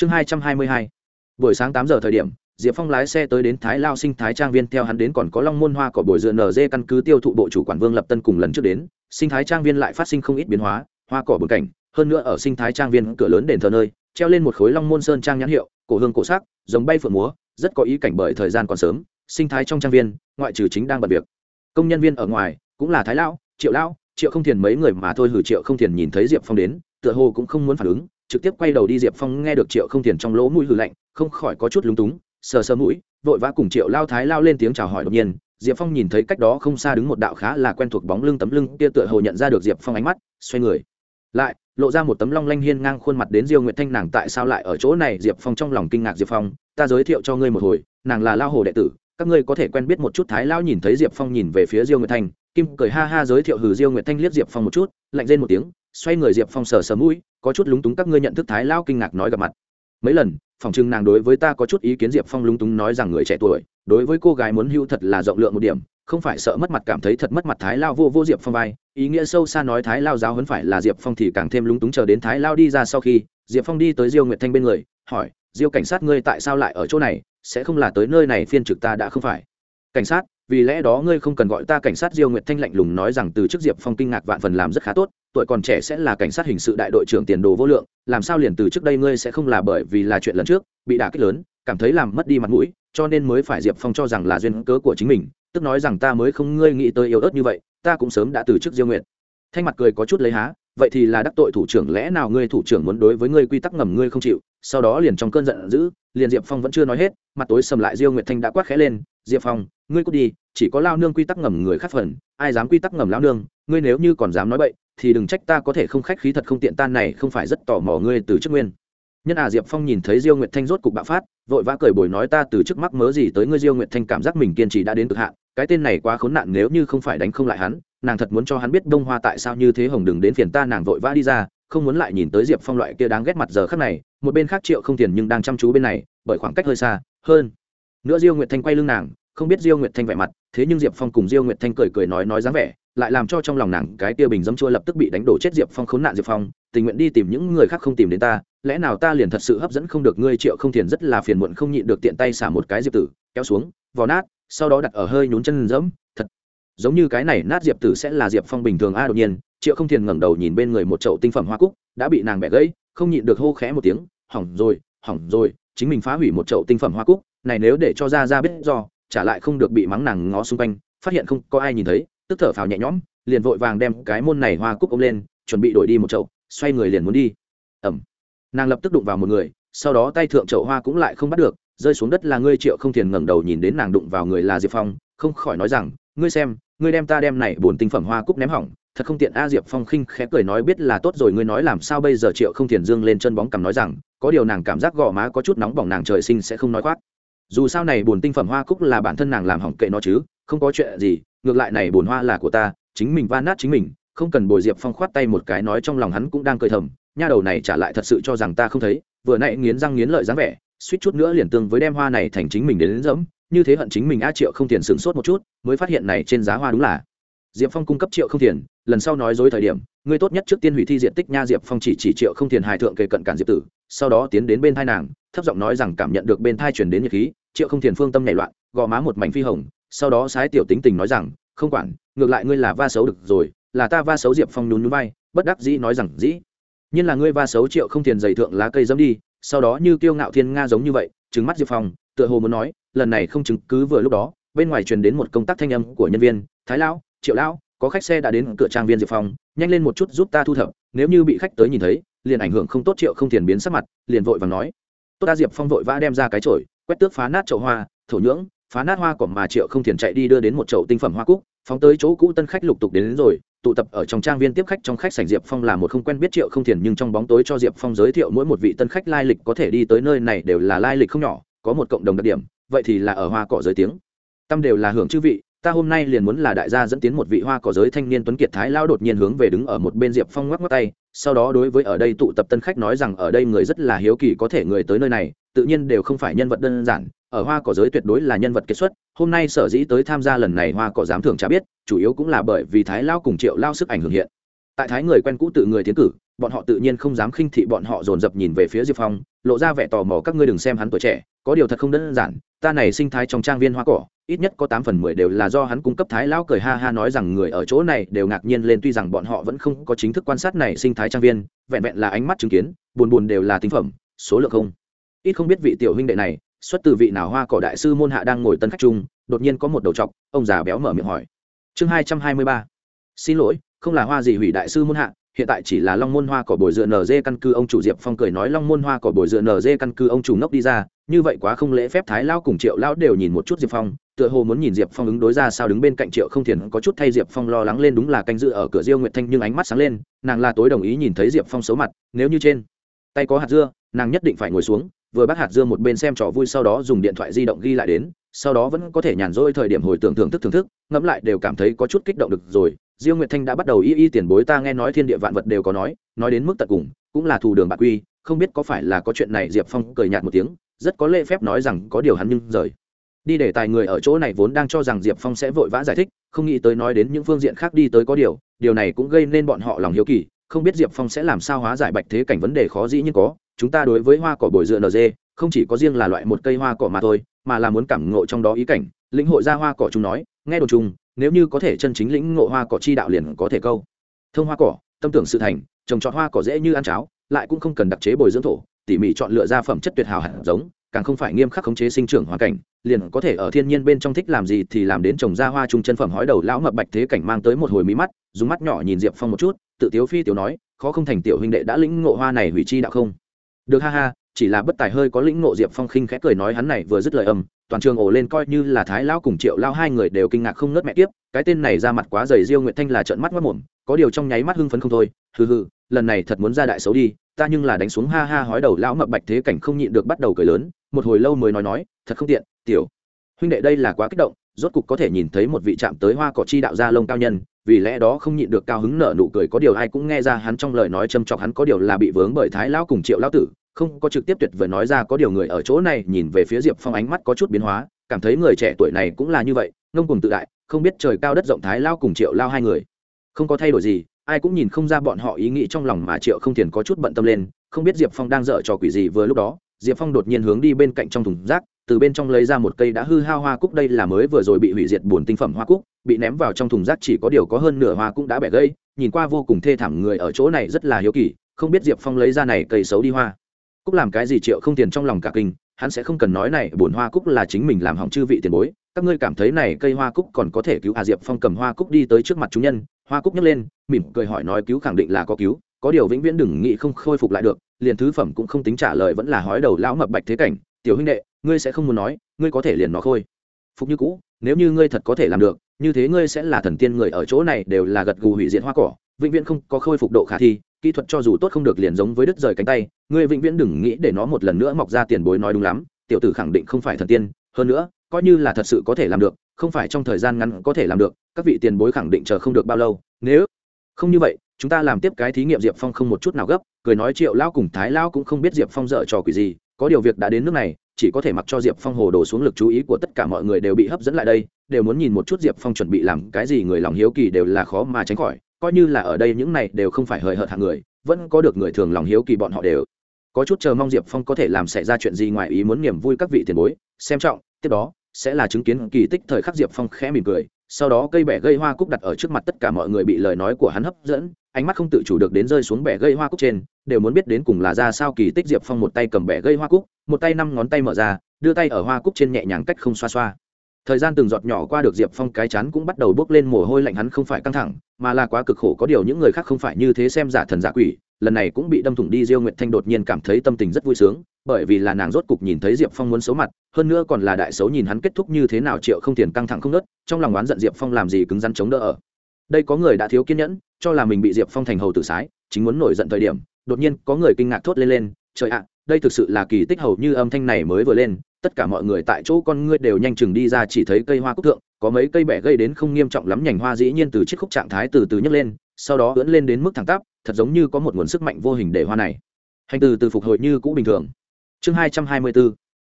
chương hai trăm hai mươi hai. Buổi sáng tám giờ thời điểm, diệp phong lái xe tới đến thái lao sinh thái trang viên theo hắn đến còn có long môn hoa cỏ bồi dựa nz căn cứ tiêu thụ bộ chủ quản vương lập tân cùng lần trước đến, sinh thái trang viên lại phát sinh không ít biến hóa, hoa cỏ bừng cảnh, hơn nữa ở sinh thái trang viên cửa lớn đền thờ nơi, treo lên một khối long môn sơn trang nhãn hiệu, cổ hương cổ sắc, giống bay phượng múa, rất có ý cảnh bởi thời gian còn sớm, sinh thái trong trang viên, ngoại trừ chính đang bận việc. Công nhân viên ở ngoài, cũng là thái lão triệu lão triệu không thiền mấy người mà thôi hử triệu không thiền nhìn thấy diệp phong đến, tựa hồ cũng không muốn phản ứng trực tiếp quay đầu đi diệp phong nghe được triệu không tiền trong lỗ mũi hư lạnh, không khỏi có chút lúng túng, sờ sờ mũi, vội vã cùng triệu lao thái lao lên tiếng chào hỏi đột nhiên. Diệp phong nhìn thấy cách đó không xa đứng một đạo khá là quen thuộc bóng lưng tấm lưng kia tựa hồ nhận ra được diệp phong ánh mắt, xoay người. Lại, lộ ra một tấm long lanh hiên ngang khuôn mặt đến diêu nguyệt thanh nàng tại sao lại ở chỗ này? Diệp phong trong lòng kinh ngạc diệp phong, ta giới thiệu cho ngươi một hồi, nàng là lao hồ đệ tử, các ngươi có thể quen biết một chút thái lao nhìn thấy diệp phong nhìn về phía diêu nguyệt thanh, kim cười ha ha giới thiệu hừ diêu nguyệt thanh liếc diệp phong một chút, lạnh lên một tiếng, xoay người diệp phong sờ sờ mũi có chút lúng túng các ngươi nhận thức thái lao kinh ngạc nói gặp mặt. Mấy lần, phòng trưng nàng đối với ta có chút ý kiến diệp phong lúng túng nói rằng người trẻ tuổi, đối với cô gái muốn hưu thật là rộng lượng một điểm, không phải sợ mất mặt cảm thấy thật mất mặt thái lao vô vô diệp phong vai, ý nghĩa sâu xa nói thái lao giáo hấn phải là diệp phong thì càng thêm lúng túng chờ đến thái lao đi ra sau khi, diệp phong đi tới diêu nguyệt thanh bên người, hỏi, diêu cảnh sát ngươi tại sao lại ở chỗ này? Sẽ không là tới nơi này phiên trực ta đã không phải? Cảnh sát, vì lẽ đó ngươi không cần gọi ta cảnh sát. Diêu nguyệt thanh lạnh lùng nói rằng từ chức diệp phong kinh ngạc vạn phần làm rất khá tốt tuổi còn trẻ sẽ là cảnh sát hình sự đại đội trưởng tiền đồ vô lượng, làm sao liền từ trước đây ngươi sẽ không là bởi vì là chuyện lần trước, bị đả kích lớn, cảm thấy làm mất đi mặt mũi, cho nên mới phải diệp phong cho rằng là duyên cớ của chính mình, tức nói rằng ta mới không ngươi nghĩ tới yếu ớt như vậy, ta cũng sớm đã từ chức diêu nguyệt. Thanh mặt cười có chút lấy há, vậy thì là đắc tội thủ trưởng, lẽ nào ngươi thủ trưởng muốn đối với ngươi quy tắc ngầm ngươi không chịu, sau đó liền trong cơn giận dữ, liền diệp phong vẫn chưa nói hết, mặt tối sầm lại diêu nguyệt thanh đã quát khẽ lên, diệp phong, ngươi cút đi, chỉ có lao nương quy tắc ngầm người khác phần, ai dám quy tắc ngầm lao nương, ngươi nếu như còn dám nói bậy thì đừng trách ta có thể không khách khí thật không tiện tan này không phải rất tò mò ngươi từ chức nguyên. Nhân à diệp phong nhìn thấy diêu nguyệt thanh rốt cục bạo phát, vội vã cười bồi nói ta từ trước mắc mớ gì tới ngươi diêu nguyệt thanh cảm giác mình kiên trì đã đến cực hạn, cái tên này quá khốn nạn nếu như không phải đánh không lại hắn, nàng thật muốn cho hắn biết đông hoa tại sao như thế hồng đừng đến phiền ta, nàng vội vã đi ra, không muốn lại nhìn tới diệp phong loại kia đáng ghét mặt giờ khắc này, một bên khác triệu không tiền nhưng đang chăm chú bên này, bởi khoảng cách hơi xa, hơn. Nữa diêu nguyệt thanh quay lưng nàng, không biết diêu nguyệt thanh vẻ mặt, thế nhưng diệp phong cùng diêu nguyệt thanh cười cười nói nói dáng vẻ lại làm cho trong lòng nàng cái kia bình dấm chua lập tức bị đánh đổ chết diệp phong, khốn nạn diệp phong. Tình nguyện đi tìm những người khác không tìm đến ta, lẽ nào ta liền thật sự hấp dẫn không được ngươi triệu không thiền rất là phiền muộn không nhịn được tiện tay xả một cái diệp tử, kéo xuống, vò nát, sau đó đặt ở hơi nhún chân dẫm, thật. Giống như cái này nát diệp tử sẽ là diệp phong bình thường a, đột nhiên, triệu không thiền ngẩng đầu nhìn bên người một chậu tinh phẩm hoa cúc, đã bị nàng bẻ gãy, không nhịn được hô khẽ một tiếng, hỏng rồi hỏng rồi, chính mình phá hủy một chậu tinh phẩm hoa cúc, này nếu để cho ra ra biết do, trả lại không được bị mắng nàng ngó xung quanh, phát hiện không có ai nhìn thấy tức thở phào nhẹ nhõm, liền vội vàng đem cái môn này hoa cúc ôm lên, chuẩn bị đổi đi một chậu, xoay người liền muốn đi. Ẩm. Nàng lập tức đụng vào một người, sau đó tay thượng chậu hoa cũng lại không bắt được, rơi xuống đất là ngươi triệu không thiền ngẩng đầu nhìn đến nàng đụng vào người là diệp phong, không khỏi nói rằng, ngươi xem, ngươi đem ta đem này bổn tinh phẩm hoa cúc ném hỏng, thật không tiện. A diệp phong khinh khẽ cười nói, biết là tốt rồi, ngươi nói làm sao bây giờ? Triệu không thiền dương lên chân bóng cằm nói rằng, có điều nàng cảm giác gò má có chút nóng bỏng, nàng trời sinh sẽ không nói khoác. Dù sao này bổn tinh phẩm hoa cúc là bản thân nàng làm hỏng kệ nó chứ, không có chuyện gì ngược lại này bổn hoa là của ta chính mình va nát chính mình không cần bồi diệp phong khoát tay một cái nói trong lòng hắn cũng đang cười thầm nha đầu này trả lại thật sự cho rằng ta không thấy vừa nãy nghiến răng nghiến lợi dáng vẻ suýt chút nữa liền tương với đem hoa này thành chính mình đến, đến dẫm như thế hận chính mình a triệu không tiền sửng sốt một chút mới phát hiện này trên giá hoa đúng là. Diệp phong cung cấp triệu không tiền lần sau nói dối thời điểm ngươi tốt nhất trước tiên hủy thi diện tích nha diệp phong chỉ chỉ triệu không tiền hài thượng kề cận cản diệp tử sau đó tiến đến bên thai nàng thấp giọng nói rằng cảm nhận được bên thai chuyển đến nhiệt khí triệu không tiền phương tâm nhảy loạn gò má một mảnh phi hồng sau đó sái tiểu tính tình nói rằng, không quản, ngược lại ngươi là va xấu được rồi, là ta va xấu diệp phong nhún núi vai, bất đắc dĩ nói rằng, dĩ, nhiên là ngươi va xấu triệu không tiền dày thượng lá cây dẫm đi, sau đó như kiêu ngạo thiên nga giống như vậy trứng mắt diệp phong, tựa hồ muốn nói, lần này không chứng cứ vừa lúc đó, bên ngoài truyền đến một công tác thanh âm của nhân viên, thái lão, triệu lão, có khách xe đã đến cửa trang viên diệp phong, nhanh lên một chút giúp ta thu thập, nếu như bị khách tới nhìn thấy, liền ảnh hưởng không tốt triệu không tiền biến sắc mặt, liền vội và nói. Tốt ta diệp phong vội vã đem ra cái chổi, quét tước phá nát chậu hoa, thổ nhưỡng phá nát hoa cỏ mà triệu không thiền chạy đi đưa đến một chậu tinh phẩm hoa cúc phóng tới chỗ cũ tân khách lục tục đến, đến rồi tụ tập ở trong trang viên tiếp khách trong khách sảnh diệp phong là một không quen biết triệu không thiền nhưng trong bóng tối cho diệp phong giới thiệu mỗi một vị tân khách lai lịch có thể đi tới nơi này đều là lai lịch không nhỏ có một cộng đồng đặc điểm vậy thì là ở hoa cỏ giới tiếng. Tâm đều là hưởng chư vị ta hôm nay liền muốn là đại gia dẫn tiến một vị hoa cỏ giới thanh niên tuấn kiệt thái lao đột nhiên hướng về đứng ở một bên diệp phong ngoắc ngoắc tay sau đó đối với ở đây tụ tập tân khách nói rằng ở đây người rất là hiếu kỳ có thể người tới nơi này tự nhiên đều không phải nhân vật đơn giản ở hoa cỏ giới tuyệt đối là nhân vật kết xuất hôm nay sở dĩ tới tham gia lần này hoa cỏ giám thưởng chả biết chủ yếu cũng là bởi vì thái lao cùng triệu lao sức ảnh hưởng hiện tại thái người quen cũ tự người tiến cử bọn họ tự nhiên không dám khinh thị bọn họ dồn dập nhìn về phía diệp phong, lộ ra vẻ tò mò các ngươi đừng xem hắn tuổi trẻ, có điều thật không đơn giản, ta này sinh thái trong trang viên hoa cỏ, ít nhất có tám phần mười đều là do hắn cung cấp thái lão cười ha ha nói rằng người ở chỗ này đều ngạc nhiên lên tuy rằng bọn họ vẫn không có chính thức quan sát này sinh thái trang viên, vẹn vẹn là ánh mắt chứng kiến, buồn buồn đều là tinh phẩm, số lượng không. Ít không biết vị tiểu huynh đệ này, xuất từ vị nào hoa cỏ đại sư môn hạ đang ngồi tân khách trung, đột nhiên có một đầu trọc, ông già béo mở miệng hỏi. Chương hai trăm hai mươi ba. Xin lỗi, không là hoa gì hủy đại sư môn hạ hiện tại chỉ là long môn hoa cỏ bồi dựa Nở Dê căn cứ, ông chủ diệp phong cười nói long môn hoa cỏ bồi dựa Nở Dê căn cứ, ông chủ ngốc đi ra. Như vậy quá không lễ phép, thái lao cùng triệu lao đều nhìn một chút diệp phong, tựa hồ muốn nhìn diệp phong ứng đối ra sao đứng bên cạnh triệu không thiền có chút thay diệp phong lo lắng lên, đúng là canh dự ở cửa diêu nguyệt thanh nhưng ánh mắt sáng lên, nàng là tối đồng ý nhìn thấy diệp phong xấu mặt, nếu như trên tay có hạt dưa, nàng nhất định phải ngồi xuống, vừa bắt hạt dưa một bên xem trò vui, sau đó dùng điện thoại di động ghi lại đến, sau đó vẫn có thể nhàn rỗi thời điểm hồi tưởng thưởng thức thưởng thức, ngẫm lại đều cảm thấy có chút kích động được rồi diêu nguyệt thanh đã bắt đầu y y tiền bối ta nghe nói thiên địa vạn vật đều có nói nói đến mức tận cùng, cũng là thù đường bạc quy, không biết có phải là có chuyện này diệp phong cười nhạt một tiếng, rất có lễ phép nói rằng có điều hắn nhưng rời. Đi để tài người ở chỗ này vốn đang cho rằng diệp phong sẽ vội vã giải thích, không nghĩ tới nói đến những phương diện khác đi tới có điều điều này cũng gây nên bọn họ lòng hiếu kỳ, không biết diệp phong sẽ làm sao hóa giải bạch thế cảnh vấn đề khó dĩ nhưng có, chúng ta đối với hoa cỏ bồi dựa nd không chỉ có riêng là loại một cây hoa cỏ mà thôi, mà là muốn cảm ngộ trong đó ý cảnh, lĩnh hội ra hoa cỏ chúng nói, nghe đồn chung nếu như có thể chân chính lĩnh ngộ hoa cỏ chi đạo liền có thể câu. Thông hoa cỏ, tâm tưởng sự thành, trồng trọt hoa cỏ dễ như ăn cháo, lại cũng không cần đặc chế bồi dưỡng thổ, tỉ mỉ chọn lựa ra phẩm chất tuyệt hảo hạt giống, càng không phải nghiêm khắc khống chế sinh trưởng hoàn cảnh, liền có thể ở thiên nhiên bên trong thích làm gì thì làm đến trồng ra hoa trung chân phẩm hói đầu lão mập bạch thế cảnh mang tới một hồi mí mắt, dùng mắt nhỏ nhìn diệp phong một chút, tự tiếu phi tiểu nói, khó không thành tiểu huynh đệ đã lĩnh ngộ hoa này hủy chi đạo không? Được ha ha chỉ là bất tài hơi có lĩnh ngộ diệp phong khinh khẽ cười nói hắn này vừa dứt lời âm, toàn trường ổ lên coi như là thái lão cùng triệu lao hai người đều kinh ngạc không nớt mẹ tiếp cái tên này ra mặt quá dày diêu nguyệt thanh là trợn mắt mất mồm, có điều trong nháy mắt hưng phấn không thôi, hừ hừ, lần này thật muốn ra đại xấu đi, ta nhưng là đánh xuống ha ha hói đầu lão mập bạch thế cảnh không nhịn được bắt đầu cười lớn, một hồi lâu mới nói nói, thật không tiện, tiểu huynh đệ đây là quá kích động, rốt cục có thể nhìn thấy một vị chạm tới hoa cỏ chi đạo gia lông cao nhân, vì lẽ đó không nhịn được cao hứng nở nụ cười, có điều ai cũng nghe ra hắn trong lời nói châm chọc hắn, có điều là bị vướng bởi thái lão cùng triệu lão tử không có trực tiếp tuyệt vời nói ra có điều người ở chỗ này nhìn về phía diệp phong ánh mắt có chút biến hóa, cảm thấy người trẻ tuổi này cũng là như vậy, ngông cùng tự đại, không biết trời cao đất rộng thái lao cùng triệu lao hai người. Không có thay đổi gì, ai cũng nhìn không ra bọn họ ý nghĩ trong lòng mà triệu không thiền có chút bận tâm lên, không biết diệp phong đang dở trò quỷ gì vừa lúc đó, diệp phong đột nhiên hướng đi bên cạnh trong thùng rác, từ bên trong lấy ra một cây đã hư hao hoa cúc đây là mới vừa rồi bị hủy diệt bùn tinh phẩm hoa cúc, bị ném vào trong thùng rác chỉ có điều có hơn nửa hoa cũng đã bẻ gây nhìn qua vô cùng thê thảm người ở chỗ này rất là hiếu kỳ, không biết diệp phong lấy ra này cây xấu đi hoa cúc làm cái gì triệu không tiền trong lòng cả kinh, hắn sẽ không cần nói này, bổn hoa cúc là chính mình làm hỏng chư vị tiền bối. Các ngươi cảm thấy này cây hoa cúc còn có thể cứu à diệp phong cầm hoa cúc đi tới trước mặt chúng nhân. Hoa cúc nhấc lên, mỉm cười hỏi nói cứu khẳng định là có cứu, có điều vĩnh viễn đừng nghĩ không khôi phục lại được, liền thứ phẩm cũng không tính trả lời vẫn là hói đầu lão mập bạch thế cảnh. Tiểu huynh đệ, ngươi sẽ không muốn nói, ngươi có thể liền nó khôi. Phục như cũ, nếu như ngươi thật có thể làm được, như thế ngươi sẽ là thần tiên người ở chỗ này đều là gật gù hủy diệt hoa cỏ, vĩnh viễn không có khôi phục độ khả thi kỹ thuật cho dù tốt không được liền giống với đứt rời cánh tay, ngươi vĩnh viễn đừng nghĩ để nó một lần nữa mọc ra tiền bối nói đúng lắm, tiểu tử khẳng định không phải thần tiên, hơn nữa, coi như là thật sự có thể làm được, không phải trong thời gian ngắn có thể làm được, các vị tiền bối khẳng định chờ không được bao lâu. Nếu không như vậy, chúng ta làm tiếp cái thí nghiệm diệp phong không một chút nào gấp, cười nói triệu lao cùng thái lao cũng không biết diệp phong dở trò quỷ gì, có điều việc đã đến nước này, chỉ có thể mặc cho diệp phong hồ đổ xuống lực chú ý của tất cả mọi người đều bị hấp dẫn lại đây, đều muốn nhìn một chút diệp phong chuẩn bị làm cái gì người lòng hiếu kỳ đều là khó mà tránh khỏi coi như là ở đây những này đều không phải hời hợt hạng người, vẫn có được người thường lòng hiếu kỳ bọn họ đều. Có chút chờ mong diệp phong có thể làm xảy ra chuyện gì ngoài ý muốn niềm vui các vị tiền bối, xem trọng, tiếp đó, sẽ là chứng kiến kỳ tích thời khắc diệp phong khẽ mỉm cười, sau đó cây bẻ gây hoa cúc đặt ở trước mặt tất cả mọi người bị lời nói của hắn hấp dẫn, ánh mắt không tự chủ được đến rơi xuống bẻ gây hoa cúc trên, đều muốn biết đến cùng là ra sao kỳ tích diệp phong một tay cầm bẻ gây hoa cúc, một tay năm ngón tay mở ra, đưa tay ở hoa cúc trên nhẹ nhàng cách không xoa xoa thời gian từng giọt nhỏ qua được diệp phong cái chán cũng bắt đầu bước lên mồ hôi lạnh hắn không phải căng thẳng, mà là quá cực khổ, có điều những người khác không phải như thế xem giả thần giả quỷ, lần này cũng bị đâm thủng đi, diêu nguyệt thanh đột nhiên cảm thấy tâm tình rất vui sướng, bởi vì là nàng rốt cục nhìn thấy diệp phong muốn xấu mặt, hơn nữa còn là đại xấu nhìn hắn kết thúc như thế nào triệu không tiền căng thẳng không nớt, trong lòng oán giận diệp phong làm gì cứng rắn chống đỡ ở. Đây có người đã thiếu kiên nhẫn, cho là mình bị diệp phong thành hầu tử sái, chính muốn nổi giận thời điểm, đột nhiên có người kinh ngạc thốt lên lên, trời ạ, đây thực sự là kỳ tích hầu như âm thanh này mới vừa lên tất cả mọi người tại chỗ con ngươi đều nhanh chừng đi ra chỉ thấy cây hoa cúc thượng, có mấy cây bẻ gây đến không nghiêm trọng lắm nhành hoa dĩ nhiên từ chiếc khúc trạng thái từ từ nhấc lên, sau đó ưỡn lên đến mức thẳng tắp, thật giống như có một nguồn sức mạnh vô hình để hoa này hành từ từ phục hồi như cũ bình thường. Chương hai trăm hai mươi bốn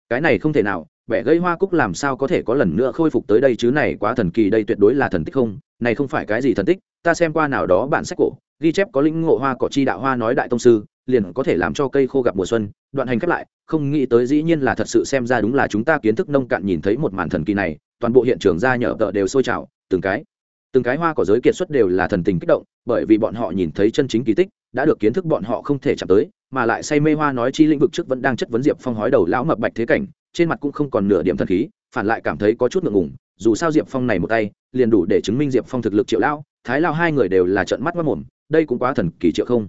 cái này không thể nào, bẻ gây hoa cúc làm sao có thể có lần nữa khôi phục tới đây chứ này quá thần kỳ đây tuyệt đối là thần tích không, này không phải cái gì thần tích, ta xem qua nào đó bản sách cổ, ghi chép có lĩnh ngộ hoa cỏ chi đạo hoa nói đại tông sư liền có thể làm cho cây khô gặp mùa xuân, đoạn hành khép lại, không nghĩ tới dĩ nhiên là thật sự xem ra đúng là chúng ta kiến thức nông cạn nhìn thấy một màn thần kỳ này, toàn bộ hiện trường ra nhở tợ đều sôi trào, từng cái từng cái hoa cỏ giới kiệt xuất đều là thần tình kích động, bởi vì bọn họ nhìn thấy chân chính kỳ tích, đã được kiến thức bọn họ không thể chạm tới, mà lại say mê hoa nói chi lĩnh vực trước vẫn đang chất vấn diệp phong hói đầu lão mập bạch thế cảnh, trên mặt cũng không còn nửa điểm thần khí, phản lại cảm thấy có chút ngượng ngùng, dù sao diệp phong này một tay, liền đủ để chứng minh diệp phong thực lực triệu lão, thái lao hai người đều là trận mắt mất mồm, đây cũng quá thần kỳ triệu không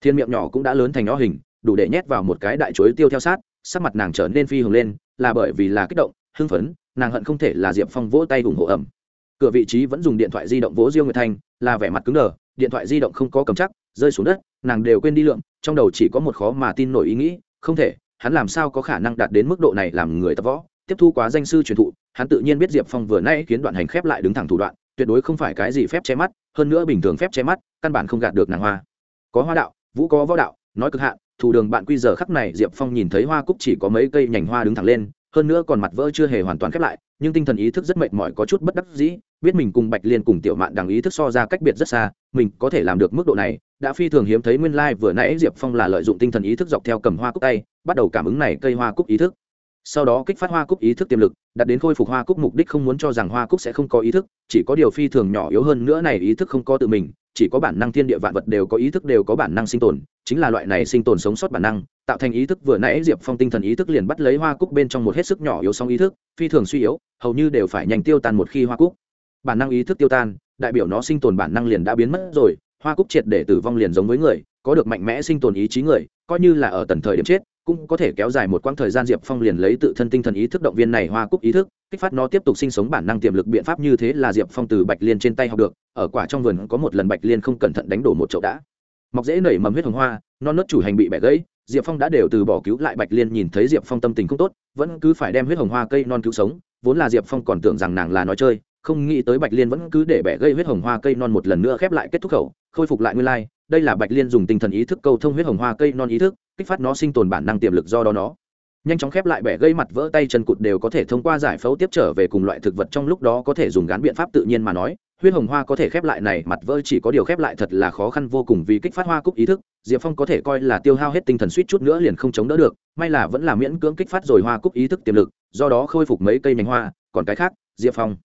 thiên miệng nhỏ cũng đã lớn thành nó hình, đủ để nhét vào một cái đại chuối tiêu theo sát, sắc mặt nàng trở nên phi hồng lên, là bởi vì là kích động, hưng phấn, nàng hận không thể là diệp phong vỗ tay ủng hộ ẩm. Cửa vị trí vẫn dùng điện thoại di động vỗ riêng người thanh, là vẻ mặt cứng đờ, điện thoại di động không có cầm chắc, rơi xuống đất, nàng đều quên đi lượng, trong đầu chỉ có một khó mà tin nổi ý nghĩ, không thể, hắn làm sao có khả năng đạt đến mức độ này làm người tập võ, tiếp thu quá danh sư truyền thụ, hắn tự nhiên biết diệp phong vừa nay khiến đoạn hành khép lại đứng thẳng thủ đoạn, tuyệt đối không phải cái gì phép che mắt, hơn nữa bình thường phép che mắt, căn bản không gạt được nàng hoa. Có hoa đạo vũ có võ đạo, nói cực hạn thủ đường bạn quy giờ khắc này diệp phong nhìn thấy hoa cúc chỉ có mấy cây nhành hoa đứng thẳng lên, hơn nữa còn mặt vỡ chưa hề hoàn toàn khép lại, nhưng tinh thần ý thức rất mệt mỏi có chút bất đắc dĩ, biết mình cùng bạch liên cùng tiểu mạn đằng ý thức so ra cách biệt rất xa, mình có thể làm được mức độ này, đã phi thường hiếm thấy nguyên lai、like、vừa nãy diệp phong là lợi dụng tinh thần ý thức dọc theo cầm hoa cúc tay, bắt đầu cảm ứng này cây hoa cúc ý thức sau đó kích phát hoa cúc ý thức tiềm lực đặt đến khôi phục hoa cúc mục đích không muốn cho rằng hoa cúc sẽ không có ý thức, chỉ có điều phi thường nhỏ yếu hơn nữa này ý thức không có tự mình, chỉ có bản năng thiên địa vạn vật đều có ý thức đều có bản năng sinh tồn, chính là loại này sinh tồn sống sót bản năng, tạo thành ý thức vừa nãy diệp phong tinh thần ý thức liền bắt lấy hoa cúc bên trong một hết sức nhỏ yếu song ý thức, phi thường suy yếu, hầu như đều phải nhanh tiêu tan một khi hoa cúc. Bản năng ý thức tiêu tan, đại biểu nó sinh tồn bản năng liền đã biến mất rồi, hoa cúc triệt để tử vong liền giống với người, có được mạnh mẽ sinh tồn ý chí người, coi như là ở tần thời điểm chết cũng có thể kéo dài một quãng thời gian, diệp phong liền lấy tự thân tinh thần ý thức động viên này hoa cúc ý thức, kích phát nó tiếp tục sinh sống bản năng tiềm lực biện pháp như thế là diệp phong từ bạch liên trên tay học được, ở quả trong vườn có một lần bạch liên không cẩn thận đánh đổ một chậu đã. Mọc dễ nảy mầm huyết hồng hoa, non nớt chủ hành bị bẻ gãy, diệp phong đã đều từ bỏ cứu lại bạch liên nhìn thấy diệp phong tâm tình không tốt, vẫn cứ phải đem huyết hồng hoa cây non cứu sống, vốn là diệp phong còn tưởng rằng nàng là nói chơi, không nghĩ tới bạch liên vẫn cứ để bẻ gây huyết hồng hoa cây non một lần nữa khép lại kết thúc khẩu, khôi phục lại nguyên lai, đây là bạch liên dùng tinh thần ý thức câu thông huyết hồng hoa cây non ý thức kích phát nó sinh tồn bản năng tiềm lực do đó nó. Nhanh chóng khép lại bẻ gây mặt vỡ tay chân cụt đều có thể thông qua giải phẫu tiếp trở về cùng loại thực vật trong lúc đó có thể dùng gán biện pháp tự nhiên mà nói, huyết hồng hoa có thể khép lại này, mặt vỡ chỉ có điều khép lại thật là khó khăn vô cùng vì kích phát hoa cúc ý thức, diệp phong có thể coi là tiêu hao hết tinh thần suýt chút nữa liền không chống đỡ được, may là vẫn là miễn cưỡng kích phát rồi hoa cúc ý thức tiềm lực, do đó khôi phục mấy cây nhánh hoa, còn cái khác, diệp phong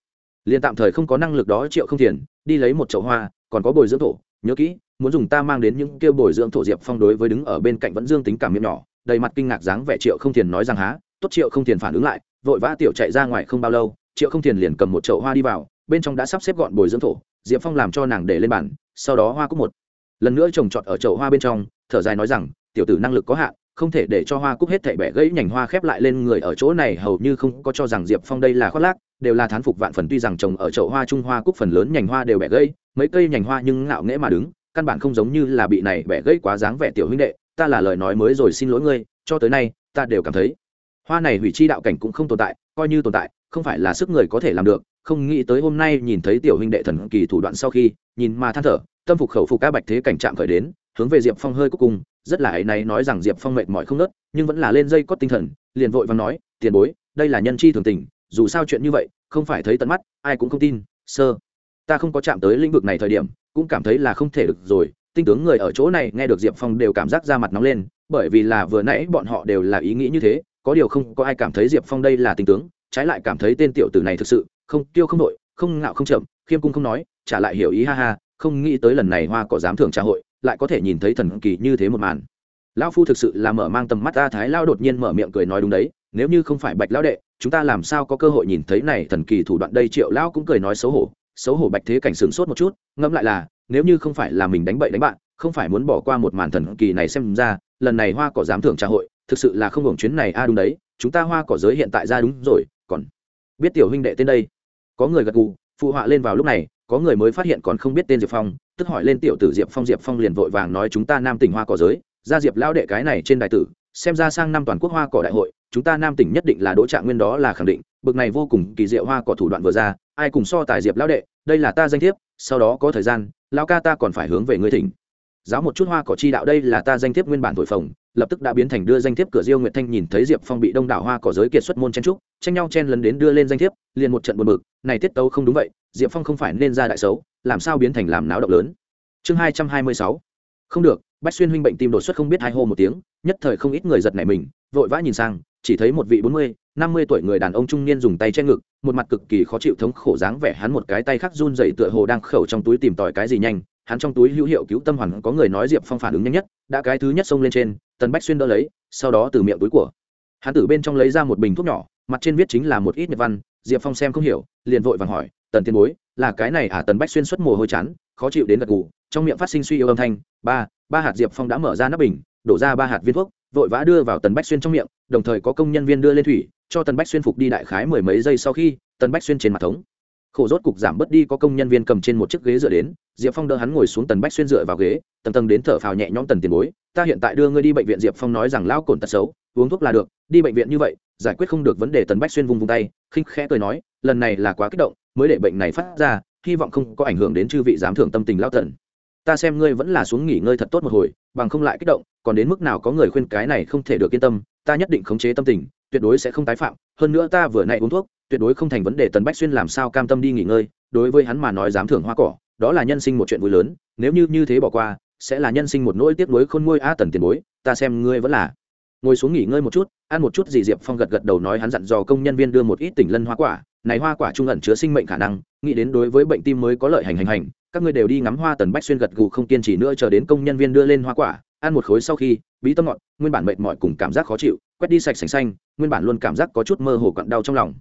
liền tạm thời không có năng lực đó, triệu không thiền, đi lấy một chậu hoa, còn có bồi dưỡng thổ, nhớ kỹ muốn dùng ta mang đến những kêu bồi dưỡng thổ diệp phong đối với đứng ở bên cạnh vẫn dương tính cảm miệng nhỏ, đầy mặt kinh ngạc dáng vẻ triệu không tiền nói rằng há, tốt triệu không tiền phản ứng lại, vội vã tiểu chạy ra ngoài không bao lâu, triệu không tiền liền cầm một chậu hoa đi vào, bên trong đã sắp xếp gọn bồi dưỡng thổ, diệp phong làm cho nàng để lên bàn, sau đó hoa cúc một. Lần nữa trồng trọt ở chậu hoa bên trong, thở dài nói rằng, tiểu tử năng lực có hạn, không thể để cho hoa cúc hết thảy bẻ gãy nhành hoa khép lại lên người ở chỗ này, hầu như không có cho rằng diệp phong đây là khoác lác, đều là thán phục vạn phần, tuy rằng trồng ở chậu hoa trung hoa cúc phần lớn nhành hoa đều bẻ gãy, mấy cây nhành hoa nhưng ngạo nghễ mà đứng căn bản không giống như là bị này bẻ gãy quá dáng vẻ tiểu huynh đệ, ta là lời nói mới rồi xin lỗi ngươi, cho tới nay, ta đều cảm thấy. Hoa này hủy chi đạo cảnh cũng không tồn tại, coi như tồn tại, không phải là sức người có thể làm được, không nghĩ tới hôm nay nhìn thấy tiểu huynh đệ thần kỳ thủ đoạn sau khi, nhìn mà than thở, tâm phục khẩu phục các bạch thế cảnh chạm khởi đến, hướng về diệp phong hơi cuối cùng, rất là ấy này nói rằng diệp phong mệt mỏi không nớt nhưng vẫn là lên dây có tinh thần, liền vội và nói, tiền bối, đây là nhân chi thường tình, dù sao chuyện như vậy, không phải thấy tận mắt, ai cũng không tin, sơ. Ta không có chạm tới lĩnh vực này thời điểm cũng cảm thấy là không thể được rồi. Tinh tướng người ở chỗ này nghe được diệp phong đều cảm giác ra mặt nóng lên, bởi vì là vừa nãy bọn họ đều là ý nghĩ như thế, có điều không có ai cảm thấy diệp phong đây là tinh tướng, trái lại cảm thấy tên tiểu tử này thực sự, không tiêu không đội, không ngạo không chậm, khiêm cung không nói trả lại hiểu ý ha ha, không nghĩ tới lần này hoa có dám thưởng trà hội, lại có thể nhìn thấy thần kỳ như thế một màn. Lão phu thực sự là mở mang tầm mắt ta thái lao đột nhiên mở miệng cười nói đúng đấy, nếu như không phải bạch lão đệ, chúng ta làm sao có cơ hội nhìn thấy này thần kỳ thủ đoạn đây, triệu lão cũng cười nói xấu hổ xấu hổ bạch thế cảnh sửng sốt một chút, ngẫm lại là, nếu như không phải là mình đánh bậy đánh bạn, không phải muốn bỏ qua một màn thần kỳ này xem ra, lần này hoa cỏ dám thưởng trà hội, thực sự là không hưởng chuyến này a đúng đấy, chúng ta hoa cỏ giới hiện tại ra đúng rồi, còn biết tiểu huynh đệ tên đây. Có người gật gù, phụ họa lên vào lúc này, có người mới phát hiện còn không biết tên diệp phong, tức hỏi lên tiểu tử diệp phong diệp phong liền vội vàng nói chúng ta nam tỉnh hoa cỏ giới, ra diệp lão đệ cái này trên đại tử, xem ra sang năm toàn quốc hoa cỏ đại hội, chúng ta nam tỉnh nhất định là đỗ trạng nguyên đó là khẳng định, bực này vô cùng kỳ diệu hoa cỏ thủ đoạn vừa ra ai cùng so tài diệp lão đệ, đây là ta danh thiếp, sau đó có thời gian, lão ca ta còn phải hướng về ngươi thỉnh. Giáo một chút hoa cỏ chi đạo đây là ta danh thiếp nguyên bản thổi phồng, lập tức đã biến thành đưa danh thiếp cửa diêu nguyệt thanh nhìn thấy diệp phong bị đông đảo hoa cỏ giới kiệt xuất môn chen trúc tranh nhau chen lần đến đưa lên danh thiếp, liền một trận buồn bực, này tiết tấu không đúng vậy, diệp phong không phải nên ra đại xấu, làm sao biến thành làm náo động lớn. Chương hai trăm hai mươi sáu. Không được, bách xuyên huynh bệnh tim đột xuất không biết hai hô một tiếng, nhất thời không ít người giật nảy mình, vội vã nhìn sang, chỉ thấy một vị bốn mươi, năm mươi tuổi người đàn ông trung niên dùng tay che ngực một mặt cực kỳ khó chịu thống khổ dáng vẻ hắn một cái tay khác run dậy tựa hồ đang khẩu trong túi tìm tòi cái gì nhanh, hắn trong túi hữu hiệu cứu tâm hoàn có người nói diệp phong phản ứng nhanh nhất, đã cái thứ nhất xông lên trên, tần bách xuyên đỡ lấy, sau đó từ miệng túi của hắn từ bên trong lấy ra một bình thuốc nhỏ, mặt trên viết chính là một ít nhật văn, diệp phong xem không hiểu, liền vội vàng hỏi, tần tiên bối, là cái này à? Tần bách xuyên xuất mồ hôi chán, khó chịu đến gật gù, trong miệng phát sinh suy yêu âm thanh, ba ba hạt diệp phong đã mở ra nắp bình đổ ra ba hạt viên thuốc, vội vã đưa vào tần bách xuyên trong miệng, đồng thời có công nhân viên đưa lên thủy, cho tần bách xuyên phục đi đại khái mười mấy giây sau khi, tần bách xuyên trên mặt thống. Khổ rốt cục giảm bớt đi, có công nhân viên cầm trên một chiếc ghế dựa đến, diệp phong đỡ hắn ngồi xuống tần bách xuyên dựa vào ghế, tầng tầng đến thở phào nhẹ nhõm tần tiền bối, ta hiện tại đưa ngươi đi bệnh viện, diệp phong nói rằng, lão cồn tật xấu, uống thuốc là được, đi bệnh viện như vậy, giải quyết không được vấn đề. Tần bách xuyên vung vung tay, khinh khẽ cười nói, lần này là quá kích động, mới để bệnh này phát ra, hy vọng không có ảnh hưởng đến chư vị giám thưởng tâm tình lao tần ta xem ngươi vẫn là xuống nghỉ ngơi thật tốt một hồi, bằng không lại kích động, còn đến mức nào có người khuyên cái này không thể được yên tâm, ta nhất định khống chế tâm tình, tuyệt đối sẽ không tái phạm, hơn nữa ta vừa nãy uống thuốc, tuyệt đối không thành vấn đề tần bách xuyên làm sao cam tâm đi nghỉ ngơi, đối với hắn mà nói dám thưởng hoa cỏ, đó là nhân sinh một chuyện vui lớn, nếu như như thế bỏ qua, sẽ là nhân sinh một nỗi tiếc nuối khôn nguôi a tần tiền bối, ta xem ngươi vẫn là ngồi xuống nghỉ ngơi một chút, ăn một chút gì diệp phong gật gật đầu nói hắn dặn dò công nhân viên đưa một ít tỉnh lân hoa quả này hoa quả trung ẩn chứa sinh mệnh khả năng, nghĩ đến đối với bệnh tim mới có lợi hành hành hành, các ngươi đều đi ngắm hoa tần bách xuyên gật gù không kiên trì nữa chờ đến công nhân viên đưa lên hoa quả, ăn một khối sau khi, bí tâm ngọt, nguyên bản mệt mỏi cùng cảm giác khó chịu, quét đi sạch sành xanh, nguyên bản luôn cảm giác có chút mơ hồ cặn đau trong lòng.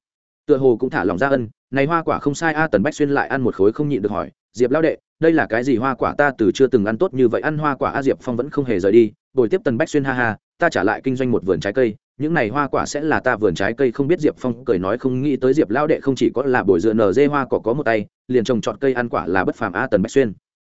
Tựa hồ cũng thả lòng ra ân, này hoa quả không sai a, tần bách xuyên lại ăn một khối không nhịn được hỏi, diệp lao đệ, đây là cái gì hoa quả ta từ chưa từng ăn tốt như vậy, ăn hoa quả a, diệp phong vẫn không hề rời đi bồi tiếp tần bách xuyên ha ha, ta trả lại kinh doanh một vườn trái cây những này hoa quả sẽ là ta vườn trái cây, không biết diệp phong cười nói không nghĩ tới diệp lao đệ không chỉ có là bồi dựa nở dê hoa cỏ có một tay, liền trồng trọt cây ăn quả là bất phàm a tần bách xuyên.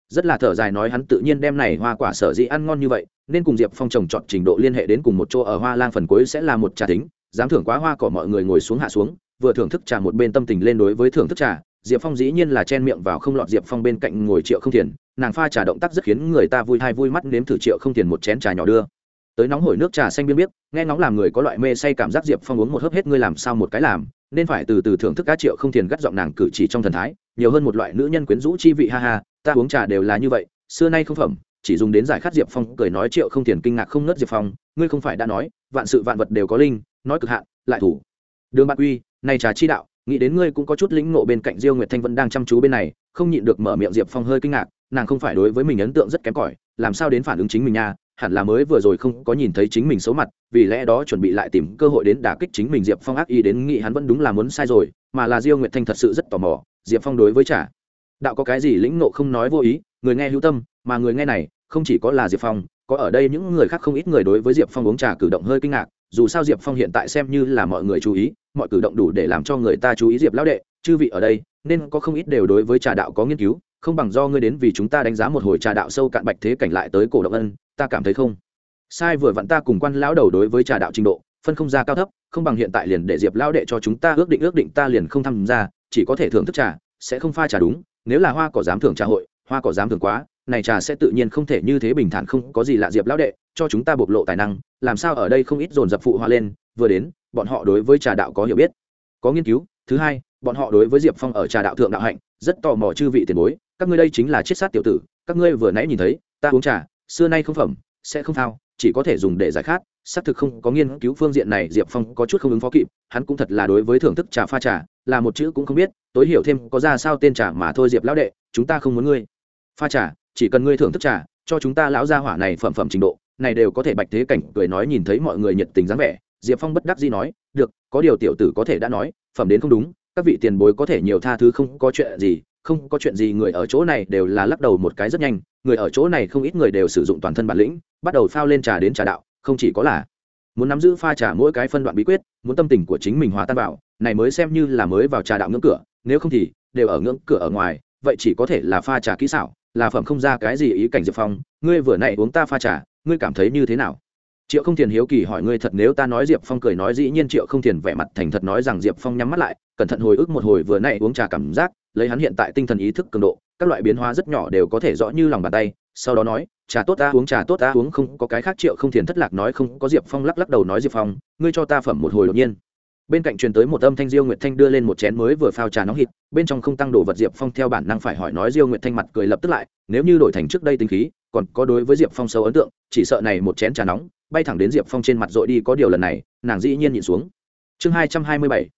Rất là thở dài nói hắn tự nhiên đem này hoa quả sở dĩ ăn ngon như vậy, nên cùng diệp phong trồng trọt trình độ liên hệ đến cùng một chỗ ở hoa lang phần cuối sẽ là một trà tính dám thưởng quá hoa cỏ mọi người ngồi xuống hạ xuống, vừa thưởng thức trà một bên tâm tình lên đối với thưởng thức trà, diệp phong dĩ nhiên là chen miệng vào không lọt diệp phong bên cạnh ngồi triệu không tiền nàng pha trà động tác rất khiến người ta vui hay vui mắt nếm thử triệu không tiền một chén trà nhỏ đưa tới nóng hổi nước trà xanh biên biết nghe nóng làm người có loại mê say cảm giác diệp phong uống một hớp hết ngươi làm sao một cái làm, nên phải từ từ thưởng thức cá triệu không thiền gắt giọng nàng cử chỉ trong thần thái, nhiều hơn một loại nữ nhân quyến rũ chi vị, ha ha, ta uống trà đều là như vậy, xưa nay không phẩm, chỉ dùng đến giải khát diệp phong, cười nói triệu không thiền kinh ngạc không nớt diệp phong, ngươi không phải đã nói, vạn sự vạn vật đều có linh, nói cực hạn, lại thủ. Đường bạc uy, này trà chi đạo, nghĩ đến ngươi cũng có chút lĩnh ngộ bên cạnh diêu nguyệt thanh vẫn đang chăm chú bên này, không nhịn được mở miệng diệp phong hơi kinh ngạc, nàng không phải đối với mình ấn tượng rất kém cỏi, làm sao đến phản ứng chính mình nha hẳn là mới vừa rồi không có nhìn thấy chính mình xấu mặt, vì lẽ đó chuẩn bị lại tìm cơ hội đến đả kích chính mình diệp phong ác ý đến nghĩ hắn vẫn đúng là muốn sai rồi, mà là diêu nguyệt thanh thật sự rất tò mò, diệp phong đối với trả. Đạo có cái gì lĩnh nộ không nói vô ý, người nghe hữu tâm, mà người nghe này, không chỉ có là diệp phong, có ở đây những người khác không ít người đối với diệp phong uống trà cử động hơi kinh ngạc, dù sao diệp phong hiện tại xem như là mọi người chú ý, mọi cử động đủ để làm cho người ta chú ý diệp lão đệ, chư vị ở đây, nên có không ít đều đối với trà đạo có nghiên cứu không bằng do ngươi đến vì chúng ta đánh giá một hồi trà đạo sâu cạn bạch thế cảnh lại tới cổ động ân, ta cảm thấy không. Sai vừa vặn ta cùng quan lão đầu đối với trà đạo trình độ, phân không ra cao thấp, không bằng hiện tại liền để diệp lão đệ cho chúng ta ước định ước định ta liền không tham gia, chỉ có thể thưởng thức trà, sẽ không pha trà đúng, nếu là hoa cỏ dám thưởng trà hội, hoa cỏ dám thưởng quá, này trà sẽ tự nhiên không thể như thế bình thản không có gì lạ diệp lão đệ, cho chúng ta bộc lộ tài năng, làm sao ở đây không ít dồn dập phụ hoa lên, vừa đến, bọn họ đối với trà đạo có hiểu biết. Có nghiên cứu, thứ hai, bọn họ đối với diệp phong ở trà đạo thượng đạo hạnh rất tò mò chư vị tiền bối, các ngươi đây chính là chiết sát tiểu tử, các ngươi vừa nãy nhìn thấy, ta uống trà, xưa nay không phẩm, sẽ không thao, chỉ có thể dùng để giải khát, xác thực không có nghiên cứu phương diện này, diệp phong có chút không ứng phó kịp, hắn cũng thật là đối với thưởng thức trà pha trà, là một chữ cũng không biết, tối hiểu thêm có ra sao tên trà mà thôi diệp lão đệ, chúng ta không muốn ngươi. Pha trà, chỉ cần ngươi thưởng thức trà, cho chúng ta lão gia hỏa này phẩm phẩm trình độ, này đều có thể bạch thế cảnh cười nói nhìn thấy mọi người nhiệt tình dáng vẻ, diệp phong bất đắc dĩ nói, được, có điều tiểu tử có thể đã nói, phẩm đến không đúng các vị tiền bối có thể nhiều tha thứ không có chuyện gì, không có chuyện gì người ở chỗ này đều là lắc đầu một cái rất nhanh, người ở chỗ này không ít người đều sử dụng toàn thân bản lĩnh, bắt đầu phao lên trà đến trà đạo, không chỉ có là muốn nắm giữ pha trà mỗi cái phân đoạn bí quyết, muốn tâm tình của chính mình hòa tan vào, này mới xem như là mới vào trà đạo ngưỡng cửa, nếu không thì đều ở ngưỡng cửa ở ngoài, vậy chỉ có thể là pha trà kỹ xảo, là phẩm không ra cái gì ý cảnh diệp phong, ngươi vừa nãy uống ta pha trà, ngươi cảm thấy như thế nào? Triệu không thiền hiếu kỳ hỏi ngươi thật nếu ta nói diệp phong cười nói dĩ nhiên triệu không thiền vẻ mặt thành thật nói rằng diệp phong nhắm mắt lại, cẩn thận hồi ức một hồi vừa nãy uống trà cảm giác, lấy hắn hiện tại tinh thần ý thức cường độ, các loại biến hóa rất nhỏ đều có thể rõ như lòng bàn tay, sau đó nói, trà tốt ta, uống trà tốt ta, uống không có cái khác. Triệu không thiền thất lạc nói, không có diệp phong lắc lắc đầu nói diệp phong, ngươi cho ta phẩm một hồi đột nhiên bên cạnh truyền tới một âm thanh diêu nguyệt thanh đưa lên một chén mới vừa phao trà nóng hít bên trong không tăng đồ vật diệp phong theo bản năng phải hỏi nói diêu nguyệt thanh mặt cười lập tức lại, nếu như đổi thành trước đây tính khí, còn có đối với diệp phong sâu ấn tượng, chỉ sợ này một chén trà nóng, bay thẳng đến diệp phong trên mặt dội đi có điều lần này, nàng dĩ nhiên nhìn xuống. Chương hai trăm hai mươi bảy.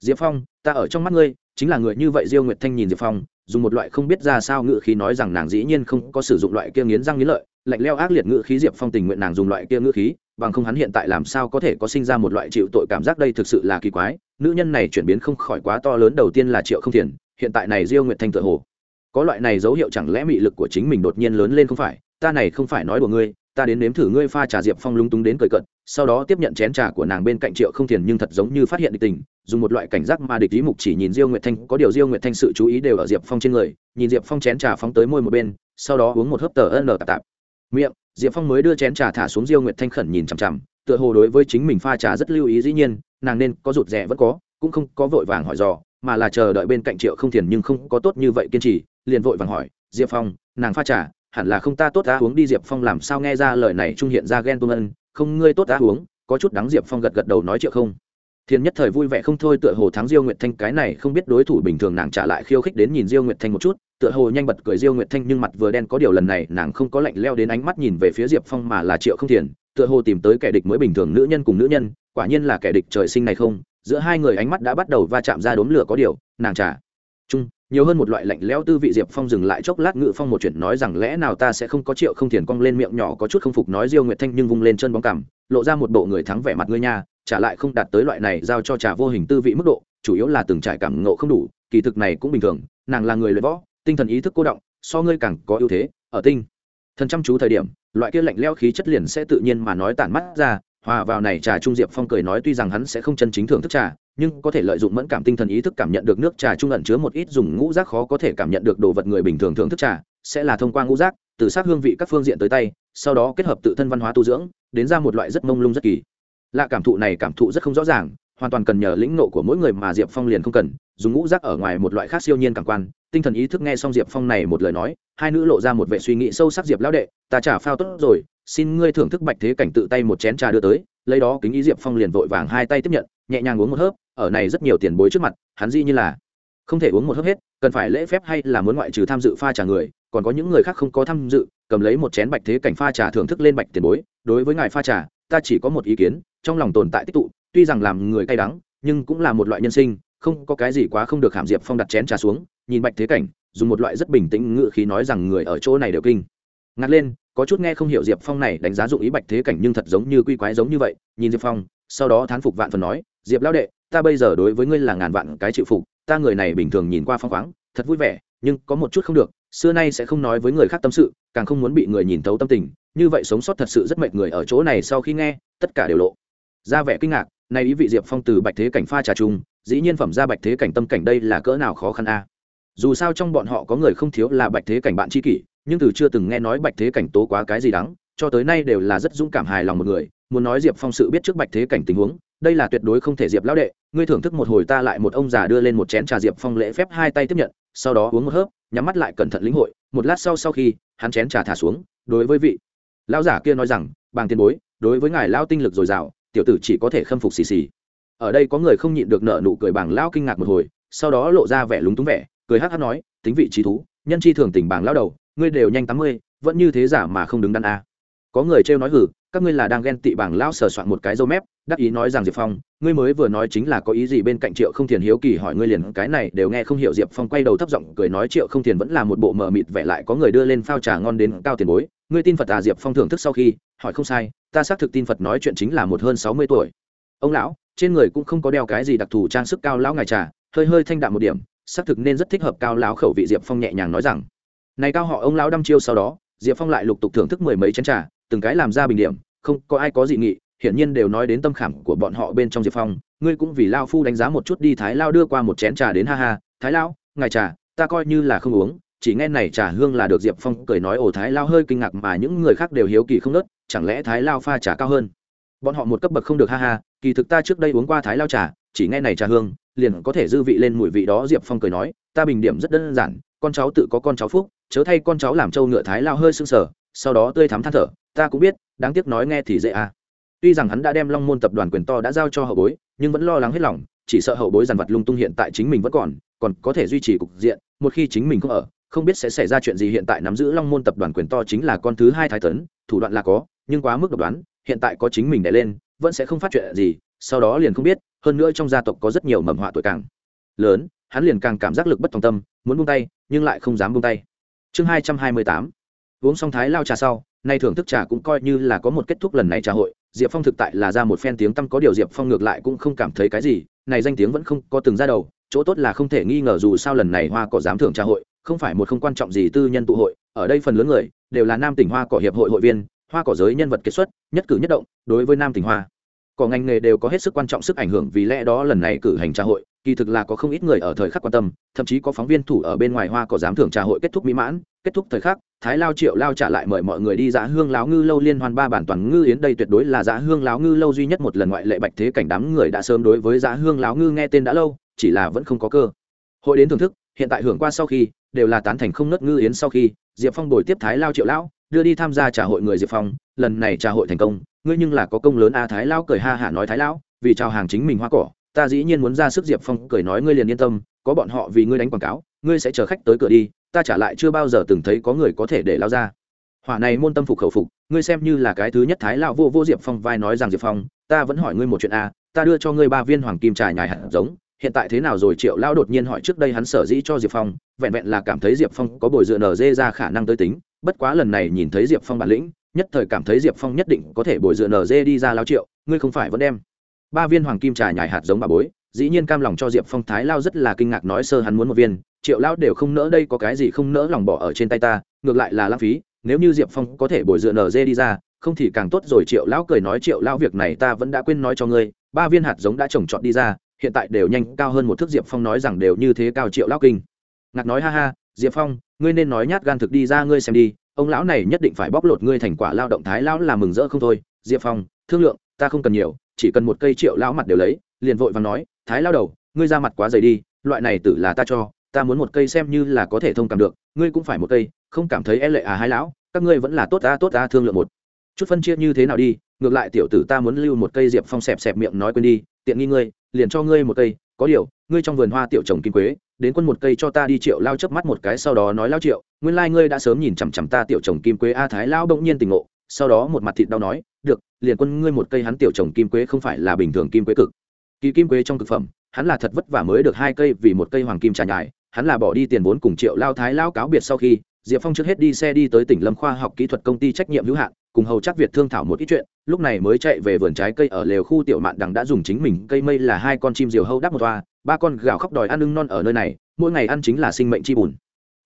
Diệp phong, ta ở trong mắt ngươi, chính là người như vậy diêu nguyệt thanh nhìn diệp phong, dùng một loại không biết ra sao ngự khí nói rằng nàng dĩ nhiên không có sử dụng loại kia nghiến răng nghiến lợi, lạnh leo ác liệt ngự khí diệp phong tình nguyện nàng dùng loại kia ngự khí bằng không hắn hiện tại làm sao có thể có sinh ra một loại chịu tội cảm giác đây thực sự là kỳ quái, nữ nhân này chuyển biến không khỏi quá to lớn, đầu tiên là triệu không thiền, hiện tại này diêu nguyệt thanh tựa hồ. Có loại này dấu hiệu chẳng lẽ mị lực của chính mình đột nhiên lớn lên không phải? Ta này không phải nói của ngươi, ta đến nếm thử ngươi pha trà diệp phong lúng túng đến cười cận sau đó tiếp nhận chén trà của nàng bên cạnh triệu không thiền nhưng thật giống như phát hiện địch tình, dùng một loại cảnh giác mà địch ý mục chỉ nhìn diêu nguyệt thanh, có điều diêu nguyệt thanh sự chú ý đều ở diệp phong trên người, nhìn diệp phong chén trà phóng tới môi một bên, sau đó uống một hớp tờ ân tạp tạp. Miệng diệp phong mới đưa chén trà thả xuống diêu nguyệt thanh khẩn nhìn chằm chằm, tựa hồ đối với chính mình pha trà rất lưu ý dĩ nhiên, nàng nên có rụt rè vẫn có, cũng không có vội vàng hỏi dò, mà là chờ đợi bên cạnh triệu không thiền nhưng không có tốt như vậy kiên trì, liền vội vàng hỏi, diệp phong, nàng pha trà, hẳn là không ta tốt ta uống đi diệp phong làm sao nghe ra lời này trung hiện ra ghen tuông ân, không ngươi tốt ta uống, có chút đắng diệp phong gật gật đầu nói triệu không. Thiên nhất thời vui vẻ không thôi tựa hồ thắng diêu nguyệt thanh cái này không biết đối thủ bình thường nàng trả lại khiêu khích đến nhìn diêu nguyệt thanh một chút tựa hồ nhanh bật cười diêu nguyệt thanh nhưng mặt vừa đen có điều lần này nàng không có lạnh leo đến ánh mắt nhìn về phía diệp phong mà là triệu không thiền, tựa hồ tìm tới kẻ địch mới bình thường nữ nhân cùng nữ nhân, quả nhiên là kẻ địch trời sinh này không, giữa hai người ánh mắt đã bắt đầu va chạm ra đốm lửa có điều, nàng trả. Chung, nhiều hơn một loại lạnh lẽo tư vị diệp phong dừng lại chốc lát ngự phong một chuyện nói rằng lẽ nào ta sẽ không có triệu không thiền cong lên miệng nhỏ có chút không phục nói diêu nguyệt thanh nhưng vung lên chân bóng cằm, lộ ra một bộ người thắng vẻ mặt ngươi nha, trả lại không đạt tới loại này giao cho trà vô hình tư vị mức độ, chủ yếu là từng trải cảm ngộ không đủ, kỳ thực này cũng bình thường, nàng là người luyện võ tinh thần ý thức cô động, so ngươi càng có ưu thế, ở tinh thần chăm chú thời điểm, loại kia lạnh leo khí chất liền sẽ tự nhiên mà nói tản mắt ra, hòa vào này trà trung diệp phong cười nói tuy rằng hắn sẽ không chân chính thưởng thức trà, nhưng có thể lợi dụng mẫn cảm tinh thần ý thức cảm nhận được nước trà trung ẩn chứa một ít dùng ngũ rác khó có thể cảm nhận được đồ vật người bình thường thưởng thức trà, sẽ là thông qua ngũ rác từ sát hương vị các phương diện tới tay, sau đó kết hợp tự thân văn hóa tu dưỡng, đến ra một loại rất mông lung rất kỳ. Lạ cảm thụ này cảm thụ rất không rõ ràng hoàn toàn cần nhờ lĩnh nộ của mỗi người mà diệp phong liền không cần, dùng ngũ rác ở ngoài một loại khác siêu nhiên cảm quan, tinh thần ý thức nghe xong diệp phong này một lời nói, hai nữ lộ ra một vệ suy nghĩ sâu sắc diệp lão đệ, ta trả phao tốt rồi, xin ngươi thưởng thức bạch thế cảnh tự tay một chén trà đưa tới, lấy đó kính ý diệp phong liền vội vàng hai tay tiếp nhận, nhẹ nhàng uống một hớp, ở này rất nhiều tiền bối trước mặt, hắn di như là không thể uống một hớp hết, cần phải lễ phép hay là muốn ngoại trừ tham dự pha trà người, còn có những người khác không có tham dự, cầm lấy một chén bạch thế cảnh pha trà thưởng thức lên bạch tiền bối, đối với ngài pha trà, ta chỉ có một ý kiến trong lòng tồn tại tích tụ, tuy rằng làm người cay đắng, nhưng cũng là một loại nhân sinh, không có cái gì quá không được hàm diệp phong đặt chén trà xuống, nhìn bạch thế cảnh, dùng một loại rất bình tĩnh ngự khí nói rằng người ở chỗ này đều kinh. Ngạc lên, có chút nghe không hiểu diệp phong này đánh giá dụng ý bạch thế cảnh nhưng thật giống như quy quái giống như vậy, nhìn diệp phong, sau đó thán phục vạn phần nói, diệp lao đệ, ta bây giờ đối với ngươi là ngàn vạn cái chịu phục, ta người này bình thường nhìn qua phong khoáng, thật vui vẻ, nhưng có một chút không được, xưa nay sẽ không nói với người khác tâm sự, càng không muốn bị người nhìn thấu tâm tình, như vậy sống sót thật sự rất mệt người ở chỗ này sau khi nghe, tất cả đều lộ ra vẻ kinh ngạc nay ý vị diệp phong từ bạch thế cảnh pha trà chung, dĩ nhiên phẩm ra bạch thế cảnh tâm cảnh đây là cỡ nào khó khăn a? Dù sao trong bọn họ có người không thiếu là bạch thế cảnh bạn tri kỷ, nhưng từ chưa từng nghe nói bạch thế cảnh tố quá cái gì đắng, cho tới nay đều là rất dũng cảm hài lòng một người. Muốn nói diệp phong sự biết trước bạch thế cảnh tình huống, đây là tuyệt đối không thể diệp lão đệ, ngươi thưởng thức một hồi ta lại một ông già đưa lên một chén trà diệp phong lễ phép hai tay tiếp nhận, sau đó uống một hớp, nhắm mắt lại cẩn thận lĩnh hội, một lát sau sau khi, hắn chén trà thả xuống, đối với vị lão giả kia nói rằng bằng tiền bối, đối với ngài lao tinh lực dồi dào tiểu tử chỉ có thể khâm phục xì xì. Ở đây có người không nhịn được nợ nụ cười bảng lão kinh ngạc một hồi, sau đó lộ ra vẻ lúng túng vẻ, cười hát hát nói, tính vị trí thú, nhân chi thường tình bảng lao đầu, ngươi đều nhanh tám mươi, vẫn như thế giả mà không đứng đắn a. Có người trêu nói hử, các ngươi là đang ghen tị bảng lao sờ soạn một cái dâu mép, đắc ý nói rằng diệp phong, ngươi mới vừa nói chính là có ý gì bên cạnh triệu không thiền hiếu kỳ hỏi ngươi liền, cái này đều nghe không hiểu. Diệp phong quay đầu thấp giọng cười nói, triệu không thiền vẫn là một bộ mờ mịt vẻ lại có người đưa lên phao trà ngon đến cao tiền bối, ngươi tin phật à diệp phong thưởng thức sau khi, hỏi không sai ta xác thực tin phật nói chuyện chính là một hơn sáu mươi tuổi. Ông lão, trên người cũng không có đeo cái gì đặc thù trang sức cao lão ngài trà, hơi hơi thanh đạm một điểm, xác thực nên rất thích hợp cao lão khẩu vị diệp phong nhẹ nhàng nói rằng. Này cao họ ông lão đăm chiêu sau đó, diệp phong lại lục tục thưởng thức mười mấy chén trà, từng cái làm ra bình điểm, không có ai có dị nghị, hiển nhiên đều nói đến tâm khảm của bọn họ bên trong diệp phong, ngươi cũng vì lao phu đánh giá một chút đi thái lao đưa qua một chén trà đến ha ha, thái lao, ngài trà, ta coi như là không uống chỉ nghe này trà hương là được diệp phong cười nói, ồ, thái lao hơi kinh ngạc mà những người khác đều hiếu kỳ không nớt, chẳng lẽ thái lao pha trà cao hơn? Bọn họ một cấp bậc không được, ha ha, kỳ thực ta trước đây uống qua thái lao trà, chỉ nghe này trà hương, liền có thể dư vị lên mùi vị đó, diệp phong cười nói, ta bình điểm rất đơn giản, con cháu tự có con cháu phúc, chớ thay con cháu làm trâu ngựa. Thái lao hơi sưng sờ, sau đó tươi thắm than thở, ta cũng biết, đáng tiếc nói nghe thì dễ à. Tuy rằng hắn đã đem long môn tập đoàn quyền to đã giao cho hậu bối, nhưng vẫn lo lắng hết lòng, chỉ sợ hậu bối dàn vật lung tung hiện tại chính mình vẫn còn còn có thể duy trì cục diện, một khi chính mình không ở không biết sẽ xảy ra chuyện gì hiện tại nắm giữ long môn tập đoàn quyền to chính là con thứ hai thái tấn, thủ đoạn là có, nhưng quá mức độc đoán, hiện tại có chính mình đẻ lên, vẫn sẽ không phát chuyện gì, sau đó liền không biết, hơn nữa trong gia tộc có rất nhiều mầm họa tuổi càng lớn, hắn liền càng cảm giác lực bất tòng tâm, muốn buông tay, nhưng lại không dám buông tay. Chương hai trăm hai mươi tám. Uống xong thái lao trà sau, nay thưởng thức trà cũng coi như là có một kết thúc lần này trà hội, diệp phong thực tại là ra một phen tiếng tăm, có điều diệp phong ngược lại cũng không cảm thấy cái gì, này danh tiếng vẫn không có từng ra đầu, chỗ tốt là không thể nghi ngờ dù sao lần này hoa cỏ dám thưởng trà hội không phải một không quan trọng gì tư nhân tụ hội, ở đây phần lớn người đều là nam tỉnh hoa cỏ hiệp hội hội viên, hoa cỏ giới nhân vật kết xuất, nhất cử nhất động đối với nam tỉnh hoa. Cỏ ngành nghề đều có hết sức quan trọng sức ảnh hưởng vì lẽ đó lần này cử hành trà hội, kỳ thực là có không ít người ở thời khắc quan tâm, thậm chí có phóng viên thủ ở bên ngoài hoa cỏ giám thưởng trà hội kết thúc mỹ mãn, kết thúc thời khắc, thái lao triệu lao trả lại mời mọi người đi dã hương láo ngư lâu liên hoan ba bản toàn ngư yến đây tuyệt đối là dã hương láo ngư lâu duy nhất một lần ngoại lệ bạch thế cảnh đám người đã sớm đối với dã hương láo ngư nghe tên đã lâu, chỉ là vẫn không có cơ. Hội đến thưởng thức, hiện tại hưởng qua sau khi đều là tán thành không nớt ngư yến sau khi, diệp phong đổi tiếp thái lao triệu lão, đưa đi tham gia trà hội người diệp phong, lần này trà hội thành công, ngươi nhưng là có công lớn a, thái lao cười ha hả nói thái lão, vì chào hàng chính mình hoa cỏ, ta dĩ nhiên muốn ra sức diệp phong cười nói ngươi liền yên tâm, có bọn họ vì ngươi đánh quảng cáo, ngươi sẽ chờ khách tới cửa đi, ta trả lại chưa bao giờ từng thấy có người có thể để lao ra. Hỏa này môn tâm phục khẩu phục, ngươi xem như là cái thứ nhất thái lão vô vô diệp phong vai nói rằng diệp phong, ta vẫn hỏi ngươi một chuyện a, ta đưa cho ngươi ba viên hoàng kim trà nhài hạt giống hiện tại thế nào rồi? Triệu lão đột nhiên hỏi trước đây hắn sở dĩ cho diệp phong, vẹn vẹn là cảm thấy diệp phong có bồi dựa nở dê ra khả năng tới tính. Bất quá lần này nhìn thấy diệp phong bản lĩnh, nhất thời cảm thấy diệp phong nhất định có thể bồi dựa nở dê đi ra lao triệu, ngươi không phải vẫn đem. Ba viên hoàng kim trà nhài hạt giống bà bối, dĩ nhiên cam lòng cho diệp phong thái lao rất là kinh ngạc nói sơ hắn muốn một viên. Triệu lao đều không nỡ đây có cái gì không nỡ lòng bỏ ở trên tay ta, ngược lại là lãng phí, nếu như diệp phong có thể bồi dựa nở dê đi ra, không thì càng tốt rồi. Triệu lão cười nói, triệu lao việc này ta vẫn đã quên nói cho ngươi, ba viên hạt giống đã trồng trọt đi ra hiện tại đều nhanh cao hơn một thước diệp phong nói rằng đều như thế cao triệu lão kinh. Ngạc nói, ha ha, diệp phong, ngươi nên nói nhát gan thực đi ra ngươi xem đi, ông lão này nhất định phải bóc lột ngươi thành quả lao động thái lão là mừng rỡ không thôi. Diệp phong, thương lượng, ta không cần nhiều, chỉ cần một cây triệu lão mặt đều lấy. Liền vội và nói, thái lao đầu, ngươi ra mặt quá dày đi, loại này tử là ta cho, ta muốn một cây xem như là có thể thông cảm được, ngươi cũng phải một cây, không cảm thấy e lệ à hai lão, các ngươi vẫn là tốt ta tốt ta thương lượng một chút phân chia như thế nào đi ngược lại tiểu tử ta muốn lưu một cây diệp phong xẹp xẹp miệng nói quên đi, tiện nghi ngươi, liền cho ngươi một cây, có điều, ngươi trong vườn hoa tiểu trồng kim quế, đến quân một cây cho ta đi triệu lao chớp mắt một cái sau đó nói lao triệu, nguyên lai、like、ngươi đã sớm nhìn chằm chằm ta tiểu trồng kim quế a thái lao bỗng nhiên tình ngộ, sau đó một mặt thịt đau nói, được, liền quân ngươi một cây hắn tiểu trồng kim quế không phải là bình thường kim quế cực. Kỳ kim quế trong thực phẩm, hắn là thật vất vả mới được hai cây vì một cây hoàng kim trà nhài, hắn là bỏ đi tiền vốn cùng triệu lao thái lao cáo biệt sau khi, diệp phong trước hết đi xe đi tới tỉnh lâm khoa học kỹ thuật công ty trách nhiệm hữu hạn cùng hầu chắc việt thương thảo một ít chuyện, lúc này mới chạy về vườn trái cây ở lều khu tiểu mạn đằng đã dùng chính mình, cây mây là hai con chim diều hâu đắp một toa, ba con gào khóc đòi ăn ưng non ở nơi này, mỗi ngày ăn chính là sinh mệnh chi bùn.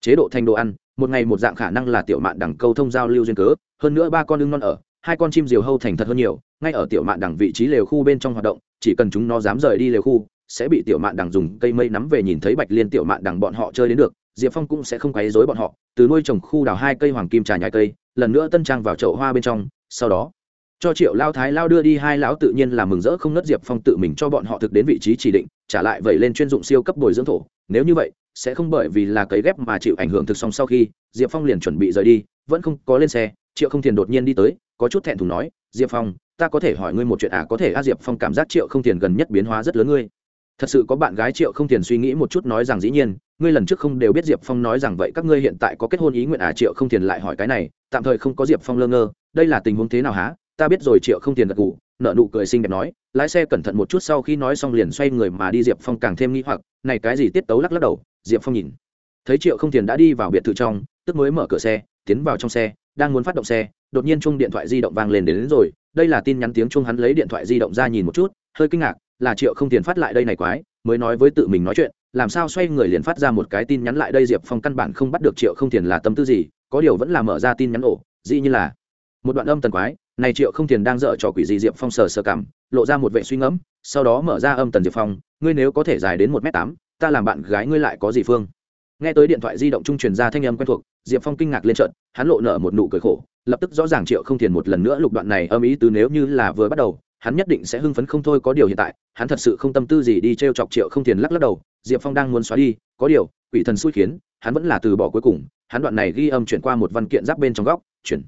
Chế độ thành đồ ăn, một ngày một dạng khả năng là tiểu mạn đằng câu thông giao lưu duyên cớ, hơn nữa ba con ưng non ở, hai con chim diều hâu thành thật hơn nhiều, ngay ở tiểu mạn đằng vị trí lều khu bên trong hoạt động, chỉ cần chúng nó dám rời đi lều khu, sẽ bị tiểu mạn đằng dùng cây mây nắm về nhìn thấy bạch liên tiểu mạn đằng bọn họ chơi đến được, diệp phong cũng sẽ không quấy dối bọn họ, từ nuôi trồng khu đào hai cây hoàng kim trà nhai cây lần nữa tân trang vào chậu hoa bên trong, sau đó, cho triệu lao thái lao đưa đi hai lão tự nhiên là mừng rỡ không nớt diệp phong tự mình cho bọn họ thực đến vị trí chỉ định, trả lại vậy lên chuyên dụng siêu cấp bồi dưỡng thổ. Nếu như vậy, sẽ không bởi vì là cấy ghép mà chịu ảnh hưởng thực xong sau khi, diệp phong liền chuẩn bị rời đi, vẫn không có lên xe, triệu không thiền đột nhiên đi tới, có chút thẹn thùng nói, diệp phong, ta có thể hỏi ngươi một chuyện à có thể a, diệp phong cảm giác triệu không thiền gần nhất biến hóa rất lớn ngươi thật sự có bạn gái triệu không tiền suy nghĩ một chút nói rằng dĩ nhiên ngươi lần trước không đều biết diệp phong nói rằng vậy các ngươi hiện tại có kết hôn ý nguyện à? Triệu không tiền lại hỏi cái này tạm thời không có diệp phong lơ ngơ đây là tình huống thế nào há ta biết rồi triệu không tiền gật gù nợ nụ cười xinh đẹp nói lái xe cẩn thận một chút sau khi nói xong liền xoay người mà đi diệp phong càng thêm nghĩ hoặc này cái gì tiết tấu lắc lắc đầu diệp phong nhìn. Thấy triệu không tiền đã đi vào biệt thự trong tức mới mở cửa xe tiến vào trong xe đang muốn phát động xe đột nhiên chung điện thoại di động vang lên đến, đến rồi đây là tin nhắn tiếng chung hắn lấy điện thoại di động ra nhìn một chút, hơi kinh ngạc, là triệu không tiền phát lại đây này quái, mới nói với tự mình nói chuyện, làm sao xoay người liền phát ra một cái tin nhắn lại đây diệp phong căn bản không bắt được triệu không tiền là tâm tư gì, có điều vẫn là mở ra tin nhắn ổ, dĩ như là một đoạn âm tần quái, này triệu không tiền đang dở trò quỷ gì diệp phong sờ sờ cảm, lộ ra một vệ suy ngẫm, sau đó mở ra âm tần diệp phong, ngươi nếu có thể dài đến một m tám, ta làm bạn gái ngươi lại có gì phương? Nghe tới điện thoại di động trung truyền ra thanh âm quen thuộc, diệp phong kinh ngạc lên trận hắn lộ nở một nụ cười khổ lập tức rõ ràng triệu không thiền một lần nữa lục đoạn này âm ý từ nếu như là vừa bắt đầu, hắn nhất định sẽ hưng phấn không thôi có điều hiện tại, hắn thật sự không tâm tư gì đi t r e o chọc triệu không thiền lắc lắc đầu, diệp phong đang muốn xóa đi, có điều, quỷ thần xui khiến, hắn vẫn là từ bỏ cuối cùng, hắn đoạn này ghi âm chuyển qua một văn kiện giáp bên trong góc, chuyển.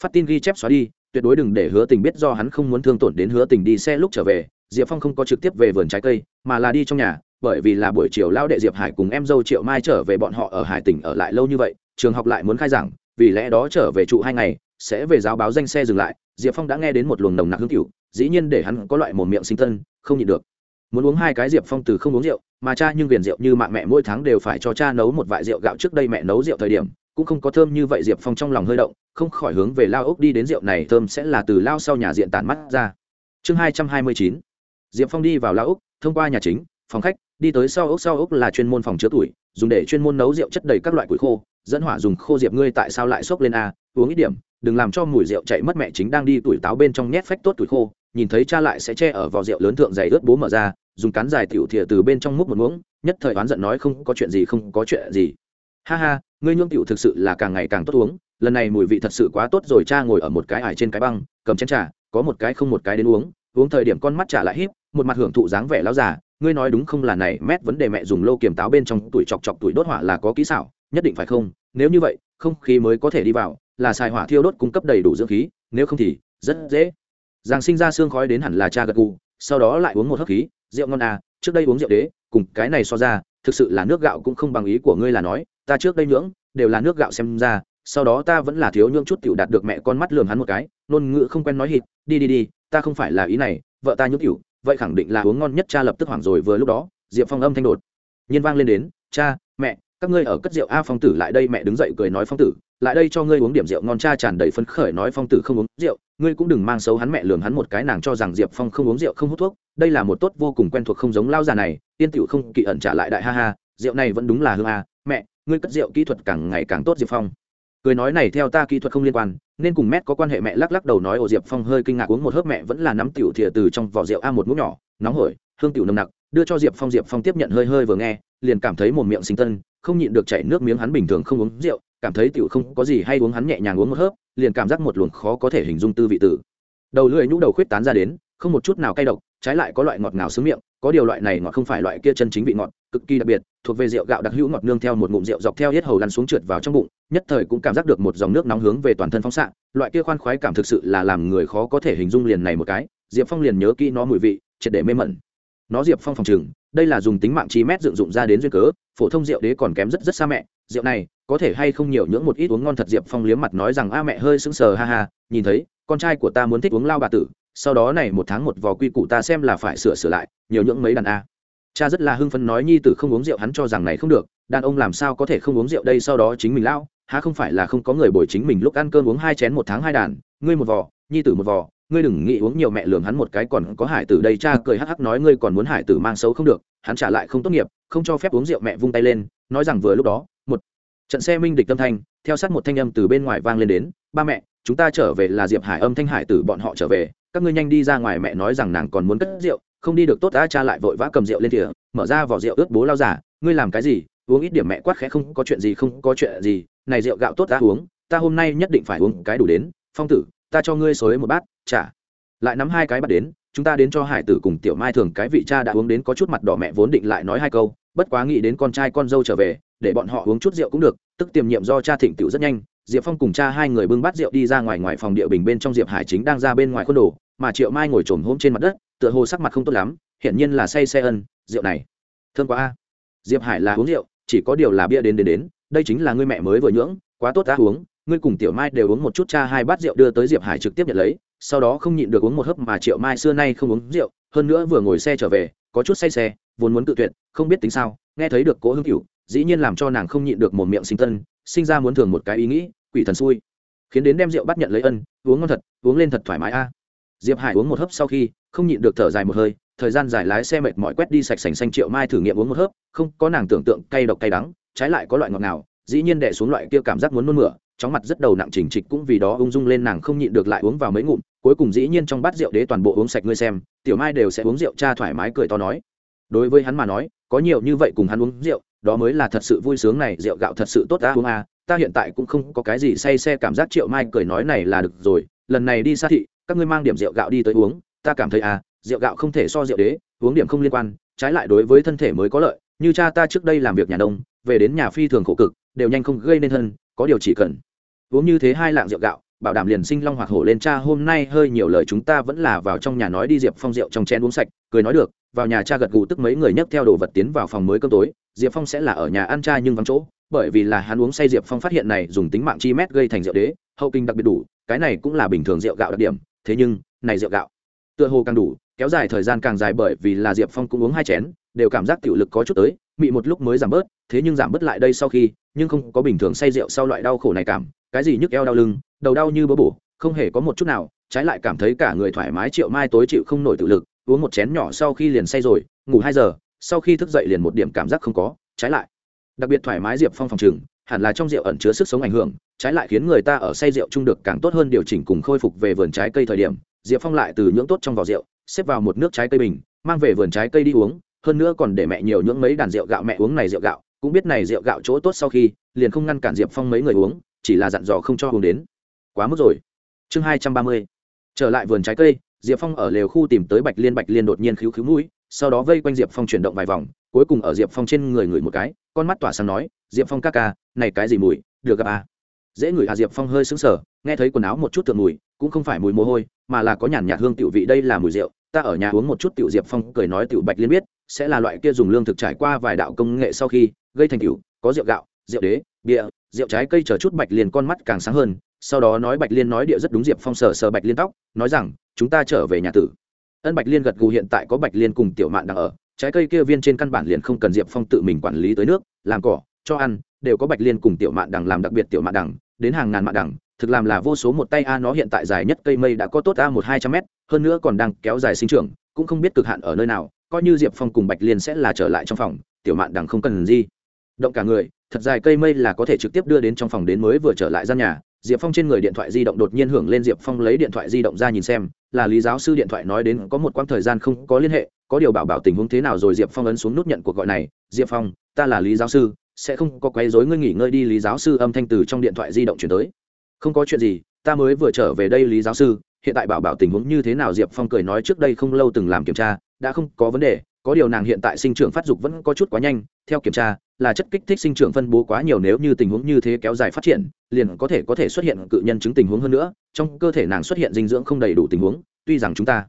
Phát tin ghi chép xóa đi, tuyệt đối đừng để hứa tình biết do hắn không muốn thương tổn đến hứa tình đi xe lúc trở về, diệp phong không có trực tiếp về vườn trái cây, mà là đi trong nhà, bởi vì là buổi chiều lao đệ diệp hải cùng em dâu triệu mai trở về bọn họ ở hải tỉnh ở lại lâu như vậy, trường học lại muốn khai giảng vì lẽ đó trở về trụ hai ngày, sẽ về giáo báo danh xe dừng lại, diệp phong đã nghe đến một luồng nồng nặc hương cựu dĩ nhiên để hắn có loại mồm miệng sinh tân, không nhịn được. Muốn uống hai cái diệp phong từ không uống rượu, mà cha nhưng viền rượu như mạng mẹ mỗi tháng đều phải cho cha nấu một vại rượu gạo trước đây mẹ nấu rượu thời điểm, cũng không có thơm như vậy diệp phong trong lòng hơi động, không khỏi hướng về lao ốc đi đến rượu này, thơm sẽ là từ lao sau nhà diện tản mắt ra. Chương hai trăm hai mươi chín, diệp phong đi vào lao ốc thông qua nhà chính, phòng khách, đi tới sau ốc sau ốc là chuyên môn phòng chứa tuổi, dùng để chuyên môn nấu rượu chất đầy các loại củi khô dẫn hỏa dùng khô diệp ngươi tại sao lại xốc lên a? Uống ít điểm, đừng làm cho mùi rượu chạy mất mẹ chính đang đi tuổi táo bên trong nhét phách tốt tuổi khô. Nhìn thấy cha lại sẽ che ở vò rượu lớn thượng dày ướt bố mở ra, dùng cán dài tiểu thìa từ bên trong múc một muỗng, nhất thời oán giận nói không có chuyện gì, không có chuyện gì. Ha ha, ngươi nhương tiểu thực sự là càng ngày càng tốt uống. Lần này mùi vị thật sự quá tốt rồi, cha ngồi ở một cái ải trên cái băng, cầm chén trà, có một cái không một cái đến uống. Uống thời điểm con mắt trả lại híp, một mặt hưởng thụ dáng vẻ lão già. Ngươi nói đúng không là này, mét vấn đề mẹ dùng lô kiềm táo bên trong, tuổi chọc chọc, tuổi đốt hỏa là có kỹ xảo nhất định phải không? Nếu như vậy, không khí mới có thể đi vào, là xài hỏa thiêu đốt cung cấp đầy đủ dưỡng khí, nếu không thì rất dễ. Giang sinh ra xương khói đến hẳn là cha gật gù, sau đó lại uống một hớp khí, rượu ngon à trước đây uống rượu đế, cùng cái này so ra, thực sự là nước gạo cũng không bằng ý của ngươi là nói, ta trước đây nhưỡng, đều là nước gạo xem ra, sau đó ta vẫn là thiếu nhưỡng chút tiểu đạt được mẹ con mắt lườm hắn một cái nôn ngữ không quen nói hít đi đi đi, ta không phải là ý này, vợ ta nhưỡng tiểu, vậy khẳng định là uống ngon nhất cha lập tức hoảng rồi vừa lúc đó, diệp phong âm thanh đột nhiên vang lên đến, cha các ngươi ở cất rượu a phong tử lại đây mẹ đứng dậy cười nói phong tử, lại đây cho ngươi uống điểm rượu ngon cha tràn đầy phấn khởi nói phong tử không uống rượu, ngươi cũng đừng mang xấu hắn mẹ lường hắn một cái nàng cho rằng diệp phong không uống rượu không hút thuốc, đây là một tốt vô cùng quen thuộc không giống lao già này tiên tiểu không kỵ ẩn trả lại đại ha ha, rượu này vẫn đúng là hương a, mẹ, ngươi cất rượu kỹ thuật càng ngày càng tốt diệp phong. Cười nói này theo ta kỹ thuật không liên quan, nên cùng mét có quan hệ mẹ lắc lắc đầu nói ồ diệp phong hơi kinh ngạc uống một hớp mẹ vẫn là nắm tiểu thìa từ trong vỏ rượu a một muỗng nhỏ, nóng hổi, hương tiểu nồng nặc, đưa cho diệp phong diệp phong tiếp nhận hơi hơi vừa nghe, liền cảm thấy một miệng sinh tân không nhịn được chảy nước miếng hắn bình thường không uống rượu, cảm thấy tiểu không có gì hay uống hắn nhẹ nhàng uống một hớp, liền cảm giác một luồng khó có thể hình dung tư vị tử. Đầu lưỡi nhũ đầu khuyết tán ra đến, không một chút nào cay độc, trái lại có loại ngọt ngào sướng miệng, có điều loại này ngọt không phải loại kia chân chính vị ngọt, cực kỳ đặc biệt, thuộc về rượu gạo đặc hữu ngọt nương theo một ngụm rượu dọc theo hết hầu lăn xuống trượt vào trong bụng, nhất thời cũng cảm giác được một dòng nước nóng hướng về toàn thân phóng xạ, loại kia khoan khoái cảm thực sự là làm người khó có thể hình dung liền này một cái, diệp phong liền nhớ kỹ nó mùi vị, triệt để mê mẩn nó diệp phong phòng chừng đây là dùng tính mạng chi mét dựng dụng ra đến duyên cớ, phổ thông rượu đế còn kém rất rất xa mẹ. Rượu này, có thể hay không nhiều nhưỡng một ít uống ngon thật diệp phong liếm mặt nói rằng, a mẹ hơi sững sờ, ha ha, nhìn thấy, con trai của ta muốn thích uống lao bà tử, sau đó này một tháng một vò quy củ ta xem là phải sửa sửa lại, nhiều nhưỡng mấy đàn a. Cha rất là hưng phấn nói, nhi tử không uống rượu hắn cho rằng này không được, đàn ông làm sao có thể không uống rượu đây sau đó chính mình lao, há không phải là không có người bồi chính mình lúc ăn cơm uống hai chén một tháng hai đàn, ngươi một vò, nhi tử một vò ngươi đừng nghĩ uống nhiều mẹ lường hắn một cái còn có hải tử đây, cha cười hắc hắc nói ngươi còn muốn hải tử mang xấu không được, hắn trả lại không tốt nghiệp, không cho phép uống rượu, mẹ vung tay lên, nói rằng vừa lúc đó, một trận xe minh địch tâm thanh, theo sát một thanh âm từ bên ngoài vang lên đến, ba mẹ, chúng ta trở về là diệp hải âm thanh hải tử bọn họ trở về, các ngươi nhanh đi ra ngoài, mẹ nói rằng nàng còn muốn cất rượu, không đi được tốt đã cha lại vội vã cầm rượu lên thìa, mở ra vỏ rượu ướt bố lao giả ngươi làm cái gì, uống ít điểm mẹ quát khẽ, không có chuyện gì, không có chuyện gì, này rượu gạo tốt đã uống, ta hôm nay nhất định phải uống, cái đủ đến, phong tử, ta cho ngươi xối một bát trả lại nắm hai cái bắt đến, chúng ta đến cho hải tử cùng tiểu mai thường cái vị cha đã uống đến có chút mặt đỏ mẹ vốn định lại nói hai câu, bất quá nghĩ đến con trai con dâu trở về, để bọn họ uống chút rượu cũng được, tức tiềm nhiệm do cha thịnh tiểu rất nhanh, diệp phong cùng cha hai người bưng bát rượu đi ra ngoài ngoài phòng địa bình bên trong diệp hải chính đang ra bên ngoài khuôn đồ, mà triệu mai ngồi trồm hôm trên mặt đất, tựa hồ sắc mặt không tốt lắm, hiển nhiên là say xe ân, rượu này thương quá a. Diệp hải là uống rượu, chỉ có điều là bia đến đến đến, đây chính là ngươi mẹ mới vừa nhưỡng, quá tốt đã uống, ngươi cùng tiểu mai đều uống một chút cha hai bát rượu đưa tới diệp hải trực tiếp nhận lấy sau đó không nhịn được uống một hớp mà triệu mai xưa nay không uống rượu, hơn nữa vừa ngồi xe trở về, có chút say xe, vốn muốn tự tuyệt, không biết tính sao, nghe thấy được cố hương cựu dĩ nhiên làm cho nàng không nhịn được một miệng sinh tân, sinh ra muốn thường một cái ý nghĩ, quỷ thần xui. Khiến đến đem rượu bắt nhận lấy ân, uống ngon thật, uống lên thật thoải mái a. Diệp hải uống một hớp sau khi, không nhịn được thở dài một hơi, thời gian dài lái xe mệt mỏi quét đi sạch sành xanh triệu mai thử nghiệm uống một hớp, không có nàng tưởng tượng cay độc cay đắng, trái lại có loại ngọt nào dĩ nhiên đẻ xuống loại kia cảm giác muốn nôn mửa, chóng mặt rất đầu nặng chỉnh trịch cũng vì đó ung dung lên nàng không nhịn được lại uống vào mấy ngụm cuối cùng dĩ nhiên trong bát rượu đế toàn bộ uống sạch ngươi xem, tiểu mai đều sẽ uống rượu cha thoải mái cười to nói. Đối với hắn mà nói, có nhiều như vậy cùng hắn uống rượu, đó mới là thật sự vui sướng này, rượu gạo thật sự tốt ta uống à ta hiện tại cũng không có cái gì say xe cảm giác triệu mai cười nói này là được rồi, lần này đi xa thị, các ngươi mang điểm rượu gạo đi tới uống, ta cảm thấy à rượu gạo không thể so rượu đế, uống điểm không liên quan, trái lại đối với thân thể mới có lợi, như cha ta trước đây làm việc nhà đông về đến nhà phi thường khổ cực, đều nhanh không gây nên thân, có điều chỉ cần uống như thế hai lạng rượu gạo bảo đảm liền sinh long hoặc hổ lên cha, hôm nay hơi nhiều lời chúng ta vẫn là vào trong nhà nói đi, diệp phong rượu trong chén uống sạch, cười nói được, vào nhà cha gật gù tức mấy người nhấc theo đồ vật tiến vào phòng mới cơm tối, diệp phong sẽ là ở nhà ăn cha nhưng vắng chỗ, bởi vì là hắn uống say, diệp phong phát hiện này dùng tính mạng chi mét gây thành rượu đế, hậu kinh đặc biệt đủ, cái này cũng là bình thường rượu gạo đặc điểm, thế nhưng, này rượu gạo, tựa hồ càng đủ, kéo dài thời gian càng dài bởi vì là diệp phong cũng uống hai chén, đều cảm giác tiểu lực có chút tới, mị một lúc mới giảm bớt, thế nhưng giảm bớt lại đây sau khi, nhưng không có bình thường say rượu sau loại đau khổ này cảm, cái gì nhức eo đau lưng đầu đau như bớ bổ, không hề có một chút nào, trái lại cảm thấy cả người thoải mái triệu mai tối chịu không nổi tự lực, uống một chén nhỏ sau khi liền say rồi, ngủ hai giờ, sau khi thức dậy liền một điểm cảm giác không có, trái lại. Đặc biệt thoải mái diệp phong phòng trừng, hẳn là trong rượu ẩn chứa sức sống ảnh hưởng, trái lại khiến người ta ở say rượu chung được càng tốt hơn điều chỉnh cùng khôi phục về vườn trái cây thời điểm, diệp phong lại từ nhưỡng tốt trong vỏ rượu, xếp vào một nước trái cây bình, mang về vườn trái cây đi uống, hơn nữa còn để mẹ nhiều nhưỡng mấy đàn rượu gạo mẹ uống này rượu gạo, cũng biết này rượu gạo chỗ tốt sau khi, liền không ngăn cản diệp phong mấy người uống, chỉ là dặn dò không cho uống đến quá mức rồi. Chương hai trăm ba mươi. Trở lại vườn trái cây, diệp phong ở lều khu tìm tới bạch liên bạch liên đột nhiên khíu khíu mũi, sau đó vây quanh diệp phong chuyển động vài vòng, cuối cùng ở diệp phong trên người ngửi một cái, con mắt tỏa sáng nói, diệp phong ca ca, này cái gì mùi, được gặp à? Dễ ngửi à diệp phong hơi sững sờ, nghe thấy quần áo một chút thượng mùi, cũng không phải mùi mồ hôi, mà là có nhàn nhạt hương tiểu vị đây là mùi rượu. Ta ở nhà uống một chút tiểu diệp phong cười nói tiểu bạch liên biết, sẽ là loại kia dùng lương thực trải qua vài đạo công nghệ sau khi, gây thành tiểu có rượu gạo, rượu đế, bia, rượu trái cây chờ chút bạch liên con mắt càng sáng hơn sau đó nói bạch liên nói địa rất đúng diệp phong sờ sờ bạch liên tóc, nói rằng, chúng ta trở về nhà tử. Ân bạch liên gật gù, hiện tại có bạch liên cùng tiểu mạn đang ở, trái cây kia viên trên căn bản liền không cần diệp phong tự mình quản lý tới nước, làm cỏ, cho ăn, đều có bạch liên cùng tiểu mạn đằng làm đặc biệt tiểu mạn đằng, đến hàng ngàn mạn đằng, thực làm là vô số một tay a nó hiện tại dài nhất cây mây đã có tốt a một hai trăm mét, hơn nữa còn đang kéo dài sinh trưởng, cũng không biết cực hạn ở nơi nào, coi như diệp phong cùng bạch liên sẽ là trở lại trong phòng, tiểu mạn đằng không cần gì. Động cả người, thật dài cây mây là có thể trực tiếp đưa đến trong phòng đến mới vừa trở lại gian nhà diệp phong trên người điện thoại di động đột nhiên hưởng lên, diệp phong lấy điện thoại di động ra nhìn xem, là lý giáo sư điện thoại nói đến có một quãng thời gian không có liên hệ, có điều bảo bảo tình huống thế nào rồi diệp phong ấn xuống nút nhận cuộc gọi này, diệp phong, ta là lý giáo sư, sẽ không có quấy rối ngươi nghỉ ngơi đi, lý giáo sư âm thanh từ trong điện thoại di động chuyển tới. Không có chuyện gì, ta mới vừa trở về đây, lý giáo sư, hiện tại bảo bảo tình huống như thế nào? Diệp phong cười nói, trước đây không lâu từng làm kiểm tra, đã không có vấn đề có điều nàng hiện tại sinh trưởng phát dục vẫn có chút quá nhanh, theo kiểm tra, là chất kích thích sinh trưởng phân bố quá nhiều nếu như tình huống như thế kéo dài phát triển, liền có thể có thể xuất hiện cự nhân chứng tình huống hơn nữa, trong cơ thể nàng xuất hiện dinh dưỡng không đầy đủ tình huống, tuy rằng chúng ta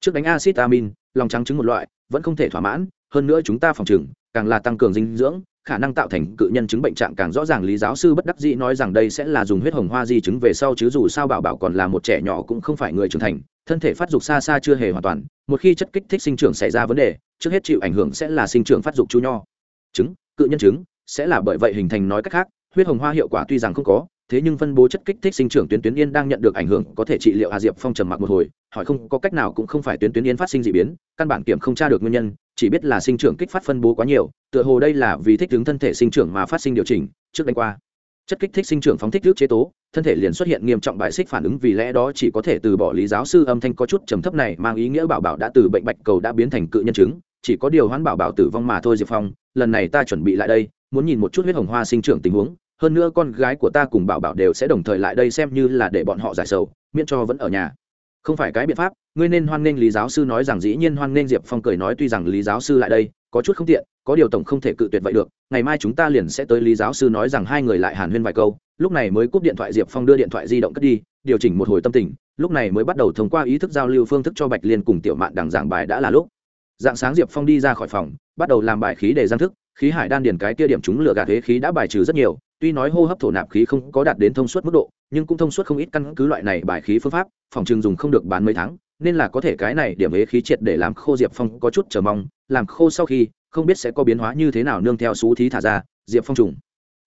trước đánh acid amin, lòng trắng trứng một loại, vẫn không thể thỏa mãn, hơn nữa chúng ta phòng trừng, càng là tăng cường dinh dưỡng, khả năng tạo thành cự nhân chứng bệnh trạng càng rõ ràng, lý giáo sư bất đắc dĩ nói rằng đây sẽ là dùng huyết hồng hoa di chứng về sau chứ dù sao bảo bảo còn là một trẻ nhỏ cũng không phải người trưởng thành thân thể phát dục xa xa chưa hề hoàn toàn, một khi chất kích thích sinh trưởng xảy ra vấn đề, trước hết chịu ảnh hưởng sẽ là sinh trưởng phát dục chú nho. Trứng, cự nhân trứng, sẽ là bởi vậy hình thành nói cách khác, huyết hồng hoa hiệu quả tuy rằng không có, thế nhưng phân bố chất kích thích sinh trưởng tuyến tuyến yên đang nhận được ảnh hưởng, có thể trị liệu hà diệp phong trầm mặc một hồi, hỏi không, có cách nào cũng không phải tuyến tuyến yên phát sinh d ị biến, căn bản kiểm không tra được nguyên nhân, chỉ biết là sinh trưởng kích phát phân bố quá nhiều, tựa hồ đây là vì thích ứng thân thể sinh trưởng mà phát sinh điều chỉnh, trước đánh qua chất kích thích sinh trưởng phóng thích trước chế tố, thân thể liền xuất hiện nghiêm trọng bại xích phản ứng vì lẽ đó chỉ có thể từ bỏ lý giáo sư âm thanh có chút trầm thấp này mang ý nghĩa bảo bảo đã từ bệnh bạch cầu đã biến thành cự nhân chứng, chỉ có điều hoán bảo bảo tử vong mà thôi diệp phong, lần này ta chuẩn bị lại đây, muốn nhìn một chút huyết hồng hoa sinh trưởng tình huống, hơn nữa con gái của ta cùng bảo bảo đều sẽ đồng thời lại đây xem như là để bọn họ giải sầu, miễn cho vẫn ở nhà. Không phải cái biện pháp, ngươi nên hoan nghênh lý giáo sư nói rằng dĩ nhiên hoan nghênh diệp phong cười nói tuy rằng lý giáo sư lại đây có chút không tiện, có điều tổng không thể cự tuyệt vậy được, ngày mai chúng ta liền sẽ tới lý giáo sư nói rằng hai người lại hàn huyên vài câu, lúc này mới cúp điện thoại diệp phong đưa điện thoại di động cất đi, điều chỉnh một hồi tâm tình, lúc này mới bắt đầu thông qua ý thức giao lưu phương thức cho bạch liên cùng tiểu mạn đằng giảng bài đã là lúc. Dạng sáng diệp phong đi ra khỏi phòng, bắt đầu làm bài khí để giang thức, khí hải đan điền cái kia điểm chúng lửa gạt thế khí đã bài trừ rất nhiều, tuy nói hô hấp thổ nạp khí không có đạt đến thông suốt mức độ, nhưng cũng thông suốt không ít căn cứ loại này bài khí phương pháp, phòng trường dùng không được bán mấy tháng nên là có thể cái này điểm ế khí triệt để làm khô diệp phong có chút chờ mong, làm khô sau khi, không biết sẽ có biến hóa như thế nào nương theo xú thí thả ra, diệp phong trùng.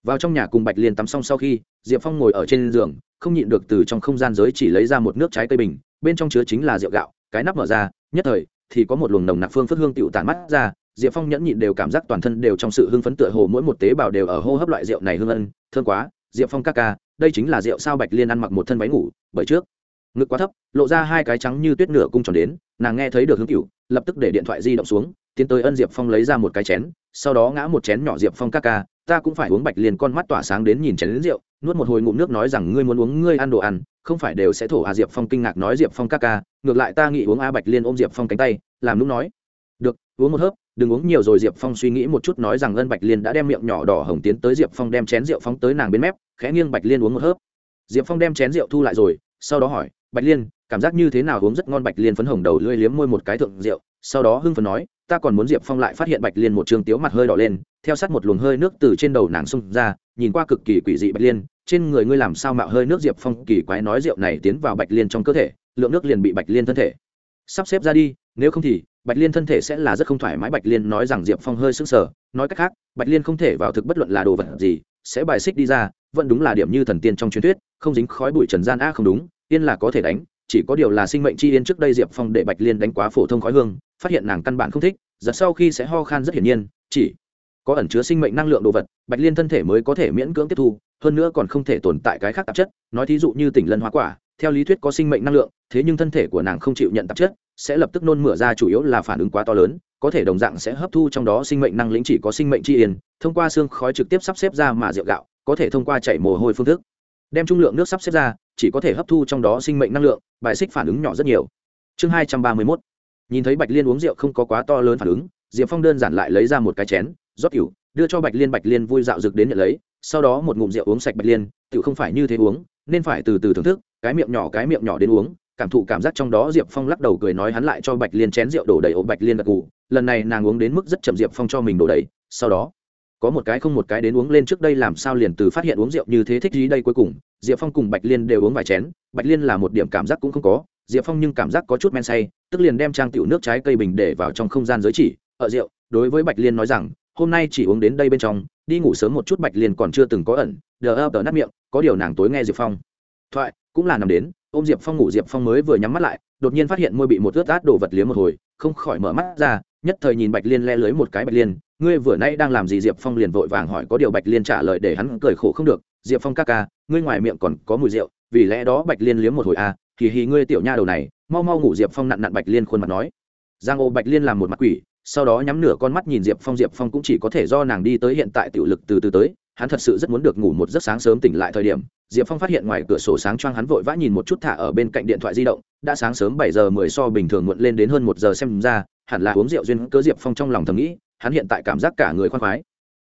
Vào trong nhà cùng bạch liên tắm xong sau khi, diệp phong ngồi ở trên giường, không nhịn được từ trong không gian giới chỉ lấy ra một nước trái cây bình, bên trong chứa chính là rượu gạo, cái nắp mở ra, nhất thời thì có một luồng nồng nặc phương phất hương tựu tản mắt ra, diệp phong nhẫn nhịn đều cảm giác toàn thân đều trong sự hưng phấn tựa hồ mỗi một tế bào đều ở hô hấp loại rượu này hương ân thương quá, diệp phong ca ca, đây chính là rượu sao bạch liên ăn mặc một thân váy ngủ, bởi trước ngực quá thấp, lộ ra hai cái trắng như tuyết nửa cung tròn đến, nàng nghe thấy được hướng cựu lập tức để điện thoại di động xuống, tiến tới ân diệp phong lấy ra một cái chén, sau đó ngã một chén nhỏ diệp phong ca ca, ta cũng phải uống bạch liên con mắt tỏa sáng đến nhìn chén đến rượu, nuốt một hồi ngụm nước nói rằng ngươi muốn uống, ngươi ăn đồ ăn, không phải đều sẽ thổ à diệp phong kinh ngạc nói diệp phong ca ca, ngược lại ta nghĩ uống a bạch liên ôm diệp phong cánh tay, làm lúc nói. Được, uống một hớp, đừng uống nhiều rồi, diệp phong suy nghĩ một chút nói rằng ân bạch liên đã đem miệng nhỏ đỏ hồng tiến tới diệp phong đem chén rượu phóng tới nàng bên mép, khẽ nghiêng bạch liên uống một hớp. Diệp phong đem chén rượu thu lại rồi sau đó hỏi, bạch liên, cảm giác như thế nào? Uống rất ngon. Bạch liên phấn hồng đầu lưỡi liếm môi một cái thượng rượu, sau đó hưng phấn nói, ta còn muốn diệp phong lại phát hiện bạch liên một trường tiếu mặt hơi đỏ lên, theo sát một luồng hơi nước từ trên đầu nàng xung ra, nhìn qua cực kỳ quỷ dị bạch liên, trên người ngươi làm sao mạo hơi nước diệp phong kỳ quái nói rượu này tiến vào bạch liên trong cơ thể, lượng nước liền bị bạch liên thân thể sắp xếp ra đi, nếu không thì bạch liên thân thể sẽ là rất không thoải mái. Bạch liên nói rằng diệp phong hơi sững sờ, nói cách khác, bạch liên không thể vào thực bất luận là đồ vật gì, sẽ bài xích đi ra vẫn đúng là điểm như thần tiên trong truyền thuyết, không dính khói bụi trần gian. A, không đúng yên là có thể đánh, chỉ có điều là sinh mệnh chi yên trước đây diệp phong để bạch liên đánh quá phổ thông khói hương, phát hiện nàng căn bản không thích, giật sau khi sẽ ho khan rất hiển nhiên, chỉ có ẩn chứa sinh mệnh năng lượng đồ vật, bạch liên thân thể mới có thể miễn cưỡng tiếp thu, hơn nữa còn không thể tồn tại cái khác tạp chất. Nói thí dụ như tỉnh lân hóa quả, theo lý thuyết có sinh mệnh năng lượng, thế nhưng thân thể của nàng không chịu nhận tạp chất, sẽ lập tức nôn mửa ra, chủ yếu là phản ứng quá to lớn, có thể đồng dạng sẽ hấp thu trong đó sinh mệnh năng lĩnh chỉ có sinh mệnh chi yên, thông qua xương khói trực tiếp sắp xếp ra mà rượu gạo có thể thông qua chảy mồ hôi phương thức. Đem trung lượng nước sắp xếp ra, chỉ có thể hấp thu trong đó sinh mệnh năng lượng, bài xích phản ứng nhỏ rất nhiều. Chương hai trăm ba mươi mốt. Nhìn thấy bạch liên uống rượu không có quá to lớn phản ứng, diệp phong đơn giản lại lấy ra một cái chén, rót cựu đưa cho bạch liên bạch liên vui dạo rực đến nhận lấy, sau đó một ngụm rượu uống sạch bạch liên tự không phải như thế uống, nên phải từ từ thưởng thức, cái miệng nhỏ cái miệng nhỏ đến uống. Cảm thụ cảm giác trong đó, diệp phong lắc đầu cười nói hắn lại cho bạch liên chén rượu đổ đầy ổ bạch liên gật gù. Lần này nàng uống đến mức rất chậm diệp phong cho mình đổ đầy, sau đó có một cái không một cái đến uống lên trước đây làm sao liền từ phát hiện uống rượu như thế thích gì đây cuối cùng. Diệp phong cùng bạch liên đều uống vài chén. Bạch liên là một điểm cảm giác cũng không có. Diệp phong nhưng cảm giác có chút men say, tức liền đem trang tiểu nước trái cây bình để vào trong không gian giới chỉ, ở rượu. Đối với bạch liên nói rằng, hôm nay chỉ uống đến đây bên trong, đi ngủ sớm một chút. Bạch liên còn chưa từng có ẩn, đờ ơ đờ nát miệng, có điều nàng tối nghe diệp phong. Thoại, cũng là nằm đến, ôm diệp phong ngủ, diệp phong mới vừa nhắm mắt lại, đột nhiên phát hiện môi bị một ướt át đổ vật liếm một hồi, không khỏi mở mắt ra nhất thời nhìn bạch liên le lưới một cái bạch liên, ngươi vừa nay đang làm gì? Diệp phong liền vội vàng hỏi, có điều bạch liên trả lời để hắn cười khổ không được. Diệp phong ca ca, ngươi ngoài miệng còn có mùi rượu, vì lẽ đó bạch liên liếm một hồi à thì hì ngươi tiểu nha đầu này, mau mau ngủ. Diệp phong nặn nặn bạch liên khuôn mặt nói. Giang ô bạch liên làm một mặt quỷ, sau đó nhắm nửa con mắt nhìn diệp phong diệp phong cũng chỉ có thể do nàng đi tới hiện tại tiểu lực từ từ tới hắn thật sự rất muốn được ngủ một giấc sáng sớm tỉnh lại thời điểm, diệp phong phát hiện ngoài cửa sổ sáng choang hắn vội vã nhìn một chút thả ở bên cạnh điện thoại di động, đã sáng sớm bảy giờ mười so bình thường muộn lên đến hơn một giờ xem ra, hẳn là uống rượu duyên cớ diệp phong trong lòng thầm nghĩ, hắn hiện tại cảm giác cả người khoan khoái.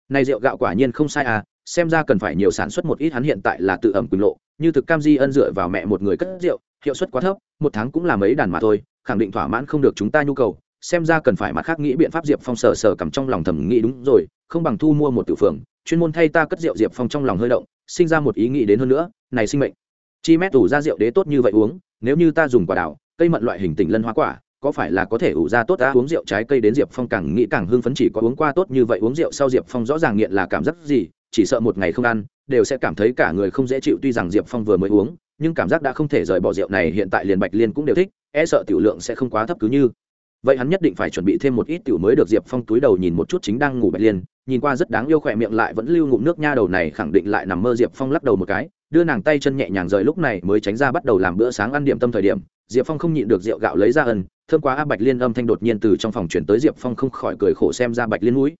Này rượu gạo quả nhiên không sai à xem ra cần phải nhiều sản xuất một ít hắn hiện tại là tự ẩm quỳnh lộ, như thực cam di ân dựa vào mẹ một người cất rượu, hiệu suất quá thấp, một tháng cũng là mấy đàn mà thôi, khẳng định thỏa mãn không được chúng ta nhu cầu, xem ra cần phải mặt khác nghĩ biện pháp diệp phong sờ sờ cầm trong lòng thầm nghĩ đúng rồi, không bằng thu mua một tự phường chuyên môn thay ta cất rượu diệp phong trong lòng hơi động, sinh ra một ý nghĩ đến hơn nữa, này sinh mệnh. Chi mét ủ ra rượu đế tốt như vậy uống, nếu như ta dùng quả đào cây mận loại hình tỉnh lân hoa quả, có phải là có thể ủ ra tốt ta uống rượu trái cây đến diệp phong càng nghĩ càng hưng phấn chỉ có uống qua tốt như vậy uống rượu sau diệp phong rõ ràng nghiện là cảm giác gì, chỉ sợ một ngày không ăn, đều sẽ cảm thấy cả người không dễ chịu tuy rằng diệp phong vừa mới uống, nhưng cảm giác đã không thể rời bỏ rượu này hiện tại liền bạch liên cũng đều thích e sợ tiểu lượng sẽ không quá thấp cứ như. Vậy hắn nhất định phải chuẩn bị thêm một ít tiểu mới được diệp phong túi đầu nhìn một chút chính đang ngủ bạch liên nhìn qua rất đáng yêu khỏe miệng lại vẫn lưu ngụm nước nha đầu này khẳng định lại nằm mơ diệp phong lắc đầu một cái, đưa nàng tay chân nhẹ nhàng rời lúc này mới tránh ra bắt đầu làm bữa sáng ăn điểm tâm thời điểm, diệp phong không nhịn được rượu gạo lấy ra ân thương quá a, bạch liên âm thanh đột nhiên từ trong phòng chuyển tới diệp phong không khỏi cười khổ xem ra bạch liên mũi.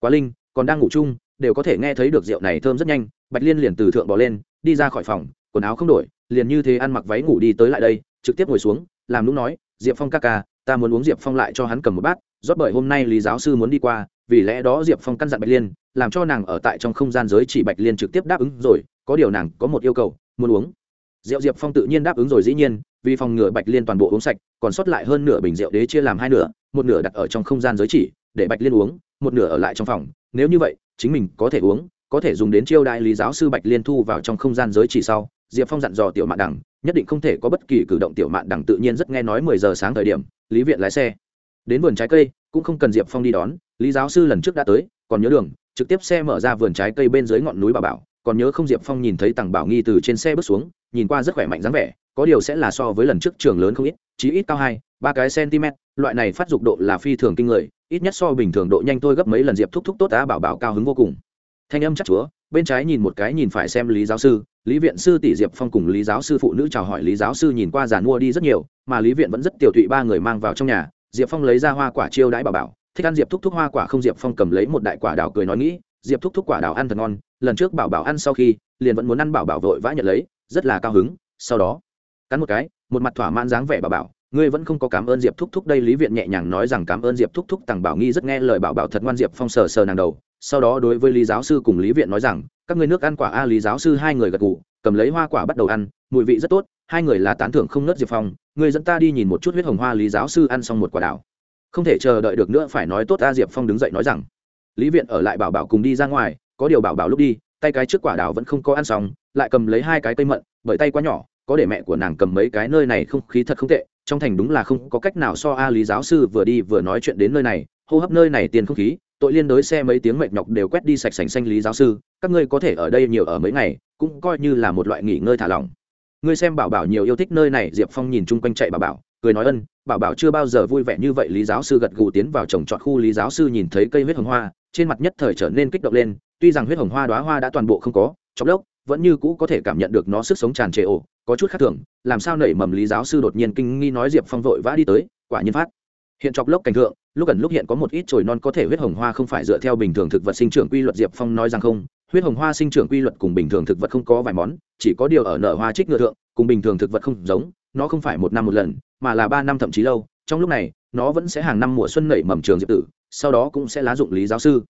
Quá linh, còn đang ngủ chung, đều có thể nghe thấy được rượu này thơm rất nhanh, bạch liên liền từ thượng bỏ lên, đi ra khỏi phòng, quần áo không đổi, liền như thế ăn mặc váy ngủ đi tới lại đây, trực tiếp ngồi xuống, làm lúc nói, diệp phong ca ca, ta muốn uống diệp phong lại cho hắn cầm một bát, rót bởi hôm nay lý giáo sư muốn đi qua vì lẽ đó diệp phong căn dặn bạch liên, làm cho nàng ở tại trong không gian giới chỉ bạch liên trực tiếp đáp ứng rồi, có điều nàng có một yêu cầu, muốn uống. Rượu diệp phong tự nhiên đáp ứng rồi dĩ nhiên, vì phòng ngừa bạch liên toàn bộ uống sạch, còn sót lại hơn nửa bình rượu đế chia làm hai nửa, một nửa đặt ở trong không gian giới chỉ, để bạch liên uống, một nửa ở lại trong phòng. Nếu như vậy, chính mình có thể uống, có thể dùng đến chiêu đại lý giáo sư bạch liên thu vào trong không gian giới chỉ sau. Diệp phong dặn dò tiểu mạn đẳng nhất định không thể có bất kỳ cử động tiểu mạn đẳng tự nhiên rất nghe nói mười giờ sáng thời điểm, lý viện lái xe. Đến vườn trái cây, cũng không cần diệp phong đi đón lý giáo sư lần trước đã tới, còn nhớ đường, trực tiếp xe mở ra vườn trái cây bên dưới ngọn núi bà bảo, còn nhớ không diệp phong nhìn thấy tằng bảo nghi từ trên xe bước xuống, nhìn qua rất khỏe mạnh dáng vẻ, có điều sẽ là so với lần trước trường lớn không ít, chí ít cao hai, ba cái cm loại này phát dục độ là phi thường kinh người, ít nhất so bình thường độ nhanh tôi gấp mấy lần diệp thúc thúc tốt á, bảo bảo cao hứng vô cùng. Thanh âm chắc chúa, bên trái nhìn một cái nhìn phải xem lý giáo sư, lý viện sư tỷ diệp phong cùng lý giáo sư phụ nữ chào hỏi lý giáo sư nhìn qua giàn mua đi rất nhiều, mà lý viện vẫn rất tiểu thụy ba người mang vào trong nhà, diệp phong lấy ra hoa quả chiêu đãi bảo bảo thích ăn diệp thúc thúc hoa quả không, diệp phong cầm lấy một đại quả đào cười nói nghĩ, diệp thúc thúc quả đào ăn thật ngon, lần trước bảo bảo ăn sau khi, liền vẫn muốn ăn bảo bảo vội vã nhận lấy, rất là cao hứng, sau đó, cắn một cái, một mặt thỏa mãn dáng vẻ bảo bảo, ngươi vẫn không có cảm ơn diệp thúc thúc, đây lý viện nhẹ nhàng nói rằng cảm ơn diệp thúc thúc, tằng bảo nghi rất nghe lời bảo bảo thật ngoan. Diệp phong sờ sờ nàng đầu, sau đó đối với lý giáo sư cùng lý viện nói rằng, các ngươi nước ăn quả a, lý giáo sư hai người gật gù, cầm lấy hoa quả bắt đầu ăn, mùi vị rất tốt, hai người là tán thưởng không nớt diệp phong người dẫn ta đi nhìn một chút huyết hồng hoa, lý giáo sư ăn xong một quả đảo không thể chờ đợi được nữa phải nói tốt a diệp phong đứng dậy nói rằng, lý viện ở lại bảo bảo cùng đi ra ngoài, có điều bảo bảo lúc đi, tay cái trước quả đào vẫn không có ăn xong, lại cầm lấy hai cái cây mận, bởi tay quá nhỏ, có để mẹ của nàng cầm mấy cái nơi này không khí thật không tệ, trong thành đúng là không có cách nào so a lý giáo sư vừa đi vừa nói chuyện đến nơi này, hô hấp nơi này tiền không khí, tội liên đối xe mấy tiếng mệt nhọc đều quét đi sạch sành xanh lý giáo sư, các ngươi có thể ở đây nhiều ở mấy ngày, cũng coi như là một loại nghỉ ngơi thả lỏng. Ngươi xem bảo bảo nhiều yêu thích nơi này, diệp phong nhìn chung quanh chạy bảo bảo, cười nói ân bảo bảo chưa bao giờ vui vẻ như vậy, lý giáo sư gật gù tiến vào trồng trọt khu, lý giáo sư nhìn thấy cây huyết hồng hoa, trên mặt nhất thời trở nên kích động lên, tuy rằng huyết hồng hoa đoá hoa đã toàn bộ không có, trong lốc, vẫn như cũ có thể cảm nhận được nó sức sống tràn trề ổ có chút khác thường, làm sao nảy mầm, lý giáo sư đột nhiên kinh nghi nói, diệp phong vội vã đi tới, quả nhiên phát. Hiện chọc lốc cảnh thượng lúc gần lúc hiện có một ít chồi non có thể huyết hồng hoa không phải dựa theo bình thường thực vật sinh trưởng quy luật, diệp phong nói rằng không, huyết hồng hoa sinh trưởng quy luật cùng bình thường thực vật không có vài món, chỉ có điều ở nở hoa trích ngựa thượng, cùng bình thường thực vật không giống nó không phải một năm một lần, mà là ba năm thậm chí lâu. Trong lúc này, nó vẫn sẽ hàng năm mùa xuân nảy mầm trường diệp tử, sau đó cũng sẽ lá dụng lý giáo sư.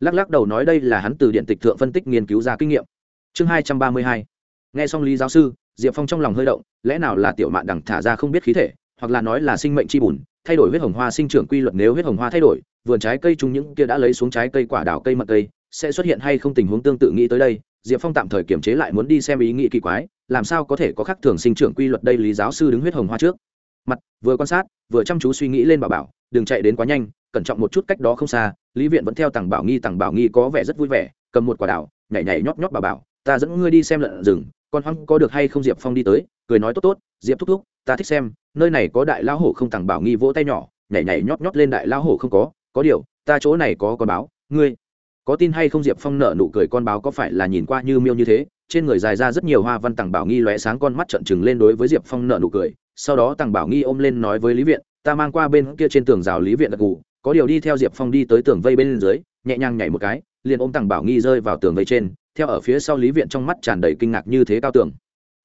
Lắc lắc đầu nói đây là hắn từ điện tịch thượng phân tích nghiên cứu ra kinh nghiệm. Chương hai trăm ba mươi hai. Nghe xong lý giáo sư, diệp phong trong lòng hơi động, lẽ nào là tiểu mạn đằng thả ra không biết khí thể, hoặc là nói là sinh mệnh chi bùn, thay đổi huyết hồng hoa sinh trưởng quy luật nếu huyết hồng hoa thay đổi, vườn trái cây chúng những kia đã lấy xuống trái cây quả đào cây mật cây, sẽ xuất hiện hay không tình huống tương tự nghĩ tới đây diệp phong tạm thời kiềm chế lại muốn đi xem ý nghĩ kỳ quái, làm sao có thể có khắc thường sinh trưởng quy luật đây lý giáo sư đứng huyết hồng hoa trước. Mặt, vừa quan sát, vừa chăm chú suy nghĩ lên bảo bảo, đừng chạy đến quá nhanh, cẩn trọng một chút cách đó không xa, lý viện vẫn theo tàng bảo nghi tàng bảo nghi có vẻ rất vui vẻ, cầm một quả đảo, nhảy nhảy nhót nhót bảo bảo, ta dẫn ngươi đi xem lợn rừng, con hoang có được hay không? Diệp phong đi tới, cười nói, tốt tốt, diệp thúc thúc, ta thích xem, nơi này có đại lao hổ không? Tàng bảo nghi vỗ tay nhỏ, nhảy nhảy nhót nhót lên, đại lao hổ không có có điều, ta chỗ này có con báo, ngươi có tin hay không diệp phong nợ nụ cười con báo có phải là nhìn qua như miêu như thế? Trên người dài ra rất nhiều hoa văn tàng bảo nghi lóe sáng con mắt trận trừng lên đối với diệp phong nợ nụ cười. Sau đó tàng bảo nghi ôm lên nói với lý viện, ta mang qua bên kia trên tường rào lý viện đặc cụ có điều đi theo diệp phong đi tới tường vây bên dưới, nhẹ nhàng nhảy một cái, liền ôm tàng bảo nghi rơi vào tường vây trên. Theo ở phía sau lý viện trong mắt tràn đầy kinh ngạc như thế cao tường.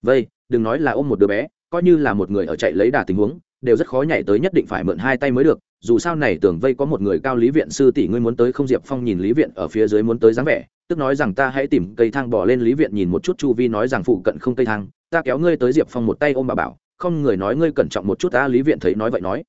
Vây, đừng nói là ôm một đứa bé, coi như là một người ở chạy lấy đà tình huống, đều rất khó nhảy tới, nhất định phải mượn hai tay mới được dù sao này tường vây có một người cao lý viện sư tỷ ngươi muốn tới không diệp phong nhìn lý viện ở phía dưới muốn tới dáng vẻ, tức nói rằng ta hãy tìm cây thang bỏ lên lý viện nhìn một chút chu vi nói rằng phụ cận không cây thang, ta kéo ngươi tới diệp phong một tay ôm bà bảo, không người nói ngươi cẩn trọng một chút ta, lý viện thấy nói vậy nói.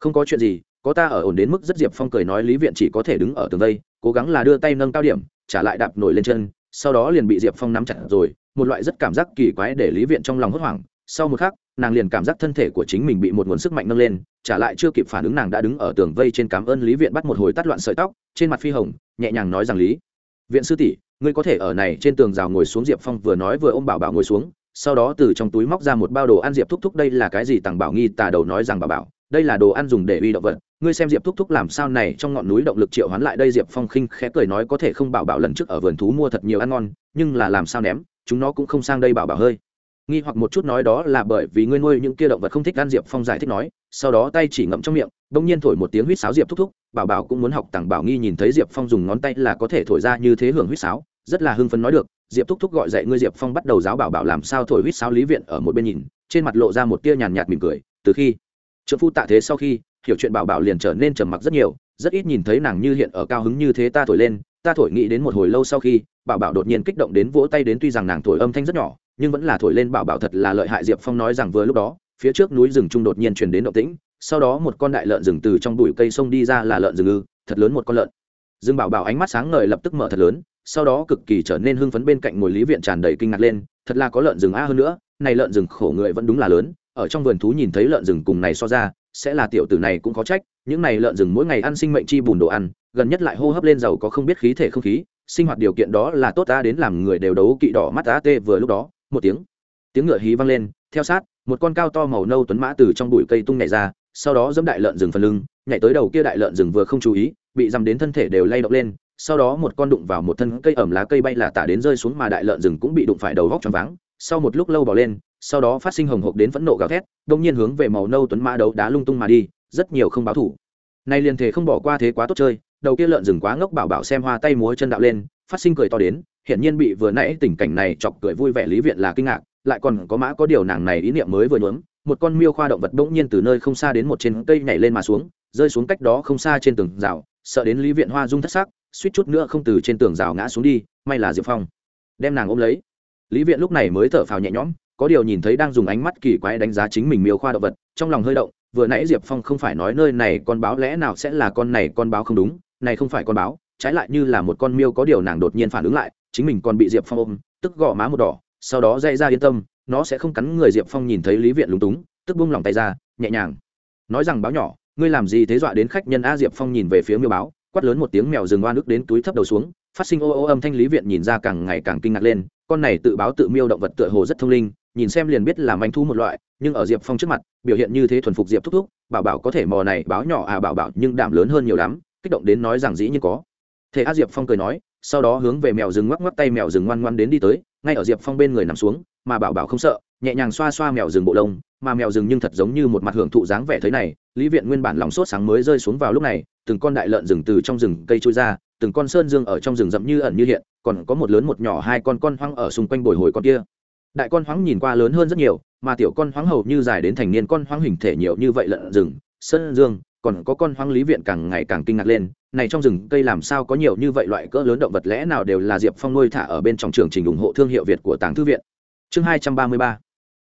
Không có chuyện gì, có ta ở ổn đến mức rất diệp phong cười nói lý viện chỉ có thể đứng ở tường vây, cố gắng là đưa tay nâng cao điểm, trả lại đạp nổi lên chân, sau đó liền bị diệp phong nắm chặt rồi, một loại rất cảm giác kỳ quái để lý viện trong lòng hốt hoảng. Sau một khắc nàng liền cảm giác thân thể của chính mình bị một nguồn sức mạnh nâng lên, trả lại chưa kịp phản ứng nàng đã đứng ở tường vây trên cảm ơn lý viện bắt một hồi tắt loạn sợi tóc, trên mặt phi hồng, nhẹ nhàng nói rằng, lý viện sư tỷ, ngươi có thể ở này trên tường rào ngồi xuống diệp phong vừa nói vừa ôm bảo bảo ngồi xuống, sau đó từ trong túi móc ra một bao đồ ăn diệp thúc thúc đây là cái gì? Tàng bảo nghi tà đầu nói rằng, bảo bảo, đây là đồ ăn dùng để uy động vật, ngươi xem diệp thúc thúc làm sao này trong ngọn núi động lực triệu hoán lại đây. Diệp phong khinh khẽ cười nói, có thể không, bảo bảo lần trước ở vườn thú mua thật nhiều ăn ngon, nhưng là làm sao ném, chúng nó cũng không sang đây, bảo bảo hơi nghi hoặc một chút nói đó là bởi vì ngươi nuôi những kia động vật không thích ăn diệp phong giải thích nói, sau đó tay chỉ ngậm trong miệng, bỗng nhiên thổi một tiếng huýt sáo diệp thúc thúc, bảo bảo cũng muốn học tặng bảo nghi nhìn thấy diệp phong dùng ngón tay là có thể thổi ra như thế hưởng huýt sáo, rất là hưng phấn nói được, diệp thúc thúc gọi dậy ngươi diệp phong bắt đầu giáo bảo bảo làm sao thổi huýt sáo lý viện ở một bên nhìn, trên mặt lộ ra một tia nhàn nhạt mỉm cười, từ khi trợ phu tạ thế sau khi, hiểu chuyện bảo bảo liền trở nên trầm mặc rất nhiều, rất ít nhìn thấy nàng như hiện ở cao hứng như thế ta thổi lên, ta thổi nghĩ đến một hồi lâu sau khi, bảo bảo đột nhiên kích động đến vỗ tay đến tuy rằng nàng thổi âm thanh rất nhỏ nhưng vẫn là thổi lên bảo bảo thật là lợi hại, diệp phong nói rằng vừa lúc đó, phía trước núi rừng trung đột nhiên truyền đến động tĩnh, sau đó một con đại lợn rừng từ trong bụi cây sông đi ra là lợn rừng ư, thật lớn một con lợn. Rừng bảo bảo ánh mắt sáng ngời lập tức mở thật lớn, sau đó cực kỳ trở nên hưng phấn bên cạnh ngồi lý viện tràn đầy kinh ngạc lên, thật là có lợn rừng a hơn nữa, này lợn rừng khổ người vẫn đúng là lớn, ở trong vườn thú nhìn thấy lợn rừng cùng này so ra, sẽ là tiểu tử này cũng có trách, những này lợn rừng mỗi ngày ăn sinh mệnh chi bùn đồ ăn, gần nhất lại hô hấp lên giàu có không biết khí thể không khí, sinh hoạt điều kiện đó là tốt ta đến làm người đều đấu kỵ đỏ mắt ta tê vừa lúc đó một tiếng. Tiếng ngựa hí vang lên, theo sát, một con cao to màu nâu tuấn mã từ trong bụi cây tung nhảy ra, sau đó dẫm đại lợn rừng phần lưng, nhảy tới đầu kia đại lợn rừng vừa không chú ý, bị dằm đến thân thể đều lay động lên, sau đó một con đụng vào một thân cây ẩm lá cây bay là tả đến rơi xuống mà đại lợn rừng cũng bị đụng phải đầu góc choáng váng. Sau một lúc lâu bỏ lên, sau đó phát sinh hồng hộc đến phẫn nộ gào thét đông nhiên hướng về màu nâu tuấn mã đấu đá lung tung mà đi, rất nhiều không báo thủ. Nay liền thể không bỏ qua thế quá tốt chơi, đầu kia lợn rừng quá ngốc bảo bảo xem hoa tay múa chân đạo lên, phát sinh cười to đến hiển nhiên bị vừa nãy tình cảnh này chọc cười vui vẻ lý viện là kinh ngạc, lại còn có mã có điều nàng này ý niệm mới vừa nhuốm, một con miêu khoa động vật bỗng nhiên từ nơi không xa đến một trên cây nhảy lên mà xuống, rơi xuống cách đó không xa trên tường rào, sợ đến lý viện hoa rung thất sắc, suýt chút nữa không từ trên tường rào ngã xuống đi, may là diệp phong. Đem nàng ôm lấy. Lý viện lúc này mới thở phào nhẹ nhõm, có điều nhìn thấy đang dùng ánh mắt kỳ quái đánh giá chính mình miêu khoa động vật, trong lòng hơi động, vừa nãy diệp phong không phải nói nơi này con báo lẽ nào sẽ là con này con báo không đúng, này không phải con báo, trái lại như là một con miêu có điều nàng đột nhiên phản ứng lại chính mình còn bị diệp phong ôm, tức gõ má một đỏ, sau đó dây ra yên tâm, nó sẽ không cắn người diệp phong nhìn thấy lý viện lúng túng, tức bung lòng tay ra, nhẹ nhàng. Nói rằng, báo nhỏ, ngươi làm gì thế dọa đến khách nhân a diệp phong nhìn về phía miêu báo, quát lớn một tiếng mèo rừng oan ức đến túi thấp đầu xuống, phát sinh ô ô âm thanh lý viện nhìn ra càng ngày càng kinh ngạc lên, con này tự báo tự miêu động vật tựa hồ rất thông linh, nhìn xem liền biết làm anh thu một loại, nhưng ở diệp phong trước mặt, biểu hiện như thế thuần phục diệp thúc thúc, bảo bảo có thể mò này, báo nhỏ à bảo bảo, nhưng đảm lớn hơn nhiều lắm, kích động đến nói rằng dĩ nhiên có. Thế a diệp phong cười nói sau đó hướng về mèo rừng ngoắc ngoắc tay mèo rừng ngoan ngoan đến đi tới, ngay ở diệp phong bên người nằm xuống, mà bảo bảo không sợ, nhẹ nhàng xoa xoa mèo rừng bộ lông, mà mèo rừng nhưng thật giống như một mặt hưởng thụ dáng vẻ thế này, lý viện nguyên bản lòng sốt sáng mới rơi xuống vào lúc này, từng con đại lợn rừng từ trong rừng cây trôi ra, từng con sơn dương ở trong rừng rậm như ẩn như hiện, còn có một lớn một nhỏ hai con con hoang ở xung quanh bồi hồi con kia. Đại con hoang nhìn qua lớn hơn rất nhiều, mà tiểu con hoang hầu như dài đến thành niên con hoang hình thể nhiều như vậy lợn rừng, sơn dương còn có con hoang lý viện càng ngày càng kinh ngạc lên, này trong rừng cây làm sao có nhiều như vậy loại cỡ lớn động vật lẽ nào đều là diệp phong nuôi thả ở bên trong trường trình ủng hộ thương hiệu việt của tàng thư viện. Chương hai trăm ba mươi ba.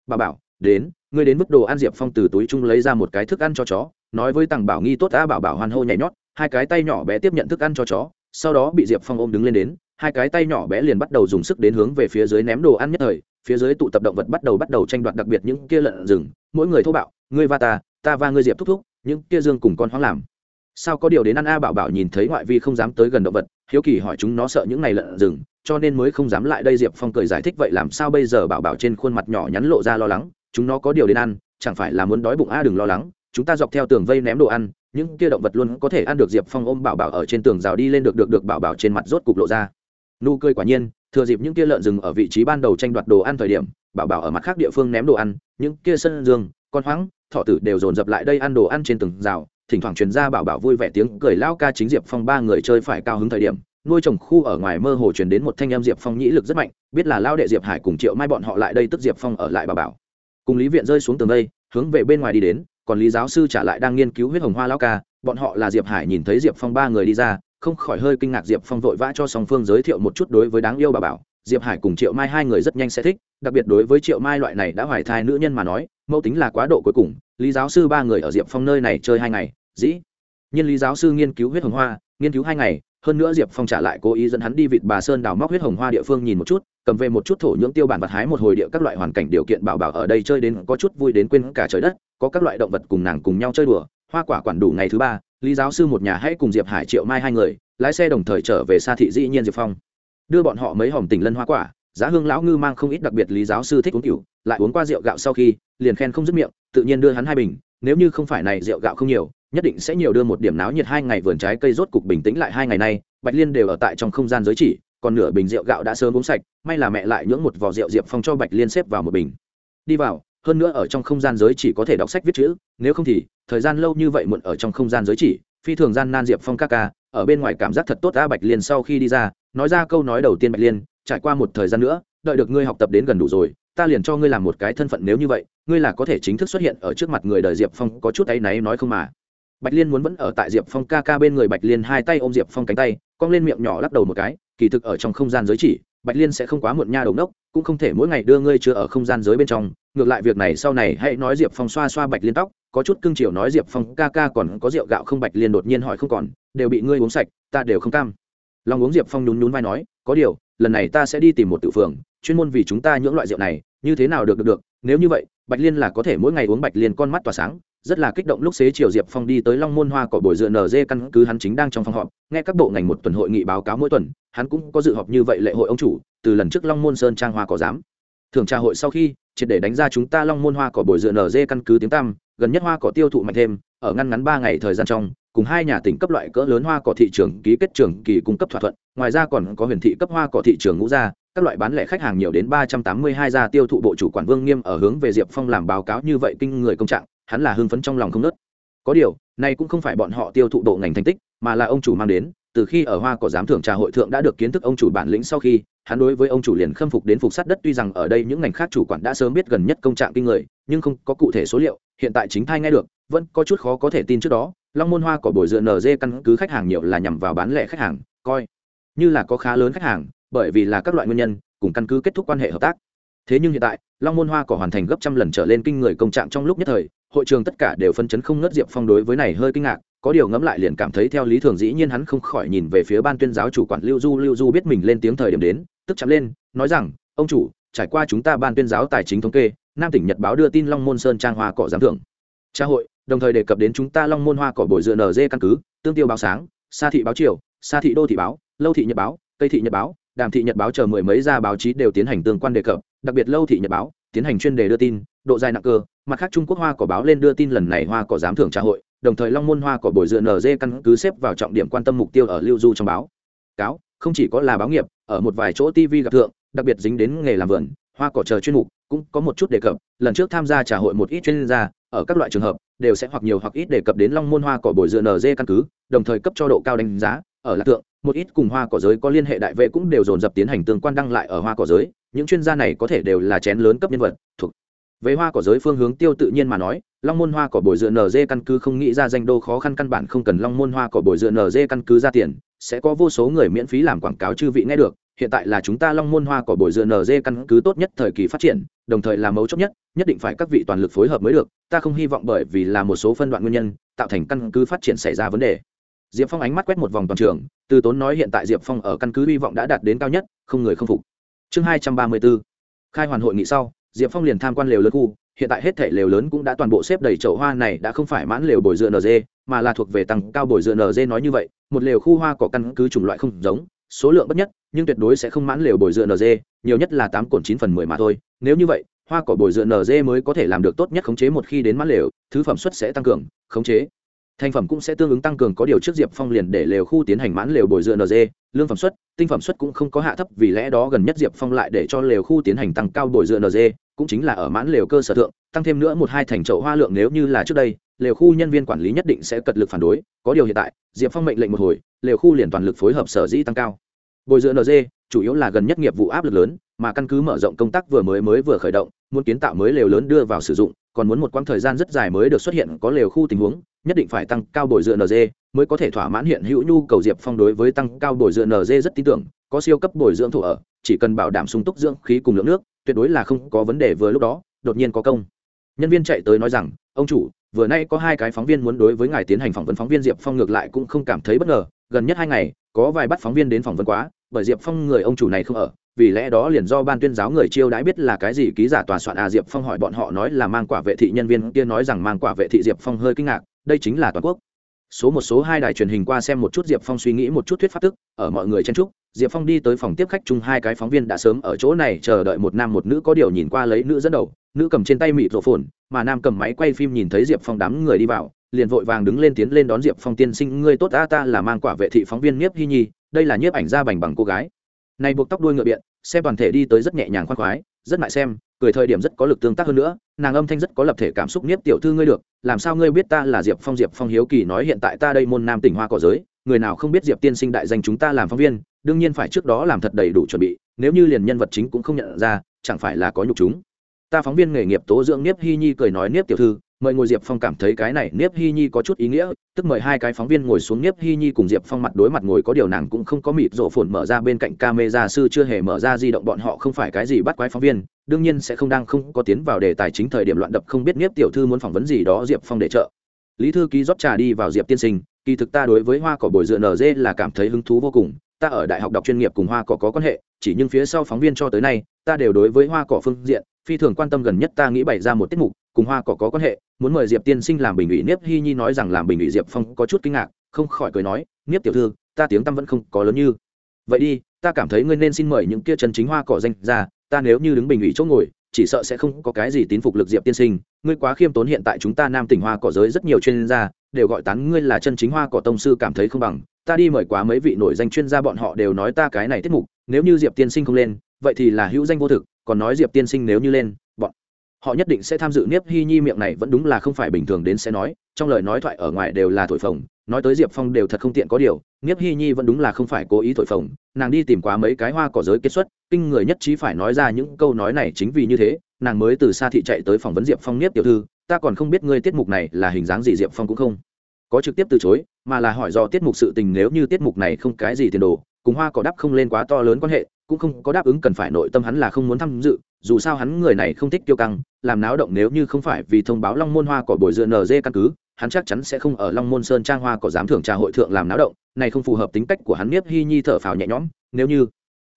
Bà bảo, đến, ngươi đến mức đồ ăn diệp phong từ túi chung lấy ra một cái thức ăn cho chó, nói với tàng bảo nghi tốt đã bảo bảo hoan hô nhảy nhót, hai cái tay nhỏ bé tiếp nhận thức ăn cho chó, sau đó bị diệp phong ôm đứng lên đến, hai cái tay nhỏ bé liền bắt đầu dùng sức đến hướng về phía dưới ném đồ ăn nhất thời, phía dưới tụ tập động vật bắt đầu bắt đầu tranh đoạt đặc biệt những kia lợn rừng, mỗi người thô bạo, ngươi va ta ta va ngươi diệp thúc thúc những kia dương cùng con hoang làm. Sao có điều đến ăn a bảo bảo nhìn thấy ngoại vi không dám tới gần động vật, hiếu kỳ hỏi chúng nó sợ những này lợn rừng, cho nên mới không dám lại đây diệp phong cười giải thích vậy làm sao bây giờ bảo bảo trên khuôn mặt nhỏ nhắn lộ ra lo lắng, chúng nó có điều đến ăn, chẳng phải là muốn đói bụng a đừng lo lắng, chúng ta dọc theo tường vây ném đồ ăn, những kia động vật luôn có thể ăn được diệp phong ôm bảo bảo ở trên tường rào đi lên được được được bảo bảo trên mặt rốt cục lộ ra. Nụ cười quả nhiên, thừa dịp những kia lợn rừng ở vị trí ban đầu tranh đoạt đồ ăn thời điểm, bảo bảo ở mặt khác địa phương ném đồ ăn, những kia sân dương con hoáng thọ tử đều dồn dập lại đây ăn đồ ăn trên từng rào, thỉnh thoảng truyền ra bảo bảo vui vẻ tiếng cười lao ca chính diệp phong ba người chơi phải cao hứng thời điểm, nuôi trồng khu ở ngoài mơ hồ truyền đến một thanh em diệp phong nhĩ lực rất mạnh, biết là lao đệ diệp hải cùng triệu mai bọn họ lại đây tức diệp phong ở lại bảo bảo. Cùng lý viện rơi xuống tường đây, hướng về bên ngoài đi đến, còn lý giáo sư trả lại đang nghiên cứu huyết hồng hoa lao ca, bọn họ là diệp hải nhìn thấy diệp phong ba người đi ra, không khỏi hơi kinh ngạc diệp phong vội vã cho song phương giới thiệu một chút đối với đáng yêu bà bảo. Diệp hải cùng triệu mai hai người rất nhanh sẽ thích, đặc biệt đối với triệu mai loại này đã hoài thai nữ nhân mà nói mẫu tính là quá độ cuối cùng, lý giáo sư ba người ở diệp phong nơi này chơi hai ngày, dĩ nhiên lý giáo sư nghiên cứu huyết hồng hoa, nghiên cứu hai ngày, hơn nữa diệp phong trả lại cố ý dẫn hắn đi vịt bà sơn đào móc huyết hồng hoa địa phương nhìn một chút, cầm về một chút thổ nhưỡng tiêu bản vật hái một hồi địa các loại hoàn cảnh điều kiện bảo bảo ở đây chơi đến có chút vui đến quên cả trời đất, có các loại động vật cùng nàng cùng nhau chơi đùa, hoa quả quản đủ ngày thứ ba, lý giáo sư một nhà hãy cùng diệp hải, triệu mai hai người, lái xe đồng thời trở về xa thị dĩ nhiên diệp phong. Đưa bọn họ mấy hòm tỉnh lân hoa quả giá hương lão ngư mang không ít đặc biệt lý giáo sư thích uống cửu lại uống qua rượu gạo sau khi, liền khen không dứt miệng, tự nhiên đưa hắn hai bình, nếu như không phải này rượu gạo không nhiều, nhất định sẽ nhiều đưa một điểm náo nhiệt hai ngày vườn trái cây rốt cục bình tĩnh lại hai ngày nay, bạch liên đều ở tại trong không gian giới chỉ, còn nửa bình rượu gạo đã sớm uống sạch, may là mẹ lại nhưỡng một vò rượu diệp phong cho bạch liên xếp vào một bình. Đi vào, hơn nữa ở trong không gian giới chỉ có thể đọc sách viết chữ, nếu không thì, thời gian lâu như vậy muộn ở trong không gian giới chỉ, phi thường gian nan diệp phong ca ca, ở bên ngoài cảm giác thật tốt đã bạch liên sau khi đi ra, nói ra câu nói đầu tiên bạch liên trải qua một thời gian nữa, đợi được ngươi học tập đến gần đủ rồi, ta liền cho ngươi làm một cái thân phận nếu như vậy, ngươi là có thể chính thức xuất hiện ở trước mặt người đời diệp phong, có chút áy náy nói không mà. Bạch liên muốn vẫn ở tại diệp phong ca ca bên người bạch liên hai tay ôm diệp phong cánh tay, cong lên miệng nhỏ lắc đầu một cái, kỳ thực ở trong không gian giới chỉ, bạch liên sẽ không quá muộn nha đầu đốc cũng không thể mỗi ngày đưa ngươi chưa ở không gian giới bên trong. Ngược lại việc này sau này hãy nói diệp phong xoa xoa bạch liên tóc, có chút cưng chiều nói diệp phong ca ca còn có rượu gạo không? Bạch liên đột nhiên hỏi không còn, đều bị ngươi uống sạch, ta đều không cam. Lòng uống diệp phong nhún nhún vai nói, có điều lần này ta sẽ đi tìm một tự phường, chuyên môn vì chúng ta những loại rượu này, như thế nào được được được. Nếu như vậy, bạch liên là có thể mỗi ngày uống bạch liên con mắt tỏa sáng, rất là kích động lúc xế chiều diệp phong đi tới long môn hoa cỏ bồi dựa nd căn cứ hắn chính đang trong phòng họp, nghe các bộ ngành một tuần hội nghị báo cáo mỗi tuần, hắn cũng có dự họp như vậy lệ hội ông chủ, từ lần trước long môn sơn trang hoa cỏ giám. Thường trà hội sau khi, triệt để đánh ra chúng ta long môn hoa cỏ bồi dựa nd căn cứ tiếng tăm gần nhất hoa cỏ tiêu thụ mạnh thêm, ở ngăn ngắn ba ngày thời gian trong, cùng hai nhà tỉnh cấp loại cỡ lớn hoa cỏ thị trường ký kết trường kỳ cung cấp thỏa thuận, ngoài ra còn có huyền thị cấp hoa cỏ thị trường ngũ gia, các loại bán lẻ khách hàng nhiều đến ba trăm tám mươi hai gia tiêu thụ bộ chủ quản vương nghiêm ở hướng về diệp phong làm báo cáo như vậy kinh người công trạng, hắn là hưng phấn trong lòng không nớt có điều này cũng không phải bọn họ tiêu thụ độ ngành thành tích, mà là ông chủ mang đến từ khi ở hoa cỏ giám thưởng trà hội thượng đã được kiến thức ông chủ bản lĩnh sau khi, hắn đối với ông chủ liền khâm phục đến phục sát đất. Tuy rằng ở đây những ngành khác chủ quản đã sớm biết gần nhất công trạng kinh người, nhưng không có cụ thể số liệu, hiện tại chính thai nghe được, vẫn có chút khó có thể tin trước đó. Long môn hoa cỏ bồi dựa nz căn cứ khách hàng nhiều là nhằm vào bán lẻ khách hàng, coi như là có khá lớn khách hàng, bởi vì là các loại nguyên nhân, cùng căn cứ kết thúc quan hệ hợp tác. Thế nhưng hiện tại, long môn hoa cỏ hoàn thành gấp trăm lần trở lên kinh người công trạng trong lúc nhất thời, hội trường tất cả đều phân chấn không ngớt diệp phong đối với này hơi kinh ngạc có điều ngẫm lại liền cảm thấy theo lý thường dĩ nhiên hắn không khỏi nhìn về phía ban tuyên giáo chủ quản lưu du. Lưu du biết mình lên tiếng thời điểm đến, tức chạm lên, nói rằng, ông chủ, trải qua chúng ta ban tuyên giáo tài chính thống kê, nam tỉnh nhật báo đưa tin long môn sơn trang hoa cỏ giám thưởng. Tra hội, đồng thời đề cập đến chúng ta long môn hoa cỏ bồi dựa nz căn cứ, tương tiêu báo sáng, sa thị báo triều, sa thị đô thị báo, lâu thị nhật báo cây thị nhật báo, đàm thị nhật báo chờ mười mấy gia báo chí đều tiến hành tương quan đề cập, đặc biệt lâu thị nhật báo, tiến hành chuyên đề đưa tin, độ dài nặng cơ, mặt khác trung quốc hoa cỏ báo lên đưa tin lần này hoa cỏ giám thưởng tra hội đồng thời long môn hoa cỏ bồi dựa nz căn cứ xếp vào trọng điểm quan tâm mục tiêu ở lưu du trong báo. Cáo, không chỉ có là báo nghiệp, ở một vài chỗ tv gặp thượng, đặc biệt dính đến nghề làm vườn, hoa cỏ chờ chuyên mục, cũng có một chút đề cập. Lần trước tham gia trả hội một ít chuyên gia, ở các loại trường hợp, đều sẽ hoặc nhiều hoặc ít đề cập đến long môn hoa cỏ bồi dựa nz căn cứ, đồng thời cấp cho độ cao đánh giá. Ở lạc tượng một ít cùng hoa cỏ giới có liên hệ đại vệ cũng đều dồn dập tiến hành tương quan đăng lại ở hoa cỏ giới. Những chuyên gia này có thể đều là chén lớn cấp nhân vật, thuộc. Về hoa cỏ giới phương hướng tiêu tự nhiên mà nói long môn hoa cỏ bồi dựa nz căn cứ không nghĩ ra danh đô khó khăn căn bản không cần long môn hoa cỏ bồi dựa nz căn cứ ra tiền, sẽ có vô số người miễn phí làm quảng cáo chư vị nghe được. Hiện tại là chúng ta long môn hoa cỏ bồi dựa nz căn cứ tốt nhất thời kỳ phát triển, đồng thời là mấu chốt nhất nhất định phải các vị toàn lực phối hợp mới được. Ta không hy vọng bởi vì là một số phân đoạn nguyên nhân, tạo thành căn cứ phát triển xảy ra vấn đề. Diệp phong ánh mắt quét một vòng toàn trường, từ tốn nói hiện tại diệp phong ở căn cứ hy vọng đã đạt đến cao nhất, không người không phục. Chương hai trăm ba mươi b ố khai hoàn hội nghị sau, diệp phong liền tham quan lều lớn khu hiện tại hết thể lều lớn cũng đã toàn bộ xếp đầy chậu hoa này đã không phải mãn lều bồi dựa nd mà là thuộc về tăng cao bồi dựa nd nói như vậy, một lều khu hoa có căn cứ chủng loại không giống, số lượng bất nhất, nhưng tuyệt đối sẽ không mãn lều bồi dựa nd nhiều nhất là tám cổn chín phần mười mà thôi. Nếu như vậy, hoa cỏ bồi dựa nd mới có thể làm được tốt nhất khống chế một khi đến mãn lều, thứ phẩm suất sẽ tăng cường, khống chế. Thành phẩm cũng sẽ tương ứng tăng cường, có điều trước diệp phong liền để lều khu tiến hành mãn lều bồi dựa nd lương phẩm suất, tinh phẩm suất cũng không có hạ thấp, vì lẽ đó gần nhất diệp phong lại để cho lều khu tiến hành tăng cao bồi dựa nd cũng chính là ở mãn lều cơ sở thượng, tăng thêm nữa một hai thành chậu hoa lượng nếu như là trước đây, lều khu nhân viên quản lý nhất định sẽ cật lực phản đối, có điều hiện tại, diệp phong mệnh lệnh một hồi, lều khu liền toàn lực phối hợp sở dĩ tăng cao. Bồi dựa nd chủ yếu là gần nhất nghiệp vụ áp lực lớn, mà căn cứ mở rộng công tác vừa mới mới vừa khởi động, muốn kiến tạo mới lều lớn đưa vào sử dụng, còn muốn một quãng thời gian rất dài mới được xuất hiện có lều khu tình huống, nhất định phải tăng cao bồi dựa nd mới có thể thỏa mãn hiện hữu nhu cầu diệp phong đối với tăng cao bồi dựa nd rất tin tưởng có siêu cấp bồi dưỡng thổ ở, chỉ cần bảo đảm sung túc dưỡng khí cùng lượng nước, tuyệt đối là không có vấn đề vừa lúc đó, đột nhiên có công. Nhân viên chạy tới nói rằng, ông chủ, vừa nay có hai cái phóng viên muốn đối với ngài tiến hành phỏng vấn, phóng viên diệp phong ngược lại cũng không cảm thấy bất ngờ, gần nhất hai ngày, có vài bắt phóng viên đến phỏng vấn quá, bởi diệp phong người ông chủ này không ở, vì lẽ đó liền do ban tuyên giáo người chiêu đãi biết là cái gì ký giả tòa soạn à diệp phong hỏi bọn họ nói là mang quả vệ thị, nhân viên kia nói rằng mang quả vệ thị, diệp phong hơi kinh ngạc, đây chính là toàn quốc. Số một, số hai đài truyền hình qua xem một chút, diệp phong suy nghĩ một chút thuyết pháp tức, ở mọi người chen trúc diệp phong đi tới phòng tiếp khách chung hai cái phóng viên đã sớm ở chỗ này chờ đợi một nam một nữ có điều nhìn qua lấy nữ dẫn đầu, nữ cầm trên tay mịt rổ phồn, mà nam cầm máy quay phim nhìn thấy diệp phong đám người đi vào, liền vội vàng đứng lên tiến lên đón diệp phong tiên sinh, ngươi tốt ta ta là mang quả vệ thị phóng viên nhiếp hy nhi, đây là nhiếp ảnh gia bành bằng cô gái. Này buộc tóc đuôi ngựa biện, xem toàn thể đi tới rất nhẹ nhàng khoan khoái, rất mại xem, cười thời điểm rất có lực tương tác hơn nữa, nàng âm thanh rất có lập thể cảm xúc, nhiếp tiểu thư ngươi được, làm sao ngươi biết ta là diệp phong? Diệp phong hiếu kỳ nói, hiện tại ta đây môn nam tỉnh hoa cỏ giới, người nào không biết diệp tiên sinh đại danh chúng ta làm phóng viên đương nhiên phải trước đó làm thật đầy đủ chuẩn bị, nếu như liền nhân vật chính cũng không nhận ra, chẳng phải là có nhục chúng. Ta phóng viên nghề nghiệp tố dưỡng niếp hy nhi cười nói niếp tiểu thư, mời ngồi diệp phong cảm thấy cái này niếp hy nhi có chút ý nghĩa, tức mời hai cái phóng viên ngồi xuống niếp hy nhi cùng diệp phong mặt đối mặt ngồi có điều nàng cũng không có mịt rổ phồn mở ra bên cạnh ca mê gia sư chưa hề mở ra di động bọn họ không phải cái gì bắt quái phóng viên, đương nhiên sẽ không đang không có tiến vào đề tài chính thời điểm loạn đập không biết niếp tiểu thư muốn phỏng vấn gì đó diệp phong để trợ. Lý thư ký rót trà đi vào diệp tiên sinh, kỳ thực ta đối với hoa cỏ bồi dựa nd là cảm thấy hứng thú vô cùng ta ở đại học đọc chuyên nghiệp cùng hoa cỏ có quan hệ, chỉ nhưng phía sau phóng viên cho tới nay, ta đều đối với hoa cỏ phương diện, phi thường quan tâm gần nhất ta nghĩ bày ra một tiết mục, cùng hoa cỏ có quan hệ, muốn mời diệp tiên sinh làm bình ủy niếp hy nhi nói rằng làm bình ủy diệp phong có chút kinh ngạc, không khỏi cười nói, niếp tiểu thư, ta tiếng tâm vẫn không có lớn như. Vậy đi, ta cảm thấy ngươi nên xin mời những kia chân chính hoa cỏ danh ra ta nếu như đứng bình ủy chỗ ngồi, chỉ sợ sẽ không có cái gì tín phục lực diệp tiên sinh, ngươi quá khiêm tốn hiện tại chúng ta nam tỉnh hoa cỏ giới rất nhiều chuyên gia đều gọi tán ngươi là chân chính hoa cỏ tông sư cảm thấy không bằng. Ta đi mời quá mấy vị nổi danh chuyên gia bọn họ đều nói ta cái này tiết mục, nếu như diệp tiên sinh không lên, vậy thì là hữu danh vô thực, còn nói diệp tiên sinh nếu như lên, bọn họ nhất định sẽ tham dự niếp hy nhi miệng này vẫn đúng là không phải bình thường đến sẽ nói, trong lời nói thoại ở ngoài đều là thổi phồng, nói tới diệp phong đều thật không tiện có điều, niếp hy nhi vẫn đúng là không phải cố ý thổi phồng, nàng đi tìm quá mấy cái hoa cỏ giới kết xuất, kinh người nhất trí phải nói ra những câu nói này chính vì như thế, nàng mới từ xa thị chạy tới phỏng vấn diệp phong niếp tiểu thư ta còn không biết ngươi tiết mục này là hình dáng gì, diệp phong cũng không có trực tiếp từ chối, mà là hỏi do tiết mục sự tình nếu như tiết mục này không cái gì tiền đồ, cùng hoa cỏ đáp không lên quá to lớn quan hệ, cũng không có đáp ứng cần phải, nội tâm hắn là không muốn tham dự, dù sao hắn người này không thích tiêu căng, làm náo động nếu như không phải vì thông báo long môn hoa cỏ bồi dựa nd căn cứ, hắn chắc chắn sẽ không ở long môn sơn trang hoa cỏ giám thưởng trà hội thượng làm náo động, này không phù hợp tính cách của hắn nhiếp hy nhi thở phào nhẹ nhõm, nếu như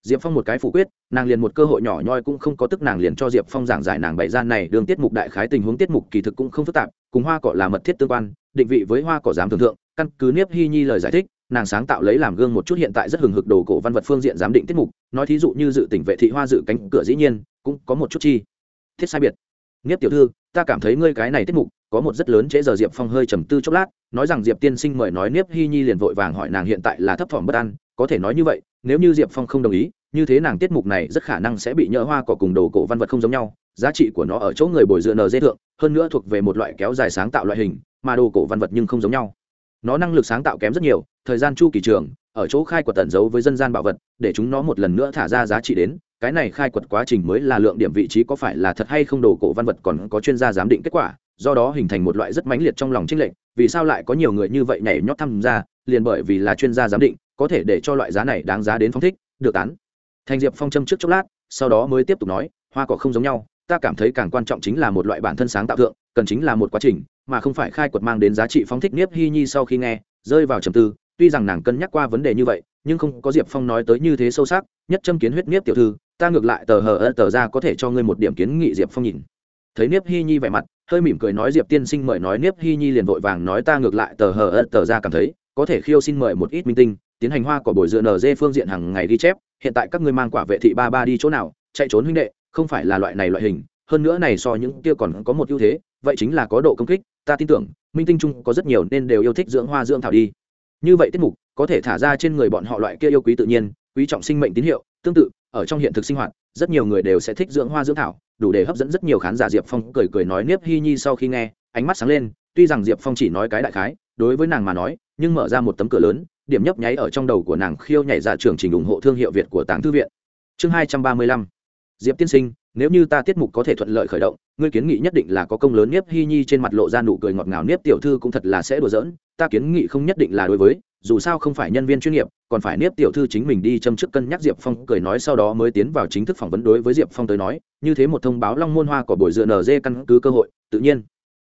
diệp phong một cái phủ quyết, nàng liền một cơ hội nhỏ nhoi cũng không có tức nàng liền cho diệp phong giảng giải nàng bày gian này đường tiết mục đại khái tình huống tiết mục kỳ thực cũng không phức tạp, cùng hoa cỏ là mật thiết tương quan, định vị với hoa cỏ giám thường thượng căn cứ niếp hy nhi lời giải thích, nàng sáng tạo lấy làm gương một chút hiện tại rất hừng hực đồ cổ văn vật phương diện giám định tiết mục, nói thí dụ như dự tỉnh vệ thị hoa dự cánh cửa dĩ nhiên, cũng có một chút chi. Thiết sai biệt. Nghiếp tiểu thư, ta cảm thấy ngươi cái này tiết mục có một rất lớn trễ giờ diệp phong hơi trầm tư chốc lát, nói rằng diệp tiên sinh mời nói niếp hy nhi liền vội vàng hỏi nàng hiện tại là thấp thỏm bất an, có thể nói như vậy nếu như diệp phong không đồng ý, như thế nàng tiết mục này rất khả năng sẽ bị nhỡ hoa cỏ cùng đồ cổ văn vật không giống nhau, giá trị của nó ở chỗ người bồi dựa nờ dê thượng, hơn nữa thuộc về một loại kéo dài sáng tạo loại hình, mà đồ cổ văn vật nhưng không giống nhau. Nó năng lực sáng tạo kém rất nhiều, thời gian chu kỳ trường, ở chỗ khai quật tận giấu với dân gian bảo vật, để chúng nó một lần nữa thả ra giá trị đến, cái này khai quật quá trình mới là lượng điểm vị trí có phải là thật hay không đồ cổ văn vật còn có chuyên gia giám định kết quả, do đó hình thành một loại rất mãnh liệt trong lòng trinh lệnh vì sao lại có nhiều người như vậy nhảy nhót tham gia liền bởi vì là chuyên gia giám định, có thể để cho loại giá này đáng giá đến phong thích, được tán thành diệp phong châm trước chốc lát, sau đó mới tiếp tục nói, hoa cỏ không giống nhau, ta cảm thấy càng quan trọng chính là một loại bản thân sáng tạo thượng, cần chính là một quá trình, mà không phải khai quật mang đến giá trị phóng thích niếp hy nhi sau khi nghe, rơi vào trầm tư, tuy rằng nàng cân nhắc qua vấn đề như vậy, nhưng không có diệp phong nói tới như thế sâu sắc, nhất châm kiến huyết nếp tiểu thư, ta ngược lại tờ hờ ơ tờ ra có thể cho ngươi một điểm kiến nghị diệp phong nhìn. Thấy niếp hy nhi vẻ mặt, hơi mỉm cười nói diệp tiên sinh mời nói niếp hy nhi liền vội vàng nói ta ngược lại tờ hờ ơ tờ ra cảm thấy có thể khiêu xin mời một ít minh tinh, tiến hành hoa cỏ bồi dựa nở dê phương diện hàng ngày ghi chép, hiện tại các ngươi mang quả vệ thị ba ba đi chỗ nào, chạy trốn huynh đệ, không phải là loại này loại hình, hơn nữa này so những kia còn có một ưu thế, vậy chính là có độ công kích, ta tin tưởng, minh tinh chung có rất nhiều nên đều yêu thích dưỡng hoa dưỡng thảo đi. Như vậy tiết mục, có thể thả ra trên người bọn họ loại kia yêu quý tự nhiên, quý trọng sinh mệnh tín hiệu, tương tự, ở trong hiện thực sinh hoạt, rất nhiều người đều sẽ thích dưỡng hoa dưỡng thảo, đủ để hấp dẫn rất nhiều khán giả diệp phong cười cười nói nếp hy nhi sau khi nghe, ánh mắt sáng lên, tuy rằng diệp phong chỉ nói cái đại khái, đối với nàng mà nói nhưng mở ra một tấm cửa lớn, điểm nhấp nháy ở trong đầu của nàng khiêu nhảy ra trường trình ủng hộ thương hiệu việt của tàng thư viện. Chương hai trăm ba mươi lăm. Diệp tiên sinh, nếu như ta tiết mục có thể thuận lợi khởi động, ngươi kiến nghị nhất định là có công lớn nếp hy nhi trên mặt lộ ra nụ cười ngọt ngào. Nếp tiểu thư cũng thật là sẽ đùa giỡn, ta kiến nghị không nhất định là đối với, dù sao không phải nhân viên chuyên nghiệp, còn phải nếp tiểu thư chính mình đi châm chức cân nhắc diệp phong cười nói sau đó mới tiến vào chính thức phỏng vấn đối với diệp phong tới nói, như thế một thông báo long môn hoa của buổi dựa nở dê căn cứ cơ hội, tự nhiên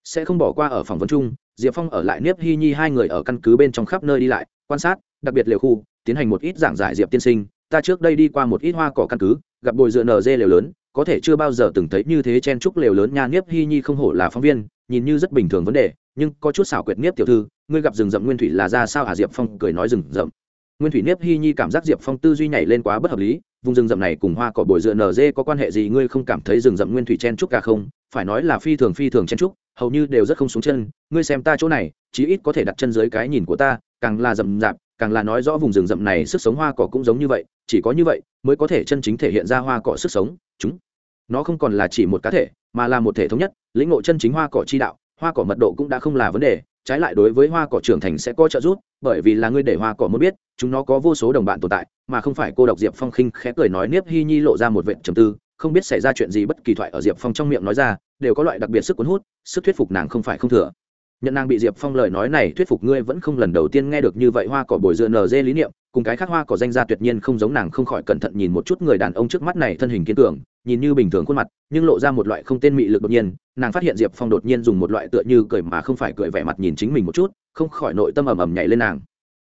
sẽ không bỏ qua ở phỏng vấn chung diệp phong ở lại nếp hy nhi hai người ở căn cứ bên trong khắp nơi đi lại, quan sát, đặc biệt liều khu, tiến hành một ít giảng giải diệp tiên sinh. Ta trước đây đi qua một ít hoa cỏ căn cứ, gặp bồi dựa nở dê lều lớn, có thể chưa bao giờ từng thấy như thế chen trúc lều lớn nha. Niếp hy nhi không hổ là phóng viên, nhìn như rất bình thường vấn đề, nhưng có chút xảo quyệt niếp tiểu thư, ngươi gặp rừng rậm nguyên thủy là ra sao hà diệp phong cười nói rừng rậm. Nguyên thủy niếp hy nhi cảm giác diệp phong tư duy nhảy lên quá bất hợp lý vùng rừng rậm này cùng hoa cỏ bồi dựa nở dê có quan hệ gì? Ngươi không cảm thấy rừng rậm nguyên thủy chen trúc cả không? Phải nói là phi thường phi thường chen trúc, hầu như đều rất không xuống chân. Ngươi xem ta chỗ này, chí ít có thể đặt chân dưới cái nhìn của ta, càng là rậm rạp, càng là nói rõ vùng rừng rậm này sức sống hoa cỏ cũng giống như vậy, chỉ có như vậy mới có thể chân chính thể hiện ra hoa cỏ sức sống. Chúng, nó không còn là chỉ một cá thể, mà là một thể thống nhất, lĩnh ngộ chân chính hoa cỏ chi đạo, hoa cỏ mật độ cũng đã không là vấn đề trái lại đối với hoa cỏ trưởng thành sẽ có trợ giúp, bởi vì là ngươi để hoa cỏ muốn biết, chúng nó có vô số đồng bạn tồn tại, mà không phải cô độc diệp phong khinh khẽ cười nói niếp hy nhi lộ ra một vệt trầm tư, không biết xảy ra chuyện gì bất kỳ thoại ở diệp phong trong miệng nói ra, đều có loại đặc biệt sức cuốn hút, sức thuyết phục nàng không phải không thừa nhận nàng bị diệp phong lời nói này thuyết phục ngươi vẫn không lần đầu tiên nghe được như vậy hoa cỏ bồi dựa nở dê lý niệm, cùng cái khác hoa cỏ danh gia tuyệt nhiên không giống nàng không khỏi cẩn thận nhìn một chút người đàn ông trước mắt này thân hình kiên cường, nhìn như bình thường khuôn mặt, nhưng lộ ra một loại không tên mị lực đột nhiên, nàng phát hiện diệp phong đột nhiên dùng một loại tựa như cười mà không phải cười vẻ mặt nhìn chính mình một chút, không khỏi nội tâm ầm ầm nhảy lên nàng.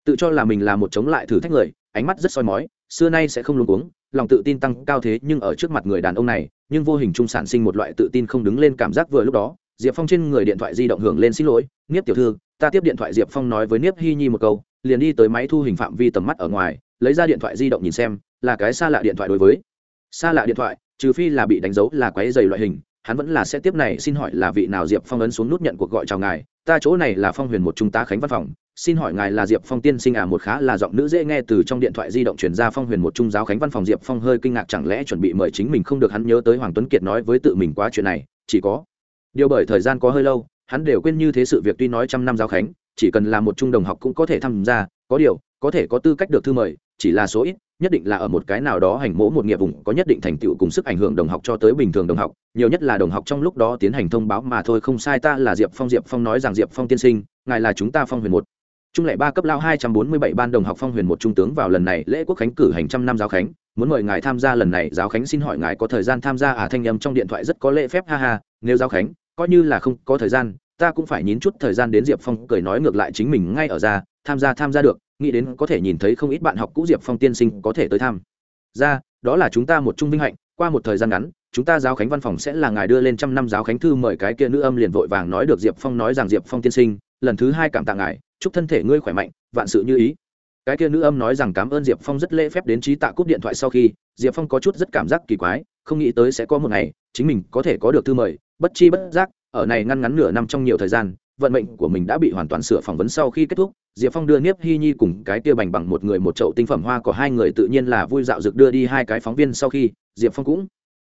Tự cho là mình là một chống lại thử thách người, ánh mắt rất soi mói, xưa nay sẽ không luôn cuống, lòng tự tin tăng cao thế nhưng ở trước mặt người đàn ông này, nhưng vô hình trung sản sinh một loại tự tin không đứng lên cảm giác vừa lúc đó diệp phong trên người điện thoại di động hưởng lên xin lỗi nghiếp tiểu thư, ta tiếp điện thoại diệp phong nói với niếp hy nhi một câu, liền đi tới máy thu hình phạm vi tầm mắt ở ngoài, lấy ra điện thoại di động nhìn xem, là cái xa lạ điện thoại đối với. Xa lạ điện thoại, trừ phi là bị đánh dấu là quáy dày loại hình, hắn vẫn là sẽ tiếp này, xin hỏi là vị nào diệp phong ấn xuống nút nhận cuộc gọi chào ngài, ta chỗ này là phong huyền một trung tá khánh văn phòng, xin hỏi ngài là diệp phong tiên sinh à? Một khá là giọng nữ dễ nghe từ trong điện thoại di động chuyển ra phong huyền một trung giáo khánh văn phòng diệp phong hơi kinh ngạc, chẳng lẽ chuẩn bị mời chính mình không được hắn nhớ tới hoàng tuấn kiệt nói với tự mình quá chuyện này, chỉ có điều bởi thời gian có hơi lâu, hắn đều quên như thế sự việc tuy nói trăm năm giáo khánh, chỉ cần là một trung đồng học cũng có thể tham gia, có điều, có thể có tư cách được thư mời, chỉ là số ít, nhất định là ở một cái nào đó hành mỗ một nghiệp vùng có nhất định thành tựu cùng sức ảnh hưởng đồng học cho tới bình thường đồng học, nhiều nhất là đồng học trong lúc đó tiến hành thông báo mà thôi, không sai ta là diệp phong diệp phong nói rằng diệp phong tiên sinh, ngài là chúng ta phong huyền một. Trung lệ ba cấp lao hai trăm bốn mươi bảy ban đồng học phong huyền một trung tướng vào lần này lễ quốc khánh cử hành trăm năm giáo khánh, muốn mời ngài tham gia lần này, giáo khánh xin hỏi ngài có thời gian tham gia à? Thanh âm trong điện thoại rất có lễ phép, ha ha, nếu giáo khánh coi như là không có thời gian, ta cũng phải nhín chút thời gian đến diệp phong cười nói ngược lại chính mình ngay ở ra, tham gia tham gia được, nghĩ đến có thể nhìn thấy không ít bạn học cũ diệp phong tiên sinh có thể tới tham gia đó là chúng ta một trung vinh hạnh, qua một thời gian ngắn, chúng ta giáo khánh văn phòng sẽ là ngài đưa lên trăm năm giáo khánh thư mời cái kia nữ âm liền vội vàng nói được diệp phong nói rằng diệp phong tiên sinh, lần thứ hai cảm tạ ngài, chúc thân thể ngươi khỏe mạnh, vạn sự như ý. Cái kia nữ âm nói rằng cảm ơn diệp phong rất lễ phép đến trí tạ cúp điện thoại sau khi, diệp phong có chút rất cảm giác kỳ quái không nghĩ tới sẽ có một ngày, chính mình có thể có được thư mời, bất chi bất giác, ở này ngăn ngắn nửa năm trong nhiều thời gian, vận mệnh của mình đã bị hoàn toàn sửa phỏng vấn sau khi kết thúc, diệp phong đưa niếp hy nhi cùng cái tia bành bằng một người một chậu tinh phẩm hoa của hai người tự nhiên là vui dạo rực đưa đi hai cái phóng viên sau khi, diệp phong cũng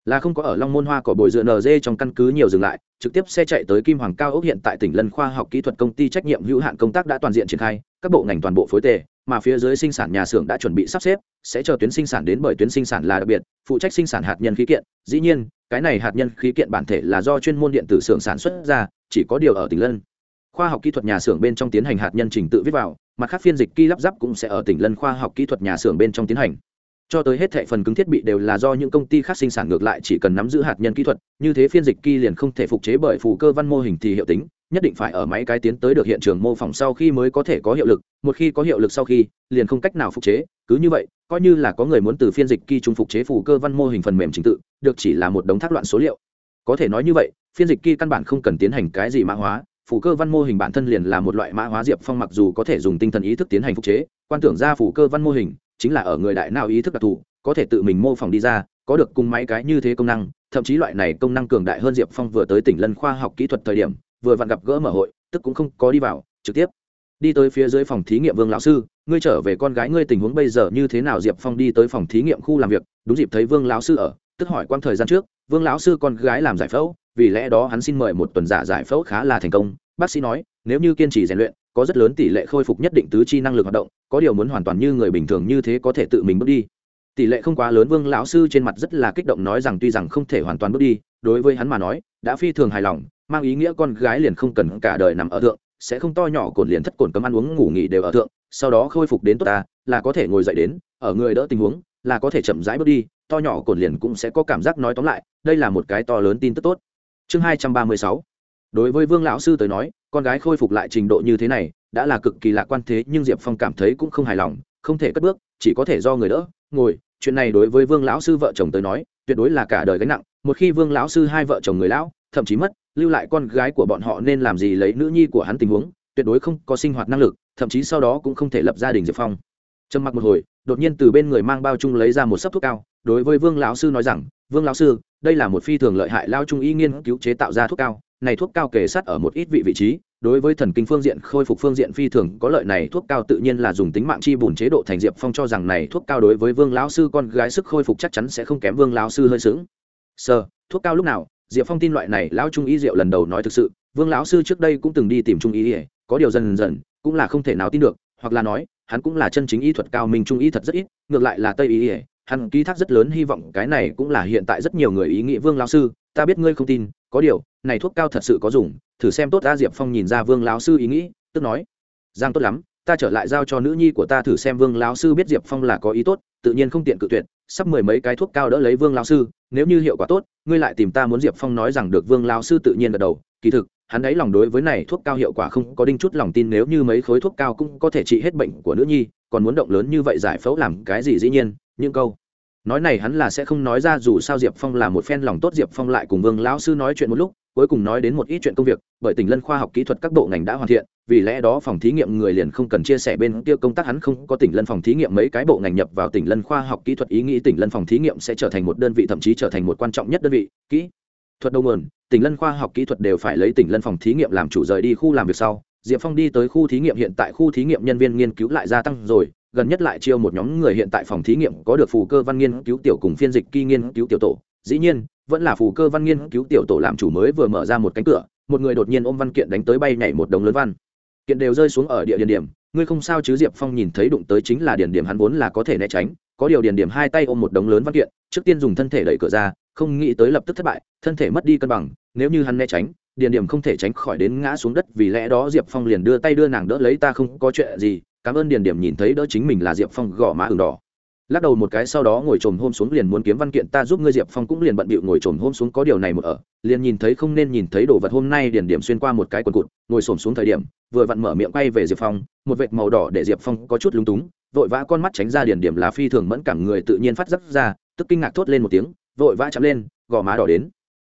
là không có ở long môn hoa cỏ bồi dựa nd trong căn cứ nhiều dừng lại, trực tiếp xe chạy tới kim hoàng cao ốc hiện tại tỉnh lân khoa học kỹ thuật công ty trách nhiệm hữu hạn công tác đã toàn diện triển khai các bộ ngành toàn bộ phối tề, mà phía dưới sinh sản nhà xưởng đã chuẩn bị sắp xếp, sẽ chờ tuyến sinh sản đến bởi tuyến sinh sản là đặc biệt, phụ trách sinh sản hạt nhân khí kiện. Dĩ nhiên, cái này hạt nhân khí kiện bản thể là do chuyên môn điện tử xưởng sản xuất ra, chỉ có điều ở tỉnh lân. Khoa học kỹ thuật nhà xưởng bên trong tiến hành hạt nhân trình tự viết vào, mặt khác phiên dịch ký lắp ráp cũng sẽ ở tỉnh lân khoa học kỹ thuật nhà xưởng bên trong tiến hành. Cho tới hết thệ phần cứng thiết bị đều là do những công ty khác sinh sản ngược lại, chỉ cần nắm giữ hạt nhân kỹ thuật, như thế phiên dịch ký liền không thể phục chế bởi phù cơ văn mô hình thì hiệu tính nhất định phải ở máy cái tiến tới được hiện trường mô phỏng sau khi mới có thể có hiệu lực, một khi có hiệu lực sau khi, liền không cách nào phục chế, cứ như vậy, coi như là có người muốn từ phiên dịch kỳ trung phục chế phủ cơ văn mô hình phần mềm trình tự, được chỉ là một đống thác loạn số liệu. Có thể nói như vậy, phiên dịch kỳ căn bản không cần tiến hành cái gì mã hóa phủ cơ văn mô hình bản thân liền là một loại mã hóa diệp phong mặc dù có thể dùng tinh thần ý thức tiến hành phục chế, quan tưởng ra phủ cơ văn mô hình, chính là ở người đại nào ý thức đặc thù, có thể tự mình mô phỏng đi ra, có được cùng máy cái như thế công năng, thậm chí loại này công năng cường đại hơn diệp phong vừa tới tỉnh lân khoa học kỹ thuật thời điểm vừa vặn gặp gỡ mở hội, tức cũng không có đi vào, trực tiếp. Đi tới phía dưới phòng thí nghiệm vương lão sư, ngươi trở về con gái ngươi tình huống bây giờ như thế nào? Diệp phong đi tới phòng thí nghiệm khu làm việc, đúng dịp thấy vương lão sư ở, tức hỏi quang thời gian trước, vương lão sư con gái làm giải phẫu, vì lẽ đó hắn xin mời một tuần giả giải phẫu khá là thành công. Bác sĩ nói, nếu như kiên trì rèn luyện, có rất lớn tỷ lệ khôi phục nhất định tứ chi năng lực hoạt động, có điều muốn hoàn toàn như người bình thường như thế có thể tự mình bước đi. Tỷ lệ không quá lớn, vương lão sư trên mặt rất là kích động nói rằng tuy rằng không thể hoàn toàn bước đi, đối với hắn mà nói, đã phi thường hài lòng mang ý nghĩa con gái liền không cần cả đời nằm ở thượng, sẽ không to nhỏ cồn liền thất cồn cấm ăn uống ngủ nghỉ đều ở thượng, sau đó khôi phục đến tốt ta, là có thể ngồi dậy đến, ở người đỡ tình huống, là có thể chậm rãi bước đi, to nhỏ cồn liền cũng sẽ có cảm giác nói tóm lại, đây là một cái to lớn tin tức tốt. Chương hai trăm ba mươi sáu. Đối với vương lão sư tới nói, con gái khôi phục lại trình độ như thế này, đã là cực kỳ lạc quan thế, nhưng diệp phong cảm thấy cũng không hài lòng, không thể cất bước, chỉ có thể do người đỡ, ngồi. Chuyện này đối với vương lão sư vợ chồng tới nói, tuyệt đối là cả đời gánh nặng. Một khi vương lão sư hai vợ chồng người lão, thậm chí mất lưu lại con gái của bọn họ nên làm gì lấy nữ nhi của hắn tình huống, tuyệt đối không có sinh hoạt năng lực, thậm chí sau đó cũng không thể lập gia đình diệp phong. Trầm mặc một hồi, đột nhiên từ bên người mang bao chung lấy ra một sấp thuốc cao, đối với vương lão sư nói rằng, vương lão sư, đây là một phi thường lợi hại lao trung y nghiên cứu chế tạo ra thuốc cao, này thuốc cao kề sát ở một ít vị vị trí, đối với thần kinh phương diện, khôi phục phương diện phi thường, có lợi này thuốc cao tự nhiên là dùng tính mạng chi bùn chế độ thành diệp phong cho rằng này thuốc cao đối với vương lão sư con gái sức khôi phục chắc chắn sẽ không kém vương lão sư hơi sướng. Sơ thuốc cao lúc nào? Diệp phong tin loại này, lão trung y diệu lần đầu nói thực sự, vương lão sư trước đây cũng từng đi tìm trung y có điều dần dần, cũng là không thể nào tin được, hoặc là nói, hắn cũng là chân chính y thuật cao minh, trung y thật rất ít, ngược lại là tây y hắn ký thác rất lớn hy vọng, cái này cũng là hiện tại rất nhiều người ý nghĩ vương lão sư, ta biết ngươi không tin, có điều, này thuốc cao thật sự có dùng, thử xem tốt ta diệp phong nhìn ra vương lão sư ý nghĩ, tức nói, giang tốt lắm, ta trở lại giao cho nữ nhi của ta thử xem vương lão sư biết diệp phong là có ý tốt, tự nhiên không tiện cự tuyệt, sắp mười mấy cái thuốc cao đỡ lấy vương lão sư nếu như hiệu quả tốt, ngươi lại tìm ta muốn diệp phong nói rằng được vương lão sư tự nhiên gật đầu. Kỳ thực, hắn ấy lòng đối với này thuốc cao hiệu quả không có đinh chút lòng tin, nếu như mấy khối thuốc cao cũng có thể trị hết bệnh của nữ nhi, còn muốn động lớn như vậy giải phẫu làm cái gì dĩ nhiên? Những câu nói này hắn là sẽ không nói ra dù sao diệp phong là một phen lòng tốt, diệp phong lại cùng vương lão sư nói chuyện một lúc, cuối cùng nói đến một ít chuyện công việc, bởi tỉnh lân khoa học kỹ thuật các bộ ngành đã hoàn thiện, vì lẽ đó phòng thí nghiệm người liền không cần chia sẻ bên kia công tác, hắn không có tỉnh lân phòng thí nghiệm mấy cái bộ ngành nhập vào tỉnh lân khoa học kỹ thuật, ý nghĩ tỉnh lân phòng thí nghiệm sẽ trở thành một đơn vị, thậm chí trở thành một quan trọng nhất đơn vị, kỹ thuật đầu nguồn tỉnh lân khoa học kỹ thuật đều phải lấy tỉnh lân phòng thí nghiệm làm chủ rời đi khu làm việc sau. Diệp phong đi tới khu thí nghiệm, hiện tại khu thí nghiệm nhân viên nghiên cứu lại gia tăng rồi gần nhất lại chiêu một nhóm người hiện tại phòng thí nghiệm có được phù cơ văn nghiên cứu tiểu cùng phiên dịch kỳ nghiên cứu tiểu tổ. Dĩ nhiên, vẫn là phù cơ văn nghiên cứu tiểu tổ làm chủ mới vừa mở ra một cánh cửa, một người đột nhiên ôm văn kiện đánh tới bay nhảy một đống lớn văn. Kiện đều rơi xuống ở địa điện điểm, ngươi không sao chứ diệp phong nhìn thấy đụng tới chính là điển điểm hắn vốn là có thể né tránh, có điều điển điểm hai tay ôm một đống lớn văn kiện, trước tiên dùng thân thể đẩy cửa ra, không nghĩ tới lập tức thất bại, thân thể mất đi cân bằng, nếu như hắn né tránh, điền điểm không thể tránh khỏi đến ngã xuống đất, vì lẽ đó diệp phong liền đưa tay đưa nàng đỡ lấy, ta không có chuyện gì cảm ơn điền điểm nhìn thấy đỡ chính mình là diệp phong gõ má ừng đỏ. Lắc đầu một cái sau đó ngồi trồm hôm xuống liền muốn kiếm văn kiện, ta giúp ngươi diệp phong cũng liền bận bịu ngồi trồm hôm xuống có điều này một ở, liền nhìn thấy không nên nhìn thấy đồ vật hôm nay điền điểm xuyên qua một cái quần cụt, ngồi xổm xuống thời điểm, vừa vặn mở miệng quay về diệp phong, một vệt màu đỏ để diệp phong có chút lúng túng, vội vã con mắt tránh ra điền điểm là phi thường mẫn cảm người tự nhiên phát giấc ra, tức kinh ngạc thốt lên một tiếng, vội vã chạm lên gò má đỏ đến.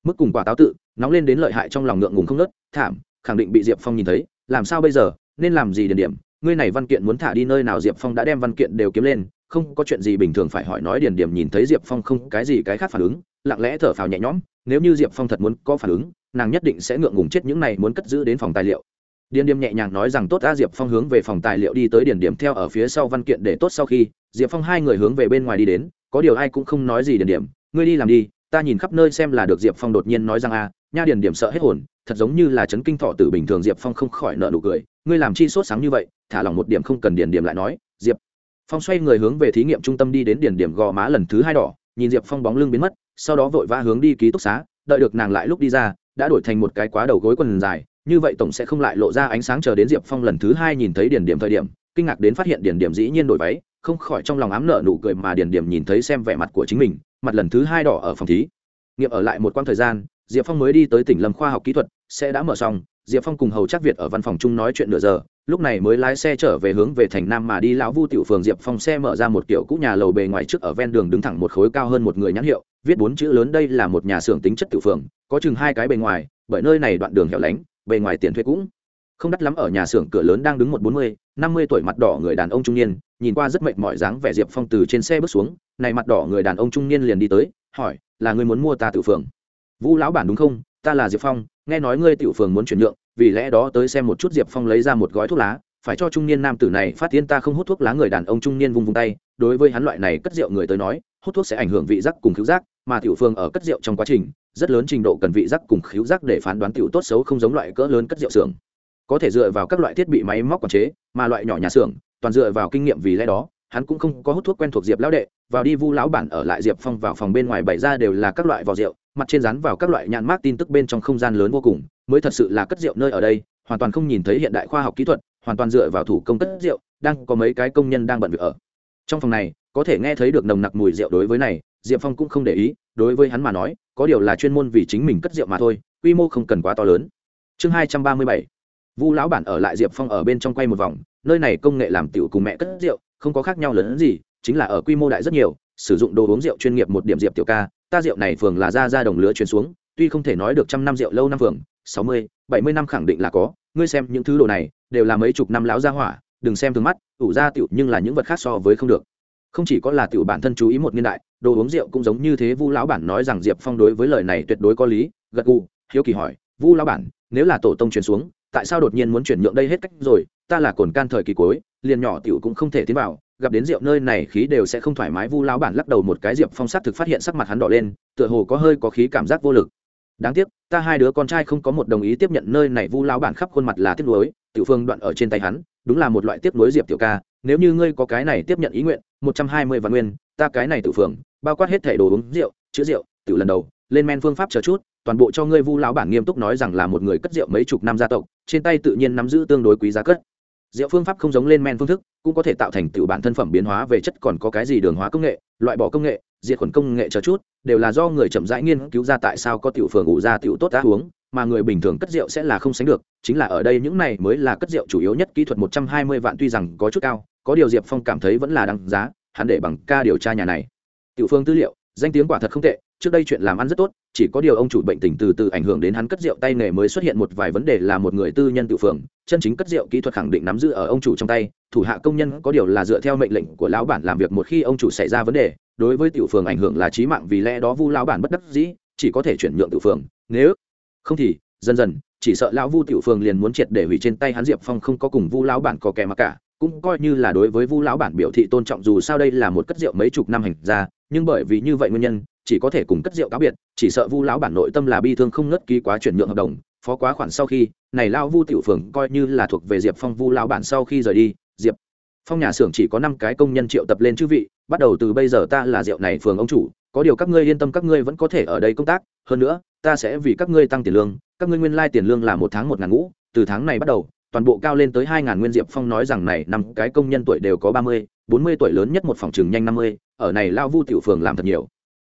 Mức cùng quả táo tự, nóng lên đến lợi hại trong lòng ngượng ngùng không nớt thảm, khẳng định bị diệp phong nhìn thấy, làm sao bây giờ, nên làm gì điền điểm? Ngươi này văn kiện muốn thả đi nơi nào diệp phong đã đem văn kiện đều kiếm lên, không có chuyện gì bình thường phải hỏi nói điền điểm nhìn thấy diệp phong không cái gì cái khác phản ứng, lặng lẽ thở phào nhẹ nhõm, nếu như diệp phong thật muốn có phản ứng, nàng nhất định sẽ ngượng ngùng chết những này muốn cất giữ đến phòng tài liệu. Điền điểm nhẹ nhàng nói rằng tốt, a, diệp phong hướng về phòng tài liệu đi tới điền điểm theo ở phía sau văn kiện để tốt sau khi, diệp phong hai người hướng về bên ngoài đi đến, có điều ai cũng không nói gì điền điểm, ngươi đi làm đi, ta nhìn khắp nơi xem là được diệp phong đột nhiên nói rằng, a, nha điền điểm sợ hết hồn thật giống như là chấn kinh thọ tử bình thường, diệp phong không khỏi nợ nụ cười. Ngươi làm chi sốt sáng như vậy? Thả lòng một điểm không cần điền điểm lại nói. Diệp phong xoay người hướng về thí nghiệm trung tâm đi đến điền điểm gò má lần thứ hai đỏ, nhìn diệp phong bóng lưng biến mất, sau đó vội vã hướng đi ký túc xá, đợi được nàng lại lúc đi ra, đã đổi thành một cái quá đầu gối quần dài. Như vậy tổng sẽ không lại lộ ra ánh sáng chờ đến diệp phong lần thứ hai nhìn thấy điền điểm thời điểm, kinh ngạc đến phát hiện điền điểm dĩ nhiên đổi váy, không khỏi trong lòng ám nợ nụ cười mà điền điểm nhìn thấy xem vẻ mặt của chính mình, mặt lần thứ hai đỏ ở phòng thí. Nghiệm ở lại một quãng thời gian diệp phong mới đi tới tỉnh lâm khoa học kỹ thuật sẽ đã mở xong, diệp phong cùng hầu chắc việt ở văn phòng chung nói chuyện nửa giờ, lúc này mới lái xe trở về hướng về thành nam mà đi lão vu tiểu phường. Diệp phong xe mở ra một kiểu cũ nhà lầu bề ngoài trước ở ven đường đứng thẳng một khối cao hơn một người nhãn hiệu, viết bốn chữ lớn đây là một nhà xưởng tính chất tiểu phường, có chừng hai cái bề ngoài, bởi nơi này đoạn đường hẻo lánh, bề ngoài tiền thuê cũng không đắt lắm ở nhà xưởng, cửa lớn đang đứng một bốn mươi, năm mươi tuổi mặt đỏ người đàn ông trung niên, nhìn qua rất mệt mỏi dáng vẻ diệp phong từ trên xe bước xuống, này mặt đỏ người đàn ông trung niên liền đi tới, hỏi, là người muốn mua ta tiểu phường? Vũ lão bản đúng không? Ta là diệp phong, nghe nói ngươi tiểu phường muốn chuyển nhượng, vì lẽ đó tới xem một chút diệp phong lấy ra một gói thuốc lá, phải cho trung niên nam tử này phát hiện ta không hút thuốc lá người đàn ông trung niên vung vung tay, đối với hắn loại này cất rượu người tới nói, hút thuốc sẽ ảnh hưởng vị giác cùng khứu giác, mà tiểu Phương ở cất rượu trong quá trình, rất lớn trình độ cần vị giác cùng khứu giác để phán đoán tiểu tốt xấu không giống loại cỡ lớn cất rượu xưởng. Có thể dựa vào các loại thiết bị máy móc quản chế, mà loại nhỏ nhà xưởng, toàn dựa vào kinh nghiệm vì lẽ đó hắn cũng không có hút thuốc quen thuộc diệp lão đệ, vào đi vu lão bản ở lại diệp phong vào phòng bên ngoài bày ra đều là các loại vỏ rượu, mặt trên rán vào các loại nhãn mát tin tức bên trong không gian lớn vô cùng, mới thật sự là cất rượu nơi ở đây, hoàn toàn không nhìn thấy hiện đại khoa học kỹ thuật, hoàn toàn dựa vào thủ công cất rượu, đang có mấy cái công nhân đang bận việc ở. Trong phòng này, có thể nghe thấy được nồng nặc mùi rượu đối với này, diệp phong cũng không để ý, đối với hắn mà nói, có điều là chuyên môn vì chính mình cất rượu mà thôi, quy mô không cần quá to lớn. Chương hai trăm ba mươi bảy, vu lão bản ở lại diệp phong ở bên trong quay một vòng, nơi này công nghệ làm tiểu cùng mẹ cất rượu không có khác nhau lớn gì, chính là ở quy mô đại rất nhiều, sử dụng đồ uống rượu chuyên nghiệp một điểm diệp tiểu ca, ta rượu này phường là ra ra đồng lứa truyền xuống, tuy không thể nói được trăm năm rượu lâu năm phường, sáu mươi, bảy mươi năm khẳng định là có, ngươi xem những thứ đồ này, đều là mấy chục năm lão gia hỏa, đừng xem thường mắt, ủ ra tiểu nhưng là những vật khác so với không được. Không chỉ có là tiểu bản thân chú ý một niên đại, đồ uống rượu cũng giống như thế, vu lão bản nói rằng diệp phong đối với lời này tuyệt đối có lý, gật gù, hiếu kỳ hỏi, vu lão bản, nếu là tổ tông truyền xuống tại sao đột nhiên muốn chuyển nhượng đây hết cách rồi, ta là cồn can thời kỳ cuối, liền nhỏ tiểu cũng không thể tiến vào, gặp đến rượu nơi này khí đều sẽ không thoải mái, vu lão bản lắc đầu một cái, diệp phong s thực phát hiện sắc mặt hắn đỏ lên, tựa hồ có hơi có khí cảm giác vô lực. Đáng tiếc, ta hai đứa con trai không có một đồng ý tiếp nhận nơi này, vu lão bản khắp khuôn mặt là tiếc nuối, tiểu phương đoạn ở trên tay hắn, đúng là một loại tiếc nuối diệp tiểu ca, nếu như ngươi có cái này tiếp nhận ý nguyện, một trăm hai mươi vạn nguyên, ta cái này tự phường, bao quát hết thẻ đồ uống, rượu chữ rượu, tiểu lần đầu, lên men phương pháp chờ chút toàn bộ cho ngươi vu lão bản nghiêm túc nói rằng là một người cất rượu mấy chục năm gia tộc, trên tay tự nhiên nắm giữ tương đối quý giá cất. Rượu phương pháp không giống lên men phương thức, cũng có thể tạo thành tựu bản thân phẩm biến hóa về chất còn có cái gì đường hóa công nghệ, loại bỏ công nghệ, diệt khuẩn công nghệ chờ chút, đều là do người chậm rãi nghiên cứu ra tại sao có tiểu phường ủ ra tiểu tốt đã uống, mà người bình thường cất rượu sẽ là không sánh được, chính là ở đây những này mới là cất rượu chủ yếu nhất kỹ thuật một trăm hai mươi vạn tuy rằng có chút cao, có điều diệp phong cảm thấy vẫn là đăng giá, hắn để bằng ca điều tra nhà này. Tiểu phương tư liệu danh tiếng quả thật không tệ, trước đây chuyện làm ăn rất tốt, chỉ có điều ông chủ bệnh tình từ từ ảnh hưởng đến hắn cất rượu tay nghề mới xuất hiện một vài vấn đề là một người tư nhân tự phường, chân chính cất rượu kỹ thuật khẳng định nắm giữ ở ông chủ trong tay, thủ hạ công nhân có điều là dựa theo mệnh lệnh của lão bản làm việc một khi ông chủ xảy ra vấn đề, đối với tiểu phường ảnh hưởng là chí mạng vì lẽ đó vu lão bản bất đắc dĩ, chỉ có thể chuyển nhượng tiểu phường, nếu không thì, dần dần, chỉ sợ lão vu tiểu phường liền muốn triệt để hủy trên tay hắn diệp phong không có cùng vu lão bản có kẻ mà cả, cũng coi như là đối với vu lão bản biểu thị tôn trọng dù sao đây là một cất rượu mấy chục năm hành ra nhưng bởi vì như vậy nguyên nhân, chỉ có thể cùng cất rượu cáo biệt, chỉ sợ vu lão bản nội tâm là bi thương không ngất ký quá chuyển nhượng hợp đồng, phó quá khoản sau khi, này lao vu tiểu phường coi như là thuộc về diệp phong vu lão bản sau khi rời đi, diệp phong nhà xưởng chỉ có năm cái công nhân triệu tập lên chư vị, bắt đầu từ bây giờ ta là rượu này phường ông chủ, có điều các ngươi yên tâm các ngươi vẫn có thể ở đây công tác, hơn nữa, ta sẽ vì các ngươi tăng tiền lương, các ngươi nguyên lai tiền lương là một tháng một ngàn ngũ, từ tháng này bắt đầu, toàn bộ cao lên tới hai ngàn nguyên, diệp phong nói rằng này năm cái công nhân tuổi đều có ba mươi bốn mươi tuổi lớn nhất một phòng trường nhanh năm mươi, ở này lao vu tiểu phường làm thật nhiều.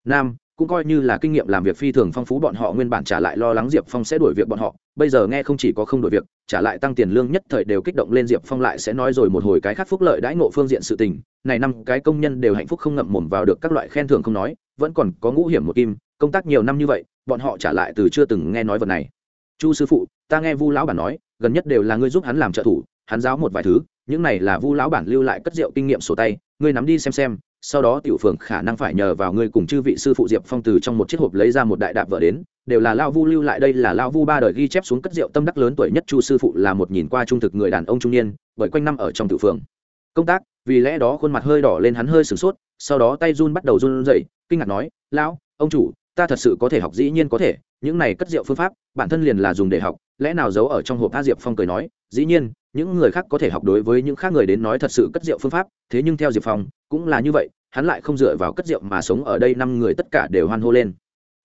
Nam, cũng coi như là kinh nghiệm làm việc phi thường phong phú, bọn họ nguyên bản trả lại lo lắng diệp phong sẽ đuổi việc bọn họ, bây giờ nghe không chỉ có không đổi việc, trả lại tăng tiền lương nhất thời đều kích động lên diệp phong lại sẽ nói rồi một hồi cái khác phúc lợi đãi ngộ phương diện sự tình. Này năm, cái công nhân đều hạnh phúc không ngậm mồm vào được, các loại khen thưởng không nói, vẫn còn có ngũ hiểm một kim, công tác nhiều năm như vậy, bọn họ trả lại từ chưa từng nghe nói vật này. Chu sư phụ, ta nghe vu lão bản nói, gần nhất đều là ngươi giúp hắn làm trợ thủ, hắn giáo một vài thứ những này là vu lão bản lưu lại cất rượu kinh nghiệm sổ tay, ngươi nắm đi xem xem, sau đó tiểu phường khả năng phải nhờ vào ngươi cùng chư vị sư phụ diệp phong từ trong một chiếc hộp lấy ra một đại đạp vợ đến, đều là lao vu lưu lại đây là lao vu ba đời ghi chép xuống cất rượu tâm đắc lớn tuổi nhất chu sư phụ là một nhìn qua trung thực người đàn ông trung niên, bởi quanh năm ở trong tiểu phường. Công tác, vì lẽ đó khuôn mặt hơi đỏ lên hắn hơi sửng sốt, sau đó tay run bắt đầu run rẩy, kinh ngạc nói, lão, ông chủ, ta thật sự có thể học dĩ nhiên có thể, những này cất rượu phương pháp, bản thân liền là dùng để học, lẽ nào giấu ở trong hộp a diệp phong cười nói, dĩ nhiên những người khác có thể học đối với những khác người đến nói thật sự cất rượu phương pháp, thế nhưng theo diệp phong, cũng là như vậy, hắn lại không dựa vào cất rượu mà sống ở đây năm người tất cả đều hoan hô lên.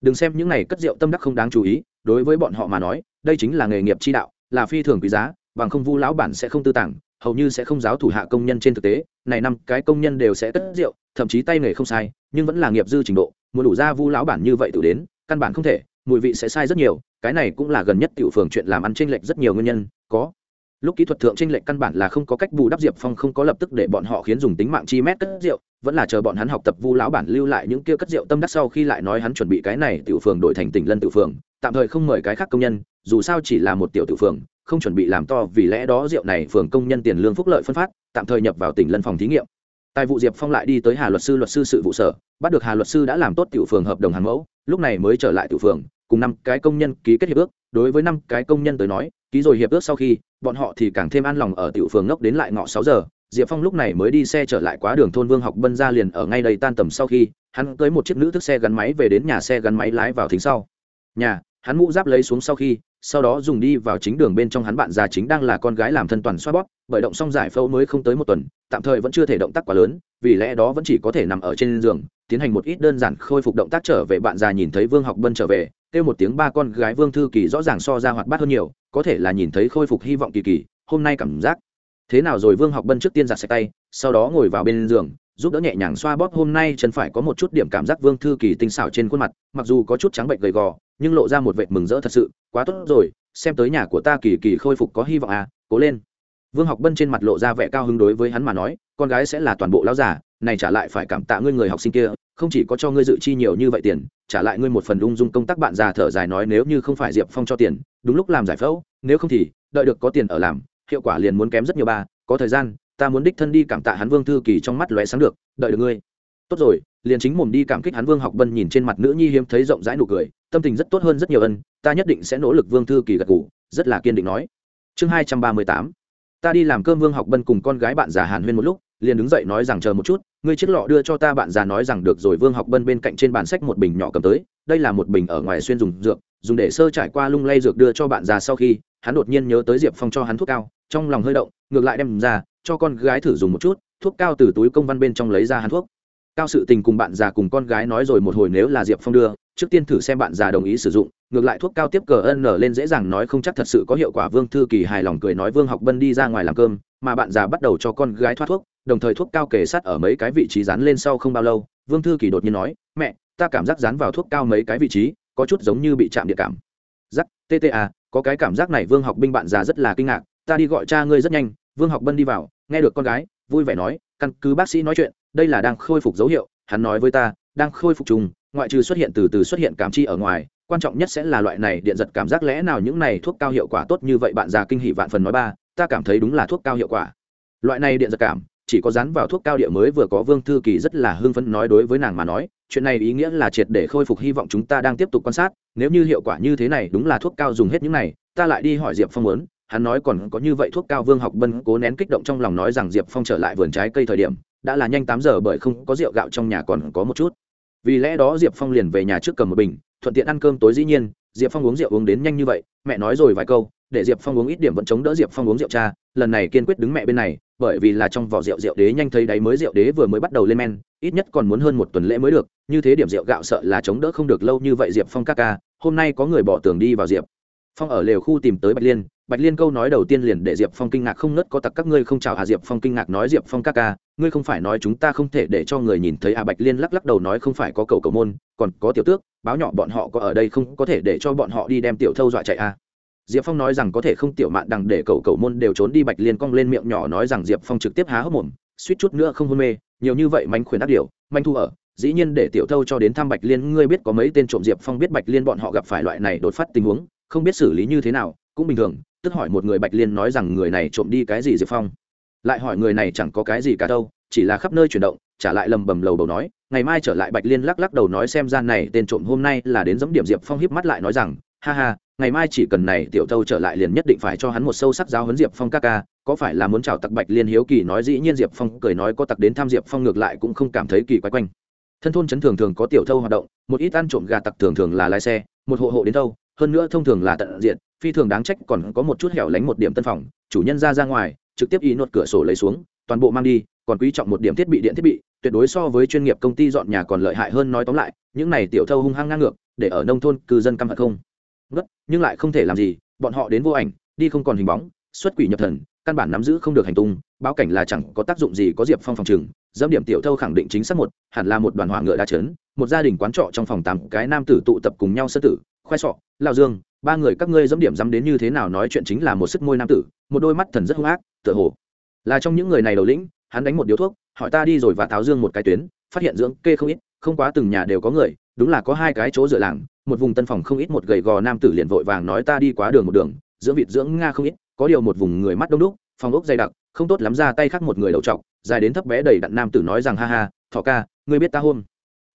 Đừng xem những này cất rượu tâm đắc không đáng chú ý, đối với bọn họ mà nói, đây chính là nghề nghiệp chi đạo, là phi thường quý giá, bằng không vu lão bản sẽ không tư tàng, hầu như sẽ không giáo thủ hạ công nhân trên thực tế, này năm cái công nhân đều sẽ cất rượu, thậm chí tay nghề không sai, nhưng vẫn là nghiệp dư trình độ, muốn đủ ra vu lão bản như vậy tự đến, căn bản không thể, mùi vị sẽ sai rất nhiều, cái này cũng là gần nhất tiểu phường chuyện làm ăn chênh lệch rất nhiều nguyên nhân, có lúc kỹ thuật thượng tranh lệch căn bản là không có cách bù đắp diệp phong không có lập tức để bọn họ khiến dùng tính mạng chi mét cất rượu, vẫn là chờ bọn hắn học tập vu lão bản lưu lại những kia cất rượu tâm đắc sau khi lại nói hắn chuẩn bị cái này tiểu phường đổi thành tỉnh lân tiểu phường, tạm thời không mời cái khác công nhân, dù sao chỉ là một tiểu tiểu phường, không chuẩn bị làm to vì lẽ đó rượu này phường công nhân tiền lương phúc lợi phân phát, tạm thời nhập vào tỉnh lân phòng thí nghiệm. Tài vụ diệp phong lại đi tới hà luật sư luật sư sự vụ sở, bắt được hà luật sư đã làm tốt tiểu phường hợp đồng hàng mẫu, lúc này mới trở lại tiểu phường, cùng năm cái công nhân ký kết hiệp ước, đối với năm cái công nhân tới nói, ký rồi hiệp ước sau khi bọn họ thì càng thêm an lòng ở tiểu phường ngốc đến lại ngọ sáu giờ. Diệp phong lúc này mới đi xe trở lại quá đường thôn vương học bân ra liền ở ngay đây tan tầm sau khi, hắn cưới một chiếc nữ thức xe gắn máy về đến nhà xe gắn máy lái vào thính sau. Nhà, hắn mũ giáp lấy xuống sau khi, sau đó dùng đi vào chính đường bên trong hắn bạn già chính đang là con gái làm thân toàn xoa bóp, bởi động xong giải phẫu mới không tới một tuần, tạm thời vẫn chưa thể động tác quá lớn, vì lẽ đó vẫn chỉ có thể nằm ở trên giường, tiến hành một ít đơn giản khôi phục động tác trở về bạn già nhìn thấy vương học bân trở về, kêu một tiếng ba con gái vương thư kỳ rõ ràng so ra hoạt bát hơn nhiều có thể là nhìn thấy khôi phục hy vọng kỳ kỳ, hôm nay cảm giác. Thế nào rồi vương học bân trước tiên giặt sạch tay, sau đó ngồi vào bên giường, giúp đỡ nhẹ nhàng xoa bóp hôm nay chân phải có một chút điểm cảm giác vương thư kỳ tinh xảo trên khuôn mặt, mặc dù có chút trắng bệnh gầy gò, nhưng lộ ra một vệt mừng rỡ thật sự, quá tốt rồi, xem tới nhà của ta kỳ kỳ khôi phục có hy vọng à cố lên. Vương học bân trên mặt lộ ra vẻ cao hứng đối với hắn mà nói, con gái sẽ là toàn bộ lão giả này trả lại phải cảm tạ ngươi người học sinh kia, không chỉ có cho ngươi dự chi nhiều như vậy tiền, trả lại ngươi một phần ung dung công tác bạn già thở dài nói nếu như không phải diệp phong cho tiền, đúng lúc làm giải phẫu, nếu không thì, đợi được có tiền ở làm, hiệu quả liền muốn kém rất nhiều ba, có thời gian, ta muốn đích thân đi cảm tạ hắn vương thư kỳ trong mắt lóe sáng được, đợi được ngươi. Tốt rồi, liền chính mồm đi cảm kích hắn vương học bân nhìn trên mặt nữ nhi hiếm thấy rộng rãi nụ cười, tâm tình rất tốt hơn rất nhiều ân, ta nhất định sẽ nỗ lực vương thư kỳ gật ngủ rất là kiên định nói. Chương hai trăm ba mươi tám, ta đi làm cơm vương học bân cùng con gái bạn già hàn huyên một lúc liền đứng dậy nói rằng, chờ một chút, ngươi chiếc lọ đưa cho ta, bạn già nói rằng, được rồi, vương học bân bên cạnh trên bàn sách một bình nhỏ cầm tới, đây là một bình ở ngoài xuyên dùng dược, dùng để sơ trải qua lung lay dược đưa cho bạn già sau khi, hắn đột nhiên nhớ tới diệp phong cho hắn thuốc cao, trong lòng hơi động, ngược lại đem ra, cho con gái thử dùng một chút, thuốc cao từ túi công văn bên trong lấy ra hắn thuốc. Cao sự tình cùng bạn già cùng con gái nói rồi một hồi, nếu là diệp phong đưa, trước tiên thử xem bạn già đồng ý sử dụng ngược lại thuốc cao tiếp cờ ân nở lên dễ dàng nói không chắc thật sự có hiệu quả. Vương thư kỳ hài lòng cười nói, vương học bân đi ra ngoài làm cơm, mà bạn già bắt đầu cho con gái thoát thuốc, đồng thời thuốc cao kề sát ở mấy cái vị trí dán lên sau không bao lâu, vương thư kỳ đột nhiên nói, mẹ, ta cảm giác dán vào thuốc cao mấy cái vị trí, có chút giống như bị chạm địa cảm. Giắc tta có cái cảm giác này, vương học binh bạn già rất là kinh ngạc, ta đi gọi cha ngươi rất nhanh. Vương học bân đi vào, nghe được con gái, vui vẻ nói, căn cứ bác sĩ nói chuyện, đây là đang khôi phục dấu hiệu, hắn nói với ta, đang khôi phục trùng, ngoại trừ xuất hiện từ từ xuất hiện cảm chi ở ngoài quan trọng nhất sẽ là loại này điện giật cảm giác lẽ nào những này thuốc cao hiệu quả tốt như vậy bạn già kinh hỷ vạn phần nói ba, ta cảm thấy đúng là thuốc cao hiệu quả. Loại này điện giật cảm, chỉ có dán vào thuốc cao địa mới vừa có vương thư kỳ rất là hưng phấn nói đối với nàng mà nói, chuyện này ý nghĩa là triệt để khôi phục hy vọng chúng ta đang tiếp tục quan sát, nếu như hiệu quả như thế này đúng là thuốc cao dùng hết những này, ta lại đi hỏi diệp phong muốn, hắn nói còn có như vậy thuốc cao vương học bân cố nén kích động trong lòng nói rằng diệp phong trở lại vườn trái cây thời điểm, đã là nhanh tám giờ bởi không có rượu gạo trong nhà còn có một chút vì lẽ đó diệp phong liền về nhà trước cầm một bình, thuận tiện ăn cơm tối dĩ nhiên, diệp phong uống rượu uống đến nhanh như vậy, mẹ nói rồi vài câu, để diệp phong uống ít điểm vẫn chống đỡ diệp phong uống rượu cha, lần này kiên quyết đứng mẹ bên này, bởi vì là trong vỏ rượu rượu đế nhanh thấy đáy mới rượu đế vừa mới bắt đầu lên men, ít nhất còn muốn hơn một tuần lễ mới được, như thế điểm rượu gạo sợ là chống đỡ không được lâu như vậy diệp phong ca ca, hôm nay có người bỏ tường đi vào diệp phong ở lều khu tìm tới bạch liên bạch liên câu nói đầu tiên liền để diệp phong kinh ngạc không nớt có tặc các ngươi không chào hà diệp phong kinh ngạc nói, diệp phong ca ca, ngươi không phải nói chúng ta không thể để cho người nhìn thấy à? Bạch liên lắc lắc đầu nói, không phải có cầu cầu môn, còn có tiểu tước, báo nhỏ bọn họ có ở đây không có thể để cho bọn họ đi đem tiểu thâu dọa chạy à? Diệp phong nói rằng có thể không tiểu mạn đằng để cầu cầu môn đều trốn đi, bạch liên cong lên miệng nhỏ nói rằng diệp phong trực tiếp há hốc mồm, suýt chút nữa không hôn mê, nhiều như vậy manh khuyển ác điều manh thu ở, dĩ nhiên để tiểu thâu cho đến thăm bạch liên, ngươi biết có mấy tên trộm diệp phong biết bạch liên bọn họ gặp phải loại này đột phát tình huống không biết xử lý như thế nào, cũng bình thường, tức hỏi một người bạch liên nói rằng người này trộm đi cái gì diệp phong. Lại hỏi người này chẳng có cái gì cả đâu, chỉ là khắp nơi chuyển động, trả lại lầm bầm lầu bầu nói, ngày mai trở lại bạch liên lắc lắc đầu nói xem gian này tên trộm hôm nay là đến dẫm điểm diệp phong hiếp mắt lại nói rằng, ha ha, ngày mai chỉ cần này tiểu thâu trở lại liền nhất định phải cho hắn một sâu sắc giáo huấn diệp phong ca ca, có phải là muốn chào tặc bạch liên hiếu kỳ nói dĩ nhiên diệp phong cười nói có tặc đến tham diệp phong ngược lại cũng không cảm thấy kỳ quái quanh. Thân thôn chấn thường thường có tiểu thâu hoạt động, một ít ăn trộm gà tặc thường thường là lái xe, một hộ hộ đến thâu hơn nữa thông thường là tận diện phi thường đáng trách còn có một chút hẻo lánh một điểm tân phòng, chủ nhân ra ra ngoài, trực tiếp ý nuốt cửa sổ lấy xuống, toàn bộ mang đi, còn quý trọng một điểm thiết bị điện thiết bị, tuyệt đối so với chuyên nghiệp công ty dọn nhà còn lợi hại hơn nói tóm lại, những này tiểu thâu hung hăng ngang ngược, để ở nông thôn cư dân căm hận không. Ngất, nhưng lại không thể làm gì, bọn họ đến vô ảnh, đi không còn hình bóng, xuất quỷ nhập thần, căn bản nắm giữ không được hành tung, báo cảnh là chẳng có tác dụng gì có diệp phong phòng trừng dẫm điểm tiểu thâu khẳng định chính xác một, hẳn là một đoàn hỏa ngựa đa chấn, một gia đình quán trọ trong phòng tám cái nam tử tụ tập cùng nhau sơ tử khoe sọ, lao dương, ba người các ngươi dẫm điểm dám đến như thế nào nói chuyện chính là một sức môi nam tử, một đôi mắt thần rất hung ác, tựa hồ là trong những người này đầu lĩnh, hắn đánh một điếu thuốc, hỏi ta đi rồi và tháo dương một cái tuyến, phát hiện dưỡng kê không ít, không quá từng nhà đều có người, đúng là có hai cái chỗ dựa làng, một vùng tân phòng không ít, một gầy gò nam tử liền vội vàng nói ta đi quá đường một đường, dưỡng vịt dưỡng nga không ít, có điều một vùng người mắt đông đúc, phòng ốc dày đặc, không tốt lắm ra tay khác một người đầu trọc, dài đến thấp bé đầy đặn nam tử nói rằng ha ha thọ ca, ngươi biết ta hôm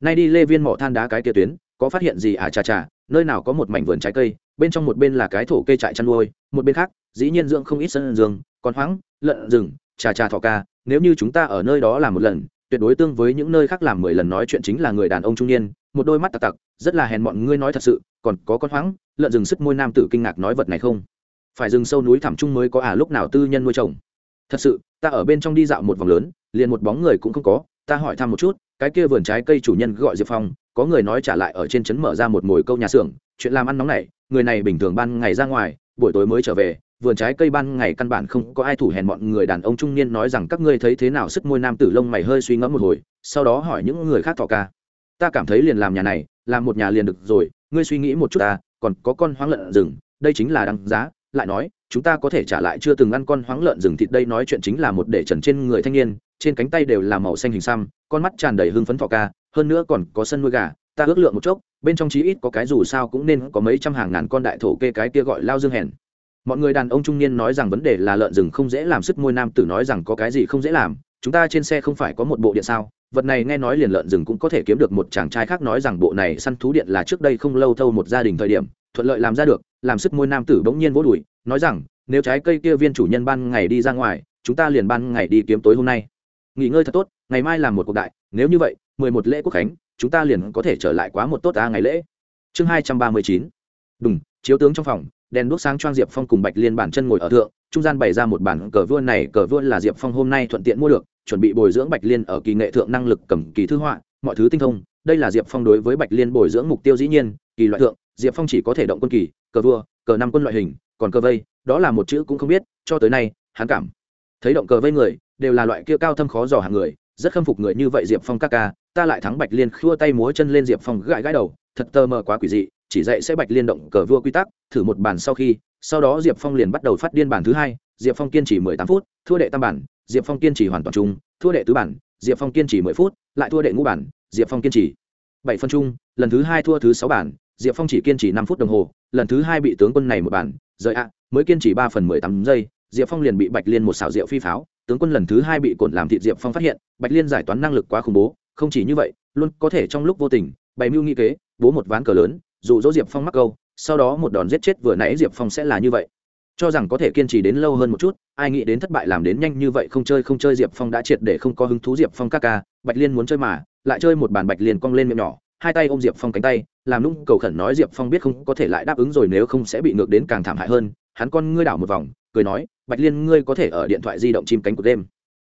nay đi lê viên mỏ than đá cái kia tuyến, có phát hiện gì à chà chà nơi nào có một mảnh vườn trái cây, bên trong một bên là cái thổ cây trại chăn nuôi, một bên khác, dĩ nhiên dưỡng không ít sân dương còn hoáng, lợn rừng, trà trà thọ ca nếu như chúng ta ở nơi đó làm một lần, tuyệt đối tương với những nơi khác làm mười lần nói chuyện chính là người đàn ông trung niên, một đôi mắt tặc tặc, rất là hèn mọn ngươi nói thật sự, còn có con hoáng, lợn rừng sức môi nam tử kinh ngạc nói vật này không? Phải rừng sâu núi thẳm trung mới có à lúc nào tư nhân nuôi trồng? Thật sự, ta ở bên trong đi dạo một vòng lớn, liền một bóng người cũng không có, ta hỏi thăm một chút, cái kia vườn trái cây chủ nhân gọi diệp phong có người nói trả lại ở trên trấn mở ra một mồi câu nhà xưởng, chuyện làm ăn nóng này, người này bình thường ban ngày ra ngoài, buổi tối mới trở về, vườn trái cây ban ngày căn bản không có ai thủ hèn bọn người đàn ông trung niên nói rằng các ngươi thấy thế nào sức môi nam tử lông mày hơi suy ngẫm một hồi, sau đó hỏi những người khác thọ ca. Ta cảm thấy liền làm nhà này, làm một nhà liền được rồi, ngươi suy nghĩ một chút ta, còn có con hoang lợn rừng, đây chính là đăng giá, lại nói, chúng ta có thể trả lại chưa từng ăn con hoáng lợn rừng thịt đây nói chuyện chính là một để trần trên người thanh niên, trên cánh tay đều là màu xanh hình xăm, con mắt tràn đầy hưng phấn thọ ca hơn nữa còn có sân nuôi gà, ta ước lượng một chốc, bên trong chí ít có cái dù sao cũng nên có mấy trăm hàng ngàn con đại thổ kê cái kia gọi lao dương hèn. Mọi người đàn ông trung niên nói rằng vấn đề là lợn rừng không dễ làm, sức môi nam tử nói rằng có cái gì không dễ làm, chúng ta trên xe không phải có một bộ điện sao? Vật này nghe nói liền lợn rừng cũng có thể kiếm được một chàng trai khác nói rằng bộ này săn thú điện là trước đây không lâu thâu một gia đình thời điểm, thuận lợi làm ra được, làm sức môi nam tử bỗng nhiên vỗ đùi, nói rằng, nếu trái cây kia viên chủ nhân ban ngày đi ra ngoài, chúng ta liền ban ngày đi kiếm tối hôm nay. Nghỉ ngơi thật tốt, ngày mai làm một cuộc đại, nếu như vậy mười một lễ quốc khánh, chúng ta liền có thể trở lại quá một tốt ta ngày lễ. Chương hai trăm ba mươi chín. Đúng chiếu tướng trong phòng, đèn đuốc sáng choang diệp phong cùng bạch liên bản chân ngồi ở thượng, trung gian bày ra một bản cờ vua này, cờ vua là diệp phong hôm nay thuận tiện mua được, chuẩn bị bồi dưỡng bạch liên ở kỳ nghệ thượng năng lực cầm kỳ thư họa, mọi thứ tinh thông, đây là diệp phong đối với bạch liên bồi dưỡng mục tiêu dĩ nhiên, kỳ loại thượng, diệp phong chỉ có thể động quân kỳ, cờ vua, cờ năm quân loại hình, còn cờ vây, đó là một chữ cũng không biết, cho tới nay, hắn cảm thấy động cờ vây người, đều là loại kia cao thâm khó dò hàng người, rất khâm phục người như vậy diệp phong các ca ta lại thắng bạch liên khua tay múa chân lên diệp phong gãi gãi đầu, thật tơ mờ quá quỷ dị, chỉ dạy sẽ bạch liên động cờ vua quy tắc, thử một bàn sau khi, sau đó diệp phong liền bắt đầu phát điên bản thứ hai, diệp phong kiên trì mười tám phút, thua đệ tam bản, diệp phong kiên trì hoàn toàn chung, thua đệ tứ bản, diệp phong kiên trì mười phút, lại thua đệ ngũ bản, diệp phong kiên trì bảy phân chung, lần thứ hai thua thứ sáu bản, diệp phong chỉ kiên trì năm phút đồng hồ, lần thứ hai bị tướng quân này một bản, rời ạ, mới kiên trì ba phần mười tám giây, diệp phong liền bị bạch liên một xảo diệu phi pháo, tướng quân lần thứ hai bị cổn làm thịt diệp phong phát hiện, bạch liên giải toán năng lực quá khủng bố không chỉ như vậy, luôn có thể trong lúc vô tình, bày mưu nghị kế, bố một ván cờ lớn, dụ dỗ diệp phong mắc câu, sau đó một đòn giết chết vừa nãy diệp phong sẽ là như vậy. Cho rằng có thể kiên trì đến lâu hơn một chút, ai nghĩ đến thất bại làm đến nhanh như vậy không chơi không chơi diệp phong đã triệt để không có hứng thú diệp phong ca ca, bạch liên muốn chơi mà, lại chơi một bàn bạch liên cong lên miệng nhỏ, hai tay ôm diệp phong cánh tay, làm nung cầu khẩn nói diệp phong biết không có thể lại đáp ứng rồi nếu không sẽ bị ngược đến càng thảm hại hơn, hắn con ngươi đảo một vòng, cười nói, bạch liên, ngươi có thể ở điện thoại di động chim cánh của đêm.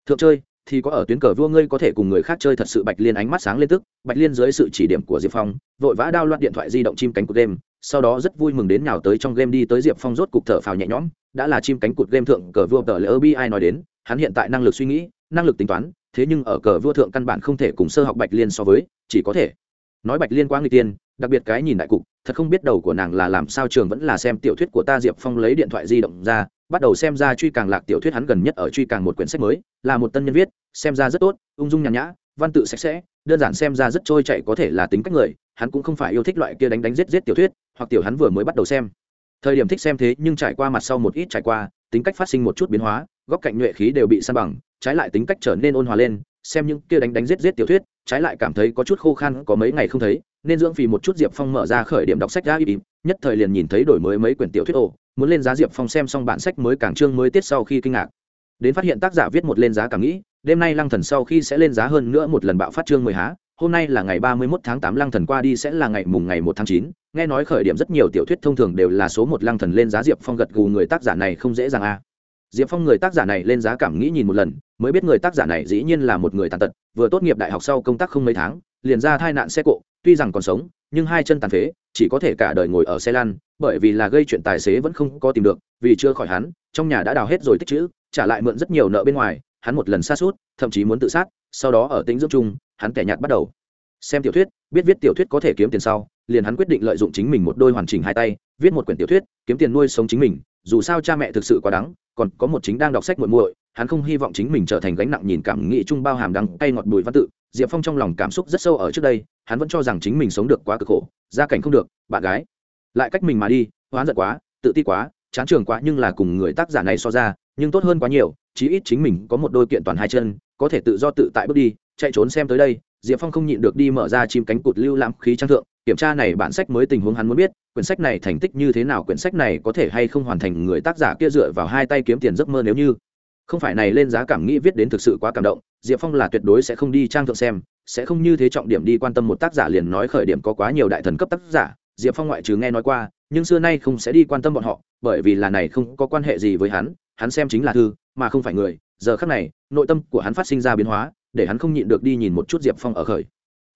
Thượng chơi thì có ở tuyến cờ vua ngươi có thể cùng người khác chơi thật sự bạch liên ánh mắt sáng lên tức, bạch liên dưới sự chỉ điểm của diệp phong, vội vã đao loạn điện thoại di động chim cánh cụt game, sau đó rất vui mừng đến nhào tới trong game đi tới diệp phong rốt cục thở phào nhẹ nhõm, đã là chim cánh cụt game thượng cờ vua tờ lỡ bi ai nói đến, hắn hiện tại năng lực suy nghĩ, năng lực tính toán, thế nhưng ở cờ vua thượng căn bản không thể cùng sơ học bạch liên so với, chỉ có thể nói bạch liên quá người tiên, đặc biệt cái nhìn đại cục, thật không biết đầu của nàng là làm sao, trường vẫn là xem tiểu thuyết của ta, diệp phong lấy điện thoại di động ra bắt đầu xem ra truy càng lạc tiểu thuyết hắn gần nhất ở truy càng một quyển sách mới, là một tân nhân viết, xem ra rất tốt, ung dung nhàn nhã, văn tự sạch sẽ, đơn giản xem ra rất trôi chạy có thể là tính cách người, hắn cũng không phải yêu thích loại kia đánh đánh giết giết tiểu thuyết, hoặc tiểu hắn vừa mới bắt đầu xem. Thời điểm thích xem thế nhưng trải qua mặt sau một ít trải qua, tính cách phát sinh một chút biến hóa, góc cạnh nhuệ khí đều bị san bằng, trái lại tính cách trở nên ôn hòa lên, xem những kia đánh đánh giết giết tiểu thuyết, trái lại cảm thấy có chút khô khan có mấy ngày không thấy nên dưỡng phì một chút diệp phong mở ra khởi điểm đọc sách ra im nhất thời liền nhìn thấy đổi mới mấy quyển tiểu thuyết ồ muốn lên giá diệp phong xem xong bản sách mới càng chương mới tiết sau khi kinh ngạc đến phát hiện tác giả viết một lên giá cảm nghĩ, đêm nay lăng thần sau khi sẽ lên giá hơn nữa một lần bạo phát chương mười há, hôm nay là ngày ba mươi 31 tháng tám lăng thần qua đi sẽ là ngày mùng ngày một tháng chín, nghe nói khởi điểm rất nhiều tiểu thuyết thông thường đều là số một lăng thần lên giá diệp phong gật gù người tác giả này không dễ dàng a à. diệp phong người tác giả này lên giá cảm nghĩ nhìn một lần, mới biết người tác giả này dĩ nhiên là một người tàn tật, vừa tốt nghiệp đại học sau công tác không mấy tháng, liền ra tai nạn xe cộ tuy rằng còn sống, nhưng hai chân tàn phế, chỉ có thể cả đời ngồi ở xe lăn, bởi vì là gây chuyện tài xế vẫn không có tìm được, vì chưa khỏi hắn, trong nhà đã đào hết rồi tích chữ, trả lại mượn rất nhiều nợ bên ngoài, hắn một lần xa suốt, thậm chí muốn tự sát, sau đó ở tính dưỡng chung, hắn kẻ nhạt bắt đầu. Xem tiểu thuyết, biết viết tiểu thuyết có thể kiếm tiền sau, liền hắn quyết định lợi dụng chính mình một đôi hoàn chỉnh hai tay, viết một quyển tiểu thuyết, kiếm tiền nuôi sống chính mình, dù sao cha mẹ thực sự quá đắng, còn có một chính đang đọc sách muội muội, hắn không hy vọng chính mình trở thành gánh nặng nhìn cảm nghĩ chung bao hàm đắng tay ngọt bùi văn tự diệp phong trong lòng cảm xúc rất sâu ở trước đây, hắn vẫn cho rằng chính mình sống được quá cực khổ, gia cảnh không được, bạn gái. Lại cách mình mà đi, hoán giận quá, tự ti quá, chán trường quá nhưng là cùng người tác giả này so ra, nhưng tốt hơn quá nhiều, chí ít chính mình có một đôi kiện toàn hai chân, có thể tự do tự tại bước đi, chạy trốn xem tới đây, diệp phong không nhịn được đi mở ra chim cánh cụt lưu lãm khí trang thượng, kiểm tra này bản sách mới tình huống hắn muốn biết, quyển sách này thành tích như thế nào, quyển sách này có thể hay không hoàn thành người tác giả kia dựa vào hai tay kiếm tiền giấc mơ nếu như không phải này lên giá cảm nghĩ viết đến thực sự quá cảm động, diệp phong là tuyệt đối sẽ không đi trang thượng xem, sẽ không như thế trọng điểm đi quan tâm một tác giả liền nói khởi điểm có quá nhiều đại thần cấp tác giả, diệp phong ngoại trừ nghe nói qua, nhưng xưa nay không sẽ đi quan tâm bọn họ, bởi vì là này không có quan hệ gì với hắn hắn xem chính là thư, mà không phải người, giờ khắc này, nội tâm của hắn phát sinh ra biến hóa, để hắn không nhịn được đi nhìn một chút diệp phong ở khởi.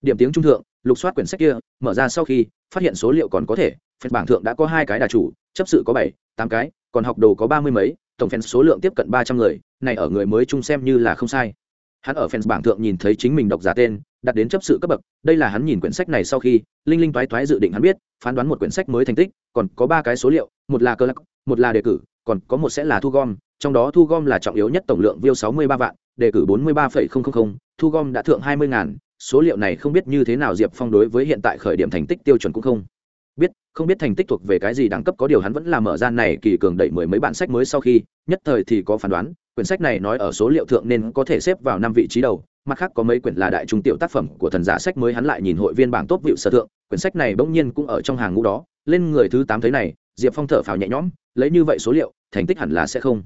Điểm tiếng trung thượng, lục soát quyển sách kia, mở ra sau khi, phát hiện số liệu còn có thể, phép bảng thượng đã có hai cái đà chủ, chấp sự có bảy, tám cái, còn học đồ có ba mươi mấy tổng fans số lượng tiếp cận ba trăm người, này ở người mới chung xem như là không sai. Hắn ở fans bảng thượng nhìn thấy chính mình đọc giả tên, đặt đến chấp sự cấp bậc, đây là hắn nhìn quyển sách này sau khi, linh linh toái toái dự định hắn biết, phán đoán một quyển sách mới thành tích, còn có ba cái số liệu, một là cơ lắc một là đề cử, còn có một sẽ là thu gom, trong đó thu gom là trọng yếu nhất tổng lượng view sáu mươi ba vạn, đề cử bốn mươi ba thu gom đã thượng hai mươi ngàn, số liệu này không biết như thế nào diệp phong đối với hiện tại khởi điểm thành tích tiêu chuẩn cũng không biết, không biết thành tích thuộc về cái gì đẳng cấp, có điều hắn vẫn là mở ra này kỳ cường đẩy mười mấy bản sách mới sau khi, nhất thời thì có phán đoán, quyển sách này nói ở số liệu thượng nên có thể xếp vào năm vị trí đầu, mặt khác có mấy quyển là đại trung tiểu tác phẩm của thần giả sách mới hắn lại nhìn hội viên bảng tốt vịu sở thượng, quyển sách này bỗng nhiên cũng ở trong hàng ngũ đó, lên người thứ tám thấy này, diệp phong thở phào nhẹ nhõm, lấy như vậy số liệu, thành tích hẳn là sẽ không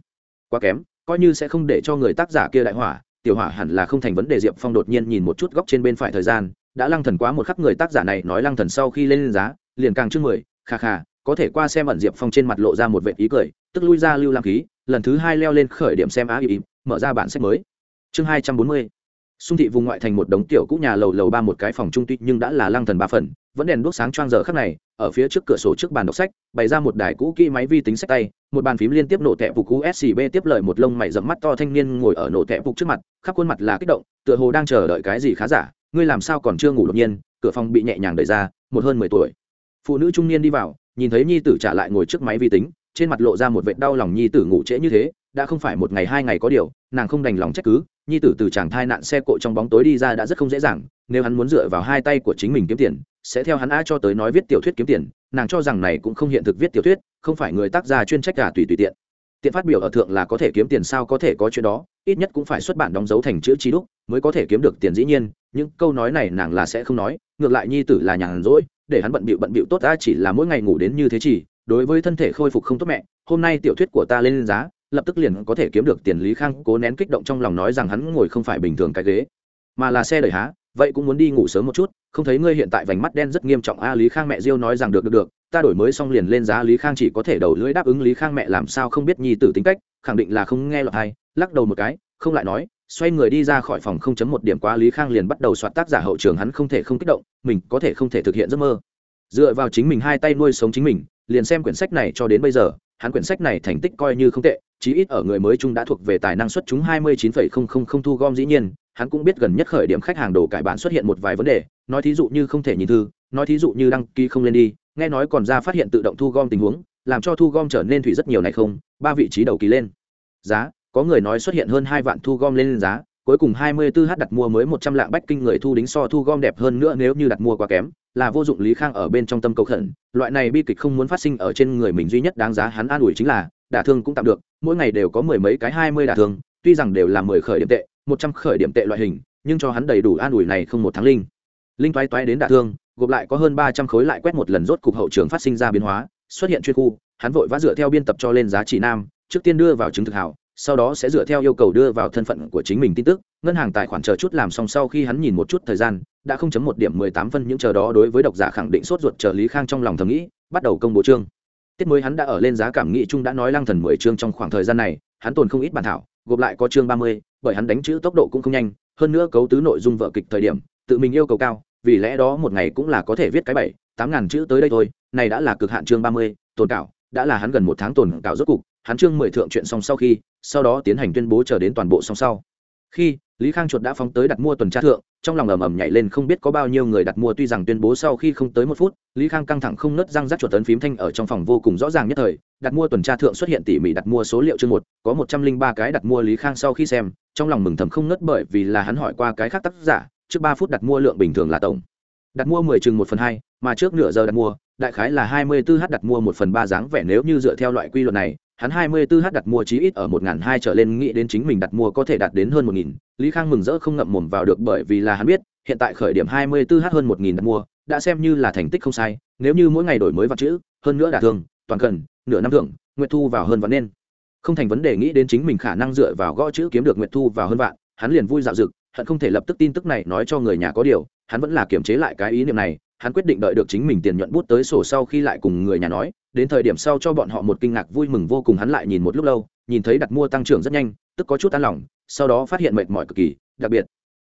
quá kém, coi như sẽ không để cho người tác giả kia đại hỏa, tiểu hỏa hẳn là không thành vấn đề, diệp phong đột nhiên nhìn một chút góc trên bên phải thời gian, đã lăng thần quá một khắc người tác giả này nói lăng thần sau khi lên giá liền càng chương mười, kha kha, có thể qua xem ẩn diệp phong trên mặt lộ ra một vệ ý cười, tức lui ra lưu lam khí, lần thứ hai leo lên khởi điểm xem á im mở ra bản sách mới. Chương hai trăm bốn mươi. Xung thị vùng ngoại thành một đống tiểu cũ nhà lầu lầu ba một cái phòng trung tuy nhưng đã là lăng thần ba phần, vẫn đèn đuốc sáng choang giờ khắc này, ở phía trước cửa sổ trước bàn đọc sách, bày ra một đài cũ kỹ máy vi tính sách tay, một bàn phím liên tiếp nổ tẹp phục cũ scb tiếp lời một lông mày dẫm mắt to thanh niên ngồi ở nổ tẹp phục trước mặt, khắp khuôn mặt là kích động, tựa hồ đang chờ đợi cái gì khá giả, ngươi làm sao còn chưa ngủ đột nhiên, cửa phòng bị nhẹ nhàng đẩy ra, một hơn mười tuổi phụ nữ trung niên đi vào, nhìn thấy nhi tử trả lại ngồi trước máy vi tính, trên mặt lộ ra một vệt đau lòng nhi tử ngủ trễ như thế, đã không phải một ngày hai ngày có điều, nàng không đành lòng trách cứ, nhi tử từ chàng thai nạn xe cộ trong bóng tối đi ra đã rất không dễ dàng, nếu hắn muốn dựa vào hai tay của chính mình kiếm tiền, sẽ theo hắn a cho tới nói viết tiểu thuyết kiếm tiền, nàng cho rằng này cũng không hiện thực viết tiểu thuyết, không phải người tác gia chuyên trách cả tùy tùy tiện. Tiện phát biểu ở thượng là có thể kiếm tiền sao có thể có chuyện đó, ít nhất cũng phải xuất bản đóng dấu thành chữ trí đúc, mới có thể kiếm được tiền dĩ nhiên, những câu nói này nàng là sẽ không nói, ngược lại nhi tử là nhàn rỗi để hắn bận bịu bận bịu tốt ta chỉ là mỗi ngày ngủ đến như thế chỉ, đối với thân thể khôi phục không tốt mẹ, hôm nay tiểu thuyết của ta lên giá, lập tức liền có thể kiếm được tiền lý khang cố nén kích động trong lòng nói rằng hắn ngồi không phải bình thường cái ghế, mà là xe đẩy há, vậy cũng muốn đi ngủ sớm một chút, không thấy ngươi hiện tại vành mắt đen rất nghiêm trọng a, lý khang mẹ diêu nói rằng được được được, ta đổi mới xong liền lên giá, lý khang chỉ có thể đầu lưỡi đáp ứng lý khang mẹ làm sao không biết nhi tử tính cách, khẳng định là không nghe lọt hay lắc đầu một cái, không lại nói xoay người đi ra khỏi phòng không chấm một điểm quá lý khang liền bắt đầu soạt tác giả hậu trường, hắn không thể không kích động, mình có thể không thể thực hiện giấc mơ. Dựa vào chính mình hai tay nuôi sống chính mình, liền xem quyển sách này cho đến bây giờ, hắn quyển sách này thành tích coi như không tệ, chí ít ở người mới chung đã thuộc về tài năng xuất chúng hai mươi chín phẩy không không không thu gom dĩ nhiên, hắn cũng biết gần nhất khởi điểm khách hàng đồ cải bản xuất hiện một vài vấn đề, nói thí dụ như không thể nhìn thư, nói thí dụ như đăng ký không lên đi, nghe nói còn ra phát hiện tự động thu gom tình huống, làm cho thu gom trở nên thủy rất nhiều này không, ba vị trí đầu kỳ lên. Giá có người nói xuất hiện hơn hai vạn thu gom lên giá cuối cùng 24h đặt mua mới 100 lạng bách kinh người thu đính so thu gom đẹp hơn nữa nếu như đặt mua quá kém, là vô dụng Lý Khang ở bên trong tâm cầu khẩn, loại này bi kịch không muốn phát sinh ở trên người mình duy nhất đáng giá hắn an ủi chính là, đả thương cũng tạm được, mỗi ngày đều có mười mấy cái 20 đả thương, tuy rằng đều là 10 khởi điểm tệ, 100 khởi điểm tệ loại hình, nhưng cho hắn đầy đủ an ủi này không một tháng linh. Linh toái toái đến đả thương, gộp lại có hơn 300 khối lại quét một lần rốt cục hậu trường phát sinh ra biến hóa, xuất hiện chuyên khu, hắn vội vã dựa theo biên tập cho lên giá trị nam, trước tiên đưa vào chứng thực hảo, sau đó sẽ dựa theo yêu cầu đưa vào thân phận của chính mình tin tức, ngân hàng tài khoản chờ chút làm xong sau khi hắn nhìn một chút thời gian, đã không chấm một điểm mười tám phân những chờ đó đối với độc giả khẳng định sốt ruột trợ lý khang trong lòng thầm nghĩ, bắt đầu công bố chương. Tiết mới hắn đã ở lên giá cảm nghĩ chung đã nói lăng thần mười chương trong khoảng thời gian này, hắn tồn không ít bản thảo, gộp lại có chương ba mươi, bởi hắn đánh chữ tốc độ cũng không nhanh, hơn nữa cấu tứ nội dung vợ kịch thời điểm, tự mình yêu cầu cao, vì lẽ đó một ngày cũng là có thể viết cái bảy, tám ngàn chữ tới đây thôi, này đã là cực hạn chương ba mươi, tồn cảo, đã là hắn gần một tháng tồn cảo rốt cục hắn trương mười thượng chuyện xong sau khi, sau đó tiến hành tuyên bố chờ đến toàn bộ xong sau. Khi, lý khang chuột đã phóng tới đặt mua tuần tra thượng, trong lòng ầm ầm nhảy lên không biết có bao nhiêu người đặt mua, tuy rằng tuyên bố sau khi không tới một phút, lý khang căng thẳng không nứt răng rắc chuột tấn phím thanh ở trong phòng vô cùng rõ ràng nhất thời, đặt mua tuần tra thượng xuất hiện tỉ mỉ đặt mua số liệu chương một, có một trăm linh ba cái đặt mua lý khang sau khi xem, trong lòng mừng thầm không nứt bởi vì là hắn hỏi qua cái khác tác giả, trước ba phút đặt mua lượng bình thường là tổng. Đặt mua mười chừng một phần hai, mà trước nửa giờ đặt mua đại khái là hai mươi 24h đặt mua một phần ba dáng vẻ nếu như dựa theo loại quy luật này hắn 24h đặt mua chí ít ở 1002 trở lên nghĩ đến chính mình đặt mua có thể đạt đến hơn 1000, Lý Khang mừng rỡ không ngậm mồm vào được bởi vì là hắn biết, hiện tại khởi điểm 24h hơn 1000 đặt mua, đã xem như là thành tích không sai, nếu như mỗi ngày đổi mới vật chữ, hơn nữa đạt thường, toàn cần, nửa năm thưởng, nguyệt thu vào hơn vạn nên. Không thành vấn đề nghĩ đến chính mình khả năng dựa vào gõ chữ kiếm được nguyệt thu vào hơn vạn, hắn liền vui dạo dực, hận không thể lập tức tin tức này nói cho người nhà có điều, hắn vẫn là kiềm chế lại cái ý niệm này, hắn quyết định đợi được chính mình tiền nhuận bút tới sổ sau khi lại cùng người nhà nói, đến thời điểm sau cho bọn họ một kinh ngạc vui mừng vô cùng hắn lại nhìn một lúc lâu, nhìn thấy đặt mua tăng trưởng rất nhanh, tức có chút an lòng, sau đó phát hiện mệt mỏi cực kỳ, đặc biệt,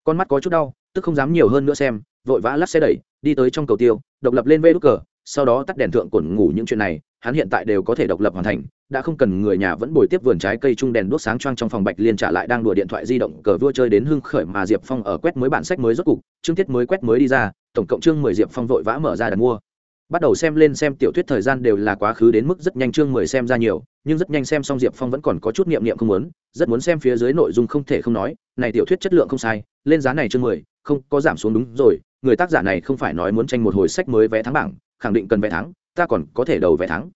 con mắt có chút đau, tức không dám nhiều hơn nữa xem, vội vã lắc xe đẩy, đi tới trong cầu tiêu, độc lập lên vê đúc cờ, sau đó tắt đèn thượng cổn ngủ những chuyện này, hắn hiện tại đều có thể độc lập hoàn thành đã không cần người nhà vẫn bồi tiếp vườn trái cây chung đèn đuốc sáng choang trong phòng bạch liên trả lại đang đùa điện thoại di động cờ vua chơi đến hưng khởi mà diệp phong ở quét mới bản sách mới rốt cục, chương tiết mới quét mới đi ra, tổng cộng chương mười diệp phong vội vã mở ra đặt mua bắt đầu xem lên xem tiểu thuyết thời gian đều là quá khứ đến mức rất nhanh chương mười xem ra nhiều, nhưng rất nhanh xem xong diệp phong vẫn còn có chút niệm niệm không muốn, rất muốn xem phía dưới nội dung không thể không nói, này tiểu thuyết chất lượng không sai, lên giá này chương mười, không có giảm xuống đúng rồi, người tác giả này không phải nói muốn tranh một hồi sách mới vé thắng bảng, khẳng định cần vé thắng, ta còn có thể đầu vé thắng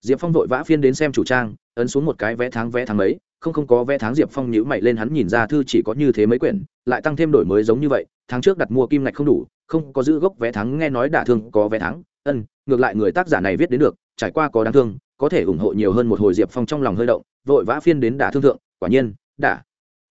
diệp phong vội vã phiên đến xem chủ trang ấn xuống một cái vé tháng vé tháng ấy, không không có vé tháng diệp phong nhữ mày lên hắn nhìn ra thư chỉ có như thế mấy quyển lại tăng thêm đổi mới giống như vậy tháng trước đặt mua kim ngạch không đủ không có giữ gốc vé tháng nghe nói đả thương có vé tháng ân ngược lại người tác giả này viết đến được trải qua có đáng thương có thể ủng hộ nhiều hơn một hồi diệp phong trong lòng hơi động vội vã phiên đến đả thương thượng quả nhiên đả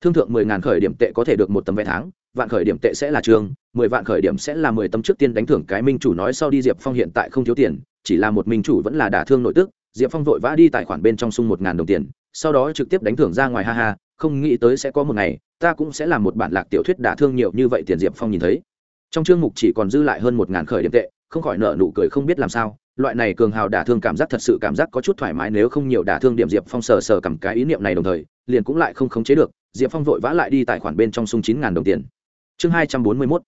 thương thượng mười ngàn khởi điểm tệ có thể được một tấm vé tháng vạn khởi điểm tệ sẽ là trường mười vạn khởi điểm sẽ là mười tấm trước tiên đánh thưởng cái minh chủ nói sau đi diệp phong hiện tại không thiếu tiền chỉ là một minh chủ vẫn là đả thương nội tức diệp phong vội vã đi tài khoản bên trong sung một ngàn đồng tiền, sau đó trực tiếp đánh thưởng ra ngoài, ha ha, không nghĩ tới sẽ có một ngày, ta cũng sẽ làm một bản lạc tiểu thuyết đả thương nhiều như vậy tiền diệp phong nhìn thấy. Trong chương mục chỉ còn dư lại hơn một ngàn khởi điểm tệ, không khỏi nợ nụ cười không biết làm sao. Loại này cường hào đả thương cảm giác thật sự cảm giác có chút thoải mái nếu không nhiều đả thương điểm diệp phong sờ sờ cầm cái ý niệm này đồng thời, liền cũng lại không khống chế được. Diệp phong vội vã lại đi tài khoản bên trong sung chín ngàn đồng tiền. Chương hai trăm bốn mươi mốt.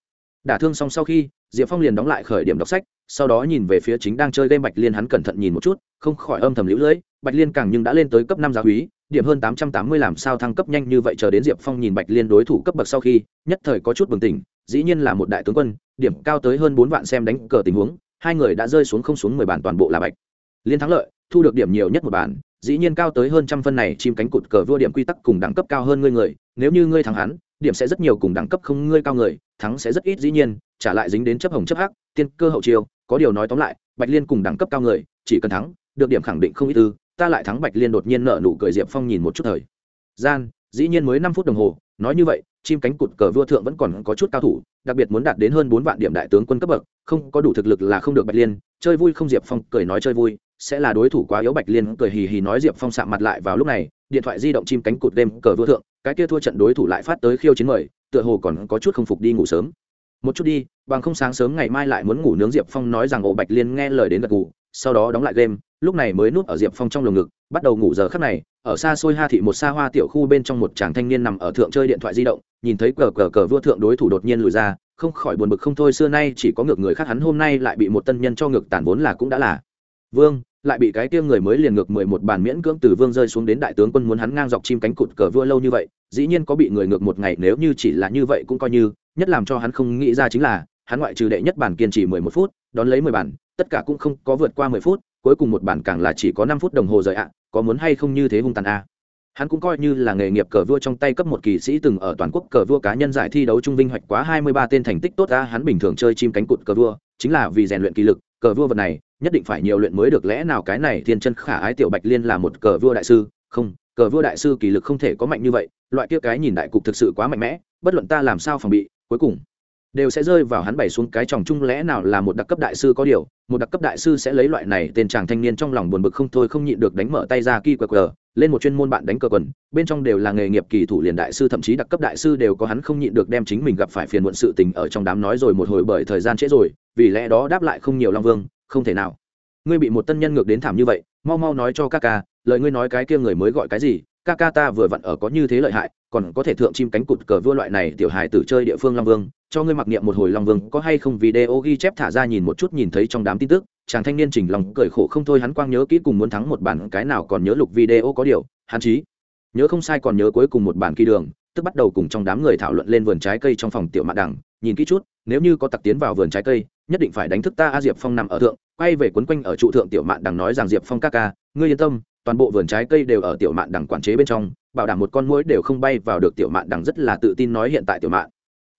Đả thương xong sau khi, diệp phong liền đóng lại khởi điểm đọc sách sau đó nhìn về phía chính đang chơi game bạch liên hắn cẩn thận nhìn một chút không khỏi âm thầm lũ lưỡi bạch liên càng nhưng đã lên tới cấp năm giáo húy điểm hơn tám trăm tám mươi làm sao thăng cấp nhanh như vậy chờ đến diệp phong nhìn bạch liên đối thủ cấp bậc sau khi nhất thời có chút bừng tỉnh dĩ nhiên là một đại tướng quân điểm cao tới hơn bốn vạn xem đánh cờ tình huống hai người đã rơi xuống không xuống mười bàn toàn bộ là bạch liên thắng lợi thu được điểm nhiều nhất một bàn, dĩ nhiên cao tới hơn trăm phân này chim cánh cụt cờ vua điểm quy tắc cùng đẳng cấp cao hơn ngươi người nếu như ngươi thắng hắn điểm sẽ rất nhiều cùng đẳng cấp không ngươi cao người thắng sẽ rất ít dĩ nhiên trả lại dính đến chấp hồng chấp hắc, tiên cơ hậu chiêu, có điều nói tóm lại, bạch liên cùng đẳng cấp cao người, chỉ cần thắng, được điểm khẳng định không ít ư, ta lại thắng bạch liên đột nhiên nợ nụ cười diệp phong nhìn một chút thời. Gian, dĩ nhiên mới năm phút đồng hồ, nói như vậy, chim cánh cụt cờ vua thượng vẫn còn có chút cao thủ, đặc biệt muốn đạt đến hơn bốn vạn điểm đại tướng quân cấp bậc, không có đủ thực lực là không được bạch liên, chơi vui không diệp phong cười nói chơi vui, sẽ là đối thủ quá yếu bạch liên cười hì hì nói diệp phong sạm mặt lại vào lúc này, điện thoại di động chim cánh cụt đêm cờ vua thượng, cái kia thua trận đối thủ lại phát tới khiêu chiến mời, tựa hồ còn có chút không phục đi ngủ sớm một chút đi, bằng không sáng sớm ngày mai lại muốn ngủ nướng diệp phong nói rằng ổ bạch liên nghe lời đến gật ngủ sau đó đóng lại game, lúc này mới núp ở diệp phong trong lồng ngực, bắt đầu ngủ giờ khắc này, ở xa xôi ha thị một xa hoa tiểu khu bên trong một chàng thanh niên nằm ở thượng chơi điện thoại di động, nhìn thấy cờ cờ cờ vua thượng đối thủ đột nhiên lùi ra, không khỏi buồn bực không thôi, xưa nay chỉ có ngược người khác, hắn hôm nay lại bị một tân nhân cho ngược tàn vốn là cũng đã là. Vương, lại bị cái kia người mới liền ngược mười một bàn miễn cưỡng từ vương rơi xuống đến đại tướng quân muốn hắn ngang dọc chim cánh cụt cờ vua lâu như vậy, dĩ nhiên có bị người ngược một ngày, nếu như chỉ là như vậy cũng coi như nhất làm cho hắn không nghĩ ra chính là, hắn ngoại trừ đệ nhất bản kiên trì mười một phút, đón lấy mười bản, tất cả cũng không có vượt qua mười phút, cuối cùng một bản càng là chỉ có năm phút đồng hồ rời ạ, có muốn hay không như thế hung tàn a. Hắn cũng coi như là nghề nghiệp cờ vua trong tay cấp một kỳ sĩ từng ở toàn quốc cờ vua cá nhân giải thi đấu trung vinh hoạch quá hai mươi ba tên thành tích tốt ra, hắn bình thường chơi chim cánh cụt cờ vua, chính là vì rèn luyện kỳ lực, cờ vua vật này, nhất định phải nhiều luyện mới được lẽ nào cái này thiên chân khả ái tiểu bạch liên là một cờ vua đại sư, không, cờ vua đại sư kỳ lực không thể có mạnh như vậy, loại kia cái nhìn đại cục thực sự quá mạnh mẽ, bất luận ta làm sao phòng bị cuối cùng đều sẽ rơi vào hắn bày xuống cái tròng chung lẽ nào là một đặc cấp đại sư có điều, một đặc cấp đại sư sẽ lấy loại này tên chàng thanh niên trong lòng buồn bực không thôi không nhịn được đánh mở tay ra kỳ quờ quờ, lên một chuyên môn bạn đánh cờ quần, bên trong đều là nghề nghiệp kỳ thủ liền đại sư thậm chí đặc cấp đại sư đều có hắn không nhịn được đem chính mình gặp phải phiền muộn sự tình ở trong đám nói rồi một hồi bởi thời gian trễ rồi, vì lẽ đó đáp lại không nhiều long vương, không thể nào. Ngươi bị một tân nhân ngược đến thảm như vậy, mau mau nói cho các ca, lời ngươi nói cái kia người mới gọi cái gì ca ca ta vừa vặn ở có như thế lợi hại, còn có thể thượng chim cánh cụt cờ vua loại này tiểu hài tử chơi địa phương long vương, cho ngươi mặc niệm một hồi long vương, có hay không video ghi chép thả ra nhìn một chút nhìn thấy trong đám tin tức, chàng thanh niên chỉnh lòng cười khổ không thôi hắn quang nhớ kỹ cùng muốn thắng một bản cái nào còn nhớ lục video có điều, hắn chí, nhớ không sai còn nhớ cuối cùng một bản kỳ đường, tức bắt đầu cùng trong đám người thảo luận lên vườn trái cây trong phòng tiểu mạn đằng, nhìn kỹ chút, nếu như có tặc tiến vào vườn trái cây, nhất định phải đánh thức ta, a diệp phong nằm ở thượng, quay về quấn quanh ở trụ thượng tiểu mạn đằng nói rằng diệp phong ca ca, ngươi yên tâm toàn bộ vườn trái cây đều ở tiểu mạn đằng quản chế bên trong, bảo đảm một con mũi đều không bay vào được tiểu mạn đằng rất là tự tin nói hiện tại tiểu mạn.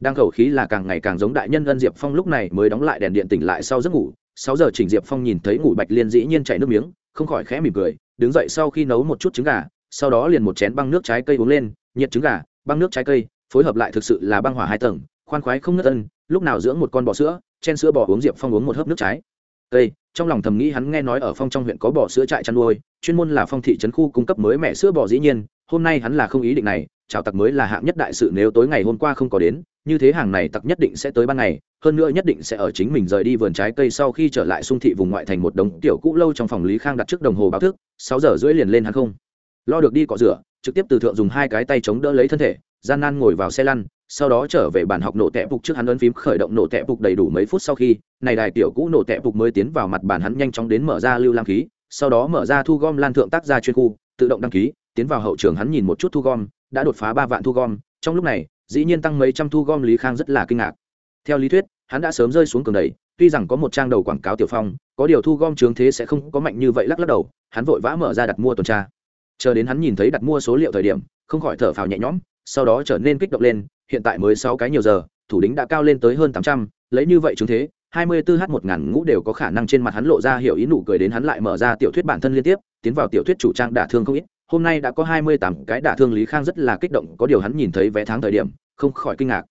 Đang khẩu khí là càng ngày càng giống đại nhân ân diệp phong lúc này mới đóng lại đèn điện tỉnh lại sau giấc ngủ, sáu giờ chỉnh diệp phong nhìn thấy ngủ bạch liên dĩ nhiên chảy nước miếng, không khỏi khẽ mỉm cười, đứng dậy sau khi nấu một chút trứng gà, sau đó liền một chén băng nước trái cây uống lên, nhiệt trứng gà, băng nước trái cây, phối hợp lại thực sự là băng hỏa hai tầng, khoan khoái không ngất ân, lúc nào dưỡng một con bò sữa, chen sữa bò uống diệp phong uống một hớp nước trái cây, trong lòng thầm nghĩ hắn nghe nói ở phong trong huyện có bò sữa trại chăn nuôi, chuyên môn là phong thị trấn khu cung cấp mới mẹ sữa bò dĩ nhiên, hôm nay hắn là không ý định này, chào tặc mới là hạng nhất đại sự nếu tối ngày hôm qua không có đến, như thế hàng này tặc nhất định sẽ tới ban ngày, hơn nữa nhất định sẽ ở chính mình rời đi vườn trái cây sau khi trở lại xung thị vùng ngoại thành một đống tiểu cũ lâu trong phòng lý khang đặt trước đồng hồ báo thức, sáu giờ rưỡi liền lên hắn không. Lo được đi cọ rửa, trực tiếp từ thượng dùng hai cái tay chống đỡ lấy thân thể, gian nan ngồi vào xe lăn sau đó trở về bàn học nổ tẹp phục trước hắn ấn phím khởi động nổ tẹp phục đầy đủ mấy phút sau khi, này đài tiểu cũ nổ tẹp phục mới tiến vào mặt bàn hắn nhanh chóng đến mở ra lưu lam khí, sau đó mở ra thu gom lan thượng tác ra chuyên khu, tự động đăng ký, tiến vào hậu trường hắn nhìn một chút thu gom, đã đột phá ba vạn thu gom, trong lúc này, dĩ nhiên tăng mấy trăm thu gom lý khang rất là kinh ngạc. Theo lý thuyết, hắn đã sớm rơi xuống cường đầy, tuy rằng có một trang đầu quảng cáo tiểu phong, có điều thu gom trướng thế sẽ không có mạnh như vậy lắc lắc đầu, hắn vội vã mở ra đặt mua tuần tra. Chờ đến hắn nhìn thấy đặt mua số liệu thời điểm, không khỏi thở phào nhẹ nhõm, sau đó trở nên kích động lên hiện tại mới sáu cái nhiều giờ, thủ đính đã cao lên tới hơn tám trăm, lấy như vậy chứng thế, hai mươi 24 h một ngàn ngũ đều có khả năng trên mặt hắn lộ ra hiểu ý nụ cười đến hắn lại mở ra tiểu thuyết bản thân liên tiếp, tiến vào tiểu thuyết chủ trang đả thương không ít. Hôm nay đã có hai mươi tám cái đả thương lý khang rất là kích động, có điều hắn nhìn thấy vé tháng thời điểm, không khỏi kinh ngạc.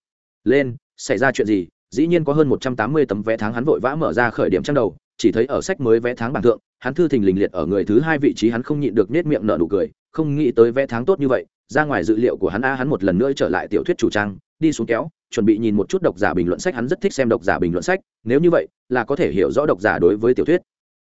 Lên, xảy ra chuyện gì? Dĩ nhiên có hơn một trăm tám mươi tấm vé tháng hắn vội vã mở ra khởi điểm trang đầu, chỉ thấy ở sách mới vé tháng bảng thượng, hắn thư thình lình liệt ở người thứ hai vị trí hắn không nhịn được nết miệng nở nụ cười, không nghĩ tới vé tháng tốt như vậy ra ngoài dự liệu của hắn a, hắn một lần nữa trở lại tiểu thuyết chủ trang, đi xuống kéo, chuẩn bị nhìn một chút độc giả bình luận sách, hắn rất thích xem độc giả bình luận sách, nếu như vậy là có thể hiểu rõ độc giả đối với tiểu thuyết.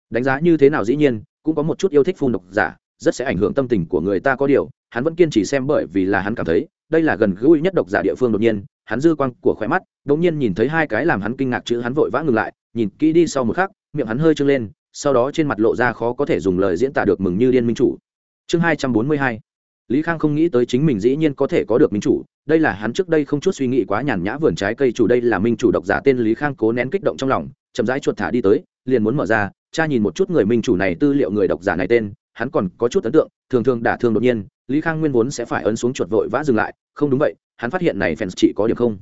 Đánh giá như thế nào dĩ nhiên, cũng có một chút yêu thích phun độc giả, rất sẽ ảnh hưởng tâm tình của người ta có điều, hắn vẫn kiên trì xem bởi vì là hắn cảm thấy, đây là gần gũi nhất độc giả địa phương đột nhiên, hắn dư quang của khóe mắt, đột nhiên nhìn thấy hai cái làm hắn kinh ngạc chữ hắn vội vã ngừng lại, nhìn kỹ đi sau một khắc, miệng hắn hơi trương lên, sau đó trên mặt lộ ra khó có thể dùng lời diễn tả được mừng như điên minh chủ. Chương hai trăm bốn mươi hai lý khang không nghĩ tới chính mình dĩ nhiên có thể có được minh chủ, đây là hắn trước đây không chút suy nghĩ quá nhàn nhã vườn trái cây chủ đây là minh chủ độc giả tên lý khang cố nén kích động trong lòng, chậm rãi chuột thả đi tới, liền muốn mở ra, cha nhìn một chút người minh chủ này tư liệu người độc giả này tên, hắn còn có chút ấn tượng, thường thường đả thương đột nhiên, lý khang nguyên vốn sẽ phải ấn xuống chuột vội vã dừng lại, không đúng vậy, hắn phát hiện này fans chỉ có điểm không.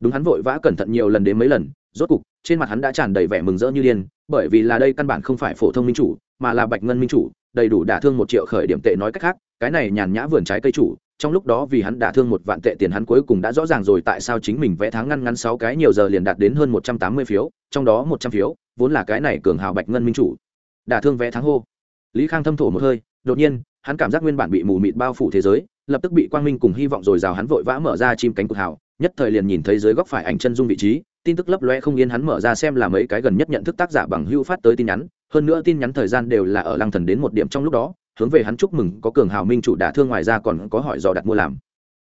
Đúng hắn vội vã cẩn thận nhiều lần đến mấy lần, rốt cục, trên mặt hắn đã tràn đầy vẻ mừng rỡ như điên, bởi vì là đây căn bản không phải phổ thông minh chủ, mà là bạch ngân minh chủ đầy đủ đả thương một triệu khởi điểm tệ nói cách khác, cái này nhàn nhã vườn trái cây chủ, trong lúc đó vì hắn đả thương một vạn tệ tiền hắn cuối cùng đã rõ ràng rồi tại sao chính mình vẽ tháng ngăn ngắn sáu cái nhiều giờ liền đạt đến hơn một trăm tám mươi phiếu, trong đó một trăm phiếu vốn là cái này cường hào bạch ngân minh chủ. Đả thương vẽ tháng hô. Lý khang thâm thổ một hơi, đột nhiên, hắn cảm giác nguyên bản bị mù mịt bao phủ thế giới, lập tức bị quang minh cùng hy vọng rồi rào hắn vội vã mở ra chim cánh cụt hào, nhất thời liền nhìn thấy dưới góc phải ảnh chân dung vị trí, tin tức lấp loe không yên hắn mở ra xem là mấy cái gần nhất nhận thức tác giả bằng hưu phát tới tin nhắn hơn nữa tin nhắn thời gian đều là ở lăng thần đến một điểm trong lúc đó, hướng về hắn chúc mừng, có cường hào minh chủ đả thương ngoài ra còn có hỏi dò đặt mua làm.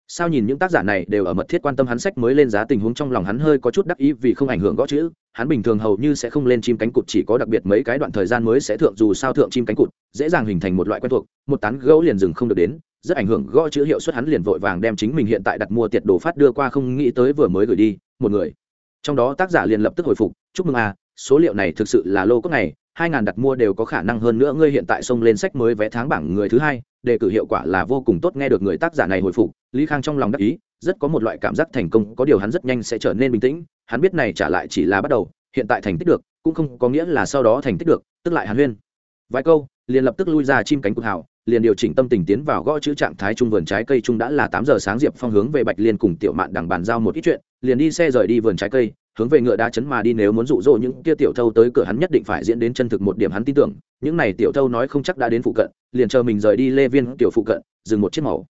Sao nhìn những tác giả này đều ở mật thiết quan tâm hắn sách mới lên giá tình huống trong lòng hắn hơi có chút đắc ý vì không ảnh hưởng gõ chữ, hắn bình thường hầu như sẽ không lên chim cánh cụt, chỉ có đặc biệt mấy cái đoạn thời gian mới sẽ thượng dù sao thượng chim cánh cụt, dễ dàng hình thành một loại quen thuộc, một tán gấu liền dừng không được đến, rất ảnh hưởng gõ chữ hiệu suất hắn liền vội vàng đem chính mình hiện tại đặt mua tiệt đồ phát đưa qua không nghĩ tới vừa mới gửi đi, một người. Trong đó tác giả liền lập tức hồi phục, chúc mừng a số liệu này thực sự là lô cốt này hai ngàn đặt mua đều có khả năng hơn nữa ngươi hiện tại xông lên sách mới vé tháng bảng người thứ hai đề cử hiệu quả là vô cùng tốt, nghe được người tác giả này hồi phục, lý khang trong lòng đắc ý, rất có một loại cảm giác thành công, có điều hắn rất nhanh sẽ trở nên bình tĩnh, hắn biết này trả lại chỉ là bắt đầu, hiện tại thành tích được, cũng không có nghĩa là sau đó thành tích được, tức lại hàn huyên. Vài câu, liền lập tức lui ra chim cánh cụt hào liền điều chỉnh tâm tình tiến vào gõ chữ trạng thái trung vườn trái cây trung đã là tám giờ sáng diệp phong hướng về bạch liên cùng tiểu mạn đằng bàn giao một ít chuyện, liền đi xe rời đi vườn trái cây, hướng về ngựa đá chấn mà đi nếu muốn dụ dỗ những kia tiểu thâu tới cửa hắn nhất định phải diễn đến chân thực một điểm hắn tin tưởng, những này tiểu thâu nói không chắc đã đến phụ cận, liền chờ mình rời đi lê viên tiểu phụ cận, dừng một chiếc màu.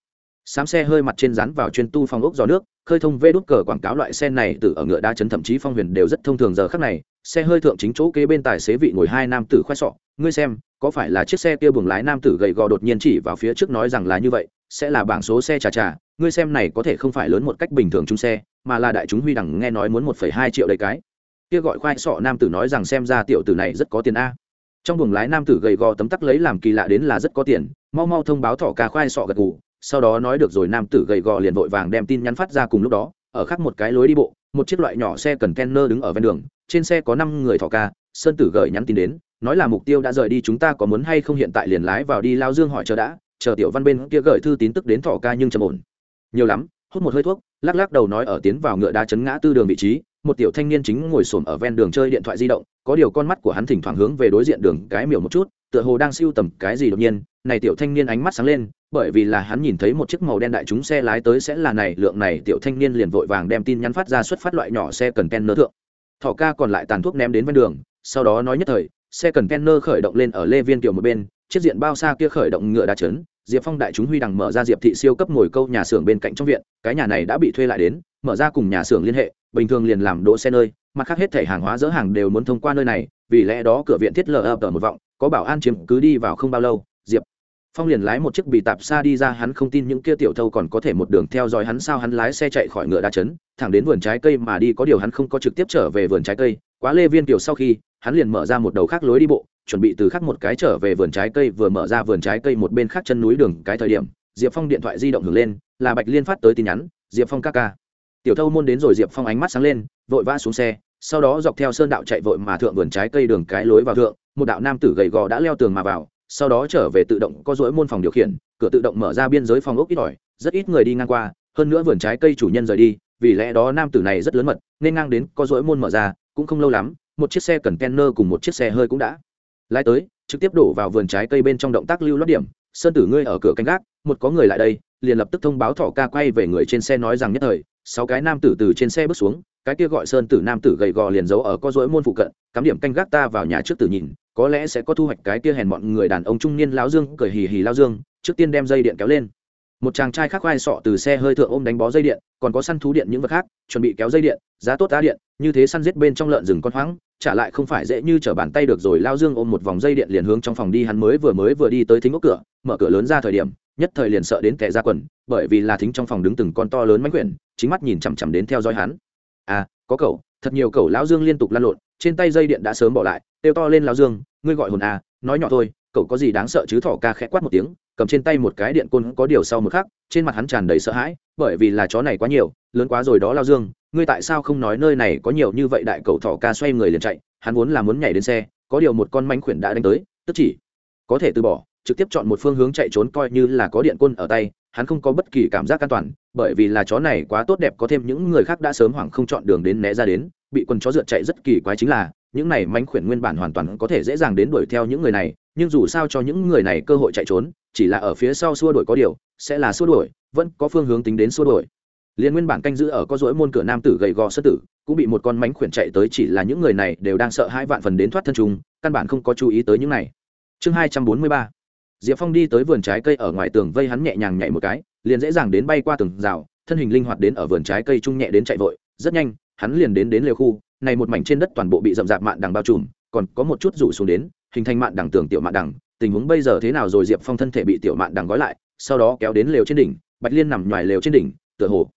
Xám xe hơi mặt trên rán vào chuyên tu phòng ốc gió nước, khơi thông vê đút cờ quảng cáo loại xe này từ ở ngựa đá chấn thậm chí phong huyền đều rất thông thường giờ khắc này, xe hơi thượng chính chỗ kế bên tài xế vị ngồi hai nam tử khoe sọ, ngươi xem có phải là chiếc xe kia buồng lái nam tử gầy gò đột nhiên chỉ vào phía trước nói rằng là như vậy, sẽ là bảng số xe trà trà, ngươi xem này có thể không phải lớn một cách bình thường chung xe, mà là đại chúng huy đẳng nghe nói muốn một phẩy hai triệu đầy cái. Kia gọi khoai sọ nam tử nói rằng xem ra tiểu tử này rất có tiền a. Trong buồng lái nam tử gầy gò tấm tắc lấy làm kỳ lạ đến là rất có tiền, mau mau thông báo thỏ ca khoai sọ gật gù, sau đó nói được rồi nam tử gầy gò liền vội vàng đem tin nhắn phát ra cùng lúc đó, ở khác một cái lối đi bộ, một chiếc loại nhỏ xe cần kenner đứng ở ven đường, trên xe có năm người thỏ ca, sơn tử gửi nhắn tin đến nói là mục tiêu đã rời đi, chúng ta có muốn hay không hiện tại liền lái vào đi, lao dương hỏi chờ đã, chờ tiểu văn bên kia gửi thư tín tức đến thỏ ca nhưng trầm ổn. Nhiều lắm, hút một hơi thuốc, lắc lắc đầu nói ở tiến vào ngựa đá chấn ngã tư đường vị trí, một tiểu thanh niên chính ngồi xổm ở ven đường chơi điện thoại di động, có điều con mắt của hắn thỉnh thoảng hướng về đối diện đường cái miểu một chút, tựa hồ đang siêu tầm cái gì đột nhiên, này tiểu thanh niên ánh mắt sáng lên, bởi vì là hắn nhìn thấy một chiếc màu đen đại chúng xe lái tới sẽ là này, lượng này tiểu thanh niên liền vội vàng đem tin nhắn phát ra xuất phát loại nhỏ xe cần ken nơ thượng. Thỏ ca còn lại tàn thuốc ném đến ven đường, sau đó nói nhất thời xe cần penner khởi động lên ở lê viên tiểu một bên, chiếc diện bao xa kia khởi động ngựa đá trấn, diệp phong đại chúng huy đằng mở ra diệp thị siêu cấp ngồi câu nhà xưởng bên cạnh trong viện, cái nhà này đã bị thuê lại đến, mở ra cùng nhà xưởng liên hệ, bình thường liền làm đỗ xe nơi, mặt khác hết thể hàng hóa dỡ hàng đều muốn thông qua nơi này, vì lẽ đó cửa viện thiết lờ ập ở một vọng, có bảo an chiếm cứ đi vào không bao lâu, diệp phong liền lái một chiếc bị tạp xa đi ra, hắn không tin những kia tiểu thâu còn có thể một đường theo dõi hắn sao hắn lái xe chạy khỏi ngựa đa chấn thẳng đến vườn trái cây mà đi, có điều hắn không có trực tiếp trở về vườn trái cây. Quá lê viên kiểu sau khi, hắn liền mở ra một đầu khác lối đi bộ, chuẩn bị từ khác một cái trở về vườn trái cây, vừa mở ra vườn trái cây một bên khác chân núi đường cái thời điểm, diệp phong điện thoại di động hưởng lên, là bạch liên phát tới tin nhắn, diệp phong ca ca. Tiểu thâu môn đến rồi, diệp phong ánh mắt sáng lên, vội vã xuống xe, sau đó dọc theo sơn đạo chạy vội mà thượng vườn trái cây đường cái lối vào thượng, một đạo nam tử gầy gò đã leo tường mà vào sau đó trở về tự động có dỗi môn phòng điều khiển, cửa tự động mở ra biên giới phòng ốc ít ỏi, rất ít người đi ngang qua, hơn nữa vườn trái cây chủ nhân rời đi, vì lẽ đó nam tử này rất lớn mật, nên ngang đến có dỗi môn mở ra, cũng không lâu lắm, một chiếc xe cần kenner cùng một chiếc xe hơi cũng đã lái tới, trực tiếp đổ vào vườn trái cây bên trong động tác lưu lót điểm. Sơn tử ngươi ở cửa canh gác, một có người lại đây, liền lập tức thông báo thỏ ca quay về người trên xe nói rằng nhất thời, sáu cái nam tử từ trên xe bước xuống, cái kia gọi sơn tử nam tử gầy gò liền giấu ở có dỗi môn phụ cận, cắm điểm canh gác ta vào nhà trước tử nhìn có lẽ sẽ có thu hoạch cái kia hèn bọn người đàn ông trung niên lão dương, cười hì hì lao dương, trước tiên đem dây điện kéo lên. Một chàng trai khác khoai sọ từ xe hơi thượng ôm đánh bó dây điện, còn có săn thú điện những vật khác, chuẩn bị kéo dây điện, giá tốt tá điện, như thế săn giết bên trong lợn rừng con hoáng, trả lại không phải dễ như t bàn tay được rồi lao dương ôm một vòng dây điện liền hướng trong phòng đi, hắn mới vừa mới vừa đi tới thính ốc cửa, mở cửa lớn ra thời điểm, nhất thời liền sợ đến kẻ ra quần, bởi vì là thính trong phòng đứng từng con to lớn mánh quyển, chính mắt nhìn chằm chằm đến theo dõi hắn. À có cậu, thật nhiều cậu lão dương liên tục lan lộn trên tay dây điện đã sớm bỏ lại, kêu to lên lao dương, ngươi gọi hồn à nói nhỏ thôi, cậu có gì đáng sợ chứ? Thỏ ca khẽ quát một tiếng, cầm trên tay một cái điện côn có điều sau một khắc, trên mặt hắn tràn đầy sợ hãi, bởi vì là chó này quá nhiều, lớn quá rồi đó lao dương, ngươi tại sao không nói nơi này có nhiều như vậy đại cậu thỏ ca xoay người liền chạy, hắn vốn là muốn nhảy đến xe, có điều một con manh khuyển đã đánh tới, tức chỉ, có thể từ bỏ, trực tiếp chọn một phương hướng chạy trốn coi như là có điện côn ở tay, hắn không có bất kỳ cảm giác an toàn, bởi vì là chó này quá tốt đẹp, có thêm những người khác đã sớm hoảng không chọn đường đến né ra đến bị quần chó rượt chạy rất kỳ quái chính là, những này mánh khuyển nguyên bản hoàn toàn có thể dễ dàng đến đuổi theo những người này, nhưng dù sao cho những người này cơ hội chạy trốn, chỉ là ở phía sau xua đuổi có điều, sẽ là xua đuổi, vẫn có phương hướng tính đến xua đuổi. Liên nguyên bản canh giữ ở có rỗi môn cửa nam tử gầy gò sơ tử, cũng bị một con mánh khuyển chạy tới chỉ là những người này đều đang sợ hai vạn phần đến thoát thân chúng căn bản không có chú ý tới những này. Chương hai trăm bốn mươi ba. Diệp phong đi tới vườn trái cây ở ngoài tường vây hắn nhẹ nhàng nhảy một cái, liền dễ dàng đến bay qua tường rào, thân hình linh hoạt đến ở vườn trái cây trung nhẹ đến chạy vội, rất nhanh hắn liền đến đến lều khu, này một mảnh trên đất toàn bộ bị rậm rạp mạn đằng bao trùm, còn có một chút rủ xuống đến, hình thành mạn đằng tường tiểu mạn đằng, tình huống bây giờ thế nào rồi diệp phong thân thể bị tiểu mạn đằng gói lại, sau đó kéo đến lều trên đỉnh, bạch liên nằm ngoài lều trên đỉnh, tựa hồ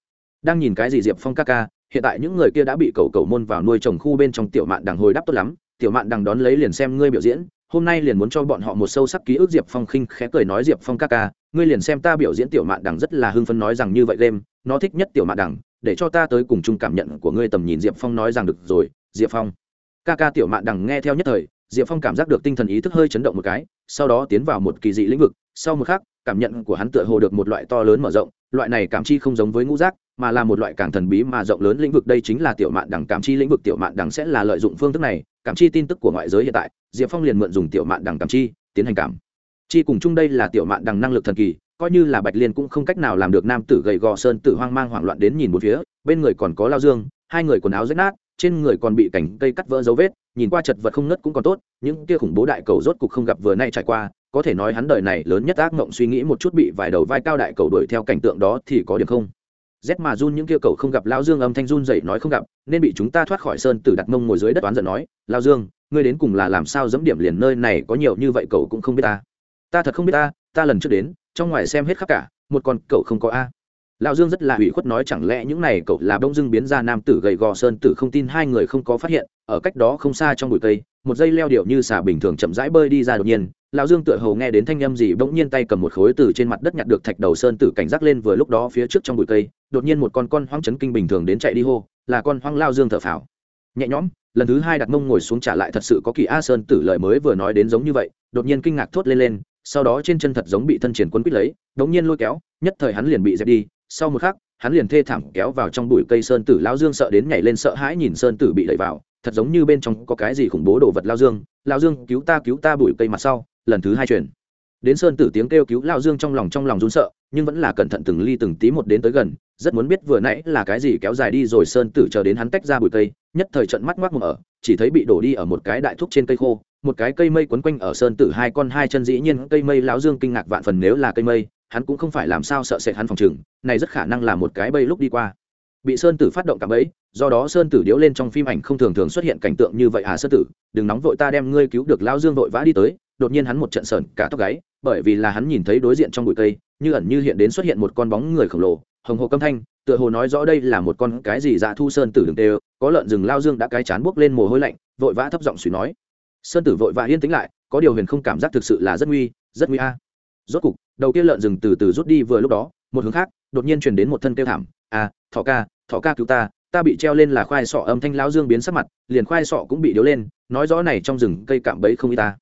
đang nhìn cái gì diệp phong ca ca, hiện tại những người kia đã bị cầu cầu môn vào nuôi trồng khu bên trong tiểu mạn đằng hồi đáp tốt lắm, tiểu mạn đằng đón lấy liền xem ngươi biểu diễn, hôm nay liền muốn cho bọn họ một sâu sắc ký ức diệp phong khinh khẽ cười nói diệp phong ca ca, ngươi liền xem ta biểu diễn tiểu mạn đằng rất là hưng phấn nói rằng như vậy game nó thích nhất tiểu mạ đằng, để cho ta tới cùng chung cảm nhận của ngươi tầm nhìn diệp phong nói rằng được rồi, diệp phong. Ca ca tiểu mạn đằng nghe theo nhất thời, diệp phong cảm giác được tinh thần ý thức hơi chấn động một cái, sau đó tiến vào một kỳ dị lĩnh vực, sau một khắc, cảm nhận của hắn tựa hồ được một loại to lớn mở rộng, loại này cảm chi không giống với ngũ giác, mà là một loại càng thần bí mà rộng lớn lĩnh vực, đây chính là tiểu mạn đằng cảm chi lĩnh vực, tiểu mạn đằng sẽ là lợi dụng phương thức này, cảm chi tin tức của ngoại giới hiện tại, diệp phong liền mượn dùng tiểu mạn đằng cảm chi, tiến hành cảm. Chi cùng chung đây là tiểu mạn đằng năng lực thần kỳ coi như là bạch liên cũng không cách nào làm được nam tử gầy gò sơn tử hoang mang hoảng loạn đến nhìn một phía, bên người còn có lao dương, hai người quần áo rách nát, trên người còn bị cảnh cây cắt vỡ dấu vết, nhìn qua chật vật không nứt cũng còn tốt, những kia khủng bố đại cầu rốt cục không gặp vừa nay trải qua, có thể nói hắn đời này lớn nhất ác mộng suy nghĩ một chút bị vài đầu vai cao đại cầu đuổi theo cảnh tượng đó thì có điểm không. Rét mà run những kia cầu không gặp lão dương âm thanh run dậy nói không gặp, nên bị chúng ta thoát khỏi sơn tử đặt mông ngồi dưới đất oán giận nói, lao dương, ngươi đến cùng là làm sao dẫm điểm liền nơi này có nhiều như vậy cậu cũng không biết ta. Ta thật không biết ta ta lần trước đến trong ngoài xem hết khắp cả, một con cậu không có a. Lão dương rất là ủy khuất nói chẳng lẽ những này cậu là bông dưng biến ra nam tử gầy gò sơn tử không tin hai người không có phát hiện, ở cách đó không xa trong bụi cây, một dây leo điệu như xà bình thường chậm rãi bơi đi ra đột nhiên, lão dương tựa hồ nghe đến thanh âm gì bỗng nhiên tay cầm một khối từ trên mặt đất nhặt được thạch đầu sơn tử cảnh giác lên vừa lúc đó phía trước trong bụi cây, đột nhiên một con con hoang chấn kinh bình thường đến chạy đi hô, là con hoang lao dương thở phào. Nhẹ nhõm, lần thứ hai đặt mông ngồi xuống trả lại thật sự có kỳ a sơn tử lời mới vừa nói đến giống như vậy, đột nhiên kinh ngạc thốt lên lên sau đó trên chân thật giống bị thân triển quân quýt lấy đống nhiên lôi kéo, nhất thời hắn liền bị dẹp đi, sau một khắc, hắn liền thê thảm kéo vào trong bụi cây sơn tử lao dương sợ đến nhảy lên sợ hãi nhìn sơn tử bị đẩy vào, thật giống như bên trong có cái gì khủng bố đồ vật lao dương lao dương, cứu ta cứu ta bụi cây mặt sau, lần thứ hai chuyển đến sơn tử tiếng kêu cứu lao dương trong lòng trong lòng run sợ, nhưng vẫn là cẩn thận từng ly từng tí một đến tới gần, rất muốn biết vừa nãy là cái gì kéo dài đi rồi sơn tử chờ đến hắn tách ra bụi cây, nhất thời trận mắt ngoác mờ chỉ thấy bị đổ đi ở một cái đại thúc trên cây khô một cái cây mây quấn quanh ở sơn tử hai con hai chân dĩ nhiên cây mây lão dương kinh ngạc vạn phần nếu là cây mây, hắn cũng không phải làm sao sợ sệt hắn phòng trừng, này rất khả năng là một cái bây lúc đi qua. Bị sơn tử phát động cả bẫy, do đó sơn tử điếu lên trong phim ảnh không thường thường xuất hiện cảnh tượng như vậy à sơn tử, đừng nóng vội ta đem ngươi cứu được lão dương vội vã đi tới, đột nhiên hắn một trận sờn cả tóc gáy, bởi vì là hắn nhìn thấy đối diện trong bụi cây, như ẩn như hiện đến xuất hiện một con bóng người khổng lồ, hồng hồ câm thanh, tựa hồ nói rõ đây là một con cái gì dạ thu sơn tử đường tê có lợn rừng lao dương đã cái chán buốc lên mồ hôi lạnh, vội vã thấp giọng suy nói sơn tử vội vã yên tĩnh lại, có điều huyền không cảm giác thực sự là rất nguy rất nguy a. Rốt cục, đầu kia lợn rừng từ từ rút đi vừa lúc đó, một hướng khác, đột nhiên truyền đến một thân kêu thảm à thọ ca thọ ca cứu ta ta bị treo lên là khoai sọ âm thanh lão dương biến sắc mặt, liền khoai sọ cũng bị điếu lên, nói rõ này trong rừng cây cạm bẫy không y ta.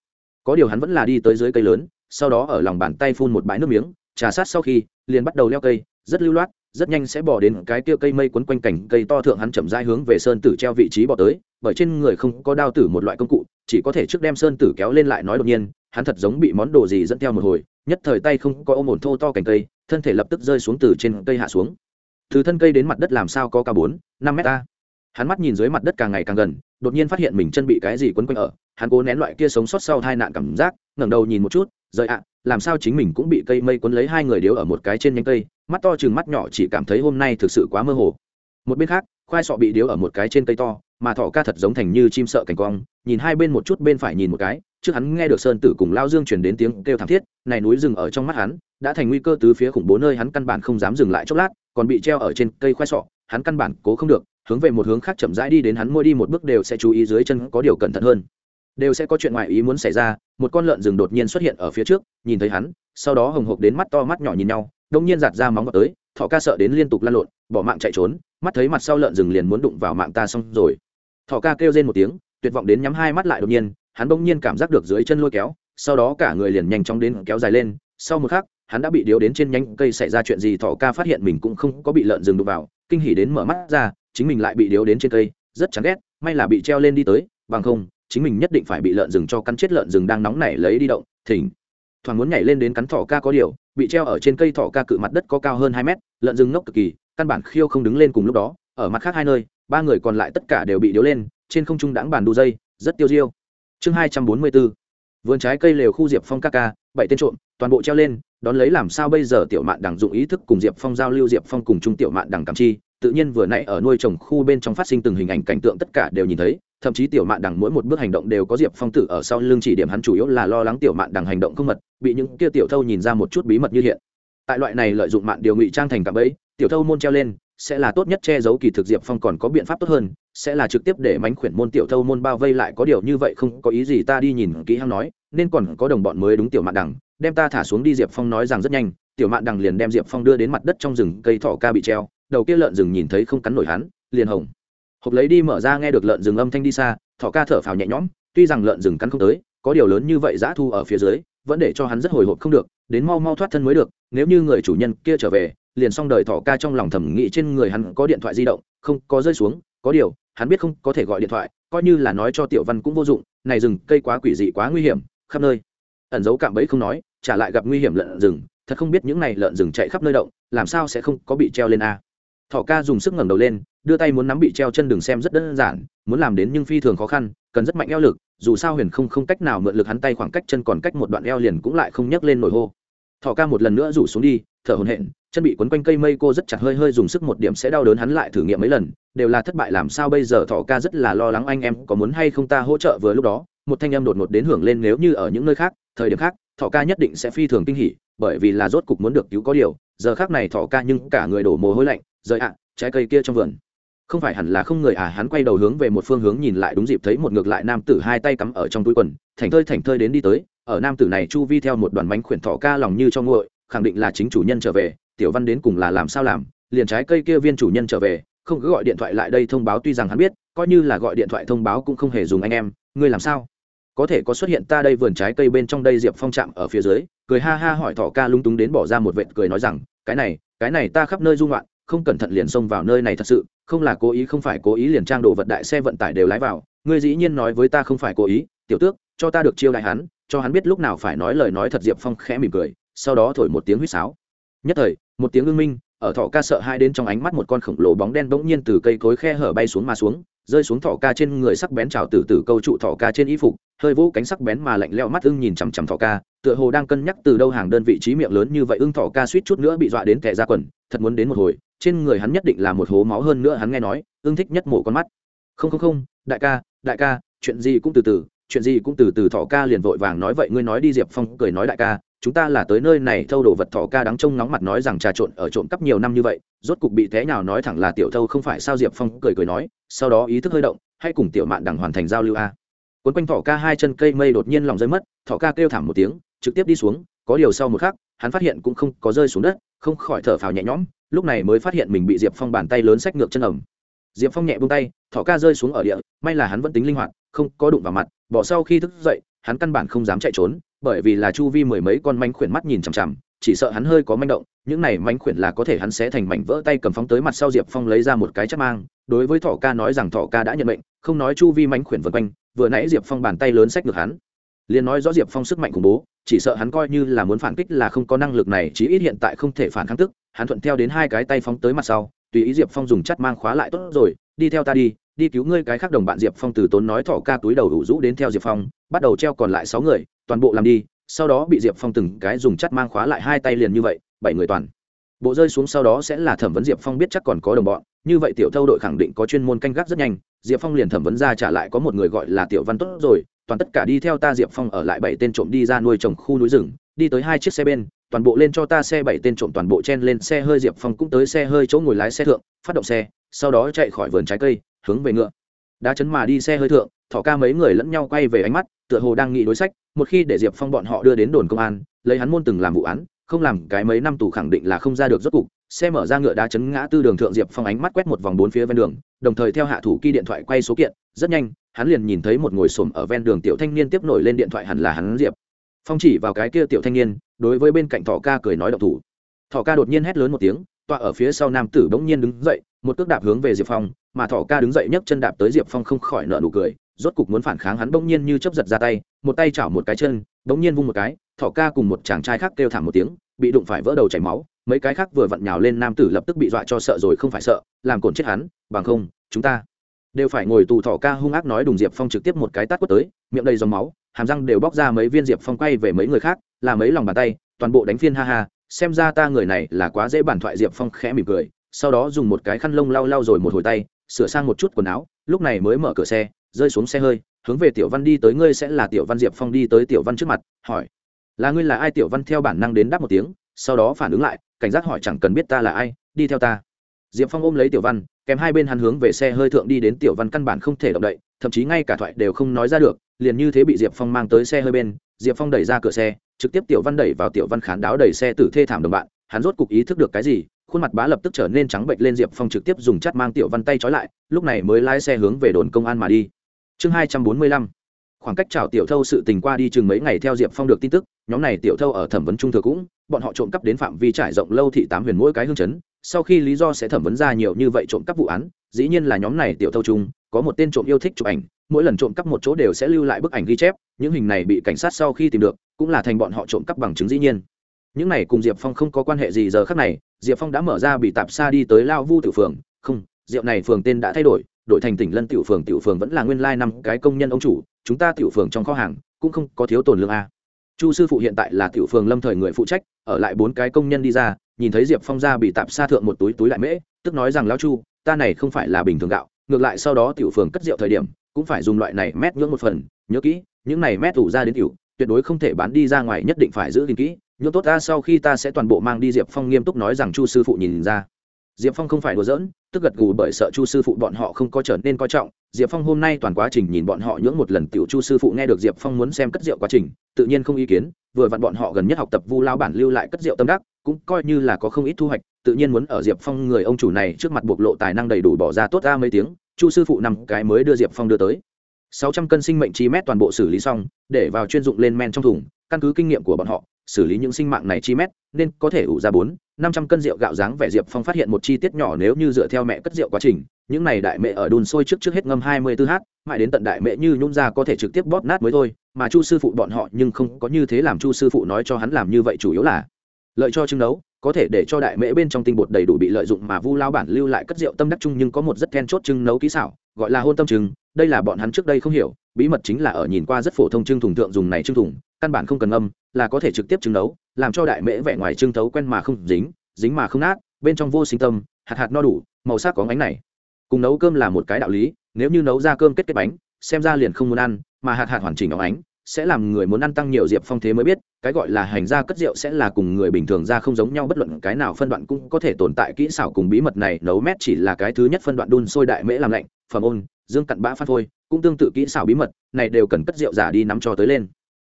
Có điều hắn vẫn là đi tới dưới cây lớn, sau đó ở lòng bàn tay phun một bãi nước miếng, trà sát sau khi, liền bắt đầu leo cây, rất lưu loát rất nhanh sẽ bỏ đến cái kia cây mây quấn quanh cảnh cây to thượng hắn chậm rãi hướng về sơn tử treo vị trí bỏ tới, bởi trên người không có đao tử một loại công cụ, chỉ có thể trước đem sơn tử kéo lên lại nói đột nhiên, hắn thật giống bị món đồ gì dẫn theo một hồi, nhất thời tay không có ôm ổn thô to cành cây, thân thể lập tức rơi xuống từ trên cây hạ xuống. Từ thân cây đến mặt đất làm sao có cao bốn, năm mét a? Hắn mắt nhìn dưới mặt đất càng ngày càng gần, đột nhiên phát hiện mình chân bị cái gì quấn quanh ở, hắn cố nén loại kia sống sót sau tai nạn cảm giác, ngẩng đầu nhìn một chút, rời ạ làm sao chính mình cũng bị cây mây quấn lấy hai người điếu ở một cái trên nhánh cây, mắt to chừng mắt nhỏ chỉ cảm thấy hôm nay thực sự quá mơ hồ. Một bên khác, khoai sọ bị điếu ở một cái trên cây to, mà thỏ ca thật giống thành như chim sợ cảnh quang, nhìn hai bên một chút bên phải nhìn một cái, trước hắn nghe được sơn tử cùng lao dương chuyển đến tiếng kêu thảm thiết, này núi rừng ở trong mắt hắn, đã thành nguy cơ từ phía khủng bố nơi hắn căn bản không dám dừng lại chốc lát, còn bị treo ở trên cây khoai sọ, hắn căn bản cố không được, hướng về một hướng khác chậm rãi đi đến hắn môi đi một bước đều sẽ chú ý dưới chân có điều cẩn thận hơn đều sẽ có chuyện ngoại ý muốn xảy ra, một con lợn rừng đột nhiên xuất hiện ở phía trước, nhìn thấy hắn, sau đó hồng hộc đến mắt to mắt nhỏ nhìn nhau, đông nhiên giạt ra móng vào tới thọ ca sợ đến liên tục lan lộn, bỏ mạng chạy trốn, mắt thấy mặt sau lợn rừng liền muốn đụng vào mạng ta xong rồi. Thọ ca kêu lên một tiếng, tuyệt vọng đến nhắm hai mắt lại đột nhiên, hắn bỗng nhiên cảm giác được dưới chân lôi kéo, sau đó cả người liền nhanh chóng đến kéo dài lên, sau một khắc, hắn đã bị điếu đến trên nhánh cây xảy ra chuyện gì thọ ca phát hiện mình cũng không có bị lợn rừng đụng vào, kinh hỉ đến mở mắt ra, chính mình lại bị điếu đến trên cây, rất chán ghét, may là bị treo lên đi tới, bằng không chính mình nhất định phải bị lợn rừng cho cắn chết lợn rừng đang nóng nảy lấy đi động, thỉnh. Thoảng muốn nhảy lên đến cắn thỏ ca có điều, bị treo ở trên cây thỏ ca cự mặt đất có cao hơn hai mét, lợn rừng ngốc cực kỳ, căn bản khiêu không đứng lên cùng lúc đó, ở mặt khác hai nơi, ba người còn lại tất cả đều bị điếu lên, trên không trung đãng bàn đu dây, rất tiêu diêu. Chương hai trăm bốn mươi bốn vườn trái cây lều khu diệp phong ca ca, bảy tên trộm, toàn bộ treo lên, đón lấy làm sao bây giờ tiểu mạn đằng dụng ý thức cùng diệp phong giao lưu diệp phong cùng chung tiểu mạn đằng cảm chi tự nhiên vừa nãy ở nuôi trồng khu bên trong phát sinh từng hình ảnh cảnh tượng tất cả đều nhìn thấy, thậm chí tiểu mạn đằng mỗi một bước hành động đều có diệp phong tử ở sau lưng chỉ điểm hắn chủ yếu là lo lắng tiểu mạn đằng hành động không mật, bị những kia tiểu thâu nhìn ra một chút bí mật như hiện. Tại loại này lợi dụng mạng điều ngụy trang thành cạm ấy tiểu thâu môn treo lên, sẽ là tốt nhất che giấu kỳ thực diệp phong còn có biện pháp tốt hơn, sẽ là trực tiếp để mánh khuyển môn tiểu thâu môn bao vây lại có điều như vậy không có ý gì ta đi nhìn kỹ hăng nói, nên còn có đồng bọn mới đúng tiểu mạn đằng, đem ta thả xuống đi diệp phong nói rằng rất nhanh, tiểu mạn đằng liền đem diệp phong đưa đến mặt đất trong rừng cây thỏ ca bị treo đầu kia lợn rừng nhìn thấy không cắn nổi hắn, liền hồng. Hộp lấy đi mở ra nghe được lợn rừng âm thanh đi xa, thỏ ca thở phào nhẹ nhõm, tuy rằng lợn rừng cắn không tới, có điều lớn như vậy giã thu ở phía dưới, vẫn để cho hắn rất hồi hộp không được, đến mau mau thoát thân mới được, nếu như người chủ nhân kia trở về, liền xong đời thỏ ca trong lòng thẩm nghĩ trên người hắn có điện thoại di động, không, có rơi xuống, có điều, hắn biết không có thể gọi điện thoại, coi như là nói cho tiểu văn cũng vô dụng, này rừng cây quá quỷ dị quá nguy hiểm, khắp nơi. Ẩn giấu cạm bẫy không nói, trả lại gặp nguy hiểm lợn rừng, thật không biết những này lợn rừng chạy khắp nơi động, làm sao sẽ không có bị treo lên a thỏ ca dùng sức ngẩng đầu lên, đưa tay muốn nắm bị treo chân đường xem rất đơn giản, muốn làm đến nhưng phi thường khó khăn, cần rất mạnh eo lực, dù sao huyền không không cách nào mượn lực hắn tay khoảng cách chân còn cách một đoạn eo liền cũng lại không nhấc lên nổi hô. Thỏ ca một lần nữa rủ xuống đi, thở hồn hện chân bị quấn quanh cây mây cô rất chặt hơi hơi dùng sức một điểm sẽ đau đớn hắn lại thử nghiệm mấy lần, đều là thất bại làm sao bây giờ thỏ ca rất là lo lắng anh em có muốn hay không ta hỗ trợ vừa lúc đó, một thanh em đột ngột đến hưởng lên nếu như ở những nơi khác, thời điểm khác, thỏ ca nhất định sẽ phi thường kinh hỉ, bởi vì là rốt cục muốn được cứu có điều, giờ khác này thỏ ca nhưng cả người đổ mồ hôi lạnh rời ạ, trái cây kia trong vườn. Không phải hẳn là không người à hắn quay đầu hướng về một phương hướng nhìn lại đúng dịp thấy một ngược lại nam tử hai tay cắm ở trong túi quần, thảnh thơi thảnh thơi đến đi tới, ở nam tử này chu vi theo một đoàn bánh khuyển thỏ ca lòng như cho nguội, khẳng định là chính chủ nhân trở về, tiểu văn đến cùng là làm sao làm, liền trái cây kia viên chủ nhân trở về, không cứ gọi điện thoại lại đây thông báo tuy rằng hắn biết, coi như là gọi điện thoại thông báo cũng không hề dùng anh em, ngươi làm sao? Có thể có xuất hiện ta đây vườn trái cây bên trong đây diệp phong chạm ở phía dưới, cười ha ha hỏi thỏ ca lung túng đến bỏ ra một vệt cười nói rằng, cái này cái này ta khắp nơi dung loạn không cẩn thận liền xông vào nơi này thật sự, không là cố ý, không phải cố ý liền trang đồ vật đại xe vận tải đều lái vào. Ngươi dĩ nhiên nói với ta không phải cố ý, tiểu tước, cho ta được chiêu đại hắn, cho hắn biết lúc nào phải nói lời nói thật diệp phong khẽ mỉm cười, sau đó thổi một tiếng huýt sáo. Nhất thời, một tiếng ưng minh, ở thọ ca sợ hai đến trong ánh mắt một con khổng lồ bóng đen bỗng nhiên từ cây cối khe hở bay xuống mà xuống rơi xuống thỏ ca trên người sắc bén trào từ từ câu trụ thỏ ca trên y phục, hơi vũ cánh sắc bén mà lạnh leo mắt ưng nhìn chằm chằm thỏ ca, tựa hồ đang cân nhắc từ đâu hàng đơn vị trí miệng lớn như vậy ưng thỏ ca suýt chút nữa bị dọa đến kẻ ra quần, thật muốn đến một hồi, trên người hắn nhất định là một hố máu hơn nữa hắn nghe nói, ưng thích nhất mổ con mắt. Không không không, đại ca đại ca, chuyện gì cũng từ từ, chuyện gì cũng từ từ, thỏ ca liền vội vàng nói vậy, ngươi nói đi diệp phong, cười nói đại ca chúng ta là tới nơi này thâu đồ vật thọ ca đáng trông nóng mặt nói rằng trà trộn ở trộm cắp nhiều năm như vậy, rốt cục bị thế nào nói thẳng là tiểu thâu không phải sao diệp phong cười cười nói, sau đó ý thức hơi động hay cùng tiểu mạn đằng hoàn thành giao lưu a. Quấn quanh thọ ca hai chân cây mây đột nhiên lòng rơi mất, thọ ca kêu thảm một tiếng, trực tiếp đi xuống, có điều sau một khắc, hắn phát hiện cũng không có rơi xuống đất, không khỏi thở phào nhẹ nhõm, lúc này mới phát hiện mình bị diệp phong bàn tay lớn xách ngược chân ẩm diệp phong nhẹ buông tay, thọ ca rơi xuống ở địa, may là hắn vẫn tính linh hoạt, không có đụng vào mặt, bỏ sau khi thức dậy, hắn căn bản không dám chạy trốn bởi vì là chu vi mười mấy con manh khuyển mắt nhìn chằm chằm chỉ sợ hắn hơi có manh động những này manh khuyển là có thể hắn sẽ thành mảnh vỡ tay cầm phóng tới mặt sau diệp phong lấy ra một cái chắc mang đối với thọ ca nói rằng thọ ca đã nhận mệnh, không nói chu vi manh khuyển vượt quanh vừa nãy diệp phong bàn tay lớn xách được hắn. Liền nói rõ diệp phong sức mạnh khủng bố chỉ sợ hắn coi như là muốn phản kích là không có năng lực này chí ít hiện tại không thể phản kháng tức hắn thuận theo đến hai cái tay phóng tới mặt sau tùy ý diệp phong dùng chắt mang khóa lại tốt rồi đi theo ta đi đi cứu ngươi cái khác đồng bạn diệp phong từ tốn nói thỏ ca túi đầu đủ rũ đến theo diệp phong, bắt đầu treo còn lại sáu người, toàn bộ làm đi, sau đó bị diệp phong từng cái dùng chắt mang khóa lại hai tay liền như vậy, bảy người toàn. Bộ rơi xuống sau đó sẽ là thẩm vấn diệp phong biết chắc còn có đồng bọn, như vậy tiểu thâu đội khẳng định có chuyên môn canh gác rất nhanh, diệp phong liền thẩm vấn ra trả lại có một người gọi là tiểu văn tốt rồi, toàn tất cả đi theo ta diệp phong ở lại bảy tên trộm đi ra nuôi trồng khu núi rừng, đi tới hai chiếc xe bên, toàn bộ lên cho ta xe bảy tên trộm toàn bộ chen lên xe hơi diệp phong cũng tới xe hơi chỗ ngồi lái xe thượng, phát động xe, sau đó chạy khỏi vườn trái cây hướng về ngựa. Đá chấn mà đi xe hơi thượng Thọ ca mấy người lẫn nhau quay về ánh mắt, tựa hồ đang nghĩ đối sách, một khi để diệp phong bọn họ đưa đến đồn công an, lấy hắn môn từng làm vụ án, không làm cái mấy năm tù khẳng định là không ra được rốt cục, xe mở ra ngựa đá chấn ngã tư đường thượng diệp phong ánh mắt quét một vòng bốn phía ven đường, đồng thời theo hạ thủ ky điện thoại quay số kiện, rất nhanh, hắn liền nhìn thấy một ngồi xổm ở ven đường tiểu thanh niên tiếp nổi lên điện thoại hẳn là hắn diệp. Phong chỉ vào cái kia tiểu thanh niên, đối với bên cạnh Thọ ca cười nói độc thủ. Thọ ca đột nhiên hét lớn một tiếng tọa ở phía sau nam tử bỗng nhiên đứng dậy, một cước đạp hướng về diệp phong, mà thỏ ca đứng dậy nhấc chân đạp tới diệp phong không khỏi nợ nụ cười, rốt cục muốn phản kháng hắn bỗng nhiên như chấp giật ra tay, một tay chảo một cái chân, bỗng nhiên vung một cái, thỏ ca cùng một chàng trai khác kêu thảm một tiếng, bị đụng phải vỡ đầu chảy máu, mấy cái khác vừa vặn nhào lên nam tử lập tức bị dọa cho sợ rồi không phải sợ, làm cồn chết hắn, bằng không, chúng ta đều phải ngồi tù thỏ ca hung ác nói đùng diệp phong trực tiếp một cái tát quất tới, miệng đầy dòng máu, hàm răng đều bóc ra mấy viên diệp phong quay về mấy người khác, là mấy lòng bàn tay, toàn bộ đánh phiên ha ha xem ra ta người này là quá dễ bản thoại diệp phong khẽ mỉm cười, sau đó dùng một cái khăn lông lau lau rồi một hồi tay, sửa sang một chút quần áo, lúc này mới mở cửa xe, rơi xuống xe hơi, hướng về tiểu văn đi tới, ngươi sẽ là tiểu văn diệp phong đi tới tiểu văn trước mặt, hỏi, là ngươi là ai? Tiểu văn theo bản năng đến đáp một tiếng, sau đó phản ứng lại, cảnh giác hỏi, chẳng cần biết ta là ai, đi theo ta. Diệp phong ôm lấy tiểu văn, kèm hai bên hắn hướng về xe hơi thượng đi đến, tiểu văn căn bản không thể động đậy, thậm chí ngay cả thoại đều không nói ra được, liền như thế bị diệp phong mang tới xe hơi bên, diệp phong đẩy ra cửa xe trực tiếp tiểu văn đẩy vào tiểu văn khán đáo đẩy xe tử thê thảm đồng bạn, hắn rốt cục ý thức được cái gì, khuôn mặt bá lập tức trở nên trắng bệnh lên diệp phong trực tiếp dùng chắt mang tiểu văn tay trói lại, lúc này mới lái xe hướng về đồn công an mà đi. Chương hai trăm bốn mươi lăm, khoảng cách chào tiểu thâu sự tình qua đi chừng mấy ngày theo diệp phong được tin tức, nhóm này tiểu thâu ở thẩm vấn trung thừa cũng, bọn họ trộm cắp đến phạm vi trải rộng lâu thị tám huyền mỗi cái hương chấn, sau khi lý do sẽ thẩm vấn ra nhiều như vậy trộm cắp vụ án, dĩ nhiên là nhóm này tiểu thâu chung, có một tên trộm yêu thích chụp ảnh mỗi lần trộm cắp một chỗ đều sẽ lưu lại bức ảnh ghi chép, những hình này bị cảnh sát sau khi tìm được, cũng là thành bọn họ trộm cắp bằng chứng dĩ nhiên. Những này cùng diệp phong không có quan hệ gì giờ khác này, diệp phong đã mở ra bị tạp xa đi tới lao vu tiểu phường, không diệp này phường tên đã thay đổi đổi thành tỉnh lân tiểu phường tiểu phường vẫn là nguyên lai năm cái công nhân ông chủ, chúng ta tiểu phường trong kho hàng, cũng không có thiếu tồn lương a. Chu sư phụ hiện tại là tiểu phường lâm thời người phụ trách, ở lại bốn cái công nhân đi ra, nhìn thấy diệp phong ra bị tạp xa thượng một túi túi lại mễ, tức nói rằng, lão chu, ta này không phải là bình thường gạo, ngược lại sau đó tiểu phường cất rượu thời điểm cũng phải dùng loại này mét nhưỡng một phần, nhớ kỹ, những này mét ủ ra đến tiểu, tuyệt đối không thể bán đi ra ngoài, nhất định phải giữ gìn kỹ nhớ tốt ta sau khi ta sẽ toàn bộ mang đi diệp phong nghiêm túc nói rằng chu sư phụ nhìn ra. Diệp phong không phải đùa giỡn, tức gật gù bởi sợ chu sư phụ bọn họ không có trở nên coi trọng. Diệp phong hôm nay toàn quá trình nhìn bọn họ nhưỡng một lần tiểu chu sư phụ nghe được diệp phong muốn xem cất rượu quá trình, tự nhiên không ý kiến, vừa vặn bọn họ gần nhất học tập vu lao bản lưu lại cất rượu tâm đắc, cũng coi như là có không ít thu hoạch, tự nhiên muốn ở diệp phong người ông chủ này trước mặt bộc lộ tài năng đầy đủ bỏ ra tốt ra mấy tiếng chu sư phụ năm cái mới đưa diệp phong đưa tới sáu trăm cân sinh mệnh chi mét toàn bộ xử lý xong, để vào chuyên dụng lên men trong thùng, căn cứ kinh nghiệm của bọn họ, xử lý những sinh mạng này chi mét, nên có thể ủ ra bốn, năm trăm cân rượu gạo dáng vẻ diệp phong phát hiện một chi tiết nhỏ nếu như dựa theo mẹ cất rượu quá trình, những này đại mẹ ở đun sôi trước trước hết ngâm hai mươi 24 h mãi đến tận đại mẹ như nhung ra có thể trực tiếp bóp nát mới thôi, mà chu sư phụ bọn họ nhưng không có như thế làm chu sư phụ nói cho hắn làm như vậy chủ yếu là lợi cho trứng đấu có thể để cho đại mễ bên trong tinh bột đầy đủ bị lợi dụng mà vu lao bản lưu lại cất rượu tâm đắc chung nhưng có một rất then chốt trưng nấu kỹ xảo, gọi là hôn tâm trưng đây là bọn hắn trước đây không hiểu, bí mật chính là ở nhìn qua rất phổ thông trưng thùng thượng dùng này trưng thùng, căn bản không cần âm là có thể trực tiếp trưng nấu, làm cho đại mễ vẻ ngoài trưng thấu quen mà không dính dính mà không nát, bên trong vô sinh tâm, hạt hạt no đủ, màu sắc có ánh này. Cùng nấu cơm là một cái đạo lý, nếu như nấu ra cơm kết kết bánh, xem ra liền không muốn ăn, mà hạt hạt hoàn chỉnh óng ánh sẽ làm người muốn ăn tăng nhiều diệp phong thế mới biết, cái gọi là hành gia cất rượu sẽ là cùng người bình thường ra không giống nhau, bất luận cái nào phân đoạn cũng có thể tồn tại kỹ xảo cùng bí mật này, nấu mét chỉ là cái thứ nhất phân đoạn đun sôi đại mễ làm lạnh, phẩm ôn, dương cặn bã phát phôi, cũng tương tự kỹ xảo bí mật, này đều cần cất rượu giả đi nắm cho tới lên.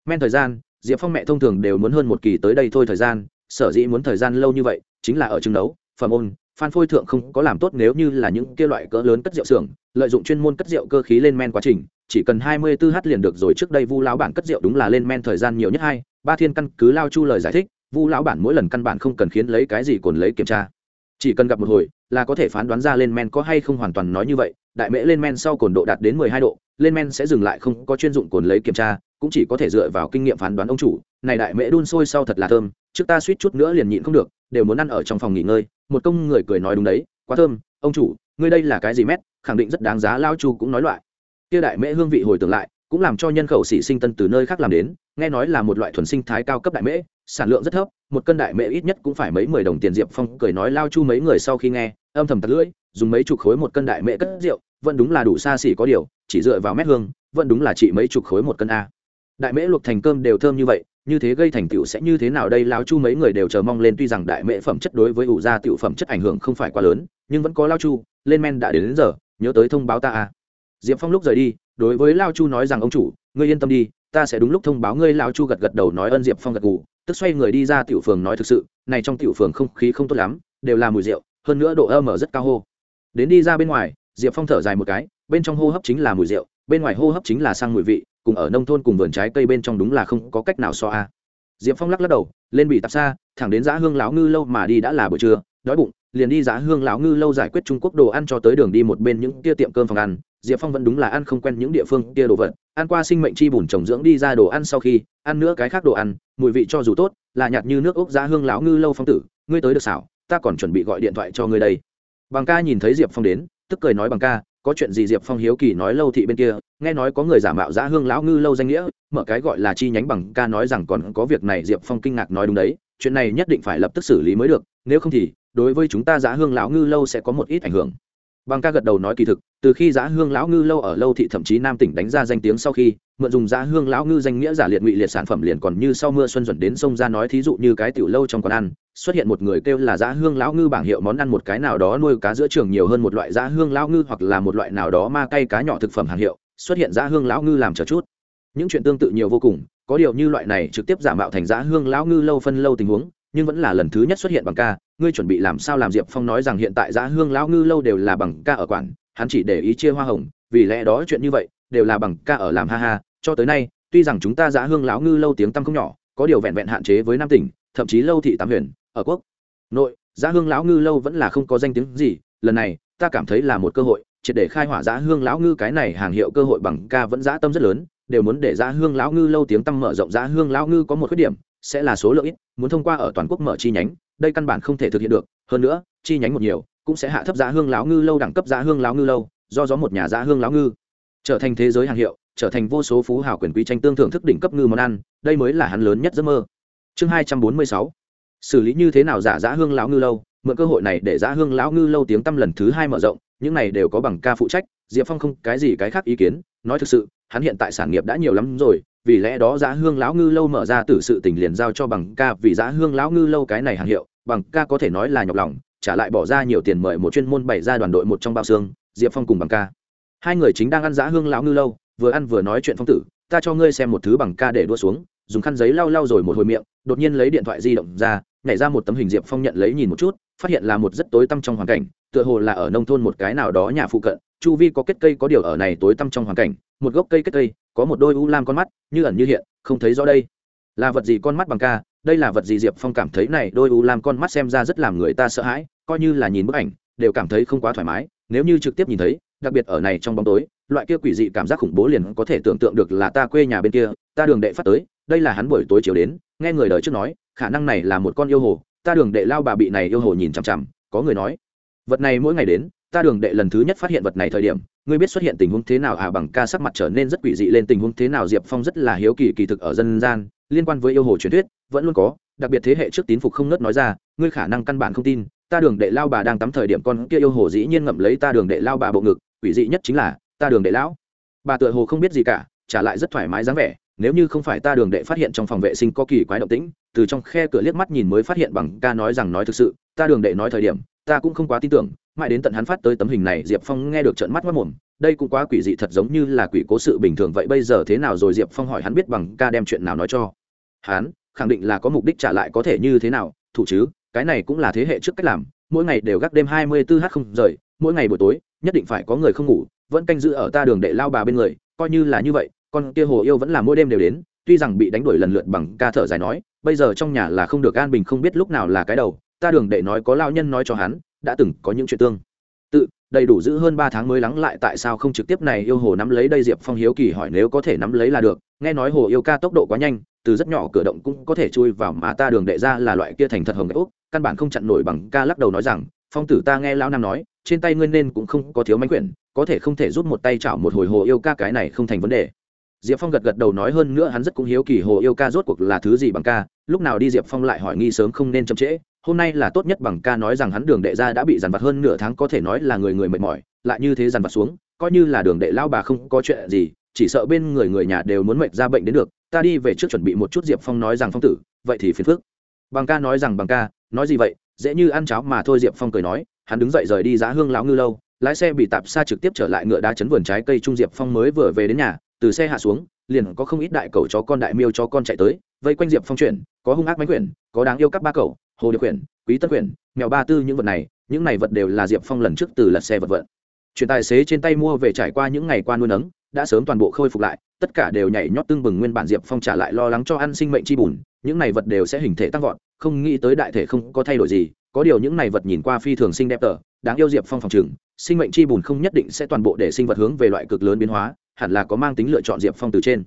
Men thời gian, diệp phong mẹ thông thường đều muốn hơn một kỳ tới đây thôi thời gian, sở dĩ muốn thời gian lâu như vậy, chính là ở chừng đấu phẩm ôn phan phôi thượng không có làm tốt nếu như là những kia loại cỡ lớn cất rượu xưởng, lợi dụng chuyên môn cất rượu cơ khí lên men quá trình, chỉ cần hai mươi 24 h liền được rồi. Trước đây vu lão bản cất rượu đúng là lên men thời gian nhiều nhất hai, ba thiên căn cứ lao chu lời giải thích, vu lão bản mỗi lần căn bản không cần khiến lấy cái gì còn lấy kiểm tra. Chỉ cần gặp một hồi, là có thể phán đoán ra lên men có hay không hoàn toàn nói như vậy. Đại mễ lên men sau cồn độ đạt đến mười hai độ, lên men sẽ dừng lại không có chuyên dụng cồn lấy kiểm tra, cũng chỉ có thể dựa vào kinh nghiệm phán đoán ông chủ. Này đại mễ đun sôi sau thật là thơm, trước ta suýt chút nữa liền nhịn không được, đều muốn ăn ở trong phòng nghỉ ngơi một công người cười nói đúng đấy, quá thơm, ông chủ, ngươi đây là cái gì mét, khẳng định rất đáng giá, lao chu cũng nói loại. Kia đại mễ hương vị hồi tưởng lại, cũng làm cho nhân khẩu sĩ sinh tân từ nơi khác làm đến, nghe nói là một loại thuần sinh thái cao cấp đại mễ, sản lượng rất thấp, một cân đại mễ ít nhất cũng phải mấy mười đồng tiền diệp phong cười nói lao chu mấy người sau khi nghe, âm thầm tật lưỡi, dùng mấy chục khối một cân đại mễ cất rượu, vẫn đúng là đủ xa xỉ có điều, chỉ dựa vào mét hương, vẫn đúng là chỉ mấy chục khối một cân a. Đại mễ luộc thành cơm đều thơm như vậy như thế gây thành tựu sẽ như thế nào đây? Lao chu mấy người đều chờ mong lên tuy rằng đại mệ phẩm chất đối với ủ gia tựu phẩm chất ảnh hưởng không phải quá lớn nhưng vẫn có lao chu lên men đã đến, đến giờ nhớ tới thông báo ta à. Diệp phong lúc rời đi đối với lao chu nói rằng ông chủ ngươi yên tâm đi ta sẽ đúng lúc thông báo ngươi. Lao chu gật gật đầu nói ơn diệp phong gật gù tức xoay người đi ra tiểu phường nói thực sự này trong tiểu phường không khí không tốt lắm đều là mùi rượu hơn nữa độ ơ mở rất cao hô. Đến đi ra bên ngoài diệp phong thở dài một cái bên trong hô hấp chính là mùi rượu bên ngoài hô hấp chính là sang mùi vị cùng ở nông thôn cùng vườn trái cây bên trong đúng là không có cách nào so a. Diệp phong lắc lắc đầu, lên bị tạp xa, thẳng đến giã hương lão ngư lâu mà đi đã là buổi trưa, đói bụng, liền đi giã hương lão ngư lâu giải quyết trung quốc đồ ăn cho tới đường đi một bên những kia tiệm cơm phòng ăn. Diệp phong vẫn đúng là ăn không quen những địa phương kia đồ vật, ăn qua sinh mệnh chi bùn trồng dưỡng đi ra đồ ăn sau khi, ăn nữa cái khác đồ ăn, mùi vị cho dù tốt, là nhạt như nước ốc giã hương lão ngư lâu phong tử, ngươi tới được xảo, ta còn chuẩn bị gọi điện thoại cho ngươi đây. Bằng ca nhìn thấy diệp phong đến, tức cười nói bằng ca có chuyện gì diệp phong hiếu kỳ nói lâu thị bên kia, nghe nói có người giả mạo giã hương lão ngư lâu danh nghĩa, mở cái gọi là chi nhánh bằng ca nói rằng còn có việc này diệp phong kinh ngạc nói đúng đấy, chuyện này nhất định phải lập tức xử lý mới được, nếu không thì, đối với chúng ta giã hương lão ngư lâu sẽ có một ít ảnh hưởng bằng ca gật đầu nói kỳ thực, từ khi giã hương lão ngư lâu ở lâu thị thậm chí nam tỉnh đánh ra danh tiếng sau khi, mượn dùng giã hương lão ngư danh nghĩa giả liệt ngụy liệt sản phẩm liền còn như sau mưa xuân dần đến sông ra nói thí dụ như cái tiểu lâu trong quán ăn, xuất hiện một người kêu là giã hương lão ngư bảng hiệu món ăn một cái nào đó nuôi cá giữa trường nhiều hơn một loại giã hương lão ngư hoặc là một loại nào đó ma cay cá nhỏ thực phẩm hàng hiệu, xuất hiện giã hương lão ngư làm chờ chút. Những chuyện tương tự nhiều vô cùng, có điều như loại này trực tiếp giả mạo thành giã hương lão ngư lâu phân lâu tình huống, nhưng vẫn là lần thứ nhất xuất hiện bằng ca ngươi chuẩn bị làm sao làm diệp phong nói rằng hiện tại giã hương lão ngư lâu đều là bằng ca ở quản hắn chỉ để ý chia hoa hồng, vì lẽ đó chuyện như vậy, đều là bằng ca ở làm ha ha, cho tới nay, tuy rằng chúng ta giã hương lão ngư lâu tiếng tăm không nhỏ, có điều vẹn vẹn hạn chế với nam tỉnh, thậm chí lâu thị tám huyền, ở quốc. Nội, giã hương lão ngư lâu vẫn là không có danh tiếng gì, lần này, ta cảm thấy là một cơ hội, triệt để khai hỏa giã hương lão ngư cái này hàng hiệu cơ hội bằng ca vẫn giã tâm rất lớn, đều muốn để giã hương lão ngư lâu tiếng tăm mở rộng. Giã hương lão ngư có một khuyết điểm, sẽ là số lượng ít, muốn thông qua ở toàn quốc mở chi nhánh đây căn bản không thể thực hiện được, hơn nữa, chi nhánh một nhiều, cũng sẽ hạ thấp giá hương láo ngư lâu đẳng cấp giá hương láo ngư lâu, do gió một nhà giá hương láo ngư. Trở thành thế giới hàng hiệu, trở thành vô số phú hào quyền quý tranh tương thưởng thức đỉnh cấp ngư món ăn, đây mới là hắn lớn nhất giấc mơ. Chương hai trăm bốn mươi sáu. Xử lý như thế nào giả giá hương lão ngư lâu, mượn cơ hội này để giá hương lão ngư lâu tiếng tăm lần thứ hai mở rộng, những này đều có bằng ca phụ trách, diệp phong không cái gì cái khác ý kiến, nói thực sự, hắn hiện tại sản nghiệp đã nhiều lắm rồi vì lẽ đó giá hương lão ngư lâu mở ra từ sự tình liền giao cho bằng ca, vì giá hương lão ngư lâu cái này hàng hiệu, bằng ca có thể nói là nhọc lòng, trả lại bỏ ra nhiều tiền mời một chuyên môn bày ra đoàn đội một trong bao xương diệp phong cùng bằng ca. Hai người chính đang ăn giá hương lão ngư lâu, vừa ăn vừa nói chuyện phong tử, ta cho ngươi xem một thứ bằng ca để đua xuống, dùng khăn giấy lau lau rồi một hồi miệng, đột nhiên lấy điện thoại di động ra, nhảy ra một tấm hình diệp phong nhận lấy nhìn một chút, phát hiện là một rất tối tăm trong hoàn cảnh, tựa hồ là ở nông thôn một cái nào đó nhà phụ cận chu vi có kết cây có điều ở này tối tăm trong hoàn cảnh, một gốc cây kết cây, có một đôi u lam con mắt, như ẩn như hiện, không thấy rõ đây. Là vật gì con mắt bằng ca? Đây là vật gì diệp phong cảm thấy này đôi u lam con mắt xem ra rất làm người ta sợ hãi, coi như là nhìn bức ảnh, đều cảm thấy không quá thoải mái. Nếu như trực tiếp nhìn thấy, đặc biệt ở này trong bóng tối, loại kia quỷ dị cảm giác khủng bố liền có thể tưởng tượng được là ta quê nhà bên kia, ta đường đệ phát tới, đây là hắn buổi tối chiều đến, nghe người đời trước nói, khả năng này là một con yêu hồ, ta đường đệ lao bà bị này yêu hồ nhìn chằm chằm, có người nói, vật này mỗi ngày đến ta đường đệ lần thứ nhất phát hiện vật này thời điểm, ngươi biết xuất hiện tình huống thế nào à? Bằng ca sắc mặt trở nên rất quỷ dị lên tình huống thế nào? Diệp phong rất là hiếu kỳ kỳ thực ở dân gian, liên quan với yêu hồ truyền thuyết, vẫn luôn có, đặc biệt thế hệ trước tín phục không nớt nói ra, ngươi khả năng căn bản không tin, ta đường đệ lao bà đang tắm thời điểm con kia yêu hồ dĩ nhiên ngậm lấy ta đường đệ lao bà bộ ngực, quỷ dị nhất chính là, ta đường đệ lão. Bà tựa hồ không biết gì cả, trả lại rất thoải mái dáng vẻ, nếu như không phải ta đường đệ phát hiện trong phòng vệ sinh có kỳ quái động tĩnh, từ trong khe cửa liếc mắt nhìn mới phát hiện bằng ca nói rằng nói thực sự, ta đường đệ nói thời điểm ta cũng không quá tin tưởng, mãi đến tận hắn phát tới tấm hình này, diệp phong nghe được trận mắt mất mồm, đây cũng quá quỷ dị thật giống như là quỷ cố sự bình thường vậy, bây giờ thế nào rồi? Diệp phong hỏi hắn biết bằng ca đem chuyện nào nói cho. Hắn, khẳng định là có mục đích trả lại có thể như thế nào, thủ chứ, cái này cũng là thế hệ trước cách làm, mỗi ngày đều gác đêm hai mươi bốn h không rời, mỗi ngày buổi tối, nhất định phải có người không ngủ, vẫn canh giữ ở ta đường đệ lao bà bên người, coi như là như vậy, con kia hồ yêu vẫn là mỗi đêm đều đến, tuy rằng bị đánh đuổi lần lượt bằng ca thở dài nói, bây giờ trong nhà là không được an bình, không biết lúc nào là cái đầu ta đường đệ nói có lao nhân nói cho hắn, đã từng có những chuyện tương tự, đầy đủ giữ hơn ba tháng mới lắng lại tại sao không trực tiếp này yêu hồ nắm lấy đây diệp phong hiếu kỳ hỏi nếu có thể nắm lấy là được, nghe nói hồ yêu ca tốc độ quá nhanh, từ rất nhỏ cửa động cũng có thể chui vào mà ta đường đệ ra là loại kia thành thật hồng gạch úc căn bản không chặn nổi bằng ca lắc đầu nói rằng, phong tử ta nghe lão nam nói, trên tay ngươi nên cũng không có thiếu mánh quyển, có thể không thể rút một tay chảo một hồi hồ yêu ca cái này không thành vấn đề. Diệp phong gật gật đầu nói hơn nữa hắn rất cũng hiếu kỳ hồ yêu ca rốt cuộc là thứ gì bằng ca, lúc nào đi diệp phong lại hỏi nghi sớm không nên chậm trễ hôm nay là tốt nhất bằng ca nói rằng hắn đường đệ ra đã bị dằn vặt hơn nửa tháng có thể nói là người người mệt mỏi, lại như thế dằn vặt xuống, coi như là đường đệ lao bà không có chuyện gì, chỉ sợ bên người người nhà đều muốn mệt ra bệnh đến được, ta đi về trước chuẩn bị một chút diệp phong nói rằng phong tử, vậy thì phiền phức. Bằng ca nói rằng bằng ca, nói gì vậy, dễ như ăn cháo mà thôi, diệp phong cười nói, hắn đứng dậy rời đi giá hương lão ngư lâu, lái xe bị tạp xa trực tiếp trở lại ngựa đá chấn vườn trái cây trung diệp phong mới vừa về đến nhà, từ xe hạ xuống, liền có không ít đại cầu chó con đại miêu cho con chạy tới, vây quanh diệp phong chuyển, có hung ác máy quyển, có đáng yêu các ba cậu hồ điều quyển, quý tất quyển, mèo ba tư những vật này, những này vật đều là diệp phong lần trước từ lật xe vật vận. Chuyện tài xế trên tay mua về trải qua những ngày qua nuôi nấng, đã sớm toàn bộ khôi phục lại, tất cả đều nhảy nhót tương bừng nguyên bản diệp phong trả lại lo lắng cho ăn sinh mệnh chi bùn, những này vật đều sẽ hình thể tăng vọt, không nghĩ tới đại thể không có thay đổi gì, có điều những này vật nhìn qua phi thường sinh đẹp tờ đáng yêu diệp phong phòng trừng, sinh mệnh chi bùn không nhất định sẽ toàn bộ để sinh vật hướng về loại cực lớn biến hóa, hẳn là có mang tính lựa chọn diệp phong từ trên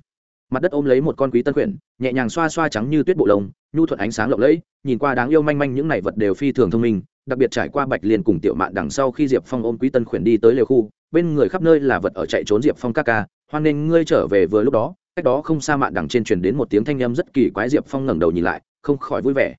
mặt đất ôm lấy một con quý tân quyển nhẹ nhàng xoa xoa trắng như tuyết bộ lông, nhu thuận ánh sáng lộng lẫy, nhìn qua đáng yêu manh manh những này vật đều phi thường thông minh, đặc biệt trải qua bạch liên cùng tiểu mạn đằng sau khi diệp phong ôm quý tân khuyển đi tới lều khu, bên người khắp nơi là vật ở chạy trốn diệp phong các ca, hoan nghênh ngươi trở về vừa lúc đó. Cách đó không xa mạn đằng trên truyền đến một tiếng thanh âm rất kỳ quái diệp phong ngẩng đầu nhìn lại, không khỏi vui vẻ.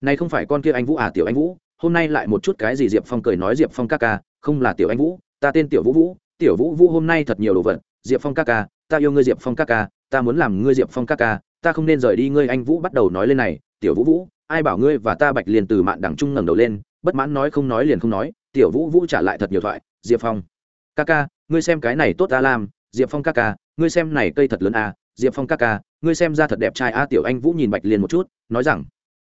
Này không phải con kia anh vũ à tiểu anh vũ, hôm nay lại một chút cái gì? Diệp phong cười nói, diệp phong các ca, không là tiểu anh vũ, ta tên tiểu vũ vũ, tiểu vũ vũ hôm nay thật nhiều đồ vật. Diệp phong các ca ta yêu ngươi diệp phong ca ca, ta muốn làm ngươi diệp phong ca ca, ta không nên rời đi ngươi. Anh vũ bắt đầu nói lên này, tiểu vũ vũ, ai bảo ngươi và ta bạch liền từ mạn đằng trung ngẩng đầu lên, bất mãn nói không nói liền không nói. Tiểu vũ vũ trả lại thật nhiều thoại, diệp phong ca ca, ngươi xem cái này tốt ta làm, diệp phong ca ca, ngươi xem này cây thật lớn à diệp phong ca ca, ngươi xem ra thật đẹp trai a tiểu anh vũ nhìn bạch liên một chút, nói rằng,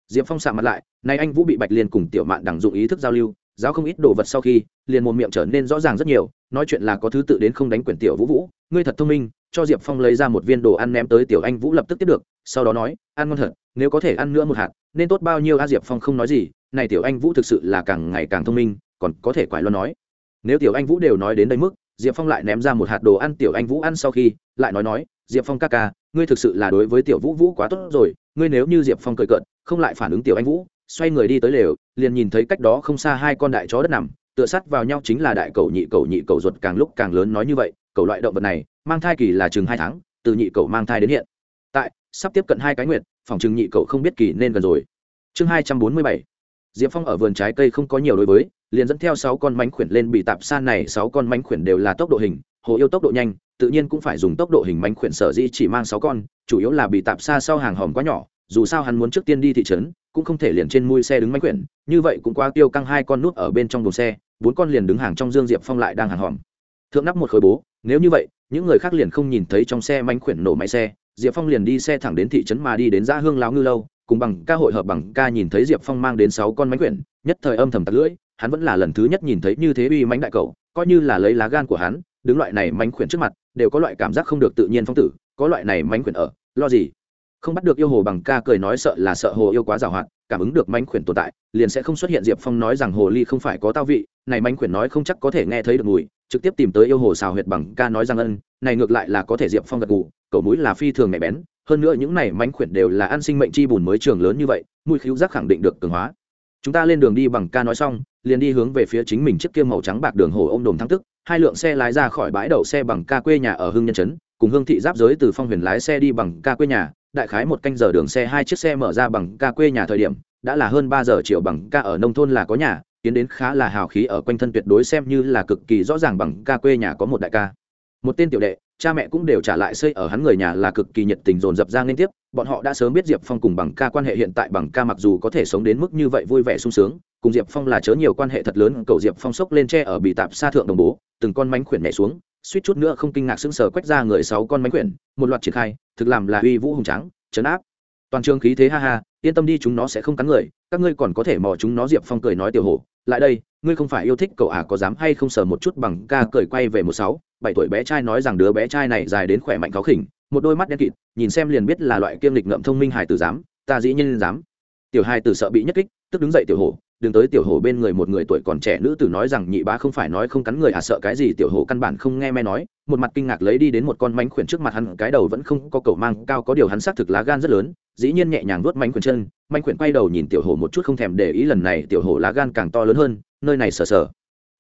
diệp phong sạ mặt lại nay anh vũ bị bạch liên cùng tiểu mạn đằng dụng ý thức giao lưu, giáo không ít đồ vật sau khi, liền một miệng trở nên rõ ràng rất nhiều, nói chuyện là có thứ tự đến không đánh quyển tiểu vũ vũ, ngươi thật thông minh cho diệp phong lấy ra một viên đồ ăn ném tới tiểu anh vũ lập tức tiếp được, sau đó nói, ăn ngon thật, nếu có thể ăn nữa một hạt, nên tốt bao nhiêu a? Diệp phong không nói gì, này tiểu anh vũ thực sự là càng ngày càng thông minh, còn có thể quải lo nói. Nếu tiểu anh vũ đều nói đến đây mức, diệp phong lại ném ra một hạt đồ ăn tiểu anh vũ ăn sau khi, lại nói nói, diệp phong ca ca, ngươi thực sự là đối với tiểu vũ vũ quá tốt rồi, ngươi nếu như diệp phong cười cợt, không lại phản ứng tiểu anh vũ, xoay người đi tới lều, liền nhìn thấy cách đó không xa hai con đại chó đất nằm, tựa sắt vào nhau chính là đại cầu nhị cầu nhị cầu ruột càng lúc càng lớn nói như vậy cậu loại động vật này, mang thai kỳ là chừng hai tháng, từ nhị cậu mang thai đến hiện. Tại, sắp tiếp cận hai cái nguyện phòng chừng nhị cậu không biết kỳ nên gần rồi. Chương hai trăm bốn mươi bảy. Diệp phong ở vườn trái cây không có nhiều đối với, liền dẫn theo sáu con mánh khuyển lên bị tạp san này, sáu con mánh khuyển đều là tốc độ hình, hồ yêu tốc độ nhanh, tự nhiên cũng phải dùng tốc độ hình mánh khuyển sở dĩ chỉ mang sáu con, chủ yếu là bị tạp xa sau hàng hòm quá nhỏ, dù sao hắn muốn trước tiên đi thị trấn, cũng không thể liền trên mui xe đứng mánh khuyển, như vậy cũng quá tiêu căng hai con nút ở bên trong đồn xe, bốn con liền đứng hàng trong dương diệp phong lại đang hàng hòm. Thượng nắp một khối bố nếu như vậy, những người khác liền không nhìn thấy trong xe mánh khuyển nổ máy xe, diệp phong liền đi xe thẳng đến thị trấn mà đi đến ra hương Lão ngư lâu, cùng bằng ca hội hợp bằng ca nhìn thấy diệp phong mang đến sáu con mánh khuyển, nhất thời âm thầm tặc lưỡi, hắn vẫn là lần thứ nhất nhìn thấy như thế uy mánh đại cậu coi như là lấy lá gan của hắn, đứng loại này mánh khuyển trước mặt, đều có loại cảm giác không được tự nhiên phong tử, có loại này mánh khuyển ở, lo gì? Không bắt được yêu hồ bằng ca cười nói sợ là sợ hồ yêu quá giàu hạn, cảm ứng được mánh khuyển tồn tại, liền sẽ không xuất hiện diệp phong nói rằng hồ ly không phải có tao vị, này mánh khuyển nói không chắc có thể nghe thấy được mùi trực tiếp tìm tới yêu hồ xào huyệt bằng ca nói rằng ân, này ngược lại là có thể diệp phong gật gù, cậu mũi là phi thường nhạy bén, hơn nữa những này mánh khuyển đều là ăn sinh mệnh chi bùn mới trường lớn như vậy, mũi khíu giác khẳng định được cường hóa. Chúng ta lên đường đi bằng ca nói xong, liền đi hướng về phía chính mình chiếc kia màu trắng bạc đường hồ ô m đồm thăng tức, hai lượng xe lái ra khỏi bãi đậu xe bằng ca quê nhà ở hưng nhân trấn, cùng hương thị giáp giới từ phong huyền lái xe đi bằng ca quê nhà, đại khái một canh giờ đường xe hai chiếc xe mở ra bằng ca quê nhà thời điểm, đã là hơn ba giờ chiều bằng ca ở nông thôn là có nhà tiến đến khá là hào khí ở quanh thân tuyệt đối xem như là cực kỳ rõ ràng bằng ca quê nhà có một đại ca. Một tên tiểu đệ, cha mẹ cũng đều trả lại xây ở hắn người nhà là cực kỳ nhiệt tình dồn dập ra liên tiếp. Bọn họ đã sớm biết diệp phong cùng bằng ca quan hệ hiện tại bằng ca mặc dù có thể sống đến mức như vậy vui vẻ sung sướng, cùng diệp phong là chớ nhiều quan hệ thật lớn, cầu diệp phong sốc lên tre ở bị tạp xa thượng đồng bố, từng con mánh khuyển nhảy xuống, suýt chút nữa không kinh ngạc sững sờ quét ra người sáu con mánh khuyển, một loạt triển khai, thực làm là uy vũ hùng trắng chấn áp. Toàn trường khí thế ha ha, yên tâm đi chúng nó sẽ không cắn người các ngươi còn có thể mò chúng nó, diệp phong cười nói tiểu hổ lại đây, ngươi không phải yêu thích cậu à có dám hay không sờ một chút bằng ca cười quay về một sáu, bảy tuổi bé trai nói rằng đứa bé trai này dài đến khỏe mạnh khó khỉnh, một đôi mắt đen kịt, nhìn xem liền biết là loại kiêm lịch ngậm thông minh hài tử dám, ta dĩ nhiên dám. Tiểu hài tử sợ bị nhất kích, tức đứng dậy tiểu hổ đừng tới tiểu hổ bên người, một người tuổi còn trẻ nữ tử nói rằng nhị bá không phải nói không cắn người à sợ cái gì? Tiểu hổ căn bản không nghe me nói, một mặt kinh ngạc lấy đi đến một con mánh khuyển trước mặt hắn, cái đầu vẫn không có cầu mang, cao có điều hắn xác thực lá gan rất lớn dĩ nhiên nhẹ nhàng vuốt mánh quyển chân, mánh quyển quay đầu nhìn tiểu hổ một chút không thèm để ý lần này tiểu hổ lá gan càng to lớn hơn, nơi này sờ sờ.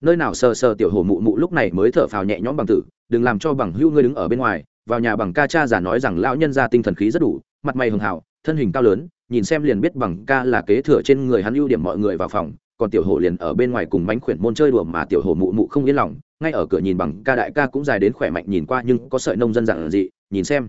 Nơi nào sờ sờ tiểu hổ mụ mụ lúc này mới thở phào nhẹ nhõm bằng tử, đừng làm cho bằng hữu ngươi đứng ở bên ngoài, vào nhà bằng ca cha giả nói rằng lão nhân ra tinh thần khí rất đủ, mặt mày hường hào thân hình cao lớn, nhìn xem liền biết bằng ca là kế thừa trên người hắn ưu điểm mọi người vào phòng, còn tiểu hổ liền ở bên ngoài cùng bánh khuyển môn chơi đùa mà tiểu hổ mụ mụ không yên lòng, ngay ở cửa nhìn bằng ca đại ca cũng dài đến khỏe mạnh nhìn qua nhưng có sợi nông dân dạng dị nhìn xem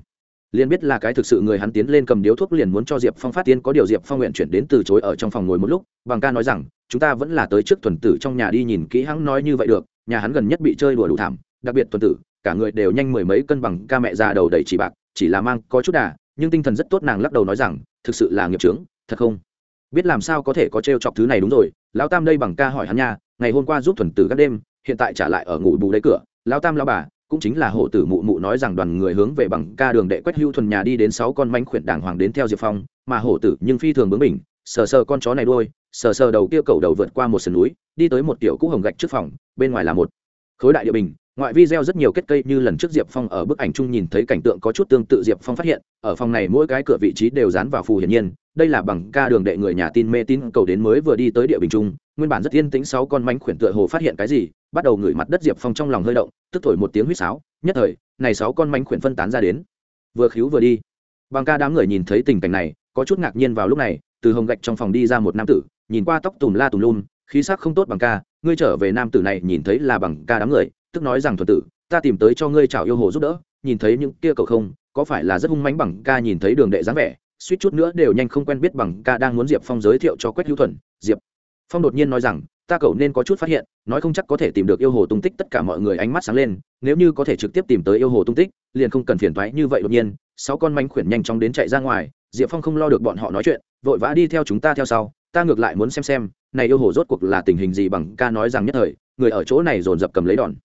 liền biết là cái thực sự người hắn tiến lên cầm điếu thuốc liền muốn cho diệp phong phát tiên có điều diệp phong nguyện chuyển đến từ chối ở trong phòng ngồi một lúc, bằng ca nói rằng, chúng ta vẫn là tới trước tuần tử trong nhà đi nhìn kỹ hắn nói như vậy được, nhà hắn gần nhất bị chơi đùa đủ thảm, đặc biệt tuần tử, cả người đều nhanh mười mấy cân bằng, ca mẹ già đầu đầy chỉ bạc, chỉ là mang có chút đà, nhưng tinh thần rất tốt, nàng lắc đầu nói rằng, thực sự là nghiệp trướng thật không? Biết làm sao có thể có t chọc thứ này đúng rồi, lão tam đây bằng ca hỏi hắn nha, ngày hôm qua giúp thuần tử các đêm, hiện tại trả lại ở ngủ bù đấy cửa, lão tam lão bà cũng chính là hộ tử mụ mụ nói rằng đoàn người hướng về bằng ca đường đệ quét hưu thuần nhà đi đến sáu con manh khuyển đàng hoàng đến theo diệp phong, mà hộ tử nhưng phi thường bướng mình sờ sờ con chó này đôi sờ sờ đầu kia cầu đầu vượt qua một sườn núi, đi tới một tiểu cũ hồng gạch trước phòng, bên ngoài là một khối đại địa bình ngoại video rất nhiều kết cây như lần trước diệp phong ở bức ảnh chung nhìn thấy cảnh tượng có chút tương tự diệp phong phát hiện, ở phòng này mỗi cái cửa vị trí đều dán vào phù hiển nhiên, đây là bằng ca đường đệ người nhà tin mê tín cầu đến mới vừa đi tới địa bình trung nguyên bản rất yên tĩnh sáu con mánh khuyển tựa hồ phát hiện cái gì, bắt đầu ngửi mặt đất diệp phong trong lòng hơi động, tức thổi một tiếng huýt sáo, nhất thời, này sáu con mánh khuyển phân tán ra đến. Vừa khíu vừa đi. Bằng ca đám người nhìn thấy tình cảnh này, có chút ngạc nhiên vào lúc này, từ hồng gạch trong phòng đi ra một nam tử, nhìn qua tóc tùm la tùm lum, khí sắc không tốt bằng ca, ngươi trở về nam tử này nhìn thấy là bằng ca đám người tức nói rằng thuần tử, ta tìm tới cho ngươi chào yêu hồ giúp đỡ, nhìn thấy những kia cậu không, có phải là rất hung mánh bằng ca nhìn thấy đường đệ dáng vẻ, suýt chút nữa đều nhanh không quen biết bằng ca đang muốn diệp phong giới thiệu cho quách hữu thuần. Diệp phong đột nhiên nói rằng, ta cậu nên có chút phát hiện, nói không chắc có thể tìm được yêu hồ tung tích, tất cả mọi người ánh mắt sáng lên, nếu như có thể trực tiếp tìm tới yêu hồ tung tích, liền không cần phiền thoái như vậy đột nhiên. Sáu con manh khuyển nhanh chóng đến chạy ra ngoài, diệp phong không lo được bọn họ nói chuyện, vội vã đi theo chúng ta theo sau, ta ngược lại muốn xem xem, này yêu hồ rốt cuộc là tình hình gì bằng ca nói rằng nhất thời, người ở chỗ này dồn dập cầm lấy đòn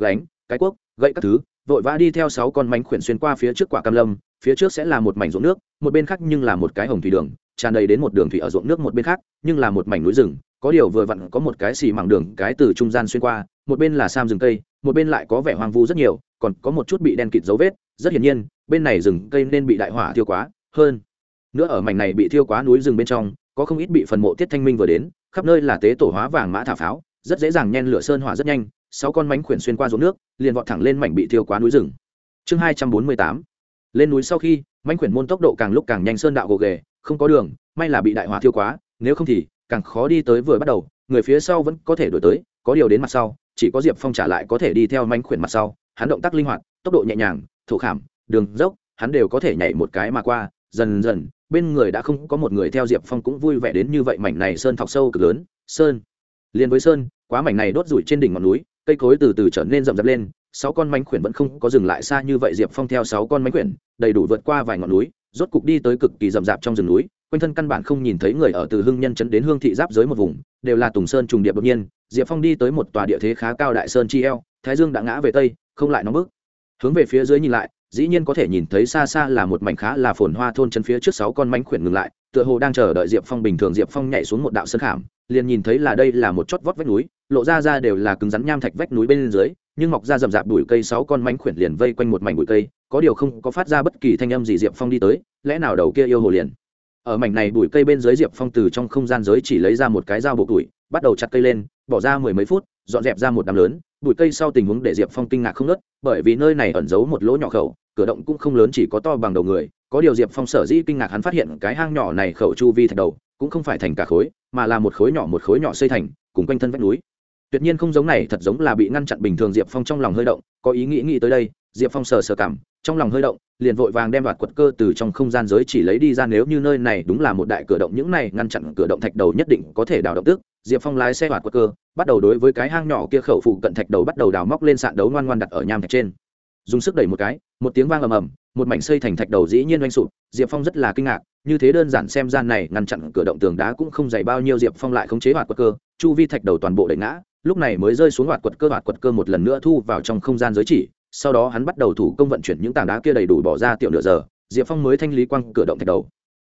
gánh, cái cuốc, gậy các thứ, vội vã đi theo sáu con mánh khuyển xuyên qua phía trước quả cam lâm, phía trước sẽ là một mảnh ruộng nước, một bên khác nhưng là một cái hồng thủy đường, tràn đầy đến một đường thủy ở ruộng nước một bên khác, nhưng là một mảnh núi rừng, có điều vừa vặn có một cái xì mảng đường cái từ trung gian xuyên qua, một bên là sam rừng cây, một bên lại có vẻ hoang vu rất nhiều, còn có một chút bị đen kịt dấu vết, rất hiển nhiên, bên này rừng cây nên bị đại hỏa thiêu quá, hơn nữa ở mảnh này bị thiêu quá núi rừng bên trong, có không ít bị phần mộ tiết thanh minh vừa đến, khắp nơi là tế tổ hóa vàng mã thả pháo, rất dễ dàng nhen lửa sơn hỏa rất nhanh sáu con mánh khuyển xuyên qua ruộng nước, liền vọt thẳng lên mảnh bị thiêu quá núi rừng. Chương hai trăm bốn mươi tám. Lên núi sau khi, mánh khuyển môn tốc độ càng lúc càng nhanh sơn đạo gồ ghề, không có đường, may là bị đại hỏa thiêu quá, nếu không thì càng khó đi tới vừa bắt đầu, người phía sau vẫn có thể đổi tới, có điều đến mặt sau, chỉ có diệp phong trả lại có thể đi theo mánh khuyển mặt sau, hắn động tác linh hoạt, tốc độ nhẹ nhàng, thổ khảm, đường, dốc, hắn đều có thể nhảy một cái mà qua, dần dần, bên người đã không có một người theo diệp phong cũng vui vẻ đến như vậy mảnh này sơn thọc sâu cực lớn, sơn, liền với sơn, quá mảnh này đốt rủi trên đỉnh ngọn núi cây cối từ từ trở nên rậm rạp lên, sáu con mánh khuyển vẫn không có dừng lại xa như vậy, diệp phong theo sáu con mánh khuyển, đầy đủ vượt qua vài ngọn núi, rốt cục đi tới cực kỳ rậm rạp trong rừng núi, quanh thân căn bản không nhìn thấy người ở từ hưng nhân chấn đến hương thị giáp dưới một vùng, đều là tùng sơn trùng điệp đột nhiên, diệp phong đi tới một tòa địa thế khá cao đại sơn chi eo, thái dương đã ngã về tây, không lại nóng bức. Hướng về phía dưới nhìn lại, dĩ nhiên có thể nhìn thấy xa xa là một mảnh khá là phồn hoa thôn chân phía trước sáu con mánh khuyển ngừng lại tựa hồ đang chờ đợi diệp phong bình thường. Diệp phong nhảy xuống một đạo sân khảm, liền nhìn thấy là đây là một chót vót vách núi, lộ ra ra đều là cứng rắn nham thạch vách núi bên dưới, nhưng mọc ra rậm rạp bụi cây, sáu con mánh khuyển liền vây quanh một mảnh bụi cây, có điều không có phát ra bất kỳ thanh âm gì. Diệp phong đi tới, lẽ nào đầu kia yêu hồ liền? Ở mảnh này bụi cây bên dưới, diệp phong từ trong không gian giới chỉ lấy ra một cái dao bộ tuổi, bắt đầu chặt cây lên, bỏ ra mười mấy phút, dọn dẹp ra một đám lớn. Bụi cây sau tình huống để diệp phong kinh ngạc không nớt bởi vì nơi này ẩn giấu một lỗ nhỏ khẩu, cửa động cũng không lớn, chỉ có to bằng đầu người có điều diệp phong sở dĩ kinh ngạc hắn phát hiện cái hang nhỏ này khẩu chu vi thạch đầu, cũng không phải thành cả khối, mà là một khối nhỏ một khối nhỏ xây thành, cùng quanh thân vách núi. Tuyệt nhiên không giống này, thật giống là bị ngăn chặn bình thường diệp phong trong lòng hơi động, có ý nghĩ nghĩ tới đây, diệp phong sờ sờ cảm, trong lòng hơi động, liền vội vàng đem đoạt quật cơ từ trong không gian giới chỉ lấy đi ra nếu như nơi này đúng là một đại cửa động, những này ngăn chặn cửa động thạch đầu nhất định có thể đào động tức. Diệp phong lái xe đoạt quật cơ, bắt đầu đối với cái hang nhỏ kia khẩu phụ cận thạch đầu bắt đầu đào móc lên sạn đấu ngoan ngoan đặt ở nham thạch trên. Dùng sức đẩy một cái, một tiếng vang ầm ầm một mảnh xây thành thạch đầu dĩ nhiên oanh sụp, diệp phong rất là kinh ngạc, như thế đơn giản xem gian này ngăn chặn cửa động tường đá cũng không dày bao nhiêu diệp phong lại khống chế hoạt quật cơ, chu vi thạch đầu toàn bộ đẩy ngã, lúc này mới rơi xuống hoạt quật cơ, hoạt quật cơ một lần nữa thu vào trong không gian giới chỉ, sau đó hắn bắt đầu thủ công vận chuyển những tảng đá kia đầy đủ bỏ ra tiểu nửa giờ, diệp phong mới thanh lý quăng cửa động thạch đầu.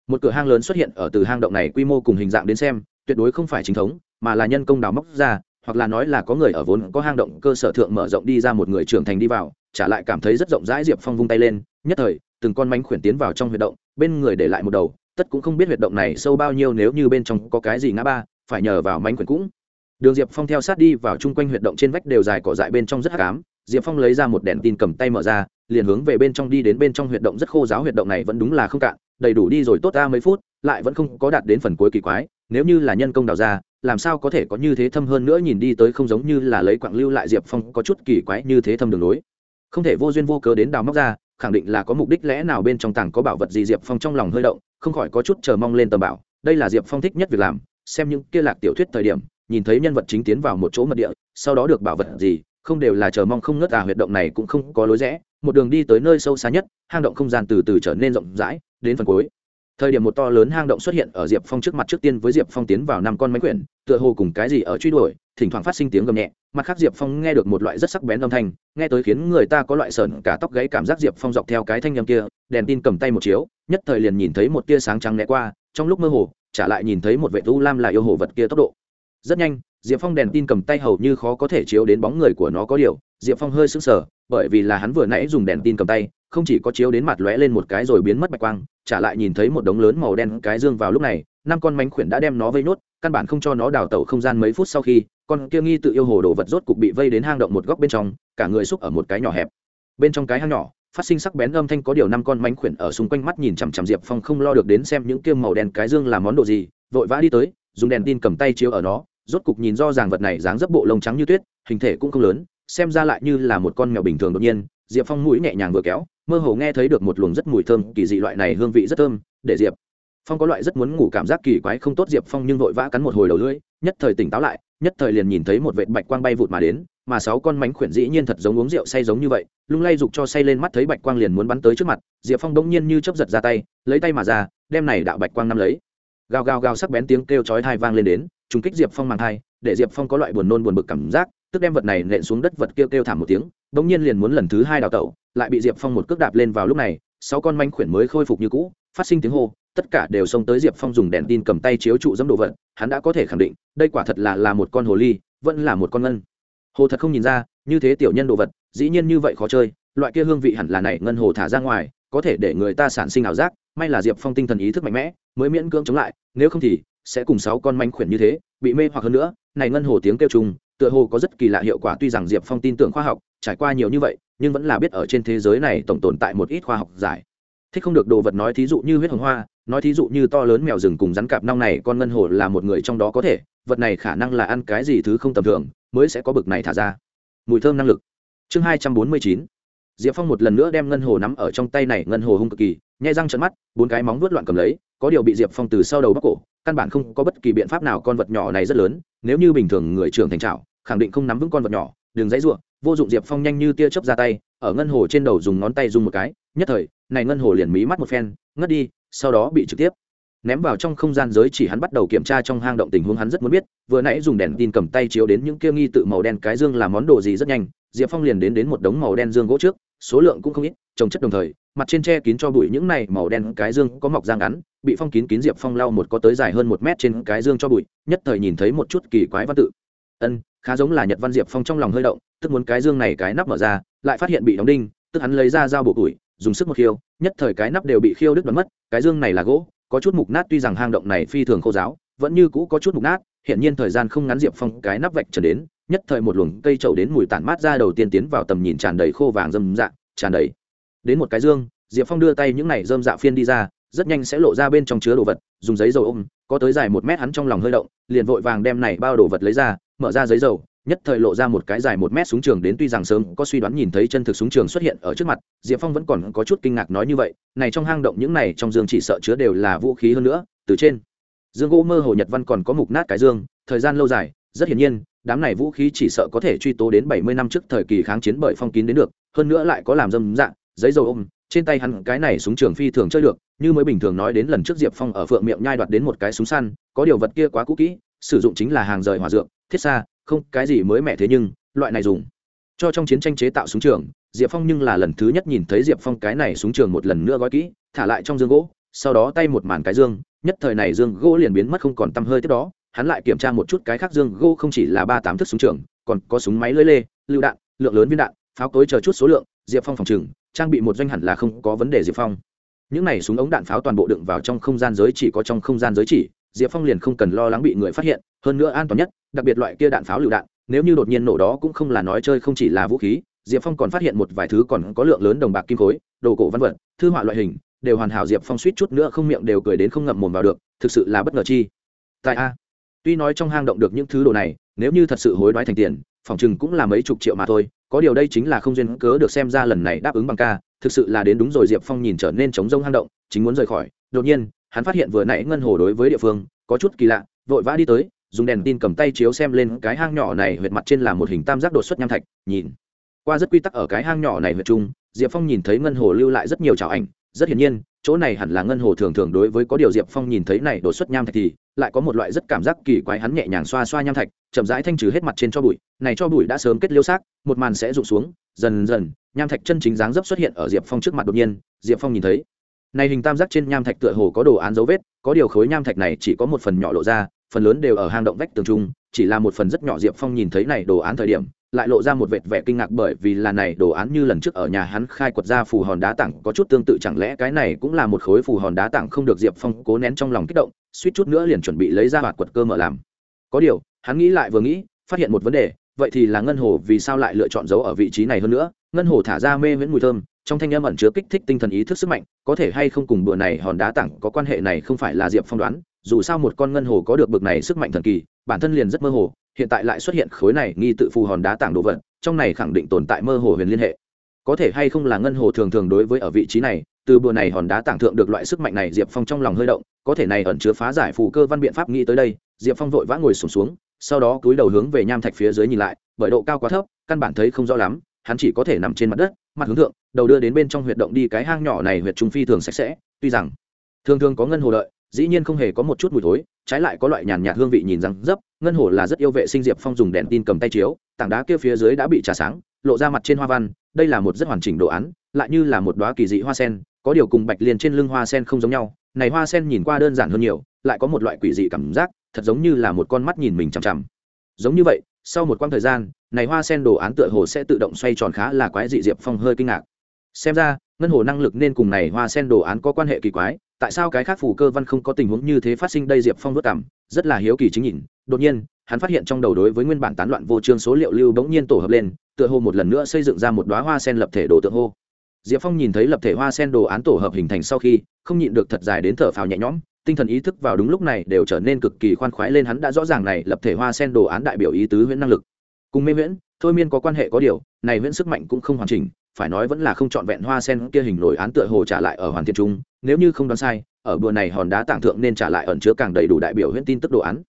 Một cửa hang lớn xuất hiện ở từ hang động này quy mô cùng hình dạng đến xem, tuyệt đối không phải chính thống, mà là nhân công đào móc ra, hoặc là nói là có người ở vốn có hang động cơ sở thượng mở rộng đi ra một người trưởng thành đi vào trả lại cảm thấy rất rộng rãi diệp phong vung tay lên, nhất thời, từng con mánh khuyển tiến vào trong huyệt động, bên người để lại một đầu, tất cũng không biết huyệt động này sâu bao nhiêu nếu như bên trong có cái gì ngã ba, phải nhờ vào mánh khuyển cũng. Đường diệp phong theo sát đi vào chung quanh huyệt động trên vách đều dài cỏ dại bên trong rất hắc ám, diệp phong lấy ra một đèn tin cầm tay mở ra, liền hướng về bên trong đi đến bên trong huyệt động rất khô giáo huyệt động này vẫn đúng là không cạn, đầy đủ đi rồi tốt ra mấy phút, lại vẫn không có đạt đến phần cuối kỳ quái, nếu như là nhân công đào ra, làm sao có thể có như thế thâm hơn nữa nhìn đi tới không giống như là lấy quặng lưu lại diệp phong có chút kỳ quái như thế thâm đường lối không thể vô duyên vô cớ đến đào móc ra, khẳng định là có mục đích lẽ nào bên trong tảng có bảo vật gì diệp phong trong lòng hơi động, không khỏi có chút chờ mong lên tầm bảo. Đây là diệp phong thích nhất việc làm, xem những kia lạc tiểu thuyết thời điểm, nhìn thấy nhân vật chính tiến vào một chỗ mật địa, sau đó được bảo vật gì, không đều là chờ mong không ngớt à huyệt động này cũng không có lối rẽ. Một đường đi tới nơi sâu xa nhất, hang động không gian từ từ trở nên rộng rãi, đến phần cuối thời điểm một to lớn hang động xuất hiện ở diệp phong trước mặt trước tiên với diệp phong tiến vào năm con máy quyển, tựa hồ cùng cái gì ở truy đuổi, thỉnh thoảng phát sinh tiếng gầm nhẹ, mặt khác diệp phong nghe được một loại rất sắc bén âm thanh, nghe tới khiến người ta có loại sờn cả tóc gáy cảm giác diệp phong dọc theo cái thanh â m kia, đèn tin cầm tay một chiếu, nhất thời liền nhìn thấy một tia sáng trắng né qua, trong lúc mơ hồ trả lại nhìn thấy một vệ tu lam là yêu hồ vật kia tốc độ. Rất nhanh, diệp phong đèn tin cầm tay hầu như khó có thể chiếu đến bóng người của nó có điều, diệp phong hơi sững sờ, bởi vì là hắn vừa nãy dùng đèn tin cầm tay không chỉ có chiếu đến mặt lóe lên một cái rồi biến mất bạch quang, trả lại nhìn thấy một đống lớn màu đen cái dương vào lúc này, năm con mánh khuyển đã đem nó vây nốt, căn bản không cho nó đào tẩu không gian mấy phút sau khi, con kia nghi tự yêu hồ đồ vật rốt cục bị vây đến hang động một góc bên trong, cả người xúc ở một cái nhỏ hẹp. Bên trong cái hang nhỏ, phát sinh sắc bén âm thanh có điều năm con mánh khuyển ở xung quanh mắt nhìn chằm chằm diệp phong không lo được đến xem những kia màu đen cái dương làm món đồ gì, vội vã đi tới, dùng đèn tin cầm tay chiếu ở nó, rốt cục nhìn do ràng vật này dáng dấp bộ lông trắng như tuyết, hình thể cũng không lớn, xem ra lại như là một con mèo bình thường đột nhiên, diệp phong mũi nhẹ nhàng vừa kéo mơ hồ nghe thấy được một luồng rất mùi thơm, kỳ dị loại này hương vị rất thơm, để diệp phong có loại rất muốn ngủ cảm giác kỳ quái không tốt, diệp phong nhưng vội vã cắn một hồi đầu lưỡi, nhất thời tỉnh táo lại, nhất thời liền nhìn thấy một vệt bạch quang bay vụt mà đến, mà sáu con mánh khuyển dĩ nhiên thật giống uống rượu say giống như vậy, lung lay giục cho say lên mắt thấy bạch quang liền muốn bắn tới trước mặt, diệp phong bỗng nhiên như chấp giật ra tay, lấy tay mà ra, đem này đạo bạch quang nắm lấy. Gào gào gào sắc bén tiếng kêu chói thai vang lên đến, trùng kích diệp phong màng thai để diệp phong có loại buồn nôn buồn bực cảm giác, tức đem vật này nện xuống đất vật kêu kêu thảm một tiếng bỗng nhiên liền muốn lần thứ hai đào tẩu, lại bị diệp phong một cước đạp lên vào lúc này, sáu con manh khuyển mới khôi phục như cũ, phát sinh tiếng hô, tất cả đều xông tới diệp phong dùng đèn tin cầm tay chiếu trụ dẫm đồ vật, hắn đã có thể khẳng định, đây quả thật là là một con hồ ly, vẫn là một con ngân. Hồ thật không nhìn ra, như thế tiểu nhân đồ vật, dĩ nhiên như vậy khó chơi, loại kia hương vị hẳn là này ngân hồ thả ra ngoài, có thể để người ta sản sinh ảo giác, may là diệp phong tinh thần ý thức mạnh mẽ, mới miễn cưỡng chống lại, nếu không thì sẽ cùng sáu con manh khuyển như thế, bị mê hoặc hơn nữa, này ngân hồ tiếng kêu trùng, tựa hồ có rất kỳ lạ hiệu quả, tuy rằng diệp phong tin tưởng khoa học trải qua nhiều như vậy, nhưng vẫn là biết ở trên thế giới này tổng tồn tại một ít khoa học giải. Thích không được đồ vật nói thí dụ như huyết hồng hoa, nói thí dụ như to lớn mèo rừng cùng rắn cạp nong này, con ngân hồ là một người trong đó có thể, vật này khả năng là ăn cái gì thứ không tầm thường, mới sẽ có bực này thả ra. Mùi thơm năng lực. Chương hai trăm bốn mươi chín. Diệp phong một lần nữa đem ngân hồ nắm ở trong tay này, ngân hồ hung cực kỳ, nhai răng trận mắt, bốn cái móng vuốt loạn cầm lấy, có điều bị diệp phong từ sau đầu bắc cổ, căn bản không có bất kỳ biện pháp nào, con vật nhỏ này rất lớn, nếu như bình thường người trưởng thành trào khẳng định không nắm vững con vật nhỏ đường dãy ruộng vô dụng diệp phong nhanh như tia chớp ra tay, ở ngân hồ trên đầu dùng ngón tay dùng một cái, nhất thời, này ngân hồ liền mí mắt một phen, ngất đi, sau đó bị trực tiếp ném vào trong không gian giới chỉ hắn bắt đầu kiểm tra trong hang động tình huống hắn rất muốn biết, vừa nãy dùng đèn tin cầm tay chiếu đến những kia nghi tự màu đen cái dương làm món đồ gì rất nhanh, diệp phong liền đến đến một đống màu đen dương gỗ trước, số lượng cũng không ít, trồng chất đồng thời, mặt trên tre kín cho bụi những này màu đen cái dương có mọc da ngắn, bị phong kín kín diệp phong lau một có tới dài hơn một mét trên cái dương cho bụi, nhất thời nhìn thấy một chút kỳ quái văn tự. Ân khá giống là nhật văn diệp phong trong lòng hơi động, tức muốn cái dương này cái nắp mở ra, lại phát hiện bị đóng đinh, tức hắn lấy ra dao bộ củi dùng sức một khiêu, nhất thời cái nắp đều bị khiêu đứt đoán mất, cái dương này là gỗ, có chút mục nát tuy rằng hang động này phi thường khô giáo, vẫn như cũ có chút mục nát, hiện nhiên thời gian không ngắn diệp phong cái nắp vạch trần đến, nhất thời một luồng cây trầu đến mùi tản mát ra đầu tiên tiến vào tầm nhìn tràn đầy khô vàng dâm dạ tràn đầy. Đến một cái dương, diệp phong đưa tay những này dơm dạ phiên đi ra, rất nhanh sẽ lộ ra bên trong chứa đồ vật, dùng giấy dầu ôm, có tới dài một mét hắn trong lòng hơi động, liền vội vàng đem này bao đồ vật lấy ra mở ra giấy dầu, nhất thời lộ ra một cái dài một mét súng trường đến tuy rằng sớm có suy đoán nhìn thấy chân thực súng trường xuất hiện ở trước mặt, diệp phong vẫn còn có chút kinh ngạc nói như vậy, này trong hang động những này trong dương chỉ sợ chứa đều là vũ khí hơn nữa, từ trên. Dương gỗ mơ hồ nhật văn còn có mục nát cái dương, thời gian lâu dài, rất hiển nhiên, đám này vũ khí chỉ sợ có thể truy tố đến bảy mươi năm trước thời kỳ kháng chiến bởi phong kín đến được, hơn nữa lại có làm dâm dạng, giấy dầu ôm, trên tay hắn cái này súng trường phi thường chơi được, như mới bình thường nói đến lần trước diệp phong ở phượng miệng nhai đoạt đến một cái súng săn, có điều vật kia quá cũ kỹ, sử dụng chính là hàng rời hỏa dược thiết xa, không, cái gì mới mẻ thế nhưng, loại này dùng. Cho trong chiến tranh chế tạo súng trường, diệp phong nhưng là lần thứ nhất nhìn thấy diệp phong cái này súng trường một lần nữa gói kỹ, thả lại trong dương gỗ, sau đó tay một màn cái dương, nhất thời này dương gỗ liền biến mất không còn tăm hơi tiếp đó, hắn lại kiểm tra một chút cái khác dương gỗ không chỉ là ba tám thức súng trường, còn có súng máy lưỡi lê, lựu đạn, lượng lớn viên đạn, pháo cối chờ chút số lượng, diệp phong phòng trừng, trang bị một doanh hẳn là không có vấn đề diệp phong. Những này súng ống đạn pháo toàn bộ đựng vào trong không gian giới chỉ có trong không gian giới chỉ diệp phong liền không cần lo lắng bị người phát hiện, hơn nữa an toàn nhất, đặc biệt loại kia đạn pháo lựu đạn, nếu như đột nhiên nổ đó cũng không là nói chơi không chỉ là vũ khí, diệp phong còn phát hiện một vài thứ còn có lượng lớn đồng bạc kim khối, đồ cổ văn vật, thư họa loại hình, đều hoàn hảo diệp phong suýt chút nữa không miệng đều cười đến không ngậm mồm vào được, thực sự là bất ngờ chi. Tại a. Tuy nói trong hang động được những thứ đồ này, nếu như thật sự hối đoái thành tiền, phòng chừng cũng là mấy chục triệu mà thôi, có điều đây chính là không duyên cớ được xem ra lần này đáp ứng bằng ca, thực sự là đến đúng rồi diệp phong nhìn trở nên trống rông hang động, chính muốn rời khỏi, đột nhiên hắn phát hiện vừa nãy ngân hồ đối với địa phương có chút kỳ lạ, vội vã đi tới, dùng đèn tin cầm tay chiếu xem lên cái hang nhỏ này huyệt mặt trên là một hình tam giác đột xuất nham thạch, nhìn. Qua rất quy tắc ở cái hang nhỏ này huyệt trung diệp phong nhìn thấy ngân hồ lưu lại rất nhiều trào ảnh, rất hiển nhiên, chỗ này hẳn là ngân hồ thường thường đối với có điều diệp phong nhìn thấy này đột xuất nham thạch thì, lại có một loại rất cảm giác kỳ quái hắn nhẹ nhàng xoa xoa nham thạch, chậm rãi thanh trừ hết mặt trên cho bụi, này cho bụi đã sớm kết liêu xác, một màn sẽ rụng xuống, dần dần, nham thạch chân chính dáng dấp xuất hiện ở diệp phong trước mặt đột nhiên, diệp phong nhìn thấy này hình tam giác trên nham thạch tựa hồ có đồ án dấu vết, có điều khối nham thạch này chỉ có một phần nhỏ lộ ra, phần lớn đều ở hang động vách tường trung chỉ là một phần rất nhỏ diệp phong nhìn thấy này đồ án thời điểm, lại lộ ra một vệt vẻ kinh ngạc bởi vì là này đồ án như lần trước ở nhà hắn khai quật ra phù hòn đá tảng có chút tương tự, chẳng lẽ cái này cũng là một khối phù hòn đá tảng không được diệp phong cố nén trong lòng kích động, suýt chút nữa liền chuẩn bị lấy ra hoạt quật cơ mở làm. Có điều, hắn nghĩ lại vừa nghĩ, phát hiện một vấn đề, vậy thì là ngân hồ vì sao lại lựa chọn giấu ở vị trí này hơn nữa, ngân hồ thả ra mê miễn mùi thơm trong thanh âm ẩn chứa kích thích tinh thần ý thức sức mạnh có thể hay không cùng bữa này hòn đá tặng có quan hệ này không phải là diệp phong đoán dù sao một con ngân hồ có được bực này sức mạnh thần kỳ bản thân liền rất mơ hồ hiện tại lại xuất hiện khối này nghi tự phù hòn đá tảng đồ vật trong này khẳng định tồn tại mơ hồ huyền liên hệ. Có thể hay không là ngân hồ thường thường đối với ở vị trí này từ bữa này hòn đá tảng thượng được loại sức mạnh này diệp phong trong lòng hơi động có thể này ẩn chứa phá giải phù cơ văn biện pháp nghĩ tới đây diệp phong vội vã ngồi sùng xuống, xuống sau đó cúi đầu hướng về nham thạch phía dưới nhìn lại bởi độ cao quá thấp căn bản thấy không rõ lắm hắn chỉ có thể nằm trên mặt đất mặt hướng thượng, đầu đưa đến bên trong huyệt động đi cái hang nhỏ này huyệt trung phi thường sạch sẽ, tuy rằng thường thường có ngân hồ đợi dĩ nhiên không hề có một chút mùi thối, trái lại có loại nhàn nhạt hương vị nhìn rằng dấp, ngân hồ là rất yêu vệ sinh diệp phong dùng đèn tin cầm tay chiếu, tảng đá kia phía dưới đã bị trà sáng, lộ ra mặt trên hoa văn, đây là một rất hoàn chỉnh đồ án, lại như là một đoá kỳ dị hoa sen, có điều cùng bạch liền trên lưng hoa sen không giống nhau, này hoa sen nhìn qua đơn giản hơn nhiều, lại có một loại quỷ dị cảm giác, thật giống như là một con mắt nhìn mình chằm chằm. Giống như vậy sau một quãng thời gian, này hoa sen đồ án tựa hồ sẽ tự động xoay tròn khá là quái dị, diệp phong hơi kinh ngạc. Xem ra, ngân hồ năng lực nên cùng này hoa sen đồ án có quan hệ kỳ quái, tại sao cái khác phủ cơ văn không có tình huống như thế phát sinh đây, diệp phong vất cảm rất là hiếu kỳ chính nhìn, đột nhiên, hắn phát hiện trong đầu đối với nguyên bản tán loạn vô chương số liệu lưu bỗng nhiên tổ hợp lên, tựa hồ một lần nữa xây dựng ra một đoá hoa sen lập thể đồ tượng hô. Diệp phong nhìn thấy lập thể hoa sen đồ án tổ hợp hình thành sau khi, không nhịn được thật dài đến thở phào nhẹ nhõm tinh thần ý thức vào đúng lúc này đều trở nên cực kỳ khoan khoái lên hắn đã rõ ràng này lập thể hoa sen đồ án đại biểu ý tứ huyễn năng lực. Cùng mê huyễn thôi miên có quan hệ có điều, này huyễn sức mạnh cũng không hoàn chỉnh, phải nói vẫn là không trọn vẹn hoa sen kia hình nổi án tựa hồ trả lại ở hoàn thiện trung nếu như không đoán sai, ở bữa này hòn đá tảng thượng nên trả lại ẩn chứa càng đầy đủ đại biểu huyễn tin tức đồ án.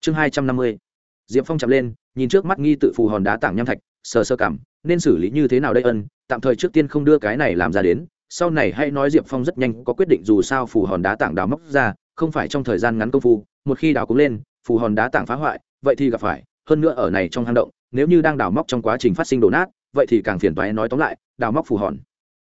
Chương hai trăm năm mươi, diệp phong chạm lên, nhìn trước mắt nghi tự phù hòn đá tảng nham thạch, sờ sơ cảm, nên xử lý như thế nào đây ân, tạm thời trước tiên không đưa cái này làm ra đến, sau này hãy nói diệp phong rất nhanh có quyết định dù sao phù hòn đá tảng đào móc ra không phải trong thời gian ngắn công phu, một khi đào cúng lên, phù hòn đá tảng phá hoại, vậy thì gặp phải. Hơn nữa ở này trong hang động, nếu như đang đào móc trong quá trình phát sinh đổ nát, vậy thì càng phiền toái nói tóm lại đào móc phù hòn.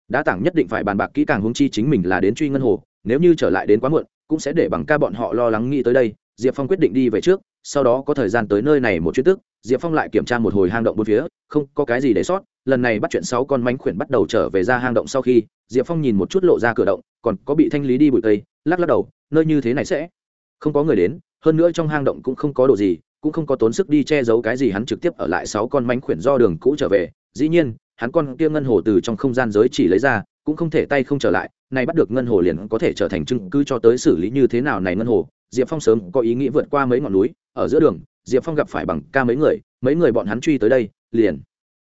Đá tảng nhất định phải bàn bạc kỹ càng hướng chi chính mình là đến truy ngân hồ, nếu như trở lại đến quá muộn, cũng sẽ để bằng ca bọn họ lo lắng nghĩ tới đây. Diệp phong quyết định đi về trước, sau đó có thời gian tới nơi này một chuyến tức, diệp phong lại kiểm tra một hồi hang động bốn phía, không có cái gì để sót. Lần này bắt chuyện sáu con mánh khuyển bắt đầu trở về ra hang động sau khi, diệp phong nhìn một chút lộ ra cửa động, còn có bị thanh lý đi bụi cây, lắc lắc đầu nơi như thế này sẽ không có người đến, hơn nữa trong hang động cũng không có đồ gì, cũng không có tốn sức đi che giấu cái gì, hắn trực tiếp ở lại sáu con mánh khuyển do đường cũ trở về. Dĩ nhiên, hắn con kia ngân hồ từ trong không gian giới chỉ lấy ra, cũng không thể tay không trở lại này bắt được ngân hồ liền có thể trở thành chứng cứ cho tới xử lý như thế nào này ngân hồ. Diệp phong sớm có ý nghĩ vượt qua mấy ngọn núi, ở giữa đường, diệp phong gặp phải bằng ca mấy người mấy người bọn hắn truy tới đây, liền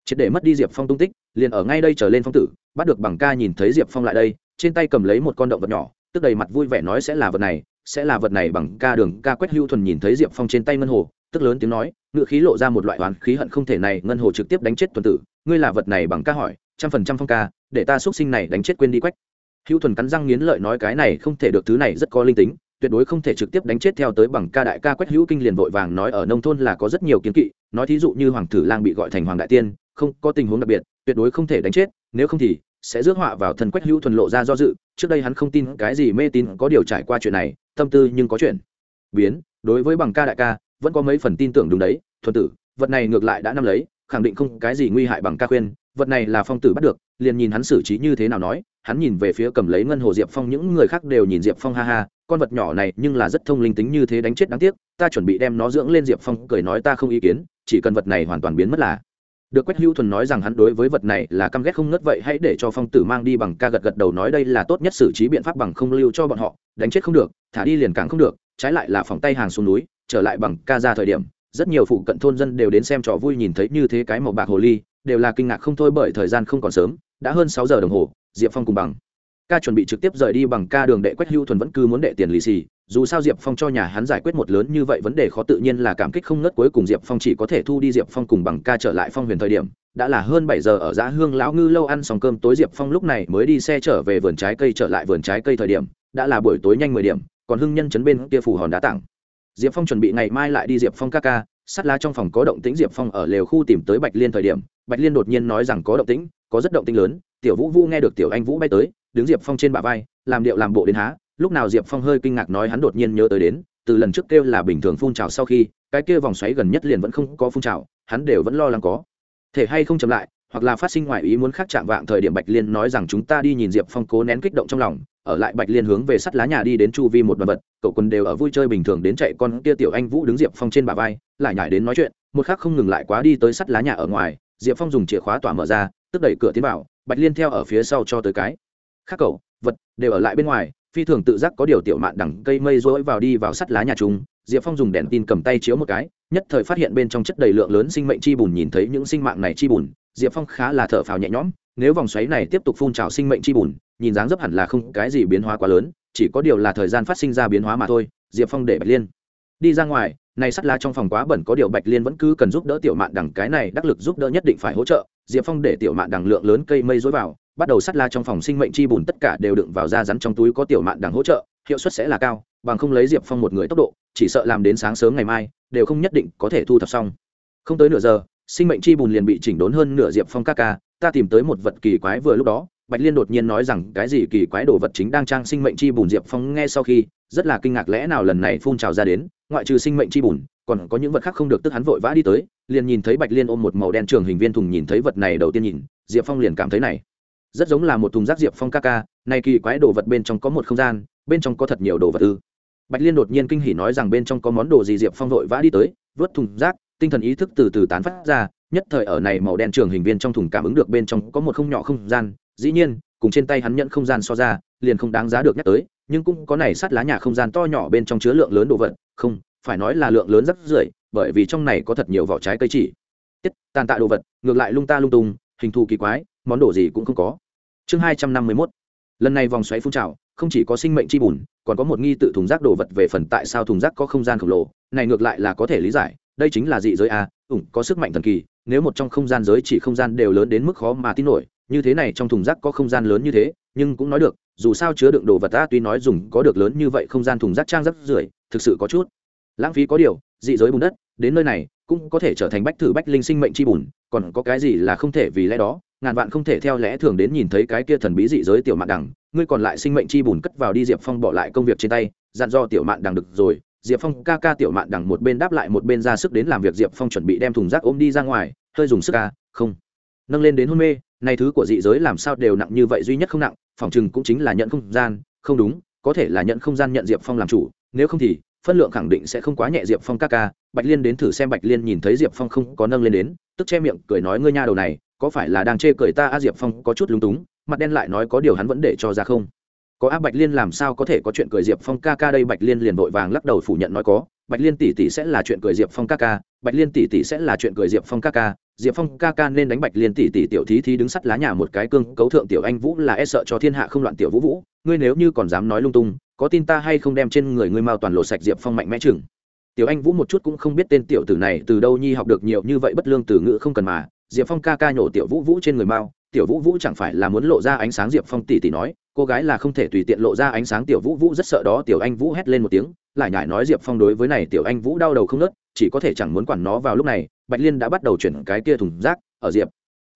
triệt để mất đi diệp phong tung tích, liền ở ngay đây trở lên phong tử, bắt được bằng ca nhìn thấy diệp phong lại đây, trên tay cầm lấy một con động vật nhỏ tức đầy mặt vui vẻ nói sẽ là vật này, sẽ là vật này bằng ca đường, ca quét hưu thuần nhìn thấy diệp phong trên tay ngân hồ, tức lớn tiếng nói ngự khí lộ ra một loại oán khí hận không thể này, ngân hồ trực tiếp đánh chết tuần tử, ngươi là vật này bằng ca hỏi, trăm phần trăm phong ca, để ta x sinh này đánh chết quên đi quách. Hữu thuần cắn răng nghiến lợi nói cái này không thể được, thứ này rất có linh tính, tuyệt đối không thể trực tiếp đánh chết theo tới bằng ca đại ca quách hữu kinh liền vội vàng nói ở nông thôn là có rất nhiều kiến kỵ, nói thí dụ như hoàng tử lang bị gọi thành hoàng đại tiên, không có tình huống đặc biệt, tuyệt đối không thể đánh chết, nếu không thì sẽ rước họa vào thần quách hữu thuần lộ ra do dự, trước đây hắn không tin cái gì mê tín có điều trải qua chuyện này, tâm tư nhưng có chuyện. Biến, đối với bằng ca đại ca, vẫn có mấy phần tin tưởng đúng đấy, thuần tử, vật này ngược lại đã nắm lấy, khẳng định không cái gì nguy hại bằng ca khuyên, vật này là phong tử bắt được, liền nhìn hắn xử trí như thế nào nói, hắn nhìn về phía cầm lấy ngân hồ diệp phong, những người khác đều nhìn diệp phong ha ha, con vật nhỏ này nhưng là rất thông linh tính như thế đánh chết đáng tiếc, ta chuẩn bị đem nó dưỡng lên diệp phong, cười nói ta không ý kiến, chỉ cần vật này hoàn toàn biến mất là được quách hữu thuần nói rằng hắn đối với vật này là căm ghét không ngất vậy, hãy để cho phong tử mang đi bằng ca gật gật đầu nói đây là tốt nhất xử trí biện pháp bằng không lưu cho bọn họ, đánh chết không được, thả đi liền càng không được, trái lại là phòng tay hàng xuống núi, trở lại bằng ca ra thời điểm, rất nhiều phụ cận thôn dân đều đến xem trò vui nhìn thấy như thế cái màu bạc hồ ly, đều là kinh ngạc không thôi bởi thời gian không còn sớm, đã hơn sáu giờ đồng hồ, diệp phong cùng bằng ca chuẩn bị trực tiếp rời đi bằng ca đường đệ quách hưu thuần vẫn cứ muốn đệ tiền lì xì dù sao diệp phong cho nhà hắn giải quyết một lớn như vậy vấn đề khó tự nhiên là cảm kích không ngất cuối cùng diệp phong chỉ có thể thu đi diệp phong cùng bằng ca trở lại phong huyền thời điểm. Đã là hơn bảy giờ ở giã hương lão ngư lâu ăn xong cơm tối diệp phong lúc này mới đi xe trở về vườn trái cây trở lại vườn trái cây thời điểm. Đã là buổi tối nhanh mười điểm, còn hưng nhân chấn bên kia phủ hòn đá tặng diệp phong chuẩn bị ngày mai lại đi diệp phong ca ca. Sắt lá trong phòng có động tĩnh diệp phong ở lều khu tìm tới bạch liên thời điểm. Bạch liên đột nhiên nói rằng có động tĩnh, có rất động tĩnh lớn. Tiểu vũ vũ nghe được tiểu anh vũ bay tới, đứng diệp phong trên bả vai, làm điệu làm bộ đến há lúc nào diệp phong hơi kinh ngạc nói hắn đột nhiên nhớ tới đến, từ lần trước kêu là bình thường phun trào sau khi, cái kia vòng xoáy gần nhất liền vẫn không có phun trào, hắn đều vẫn lo lắng có. Thể hay không chậm lại, hoặc là phát sinh ngoài ý muốn khác chạm vạng thời điểm bạch liên nói rằng chúng ta đi nhìn diệp phong cố nén kích động trong lòng, ở lại bạch liên hướng về sắt lá nhà đi đến chu vi một đoàn vật, cậu quân đều ở vui chơi bình thường đến chạy con kia tiểu anh vũ đứng diệp phong trên bà vai, lại nhảy đến nói chuyện, một khắc không ngừng lại quá đi tới sắt lá nhà ở ngoài, diệp phong dùng chìa khóa tỏa mở ra, tức đẩy cửa tiến vào, bạch liên theo ở phía sau cho tới cái. Khác cậu, vật đều ở lại bên ngoài phi thường tự giác có điều tiểu mạn đẳng cây mây rối vào đi vào sắt lá nhà chúng, diệp phong dùng đèn tin cầm tay chiếu một cái, nhất thời phát hiện bên trong chất đầy lượng lớn sinh mệnh chi bùn nhìn thấy những sinh mạng này chi bùn, diệp phong khá là thở phào nhẹ nhõm, nếu vòng xoáy này tiếp tục phun trào sinh mệnh chi bùn, nhìn dáng dấp hẳn là không cái gì biến hóa quá lớn, chỉ có điều là thời gian phát sinh ra biến hóa mà thôi, diệp phong để bạch liên đi ra ngoài, này sắt lá trong phòng quá bẩn có điều bạch liên vẫn cứ cần giúp đỡ tiểu mạn đằng cái này, đắc lực giúp đỡ nhất định phải hỗ trợ, diệp phong để tiểu mạn đằng lượng lớn cây mây dối vào bắt đầu sắt la trong phòng sinh mệnh chi bùn tất cả đều đựng vào da rắn trong túi có tiểu mạn đằng hỗ trợ, hiệu suất sẽ là cao, bằng không lấy diệp phong một người tốc độ, chỉ sợ làm đến sáng sớm ngày mai, đều không nhất định có thể thu thập xong. Không tới nửa giờ, sinh mệnh chi bùn liền bị chỉnh đốn hơn nửa diệp phong ca ca, ta tìm tới một vật kỳ quái vừa lúc đó, bạch liên đột nhiên nói rằng, cái gì kỳ quái đồ vật chính đang trang sinh mệnh chi bùn diệp phong nghe sau khi, rất là kinh ngạc lẽ nào lần này phun trào ra đến, ngoại trừ sinh mệnh chi bùn, còn có những vật khác không được, tức hắn vội vã đi tới, liền nhìn thấy bạch liên ôm một màu đen trường hình viên thùng nhìn thấy vật này đầu tiên nhìn, diệp phong liền cảm thấy này rất giống là một thùng rác diệp phong ca ca, này kỳ quái đồ vật bên trong có một không gian, bên trong có thật nhiều đồ vật ư. Bạch liên đột nhiên kinh hỉ nói rằng bên trong có món đồ gì diệp phong vội vã đi tới, vớt thùng rác, tinh thần ý thức từ từ tán phát ra, nhất thời ở này màu đen trường hình viên trong thùng cảm ứng được bên trong có một không nhỏ không gian, dĩ nhiên, cùng trên tay hắn nhận không gian so ra, liền không đáng giá được nhắc tới, nhưng cũng có này sát lá nhà không gian to nhỏ bên trong chứa lượng lớn đồ vật, không, phải nói là lượng lớn rất rưởi, bởi vì trong này có thật nhiều vỏ trái cây chỉ. Tiết, tàn tạ đồ vật, ngược lại lung ta lung tung, hình thù kỳ quái, món đồ gì cũng không có chương hai trăm năm mươi mốt. Lần này vòng xoáy phun trào, không chỉ có sinh mệnh chi bùn, còn có một nghi tự thùng rác đồ vật về phần tại sao thùng rác có không gian khổng lồ, này ngược lại là có thể lý giải, đây chính là dị giới a, ủng, có sức mạnh thần kỳ, nếu một trong không gian giới chỉ không gian đều lớn đến mức khó mà tin nổi, như thế này trong thùng rác có không gian lớn như thế, nhưng cũng nói được, dù sao chứa đựng đồ vật ta tuy nói dùng có được lớn như vậy không gian thùng rác trang rất rưởi, thực sự có chút. Lãng phí có điều, dị giới bùn đất, đến nơi này, cũng có thể trở thành bách thử bách linh sinh mệnh chi bùn, còn có cái gì là không thể vì lẽ đó? Ngàn vạn không thể theo lẽ thường đến nhìn thấy cái kia thần bí dị giới tiểu mạn đằng, ngươi còn lại sinh mệnh chi bùn cất vào đi diệp phong bỏ lại công việc trên tay, dặn do tiểu mạn đằng được rồi. Diệp phong ca ca tiểu mạn đằng một bên đáp lại một bên ra sức đến làm việc, diệp phong chuẩn bị đem thùng rác ôm đi ra ngoài, hơi dùng sức ca không. Nâng lên đến hôn mê này thứ của dị giới làm sao đều nặng như vậy, duy nhất không nặng, phòng chừng cũng chính là nhận không gian, không đúng, có thể là nhận không gian nhận diệp phong làm chủ, nếu không thì, phân lượng khẳng định sẽ không quá nhẹ, diệp phong ca ca. Bạch liên đến thử xem, bạch liên nhìn thấy diệp phong không có nâng lên đến, tức che miệng, cười nói, ngươi nha đầu này có phải là đang chê cười ta a diệp phong có chút lúng túng, mặt đen lại nói có điều hắn vẫn để cho ra không. Có a bạch liên làm sao có thể có chuyện cười diệp phong ca ca đây? Bạch liên liền vội vàng lắc đầu phủ nhận nói có, bạch liên tỷ tỷ sẽ là chuyện cười diệp phong ca ca, bạch liên tỷ tỷ sẽ là chuyện cười diệp phong ca ca, diệp phong ca ca nên đánh bạch liên tỷ tỷ tiểu thí thí đứng sắt lá nhà một cái cương cấu thượng tiểu anh vũ là e sợ cho thiên hạ không loạn tiểu vũ vũ, ngươi nếu như còn dám nói lung tung, có tin ta hay không đem trên người ngươi mao toàn lộ sạch diệp phong mạnh mẽ chừng. Tiểu anh vũ một chút cũng không biết tên tiểu tử này từ đâu nhi học được nhiều như vậy, bất lương từ ngữ không cần mà diệp phong ca ca nhổ tiểu vũ vũ trên người mao tiểu vũ vũ chẳng phải là muốn lộ ra ánh sáng diệp phong tỷ tỷ nói, cô gái là không thể tùy tiện lộ ra ánh sáng tiểu vũ vũ rất sợ đó, tiểu anh vũ hét lên một tiếng, lại nhải nói diệp phong đối với này, tiểu anh vũ đau đầu không nớt, chỉ có thể chẳng muốn quản nó vào lúc này, bạch liên đã bắt đầu chuyển cái kia thùng rác, ở diệp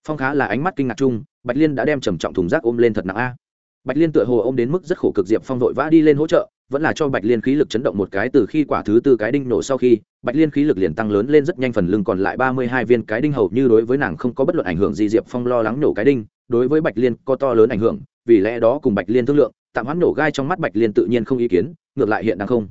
phong khá là ánh mắt kinh ngạc chung, bạch liên đã đem trầm trọng thùng rác ôm lên thật nặng a. Bạch liên tựa hồ ôm đến mức rất khổ cực, diệp phong vội vã đi lên hỗ trợ vẫn là cho bạch liên khí lực chấn động một cái, từ khi quả thứ tư cái đinh nổ sau khi, bạch liên khí lực liền tăng lớn lên rất nhanh, phần lưng còn lại ba mươi hai viên cái đinh hầu như đối với nàng không có bất luận ảnh hưởng gì, diệp phong lo lắng nổ cái đinh, đối với bạch liên có to lớn ảnh hưởng, vì lẽ đó cùng bạch liên thương lượng, tạm hoãn nổ gai trong mắt bạch liên tự nhiên không ý kiến, ngược lại hiện đang không.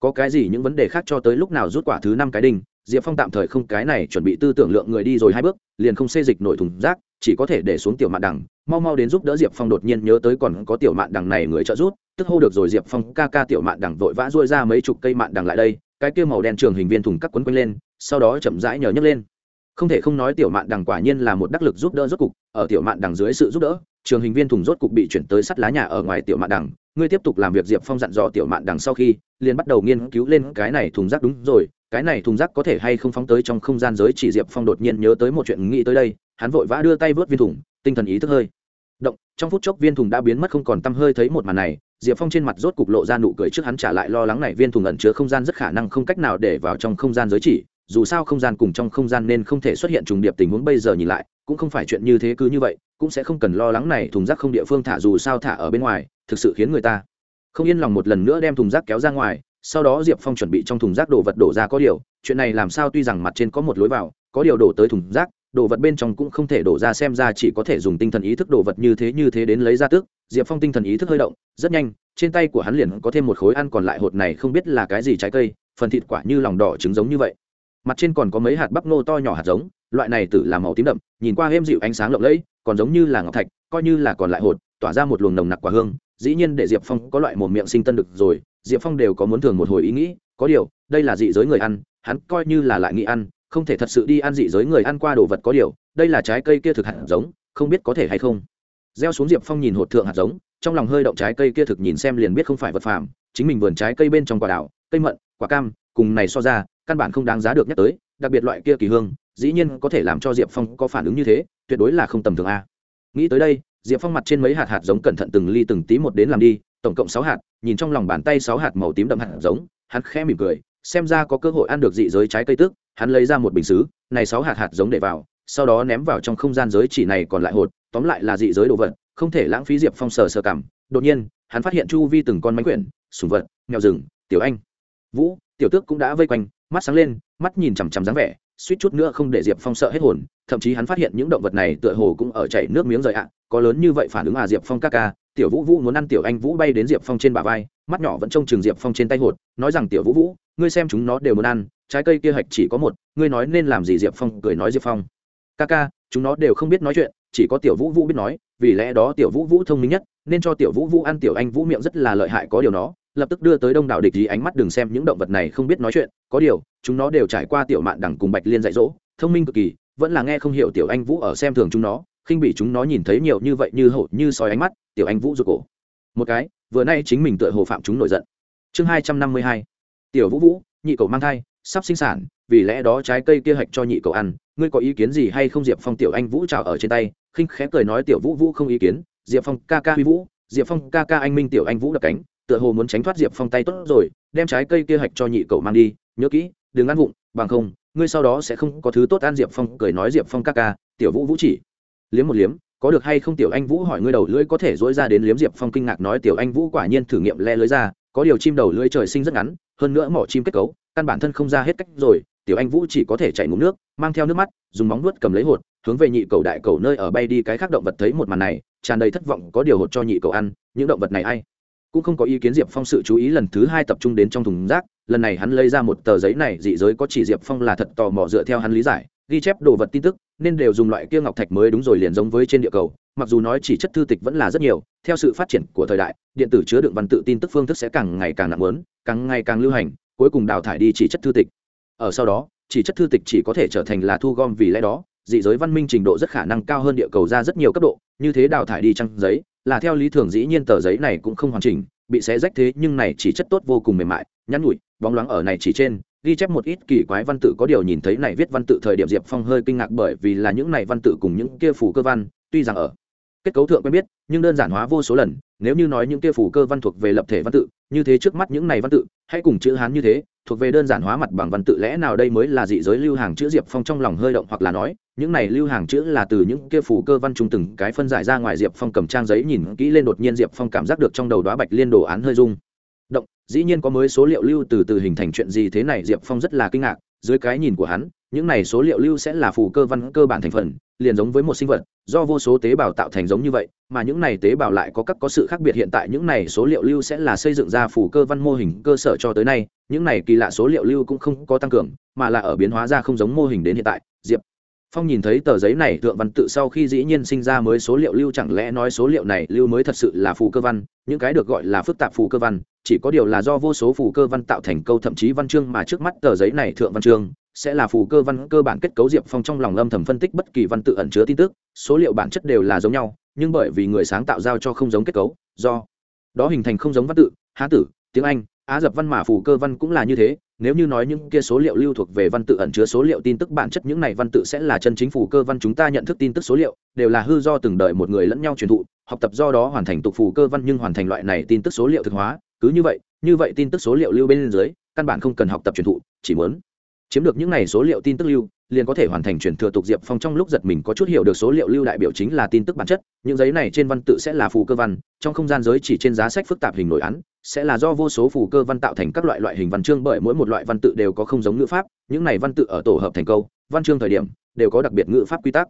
Có cái gì những vấn đề khác cho tới lúc nào rút quả thứ năm cái đinh diệp phong tạm thời không cái này chuẩn bị tư tưởng lượng người đi rồi hai bước, liền không xê dịch nổi thùng rác, chỉ có thể để xuống tiểu mạn đằng, mau mau đến giúp đỡ diệp phong đột nhiên nhớ tới còn có tiểu mạn đằng này người trợ giúp, tức hô được rồi diệp phong ca ca tiểu mạn đằng vội vã dôi ra mấy chục cây mạn đằng lại đây, cái kia màu đen trường hình viên thùng cắt quấn quanh lên, sau đó chậm rãi nhờ nhấc lên. Không thể không nói tiểu mạn đằng quả nhiên là một đắc lực giúp đỡ rốt cục, ở tiểu mạn đằng dưới sự giúp đỡ, trường hình viên thùng rốt cục bị chuyển tới sắt lá nhà ở ngoài tiểu mạn đằng, ngươi tiếp tục làm việc diệp phong dặn dò tiểu mạn đằng sau khi, liền bắt đầu nghiên cứu lên cái này thùng rác đúng rồi cái này thùng rác có thể hay không phóng tới trong không gian giới chỉ diệp phong đột nhiên nhớ tới một chuyện nghĩ tới đây, hắn vội vã đưa tay vớt viên thùng, tinh thần ý thức hơi. Động, trong phút chốc viên thùng đã biến mất không còn t hơi thấy một màn này, diệp phong trên mặt rốt cục lộ ra nụ cười trước hắn trả lại lo lắng này, viên thùng ẩn chứa không gian rất khả năng không cách nào để vào trong không gian giới chỉ, dù sao không gian cùng trong không gian nên không thể xuất hiện trùng điệp tình huống bây giờ nhìn lại, cũng không phải chuyện như thế cứ như vậy, cũng sẽ không cần lo lắng này, thùng rác không địa phương thả dù sao thả ở bên ngoài, thực sự khiến người ta không yên lòng một lần nữa đem thùng rác kéo ra ngoài sau đó diệp phong chuẩn bị trong thùng rác đổ vật đổ ra có điều, chuyện này làm sao tuy rằng mặt trên có một lối vào, có điều đổ tới thùng rác, đồ vật bên trong cũng không thể đổ ra xem ra chỉ có thể dùng tinh thần ý thức đồ vật như thế như thế đến lấy ra tức diệp phong tinh thần ý thức hơi động, rất nhanh, trên tay của hắn liền có thêm một khối ăn còn lại hột này không biết là cái gì trái cây, phần thịt quả như lòng đỏ trứng giống như vậy. Mặt trên còn có mấy hạt bắp nô to nhỏ hạt giống, loại này tử làm màu tím đậm, nhìn qua êm dịu ánh sáng lộng lẫy, còn giống như là ngọc thạch, coi như là còn lại hột, tỏa ra một luồng nồng nặc quả hương. Dĩ nhiên để diệp phong có loại mồm miệng sinh tân được rồi diệp phong đều có muốn thường một hồi ý nghĩ, có điều, đây là dị giới người ăn, hắn coi như là lại nghĩ ăn, không thể thật sự đi ăn dị giới người ăn qua đồ vật có điều, đây là trái cây kia thực hạt giống, không biết có thể hay không. Gieo xuống diệp phong nhìn hột thượng hạt giống, trong lòng hơi động trái cây kia thực nhìn xem liền biết không phải vật phàm, chính mình vườn trái cây bên trong quả đảo cây mận, quả cam, cùng này so ra, căn bản không đáng giá được nhắc tới, đặc biệt loại kia kỳ hương, dĩ nhiên có thể làm cho diệp phong có phản ứng như thế, tuyệt đối là không tầm thường a. Nghĩ tới đây, diệp phong mặt trên mấy hạt hạt giống cẩn thận từng ly từng tí một đến làm đi tổng cộng sáu hạt, nhìn trong lòng bàn tay sáu hạt màu tím đậm hạt giống, hắn khẽ mỉm cười, xem ra có cơ hội ăn được dị giới trái cây tước, hắn lấy ra một bình xứ, này sáu hạt hạt giống để vào, sau đó ném vào trong không gian giới chỉ này còn lại hột, tóm lại là dị giới đồ vật, không thể lãng phí diệp phong sờ sờ cảm. Đột nhiên, hắn phát hiện chu vi từng con mánh quyển, sùng vật, mèo rừng, tiểu anh. Vũ, tiểu tước cũng đã vây quanh, mắt sáng lên, mắt nhìn chằm chằm dáng vẻ, suýt chút nữa không để diệp phong sợ hết hồn, thậm chí hắn phát hiện những động vật này tựa hồ cũng ở chảy nước miếng rời ạ, có lớn như vậy phản ứng à diệp phong ca ca tiểu vũ vũ muốn ăn tiểu anh vũ bay đến diệp phong trên bả vai, mắt nhỏ vẫn trông chừng diệp phong trên tay hột, nói rằng, tiểu vũ vũ, ngươi xem chúng nó đều muốn ăn, trái cây kia hạch chỉ có một, ngươi nói nên làm gì? Diệp phong cười nói diệp phong. Ca ca, chúng nó đều không biết nói chuyện, chỉ có tiểu vũ vũ biết nói, vì lẽ đó tiểu vũ vũ thông minh nhất, nên cho tiểu vũ vũ ăn tiểu anh vũ miệng rất là lợi hại có điều nó, lập tức đưa tới đông đảo địch ý ánh mắt đừng xem những động vật này không biết nói chuyện, có điều, chúng nó đều trải qua tiểu mạn đẳng cùng bạch liên dạy dỗ, thông minh cực kỳ, vẫn là nghe không hiểu tiểu anh vũ ở xem thường chúng nó khinh bị chúng nó nhìn thấy nhiều như vậy như hổ như sói ánh mắt, tiểu anh vũ rụt cổ. Một cái, vừa nay chính mình tựa hồ phạm chúng nổi giận. Chương hai trăm năm mươi hai. Tiểu vũ vũ, nhị cầu mang thai, sắp sinh sản, vì lẽ đó trái cây kia hạch cho nhị cầu ăn, ngươi có ý kiến gì hay không? Diệp phong tiểu anh vũ trào ở trên tay, khinh khẽ cười nói tiểu vũ vũ không ý kiến. Diệp phong, ca ca huy vũ. Diệp phong, ca ca anh minh tiểu anh vũ đập cánh, tựa hồ muốn tránh thoát diệp phong tay tốt rồi, đem trái cây kia hạch cho nhị cầu mang đi. Nhớ kỹ, đừng ăn vụng, bằng không, ngươi sau đó sẽ không có thứ tốt ăn. Diệp phong cười nói diệp phong, ca ca, tiểu vũ vũ chỉ liếm một liếm, có được hay không tiểu anh vũ hỏi ngươi đầu lưỡi có thể dỗi ra đến liếm diệp phong kinh ngạc nói tiểu anh vũ quả nhiên thử nghiệm le lưới ra, có điều chim đầu lưỡi trời sinh rất ngắn, hơn nữa mỏ chim kết cấu, căn bản thân không ra hết cách rồi, tiểu anh vũ chỉ có thể chạy ngụm nước, mang theo nước mắt, dùng móng nuốt cầm lấy hột, hướng về nhị cầu đại cầu nơi ở bay đi cái khác động vật thấy một màn này, tràn đầy thất vọng, có điều hột cho nhị cầu ăn, những động vật này ai? Cũng không có ý kiến diệp phong sự chú ý lần thứ hai tập trung đến trong thùng rác, lần này hắn lấy ra một tờ giấy này, dị giới có chỉ diệp phong là thật tò mò dựa theo hắn lý giải, ghi chép đồ vật tin tức nên đều dùng loại kia ngọc thạch mới đúng rồi liền giống với trên địa cầu, mặc dù nói chỉ chất thư tịch vẫn là rất nhiều, theo sự phát triển của thời đại, điện tử chứa đựng văn tự tin tức phương thức sẽ càng ngày càng nặng lớn, càng ngày càng lưu hành, cuối cùng đào thải đi chỉ chất thư tịch. Ở sau đó, chỉ chất thư tịch chỉ có thể trở thành là thu gom vì lẽ đó, dị giới văn minh trình độ rất khả năng cao hơn địa cầu ra rất nhiều cấp độ, như thế đào thải đi trang giấy, là theo lý thường dĩ nhiên tờ giấy này cũng không hoàn chỉnh, bị xé rách thế nhưng này chỉ chất tốt vô cùng mềm mại, nhắn nhủi, bóng loáng ở này chỉ trên ghi chép một ít kỳ quái văn tự có điều nhìn thấy này viết văn tự thời điểm diệp phong hơi kinh ngạc bởi vì là những này văn tự cùng những kia phủ cơ văn, tuy rằng ở kết cấu thượng quen biết, nhưng đơn giản hóa vô số lần, nếu như nói những kia phủ cơ văn thuộc về lập thể văn tự, như thế trước mắt những này văn tự, hãy cùng chữ hán như thế, thuộc về đơn giản hóa mặt bằng văn tự lẽ nào đây mới là dị giới lưu hàng chữ diệp phong trong lòng hơi động hoặc là nói, những này lưu hàng chữ là từ những kia phủ cơ văn trung từng cái phân giải ra ngoài diệp phong cầm trang giấy nhìn kỹ lên đột nhiên diệp phong cảm giác được trong đầu đoá bạch liên đồ án hơi rung dĩ nhiên có mới số liệu lưu từ từ hình thành chuyện gì thế này, diệp phong rất là kinh ngạc. Dưới cái nhìn của hắn, những này số liệu lưu sẽ là phù cơ văn cơ bản thành phần, liền giống với một sinh vật, do vô số tế bào tạo thành giống như vậy, mà những này tế bào lại có các có sự khác biệt hiện tại, những này số liệu lưu sẽ là xây dựng ra phù cơ văn mô hình cơ sở cho tới nay, những này kỳ lạ số liệu lưu cũng không có tăng cường, mà là ở biến hóa ra không giống mô hình đến hiện tại. Diệp phong nhìn thấy tờ giấy này, thượng văn tự sau khi dĩ nhiên sinh ra mới số liệu lưu, chẳng lẽ nói số liệu này lưu mới thật sự là phù cơ văn, những cái được gọi là phức tạp phù cơ văn chỉ có điều là do vô số phù cơ văn tạo thành câu thậm chí văn chương mà trước mắt tờ giấy này thượng văn chương, sẽ là phù cơ văn cơ bản kết cấu diệp phong trong lòng âm thầm phân tích bất kỳ văn tự ẩn chứa tin tức, số liệu bản chất đều là giống nhau, nhưng bởi vì người sáng tạo giao cho không giống kết cấu, do đó hình thành không giống văn tự, há tử, tiếng anh, á dập văn mà phù cơ văn cũng là như thế, nếu như nói những kia số liệu lưu thuộc về văn tự ẩn chứa số liệu tin tức bản chất, những này văn tự sẽ là chân chính phù cơ văn, chúng ta nhận thức tin tức số liệu, đều là hư do từng đợi một người lẫn nhau truyền thụ, học tập do đó hoàn thành tục phù cơ văn nhưng hoàn thành loại này tin tức số liệu thực hóa cứ như vậy như vậy tin tức số liệu lưu bên dưới, căn bản không cần học tập truyền thụ, chỉ muốn chiếm được những này số liệu tin tức lưu, liền có thể hoàn thành truyền thừa tục diệp phong trong lúc giật mình có chút hiểu được số liệu lưu đại biểu chính là tin tức bản chất, những giấy này trên văn tự sẽ là phù cơ văn, trong không gian giới chỉ trên giá sách phức tạp hình nổi án, sẽ là do vô số phù cơ văn tạo thành các loại loại hình văn chương bởi mỗi một loại văn tự đều có không giống ngữ pháp, những này văn tự ở tổ hợp thành câu, văn chương thời điểm, đều có đặc biệt ngữ pháp quy tắc.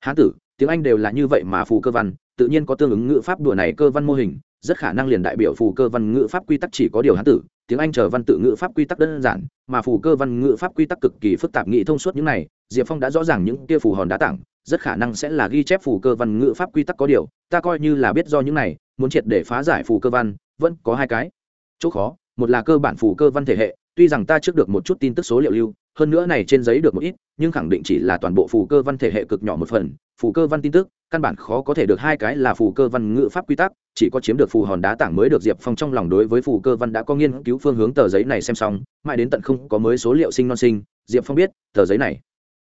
Hán tử, tiếng anh đều là như vậy mà phù cơ văn, tự nhiên có tương ứng ngữ pháp đùa này cơ văn mô hình rất khả năng liền đại biểu phù cơ văn ngữ pháp quy tắc chỉ có điều hán tử, tiếng anh chờ văn tự ngữ pháp quy tắc đơn giản, mà phù cơ văn ngữ pháp quy tắc cực kỳ phức tạp nghĩ thông suốt những này, diệp phong đã rõ ràng những kia phù hòn đá tảng, rất khả năng sẽ là ghi chép phù cơ văn ngữ pháp quy tắc có điều, ta coi như là biết do những này, muốn triệt để phá giải phù cơ văn, vẫn có hai cái. Chỗ khó, một là cơ bản phù cơ văn thể hệ, tuy rằng ta trước được một chút tin tức số liệu lưu, hơn nữa này trên giấy được một ít, nhưng khẳng định chỉ là toàn bộ phù cơ văn thể hệ cực nhỏ một phần, phù cơ văn tin tức căn bản khó có thể được hai cái là phù cơ văn ngữ pháp quy tắc, chỉ có chiếm được phù hòn đá tảng mới được diệp phong trong lòng đối với phù cơ văn đã có nghiên cứu phương hướng tờ giấy này xem xong, mãi đến tận không có mới số liệu sinh non sinh, diệp phong biết, tờ giấy này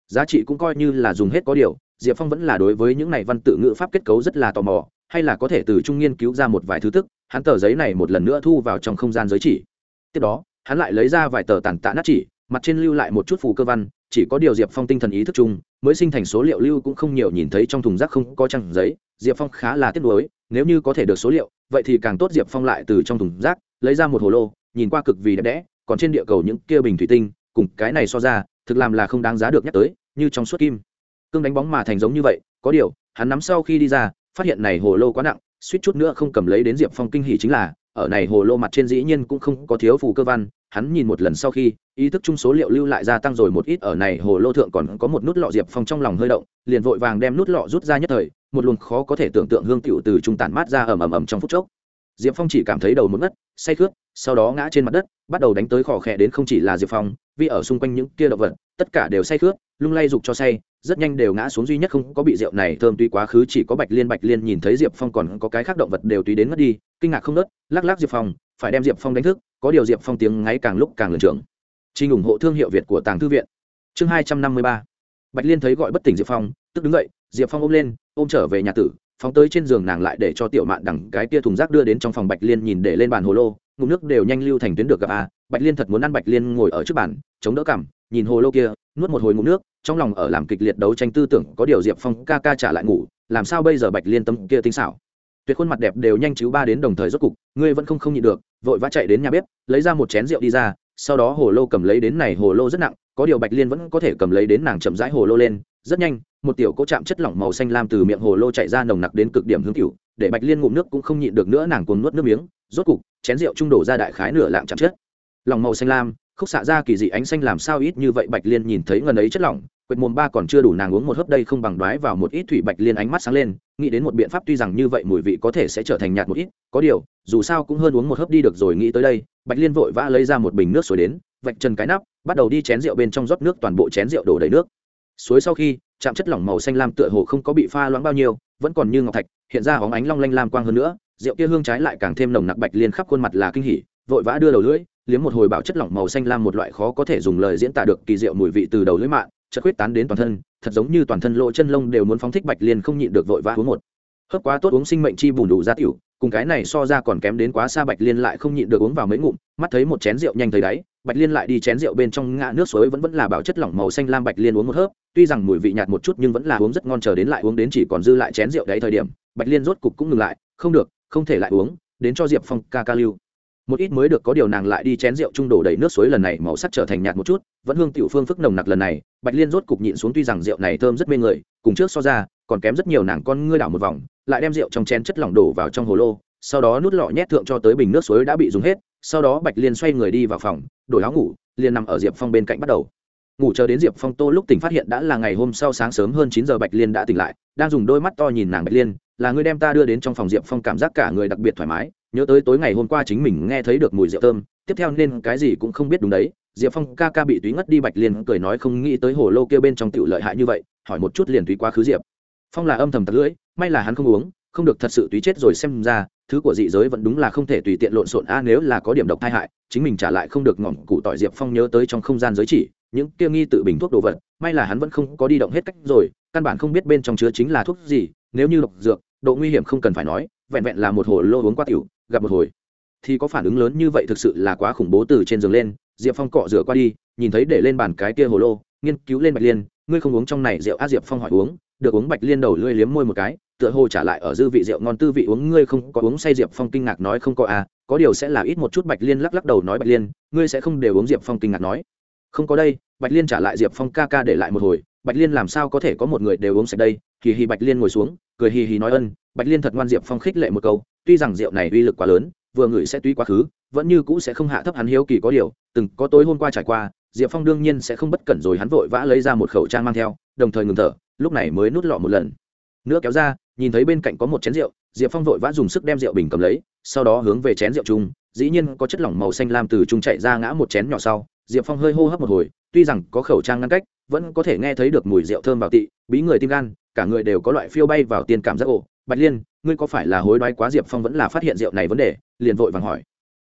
giá trị cũng coi như là dùng hết có điều, diệp phong vẫn là đối với những này văn tự ngữ pháp kết cấu rất là tò mò, hay là có thể từ trung nghiên cứu ra một vài thứ tức, hắn tờ giấy này một lần nữa thu vào trong không gian giới chỉ. Tiếp đó, hắn lại lấy ra vài tờ tàn tạ nát chỉ mặt trên lưu lại một chút phù cơ văn, chỉ có điều diệp phong tinh thần ý thức chung, mới sinh thành số liệu lưu cũng không nhiều nhìn thấy trong thùng rác không có trang giấy, diệp phong khá là tiếc nuối, nếu như có thể được số liệu, vậy thì càng tốt diệp phong lại từ trong thùng rác, lấy ra một hồ lô, nhìn qua cực vì đẹp đẽ, còn trên địa cầu những kia bình thủy tinh, cùng cái này so ra, thực làm là không đáng giá được nhắc tới, như trong suốt kim. Cương đánh bóng mà thành giống như vậy, có điều, hắn nắm sau khi đi ra, phát hiện này hồ lô quá nặng, suýt chút nữa không cầm lấy đến diệp phong kinh hỉ chính là ở này hồ lô mặt trên dĩ nhiên cũng không có thiếu phù cơ văn, hắn nhìn một lần sau khi, ý thức chung số liệu lưu lại gia tăng rồi một ít ở này hồ lô thượng còn có một nút lọ diệp phong trong lòng hơi động, liền vội vàng đem nút lọ rút ra nhất thời, một luồng khó có thể tưởng tượng hương tiểu từ trung tản mát ra ầm ầm ầm trong phút chốc. Diệp phong chỉ cảm thấy đầu một ngất, say khướp sau đó ngã trên mặt đất, bắt đầu đánh tới khỏ khẽ đến không chỉ là diệp phong, vì ở xung quanh những kia động vật, tất cả đều say khướp lung lay dục cho say rất nhanh đều ngã xuống duy nhất không có bị rượu này thơm tuy quá khứ, chỉ có bạch liên bạch liên nhìn thấy diệp phong còn có cái khác động vật đều tùy đến mất đi, kinh ngạc không nớt, lắc lắc diệp phong, phải đem diệp phong đánh thức, có điều diệp phong tiếng ngáy càng lúc càng lần trưởng trình ủng hộ thương hiệu việt của tàng thư viện. Chương hai trăm năm mươi ba. Bạch liên thấy gọi bất tỉnh diệp phong, tức đứng dậy, diệp phong ôm lên, ôm trở về nhà tử, phóng tới trên giường nàng lại để cho tiểu mạn đằng cái tia thùng rác đưa đến trong phòng bạch liên nhìn để lên bàn hồ lô, ngụm nước đều nhanh lưu thành tuyến được gặp à. Bạch liên thật muốn ăn bạch liên ngồi ở trước bàn, chống đỡ cảm nhìn hồ lô kia, nuốt một hồi ngụm nước trong lòng ở làm kịch liệt đấu tranh tư tưởng, có điều diệp phong ca ca trả lại ngủ, làm sao bây giờ bạch liên tâm kia tinh xảo? Tuyệt khuôn mặt đẹp đều nhanh chứ ba đến đồng thời rốt cục, ngươi vẫn không không nhịn được, vội vã chạy đến nhà bếp, lấy ra một chén rượu đi ra, sau đó hồ lô cầm lấy đến này hồ lô rất nặng, có điều bạch liên vẫn có thể cầm lấy đến nàng chậm rãi hồ lô lên, rất nhanh, một tiểu cỗ chạm chất lỏng màu xanh lam từ miệng hồ lô chạy ra nồng nặc đến cực điểm hương cựu để bạch liên ngụm nước cũng không nhịn được nữa nàng cuốn nuốt nước miếng, rốt cục, chén rượu trung đổ ra đại khái nửa lạng chạm chất. Lỏng màu xanh lam, khúc xạ ra kỳ dị ánh xanh làm sao ít như vậy bạch liên nhìn thấy ngần ấy chất lỏng quệt mồm ba còn chưa đủ nàng uống một hớp đây không bằng đoái vào một ít thủy bạch liên ánh mắt sáng lên, nghĩ đến một biện pháp tuy rằng như vậy mùi vị có thể sẽ trở thành nhạt một ít, có điều, dù sao cũng hơn uống một hớp đi được rồi nghĩ tới đây, bạch liên vội vã lấy ra một bình nước suối đến, vạch chân cái nắp, bắt đầu đi chén rượu bên trong rót nước toàn bộ chén rượu đổ đầy nước. Suối sau khi chạm chất lỏng màu xanh lam tựa hồ không có bị pha loãng bao nhiêu, vẫn còn như ngọc thạch, hiện ra hóng ánh long lanh lam quang hơn nữa, rượu kia hương trái lại càng thêm nồng nặc bạch liên khắp khuôn mặt là kinh hỉ, vội vã đưa đầu lưỡi, liếm một hồi bảo chất lỏng màu xanh lam một loại khó có thể dùng lời diễn tả được kỳ diệu mùi vị từ đầu lưỡi mạng chất huyết tán đến toàn thân, thật giống như toàn thân lỗ chân lông đều muốn phóng thích bạch liên không nhịn được vội vã uống một. Hớp quá tốt uống sinh mệnh chi bùn đủ ra tiểu, cùng cái này so ra còn kém đến quá xa bạch liên lại không nhịn được uống vào mấy ngụm, mắt thấy một chén rượu nhanh thấy đáy, bạch liên lại đi chén rượu bên trong ngã nước suối vẫn vẫn là bảo chất lỏng màu xanh lam bạch liên uống một hớp, tuy rằng mùi vị nhạt một chút nhưng vẫn là uống rất ngon chờ đến lại uống đến chỉ còn dư lại chén rượu đấy thời điểm, bạch liên rốt cục cũng ngừng lại, không được, không thể lại uống, đến cho diệp phong ca ca lưu một ít mới được có điều nàng lại đi chén rượu trung đổ đầy nước suối lần này màu sắc trở thành nhạt một chút, vẫn hương tiểu phương phức nồng nặc lần này, bạch liên rốt cục nhịn xuống tuy rằng rượu này thơm rất mê người, cùng trước so ra, còn kém rất nhiều nàng con ngươi đảo một vòng, lại đem rượu trong chén chất lỏng đổ vào trong hồ lô, sau đó nút lọ nhét thượng cho tới bình nước suối đã bị dùng hết, sau đó bạch liên xoay người đi vào phòng, đổi áo ngủ, liền nằm ở diệp phong bên cạnh bắt đầu. Ngủ chờ đến diệp phong tô lúc tỉnh phát hiện đã là ngày hôm sau sáng sớm hơn chín giờ bạch liên đã tỉnh lại, đang dùng đôi mắt to nhìn nàng bạch liên là người đem ta đưa đến trong phòng diệp phong cảm giác cả người đặc biệt thoải mái, nhớ tới tối ngày hôm qua chính mình nghe thấy được mùi rượu thơm, tiếp theo nên cái gì cũng không biết đúng đấy, diệp phong ca ca bị túy ngất đi bạch liên cười nói không nghĩ tới hồ lô kia bên trong tựu lợi hại như vậy, hỏi một chút liền túy quá khứ diệp. Phong là âm thầm tật lưỡi, may là hắn không uống, không được thật sự túy chết rồi xem ra, thứ của dị giới vẫn đúng là không thể tùy tiện lộn xộn, a, nếu là có điểm độc tai hại, chính mình trả lại không được ngỏm cụ tỏi, diệp phong nhớ tới trong không gian giới chỉ, những kia nghi tự bình thuốc đồ vật, may là hắn vẫn không có đi động hết cách rồi, căn bản không biết bên trong chứa chính là thuốc gì, nếu như độc dược độ nguy hiểm không cần phải nói, vẹn vẹn là một hồ lô uống qua tiểu, gặp một hồi. Thì có phản ứng lớn như vậy thực sự là quá khủng bố từ trên giường lên, diệp phong cọ rửa qua đi, nhìn thấy để lên bàn cái kia hồ lô, nghiên cứu lên bạch liên, ngươi không uống trong này rượu á? Diệp phong hỏi, uống, được uống. Bạch liên đầu lưỡi liếm môi một cái, tựa hồ trả lại ở dư vị rượu ngon tư vị uống, ngươi không có uống say diệp phong kinh ngạc nói không có à có điều sẽ là ít một chút. Bạch liên lắc lắc đầu nói, bạch liên, ngươi sẽ không đều uống diệp phong kinh ngạc nói. Không có đây. Bạch liên trả lại diệp phong ca ca để lại một hồi bạch liên làm sao có thể có một người đều uống sạch đây? Hì hì bạch liên ngồi xuống, cười hì hì nói ân, bạch liên thật ngoan diệp phong khích lệ một câu, tuy rằng rượu này uy lực quá lớn, vừa ngửi sẽ tuy quá khứ, vẫn như cũ sẽ không hạ thấp hắn hiếu kỳ có điều, từng có tối hôm qua trải qua, diệp phong đương nhiên sẽ không bất cẩn rồi hắn vội vã lấy ra một khẩu trang mang theo, đồng thời ngừng thở, lúc này mới nút lọ một lần. Nữa kéo ra, nhìn thấy bên cạnh có một chén rượu, diệp phong vội vã dùng sức đem rượu bình cầm lấy, sau đó hướng về chén rượu chung, dĩ nhiên có chất lỏng màu xanh lam từ chung chạy ra ngã một chén nhỏ sau, diệp phong hơi hô hấp một hồi, tuy rằng có khẩu trang ngăn cách vẫn có thể nghe thấy được mùi rượu thơm vào tị, bí người tim gan, cả người đều có loại phiêu bay vào tiền cảm giác ổ bạch liên, ngươi có phải là hối đoái quá diệp phong vẫn là phát hiện rượu này vấn đề? Liền vội vàng hỏi.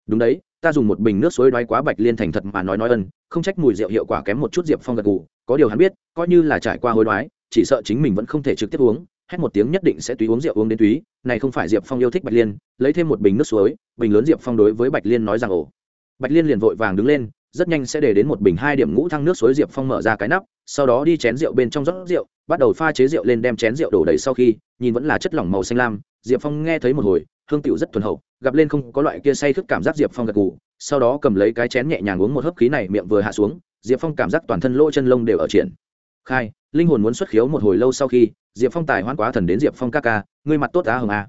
Đúng đấy, ta dùng một bình nước suối đoái quá bạch liên thành thật mà nói nói ân, không trách mùi rượu hiệu quả kém một chút diệp phong gật gù, có điều hắn biết, coi như là trải qua hối đoái, chỉ sợ chính mình vẫn không thể trực tiếp uống, hét một tiếng nhất định sẽ túy uống rượu uống đến túy, này không phải diệp phong yêu thích bạch liên, lấy thêm một bình nước suối, bình lớn diệp phong đối với bạch liên nói rằng ồ. Bạch liên liền vội vàng đứng lên, rất nhanh sẽ để đến một bình hai điểm ngũ thăng nước suối diệp phong mở ra cái nắp sau đó đi chén rượu bên trong rót rượu, bắt đầu pha chế rượu lên đem chén rượu đổ đầy sau khi, nhìn vẫn là chất lỏng màu xanh lam, diệp phong nghe thấy một hồi, hương tiểu rất thuần hậu, gặp lên không có loại kia say thức cảm giác diệp phong gật gù, sau đó cầm lấy cái chén nhẹ nhàng uống một hớp khí này miệng vừa hạ xuống, diệp phong cảm giác toàn thân lỗ chân lông đều ở triển. Khai, linh hồn muốn xuất khiếu một hồi lâu sau khi, diệp phong tài hoan quá thần đến diệp phong ca ca, ngươi mặt tốt á hồng a.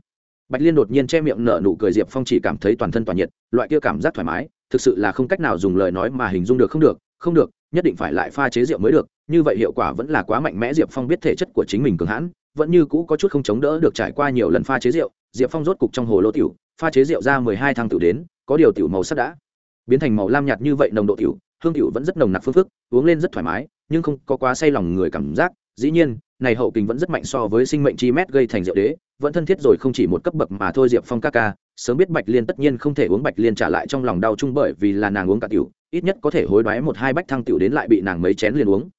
Bạch liên đột nhiên che miệng nở nụ cười diệp phong chỉ cảm thấy toàn thân toàn nhiệt, loại kia cảm giác thoải mái, thực sự là không cách nào dùng lời nói mà hình dung được không được không được, nhất định phải lại pha chế rượu mới được như vậy hiệu quả vẫn là quá mạnh mẽ, diệp phong biết thể chất của chính mình cường hãn, vẫn như cũ có chút không chống đỡ được trải qua nhiều lần pha chế rượu, diệp phong rốt cục trong hồ lô tiểu, pha chế rượu ra mười hai thang tiểu đến, có điều tiểu màu sắc đã biến thành màu lam nhạt như vậy, nồng độ tiểu, hương tiểu vẫn rất nồng nặc phương phức, uống lên rất thoải mái, nhưng không có quá say lòng người cảm giác. Dĩ nhiên, này hậu kình vẫn rất mạnh so với sinh mệnh chi mét gây thành rượu đế, vẫn thân thiết rồi không chỉ một cấp bậc mà thôi, diệp phong ca ca, sớm biết bạch liên tất nhiên không thể uống bạch liên trả lại trong lòng đau chung bởi vì là nàng uống cả tiểu, ít nhất có thể hối đoái một hai bách thăng tiểu đến lại bị nàng mấy chén liền uống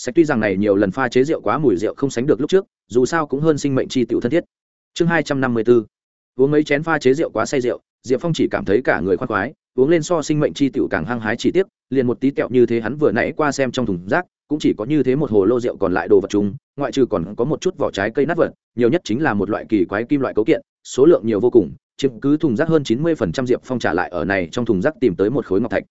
sạch tuy rằng này nhiều lần pha chế rượu quá mùi rượu không sánh được lúc trước dù sao cũng hơn sinh mệnh chi tiểu thân thiết. Chương hai trăm năm mươi bốn uống mấy chén pha chế rượu quá say rượu diệp phong chỉ cảm thấy cả người khoan khoái uống lên so sinh mệnh chi tiểu càng hăng hái chi tiết liền một tí kẹo như thế hắn vừa nãy qua xem trong thùng rác cũng chỉ có như thế một hồ lô rượu còn lại đồ vật chúng, ngoại trừ còn có một chút vỏ trái cây nát vật nhiều nhất chính là một loại kỳ quái kim loại cấu kiện số lượng nhiều vô cùng chiếm cứ thùng rác hơn chín mươi phần trăm diệp phong trả lại ở này trong thùng rác tìm tới một khối ngọc thạch.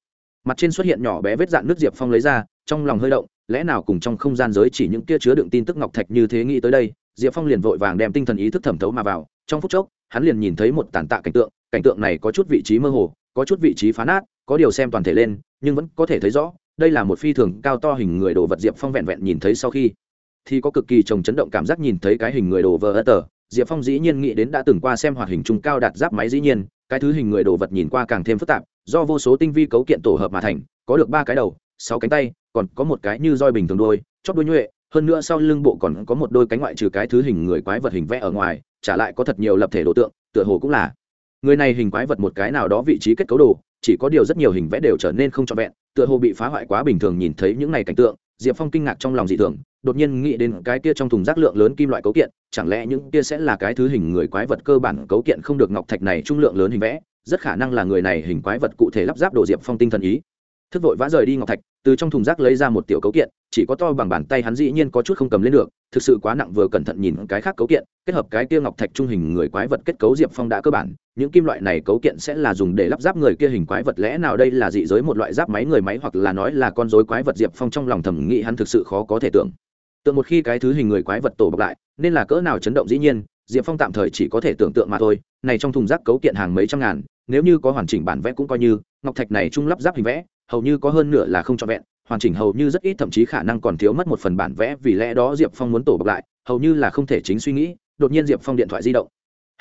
Mặt trên xuất hiện nhỏ bé vết dạn nước diệp phong lấy ra trong lòng hơi động lẽ nào cùng trong không gian giới chỉ những kia chứa đựng tin tức ngọc thạch như thế nghĩ tới đây, diệp phong liền vội vàng đem tinh thần ý thức thẩm thấu mà vào, trong phút chốc, hắn liền nhìn thấy một tàn tạ cảnh tượng cảnh tượng này có chút vị trí mơ hồ, có chút vị trí phá nát, có điều xem toàn thể lên, nhưng vẫn có thể thấy rõ, đây là một phi thường cao to hình người đồ vật diệp phong vẹn vẹn nhìn thấy sau khi, thì có cực kỳ trồng chấn động cảm giác nhìn thấy cái hình người đồ vờ ơ tờ. Diệp phong dĩ nhiên nghĩ đến đã từng qua xem hoạt hình trung cao đạt giáp máy dĩ nhiên, cái thứ hình người đồ vật nhìn qua càng thêm phức tạp, do vô số tinh vi cấu kiện tổ hợp mà thành, có được ba cái đầu sáu cánh tay, còn có một cái như roi bình thường đôi, chóp đôi nhuệ, hơn nữa sau lưng bộ còn có một đôi cánh ngoại trừ cái thứ hình người quái vật hình vẽ ở ngoài, trả lại có thật nhiều lập thể đồ tượng, tựa hồ cũng là. Người này hình quái vật một cái nào đó vị trí kết cấu đồ, chỉ có điều rất nhiều hình vẽ đều trở nên không trọn vẹn, tựa hồ bị phá hoại quá bình thường nhìn thấy những này cảnh tượng, diệp phong kinh ngạc trong lòng dị thường, đột nhiên nghĩ đến cái kia trong thùng rác lượng lớn kim loại cấu kiện, chẳng lẽ những kia sẽ là cái thứ hình người quái vật cơ bản cấu kiện không được ngọc thạch này trung lượng lớn hình vẽ, rất khả năng là người này hình quái vật cụ thể lắp ráp đồ diệp phong tinh thần ý thức vội vã rời đi ngọc thạch, từ trong thùng rác lấy ra một tiểu cấu kiện, chỉ có to bằng bàn tay hắn dĩ nhiên có chút không cầm lên được, thực sự quá nặng vừa cẩn thận nhìn cái khác cấu kiện, kết hợp cái kia ngọc thạch trung hình người quái vật kết cấu diệp phong đã cơ bản, những kim loại này cấu kiện sẽ là dùng để lắp ráp người kia hình quái vật lẽ nào đây là dị giới một loại giáp máy người máy hoặc là nói là con dối quái vật diệp phong trong lòng thầm nghĩ hắn thực sự khó có thể tưởng. Tượng một khi cái thứ hình người quái vật tổ bọc lại, nên là cỡ nào chấn động dĩ nhiên, diệp phong tạm thời chỉ có thể tưởng tượng mà thôi, này trong thùng rác cấu kiện hàng mấy trăm ngàn, nếu như có hoàn chỉnh bản vẽ cũng coi như, ngọc thạch này trung lắp ráp hình vẽ hầu như có hơn nửa là không trọn vẹn, hoàn chỉnh hầu như rất ít, thậm chí khả năng còn thiếu mất một phần bản vẽ, vì lẽ đó diệp phong muốn tổ bọc lại, hầu như là không thể chính suy nghĩ, đột nhiên diệp phong điện thoại di động.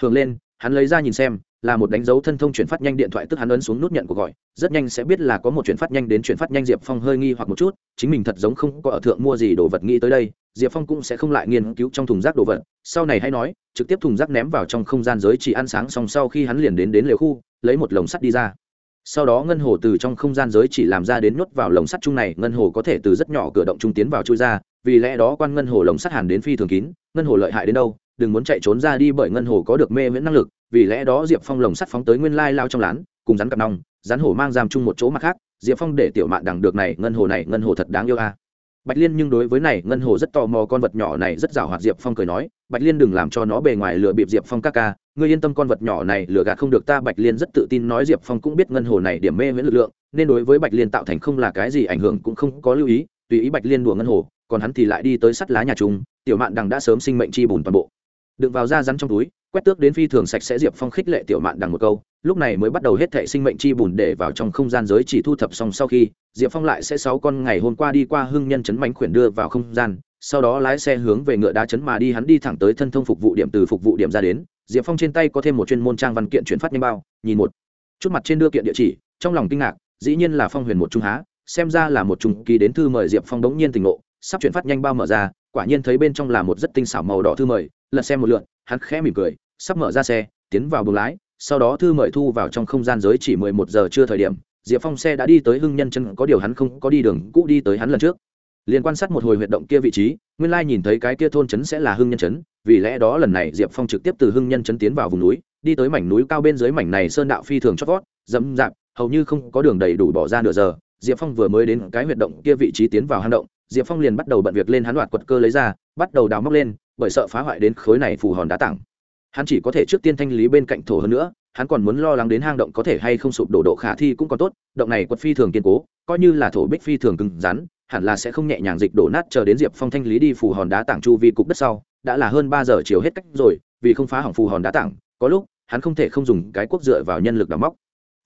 Thường lên, hắn lấy ra nhìn xem, là một đánh dấu thân thông chuyển phát nhanh điện thoại tức hắn ấn xuống nút nhận cuộc gọi, rất nhanh sẽ biết là có một chuyển phát nhanh đến chuyển phát nhanh diệp phong hơi nghi hoặc một chút, chính mình thật giống không có ở thượng mua gì đồ vật nghĩ tới đây, diệp phong cũng sẽ không lại nghiên cứu trong thùng rác đồ vật, sau này hay nói, trực tiếp thùng rác ném vào trong không gian giới chỉ ăn sáng xong sau khi hắn liền đến đến lều khu, lấy một lồng sắt đi ra sau đó ngân hồ từ trong không gian giới chỉ làm ra đến nhốt vào lồng sắt chung này, ngân hồ có thể từ rất nhỏ cửa động trung tiến vào chui ra, vì lẽ đó quan ngân hồ lồng sắt hàn đến phi thường kín, ngân hồ lợi hại đến đâu, đừng muốn chạy trốn ra đi bởi ngân hồ có được mê miễn năng lực, vì lẽ đó diệp phong lồng sắt phóng tới nguyên lai lao trong lán, cùng rắn cặp nòng rắn hổ mang giam chung một chỗ mặt khác, diệp phong để tiểu mạn đằng được này, ngân hồ này, ngân hồ thật đáng yêu a. Bạch liên nhưng đối với này, ngân hồ rất tò mò, con vật nhỏ này rất rào hoạt, diệp phong cười nói bạch liên đừng làm cho nó bề ngoài lừa bịp diệp phong ca ca, ngươi yên tâm con vật nhỏ này lừa gạt không được ta, bạch liên rất tự tin nói diệp phong cũng biết ngân hồ này điểm mê miễn lực lượng, nên đối với bạch liên tạo thành không là cái gì ảnh hưởng cũng không có lưu ý, tùy ý bạch liên đùa ngân hồ, còn hắn thì lại đi tới sắt lá nhà trung tiểu mạn đằng đã sớm sinh mệnh chi bùn toàn bộ. Đựng vào da rắn trong túi, quét tước đến phi thường sạch sẽ diệp phong khích lệ tiểu mạn đằng một câu, lúc này mới bắt đầu hết thệ sinh mệnh chi bùn để vào trong không gian giới chỉ thu thập xong sau khi, diệp phong lại sẽ sáu con ngày hôm qua đi qua hưng nhân chấn mánh khuyển đưa vào không gian sau đó lái xe hướng về ngựa đá chấn mà đi, hắn đi thẳng tới thân thông phục vụ điểm, từ phục vụ điểm ra đến. Diệp phong trên tay có thêm một chuyên môn trang văn kiện chuyển phát nhanh bao, nhìn một chút mặt trên đưa kiện địa chỉ, trong lòng kinh ngạc, dĩ nhiên là phong huyền một trung há, xem ra là một trung ký đến thư mời diệp phong đống nhiên tình ngộ, sắp chuyển phát nhanh bao mở ra, quả nhiên thấy bên trong là một rất tinh xảo màu đỏ thư mời, lật xem một lượn hắn khẽ mỉm cười, sắp mở ra xe, tiến vào buồng lái, sau đó thư mời thu vào trong không gian giới chỉ mười một giờ trưa thời điểm, diệp phong xe đã đi tới hưng nhân chân có điều hắn không có đi đường cũ, đi tới hắn lần trước liền quan sát một hồi huyệt động kia vị trí, nguyên lai nhìn thấy cái kia thôn trấn sẽ là hưng nhân trấn, vì lẽ đó lần này diệp phong trực tiếp từ hưng nhân trấn tiến vào vùng núi, đi tới mảnh núi cao bên dưới mảnh này sơn đạo phi thường chót vót dẫm dạp hầu như không có đường đầy đủ bỏ ra nửa giờ. Diệp phong vừa mới đến cái huyệt động kia vị trí tiến vào hang động, diệp phong liền bắt đầu bận việc lên hắn đoạt quật cơ lấy ra, bắt đầu đào móc lên, bởi sợ phá hoại đến khối này phù hòn đá tảng. Hắn chỉ có thể trước tiên thanh lý bên cạnh thổ hơn nữa, hắn còn muốn lo lắng đến hang động có thể hay không sụp đổ độ khả thi cũng còn tốt, động này quật phi thường kiên cố, coi như là thổ bích phi thường cứng rắn hẳn là sẽ không nhẹ nhàng dịch đổ nát chờ đến diệp phong thanh lý đi phù hòn đá tảng chu vi cục đất sau, đã là hơn ba giờ chiều hết cách rồi, vì không phá hỏng phù hòn đá tảng, có lúc, hắn không thể không dùng cái quốc dựa vào nhân lực đào móc.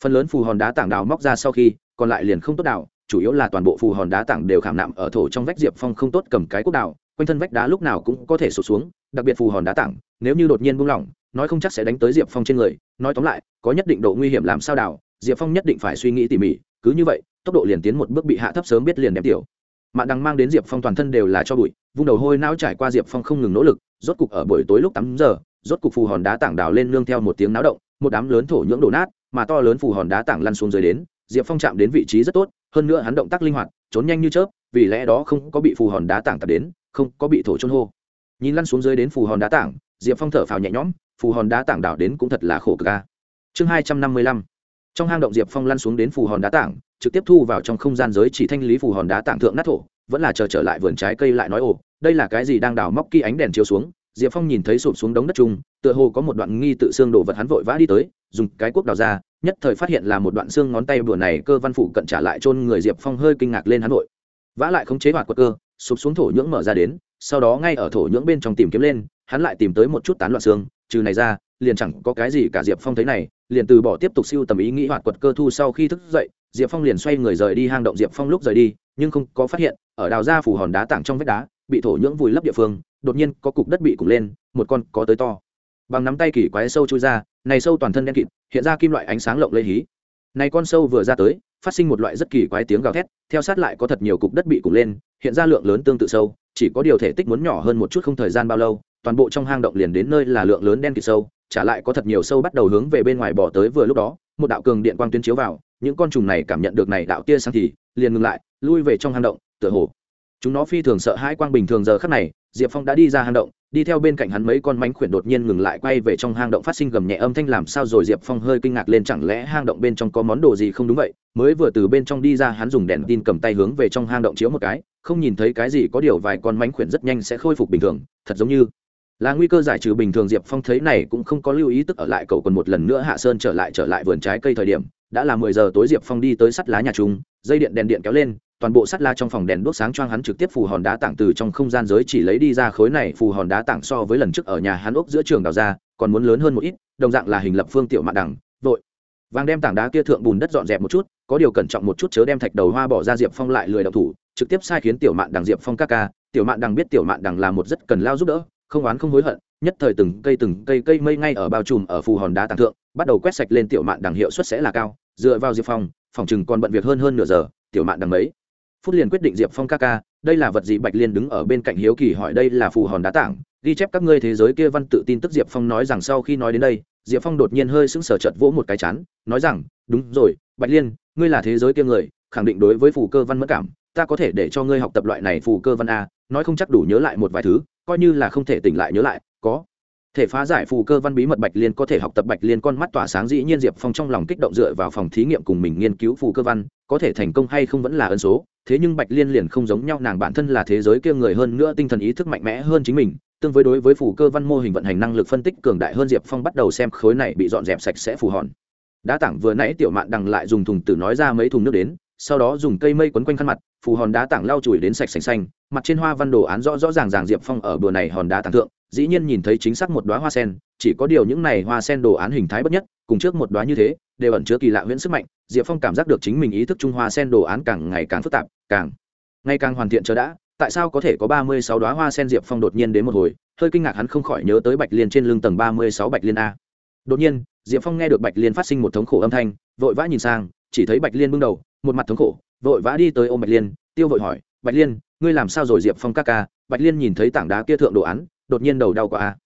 Phần lớn phù hòn đá tảng đào móc ra sau khi, còn lại liền không tốt đào, chủ yếu là toàn bộ phù hòn đá tảng đều khảm nạm ở thổ trong vách diệp phong không tốt cầm cái quốc đào, quanh thân vách đá lúc nào cũng có thể sụt xuống, đặc biệt phù hòn đá tảng, nếu như đột nhiên buông lỏng, nói không chắc sẽ đánh tới diệp phong trên người, nói tóm lại, có nhất định độ nguy hiểm làm sao đào, diệp phong nhất định phải suy nghĩ tỉ mỉ, cứ như vậy tốc độ liền tiến một bước bị hạ thấp sớm biết liền đem tiểu. Mạn đằng mang đến diệp phong toàn thân đều là cho bụi, vung đầu hôi não trải qua diệp phong không ngừng nỗ lực, rốt cục ở buổi tối lúc tám giờ, rốt cục phù hòn đá tảng đào lên nương theo một tiếng náo động, một đám lớn thổ nhưỡng đổ nát, mà to lớn phù hòn đá tảng lăn xuống dưới đến, diệp phong chạm đến vị trí rất tốt, hơn nữa hắn động tác linh hoạt, trốn nhanh như chớp, vì lẽ đó không có bị phù hòn đá tảng tập đến, không có bị thổ trôn hô. Nhìn lăn xuống dưới đến phù hòn đá tảng, diệp phong thở phào nhẹ nhõm, phù hòn đá tảng đào đến cũng thật là khổ cực ca chương hai trăm năm mươi lăm. Trong hang động diệp phong lăn xuống đến phù hòn đá tảng trực tiếp thu vào trong không gian giới chỉ thanh lý phù hòn đá tảng thượng nát thổ, vẫn là chờ trở lại vườn trái cây lại nói ồ, đây là cái gì đang đào móc khi ánh đèn chiếu xuống, diệp phong nhìn thấy sụp xuống đống đất chung, tựa hồ có một đoạn nghi tự xương đổ vật hắn vội vã đi tới, dùng cái cuốc đào ra, nhất thời phát hiện là một đoạn xương ngón tay bữa này cơ văn phụ cận trả lại chôn người diệp phong hơi kinh ngạc lên hắn vội. Vã lại khống chế hoạt quật cơ, sụp xuống thổ nhưỡng mở ra đến, sau đó ngay ở thổ nhưỡng bên trong tìm kiếm lên, hắn lại tìm tới một chút tán loạn xương, trừ này ra, liền chẳng có cái gì cả diệp phong thấy này liền từ bỏ tiếp tục siêu tầm ý nghĩ hoạt quật cơ thu sau khi thức dậy, diệp phong liền xoay người rời đi hang động diệp phong lúc rời đi, nhưng không có phát hiện, ở đào ra phủ hòn đá tảng trong vách đá, bị thổ nhưỡng vùi lấp địa phương, đột nhiên có cục đất bị cục lên, một con có tới to. Bằng nắm tay kỳ quái sâu chui ra, này sâu toàn thân đen kịt, hiện ra kim loại ánh sáng lộng lây hí. Này con sâu vừa ra tới, phát sinh một loại rất kỳ quái tiếng gào thét, theo sát lại có thật nhiều cục đất bị cục lên, hiện ra lượng lớn tương tự sâu, chỉ có điều thể tích muốn nhỏ hơn một chút không thời gian bao lâu, toàn bộ trong hang động liền đến nơi là lượng lớn đen kịt sâu trả lại có thật nhiều sâu bắt đầu hướng về bên ngoài bỏ tới vừa lúc đó, một đạo cường điện quang tuyến chiếu vào, những con trùng này cảm nhận được này đạo tia sáng thì, liền ngừng lại, lui về trong hang động, tựa hồ. Chúng nó phi thường sợ hãi quang bình thường giờ khắc này, diệp phong đã đi ra hang động, đi theo bên cạnh hắn mấy con mánh khuyển đột nhiên ngừng lại quay về trong hang động phát sinh gầm nhẹ âm thanh làm sao rồi diệp phong hơi kinh ngạc lên chẳng lẽ hang động bên trong có món đồ gì không đúng vậy? Mới vừa từ bên trong đi ra hắn dùng đèn tin cầm tay hướng về trong hang động chiếu một cái, không nhìn thấy cái gì có điều vài con mánh khuyển rất nhanh sẽ khôi phục bình thường, thật giống như là nguy cơ giải trừ bình thường diệp phong thấy này cũng không có lưu ý tức ở lại cầu còn một lần nữa hạ sơn trở lại trở lại vườn trái cây thời điểm, đã là mười giờ tối diệp phong đi tới sắt lá nhà trung dây điện đèn điện kéo lên, toàn bộ sắt la trong phòng đèn đốt sáng choang hắn trực tiếp phù hòn đá tảng từ trong không gian giới chỉ lấy đi ra khối này phù hòn đá tảng so với lần trước ở nhà hắn ốc giữa trường đào ra, còn muốn lớn hơn một ít, đồng dạng là hình lập phương tiểu mạn đẳng, vội. Vàng đem tảng đá kia thượng bùn đất dọn dẹp một chút, có điều cẩn trọng một chút chớ đem thạch đầu hoa bỏ ra diệp phong lại lười động thủ, trực tiếp sai khiến tiểu mạn đằng diệp phong ca ca. Tiểu mạn đằng biết tiểu mạn đằng là một rất cần lao giúp đỡ không oán không hối hận, nhất thời từng cây từng cây cây mây ngay ở bao trùm ở phù hòn đá tàng thượng, bắt đầu quét sạch lên tiểu mạn đằng hiệu suất sẽ là cao, dựa vào diệp phong, phòng chừng còn bận việc hơn hơn nửa giờ, tiểu mạn đằng mấy. Phút liền quyết định diệp phong ca ca, đây là vật gì bạch liên đứng ở bên cạnh hiếu kỳ hỏi đây là phù hòn đá tảng, ghi chép các ngươi thế giới kia văn tự tin tức diệp phong nói rằng sau khi nói đến đây, diệp phong đột nhiên hơi sững sờ chợt vỗ một cái chán, nói rằng, đúng rồi, bạch liên, ngươi là thế giới kia người, khẳng định đối với phù cơ văn mất cảm, ta có thể để cho ngươi học tập loại này phù cơ văn a, nói không chắc đủ nhớ lại một vài thứ coi như là không thể tỉnh lại nhớ lại, có thể phá giải phù cơ văn bí mật bạch liên có thể học tập bạch liên con mắt tỏa sáng dĩ nhiên diệp phong trong lòng kích động dựa vào phòng thí nghiệm cùng mình nghiên cứu phù cơ văn, có thể thành công hay không vẫn là ân số, thế nhưng bạch liên liền không giống nhau, nàng bản thân là thế giới kia người hơn nữa tinh thần ý thức mạnh mẽ hơn chính mình, tương với đối với phù cơ văn mô hình vận hành năng lực phân tích cường đại hơn diệp phong bắt đầu xem khối này bị dọn dẹp sạch sẽ phù hòn. Đá tảng vừa nãy tiểu mạn đằng lại dùng thùng tử nói ra mấy thùng nước đến, sau đó dùng cây mây quấn quanh khăn mặt, phù hòn đá tảng lau chùi đến sạch sành xanh mặt trên hoa văn đồ án rõ rõ ràng ràng diệp phong ở bờ này hòn đá tàng thượng, dĩ nhiên nhìn thấy chính xác một đoá hoa sen, chỉ có điều những này hoa sen đồ án hình thái bất nhất, cùng trước một đoá như thế, đều ẩn chứa kỳ lạ huyễn sức mạnh, diệp phong cảm giác được chính mình ý thức trung hoa sen đồ án càng ngày càng phức tạp, càng ngày càng hoàn thiện chờ đã, tại sao có thể có ba mươi sáu đoá hoa sen diệp phong đột nhiên đến một hồi, hơi kinh ngạc hắn không khỏi nhớ tới bạch liên trên lưng tầng ba mươi sáu bạch liên a. Đột nhiên, diệp phong nghe được bạch liên phát sinh một thống khổ âm thanh, vội vã nhìn sang, chỉ thấy bạch liên bưng đầu, một mặt thống khổ, vội vã đi tới ôm bạch liên, tiêu vội hỏi, bạch liên ngươi làm sao rồi, diệp phong ca ca? Bạch liên nhìn thấy tảng đá kia thượng đồ án, đột nhiên đầu đau quá a.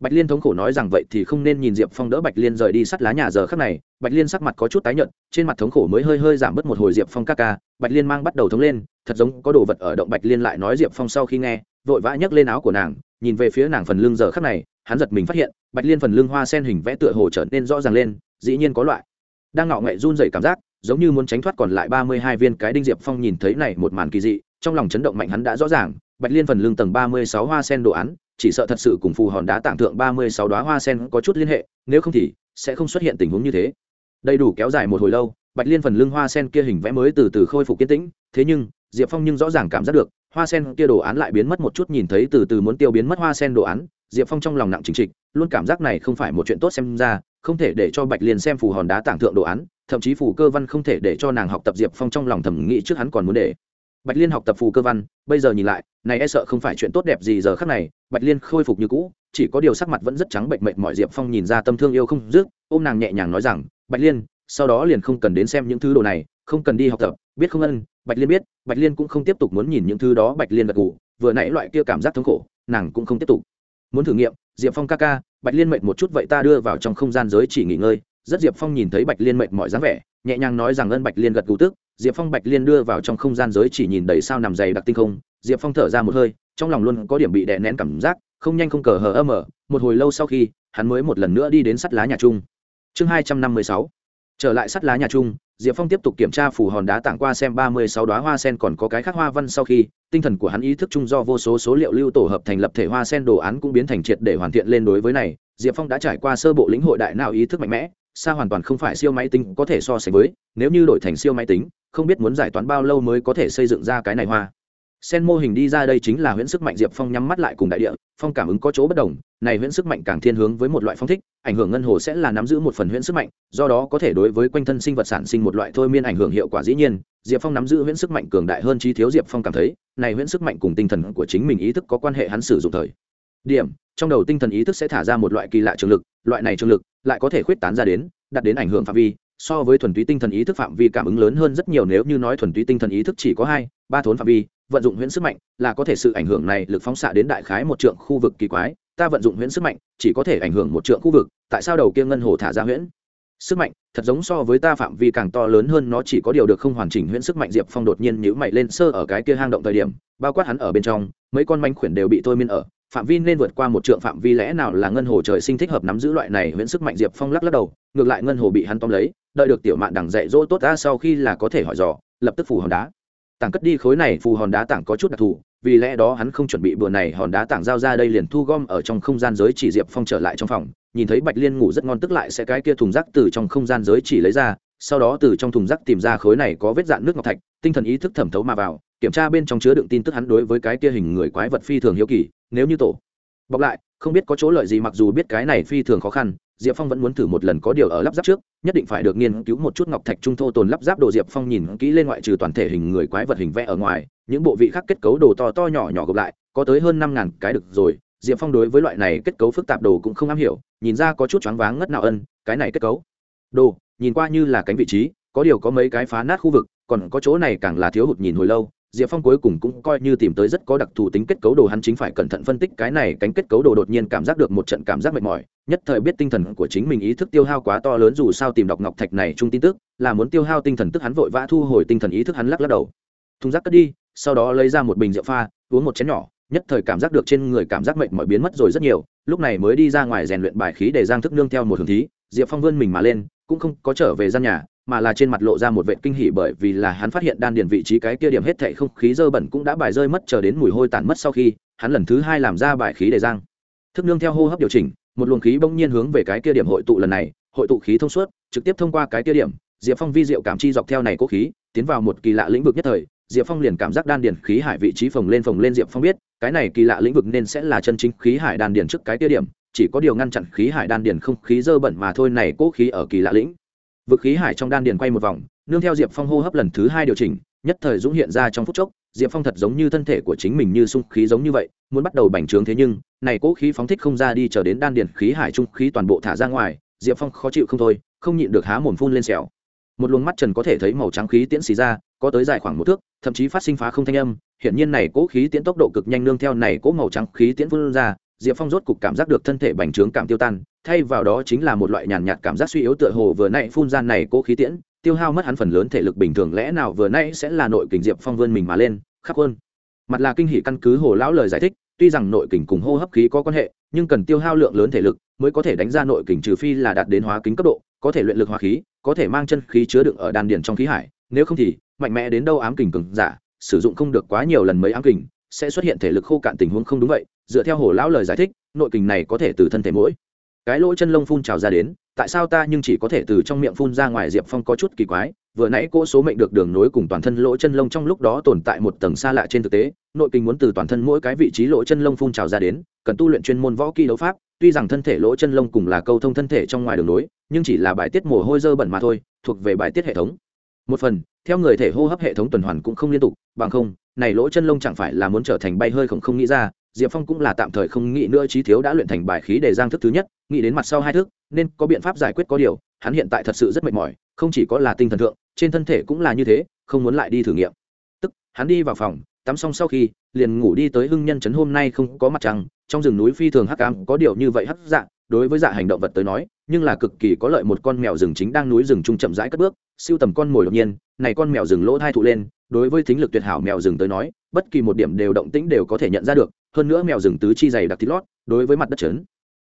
Bạch liên thống khổ nói rằng vậy thì không nên nhìn diệp phong đỡ bạch liên rời đi sắt lá nhà giờ khắc này. Bạch liên sắc mặt có chút tái nhợt, trên mặt thống khổ mới hơi hơi giảm bớt một hồi diệp phong ca ca. Bạch liên mang bắt đầu thống lên, thật giống có đồ vật ở động bạch liên lại nói diệp phong sau khi nghe, vội vã nhấc lên áo của nàng, nhìn về phía nàng phần lưng giờ khắc này, hắn giật mình phát hiện, bạch liên phần lưng hoa sen hình vẽ tựa hồ trở nên rõ ràng lên, dĩ nhiên có loại. Đang ngạo nghệ run dày cảm giác, giống như muốn tránh thoát còn lại ba mươi hai viên cái đinh diệp phong nhìn thấy này một màn kỳ dị trong lòng chấn động mạnh hắn đã rõ ràng, bạch liên phần lương tầng ba mươi sáu hoa sen đồ án, chỉ sợ thật sự cùng phù hòn đá tảng thượng ba mươi sáu đoá hoa sen có chút liên hệ, nếu không thì sẽ không xuất hiện tình huống như thế. Đầy đủ kéo dài một hồi lâu, bạch liên phần lưng hoa sen kia hình vẽ mới từ từ khôi phục kiên tĩnh, thế nhưng, diệp phong nhưng rõ ràng cảm giác được, hoa sen kia đồ án lại biến mất một chút nhìn thấy từ từ muốn tiêu biến mất hoa sen đồ án, diệp phong trong lòng nặng chính trịch, luôn cảm giác này không phải một chuyện tốt xem ra, không thể để cho bạch liên xem phù hòn đá tảng thượng đồ án, thậm chí phù cơ văn không thể để cho nàng học tập diệp phong trong lòng thầm nghĩ trước hắn còn muốn để bạch liên học tập phù cơ văn, bây giờ nhìn lại, này e sợ không phải chuyện tốt đẹp gì giờ khác này, bạch liên khôi phục như cũ, chỉ có điều sắc mặt vẫn rất trắng bệnh mệt mỏi. diệp phong nhìn ra tâm thương yêu không dứt, ôm nàng nhẹ nhàng nói rằng, bạch liên, sau đó liền không cần đến xem những thứ đồ này, không cần đi học tập, biết không ân, bạch liên biết, bạch liên cũng không tiếp tục muốn nhìn những thứ đó bạch liên gật gù, vừa nãy loại kia cảm giác thống khổ, nàng cũng không tiếp tục muốn thử nghiệm, diệp phong ca ca, bạch liên mệt một chút vậy ta đưa vào trong không gian giới chỉ nghỉ ngơi rất diệp phong nhìn thấy bạch liên mệt mọi dáng vẻ, nhẹ nhàng nói rằng, ân bạch liên gật gù tức diệp phong bạch liên đưa vào trong không gian giới chỉ nhìn đầy sao nằm dày đặc tinh không. Diệp phong thở ra một hơi, trong lòng luôn có điểm bị đè nén cảm giác, không nhanh không cờ hờ âm ở một hồi lâu sau khi, hắn mới một lần nữa đi đến sắt lá nhà trung chương hai trăm năm mươi sáu. Trở lại sắt lá nhà trung diệp phong tiếp tục kiểm tra phủ hòn đá tảng qua xem ba mươi sáu đoá hoa sen còn có cái khác hoa văn sau khi, tinh thần của hắn ý thức chung do vô số số liệu lưu tổ hợp thành lập thể hoa sen đồ án cũng biến thành triệt để hoàn thiện lên đối với này. Diệp phong đã trải qua sơ bộ lĩnh hội đại nào ý thức mạnh mẽ, xa hoàn toàn không phải siêu máy tính có thể so sánh với, nếu như đổi thành siêu máy tính không biết muốn giải toán bao lâu mới có thể xây dựng ra cái này hoa. Sen mô hình đi ra đây chính là huyễn sức mạnh diệp phong nhắm mắt lại cùng đại địa, phong cảm ứng có chỗ bất đồng, này huyễn sức mạnh càng thiên hướng với một loại phong thích, ảnh hưởng ngân hồ sẽ là nắm giữ một phần huyễn sức mạnh, do đó có thể đối với quanh thân sinh vật sản sinh một loại thôi miên ảnh hưởng hiệu quả dĩ nhiên, diệp phong nắm giữ huyễn sức mạnh cường đại hơn trí thiếu diệp phong cảm thấy, này huyễn sức mạnh cùng tinh thần của chính mình ý thức có quan hệ hắn sử dụng thời điểm, trong đầu tinh thần ý thức sẽ thả ra một loại kỳ lạ trường lực, loại này trường lực lại có thể khuyết tán ra đến đặt đến ảnh hưởng phạm vi so với thuần túy tinh thần ý thức phạm vi cảm ứng lớn hơn rất nhiều nếu như nói thuần túy tinh thần ý thức chỉ có hai, ba thốn phạm vi, vận dụng huyễn sức mạnh là có thể sự ảnh hưởng này lực phóng xạ đến đại khái một trượng khu vực kỳ quái, ta vận dụng huyễn sức mạnh chỉ có thể ảnh hưởng một trượng khu vực, tại sao đầu kia ngân hồ thả ra huyễn? Sức mạnh, thật giống so với ta phạm vi càng to lớn hơn nó chỉ có điều được không hoàn chỉnh huyễn sức mạnh diệp phong đột nhiên nhữ mày lên sơ ở cái kia hang động thời điểm, bao quát hắn ở bên trong, mấy con manh khuyển đều bị thôi miên ở phạm vi nên vượt qua một trượng phạm vi lẽ nào là ngân hồ trời sinh thích hợp nắm giữ loại này huyễn sức mạnh diệp phong lắc lắc đầu, ngược lại ngân hồ bị hắn tóm lấy, đợi được tiểu mạn đằng dạy dỗ tốt ta sau khi là có thể hỏi dò, lập tức phù hòn đá. Tảng cất đi khối này phù hòn đá tảng có chút đặc thù, vì lẽ đó hắn không chuẩn bị bữa này hòn đá tảng giao ra đây liền thu gom ở trong không gian giới chỉ diệp phong trở lại trong phòng, nhìn thấy bạch liên ngủ rất ngon tức lại sẽ cái kia thùng rác từ trong không gian giới chỉ lấy ra, sau đó từ trong thùng rác tìm ra khối này có vết dạn nước ngọc thạch, tinh thần ý thức thẩm thấu mà vào, kiểm tra bên trong chứa đựng tin tức hắn đối với cái kia hình người quái vật phi thường hiếu kỳ nếu như tổ bọc lại, không biết có chỗ lợi gì mặc dù biết cái này phi thường khó khăn, diệp phong vẫn muốn thử một lần có điều ở lắp ráp trước, nhất định phải được nghiên cứu một chút ngọc thạch trung thô tồn lắp ráp đồ diệp phong nhìn kỹ lên ngoại trừ toàn thể hình người quái vật hình vẽ ở ngoài, những bộ vị khác kết cấu đồ to to nhỏ nhỏ gộp lại, có tới hơn năm ngàn cái được rồi, diệp phong đối với loại này kết cấu phức tạp đồ cũng không am hiểu, nhìn ra có chút choáng váng ngất nào ân, cái này kết cấu. Đồ, nhìn qua như là cánh vị trí, có điều có mấy cái phá nát khu vực, còn có chỗ này càng là thiếu hụt nhìn hồi lâu diệp phong cuối cùng cũng coi như tìm tới rất có đặc thù tính kết cấu đồ, hắn chính phải cẩn thận phân tích cái này cánh kết cấu đồ đột nhiên cảm giác được một trận cảm giác mệt mỏi, nhất thời biết tinh thần của chính mình ý thức tiêu hao quá to lớn dù sao tìm đọc ngọc thạch này chung tin tức, là muốn tiêu hao tinh thần tức hắn vội vã thu hồi tinh thần ý thức hắn lắc lắc đầu. Thùng rác cất đi, sau đó lấy ra một bình rượu pha, uống một chén nhỏ, nhất thời cảm giác được trên người cảm giác mệt mỏi biến mất rồi rất nhiều, lúc này mới đi ra ngoài rèn luyện bài khí để giang thức nương theo một hướng thí, diệp phong vươn mình mà lên, cũng không có trở về gian nhà mà là trên mặt lộ ra một vệ kinh hỉ bởi vì là hắn phát hiện đan điền vị trí cái kia điểm hết thảy không khí dơ bẩn cũng đã bài rơi mất chờ đến mùi hôi tàn mất sau khi, hắn lần thứ hai làm ra bài khí để giang. Thức nương theo hô hấp điều chỉnh, một luồng khí bỗng nhiên hướng về cái kia điểm hội tụ lần này, hội tụ khí thông suốt, trực tiếp thông qua cái kia điểm, diệp phong vi diệu cảm chi dọc theo này cố khí, tiến vào một kỳ lạ lĩnh vực nhất thời, diệp phong liền cảm giác đan điền khí hải vị trí phồng lên phồng lên diệp phong biết, cái này kỳ lạ lĩnh vực nên sẽ là chân chính khí hải đan điền trước cái kia điểm, chỉ có điều ngăn chặn khí hải đan điền không khí dơ bẩn mà thôi này cố khí ở kỳ lạ lĩnh vực khí hải trong đan điền quay một vòng, nương theo diệp phong hô hấp lần thứ hai điều chỉnh, nhất thời dũng hiện ra trong phút chốc, diệp phong thật giống như thân thể của chính mình như sung khí giống như vậy, muốn bắt đầu bành trướng thế nhưng, này cỗ khí phóng thích không ra đi chờ đến đan điền khí hải trung khí toàn bộ thả ra ngoài, diệp phong khó chịu không thôi, không nhịn được há mồm phun lên xẻo. Một luồng mắt trần có thể thấy màu trắng khí tiễn xì ra, có tới dài khoảng một thước, thậm chí phát sinh phá không thanh âm hiện nhiên này cỗ khí tiễn tốc độ cực nhanh nương theo này cỗ màu trắng khí tiễn phun ra diệp phong rốt cục cảm giác được thân thể bành trướng cảm tiêu tan, thay vào đó chính là một loại nhàn nhạt cảm giác suy yếu tựa hồ vừa nãy phun gian này cố khí tiễn, tiêu hao mất hắn phần lớn thể lực bình thường lẽ nào vừa nãy sẽ là nội kình diệp phong vươn mình mà lên khắc hơn mặt là kinh hỷ căn cứ hồ lão lời giải thích, tuy rằng nội kình cùng hô hấp khí có quan hệ, nhưng cần tiêu hao lượng lớn thể lực mới có thể đánh ra nội kình trừ phi là đạt đến hóa kính cấp độ, có thể luyện lực hóa khí, có thể mang chân khí chứa đựng ở đan điền trong khí hải, nếu không thì, mạnh mẽ đến đâu ám kình cường giả, sử dụng không được quá nhiều lần mấy ám kình, sẽ xuất hiện thể lực khô cạn tình huống không đúng vậy dựa theo hồ lão lời giải thích, nội kình này có thể từ thân thể mỗi cái lỗ chân lông phun trào ra đến, tại sao ta nhưng chỉ có thể từ trong miệng phun ra ngoài diệp phong có chút kỳ quái, vừa nãy cỗ số mệnh được đường nối cùng toàn thân lỗ chân lông trong lúc đó tồn tại một tầng xa lạ trên thực tế, nội kinh muốn từ toàn thân mỗi cái vị trí lỗ chân lông phun trào ra đến, cần tu luyện chuyên môn võ kỹ đấu pháp, tuy rằng thân thể lỗ chân lông cùng là câu thông thân thể trong ngoài đường nối, nhưng chỉ là bài tiết mồ hôi dơ bẩn mà thôi, thuộc về bài tiết hệ thống. Một phần, theo người thể hô hấp hệ thống tuần hoàn cũng không liên tục, bằng không, này lỗ chân lông chẳng phải là muốn trở thành bay hơi không không nghĩ ra diệp phong cũng là tạm thời không nghĩ nữa trí thiếu đã luyện thành bài khí để giang thức thứ nhất, nghĩ đến mặt sau hai thức, nên có biện pháp giải quyết có điều, hắn hiện tại thật sự rất mệt mỏi, không chỉ có là tinh thần thượng, trên thân thể cũng là như thế, không muốn lại đi thử nghiệm. Tức, hắn đi vào phòng, tắm xong sau khi, liền ngủ đi tới hưng nhân chấn hôm nay không có mặt trăng, trong rừng núi phi thường hắc cam có điều như vậy hắc dạ đối với dạ hành động vật tới nói, nhưng là cực kỳ có lợi một con mèo rừng chính đang núi rừng trung chậm rãi cất bước, siêu tầm con mồi đột nhiên, này con mèo rừng lỗ thai thụ lên, đối với thính lực tuyệt hảo mèo rừng tới nói, bất kỳ một điểm đều động tĩnh đều có thể nhận ra được hơn nữa mèo rừng tứ chi dày đặc thịt lót, đối với mặt đất chấn.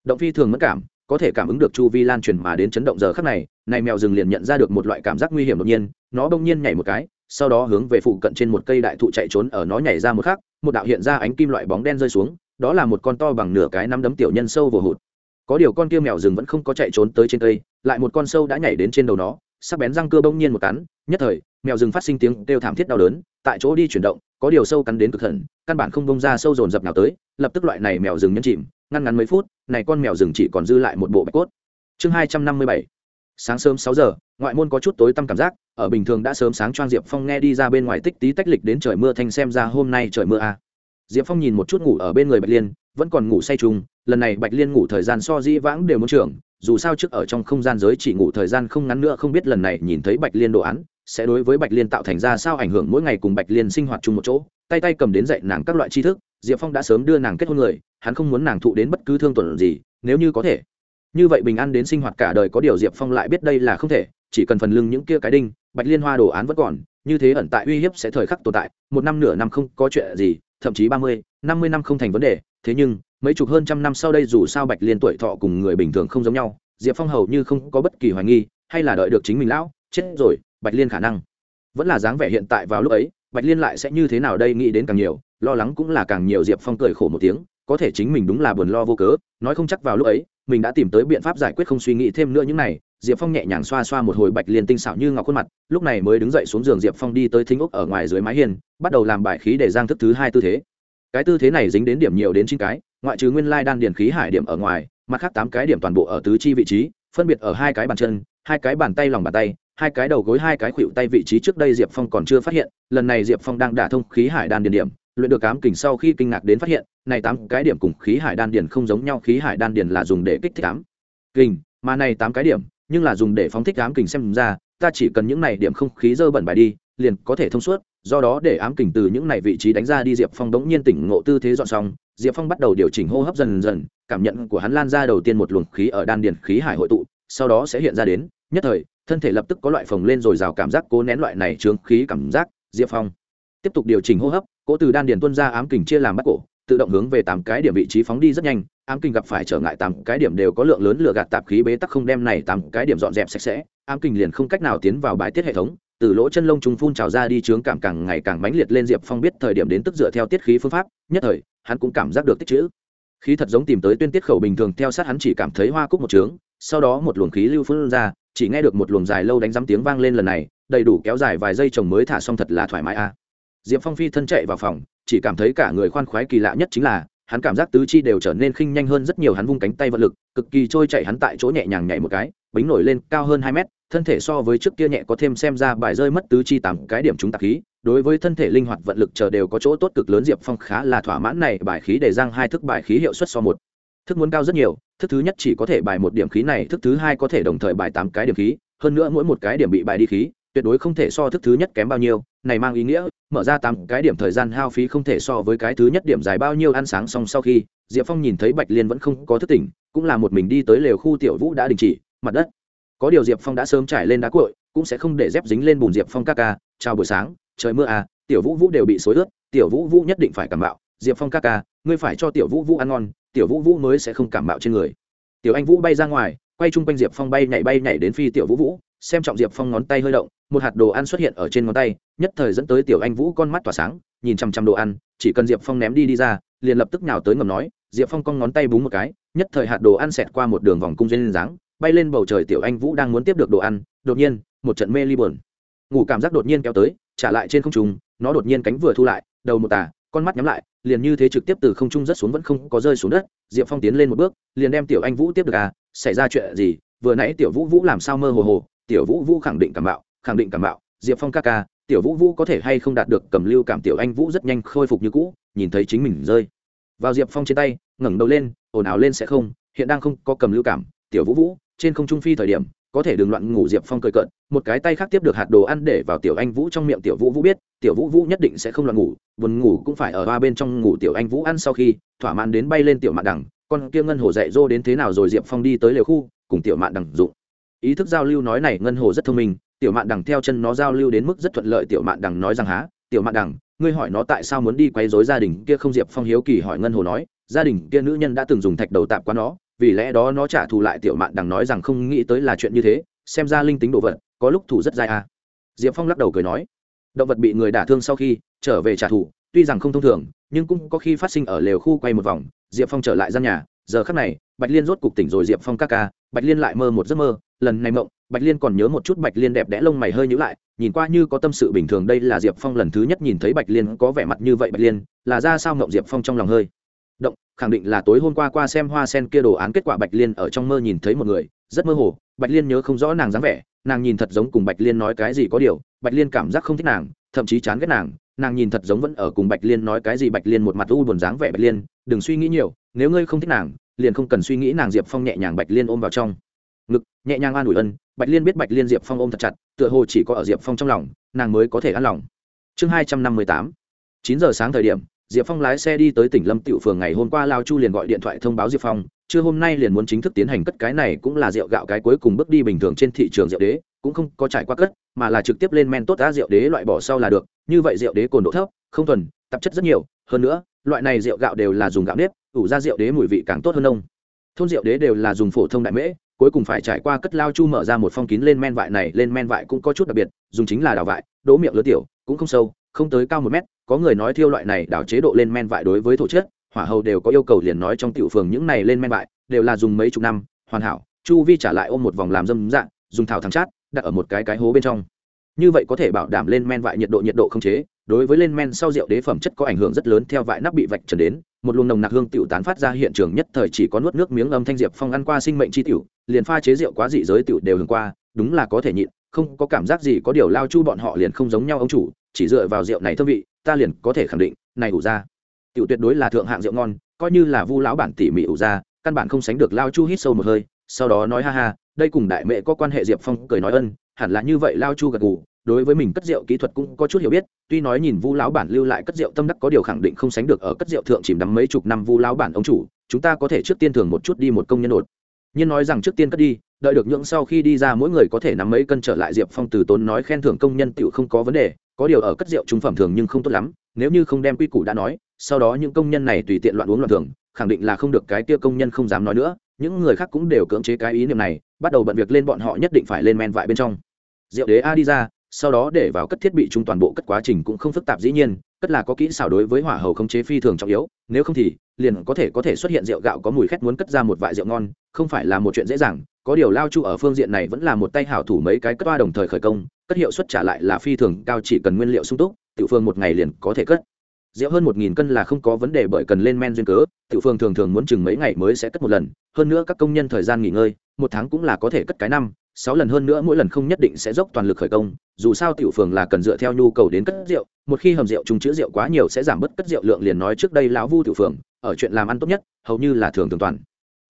Động phi thường mất cảm, có thể cảm ứng được chu vi lan truyền mà đến chấn động giờ khắc này này mèo rừng liền nhận ra được một loại cảm giác nguy hiểm đột nhiên, nó bỗng nhiên nhảy một cái, sau đó hướng về phụ cận trên một cây đại thụ chạy trốn, ở nó nhảy ra một khắc, một đạo hiện ra ánh kim loại bóng đen rơi xuống, đó là một con to bằng nửa cái nắm đấm tiểu nhân sâu vồ hụt. Có điều con kia mèo rừng vẫn không có chạy trốn tới trên cây, lại một con sâu đã nhảy đến trên đầu nó, sắc bén răng cưa bỗng nhiên một cắn nhất thời, mèo rừng phát sinh tiếng kêu thảm thiết đau đớn tại chỗ đi chuyển động, có điều sâu cắn đến cực thần căn bản không bông ra sâu dồn dập nào tới, lập tức loại này mèo rừng nhấn chìm, ngăn ngắn mấy phút, này con mèo rừng chỉ còn dư lại một bộ bạch cốt chương hai trăm năm mươi bảy sáng sớm sáu giờ, ngoại môn có chút tối tăm cảm giác, ở bình thường đã sớm sáng choang diệp phong nghe đi ra bên ngoài tích tí tách lịch đến trời mưa thanh xem ra hôm nay trời mưa à. diệp phong nhìn một chút ngủ ở bên người bạch liên, vẫn còn ngủ say chung, lần này bạch liên ngủ thời gian so dĩ vãng đều muốn trưởng, dù sao trước ở trong không gian giới chỉ ngủ thời gian không ngắn nữa không biết lần này nhìn thấy bạch liên đồ án sẽ đối với bạch liên tạo thành ra sao ảnh hưởng mỗi ngày cùng bạch liên sinh hoạt chung một chỗ, tay tay cầm đến dạy nàng các loại tri thức, diệp phong đã sớm đưa nàng kết hôn người, hắn không muốn nàng thụ đến bất cứ thương tuần gì, nếu như có thể. Như vậy bình an đến sinh hoạt cả đời có điều diệp phong lại biết đây là không thể, chỉ cần phần lưng những kia cái đinh, bạch liên hoa đồ án vẫn còn, như thế ẩn tại uy hiếp sẽ thời khắc tồn tại, một năm nửa năm không có chuyện gì, thậm chí ba mươi, năm mươi năm không thành vấn đề, thế nhưng, mấy chục hơn trăm năm sau đây dù sao bạch liên tuổi thọ cùng người bình thường không giống nhau, diệp phong hầu như không có bất kỳ hoài nghi, hay là đợi được chính mình lão, chết rồi bạch liên khả năng. Vẫn là dáng vẻ hiện tại vào lúc ấy, bạch liên lại sẽ như thế nào đây nghĩ đến càng nhiều, lo lắng cũng là càng nhiều diệp phong cười khổ một tiếng, có thể chính mình đúng là buồn lo vô cớ, nói không chắc vào lúc ấy, mình đã tìm tới biện pháp giải quyết không suy nghĩ thêm nữa những này. Diệp phong nhẹ nhàng xoa xoa một hồi bạch liên tinh xảo như ngọc khuôn mặt, lúc này mới đứng dậy xuống giường diệp phong đi tới thính úc ở ngoài dưới mái hiên, bắt đầu làm bài khí để giang thức thứ hai tư thế. Cái tư thế này dính đến điểm nhiều đến chín cái, ngoại trừ nguyên lai đan điền khí hải điểm ở ngoài, mặt khác tám cái điểm toàn bộ ở tứ chi vị trí, phân biệt ở hai cái bàn chân, hai cái bàn tay lòng bàn tay hai cái đầu gối hai cái khuỵu tay vị trí trước đây diệp phong còn chưa phát hiện, lần này diệp phong đang đả thông khí hải đan điền điểm, luyện được cám kình sau khi kinh ngạc đến phát hiện, này tám cái điểm cùng khí hải đan điền không giống nhau, khí hải đan điền là dùng để kích thích ám kình, mà này tám cái điểm, nhưng là dùng để phóng thích ám kình xem ra, ta chỉ cần những này điểm không khí dơ bẩn bài đi, liền có thể thông suốt, do đó để ám kình từ những này vị trí đánh ra đi diệp phong đống nhiên tỉnh ngộ tư thế dọn xong, diệp phong bắt đầu điều chỉnh hô hấp dần dần, cảm nhận của hắn lan ra đầu tiên một luồng khí ở đan điền khí hải hội tụ, sau đó sẽ hiện ra đến, nhất thời thân thể lập tức có loại phồng lên rồi rào cảm giác cố nén loại này trướng khí cảm giác, diệp phong. Tiếp tục điều chỉnh hô hấp cỗ từ đan điền tuân ra ám kình chia làm bắt cổ, tự động hướng về tám cái điểm vị trí phóng đi rất nhanh, ám kình gặp phải trở ngại tám cái điểm đều có lượng lớn lửa gạt tạp khí bế tắc không đem này tám cái điểm dọn dẹp sạch sẽ, ám kình liền không cách nào tiến vào bài tiết hệ thống, từ lỗ chân lông trùng phun trào ra đi trướng cảm càng ngày càng mãnh liệt lên diệp phong biết thời điểm đến tức dựa theo tiết khí phương pháp, nhất thời, hắn cũng cảm giác được tích chữ. Khí thật giống tìm tới tuyên tiết khẩu bình thường, theo sát hắn chỉ cảm thấy hoa cúc một trướng sau đó một luồng khí lưu phun ra chỉ nghe được một luồng dài lâu đánh rắm tiếng vang lên lần này, đầy đủ kéo dài vài giây chồng mới thả xong thật là thoải mái a. À. Diệp phong phi thân chạy vào phòng, chỉ cảm thấy cả người khoan khoái kỳ lạ nhất chính là, hắn cảm giác tứ chi đều trở nên khinh nhanh hơn rất nhiều, hắn vung cánh tay vận lực, cực kỳ trôi chạy hắn tại chỗ nhẹ nhàng nhảy một cái, bính nổi lên cao hơn hai mét, thân thể so với trước kia nhẹ có thêm xem ra bài rơi mất tứ chi tám cái điểm chúng tạc khí, đối với thân thể linh hoạt vận lực chờ đều có chỗ tốt cực lớn, diệp phong khá là thỏa mãn này, bài khí để giang hai thức bài khí hiệu suất so một. Thức muốn cao rất nhiều thức thứ nhất chỉ có thể bài một điểm khí này, thức thứ hai có thể đồng thời bài tám cái điểm khí, hơn nữa mỗi một cái điểm bị bài đi khí, tuyệt đối không thể so thức thứ nhất kém bao nhiêu, này mang ý nghĩa, mở ra tám cái điểm thời gian hao phí không thể so với cái thứ nhất điểm dài bao nhiêu ăn sáng xong sau khi, diệp phong nhìn thấy bạch liên vẫn không có thức tỉnh, cũng là một mình đi tới lều khu tiểu vũ đã đình chỉ, mặt đất. Có điều diệp phong đã sớm trải lên đá cội cũng sẽ không để dép dính lên bùn diệp phong ca ca, chào buổi sáng, trời mưa à tiểu vũ vũ đều bị xối ướt, tiểu vũ vũ nhất định phải cảm bạo, diệp phong ca ca ngươi phải cho tiểu vũ vũ ăn ngon, tiểu vũ vũ mới sẽ không cảm mạo trên người. Tiểu anh vũ bay ra ngoài, quay chung quanh diệp phong bay nhảy bay nhảy đến phi tiểu vũ vũ, xem trọng diệp phong ngón tay hơi động, một hạt đồ ăn xuất hiện ở trên ngón tay, nhất thời dẫn tới tiểu anh vũ con mắt tỏa sáng, nhìn chằm chằm đồ ăn, chỉ cần diệp phong ném đi đi ra, liền lập tức nhào tới ngầm nói, diệp phong con ngón tay búng một cái, nhất thời hạt đồ ăn xẹt qua một đường vòng cung dây lên dáng, bay lên bầu trời tiểu anh vũ đang muốn tiếp được đồ ăn, đột nhiên, một trận mê ly buồn. Ngủ cảm giác đột nhiên kéo tới, trả lại trên không trung, nó đột nhiên cánh vừa thu lại, đầu một tà con mắt nhắm lại, liền như thế trực tiếp từ không trung rất xuống vẫn không có rơi xuống đất, diệp phong tiến lên một bước, liền đem tiểu anh vũ tiếp được à xảy ra chuyện gì, vừa nãy tiểu vũ vũ làm sao mơ hồ hồ, tiểu vũ vũ khẳng định cảm bạo, khẳng định cảm bạo, diệp phong ca ca, tiểu vũ vũ có thể hay không đạt được cầm lưu cảm tiểu anh vũ rất nhanh khôi phục như cũ, nhìn thấy chính mình rơi. Vào diệp phong trên tay, ngẩng đầu lên, ồn ào lên sẽ không, hiện đang không có cầm lưu cảm, tiểu vũ vũ, trên không trung phi thời điểm có thể đừng loạn ngủ diệp phong cười cợt, một cái tay khác tiếp được hạt đồ ăn để vào tiểu anh vũ trong miệng tiểu vũ vũ biết, tiểu vũ vũ nhất định sẽ không loạn ngủ, buồn ngủ cũng phải ở ba bên trong ngủ tiểu anh vũ ăn sau khi, thỏa mãn đến bay lên tiểu mạn đằng, con kia ngân hồ dạy dô đến thế nào rồi diệp phong đi tới lều khu, cùng tiểu mạn đằng dụng. Ý thức giao lưu nói này ngân hồ rất thông minh, tiểu mạn đằng theo chân nó giao lưu đến mức rất thuận lợi, tiểu mạn đằng nói rằng há, tiểu mạn đằng, ngươi hỏi nó tại sao muốn đi quấy rối gia đình kia không? Diệp phong hiếu kỳ hỏi ngân hồ nói, gia đình kia nữ nhân đã từng dùng thạch đầu tạp qua nó vì lẽ đó nó trả thù lại tiểu mạn đằng nói rằng không nghĩ tới là chuyện như thế, xem ra linh tính đồ vật, có lúc thủ rất dai à. diệp phong lắc đầu cười nói, động vật bị người đả thương sau khi trở về trả thù, tuy rằng không thông thường, nhưng cũng có khi phát sinh ở lều khu quay một vòng, diệp phong trở lại gian nhà, giờ khắc này, bạch liên rốt cục tỉnh rồi diệp phong ca ca, bạch liên lại mơ một giấc mơ, lần này mộng, bạch liên còn nhớ một chút bạch liên đẹp đẽ lông mày hơi nhữ lại, nhìn qua như có tâm sự bình thường, đây là diệp phong lần thứ nhất nhìn thấy bạch liên có vẻ mặt như vậy bạch liên, là ra sao mộng diệp phong trong lòng hơi khẳng định là tối hôm qua qua xem hoa sen kia đồ án kết quả bạch liên ở trong mơ nhìn thấy một người, rất mơ hồ, bạch liên nhớ không rõ nàng dáng vẻ, nàng nhìn thật giống cùng bạch liên nói cái gì có điều, bạch liên cảm giác không thích nàng, thậm chí chán ghét nàng nàng nhìn thật giống vẫn ở cùng bạch liên nói cái gì bạch liên một mặt u buồn dáng vẻ bạch liên, đừng suy nghĩ nhiều, nếu ngươi không thích nàng, liền không cần suy nghĩ nàng diệp phong nhẹ nhàng bạch liên ôm vào trong. Ngực, nhẹ nhàng an ủi ân, bạch liên biết bạch liên diệp phong ôm thật chặt, tựa hồ chỉ có ở diệp phong trong lòng, nàng mới có thể an lòng. Chương hai trăm năm mươi tám, chín giờ sáng thời điểm diệp phong lái xe đi tới tỉnh lâm tiệu phường ngày hôm qua lao chu liền gọi điện thoại thông báo diệp phong, trưa hôm nay liền muốn chính thức tiến hành cất cái này cũng là rượu gạo cái cuối cùng bước đi bình thường trên thị trường rượu đế, cũng không có trải qua cất, mà là trực tiếp lên men tốt đã rượu đế loại bỏ sau là được, như vậy rượu đế cồn độ thấp, không thuần, tạp chất rất nhiều, hơn nữa, loại này rượu gạo đều là dùng gạo nếp, ủ ra rượu đế mùi vị càng tốt hơn ông. Thôn rượu đế đều là dùng phổ thông đại mễ, cuối cùng phải trải qua cất lao chu mở ra một phong kín lên men vại này, lên men vại cũng có chút đặc biệt, dùng chính là đào vại, đỗ miệng lứa tiểu, cũng không sâu, không tới cao một mét có người nói thiêu loại này đảo chế độ lên men vại đối với thổ chất, hỏa hầu đều có yêu cầu liền nói trong tiểu phường những này lên men vại, đều là dùng mấy chục năm, hoàn hảo, chu vi trả lại ôm một vòng làm dâm dạng, dùng thảo thắng chát, đặt ở một cái cái hố bên trong. Như vậy có thể bảo đảm lên men vại nhiệt độ nhiệt độ không chế, đối với lên men sau rượu đế phẩm chất có ảnh hưởng rất lớn, theo vại nắp bị vạch trần đến, một luồng nồng nặc hương tiểu tán phát ra hiện trường nhất thời chỉ có nuốt nước miếng âm thanh diệp phong ăn qua sinh mệnh chi tiểu, liền pha chế rượu quá dị giới tiểu đều hưởng qua, đúng là có thể nhịn, không có cảm giác gì có điều lao chu bọn họ liền không giống nhau ông chủ, chỉ dựa vào rượu này thơm vị ta liền có thể khẳng định, này ủ ra. Tiểu tuyệt đối là thượng hạng rượu ngon, coi như là vu lão bản tỉ mỉ ủ ra, căn bản không sánh được lao chu hít sâu một hơi, sau đó nói ha ha, đây cùng đại mẹ có quan hệ diệp phong cười nói ân, hẳn là như vậy lao chu gật gù, đối với mình cất rượu kỹ thuật cũng có chút hiểu biết, tuy nói nhìn vu lão bản lưu lại cất rượu tâm đắc có điều khẳng định không sánh được ở cất rượu thượng chìm đắm mấy chục năm vu lão bản ông chủ, chúng ta có thể trước tiên thường một chút đi một công nhân đột nhiên nói rằng trước tiên cất đi, đợi được những sau khi đi ra mỗi người có thể nắm mấy cân trở lại diệp phong từ tốn nói khen thưởng công nhân tựu không có vấn đề có điều ở cất rượu trung phẩm thường nhưng không tốt lắm, nếu như không đem quy củ đã nói, sau đó những công nhân này tùy tiện loạn uống loạn thường khẳng định là không được cái kia công nhân không dám nói nữa. Những người khác cũng đều cưỡng chế cái ý niệm này, bắt đầu bận việc lên bọn họ nhất định phải lên men vại bên trong. Rượu đế a đi ra, sau đó để vào cất thiết bị chung toàn bộ cất quá trình cũng không phức tạp dĩ nhiên, cất là có kỹ xảo đối với hỏa hầu không chế phi thường trọng yếu, nếu không thì liền có thể có thể xuất hiện rượu gạo có mùi khét muốn cất ra một vại rượu ngon, không phải là một chuyện dễ dàng, có điều lao chu ở phương diện này vẫn là một tay hảo thủ mấy cái cất toa đồng thời khởi công, cất hiệu suất trả lại là phi thường cao chỉ cần nguyên liệu sung túc, tiểu phương một ngày liền có thể cất. Rượu hơn một nghìn cân là không có vấn đề bởi cần lên men duyên cớ, tiểu phương thường thường muốn chừng mấy ngày mới sẽ cất một lần, hơn nữa các công nhân thời gian nghỉ ngơi, một tháng cũng là có thể cất cái năm, sáu lần hơn nữa mỗi lần không nhất định sẽ dốc toàn lực khởi công, dù sao tiểu phường là cần dựa theo nhu cầu đến cất rượu, một khi hầm rượu trùng chữ rượu quá nhiều sẽ giảm bớt cất rượu lượng liền nói trước đây lão vu tiểu phường ở chuyện làm ăn tốt nhất, hầu như là thường thường toàn.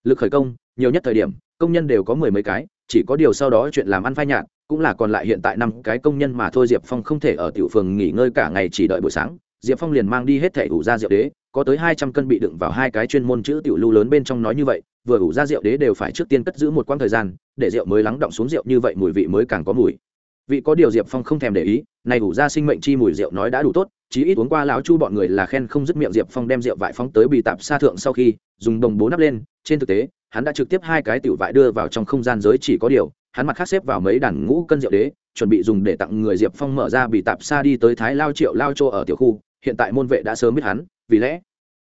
Lực khởi công, nhiều nhất thời điểm, công nhân đều có mười mấy cái, chỉ có điều sau đó chuyện làm ăn phai nhạt, cũng là còn lại hiện tại năm cái công nhân mà thôi, diệp phong không thể ở tiểu phường nghỉ ngơi cả ngày chỉ đợi buổi sáng. Diệp phong liền mang đi hết thẻ ủ ra rượu đế, có tới hai trăm cân bị đựng vào hai cái chuyên môn chữ tiểu lưu lớn bên trong nói như vậy, vừa ủ ra rượu đế đều phải trước tiên cất giữ một quãng thời gian, để rượu mới lắng động xuống rượu như vậy mùi vị mới càng có mùi. Vị có điều diệp phong không thèm để ý, này ủ ra sinh mệnh chi mùi rượu nói đã đủ tốt chí ít uống qua lão chu bọn người là khen không dứt miệng diệp phong đem rượu vải phóng tới bị tạp xa thượng sau khi, dùng đồng bố nắp lên, trên thực tế, hắn đã trực tiếp hai cái tiểu vải đưa vào trong không gian giới chỉ có điều, hắn mặt khác xếp vào mấy đàn ngũ cân rượu đế, chuẩn bị dùng để tặng người diệp phong mở ra bị tạp xa đi tới thái lao triệu lao châu ở tiểu khu, hiện tại môn vệ đã sớm biết hắn, vì lẽ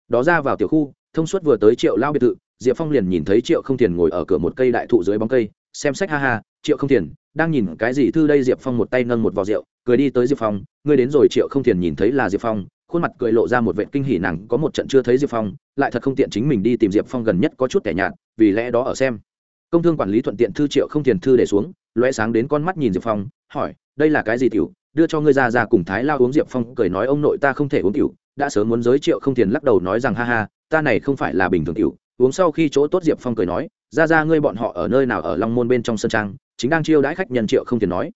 đó ra vào tiểu khu, thông suốt vừa tới triệu lao biệt thự, diệp phong liền nhìn thấy triệu không tiền ngồi ở cửa một cây đại thụ dưới bóng cây, xem sách ha ha, triệu không tiền đang nhìn cái gì thư đây diệp phong một tay nâng một vò rượu, cười đi tới diệp phong, ngươi đến rồi triệu không tiền nhìn thấy là diệp phong, khuôn mặt cười lộ ra một vệ kinh hỉ nàng, có một trận chưa thấy diệp phong, lại thật không tiện chính mình đi tìm diệp phong gần nhất có chút tẻ nhạt, vì lẽ đó ở xem. Công thương quản lý thuận tiện thư triệu không tiền thư để xuống loe sáng đến con mắt nhìn diệp phong, hỏi, đây là cái gì tiểu? Đưa cho ngươi ra ra cùng thái lao uống diệp phong. Cười nói, ông nội ta không thể uống tiểu, đã sớm muốn giới triệu không tiền lắc đầu nói rằng, ha ha, ta này không phải là bình thường tiểu. Uống sau khi chỗ tốt diệp phong cười nói, ra ra, ngươi bọn họ ở nơi nào ở long môn bên trong sân trang? Chính đang chiêu đãi khách nhân triệu không tiền nói.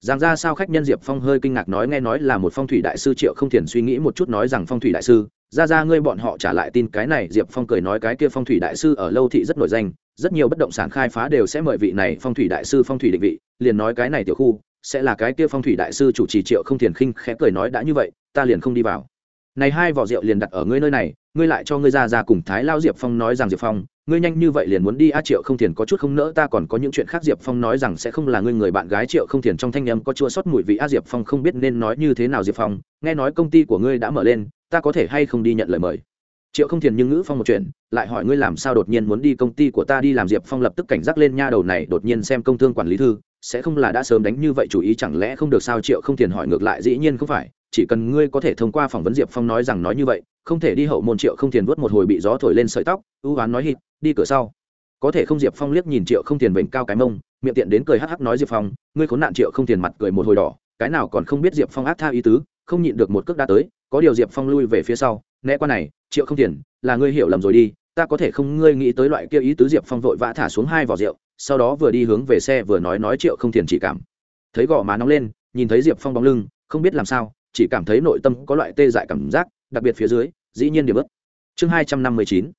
Rằng ra sao khách nhân diệp phong hơi kinh ngạc nói nghe nói là một phong thủy đại sư triệu không tiền suy nghĩ một chút nói rằng phong thủy đại sư, ra ra ngươi bọn họ trả lại tin cái này, diệp phong cười nói cái kia phong thủy đại sư ở lâu thị rất nổi danh, rất nhiều bất động sản khai phá đều sẽ mời vị này phong thủy đại sư phong thủy định vị, liền nói cái này tiểu khu, sẽ là cái kia phong thủy đại sư chủ trì triệu không tiền khinh khẽ cười nói đã như vậy, ta liền không đi vào. Này hai vỏ rượu liền đặt ở ngươi nơi này, ngươi lại cho ngươi ra ra cùng thái lao diệp phong nói rằng diệp phong ngươi nhanh như vậy liền muốn đi a, triệu không thiền có chút không nỡ, ta còn có những chuyện khác, diệp phong nói rằng sẽ không là ngươi người bạn gái, triệu không thiền trong thanh âm có chua sót mùi vị a, diệp phong không biết nên nói như thế nào, diệp phong, nghe nói công ty của ngươi đã mở lên, ta có thể hay không đi nhận lời mời? Triệu không thiền nhưng ngữ phong một chuyện, lại hỏi ngươi làm sao đột nhiên muốn đi công ty của ta đi làm, diệp phong lập tức cảnh giác lên nha đầu này, đột nhiên xem công thương quản lý thư, sẽ không là đã sớm đánh như vậy, chủ ý chẳng lẽ không được sao? Triệu không thiền hỏi ngược lại, dĩ nhiên không phải, chỉ cần ngươi có thể thông qua phỏng vấn, diệp phong nói rằng nói như vậy không thể đi hậu môn triệu không tiền vớt một hồi bị gió thổi lên sợi tóc, ưu oán nói hít đi cửa sau. Có thể không diệp phong liếc nhìn triệu không tiền bệnh cao cái mông, miệng tiện đến cười hắc hắc nói diệp phong, ngươi khốn nạn triệu không tiền mặt cười một hồi đỏ, cái nào còn không biết diệp phong ác tha ý tứ, không nhịn được một cước đã tới, có điều diệp phong lui về phía sau, né qua này, triệu không tiền, là ngươi hiểu lầm rồi đi, ta có thể không ngươi nghĩ tới loại kia ý tứ diệp phong vội vã thả xuống hai vỏ rượu, sau đó vừa đi hướng về xe vừa nói nói triệu không tiền chỉ cảm. Thấy gò má nóng lên, nhìn thấy diệp phong bóng lưng, không biết làm sao, chỉ cảm thấy nội tâm có loại tê dại cảm giác đặc biệt phía dưới, dĩ nhiên điểm ức chương hai trăm năm mươi chín.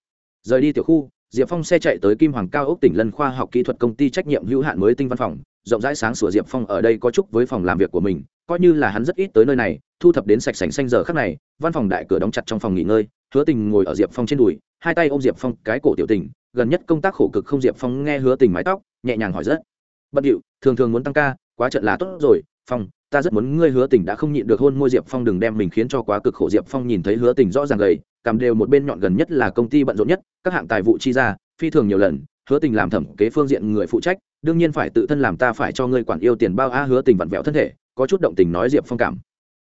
Rời đi tiểu khu, diệp phong xe chạy tới kim hoàng cao ốc tỉnh lân khoa học kỹ thuật công ty trách nhiệm hữu hạn mới tinh văn phòng. Rộng rãi sáng sủa diệp phong ở đây có chúc với phòng làm việc của mình, coi như là hắn rất ít tới nơi này, thu thập đến sạch sành xanh giờ khắc này, văn phòng đại cửa đóng chặt trong phòng nghỉ ngơi, hứa tình ngồi ở diệp phong trên đùi, hai tay ôm diệp phong cái cổ tiểu tình, gần nhất công tác khổ cực không diệp phong nghe hứa tình mái tóc, nhẹ nhàng hỏi rất. Bận điệu, thường thường muốn tăng ca, quá trận là tốt rồi phong, ta rất muốn ngươi hứa tình đã không nhịn được hôn môi diệp phong đừng đem mình khiến cho quá cực khổ. Diệp phong nhìn thấy hứa tình rõ ràng gầy cầm đều một bên nhọn gần nhất là công ty bận rộn nhất, các hạng tài vụ chi ra, phi thường nhiều lần, hứa tình làm thẩm kế phương diện người phụ trách, đương nhiên phải tự thân làm ta phải cho ngươi quản yêu tiền bao a. Hứa tình vặn vẹo thân thể, có chút động tình nói diệp phong cảm.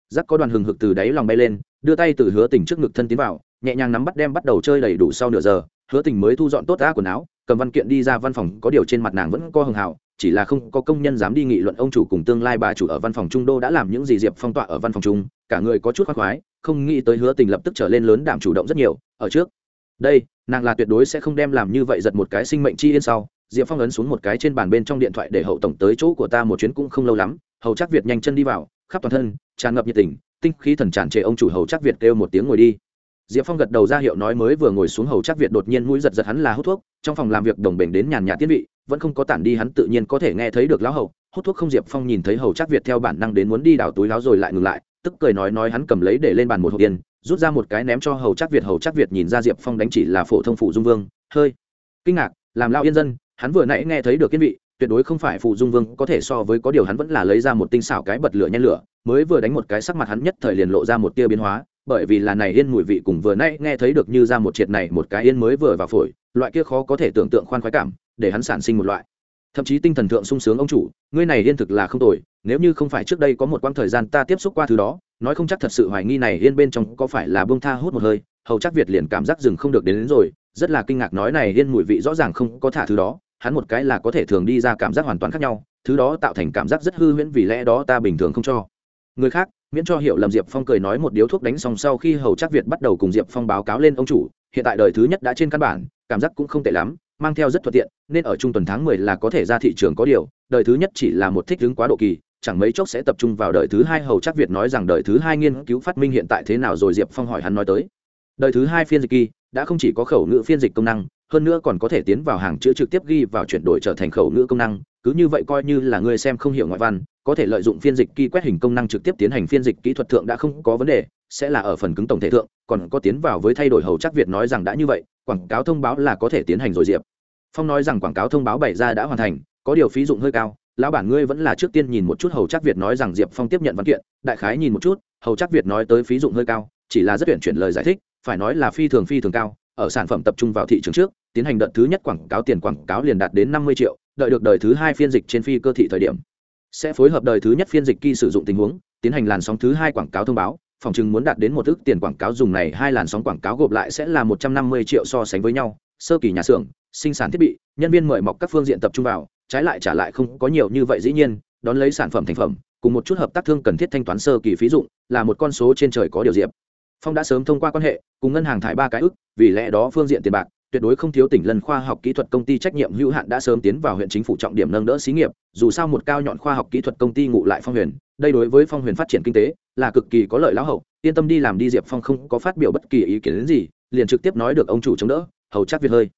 Giác có đoàn hừng hực từ đáy lòng bay lên, đưa tay từ hứa tình trước ngực thân tiến vào, nhẹ nhàng nắm bắt đem bắt đầu chơi đầy đủ sau nửa giờ, hứa tình mới thu dọn tốt á quần áo, cầm văn kiện đi ra văn phòng, có điều trên mặt nàng vẫn co hưng hào chỉ là không có công nhân dám đi nghị luận ông chủ cùng tương lai bà chủ ở văn phòng trung đô đã làm những gì diệp phong tọa ở văn phòng trung, cả người có chút khoác khoái, không nghĩ tới hứa tình lập tức trở lên lớn đảm chủ động rất nhiều, ở trước. Đây, nàng là tuyệt đối sẽ không đem làm như vậy giật một cái sinh mệnh chi yên sau. Diệp phong ấn xuống một cái trên bàn bên trong điện thoại để hậu tổng tới chỗ của ta một chuyến cũng không lâu lắm, hầu chắc việt nhanh chân đi vào, khắp toàn thân, tràn ngập nhiệt tình, tinh khí thần tràn trề ông chủ hầu chắc việt kêu một tiếng ngồi đi. Diệp phong gật đầu ra hiệu nói mới vừa ngồi xuống hầu chắc việt đột nhiên mũi giật giật hắn là hút thuốc, trong phòng làm việc đồng bể đến nhàn nhạt tiết vị vẫn không có tản đi, hắn tự nhiên có thể nghe thấy được lão hậu hút thuốc không diệp phong nhìn thấy hầu chắc việt theo bản năng đến muốn đi đào túi láo rồi lại ngừng lại, tức cười nói nói hắn cầm lấy để lên bàn một hộp tiền, rút ra một cái ném cho hầu chắc việt. Hầu chắc việt nhìn ra diệp phong đánh chỉ là phổ thông phụ dung vương, hơi kinh ngạc, làm lao yên dân, hắn vừa nãy nghe thấy được kiên vị, tuyệt đối không phải phụ dung vương, có thể so với có điều hắn vẫn là lấy ra một tinh xảo cái bật lửa nhen lửa, mới vừa đánh một cái sắc mặt hắn nhất thời liền lộ ra một tia biến hóa, bởi vì là này yên mùi vị cùng vừa nãy nghe thấy được như ra một triệt này, một cái yên mới vừa vào phổi, loại kia khó có thể tưởng tượng khoan khoái cảm để hắn sản sinh một loại. Thậm chí tinh thần thượng sung sướng ông chủ ngươi này yên thực là không tồi nếu như không phải trước đây có một quãng thời gian ta tiếp xúc qua thứ đó nói không chắc thật sự hoài nghi này yên bên trong có phải là bông tha hút một hơi hầu chắc việt liền cảm giác dừng không được đến, đến rồi rất là kinh ngạc nói này yên mùi vị rõ ràng không có thả thứ đó hắn một cái là có thể thường đi ra cảm giác hoàn toàn khác nhau thứ đó tạo thành cảm giác rất hư huyễn vì lẽ đó ta bình thường không cho. Người khác miễn cho hiểu lầm diệp phong cười nói một điếu thuốc đánh xong sau khi hầu chắc việt bắt đầu cùng diệp phong báo cáo lên ông chủ hiện tại đời thứ nhất đã trên căn bản cảm giác cũng không tệ lắm mang theo rất thuận tiện, nên ở trung tuần tháng mười là có thể ra thị trường có điều, đời thứ nhất chỉ là một thích ứng quá độ kỳ, chẳng mấy chốc sẽ tập trung vào đời thứ hai. Hầu chắc việt nói rằng đời thứ hai nghiên cứu phát minh hiện tại thế nào rồi, diệp phong hỏi hắn nói tới. Đời thứ hai phiên dịch kỳ, đã không chỉ có khẩu ngữ phiên dịch công năng, hơn nữa còn có thể tiến vào hàng chữ trực tiếp ghi vào chuyển đổi trở thành khẩu ngữ công năng, cứ như vậy coi như là người xem không hiểu ngoại văn có thể lợi dụng phiên dịch ký quét hình công năng trực tiếp tiến hành phiên dịch kỹ thuật thượng đã không có vấn đề, sẽ là ở phần cứng tổng thể thượng, còn có tiến vào với thay đổi hầu chắc việt nói rằng đã như vậy, quảng cáo thông báo là có thể tiến hành rồi diệp. Phong nói rằng quảng cáo thông báo bày ra đã hoàn thành, có điều phí dụng hơi cao, lão bản ngươi vẫn là trước tiên nhìn một chút hầu chắc việt nói rằng diệp phong tiếp nhận văn kiện, đại khái nhìn một chút, hầu chắc việt nói tới phí dụng hơi cao, chỉ là rất tuyển chuyển lời giải thích, phải nói là phi thường phi thường cao, ở sản phẩm tập trung vào thị trường trước, tiến hành đợt thứ nhất quảng cáo tiền quảng cáo liền đạt đến năm mươi triệu, đợi được đời thứ hai phiên dịch trên phi cơ thị thời điểm sẽ phối hợp đời thứ nhất phiên dịch kỳ sử dụng tình huống, tiến hành làn sóng thứ hai quảng cáo thông báo, phòng chừng muốn đạt đến một ước tiền quảng cáo dùng này, hai làn sóng quảng cáo gộp lại sẽ là một trăm năm mươi triệu so sánh với nhau, sơ kỳ nhà xưởng, sinh sản thiết bị, nhân viên mời mọc các phương diện tập trung vào, trái lại trả lại không có nhiều như vậy dĩ nhiên, đón lấy sản phẩm thành phẩm, cùng một chút hợp tác thương cần thiết thanh toán sơ kỳ phí dụng, là một con số trên trời có điều diệp. Phong đã sớm thông qua quan hệ, cùng ngân hàng thải ba cái ức vì lẽ đó phương diện tiền bạc tuyệt đối không thiếu tỉnh lân khoa học kỹ thuật công ty trách nhiệm hữu hạn đã sớm tiến vào huyện chính phủ trọng điểm nâng đỡ xí nghiệp, dù sao một cao nhọn khoa học kỹ thuật công ty ngụ lại phong huyền, đây đối với phong huyền phát triển kinh tế là cực kỳ có lợi lão hậu, yên tâm đi làm đi diệp phong không có phát biểu bất kỳ ý kiến đến gì, liền trực tiếp nói được ông chủ chống đỡ, hầu chắc việt hơi.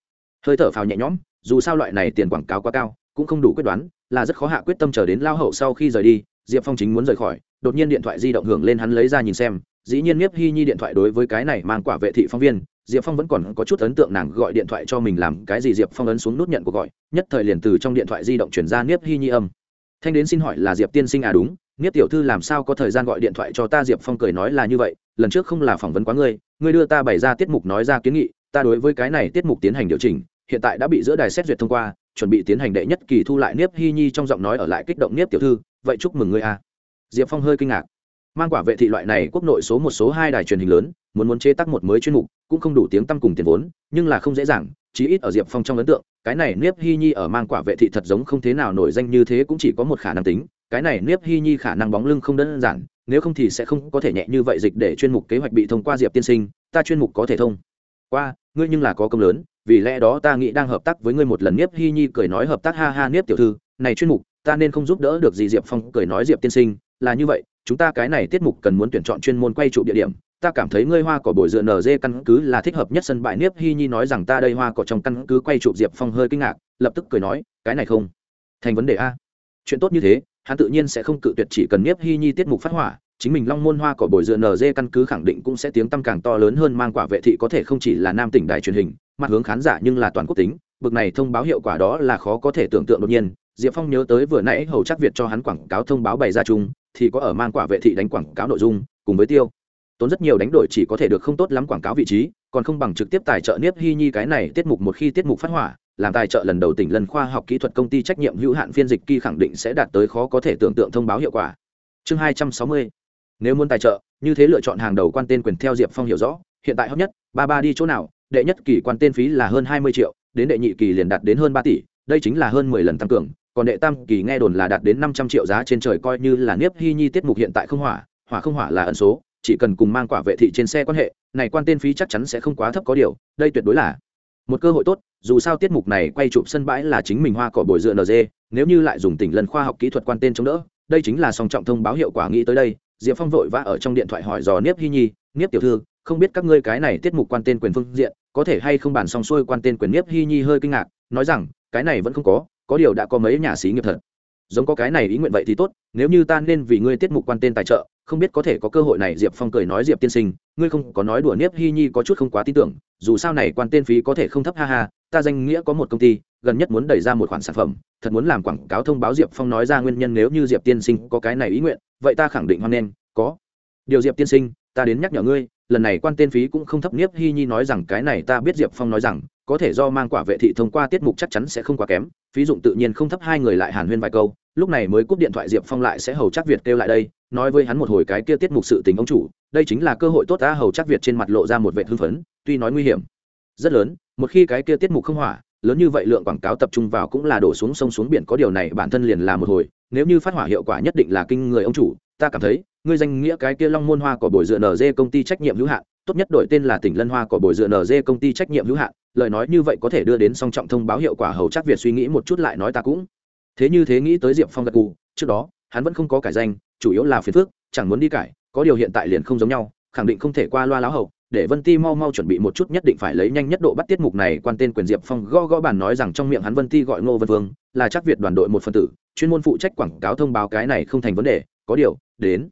Hơi thở phào nhẹ nhõm, dù sao loại này tiền quảng cáo quá cao, cũng không đủ quyết đoán, là rất khó hạ quyết tâm chờ đến lao hậu sau khi rời đi, diệp phong chính muốn rời khỏi, đột nhiên điện thoại di động hưởng lên hắn lấy ra nhìn xem dĩ nhiên nhiếp hy nhi điện thoại đối với cái này mang quả vệ thị phóng viên, diệp phong vẫn còn có chút ấn tượng nàng gọi điện thoại cho mình làm cái gì diệp phong ấn xuống nút nhận cuộc gọi, nhất thời liền từ trong điện thoại di động chuyển ra nhiếp hy nhi âm. Thanh đến xin hỏi là diệp tiên sinh à đúng nhiếp tiểu thư làm sao có thời gian gọi điện thoại cho ta? Diệp phong cười nói là như vậy, lần trước không là phỏng vấn quá ngươi ngươi đưa ta bày ra tiết mục nói ra kiến nghị, ta đối với cái này tiết mục tiến hành điều chỉnh, hiện tại đã bị giữa đài xét duyệt thông qua, chuẩn bị tiến hành đệ nhất kỳ thu lại niếp hy nhi trong giọng nói ở lại kích động niếp tiểu thư, vậy chúc mừng ngươi à. diệp phong hơi kinh ngạc mang quả vệ thị loại này quốc nội số một số hai đài truyền hình lớn, muốn muốn chế tác một mới chuyên mục, cũng không đủ tiếng tăm cùng tiền vốn, nhưng là không dễ dàng, chí ít ở diệp phong trong ấn tượng, cái này niếp hy nhi ở mang quả vệ thị thật giống không thế nào nổi danh như thế cũng chỉ có một khả năng tính, cái này niếp hy nhi khả năng bóng lưng không đơn giản, nếu không thì sẽ không có thể nhẹ như vậy dịch để chuyên mục kế hoạch bị thông qua diệp tiên sinh, ta chuyên mục có thể thông. Qua, ngươi nhưng là có công lớn, vì lẽ đó ta nghĩ đang hợp tác với ngươi một lần niếp hy nhi cười nói hợp tác ha ha niếp tiểu thư, này chuyên mục, ta nên không giúp đỡ được gì diệp phong cười nói diệp tiên sinh, là như vậy chúng ta cái này tiết mục cần muốn tuyển chọn chuyên môn quay trụ địa điểm, ta cảm thấy ngươi hoa cỏ bồi dựa nở dê căn cứ là thích hợp nhất sân bãi. Niếp hy nhi nói rằng ta đây hoa cỏ trong căn cứ quay trụ diệp phong hơi kinh ngạc, lập tức cười nói, cái này không thành vấn đề a. Chuyện tốt như thế, hắn tự nhiên sẽ không cự tuyệt, chỉ cần niếp hy nhi tiết mục phát hỏa, chính mình long môn hoa cỏ bồi dựa nở dê căn cứ khẳng định cũng sẽ tiếng tăm càng to lớn hơn. Mang quả vệ thị có thể không chỉ là nam tỉnh đài truyền hình, mặt hướng khán giả nhưng là toàn quốc tính, bực này thông báo hiệu quả đó là khó có thể tưởng tượng đột nhiên. Diệp phong nhớ tới vừa nãy hầu chắc việt cho hắn quảng cáo thông báo bày ra chung thì có ở mang quả vệ thị đánh quảng cáo nội dung, cùng với tiêu. Tốn rất nhiều đánh đổi chỉ có thể được không tốt lắm quảng cáo vị trí, còn không bằng trực tiếp tài trợ niếp hy nhi cái này tiết mục một khi tiết mục phát hỏa, làm tài trợ lần đầu tỉnh lần khoa học kỹ thuật công ty trách nhiệm hữu hạn phiên dịch kỳ khẳng định sẽ đạt tới khó có thể tưởng tượng thông báo hiệu quả. Chương hai trăm sáu mươi. Nếu muốn tài trợ, như thế lựa chọn hàng đầu quan tên quyền theo diệp phong hiểu rõ, hiện tại hấp nhất, ba ba đi chỗ nào, đệ nhất kỳ quan tên phí là hơn hai mươi triệu, đến đệ nhị kỳ liền đạt đến hơn ba tỷ, đây chính là hơn mười lần tăng cường còn đệ tam kỳ nghe đồn là đạt đến năm trăm triệu giá trên trời coi như là niếp hy nhi tiết mục hiện tại không hỏa hỏa không hỏa là ẩn số, chỉ cần cùng mang quả vệ thị trên xe quan hệ, này quan tên phí chắc chắn sẽ không quá thấp có điều, đây tuyệt đối là một cơ hội tốt, dù sao tiết mục này quay chụp sân bãi là chính mình hoa cỏ bồi dựa nd nếu như lại dùng tỉnh lần khoa học kỹ thuật quan tên chống đỡ, đây chính là song trọng thông báo hiệu quả nghĩ tới đây, diệp phong vội vã ở trong điện thoại hỏi dò niếp hy nhi, niếp tiểu thư, không biết các ngươi cái này tiết mục quan tên quyền phương diện, có thể hay không bàn xong xuôi quan tên quyền niếp hy nhi hơi kinh ngạc, nói rằng, cái này vẫn không có có điều đã có mấy nhà xí nghiệp thật. Giống có cái này ý nguyện vậy thì tốt, nếu như ta nên vì ngươi tiết mục quan tên tài trợ, không biết có thể có cơ hội này diệp phong cười nói diệp tiên sinh, ngươi không có nói đùa nếp hy nhi có chút không quá tin tưởng, dù sao này quan tên phí có thể không thấp, ha ha, ta danh nghĩa có một công ty, gần nhất muốn đẩy ra một khoản sản phẩm, thật muốn làm quảng cáo thông báo diệp phong nói ra nguyên nhân nếu như diệp tiên sinh có cái này ý nguyện, vậy ta khẳng định hoan nghênh, có. Điều diệp tiên sinh, ta đến nhắc nhở ngươi, lần này quan tên phí cũng không thấp nếp hy nhi nói rằng cái này ta biết diệp phong nói rằng, có thể do mang quả vệ thị thông qua tiết mục chắc chắn sẽ không quá kém phí dụng tự nhiên không thấp hai người lại hàn huyên vài câu, lúc này mới cúp điện thoại diệp phong lại sẽ hầu chắc việt kêu lại đây, nói với hắn một hồi cái kia tiết mục sự tình ông chủ, đây chính là cơ hội tốt ta hầu chắc việt trên mặt lộ ra một vệ hưng phấn, tuy nói nguy hiểm, rất lớn, một khi cái kia tiết mục không hỏa, lớn như vậy lượng quảng cáo tập trung vào cũng là đổ xuống sông xuống biển có điều này bản thân liền là một hồi, nếu như phát hỏa hiệu quả nhất định là kinh người ông chủ, ta cảm thấy, ngươi danh nghĩa cái kia long môn hoa của bồi dựa nz công ty trách nhiệm hữu hạn tốt nhất đổi tên là tỉnh lân hoa của bồi dựa nz công ty trách nhiệm hữu hạn, lời nói như vậy có thể đưa đến song trọng thông báo hiệu quả hầu chắc việt suy nghĩ một chút lại nói ta cũng. Thế như thế nghĩ tới diệp phong gật cù trước đó, hắn vẫn không có cải danh, chủ yếu là phiền phước chẳng muốn đi cải, có điều hiện tại liền không giống nhau, khẳng định không thể qua loa láo hậu, để vân ti mau mau chuẩn bị một chút nhất định phải lấy nhanh nhất độ bắt tiết mục này, quan tên quyền diệp phong gõ gõ bàn nói rằng trong miệng hắn vân ti gọi ngô vân vương, là chắc việt đoàn đội một phần tử, chuyên môn phụ trách quảng cáo thông báo cái này không thành vấn đề, có điều, đến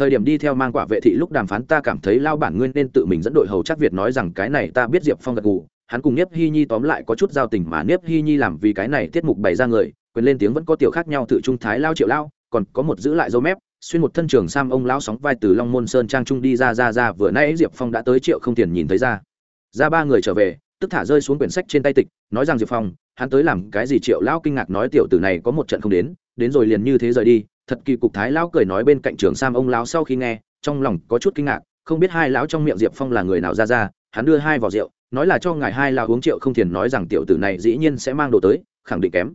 thời điểm đi theo mang quả vệ thị lúc đàm phán ta cảm thấy lao bản nguyên nên tự mình dẫn đội hầu chắc việt nói rằng cái này ta biết diệp phong gật gù, hắn cùng nếp hy nhi tóm lại có chút giao tình mà nếp hy nhi làm vì cái này tiết mục bày ra người, quyền lên tiếng vẫn có tiểu khác nhau tự trung thái lao triệu lao, còn có một giữ lại dấu mép, xuyên một thân trường sam ông lão sóng vai từ long môn sơn trang trung đi ra ra ra, vừa nay diệp phong đã tới triệu không tiền nhìn thấy ra. Ra ba người trở về, tức thả rơi xuống quyển sách trên tay tịch, nói rằng diệp phong, hắn tới làm cái gì triệu lão kinh ngạc nói tiểu tử này có một trận không đến đến rồi liền như thế rời đi thật kỳ cục thái lão cười nói bên cạnh trường sam ông lão sau khi nghe, trong lòng có chút kinh ngạc, không biết hai lão trong miệng diệp phong là người nào ra ra, hắn đưa hai vỏ rượu, nói là cho ngài hai lão uống triệu không thiền nói rằng tiểu tử này dĩ nhiên sẽ mang đồ tới, khẳng định kém.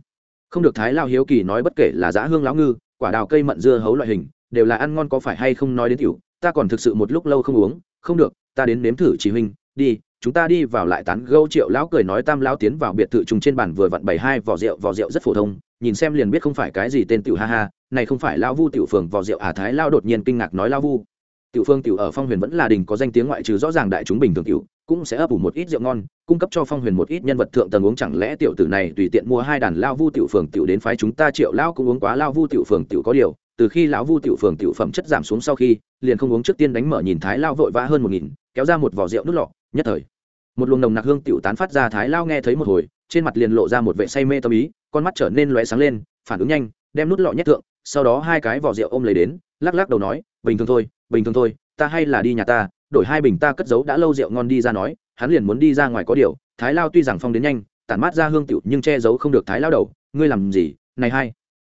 Không được thái lão hiếu kỳ nói bất kể là giã hương lão ngư, quả đào cây mận dưa hấu loại hình, đều là ăn ngon có phải hay không nói đến tiểu, ta còn thực sự một lúc lâu không uống, không được, ta đến nếm thử chỉ huynh, đi, chúng ta đi vào lại tán gâu triệu lão cười nói tam lão tiến vào biệt thự trùng trên bàn vừa vặn bày hai vỏ rượu vỏ rượu rất phổ thông nhìn xem liền biết không phải cái gì tên tiểu ha ha, này không phải lão vu tiểu phường vào rượu à thái lao đột nhiên kinh ngạc nói lao vu. Tiểu phương tiểu ở phong huyền vẫn là đình có danh tiếng ngoại trừ rõ ràng đại chúng bình thường tiểu, cũng sẽ ấp ủ một ít rượu ngon, cung cấp cho phong huyền một ít nhân vật thượng tầng uống chẳng lẽ tiểu tử này tùy tiện mua hai đàn lao vu tiểu phường tiểu đến phái chúng ta triệu lao cũng uống quá lao vu tiểu phường tiểu có điều, từ khi lão vu tiểu phường tiểu phẩm chất giảm xuống sau khi, liền không uống trước tiên đánh mở nhìn thái lao vội vã hơn một nghìn, kéo ra một vỏ rượu nước lọ, nhất thời. Một luồng nồng nặc hương tiểu tán phát ra, thái lao nghe thấy một hồi, trên mặt liền lộ ra một vệ say mê tâm ý con mắt trở nên lóe sáng lên, phản ứng nhanh, đem nút lọ nhét thượng, sau đó hai cái vỏ rượu ôm lấy đến, lắc lắc đầu nói, bình thường thôi, bình thường thôi, ta hay là đi nhà ta, đổi hai bình ta cất giấu đã lâu rượu ngon đi ra nói, hắn liền muốn đi ra ngoài có điều, thái lao tuy rằng phong đến nhanh, tản mát ra hương tiểu nhưng che giấu không được thái lao đầu, ngươi làm gì, này hai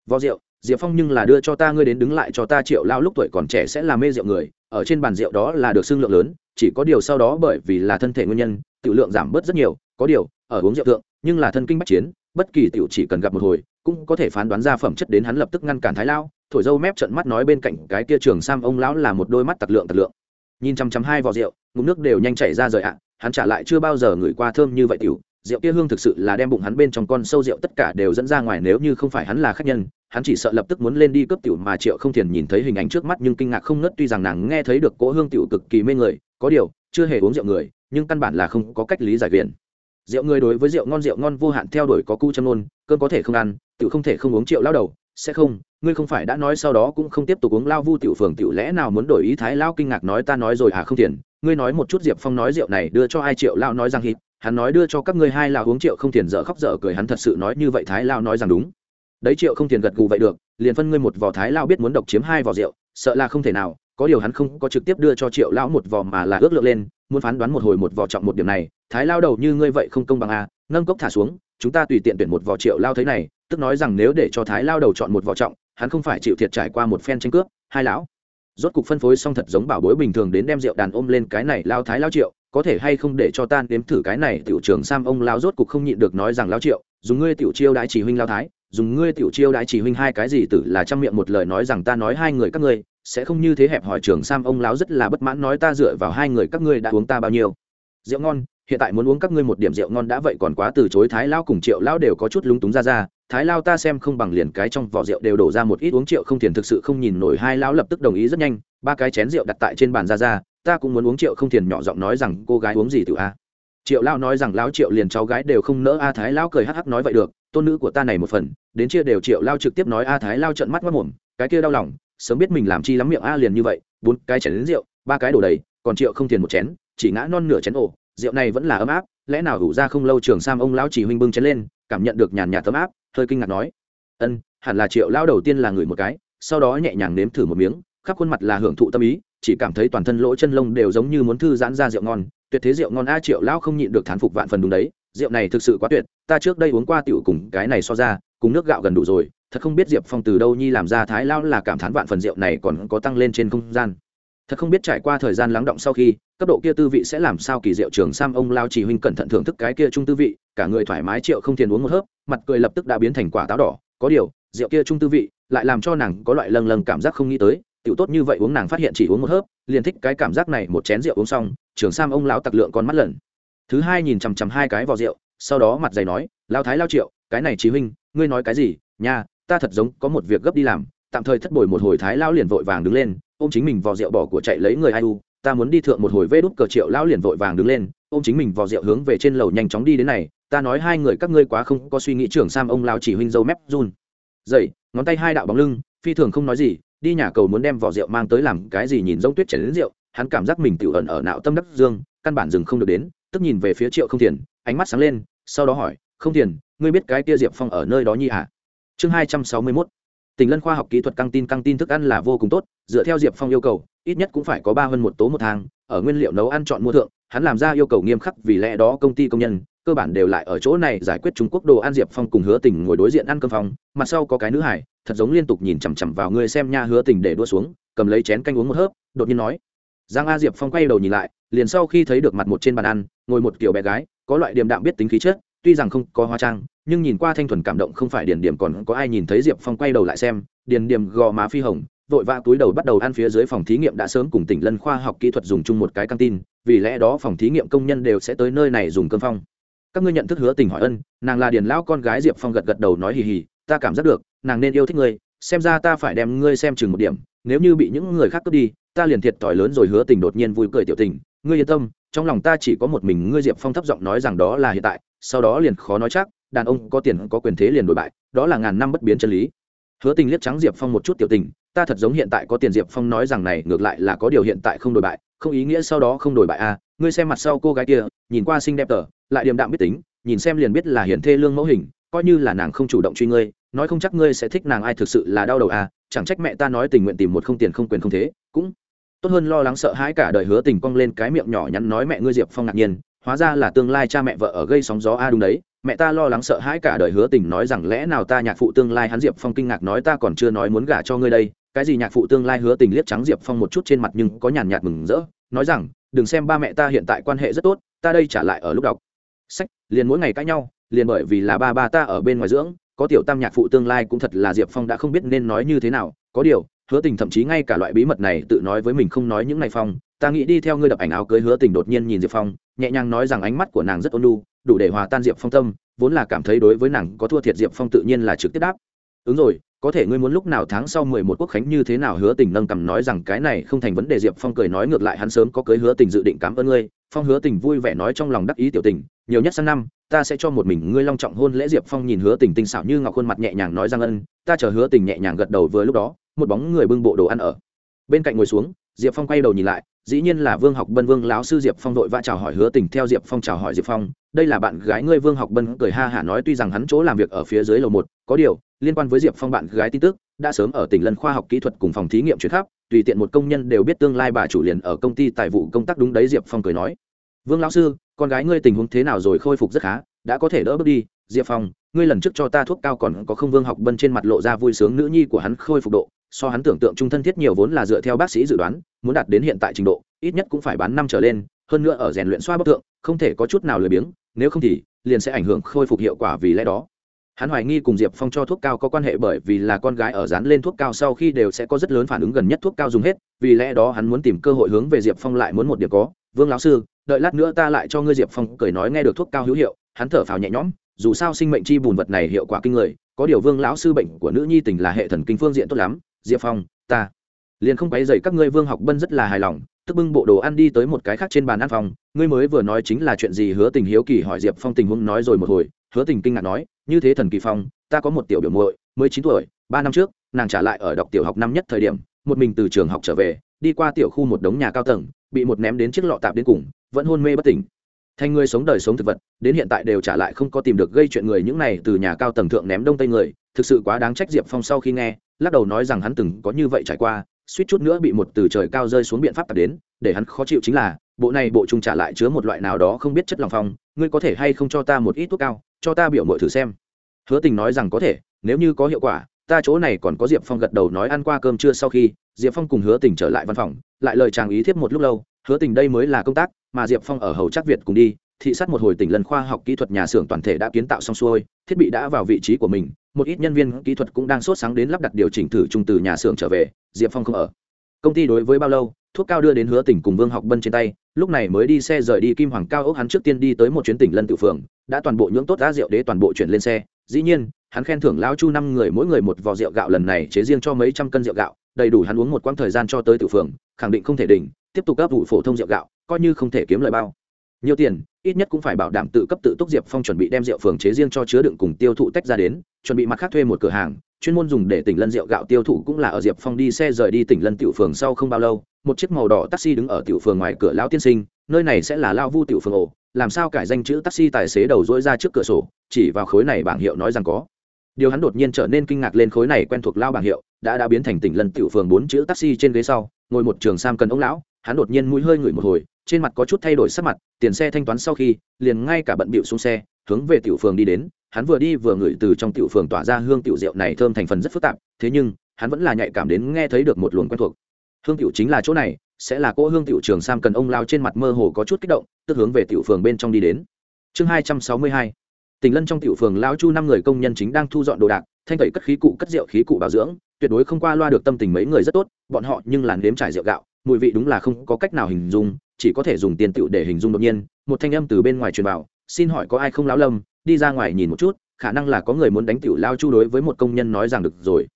vỏ rượu, diệp phong nhưng là đưa cho ta, ngươi đến đứng lại cho ta triệu lao lúc tuổi còn trẻ sẽ là mê rượu người, ở trên bàn rượu đó là được xương lượng lớn, chỉ có điều sau đó bởi vì là thân thể nguyên nhân tiểu lượng giảm bớt rất nhiều, có điều, ở uống rượu tượng nhưng là thân kinh bắc chiến bất kỳ tiểu chỉ cần gặp một hồi, cũng có thể phán đoán ra phẩm chất đến hắn lập tức ngăn cản thái lao. Thổi dâu mép trận mắt nói bên cạnh cái kia trường sam ông lão là một đôi mắt tặc lượng tặc lượng. Nhìn chăm chăm hai vò rượu, ngụm nước đều nhanh chảy ra rời ạ. Hắn trả lại chưa bao giờ ngửi qua thơm như vậy tiểu. Rượu kia hương thực sự là đem bụng hắn bên trong con sâu rượu tất cả đều dẫn ra ngoài nếu như không phải hắn là khách nhân. Hắn chỉ sợ lập tức muốn lên đi cướp tiểu mà triệu không thiền nhìn thấy hình ảnh trước mắt nhưng kinh ngạc không ngớt, tuy rằng nàng nghe thấy được cỗ hương tiểu cực kỳ mê người, có điều, chưa hề uống rượu người, nhưng căn bản là không có cách lý giải viện rượu người đối với rượu ngon rượu ngon vô hạn theo đuổi có cu châm nôn, cơn có thể không ăn tự không thể không uống triệu lao đầu, sẽ không, ngươi không phải đã nói sau đó cũng không tiếp tục uống lao vu tiểu phường, tiểu lẽ nào muốn đổi ý thái lao kinh ngạc nói ta nói rồi à không tiền ngươi nói một chút diệp phong nói rượu này đưa cho ai, triệu lao nói rằng hít, hắn nói đưa cho các ngươi hai là uống triệu không tiền dở khóc dở cười, hắn thật sự nói như vậy thái lao nói rằng đúng. Đấy triệu không tiền gật gù vậy được, liền phân ngươi một vò thái lao biết muốn độc chiếm hai vò rượu, sợ là không thể nào, có điều hắn không có trực tiếp đưa cho triệu lão một vò mà là ước lượng lên, muốn phán đoán một hồi một vò trọng một điểm này thái lao đầu như ngươi vậy không công bằng à, nâng cốc thả xuống chúng ta tùy tiện tuyển một vò triệu lao thế này tức nói rằng nếu để cho thái lao đầu chọn một vò trọng hắn không phải chịu thiệt trải qua một phen tranh cướp hai lão. Rốt cục phân phối xong thật giống bảo bối bình thường đến đem rượu đàn ôm lên cái này lao thái lao triệu có thể hay không để cho tan đếm thử cái này tiểu trưởng sam ông lao rốt cục không nhịn được nói rằng lao triệu dùng ngươi tiểu chiêu đãi chỉ huynh lao thái dùng ngươi tiểu chiêu đãi chỉ huynh hai cái gì tử là trăm miệng một lời nói rằng ta nói hai người các ngươi sẽ không như thế hẹp hỏi trưởng sam ông lão rất là bất mãn nói ta dựa vào hai người các ngươi đã uống ta bao nhiêu. Rượu ngon hiện tại muốn uống các ngươi một điểm rượu ngon đã vậy còn quá từ chối thái lao cùng triệu lao đều có chút lúng túng ra ra, thái lao ta xem không bằng liền cái trong vỏ rượu đều đổ ra một ít uống triệu không tiền thực sự không nhìn nổi hai lão lập tức đồng ý rất nhanh, ba cái chén rượu đặt tại trên bàn ra ra, ta cũng muốn uống triệu không tiền nhỏ giọng nói rằng, cô gái uống gì tự a? Triệu lao nói rằng, lão triệu liền cháu gái đều không nỡ a thái lao cười hắc hắc nói vậy được, tôn nữ của ta này một phần, đến chia đều triệu lao trực tiếp nói a thái lao trận mắt mất mồm cái kia đau lòng, sớm biết mình làm chi lắm miệng a liền như vậy, bốn cái chén đến rượu, ba cái đổ đầy, còn triệu không tiền một chén, chỉ ngã non nửa chén ổ rượu này vẫn là ấm áp, lẽ nào đủ ra không lâu trường sam ông lão chỉ huynh bưng chén lên, cảm nhận được nhàn nhạt tấm áp, hơi kinh ngạc nói, ân, hẳn là triệu lão đầu tiên là người một cái, sau đó nhẹ nhàng nếm thử một miếng, khắp khuôn mặt là hưởng thụ tâm ý, chỉ cảm thấy toàn thân lỗ chân lông đều giống như muốn thư giãn ra rượu ngon, tuyệt thế rượu ngon a triệu lão không nhịn được thán phục vạn phần đúng đấy, rượu này thực sự quá tuyệt, ta trước đây uống qua tiểu cùng cái này so ra, cùng nước gạo gần đủ rồi, thật không biết diệp phong từ đâu nhi làm ra thái lão là cảm thán vạn phần rượu này còn có tăng lên trên không gian thật không biết trải qua thời gian lắng động sau khi, cấp độ kia tư vị sẽ làm sao kỳ diệu. Trường sam ông lao chỉ huynh cẩn thận thưởng thức cái kia trung tư vị, cả người thoải mái triệu không tiền uống một hớp, mặt cười lập tức đã biến thành quả táo đỏ. Có điều, rượu kia trung tư vị lại làm cho nàng có loại lâng lâng cảm giác không nghĩ tới, tiểu tốt như vậy uống nàng phát hiện chỉ uống một hớp, liền thích cái cảm giác này. Một chén rượu uống xong, trường sam ông lão tặc lượng con mắt lần thứ hai nhìn chằm chằm hai cái vò rượu, sau đó mặt dày nói, lao thái lao triệu, cái này chí huynh, ngươi nói cái gì? Nha, ta thật giống có một việc gấp đi làm. Tạm thời thất bồi một hồi thái lao liền vội vàng đứng lên ôm chính mình vò rượu bỏ của chạy lấy người ai u, ta muốn đi thượng một hồi vê đút cờ triệu lão liền vội vàng đứng lên, ôm chính mình vò rượu hướng về trên lầu nhanh chóng đi đến này, ta nói hai người các ngươi quá không có suy nghĩ trưởng sam ông lao chỉ huynh dâu mép run. Dậy, ngón tay hai đạo bóng lưng, phi thường không nói gì, đi nhà cầu muốn đem vỏ rượu mang tới làm cái gì nhìn giống tuyết chảy đến rượu, hắn cảm giác mình tiểu ẩn ở não tâm đắc dương, căn bản dừng không được đến, tức nhìn về phía triệu không tiền ánh mắt sáng lên, sau đó hỏi, không tiền ngươi biết cái kia diệp phong ở nơi đó nhi hả chương hai trăm sáu mươi mốt tỉnh lân khoa học kỹ thuật căng tin căng tin thức ăn là vô cùng tốt dựa theo diệp phong yêu cầu ít nhất cũng phải có ba hơn một tố một tháng ở nguyên liệu nấu ăn chọn mua thượng hắn làm ra yêu cầu nghiêm khắc vì lẽ đó công ty công nhân cơ bản đều lại ở chỗ này giải quyết trung quốc đồ ăn. Diệp phong cùng hứa tình ngồi đối diện ăn cơm phòng, mặt sau có cái nữ hải thật giống liên tục nhìn chằm chằm vào ngươi xem nha hứa tình để đua xuống cầm lấy chén canh uống một hớp đột nhiên nói. Giang a diệp phong quay đầu nhìn lại liền sau khi thấy được mặt một trên bàn ăn ngồi một kiểu bé gái có loại điềm đạm biết tính khí chất tuy rằng không có hóa trang, nhưng nhìn qua thanh thuần cảm động không phải điền điểm còn có ai nhìn thấy diệp phong quay đầu lại xem, điền điểm gò má phi hồng, vội vã túi đầu bắt đầu ăn phía dưới phòng thí nghiệm đã sớm cùng tỉnh lân khoa học kỹ thuật dùng chung một cái căng tin, vì lẽ đó phòng thí nghiệm công nhân đều sẽ tới nơi này dùng cơm phong. Các ngươi nhận thức hứa tình hỏi ân, nàng là điền lão con gái diệp phong gật gật đầu nói hì hì, ta cảm giác được, nàng nên yêu thích ngươi, xem ra ta phải đem ngươi xem chừng một điểm, nếu như bị những người khác cướp đi, ta liền thiệt thòi lớn rồi hứa tình đột nhiên vui cười tiểu tình, ngươi yên tâm, trong lòng ta chỉ có một mình ngươi diệp phong thấp giọng nói rằng đó là hiện tại sau đó liền khó nói chắc, đàn ông có tiền có quyền thế liền đổi bại, đó là ngàn năm bất biến chân lý hứa tình liếc trắng diệp phong một chút tiểu tình, ta thật giống hiện tại có tiền diệp phong nói rằng này, ngược lại là có điều hiện tại không đổi bại, không ý nghĩa sau đó không đổi bại a à. ngươi xem mặt sau cô gái kia, nhìn qua xinh đẹp tờ lại điềm đạm biết tính, nhìn xem liền biết là hiển thê lương mẫu hình, coi như là nàng không chủ động truy ngươi, nói không chắc ngươi sẽ thích nàng ai thực sự là đau đầu à chẳng trách mẹ ta nói tình nguyện tìm một không tiền không quyền không thế, cũng tốt hơn lo lắng sợ hãi cả đời hứa tình cong lên cái miệng nhỏ nhắn nói mẹ ngươi diệp phong ngạc nhiên hóa ra là tương lai cha mẹ vợ ở gây sóng gió. A đúng đấy, mẹ ta lo lắng sợ hãi cả đời hứa tình nói rằng lẽ nào ta nhạc phụ tương lai hắn diệp phong kinh ngạc nói ta còn chưa nói muốn gả cho ngươi đây. Cái gì nhạc phụ tương lai hứa tình liếc trắng diệp phong một chút trên mặt nhưng có nhàn nhạt mừng rỡ, nói rằng, đừng xem ba mẹ ta hiện tại quan hệ rất tốt, ta đây trả lại ở lúc đọc sách, liền mỗi ngày cãi nhau, liền bởi vì là ba ba ta ở bên ngoài dưỡng, có tiểu tam nhạc phụ tương lai cũng thật là diệp phong đã không biết nên nói như thế nào. Có điều, hứa tình thậm chí ngay cả loại bí mật này tự nói với mình không nói những ngày phong ta nghĩ đi theo ngươi đập ảnh áo cưới hứa tình đột nhiên nhìn diệp phong, nhẹ nhàng nói rằng ánh mắt của nàng rất ôn lu đủ để hòa tan diệp phong tâm, vốn là cảm thấy đối với nàng có thua thiệt diệp phong tự nhiên là trực tiếp đáp. Ứng rồi, có thể ngươi muốn lúc nào tháng sau mười một quốc khánh như thế nào hứa tình nâng cầm nói rằng cái này không thành vấn đề diệp phong cười nói ngược lại hắn sớm có cưới hứa tình dự định cảm ơn ngươi, phong hứa tình vui vẻ nói trong lòng đắc ý tiểu tình, nhiều nhất sang năm, ta sẽ cho một mình ngươi long trọng hôn lễ diệp phong nhìn hứa tình tinh xảo như ngọc khuôn mặt nhẹ nhàng nói rằng ân, ta chờ hứa tình nhẹ nhàng gật đầu vừa lúc đó, một bóng người bưng bộ đồ ăn ở. Bên cạnh ngồi xuống, diệp phong quay đầu nhìn lại dĩ nhiên là vương học bân, vương lão sư diệp phong đội vã chào hỏi hứa tình theo diệp phong chào hỏi diệp phong. Đây là bạn gái ngươi, vương học bân cười ha hả nói, tuy rằng hắn chỗ làm việc ở phía dưới lầu một, có điều, liên quan với diệp phong bạn gái tin tức, đã sớm ở tỉnh lân khoa học kỹ thuật cùng phòng thí nghiệm chuyển khắp, tùy tiện một công nhân đều biết tương lai bà chủ liền ở công ty tài vụ công tác đúng đấy, diệp phong cười nói. Vương lão sư, con gái ngươi tình huống thế nào rồi, khôi phục rất khá, đã có thể đỡ bước đi, diệp phong, ngươi lần trước cho ta thuốc cao còn có không, vương học bân trên mặt lộ ra vui sướng, nữ nhi của hắn khôi phục độ so hắn tưởng tượng trung thân thiết nhiều vốn là dựa theo bác sĩ dự đoán, muốn đạt đến hiện tại trình độ, ít nhất cũng phải bán năm trở lên, hơn nữa ở rèn luyện xoa bức tượng không thể có chút nào lười biếng, nếu không thì liền sẽ ảnh hưởng khôi phục hiệu quả vì lẽ đó. Hắn hoài nghi cùng diệp phong cho thuốc cao có quan hệ bởi vì là con gái ở dán lên thuốc cao sau khi đều sẽ có rất lớn phản ứng gần nhất thuốc cao dùng hết, vì lẽ đó hắn muốn tìm cơ hội hướng về diệp phong lại muốn một điểm có. Vương lão sư, đợi lát nữa ta lại cho ngươi diệp phong cười nói nghe được thuốc cao hữu hiệu. Hắn thở phào nhẹ nhõm, dù sao sinh mệnh chi bùn vật này hiệu quả kinh người, có điều vương lão sư bệnh của nữ nhi tình là hệ thần kinh phương diện tốt lắm diệp phong, ta liền không quấy dậy các ngươi vương học bân rất là hài lòng, tức bưng bộ đồ ăn đi tới một cái khác trên bàn ăn phòng. Ngươi mới vừa nói chính là chuyện gì hứa tình hiếu kỳ hỏi diệp phong tình huống nói rồi một hồi. Hứa tình kinh ngạc nói, như thế thần kỳ phong, ta có một tiểu biểu muội, mới chín tuổi, ba năm trước, nàng trả lại ở đọc tiểu học năm nhất thời điểm, một mình từ trường học trở về, đi qua tiểu khu một đống nhà cao tầng, bị một ném đến chiếc lọ tạp đến cùng, vẫn hôn mê bất tỉnh. Thành người sống đời sống thực vật, đến hiện tại đều trả lại không có tìm được gây chuyện người những này từ nhà cao tầng thượng ném đông tây người, thực sự quá đáng trách diệp phong sau khi nghe lắc đầu nói rằng hắn từng có như vậy trải qua, suýt chút nữa bị một từ trời cao rơi xuống biện pháp tập đến, để hắn khó chịu chính là, bộ này bộ trung trả lại chứa một loại nào đó không biết chất lòng phong, ngươi có thể hay không cho ta một ít thuốc cao, cho ta biểu mội thử xem. Hứa tình nói rằng có thể, nếu như có hiệu quả, ta chỗ này còn có diệp phong gật đầu nói ăn qua cơm trưa sau khi, diệp phong cùng hứa tình trở lại văn phòng, lại lời chàng ý thiếp một lúc lâu, hứa tình đây mới là công tác, mà diệp phong ở hầu chắc việt cùng đi thị sát một hồi tỉnh lần khoa học kỹ thuật nhà xưởng toàn thể đã kiến tạo xong xuôi, thiết bị đã vào vị trí của mình, một ít nhân viên kỹ thuật cũng đang sốt sáng đến lắp đặt điều chỉnh thử trung từ nhà xưởng trở về, diệp phong không ở. Công ty đối với bao lâu, thuốc cao đưa đến hứa tỉnh cùng vương học bân trên tay, lúc này mới đi xe rời đi kim hoàng cao ốc hắn trước tiên đi tới một chuyến tỉnh lân tự phường, đã toàn bộ nhưỡng tốt đã rượu đế toàn bộ chuyển lên xe. Dĩ nhiên, hắn khen thưởng lão chu năm người mỗi người một vò rượu gạo lần này chế riêng cho mấy trăm cân rượu gạo, đầy đủ hắn uống một quãng thời gian cho tới tự phường, khẳng định không thể đỉnh, tiếp tục áp vụ phổ thông rượu gạo, coi như không thể kiếm lời bao nhiều tiền, ít nhất cũng phải bảo đảm tự cấp tự túc diệp phong chuẩn bị đem rượu phường chế riêng cho chứa đựng cùng tiêu thụ tách ra đến, chuẩn bị mặt khác thuê một cửa hàng, chuyên môn dùng để tỉnh lân rượu gạo tiêu thụ cũng là ở diệp phong đi xe rời đi tỉnh lân tiểu phường sau không bao lâu, một chiếc màu đỏ taxi đứng ở tiểu phường ngoài cửa lão tiên sinh, nơi này sẽ là lao vu tiểu phường ổ, làm sao cải danh chữ taxi tài xế đầu dỗi ra trước cửa sổ, chỉ vào khối này bảng hiệu nói rằng có. Điều hắn đột nhiên trở nên kinh ngạc lên khối này quen thuộc lao bảng hiệu, đã đã biến thành tỉnh lân tiểu phường bốn chữ taxi trên ghế sau, ngồi một trường sam cần ông lão, hắn đột nhiên mũi hơi ngửi một hồi trên mặt có chút thay đổi sắc mặt, tiền xe thanh toán sau khi, liền ngay cả bận bịu xuống xe, hướng về tiểu phường đi đến. Hắn vừa đi vừa ngửi từ trong tiểu phường tỏa ra hương tiểu rượu này thơm thành phần rất phức tạp, thế nhưng, hắn vẫn là nhạy cảm đến nghe thấy được một luồng quen thuộc. Hương tiểu chính là chỗ này, sẽ là cỗ hương tiểu trường sam cần ông lao trên mặt mơ hồ có chút kích động, tức hướng về tiểu phường bên trong đi đến. Chương hai trăm sáu mươi hai tỉnh lân trong tiểu phường lão chu năm người công nhân chính đang thu dọn đồ đạc, thanh tẩy cất khí cụ, cất rượu khí cụ bảo dưỡng, tuyệt đối không qua loa được tâm tình mấy người rất tốt, bọn họ nhưng làn nếm trải rượu gạo, mùi vị đúng là không có cách nào hình dung chỉ có thể dùng tiền tựu để hình dung đột nhiên, một thanh âm từ bên ngoài truyền vào, xin hỏi có ai không lão lâm, đi ra ngoài nhìn một chút, khả năng là có người muốn đánh tiểu lao chu đối với một công nhân nói rằng được rồi.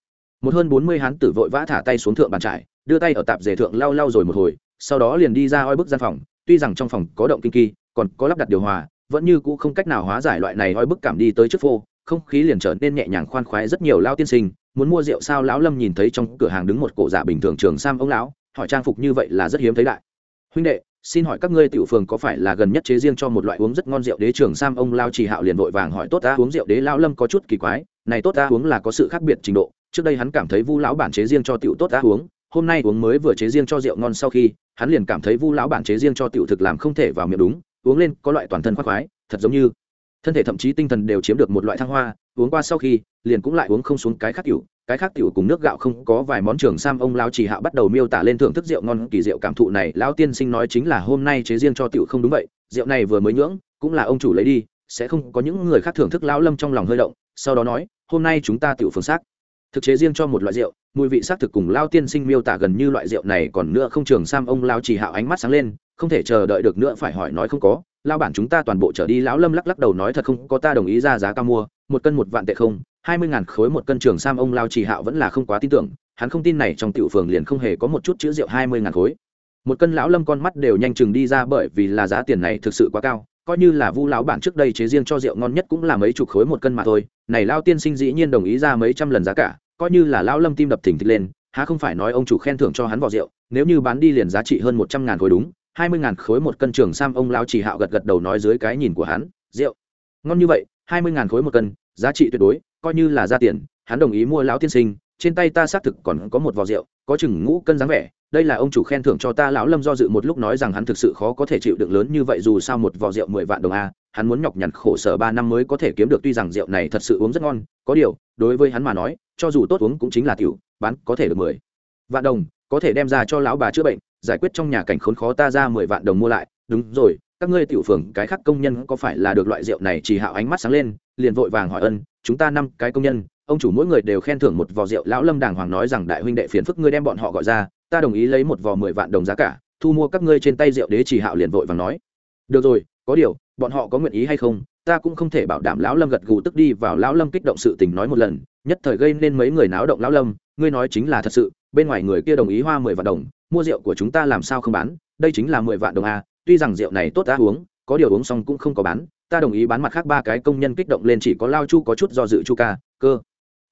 Một hơn bốn mươi hán tử vội vã thả tay xuống thượng bàn trải, đưa tay ở tạp dề thượng lao lao rồi một hồi, sau đó liền đi ra oi bức gian phòng, tuy rằng trong phòng có động kinh kỳ, còn có lắp đặt điều hòa, vẫn như cũ không cách nào hóa giải loại này oi bức cảm đi tới trước phô, không khí liền trở nên nhẹ nhàng khoan khoái rất nhiều lao tiên sinh, muốn mua rượu sao lão lâm nhìn thấy trong cửa hàng đứng một cổ giả bình thường trường sam ông lão, hỏi trang phục như vậy là rất hiếm thấy đại. Huynh đệ xin hỏi các ngươi tiểu phường có phải là gần nhất chế riêng cho một loại uống rất ngon rượu đế trưởng sam ông lao trì hạo liền vội vàng hỏi, tốt ta, uống rượu đế lão lâm có chút kỳ quái, này tốt ta uống là có sự khác biệt trình độ, trước đây hắn cảm thấy vu lão bản chế riêng cho tiểu tốt ta uống, hôm nay uống mới vừa chế riêng cho rượu ngon sau khi, hắn liền cảm thấy vu lão bản chế riêng cho tiểu thực làm không thể vào miệng đúng, uống lên có loại toàn thân khoác khoái, thật giống như thân thể thậm chí tinh thần đều chiếm được một loại thăng hoa uống qua sau khi, liền cũng lại uống không xuống cái khác tiểu, cái khác tiểu cùng nước gạo không có vài món trường sam ông lão chỉ hạ bắt đầu miêu tả lên thưởng thức rượu ngon kỳ rượu cảm thụ này. Lão tiên sinh nói chính là hôm nay chế riêng cho tiểu không đúng vậy, rượu này vừa mới nhưỡng, cũng là ông chủ lấy đi, sẽ không có những người khác thưởng thức. Lão lâm trong lòng hơi động, sau đó nói, hôm nay chúng ta tiểu phương xác, thực chế riêng cho một loại rượu, mùi vị xác thực cùng lao tiên sinh miêu tả gần như loại rượu này còn nữa. Không trường sam ông lao chỉ hạo ánh mắt sáng lên, không thể chờ đợi được nữa, phải hỏi nói không có. Lao bản chúng ta toàn bộ trở đi. Lão lâm lắc lắc đầu nói, thật không có ta đồng ý ra giá cao mua một cân một vạn tệ không, hai mươi ngàn khối một cân trường sam ông lao chỉ hạo vẫn là không quá tin tưởng, hắn không tin này trong tiểu phường liền không hề có một chút chữ rượu hai mươi ngàn khối. Một cân lão lâm con mắt đều nhanh chừng đi ra bởi vì là giá tiền này thực sự quá cao, coi như là vu lão bản trước đây chế riêng cho rượu ngon nhất cũng là mấy chục khối một cân mà thôi, này lao tiên sinh dĩ nhiên đồng ý ra mấy trăm lần giá cả, coi như là lão lâm tim đập thình thịch lên, há không phải nói ông chủ khen thưởng cho hắn vỏ rượu, nếu như bán đi liền giá trị hơn một trăm ngàn khối đúng, hai mươi ngàn khối một cân trường sam ông lão chỉ hạo gật gật đầu nói dưới cái nhìn của hắn, rượu. Ngon như vậy hai mươi ngàn khối một cân, giá trị tuyệt đối, coi như là ra tiền, hắn đồng ý mua lão tiên sinh, trên tay ta xác thực còn có một vò rượu, có chừng ngũ cân dáng vẻ, đây là ông chủ khen thưởng cho ta, lão lâm do dự một lúc nói rằng hắn thực sự khó có thể chịu được lớn như vậy dù sao một vò rượu mười vạn đồng a, hắn muốn nhọc nhằn khổ sở ba năm mới có thể kiếm được, tuy rằng rượu này thật sự uống rất ngon, có điều, đối với hắn mà nói, cho dù tốt uống cũng chính là tiểu, bán có thể được mười vạn đồng, có thể đem ra cho lão bà chữa bệnh, giải quyết trong nhà cảnh khốn khó ta ra mười vạn đồng mua lại, đúng rồi các ngươi tiểu phường, cái khác công nhân có phải là được loại rượu này chỉ hạo ánh mắt sáng lên, liền vội vàng hỏi ân, chúng ta năm cái công nhân, ông chủ mỗi người đều khen thưởng một vò rượu, lão lâm đàng hoàng nói rằng đại huynh đệ phiền phức ngươi đem bọn họ gọi ra, ta đồng ý lấy một vò mười vạn đồng giá cả, thu mua các ngươi trên tay rượu đế chỉ hạo liền vội vàng nói, được rồi, có điều, bọn họ có nguyện ý hay không, ta cũng không thể bảo đảm lão lâm gật gù tức đi vào lão lâm kích động sự tình nói một lần, nhất thời gây nên mấy người náo động lão lâm, ngươi nói chính là thật sự, bên ngoài người kia đồng ý hoa mười vạn đồng, mua rượu của chúng ta làm sao không bán, đây chính là mười vạn đồng a tuy rằng rượu này tốt đã uống, có điều uống xong cũng không có bán, ta đồng ý bán mặt khác ba cái công nhân kích động lên chỉ có lao chu có chút do dự chu ca, cơ.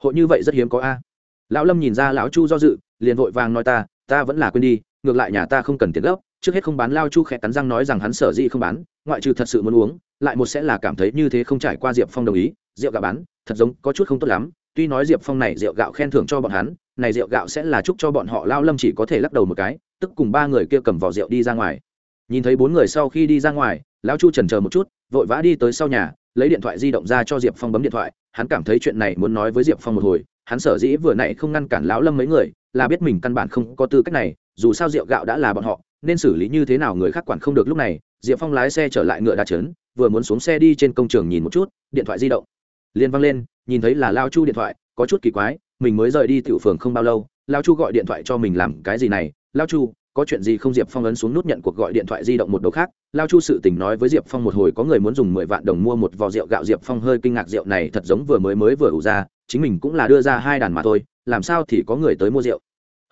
Hội như vậy rất hiếm có a. Lão lâm nhìn ra lão chu do dự, liền vội vàng nói ta ta vẫn là quên đi, ngược lại nhà ta không cần tiền gốc, trước hết không bán lao chu khẽ cắn răng nói rằng hắn sở dĩ không bán, ngoại trừ thật sự muốn uống, lại một sẽ là cảm thấy như thế không trải qua diệp phong đồng ý, rượu gạo bán, thật giống có chút không tốt lắm, tuy nói diệp phong này rượu gạo khen thưởng cho bọn hắn, này rượu gạo sẽ là chúc cho bọn họ, lao lâm chỉ có thể lắc đầu một cái, tức cùng ba người kia cầm vỏ rượu đi ra ngoài nhìn thấy bốn người sau khi đi ra ngoài, lão chu trần chờ một chút, vội vã đi tới sau nhà, lấy điện thoại di động ra cho diệp phong bấm điện thoại. Hắn cảm thấy chuyện này muốn nói với diệp phong một hồi. Hắn sở dĩ vừa nãy không ngăn cản lão lâm mấy người, là biết mình căn bản không có tư cách này, dù sao rượu gạo đã là bọn họ, nên xử lý như thế nào người khác quản không được lúc này. Diệp phong lái xe trở lại ngựa đa trấn, vừa muốn xuống xe đi trên công trường nhìn một chút, điện thoại di động liên văng lên, nhìn thấy là lao chu điện thoại, có chút kỳ quái, mình mới rời đi tiểu phường không bao lâu lao chu gọi điện thoại cho mình làm cái gì này? Lao chu có chuyện gì không diệp phong ấn xuống nút nhận cuộc gọi điện thoại di động một đầu khác, lao chu sự tình nói với diệp phong một hồi, có người muốn dùng mười vạn đồng mua một vò rượu gạo. Diệp phong hơi kinh ngạc, rượu này thật giống vừa mới mới vừa ủ ra, chính mình cũng là đưa ra hai đàn mà thôi, làm sao thì có người tới mua rượu?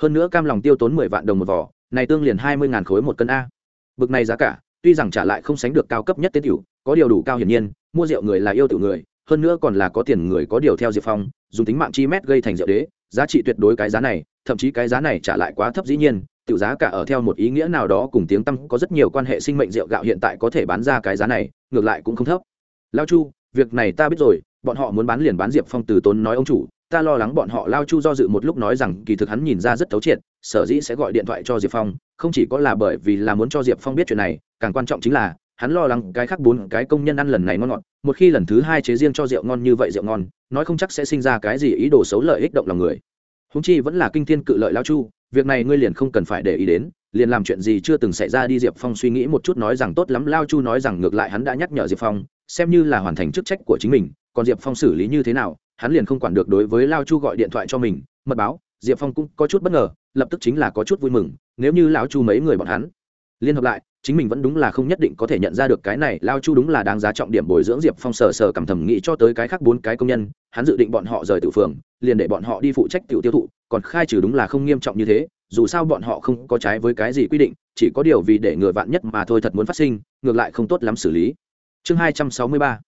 Hơn nữa cam lòng tiêu tốn mười vạn đồng một vỏ này tương liền hai mươi ngàn khối một cân a. Bực này giá cả, tuy rằng trả lại không sánh được cao cấp nhất tên tiểu có điều đủ cao hiển nhiên, mua rượu người là yêu tiểu người, hơn nữa còn là có tiền người có điều theo diệp phong, dùng tính mạng chi mét gây thành rượu đế, giá trị tuyệt đối cái giá này, thậm chí cái giá này trả lại quá thấp dĩ nhiên tiểu giá cả ở theo một ý nghĩa nào đó cùng tiếng tăm có rất nhiều quan hệ sinh mệnh rượu gạo hiện tại có thể bán ra cái giá này, ngược lại cũng không thấp. Lao chu, việc này ta biết rồi, bọn họ muốn bán liền bán diệp phong từ tốn nói ông chủ, ta lo lắng bọn họ lao chu do dự một lúc nói rằng kỳ thực hắn nhìn ra rất thấu triệt, sở dĩ sẽ gọi điện thoại cho diệp phong, không chỉ có là bởi vì là muốn cho diệp phong biết chuyện này, càng quan trọng chính là, hắn lo lắng cái khác bốn cái công nhân ăn lần này ngon ngọt, một khi lần thứ hai chế riêng cho rượu ngon như vậy rượu ngon, nói không chắc sẽ sinh ra cái gì ý đồ xấu lợi ích động lòng người. Húng chi vẫn là kinh thiên cự lợi lao chu việc này ngươi liền không cần phải để ý đến, liền làm chuyện gì chưa từng xảy ra đi, diệp phong suy nghĩ một chút nói rằng tốt lắm, lao chu nói rằng ngược lại hắn đã nhắc nhở diệp phong, xem như là hoàn thành chức trách của chính mình, còn diệp phong xử lý như thế nào, hắn liền không quản được đối với lao chu gọi điện thoại cho mình, mật báo, diệp phong cũng có chút bất ngờ, lập tức chính là có chút vui mừng, nếu như lão chu mấy người bọn hắn liên hợp lại chính mình vẫn đúng là không nhất định có thể nhận ra được cái này, lao chu đúng là đáng giá trọng điểm bồi dưỡng diệp phong sờ sờ cảm thầm nghĩ cho tới cái khác bốn cái công nhân, hắn dự định bọn họ rời tự phường, liền để bọn họ đi phụ trách tự tiêu thụ, còn khai trừ đúng là không nghiêm trọng như thế, dù sao bọn họ không có trái với cái gì quy định, chỉ có điều vì để ngừa vạn nhất mà thôi thật muốn phát sinh, ngược lại không tốt lắm xử lý. Chương hai trăm sáu mươi ba,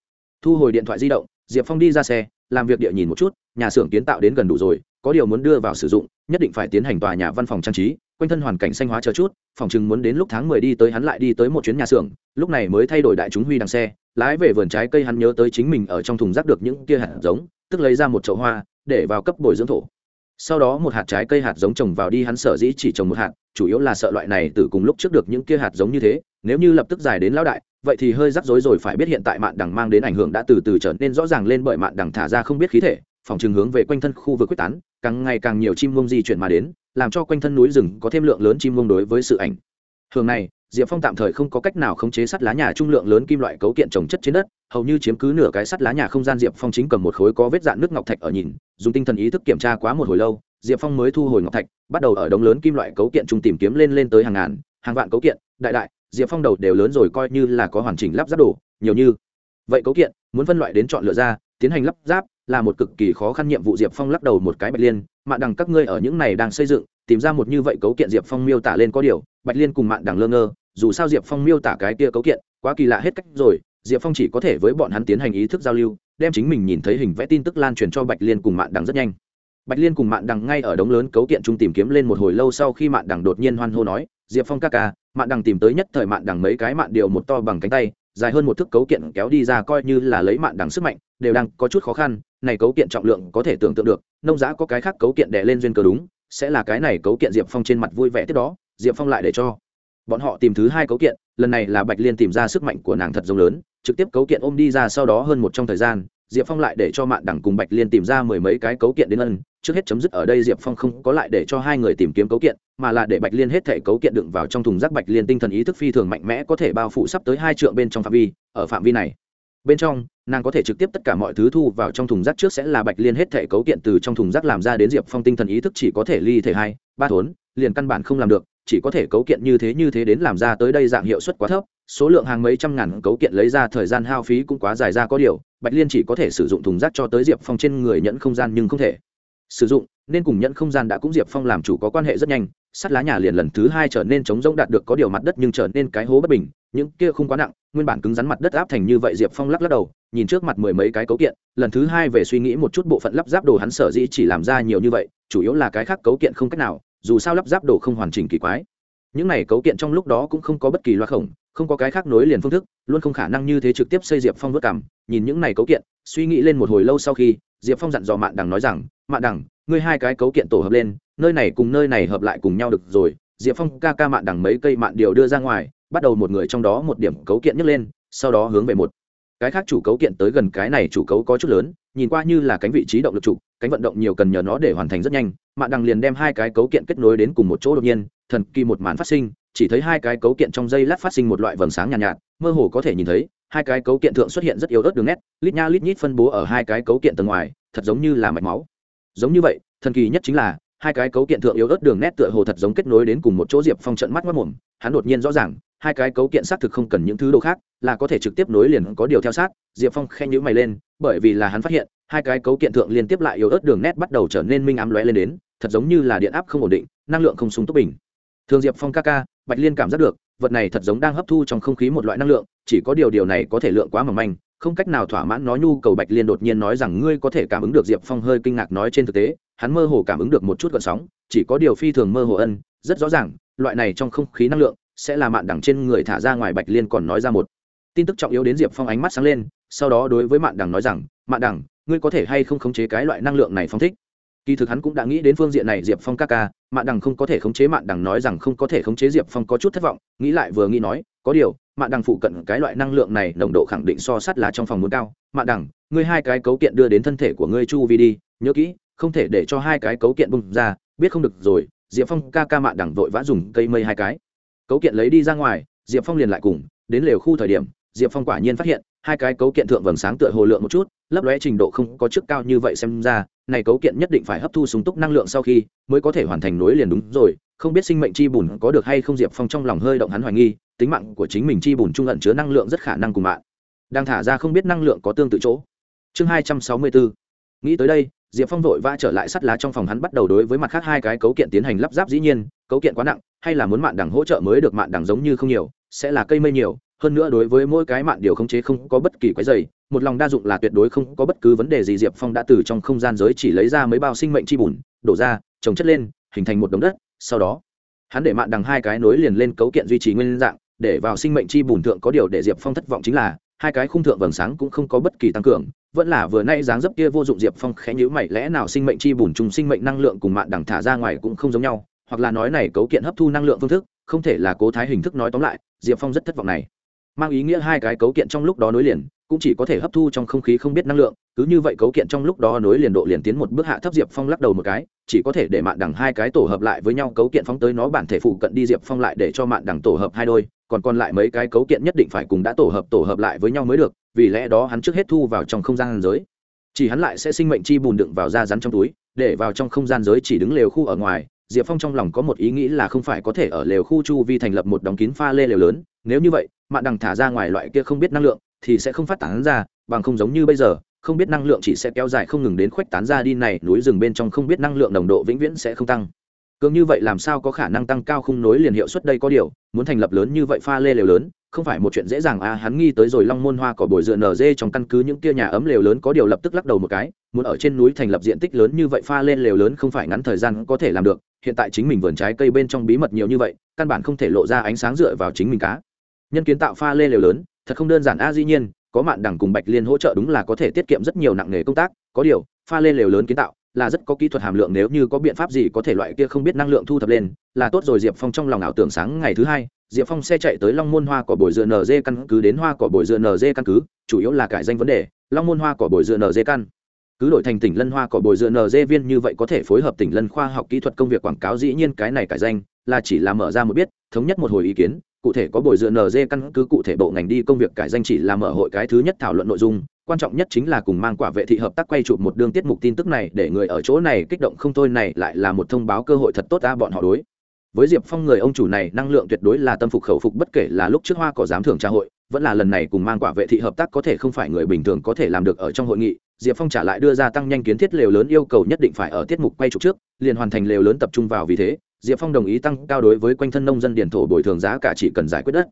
thu hồi điện thoại di động, diệp phong đi ra xe, làm việc địa nhìn một chút, nhà xưởng kiến tạo đến gần đủ rồi, có điều muốn đưa vào sử dụng, nhất định phải tiến hành tòa nhà văn phòng trang trí quanh thân hoàn cảnh xanh hóa chờ chút, phòng chừng muốn đến lúc tháng mười đi tới hắn lại đi tới một chuyến nhà xưởng, lúc này mới thay đổi đại chúng huy đằng xe, lái về vườn trái cây hắn nhớ tới chính mình ở trong thùng rác được những kia hạt giống, tức lấy ra một chậu hoa, để vào cấp bồi dưỡng thổ. Sau đó một hạt trái cây hạt giống trồng vào đi hắn sở dĩ chỉ trồng một hạt, chủ yếu là sợ loại này từ cùng lúc trước được những kia hạt giống như thế, nếu như lập tức dài đến lão đại, vậy thì hơi rắc rối rồi phải biết hiện tại mạn đằng mang đến ảnh hưởng đã từ từ trở nên rõ ràng lên bởi mạn đằng thả ra không biết khí thể phòng trường hướng về quanh thân khu vực quyết tán, càng ngày càng nhiều chim mông di chuyển mà đến, làm cho quanh thân núi rừng có thêm lượng lớn chim mông đối với sự ảnh. Hưởng này diệp phong tạm thời không có cách nào khống chế sắt lá nhà trung lượng lớn kim loại cấu kiện trồng chất trên đất, hầu như chiếm cứ nửa cái sắt lá nhà không gian diệp phong chính cầm một khối có vết dạn nước ngọc thạch ở nhìn, dùng tinh thần ý thức kiểm tra quá một hồi lâu, diệp phong mới thu hồi ngọc thạch, bắt đầu ở đống lớn kim loại cấu kiện trung tìm kiếm lên lên tới hàng ngàn, hàng vạn cấu kiện, đại đại, diệp phong đầu đều lớn rồi coi như là có hoàn chỉnh lắp ráp đồ, nhiều như. Vậy cấu kiện, muốn phân loại đến chọn lựa ra, tiến hành lắp ráp là một cực kỳ khó khăn nhiệm vụ diệp phong lắc đầu một cái bạch liên, mạn đằng, các ngươi ở những này đang xây dựng, tìm ra một như vậy cấu kiện diệp phong miêu tả lên có điều. Bạch liên cùng mạn đằng lơ ngơ, dù sao diệp phong miêu tả cái kia cấu kiện, quá kỳ lạ hết cách rồi, diệp phong chỉ có thể với bọn hắn tiến hành ý thức giao lưu, đem chính mình nhìn thấy hình vẽ tin tức lan truyền cho bạch liên cùng mạn đằng rất nhanh. Bạch liên cùng mạn đằng ngay ở đống lớn cấu kiện chung tìm kiếm lên một hồi lâu sau khi mạn đằng đột nhiên hoan hô nói, diệp phong ca ca, mạn đằng tìm tới nhất thời mạn đằng mấy cái mạn điều một to bằng cánh tay, dài hơn một thước cấu kiện kéo đi ra coi như là lấy mạn đằng sức mạnh, đều đang có chút khó khăn này cấu kiện trọng lượng có thể tưởng tượng được, nông giã có cái khác cấu kiện đè lên duyên cờ đúng, sẽ là cái này cấu kiện diệp phong trên mặt vui vẻ tiếp đó, diệp phong lại để cho. Bọn họ tìm thứ hai cấu kiện, lần này là bạch liên tìm ra sức mạnh của nàng thật giống lớn, trực tiếp cấu kiện ôm đi ra sau đó hơn một trong thời gian, diệp phong lại để cho mạn đẳng cùng bạch liên tìm ra mười mấy cái cấu kiện đến ân, trước hết chấm dứt ở đây diệp phong không có lại để cho hai người tìm kiếm cấu kiện, mà là để bạch liên hết thể cấu kiện đựng vào trong thùng rác bạch liên tinh thần ý thức phi thường mạnh mẽ có thể bao phủ sắp tới hai trượng bên trong phạm vi, ở phạm vi này bên trong, nàng có thể trực tiếp tất cả mọi thứ thu vào trong thùng rác trước sẽ là bạch liên hết thể cấu kiện từ trong thùng rác làm ra đến diệp phong tinh thần ý thức chỉ có thể ly thể hai, ba thốn, liền căn bản không làm được, chỉ có thể cấu kiện như thế như thế đến làm ra tới đây dạng hiệu suất quá thấp, số lượng hàng mấy trăm ngàn cấu kiện lấy ra thời gian hao phí cũng quá dài ra có điều, bạch liên chỉ có thể sử dụng thùng rác cho tới diệp phong trên người nhẫn không gian nhưng không thể sử dụng, nên cùng nhận không gian đã cũng diệp phong làm chủ có quan hệ rất nhanh, sắt lá nhà liền lần thứ hai trở nên chống rỗng đạt được có điều mặt đất nhưng trở nên cái hố bất bình, những kia không quá nặng, nguyên bản cứng rắn mặt đất áp thành như vậy diệp phong lắc lắc đầu, nhìn trước mặt mười mấy cái cấu kiện, lần thứ hai về suy nghĩ một chút bộ phận lắp ráp đồ hắn sở dĩ chỉ làm ra nhiều như vậy, chủ yếu là cái khác cấu kiện không cách nào, dù sao lắp ráp đồ không hoàn chỉnh kỳ quái. Những này cấu kiện trong lúc đó cũng không có bất kỳ loa khổng, không có cái khác nối liền phương thức, luôn không khả năng như thế trực tiếp xây diệp phong vất cảm, nhìn những này cấu kiện, suy nghĩ lên một hồi lâu sau khi, diệp phong dặn dò mạn đằng nói rằng mạn đẳng, ngươi hai cái cấu kiện tổ hợp lên nơi này cùng nơi này hợp lại cùng nhau được rồi. Diệp phong ca ca mạn đằng mấy cây mạn điều đưa ra ngoài bắt đầu một người trong đó một điểm cấu kiện nhấc lên sau đó hướng về một cái khác chủ cấu kiện tới gần cái này chủ cấu có chút lớn nhìn qua như là cánh vị trí động lực trụ cánh vận động nhiều cần nhờ nó để hoàn thành rất nhanh. Mạn đằng liền đem hai cái cấu kiện kết nối đến cùng một chỗ đột nhiên thần kỳ một màn phát sinh chỉ thấy hai cái cấu kiện trong dây lát phát sinh một loại vầng sáng nhàn nhạt, nhạt mơ hồ có thể nhìn thấy hai cái cấu kiện thượng xuất hiện rất yếu ớt đường nét lít nha lít nhít phân bố ở hai cái cấu kiện tầng ngoài thật giống như là mạch máu giống như vậy, thần kỳ nhất chính là, hai cái cấu kiện thượng yếu ớt đường nét tựa hồ thật giống kết nối đến cùng một chỗ diệp phong trận mắt mất mồm hắn đột nhiên rõ ràng, hai cái cấu kiện xác thực không cần những thứ đồ khác, là có thể trực tiếp nối liền có điều theo sát. Diệp phong khen nhữ mày lên, bởi vì là hắn phát hiện, hai cái cấu kiện thượng liên tiếp lại yếu ớt đường nét bắt đầu trở nên minh ám lóe lên đến, thật giống như là điện áp không ổn định, năng lượng không sung túc bình. Thường diệp phong ca ca, bạch liên cảm giác được, vật này thật giống đang hấp thu trong không khí một loại năng lượng, chỉ có điều điều này có thể lượng quá mỏng manh không cách nào thỏa mãn nó, nhu cầu bạch liên đột nhiên nói rằng ngươi có thể cảm ứng được diệp phong hơi kinh ngạc nói trên thực tế, hắn mơ hồ cảm ứng được một chút gợn sóng, chỉ có điều phi thường mơ hồ ân, rất rõ ràng, loại này trong không khí năng lượng sẽ là mạn đẳng trên người thả ra ngoài bạch liên còn nói ra một tin tức trọng yếu đến diệp phong ánh mắt sáng lên, sau đó đối với mạn đẳng nói rằng, mạn đẳng, ngươi có thể hay không khống chế cái loại năng lượng này phong thích? Kỳ thực hắn cũng đã nghĩ đến phương diện này, diệp phong ca ca, mạn đằng không có thể khống chế, mạn đằng nói rằng không có thể khống chế, diệp phong có chút thất vọng, nghĩ lại vừa nghĩ nói, có điều mạn đằng phụ cận cái loại năng lượng này nồng độ khẳng định so sắt lá trong phòng muốn cao. Mạn đằng, ngươi hai cái cấu kiện đưa đến thân thể của ngươi chu vi đi, nhớ kỹ, không thể để cho hai cái cấu kiện bung ra, biết không được rồi, diệp phong, ca ca mạn đằng vội vã dùng cây mây hai cái. Cấu kiện lấy đi ra ngoài, diệp phong liền lại cùng, đến lều khu thời điểm, diệp phong quả nhiên phát hiện, hai cái cấu kiện thượng vầng sáng tựa hồ lượng một chút, lấp lóe trình độ không có chức cao như vậy xem ra, này cấu kiện nhất định phải hấp thu súng túc năng lượng sau khi mới có thể hoàn thành nối liền đúng rồi không biết sinh mệnh chi bùn có được hay không, diệp phong trong lòng hơi động hắn hoài nghi, tính mạng của chính mình chi bùn trung ẩn chứa năng lượng rất khả năng cùng mạng. Đang thả ra không biết năng lượng có tương tự chỗ. Chương hai trăm sáu mươi bốn nghĩ tới đây, diệp phong vội vã trở lại sắt lá trong phòng hắn bắt đầu đối với mặt khác hai cái cấu kiện tiến hành lắp ráp dĩ nhiên, cấu kiện quá nặng, hay là muốn mạng đẳng hỗ trợ mới được mạng đẳng giống như không nhiều, sẽ là cây mây nhiều, hơn nữa đối với mỗi cái mạng điều khống chế không có bất kỳ cái dày một lòng đa dụng là tuyệt đối không có bất cứ vấn đề gì, diệp phong đã từ trong không gian giới chỉ lấy ra mấy bao sinh mệnh chi bùn, đổ ra, trồng chất lên, hình thành một đống đất sau đó, hắn để mạng đằng hai cái nối liền lên cấu kiện duy trì nguyên dạng, để vào sinh mệnh chi bùn thượng có điều để diệp phong thất vọng chính là, hai cái khung thượng vầng sáng cũng không có bất kỳ tăng cường, vẫn là vừa nay dáng dấp kia vô dụng diệp phong khẽ nhữ mày, lẽ nào sinh mệnh chi bùn chung sinh mệnh năng lượng cùng mạng đằng thả ra ngoài cũng không giống nhau, hoặc là nói này cấu kiện hấp thu năng lượng phương thức, không thể là cố thái hình thức nói tóm lại, diệp phong rất thất vọng này. Mang ý nghĩa hai cái cấu kiện trong lúc đó nối liền cũng chỉ có thể hấp thu trong không khí không biết năng lượng, cứ như vậy cấu kiện trong lúc đó nối liền độ liền tiến một bước hạ thấp diệp phong lắc đầu một cái, chỉ có thể để mạn đằng hai cái tổ hợp lại với nhau, cấu kiện phóng tới nó bản thể phụ cận đi diệp phong lại để cho mạn đằng tổ hợp hai đôi, còn còn lại mấy cái cấu kiện nhất định phải cùng đã tổ hợp tổ hợp lại với nhau mới được, vì lẽ đó hắn trước hết thu vào trong không gian giới. Chỉ hắn lại sẽ sinh mệnh chi bùn đựng vào da rắn trong túi, để vào trong không gian giới chỉ đứng lều khu ở ngoài, diệp phong trong lòng có một ý nghĩ là không phải có thể ở lều khu chu vi thành lập một đóng kín pha lê lều lớn, nếu như vậy, mạn đằng thả ra ngoài loại kia không biết năng lượng thì sẽ không phát tán ra, bằng không giống như bây giờ, không biết năng lượng chỉ sẽ kéo dài không ngừng đến khuếch tán ra đi này, núi rừng bên trong không biết năng lượng nồng độ vĩnh viễn sẽ không tăng. Cường như vậy làm sao có khả năng tăng cao khung nối liền hiệu suất đây có điều, muốn thành lập lớn như vậy pha lê lều lớn, không phải một chuyện dễ dàng à hắn nghi tới rồi long môn hoa cỏ bồi dựa nở dê trong căn cứ những kia nhà ấm lều lớn có điều lập tức lắc đầu một cái, muốn ở trên núi thành lập diện tích lớn như vậy pha lên lều lớn không phải ngắn thời gian có thể làm được, hiện tại chính mình vườn trái cây bên trong bí mật nhiều như vậy, căn bản không thể lộ ra ánh sáng dựa vào chính mình cá. Nhân kiến tạo pha lê lều lớn thật không đơn giản. A, dĩ nhiên, có mạn đẳng cùng bạch liên hỗ trợ đúng là có thể tiết kiệm rất nhiều nặng nghề công tác. Có điều, pha lên lều lớn kiến tạo là rất có kỹ thuật hàm lượng, nếu như có biện pháp gì có thể loại kia không biết năng lượng thu thập lên, là tốt rồi. Diệp phong trong lòng ảo tưởng sáng ngày thứ hai, diệp phong xe chạy tới long môn hoa cỏ bồi dựa nd căn cứ đến hoa cỏ bồi dựa nd căn cứ, chủ yếu là cải danh vấn đề. Long môn hoa cỏ bồi dựa nd căn cứ đổi thành tỉnh lân hoa cỏ bồi dựa nd viên như vậy có thể phối hợp tỉnh lân khoa học kỹ thuật công việc quảng cáo. Dĩ nhiên cái này cải danh là chỉ là mở ra một biết, thống nhất một hồi ý kiến cụ thể có bồi dựa NG căn cứ cụ thể bộ ngành đi công việc cải danh chỉ là mở hội cái thứ nhất thảo luận nội dung, quan trọng nhất chính là cùng mang quả vệ thị hợp tác quay chụp một đường tiết mục tin tức này để người ở chỗ này kích động không thôi này lại là một thông báo cơ hội thật tốt ta bọn họ đối. Với Diệp Phong người ông chủ này năng lượng tuyệt đối là tâm phục khẩu phục bất kể là lúc trước hoa có dám thưởng tra hội, vẫn là lần này cùng mang quả vệ thị hợp tác có thể không phải người bình thường có thể làm được ở trong hội nghị, Diệp Phong trả lại đưa ra tăng nhanh kiến thiết lều lớn yêu cầu nhất định phải ở tiết mục quay chụp trước, liền hoàn thành lều lớn tập trung vào vì thế, diệp phong đồng ý tăng cao đối với quanh thân nông dân điển thổ bồi thường giá cả chỉ cần giải quyết đất.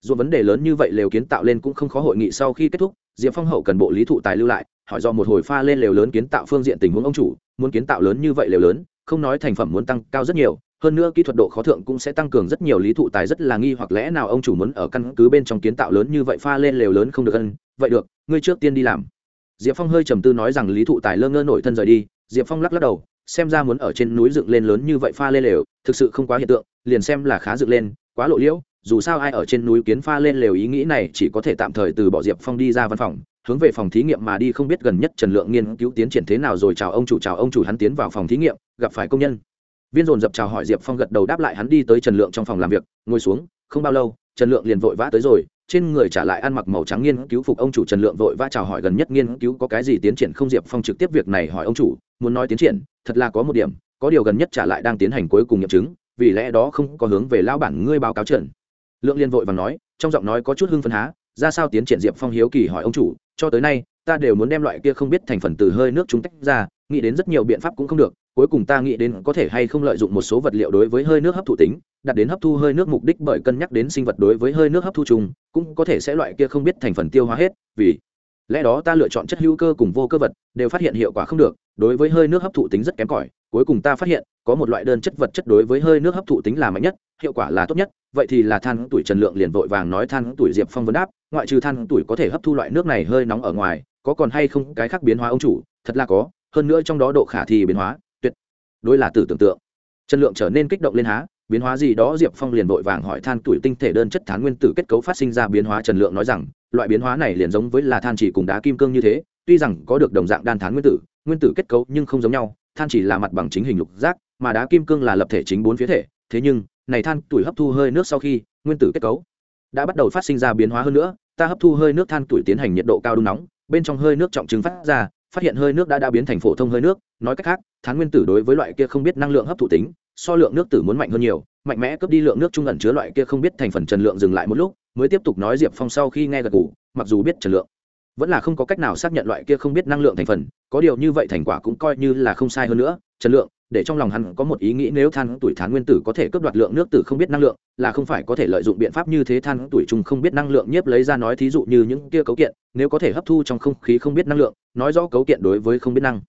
Dù vấn đề lớn như vậy lều kiến tạo lên cũng không khó hội nghị sau khi kết thúc, diệp phong hậu cần bộ lý thụ tài lưu lại, hỏi do một hồi pha lên lều lớn kiến tạo phương diện tình huống ông chủ, muốn kiến tạo lớn như vậy lều lớn, không nói thành phẩm muốn tăng cao rất nhiều, hơn nữa kỹ thuật độ khó thượng cũng sẽ tăng cường rất nhiều lý thụ tài rất là nghi hoặc lẽ nào ông chủ muốn ở căn cứ bên trong kiến tạo lớn như vậy pha lên lều lớn không được ân, vậy được, ngươi trước tiên đi làm. Diệp phong hơi trầm tư nói rằng lý thụ tài lơ ngơ nổi thân rời đi, diệp phong lắc lắc đầu xem ra muốn ở trên núi dựng lên lớn như vậy pha lê lều, thực sự không quá hiện tượng, liền xem là khá dựng lên, quá lộ liễu, dù sao ai ở trên núi kiến pha lên lều ý nghĩ này chỉ có thể tạm thời từ bỏ diệp phong đi ra văn phòng, hướng về phòng thí nghiệm mà đi không biết gần nhất trần lượng nghiên cứu tiến triển thế nào rồi chào ông chủ, chào ông chủ hắn tiến vào phòng thí nghiệm, gặp phải công nhân. Viên dồn dập chào hỏi diệp phong gật đầu đáp lại hắn đi tới trần lượng trong phòng làm việc, ngồi xuống, không bao lâu, trần lượng liền vội vã tới rồi trên người trả lại ăn mặc màu trắng nghiên cứu phục ông chủ trần lượng vội vã chào hỏi gần nhất nghiên cứu có cái gì tiến triển không? Diệp phong trực tiếp việc này hỏi ông chủ, muốn nói tiến triển, thật là có một điểm, có điều gần nhất trả lại đang tiến hành cuối cùng nghiệm chứng, vì lẽ đó không có hướng về lao bản ngươi báo cáo trần. Lượng liên vội và nói, trong giọng nói có chút hưng phấn há, ra sao tiến triển? Diệp phong hiếu kỳ hỏi ông chủ, cho tới nay, ta đều muốn đem loại kia không biết thành phần từ hơi nước chúng tách ra, nghĩ đến rất nhiều biện pháp cũng không được, cuối cùng ta nghĩ đến có thể hay không lợi dụng một số vật liệu đối với hơi nước hấp thụ tính đặt đến hấp thu hơi nước mục đích bởi cân nhắc đến sinh vật đối với hơi nước hấp thu chung, cũng có thể sẽ loại kia không biết thành phần tiêu hóa hết, vì lẽ đó ta lựa chọn chất hữu cơ cùng vô cơ vật, đều phát hiện hiệu quả không được, đối với hơi nước hấp thụ tính rất kém cỏi, cuối cùng ta phát hiện, có một loại đơn chất vật chất đối với hơi nước hấp thụ tính là mạnh nhất, hiệu quả là tốt nhất, vậy thì là than tuổi trần lượng liền vội vàng nói than tuổi diệp phong vấn đáp, ngoại trừ than tuổi có thể hấp thu loại nước này hơi nóng ở ngoài, có còn hay không cái khác biến hóa ông chủ, thật là có, hơn nữa trong đó độ khả thi biến hóa, tuyệt đối là từ tưởng tượng. Trần lượng trở nên kích động lên há biến hóa gì đó diệp phong liền vội vàng hỏi than tuổi tinh thể đơn chất thán nguyên tử kết cấu phát sinh ra biến hóa trần lượng nói rằng, loại biến hóa này liền giống với là than chỉ cùng đá kim cương như thế, tuy rằng có được đồng dạng đan thán nguyên tử nguyên tử kết cấu nhưng không giống nhau, than chỉ là mặt bằng chính hình lục giác, mà đá kim cương là lập thể chính bốn phía thể, thế nhưng, này than tuổi hấp thu hơi nước sau khi, nguyên tử kết cấu đã bắt đầu phát sinh ra biến hóa hơn nữa, ta hấp thu hơi nước than tuổi tiến hành nhiệt độ cao đun nóng, bên trong hơi nước trọng chứng phát ra, phát hiện hơi nước đã đã biến thành phổ thông hơi nước, nói cách khác, thán nguyên tử đối với loại kia không biết năng lượng hấp thụ tính so lượng nước tử muốn mạnh hơn nhiều, mạnh mẽ cướp đi lượng nước trung ẩn chứa loại kia không biết thành phần trần lượng dừng lại một lúc, mới tiếp tục nói diệp phong sau khi nghe gật g ủ mặc dù biết trần lượng, vẫn là không có cách nào xác nhận loại kia không biết năng lượng thành phần, có điều như vậy thành quả cũng coi như là không sai hơn nữa, trần lượng, để trong lòng hắn có một ý nghĩ nếu than tuổi thán nguyên tử có thể cướp đoạt lượng nước tử không biết năng lượng, là không phải có thể lợi dụng biện pháp như thế than tuổi chung không biết năng lượng nhiếp lấy ra nói thí dụ như những kia cấu kiện, nếu có thể hấp thu trong không khí không biết năng lượng, nói rõ cấu kiện đối với không biết năng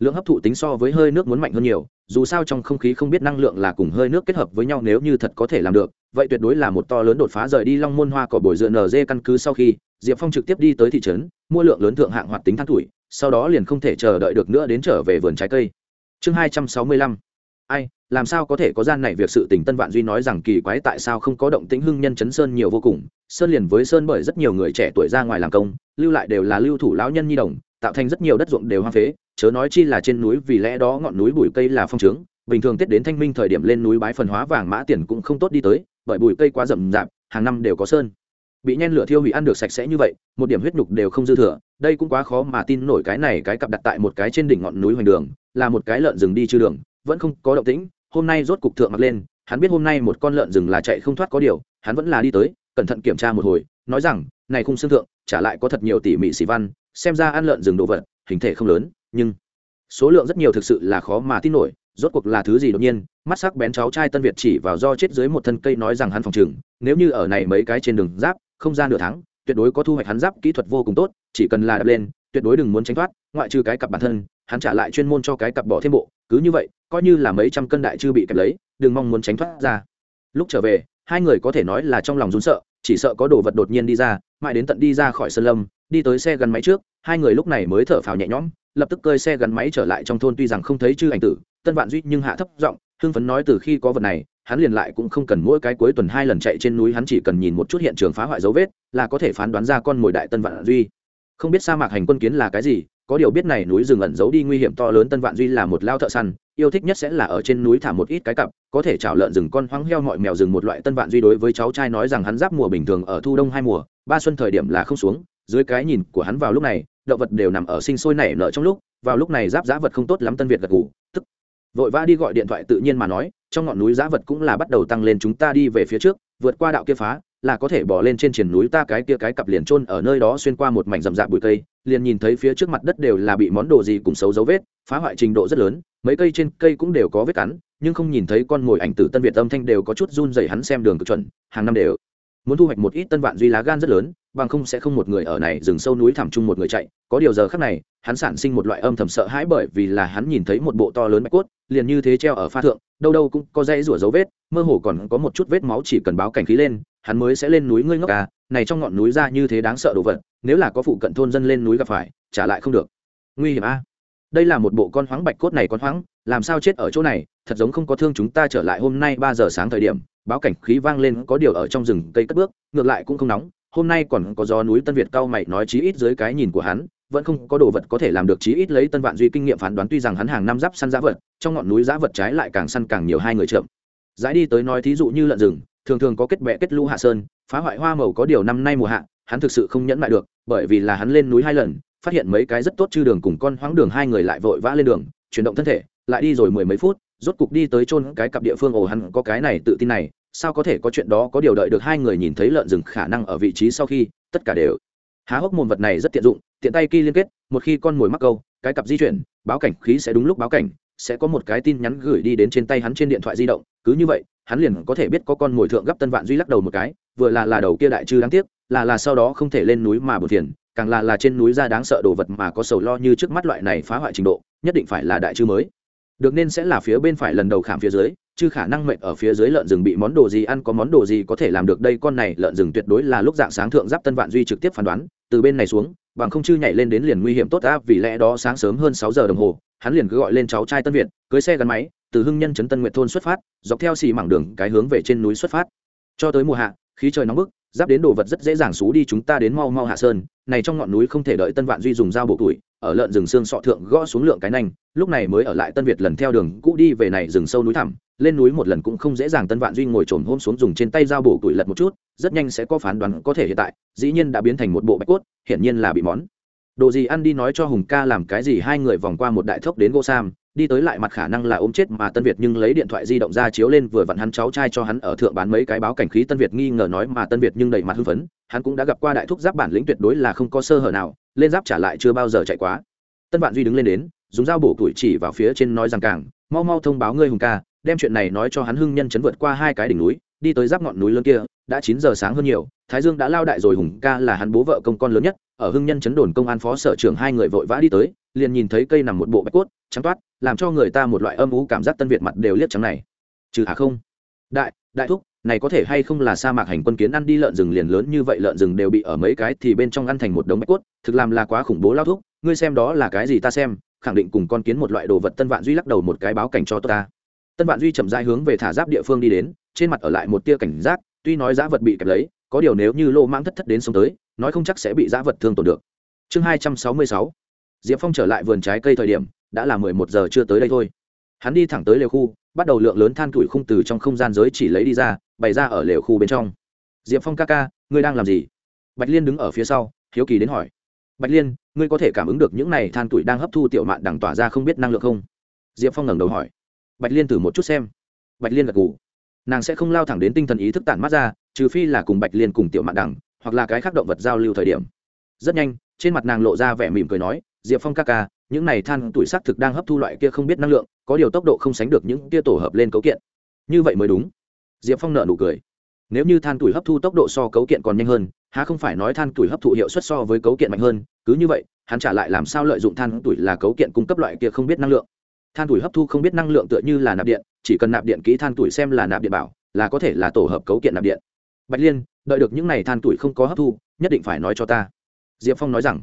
lượng hấp thụ tính so với hơi nước muốn mạnh hơn nhiều, dù sao trong không khí không biết năng lượng là cùng hơi nước kết hợp với nhau nếu như thật có thể làm được, vậy tuyệt đối là một to lớn đột phá rời đi long môn hoa cỏ bồi dựa nd căn cứ sau khi diệp phong trực tiếp đi tới thị trấn, mua lượng lớn thượng hạng hoạt tính than tuổi, sau đó liền không thể chờ đợi được nữa đến trở về vườn trái cây. Chương hai trăm sáu mươi lăm. Ai, làm sao có thể có gian này việc sự tình tân vạn duy nói rằng kỳ quái tại sao không có động tĩnh hưng nhân chấn sơn nhiều vô cùng, sơn liền với sơn bởi rất nhiều người trẻ tuổi ra ngoài làm công lưu lại đều là lưu thủ lão nhân nhi đồng, tạo thành rất nhiều đất ruộng đều hoang phế, chớ nói chi là trên núi vì lẽ đó ngọn núi bụi cây là phong trướng, bình thường tết đến thanh minh thời điểm lên núi bái phần hóa vàng mã tiền cũng không tốt đi tới, bởi bụi cây quá rậm rạp, hàng năm đều có sơn. Bị nhen lửa thiêu hủy ăn được sạch sẽ như vậy, một điểm huyết nhục đều không dư thừa, đây cũng quá khó mà tin nổi cái này cái cặp đặt tại một cái trên đỉnh ngọn núi hoành đường, là một cái lợn rừng đi chư đường, vẫn không có động tĩnh, hôm nay rốt cục thượng mặt lên, hắn biết hôm nay một con lợn rừng là chạy không thoát có điều, hắn vẫn là đi tới, cẩn thận kiểm tra một hồi, nói rằng này khung xương thượng, trả lại có thật nhiều tỉ mỉ xỉ văn, xem ra ăn lợn rừng đồ vật, hình thể không lớn, nhưng số lượng rất nhiều thực sự là khó mà tin nổi, rốt cuộc là thứ gì đột nhiên? Mắt sắc bén cháu trai tân việt chỉ vào do chết dưới một thân cây nói rằng hắn phòng chừng nếu như ở này mấy cái trên đường giáp, không ra nửa tháng, tuyệt đối có thu hoạch hắn giáp kỹ thuật vô cùng tốt, chỉ cần là đập lên, tuyệt đối đừng muốn tránh thoát, ngoại trừ cái cặp bản thân, hắn trả lại chuyên môn cho cái cặp bỏ thêm bộ, cứ như vậy, coi như là mấy trăm cân đại chưa bị kẹp lấy, đừng mong muốn tránh thoát ra. Lúc trở về, hai người có thể nói là trong lòng rún sợ, chỉ sợ có đồ vật đột nhiên đi ra mãi đến tận đi ra khỏi sân lâm, đi tới xe gắn máy trước, hai người lúc này mới thở phào nhẹ nhõm, lập tức cơi xe gắn máy trở lại trong thôn tuy rằng không thấy chư ảnh tử, tân vạn duy nhưng hạ thấp giọng, hưng phấn nói từ khi có vật này, hắn liền lại cũng không cần mỗi cái cuối tuần hai lần chạy trên núi, hắn chỉ cần nhìn một chút hiện trường phá hoại dấu vết, là có thể phán đoán ra con mồi đại tân vạn duy. Không biết sa mạc hành quân kiến là cái gì, có điều biết này núi rừng ẩn giấu đi nguy hiểm to lớn tân vạn duy là một lao thợ săn, yêu thích nhất sẽ là ở trên núi thả một ít cái cặp, có thể chảo lợn rừng con hoang heo mọi mèo rừng một loại tân vạn duy đối với cháu trai nói rằng hắn giáp mùa bình thường ở thu đông hai mùa ba xuân thời điểm là không xuống, dưới cái nhìn của hắn vào lúc này, động vật đều nằm ở sinh sôi nảy nở trong lúc, vào lúc này giáp giá vật không tốt lắm tân việt gật ngủ tức. Vội vã đi gọi điện thoại tự nhiên mà nói, trong ngọn núi giá vật cũng là bắt đầu tăng lên chúng ta đi về phía trước, vượt qua đạo kia phá, là có thể bỏ lên trên triển núi ta cái kia cái cặp liền trôn ở nơi đó xuyên qua một mảnh rậm rạp bụi cây, liền nhìn thấy phía trước mặt đất đều là bị món đồ gì cùng xấu dấu vết, phá hoại trình độ rất lớn, mấy cây trên cây cũng đều có vết cắn, nhưng không nhìn thấy con mồi ảnh tử tân việt âm thanh đều có chút run dày hắn xem đường cực chuẩn, hàng năm đều muốn thu hoạch một ít tân vạn duy lá gan rất lớn, bằng không sẽ không một người ở này rừng sâu núi thẳm chung một người chạy. Có điều giờ khác này, hắn sản sinh một loại âm thầm sợ hãi bởi vì là hắn nhìn thấy một bộ to lớn bạch cốt, liền như thế treo ở pha thượng, đâu đâu cũng có dây rủa dấu vết, mơ hồ còn có một chút vết máu chỉ cần báo cảnh khí lên, hắn mới sẽ lên núi ngươi ngốc à này trong ngọn núi ra như thế đáng sợ đồ vật, nếu là có phụ cận thôn dân lên núi gặp phải, trả lại không được. Nguy hiểm a đây là một bộ con hoáng bạch cốt này con hoáng, làm sao chết ở chỗ này, thật giống không có thương chúng ta trở lại hôm nay ba giờ sáng thời điểm báo cảnh khí vang lên có điều ở trong rừng cây cất bước, ngược lại cũng không nóng. Hôm nay còn có gió núi tân việt cao mày nói chí ít dưới cái nhìn của hắn, vẫn không có đồ vật có thể làm được chí ít lấy tân vạn duy kinh nghiệm phán đoán tuy rằng hắn hàng năm giáp săn giá vật, trong ngọn núi giá vật trái lại càng săn càng nhiều hai người chậm. Giải đi tới nói thí dụ như lợn rừng, thường thường có kết bẹ kết lũ hạ sơn, phá hoại hoa màu có điều năm nay mùa hạ, hắn thực sự không nhẫn lại được, bởi vì là hắn lên núi hai lần, phát hiện mấy cái rất tốt chư đường cùng con hoáng đường hai người lại vội vã lên đường, chuyển động thân thể, lại đi rồi mười mấy phút rốt cục đi tới chôn cái cặp địa phương, ồ, hắn có cái này tự tin này, sao có thể có chuyện đó, có điều đợi được hai người nhìn thấy lợn rừng khả năng ở vị trí sau khi, tất cả đều há hốc mồm vật này rất tiện dụng, tiện tay kỳ liên kết, một khi con mồi mắc câu, cái cặp di chuyển, báo cảnh khí sẽ đúng lúc báo cảnh, sẽ có một cái tin nhắn gửi đi đến trên tay hắn trên điện thoại di động, cứ như vậy, hắn liền có thể biết có con mồi thượng gấp tân vạn duy lắc đầu một cái, vừa là là đầu kia đại trư đáng tiếc, là là sau đó không thể lên núi mà bù phiền, càng là là trên núi ra đáng sợ đồ vật mà có sầu lo như trước mắt loại này phá hoại trình độ, nhất định phải là đại trư mới được nên sẽ là phía bên phải lần đầu khảm phía dưới, chứ khả năng mệnh ở phía dưới lợn rừng bị món đồ gì ăn có món đồ gì có thể làm được đây con này lợn rừng tuyệt đối là lúc dạng sáng thượng giáp tân vạn duy trực tiếp phán đoán, từ bên này xuống, bằng không chư nhảy lên đến liền nguy hiểm tốt áp vì lẽ đó sáng sớm hơn sáu giờ đồng hồ, hắn liền cứ gọi lên cháu trai tân việt, cưới xe gắn máy, từ hưng nhân trấn tân nguyện thôn xuất phát, dọc theo xì mảng đường cái hướng về trên núi xuất phát. Cho tới mùa hạ, khí trời nóng bức giáp đến đồ vật rất dễ dàng xú đi, chúng ta đến mau mau hạ sơn. Này trong ngọn núi không thể đợi tân vạn duy dùng dao bộ tuổi, ở lợn rừng xương sọ thượng gõ xuống lượng cái nanh, lúc này mới ở lại tân việt lần theo đường cũ đi về này rừng sâu núi thẳm, lên núi một lần cũng không dễ dàng. Tân vạn duy ngồi trồm hôm xuống dùng trên tay dao bổ tuổi lật một chút, rất nhanh sẽ có phán đoán có thể hiện tại, dĩ nhiên đã biến thành một bộ bạch cốt, hiển nhiên là bị món. Đồ gì ăn đi nói cho hùng ca làm cái gì, hai người vòng qua một đại thốc đến gỗ sam đi tới lại mặt khả năng là ôm chết mà tân việt nhưng lấy điện thoại di động ra chiếu lên vừa vặn hắn cháu trai cho hắn ở thượng bán mấy cái báo cảnh khí tân việt nghi ngờ nói mà tân việt nhưng đầy mặt hưng phấn, hắn cũng đã gặp qua đại thúc giáp bản lĩnh tuyệt đối là không có sơ hở nào, lên giáp trả lại chưa bao giờ chạy quá. Tân vạn duy đứng lên đến, dùng dao bổ tuổi chỉ vào phía trên nói rằng càng, mau mau thông báo ngươi hùng ca, đem chuyện này nói cho hắn hưng nhân chấn vượt qua hai cái đỉnh núi, đi tới giáp ngọn núi lớn kia, đã chín giờ sáng hơn nhiều, thái dương đã lao đại rồi, hùng ca là hắn bố vợ công con lớn nhất, ở hưng nhân chấn đồn công an phó sở trưởng hai người vội vã đi tới, liền nhìn thấy cây nằm một bộ bạch cốt, trắng toát làm cho người ta một loại âm ú cảm giác tân việt mặt đều liếc trắng này. Trừ hả không. Đại đại thúc, này có thể hay không là sa mạc hành quân kiến ăn đi lợn rừng liền lớn như vậy lợn rừng đều bị ở mấy cái thì bên trong ăn thành một đống bạch cốt, thực làm là quá khủng bố lao thúc, ngươi xem đó là cái gì ta xem, khẳng định cùng con kiến một loại đồ vật tân vạn duy lắc đầu một cái báo cảnh cho ta. Tân vạn duy chậm rãi hướng về thả giáp địa phương đi đến, trên mặt ở lại một tia cảnh giác, tuy nói giá vật bị kẹp lấy, có điều nếu như lô mãng thất thất đến sống tới, nói không chắc sẽ bị giá vật thương tổn được. Chương hai trăm sáu mươi sáu, diệp phong trở lại vườn trái cây thời điểm đã là mười một giờ chưa tới đây thôi. Hắn đi thẳng tới lều khu, bắt đầu lượng lớn than tuổi khung từ trong không gian giới chỉ lấy đi ra, bày ra ở lều khu bên trong. Diệp phong ca ca, ngươi đang làm gì? Bạch liên đứng ở phía sau, hiếu kỳ đến hỏi. Bạch liên, ngươi có thể cảm ứng được những này than tuổi đang hấp thu tiểu mạn đằng tỏa ra không biết năng lượng không? Diệp phong ngẩng đầu hỏi. Bạch liên thử một chút xem. Bạch liên gật gù. Nàng sẽ không lao thẳng đến tinh thần ý thức tản mắt ra, trừ phi là cùng bạch liên cùng tiểu mạn đằng, hoặc là cái khác động vật giao lưu thời điểm. Rất nhanh, trên mặt nàng lộ ra vẻ mỉm cười nói, diệp phong ca ca những này than tuổi xác thực đang hấp thu loại kia không biết năng lượng, có điều tốc độ không sánh được những kia tổ hợp lên cấu kiện. Như vậy mới đúng. Diệp phong nợ nụ cười. Nếu như than tuổi hấp thu tốc độ so cấu kiện còn nhanh hơn, há không phải nói than tuổi hấp thụ hiệu suất so với cấu kiện mạnh hơn, cứ như vậy, hắn trả lại làm sao lợi dụng than tuổi là cấu kiện cung cấp loại kia không biết năng lượng? Than tuổi hấp thu không biết năng lượng tựa như là nạp điện, chỉ cần nạp điện kỹ than tuổi xem là nạp điện bảo, là có thể là tổ hợp cấu kiện nạp điện. Bạch liên, đợi được những n à y than tuổi không có hấp thu, nhất định phải nói cho ta. Diệp phong nói rằng.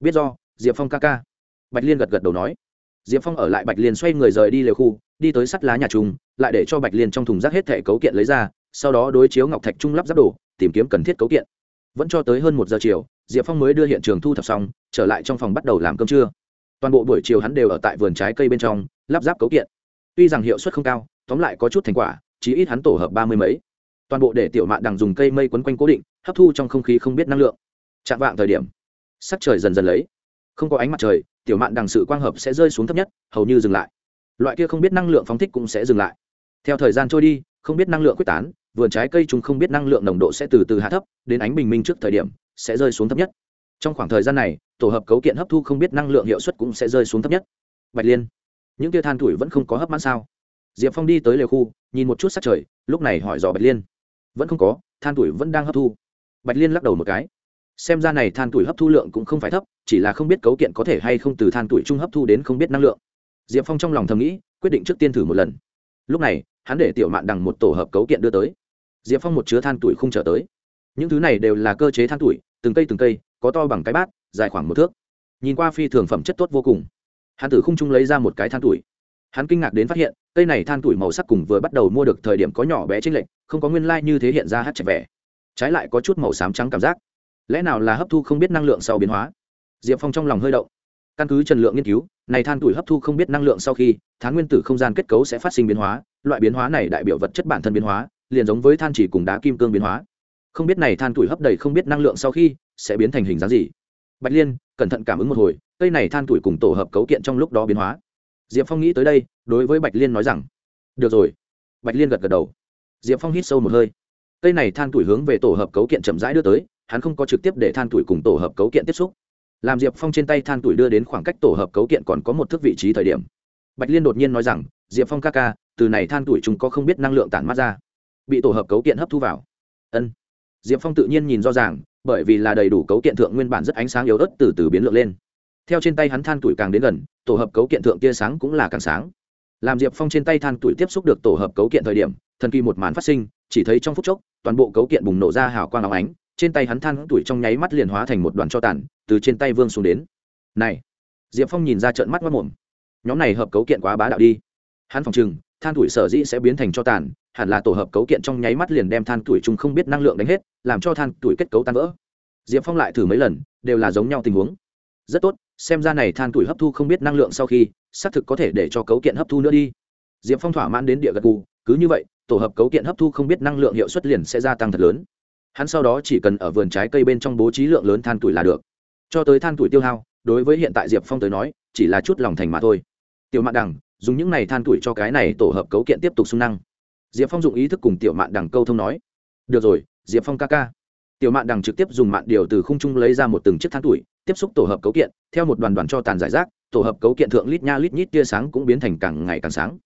Biết do, diệp phong ca ca bạch liên gật gật đầu nói. Diệp phong ở lại bạch liên xoay người rời đi lều khu, đi tới sắt lá nhà trung lại để cho bạch liên trong thùng rác hết thẻ cấu kiện lấy ra, sau đó đối chiếu ngọc thạch trung lắp ráp đồ, tìm kiếm cần thiết cấu kiện. Vẫn cho tới hơn một giờ chiều, diệp phong mới đưa hiện trường thu thập xong, trở lại trong phòng bắt đầu làm cơm trưa. Toàn bộ buổi chiều hắn đều ở tại vườn trái cây bên trong, lắp ráp cấu kiện. Tuy rằng hiệu suất không cao, tóm lại có chút thành quả, chí ít hắn tổ hợp ba mươi mấy. Toàn bộ để tiểu mạn đằng dùng cây mây quấn quanh cố định, hấp thu trong không khí không biết năng lượng. Chạm vạng thời điểm, sắc trời dần dần lấy. Không có ánh mặt trời tiểu mạn đằng sự quang hợp sẽ rơi xuống thấp nhất, hầu như dừng lại. Loại kia không biết năng lượng phóng thích cũng sẽ dừng lại. Theo thời gian trôi đi, không biết năng lượng quyết tán, vườn trái cây chúng không biết năng lượng nồng độ sẽ từ từ hạ thấp, đến ánh bình minh trước thời điểm, sẽ rơi xuống thấp nhất. Trong khoảng thời gian này, tổ hợp cấu kiện hấp thu không biết năng lượng hiệu suất cũng sẽ rơi xuống thấp nhất. Bạch liên, những tia than tuổi vẫn không có hấp mãn sao? Diệp phong đi tới lều khu, nhìn một chút sắc trời, lúc này hỏi dò bạch liên. Vẫn không có, than tuổi vẫn đang hấp thu. Bạch liên lắc đầu một cái xem ra này than tuổi hấp thu lượng cũng không phải thấp, chỉ là không biết cấu kiện có thể hay không từ than tuổi trung hấp thu đến không biết năng lượng. Diệp phong trong lòng thầm nghĩ, quyết định trước tiên thử một lần. Lúc này, hắn để tiểu mạn đằng một tổ hợp cấu kiện đưa tới. Diệp phong một chứa than tuổi không trở tới. Những thứ này đều là cơ chế than tuổi, từng cây từng cây, có to bằng cái bát, dài khoảng một thước. Nhìn qua phi thường phẩm chất tốt vô cùng. Hắn tử không trung lấy ra một cái than tuổi. Hắn kinh ngạc đến phát hiện, cây này than tuổi màu sắc cùng vừa bắt đầu mua được thời điểm có nhỏ bé trên lệch, không có nguyên lai như thế hiện ra hát chặt vẻ. Trái lại có chút màu xám trắng cảm giác lẽ nào là hấp thu không biết năng lượng sau biến hóa? Diệp phong trong lòng hơi động. Căn cứ trần lượng nghiên cứu, này than tuổi hấp thu không biết năng lượng sau khi, tháng nguyên tử không gian kết cấu sẽ phát sinh biến hóa, loại biến hóa này đại biểu vật chất bản thân biến hóa, liền giống với than chỉ cùng đá kim cương biến hóa. Không biết này than tuổi hấp đầy không biết năng lượng sau khi, sẽ biến thành hình dáng gì? Bạch liên, cẩn thận cảm ứng một hồi, cây này than tuổi cùng tổ hợp cấu kiện trong lúc đó biến hóa. Diệp phong nghĩ tới đây, đối với bạch liên nói rằng, được rồi. Bạch liên gật gật đầu. Diệp phong hít sâu một hơi. Cây này than tuổi hướng về tổ hợp cấu kiện chậm rãi đưa tới hắn không có trực tiếp để than tuổi cùng tổ hợp cấu kiện tiếp xúc. Làm diệp phong trên tay than tuổi đưa đến khoảng cách tổ hợp cấu kiện còn có một thước vị trí thời điểm. Bạch liên đột nhiên nói rằng, diệp phong ca ca, từ này than tuổi chúng có không biết năng lượng tản mát ra. Bị tổ hợp cấu kiện hấp thu vào. Ân. Diệp phong tự nhiên nhìn rõ ràng, bởi vì là đầy đủ cấu kiện thượng nguyên bản rất ánh sáng yếu ớt từ từ biến lượng lên. Theo trên tay hắn than tuổi càng đến gần, tổ hợp cấu kiện thượng tia sáng cũng là càng sáng. Làm diệp phong trên tay than tuổi tiếp xúc được tổ hợp cấu kiện thời điểm, thần kỳ một màn phát sinh, chỉ thấy trong phút chốc, toàn bộ cấu kiện bùng nổ ra hào quang áo ánh trên tay hắn than tuổi trong nháy mắt liền hóa thành một đoàn cho tàn, từ trên tay vương xuống đến. Này, diệp phong nhìn ra trận mắt mất mồm. Nhóm này hợp cấu kiện quá bá đạo đi. Hắn phòng chừng than tuổi sở dĩ sẽ biến thành cho tàn, hẳn là tổ hợp cấu kiện trong nháy mắt liền đem than tuổi chúng không biết năng lượng đánh hết, làm cho than tuổi kết cấu tan vỡ. Diệp phong lại thử mấy lần, đều là giống nhau tình huống. Rất tốt, xem ra này than tuổi hấp thu không biết năng lượng sau khi, xác thực có thể để cho cấu kiện hấp thu nữa đi. Diệp phong thỏa mãn đến địa gật cù cứ như vậy, tổ hợp cấu kiện hấp thu không biết năng lượng hiệu suất liền sẽ gia tăng thật lớn hắn sau đó chỉ cần ở vườn trái cây bên trong bố trí lượng lớn than tuổi là được. Cho tới than tuổi tiêu hao, đối với hiện tại diệp phong tới nói, chỉ là chút lòng thành mà thôi. Tiểu mạn đằng, dùng những này than tuổi cho cái này tổ hợp cấu kiện tiếp tục xung năng. Diệp phong dùng ý thức cùng tiểu mạn đằng câu thông nói. Được rồi, diệp phong ca ca. Tiểu mạn đằng trực tiếp dùng mạn điều từ khung trung lấy ra một từng chiếc than tuổi, tiếp xúc tổ hợp cấu kiện, theo một đoàn đoàn cho tàn giải rác, tổ hợp cấu kiện thượng lít nha lít nhít tia sáng cũng biến thành càng ngày càng sáng.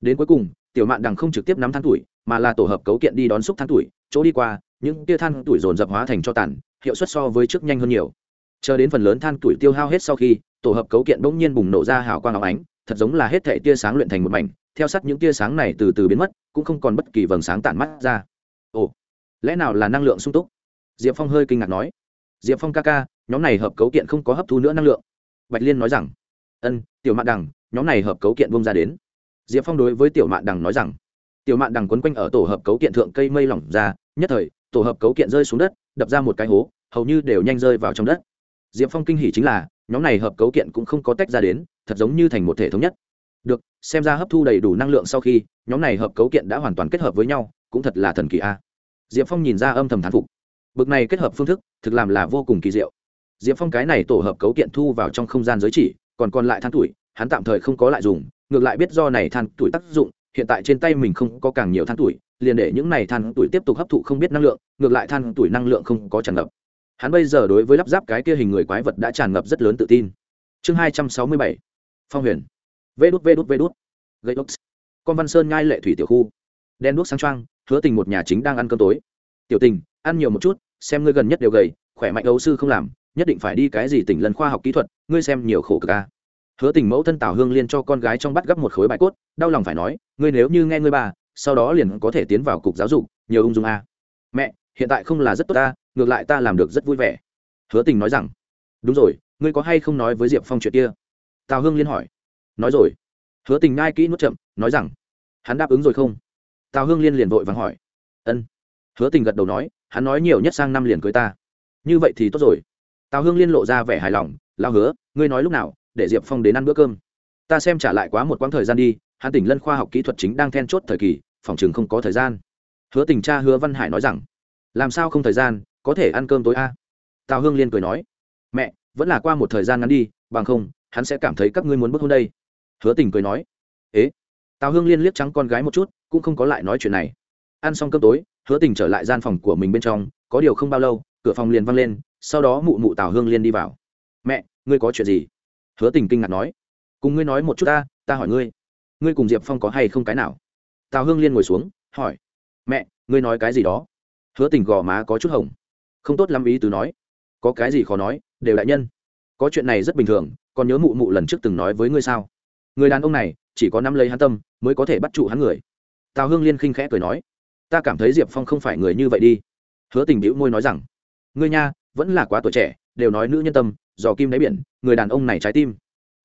Đến cuối cùng, tiểu mạn đằng không trực tiếp nắm than tuổi, mà là tổ hợp cấu kiện đi đón xúc than tuổi, chỗ đi qua những tia than tuổi dồn dập hóa thành cho tàn, hiệu suất so với trước nhanh hơn nhiều. Chờ đến phần lớn than tuổi tiêu hao hết sau khi, tổ hợp cấu kiện bỗng nhiên bùng nổ ra hào quang áo ánh, thật giống là hết thể tia sáng luyện thành một mảnh, theo sát những tia sáng này từ từ biến mất, cũng không còn bất kỳ vầng sáng tản mắt ra. Ồ, lẽ nào là năng lượng sung túc? Diệp phong hơi kinh ngạc nói. Diệp phong ca ca, nhóm này hợp cấu kiện không có hấp thu nữa năng lượng. Bạch liên nói rằng. Ân, tiểu mạn đằng, nhóm này hợp cấu kiện bông ra đến. Diệp phong đối với tiểu mạn đằng nói rằng. Tiểu mạn đằng quấn quanh ở tổ hợp cấu kiện thượng cây mây lỏng ra, nhất thời tổ hợp cấu kiện rơi xuống đất, đập ra một cái hố, hầu như đều nhanh rơi vào trong đất. Diệp phong kinh hỉ chính là, nhóm này hợp cấu kiện cũng không có tách ra đến, thật giống như thành một thể thống nhất. Được, xem ra hấp thu đầy đủ năng lượng sau khi, nhóm này hợp cấu kiện đã hoàn toàn kết hợp với nhau, cũng thật là thần kỳ a. Diệp phong nhìn ra âm thầm thán phục. Bực này kết hợp phương thức, thực làm là vô cùng kỳ diệu. Diệp phong cái này tổ hợp cấu kiện thu vào trong không gian giới chỉ, còn còn lại than tuổi, hắn tạm thời không có lại dùng, ngược lại biết do này than tuổi tác dụng hiện tại trên tay mình không có càng nhiều than tuổi, liền để những này than tuổi tiếp tục hấp thụ không biết năng lượng, ngược lại than tuổi năng lượng không có tràn ngập. Hắn bây giờ đối với lắp ráp cái kia hình người quái vật đã tràn ngập rất lớn tự tin. Chương hai trăm sáu mươi bảy. Phong huyền. Vê đút vê đút vê đút. Gây đốt. Con văn sơn ngai lệ thủy tiểu khu. Đen đuốc sáng trăng hứa tình một nhà chính đang ăn cơm tối. Tiểu tình, ăn nhiều một chút, xem ngươi gần nhất đều gầy, khỏe mạnh ấu sư không làm, nhất định phải đi cái gì tỉnh lần khoa học kỹ thuật, ngươi xem nhiều khổ cực a hứa tình mẫu thân tào hương liên cho con gái trong bắt gấp một khối bãi cốt, đau lòng phải nói, ngươi nếu như nghe ngươi bà, sau đó liền có thể tiến vào cục giáo dục, nhiều ung dung a. Mẹ, hiện tại không là rất tốt ta, ngược lại ta làm được rất vui vẻ. Hứa tình nói rằng, đúng rồi, ngươi có hay không nói với diệp phong chuyện kia? Tào hương liên hỏi. Nói rồi. Hứa tình ngai kỹ nuốt chậm, nói rằng, hắn đáp ứng rồi không? Tào hương liên liền vội vàng hỏi. Ân. Hứa tình gật đầu nói, hắn nói nhiều nhất sang năm liền cưới ta. Như vậy thì tốt rồi. Tào hương liên lộ ra vẻ hài lòng lao hứa, ngươi nói lúc nào để diệp phong đến ăn bữa cơm. Ta xem trả lại quá một quãng thời gian đi, hắn tỉnh lân khoa học kỹ thuật chính đang then chốt thời kỳ, phòng chừng không có thời gian. Hứa tình cha hứa văn hải nói rằng, làm sao không thời gian, có thể ăn cơm tối a? Tào hương liên cười nói, mẹ, vẫn là qua một thời gian ngắn đi, bằng không, hắn sẽ cảm thấy các ngươi muốn bước hôn đây. Hứa tình cười nói, ế? Tào hương liên liếc trắng con gái một chút, cũng không có lại nói chuyện này. Ăn xong cơm tối, hứa tình trở lại gian phòng của mình bên trong, có điều không bao lâu, cửa phòng liền văng lên, sau đó mụ mụ tào hương liên đi vào. Mẹ, ngươi có chuyện gì? Hứa tình kinh ngạc nói, cùng ngươi nói một chút ta ta hỏi ngươi ngươi cùng diệp phong có hay không cái nào? Tào hương liên ngồi xuống, hỏi, mẹ, ngươi nói cái gì đó? Hứa tình gò má có chút hồng, không tốt lắm ý tứ nói, có cái gì khó nói, đều đại nhân. Có chuyện này rất bình thường, còn nhớ mụ mụ lần trước từng nói với ngươi sao? Người đàn ông này, chỉ có nắm lấy hắn tâm, mới có thể bắt trụ hắn người. Tào hương liên khinh khẽ cười nói, ta cảm thấy diệp phong không phải người như vậy đi. Hứa tình bĩu môi nói rằng, ngươi nha, vẫn là quá tuổi trẻ, đều nói nữ nhân tâm dò kim đáy biển, người đàn ông này trái tim.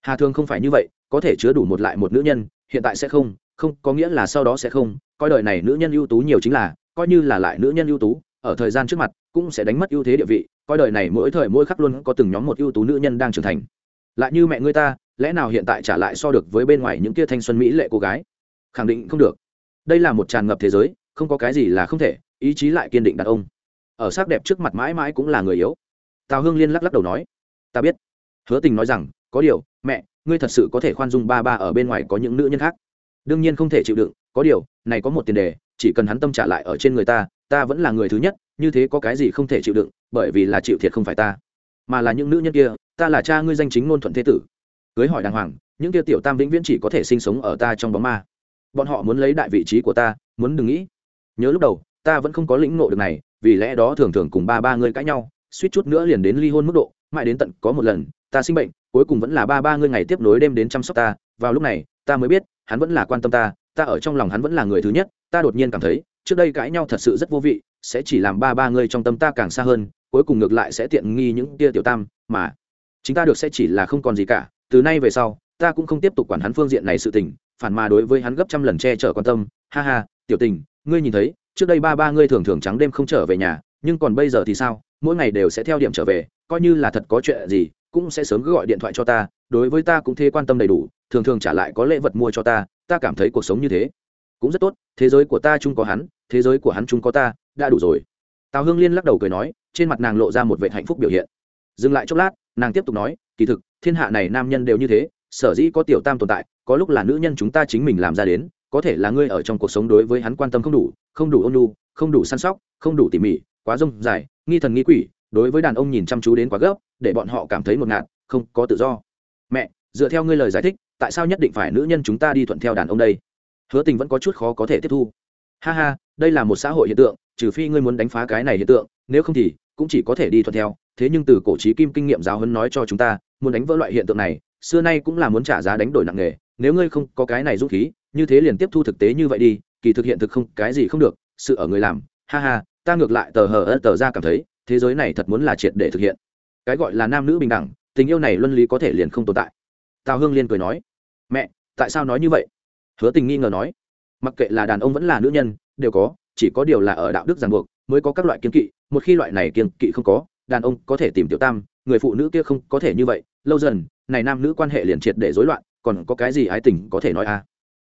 Hà Thương không phải như vậy, có thể chứa đủ một lại một nữ nhân, hiện tại sẽ không không có nghĩa là sau đó sẽ không, coi đời này nữ nhân ưu tú nhiều chính là, coi như là lại nữ nhân ưu tú, ở thời gian trước mặt, cũng sẽ đánh mất ưu thế địa vị, coi đời này mỗi thời mỗi khắc luôn có từng nhóm một ưu tú nữ nhân đang trưởng thành. Lại như mẹ ngươi ta, lẽ nào hiện tại trả lại so được với bên ngoài những kia thanh xuân mỹ lệ cô gái? Khẳng định không được. Đây là một tràn ngập thế giới, không có cái gì là không thể, ý chí lại kiên định đàn ông. Ở sắc đẹp trước mặt mãi mãi cũng là người yếu. Tào hương liên lắc lắc đầu nói ta biết. Hứa tình nói rằng, có điều, mẹ, ngươi thật sự có thể khoan dung ba ba ở bên ngoài có những nữ nhân khác. Đương nhiên không thể chịu đựng, có điều, này có một tiền đề, chỉ cần hắn tâm trả lại ở trên người ta ta vẫn là người thứ nhất, như thế có cái gì không thể chịu đựng, bởi vì là chịu thiệt không phải ta. Mà là những nữ nhân kia, ta là cha ngươi danh chính ngôn thuận thế tử. Cưới hỏi đàng hoàng, những kia tiểu tam vĩnh viễn chỉ có thể sinh sống ở ta trong bóng ma. Bọn họ muốn lấy đại vị trí của ta, muốn đừng nghĩ. Nhớ lúc đầu, ta vẫn không có lĩnh ngộ được này, vì lẽ đó thường thường cùng ba ba ngươi cãi nhau, suýt chút nữa liền đến ly hôn mức độ mãi đến tận có một lần, ta sinh bệnh, cuối cùng vẫn là ba ba ngươi ngày tiếp nối đêm đến chăm sóc ta. Vào lúc này, ta mới biết, hắn vẫn là quan tâm ta ta ở trong lòng hắn vẫn là người thứ nhất, ta đột nhiên cảm thấy, trước đây cãi nhau thật sự rất vô vị, sẽ chỉ làm ba ba ngươi trong tâm ta càng xa hơn, cuối cùng ngược lại sẽ tiện nghi những tia tiểu tam, mà chính ta được sẽ chỉ là không còn gì cả. Từ nay về sau, ta cũng không tiếp tục quản hắn phương diện này sự tình, phản mà đối với hắn gấp trăm lần che chở quan tâm. Ha ha, tiểu tình, ngươi nhìn thấy, trước đây ba ba ngươi thường thường trắng đêm không trở về nhà, nhưng còn bây giờ thì sao? Mỗi ngày đều sẽ theo điểm trở về, coi như là thật có chuyện gì, cũng sẽ sớm gọi điện thoại cho ta, đối với ta cũng thế quan tâm đầy đủ, thường thường trả lại có lễ vật mua cho ta ta cảm thấy cuộc sống như thế cũng rất tốt, thế giới của ta chung có hắn, thế giới của hắn chung có ta, đã đủ rồi. Tào hương liên lắc đầu cười nói, trên mặt nàng lộ ra một vệ hạnh phúc biểu hiện. Dừng lại chốc lát, nàng tiếp tục nói, kỳ thực, thiên hạ này nam nhân đều như thế, sở dĩ có tiểu tam tồn tại, có lúc là nữ nhân chúng ta chính mình làm ra đến, có thể là ngươi ở trong cuộc sống đối với hắn quan tâm không đủ không đủ ôn nhu, không đủ săn sóc, không đủ tỉ mỉ quá rông dài, nghi thần nghi quỷ, đối với đàn ông nhìn chăm chú đến quá gấp, để bọn họ cảm thấy một ngạt, không có tự do. Mẹ, dựa theo ngươi lời giải thích, tại sao nhất định phải nữ nhân chúng ta đi thuận theo đàn ông đây? Hứa tình vẫn có chút khó có thể tiếp thu. Ha ha, đây là một xã hội hiện tượng, trừ phi ngươi muốn đánh phá cái này hiện tượng, nếu không thì cũng chỉ có thể đi thuận theo. Thế nhưng từ cổ trí kim kinh nghiệm giáo huấn nói cho chúng ta, muốn đánh vỡ loại hiện tượng này, xưa nay cũng là muốn trả giá đánh đổi nặng nề. Nếu ngươi không có cái này dũng khí, như thế liền tiếp thu thực tế như vậy đi, kỳ thực hiện thực không, cái gì không được, sự ở người làm. Ha ha ta ngược lại tờ hờ ơ tờ ra cảm thấy, thế giới này thật muốn là triệt để thực hiện. Cái gọi là nam nữ bình đẳng, tình yêu này luân lý có thể liền không tồn tại. Tào hương liên cười nói, mẹ, tại sao nói như vậy? Hứa tình nghi ngờ nói, mặc kệ là đàn ông vẫn là nữ nhân, đều có, chỉ có điều là ở đạo đức ràng buộc, mới có các loại kiên kỵ, một khi loại này kiên kỵ không có, đàn ông có thể tìm tiểu tam, người phụ nữ kia không có thể như vậy, lâu dần, này nam nữ quan hệ liền triệt để rối loạn, còn có cái gì ái tình có thể nói à?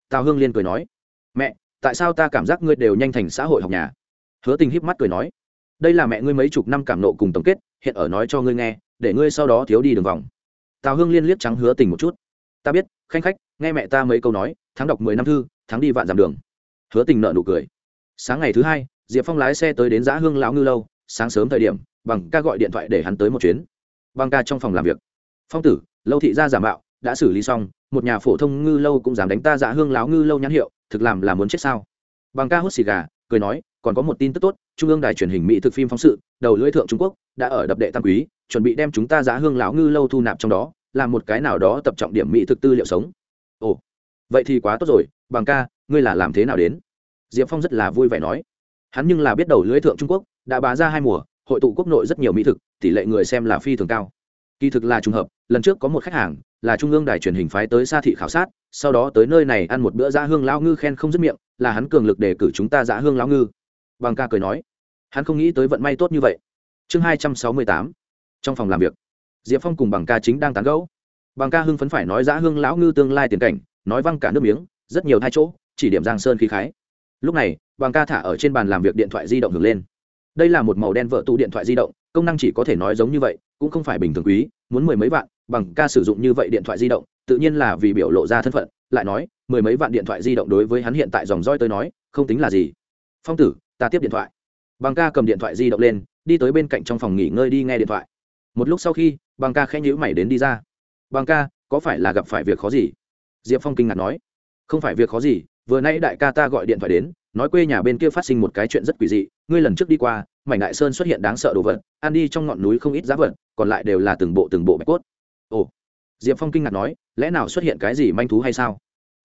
Tào hương liên cười nói, mẹ, tại sao ta cảm giác ngươi đều nhanh thành xã hội học nhà? Hứa tình híp mắt cười nói, đây là mẹ ngươi mấy chục năm cảm nộ cùng tổng kết, hiện ở nói cho ngươi nghe, để ngươi sau đó thiếu đi đường vòng. Tào hương liên liếc trắng hứa tình một chút. Ta biết, khanh khách, nghe mẹ ta mấy câu nói, tháng đọc mười năm thư, tháng đi vạn dặm đường. Hứa tình nợ nụ cười. Sáng ngày thứ hai, diệp phong lái xe tới đến giã hương lão ngư lâu, sáng sớm thời điểm, bằng ca gọi điện thoại để hắn tới một chuyến. Bằng ca trong phòng làm việc. Phong tử, lâu thị gia giả mạo, đã xử lý xong, một nhà phổ thông ngư lâu cũng dám đánh ta Giá hương lão ngư lâu nhãn hiệu, thực làm là muốn chết sao? Bằng ca hút xì gà, cười nói còn có một tin tức tốt, trung ương đài truyền hình mỹ thực phim phóng sự, đầu lưỡi thượng trung quốc, đã ở đập đệ tam quý, chuẩn bị đem chúng ta giá hương lão ngư lâu thu nạp trong đó, làm một cái nào đó tập trọng điểm mỹ thực tư liệu sống. Ồ, vậy thì quá tốt rồi, bằng ca, ngươi là làm thế nào đến? Diệp phong rất là vui vẻ nói. Hắn nhưng là biết đầu lưỡi thượng trung quốc đã bá ra hai mùa, hội tụ quốc nội rất nhiều mỹ thực, tỷ lệ người xem là phi thường cao. Kỳ thực là trùng hợp, lần trước có một khách hàng là trung ương đài truyền hình phái tới xa thị khảo sát, sau đó tới nơi này ăn một bữa giá hương lão ngư khen không dứt miệng, là hắn cường lực đề cử chúng ta giá hương lão ngư bằng ca cười nói, hắn không nghĩ tới vận may tốt như vậy. Chương hai trăm sáu mươi tám, trong phòng làm việc, diệp phong cùng bằng ca chính đang tán gẫu. Bằng ca hưng phấn phải nói giã hương lão ngư tương lai tiền cảnh, nói văng cả nước miếng, rất nhiều hai chỗ, chỉ điểm giang sơn khí khái. Lúc này, bằng ca thả ở trên bàn làm việc điện thoại di động ngược lên. Đây là một màu đen vợ tụ điện thoại di động, công năng chỉ có thể nói giống như vậy, cũng không phải bình thường quý, muốn mười mấy vạn, bằng ca sử dụng như vậy điện thoại di động, tự nhiên là vì biểu lộ ra thân phận, lại nói, mười mấy vạn điện thoại di động đối với hắn hiện tại dòng roi tới nói, không tính là gì. Phong tử ta tiếp điện thoại. Bằng ca cầm điện thoại di động lên, đi tới bên cạnh trong phòng nghỉ ngơi đi nghe điện thoại. Một lúc sau khi, bằng ca khẽ nhữ mày đến đi ra. Bằng ca, có phải là gặp phải việc khó gì? Diệp phong kinh ngạc nói. Không phải việc khó gì, vừa nãy đại ca ta gọi điện thoại đến, nói quê nhà bên kia phát sinh một cái chuyện rất quỷ dị, ngươi lần trước đi qua, mảnh đại sơn xuất hiện đáng sợ đồ vật, ăn đi trong ngọn núi không ít giá vật, còn lại đều là từng bộ từng bộ bạch cốt. Ồ. Diệp phong kinh ngạc nói, lẽ nào xuất hiện cái gì manh thú hay sao?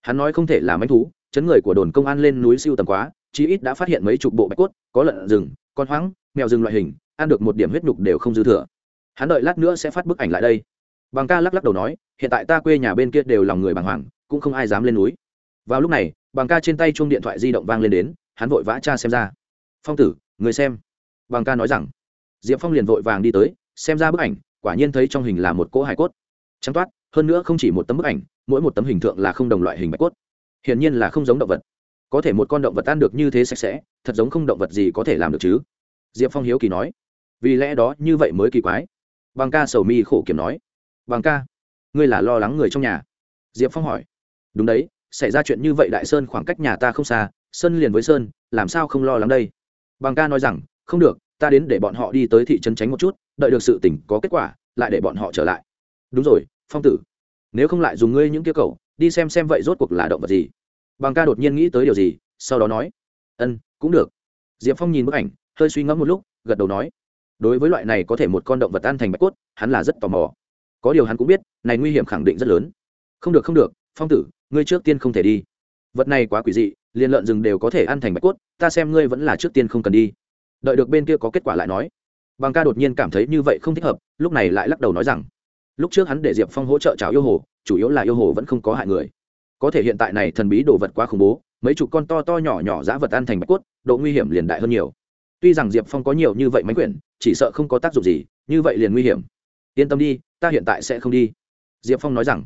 Hắn nói không thể là manh thú, chấn người của đồn công an lên núi siêu tầm quá chí ít đã phát hiện mấy chục bộ bạch cốt, có lợn rừng, con hoáng, mèo rừng loại hình, ăn được một điểm huyết nhục đều không dư thừa. Hắn đợi lát nữa sẽ phát bức ảnh lại đây. Bằng ca lắc lắc đầu nói, hiện tại ta quê nhà bên kia đều lòng người bàng hoàng, cũng không ai dám lên núi. Vào lúc này, bằng ca trên tay chuông điện thoại di động vang lên đến, hắn vội vã cha xem ra. Phong tử, người xem. Bằng ca nói rằng. Diệp phong liền vội vàng đi tới, xem ra bức ảnh, quả nhiên thấy trong hình là một cỗ hải cốt. Trắng toát, hơn nữa không chỉ một tấm bức ảnh, mỗi một tấm hình tượng là không đồng loại hình bạch cốt. Hiển nhiên là không giống động vật có thể một con động vật ăn được như thế sạch sẽ, thật giống không động vật gì có thể làm được chứ? Diệp phong hiếu kỳ nói. Vì lẽ đó như vậy mới kỳ quái. Bằng ca sầu mi khổ kiểm nói. Bằng ca, ngươi là lo lắng người trong nhà. Diệp phong hỏi. Đúng đấy, xảy ra chuyện như vậy đại sơn khoảng cách nhà ta không xa, sơn liền với sơn, làm sao không lo lắng đây? Bằng ca nói rằng, không được, ta đến để bọn họ đi tới thị trấn tránh một chút, đợi được sự tỉnh có kết quả, lại để bọn họ trở lại. Đúng rồi, phong tử. Nếu không lại dùng ngươi những kia cầu, đi xem xem vậy rốt cuộc là động vật gì bằng ca đột nhiên nghĩ tới điều gì, sau đó nói, ân, cũng được. Diệp phong nhìn bức ảnh, hơi suy ngẫm một lúc, gật đầu nói, đối với loại này có thể một con động vật tan thành bạch cốt, hắn là rất tò mò. Có điều hắn cũng biết, này nguy hiểm khẳng định rất lớn. Không được không được, phong tử, ngươi trước tiên không thể đi. Vật này quá quỷ dị, liền lợn rừng đều có thể ăn thành bạch cốt, ta xem ngươi vẫn là trước tiên không cần đi. Đợi được bên kia có kết quả lại nói, bằng ca đột nhiên cảm thấy như vậy không thích hợp, lúc này lại lắc đầu nói rằng, lúc trước hắn để diệp phong hỗ trợ chào yêu hồ, chủ yếu là yêu hồ vẫn không có hại người có thể hiện tại này thần bí đồ vật quá khủng bố, mấy chục con to to nhỏ nhỏ dã vật ăn thành bạch cốt, độ nguy hiểm liền đại hơn nhiều. Tuy rằng diệp phong có nhiều như vậy máy quyển, chỉ sợ không có tác dụng gì, như vậy liền nguy hiểm. Yên tâm đi, ta hiện tại sẽ không đi. Diệp phong nói rằng,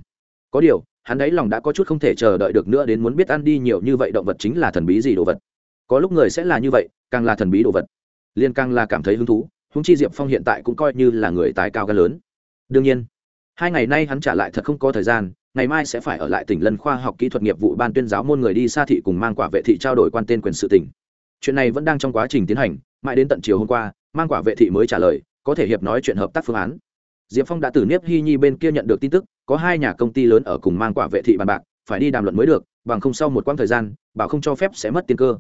có điều, hắn ấy lòng đã có chút không thể chờ đợi được nữa đến muốn biết ăn đi nhiều như vậy động vật chính là thần bí gì đồ vật. Có lúc người sẽ là như vậy, càng là thần bí đồ vật. Liên càng là cảm thấy hứng thú húng chi diệp phong hiện tại cũng coi như là người tài cao ca lớn. Đương nhiên hai ngày nay hắn trả lại thật không có thời gian, ngày mai sẽ phải ở lại tỉnh lân khoa học kỹ thuật nghiệp vụ ban tuyên giáo môn người đi xa thị cùng mang quả vệ thị trao đổi quan tên quyền sự tỉnh. Chuyện này vẫn đang trong quá trình tiến hành, mãi đến tận chiều hôm qua, mang quả vệ thị mới trả lời, có thể hiệp nói chuyện hợp tác phương án. Diệp phong đã từ niếp hy nhi bên kia nhận được tin tức, có hai nhà công ty lớn ở cùng mang quả vệ thị bàn bạc, phải đi đàm luận mới được, bằng không sau một quãng thời gian, bảo không cho phép sẽ mất tiền cơ.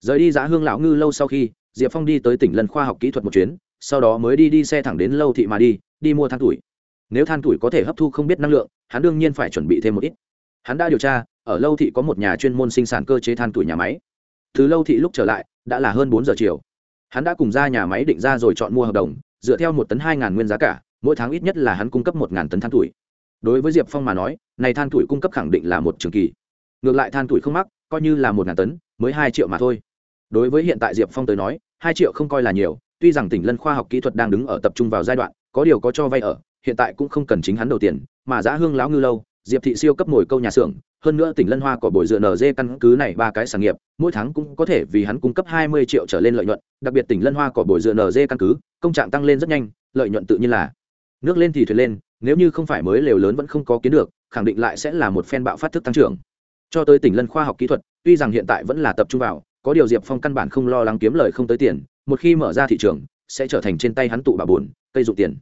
Rời đi giá hương lão ngư lâu sau khi, diệp phong đi tới tỉnh lân khoa học kỹ thuật một chuyến, sau đó mới đi đi xe thẳng đến lâu thị mà đi đi mua tháng tuổi nếu than tuổi có thể hấp thu không biết năng lượng, hắn đương nhiên phải chuẩn bị thêm một ít. Hắn đã điều tra, ở lâu thị có một nhà chuyên môn sinh sản cơ chế than tuổi nhà máy. Từ lâu thị lúc trở lại, đã là hơn bốn giờ chiều. Hắn đã cùng ra nhà máy định ra rồi chọn mua hợp đồng, dựa theo một tấn hai ngàn nguyên giá cả, mỗi tháng ít nhất là hắn cung cấp một ngàn tấn than tuổi. Đối với diệp phong mà nói, này than tuổi cung cấp khẳng định là một trường kỳ. Ngược lại than tuổi không mắc, coi như là một ngàn tấn, mới hai triệu mà thôi. Đối với hiện tại diệp phong tới nói, hai triệu không coi là nhiều, tuy rằng tỉnh lân khoa học kỹ thuật đang đứng ở tập trung vào giai đoạn, có điều có cho vay ở hiện tại cũng không cần chính hắn đầu tiền mà giá hương lão ngư lâu diệp thị siêu cấp mồi câu nhà xưởng hơn nữa tỉnh lân hoa có bồi dựa nd căn cứ này ba cái sản nghiệp mỗi tháng cũng có thể vì hắn cung cấp hai mươi triệu trở lên lợi nhuận đặc biệt tỉnh lân hoa có bồi dựa nd căn cứ công trạng tăng lên rất nhanh lợi nhuận tự nhiên là nước lên thì thuyền lên nếu như không phải mới lều lớn vẫn không có kiến được khẳng định lại sẽ là một phen bạo phát thức tăng trưởng. Cho tới tỉnh lân khoa học kỹ thuật tuy rằng hiện tại vẫn là tập trung vào có điều diệp phong căn bản không lo lắng kiếm lời không tới tiền một khi mở ra thị trường sẽ trở thành trên tay hắn tụ bà buồn, cây dụng tiền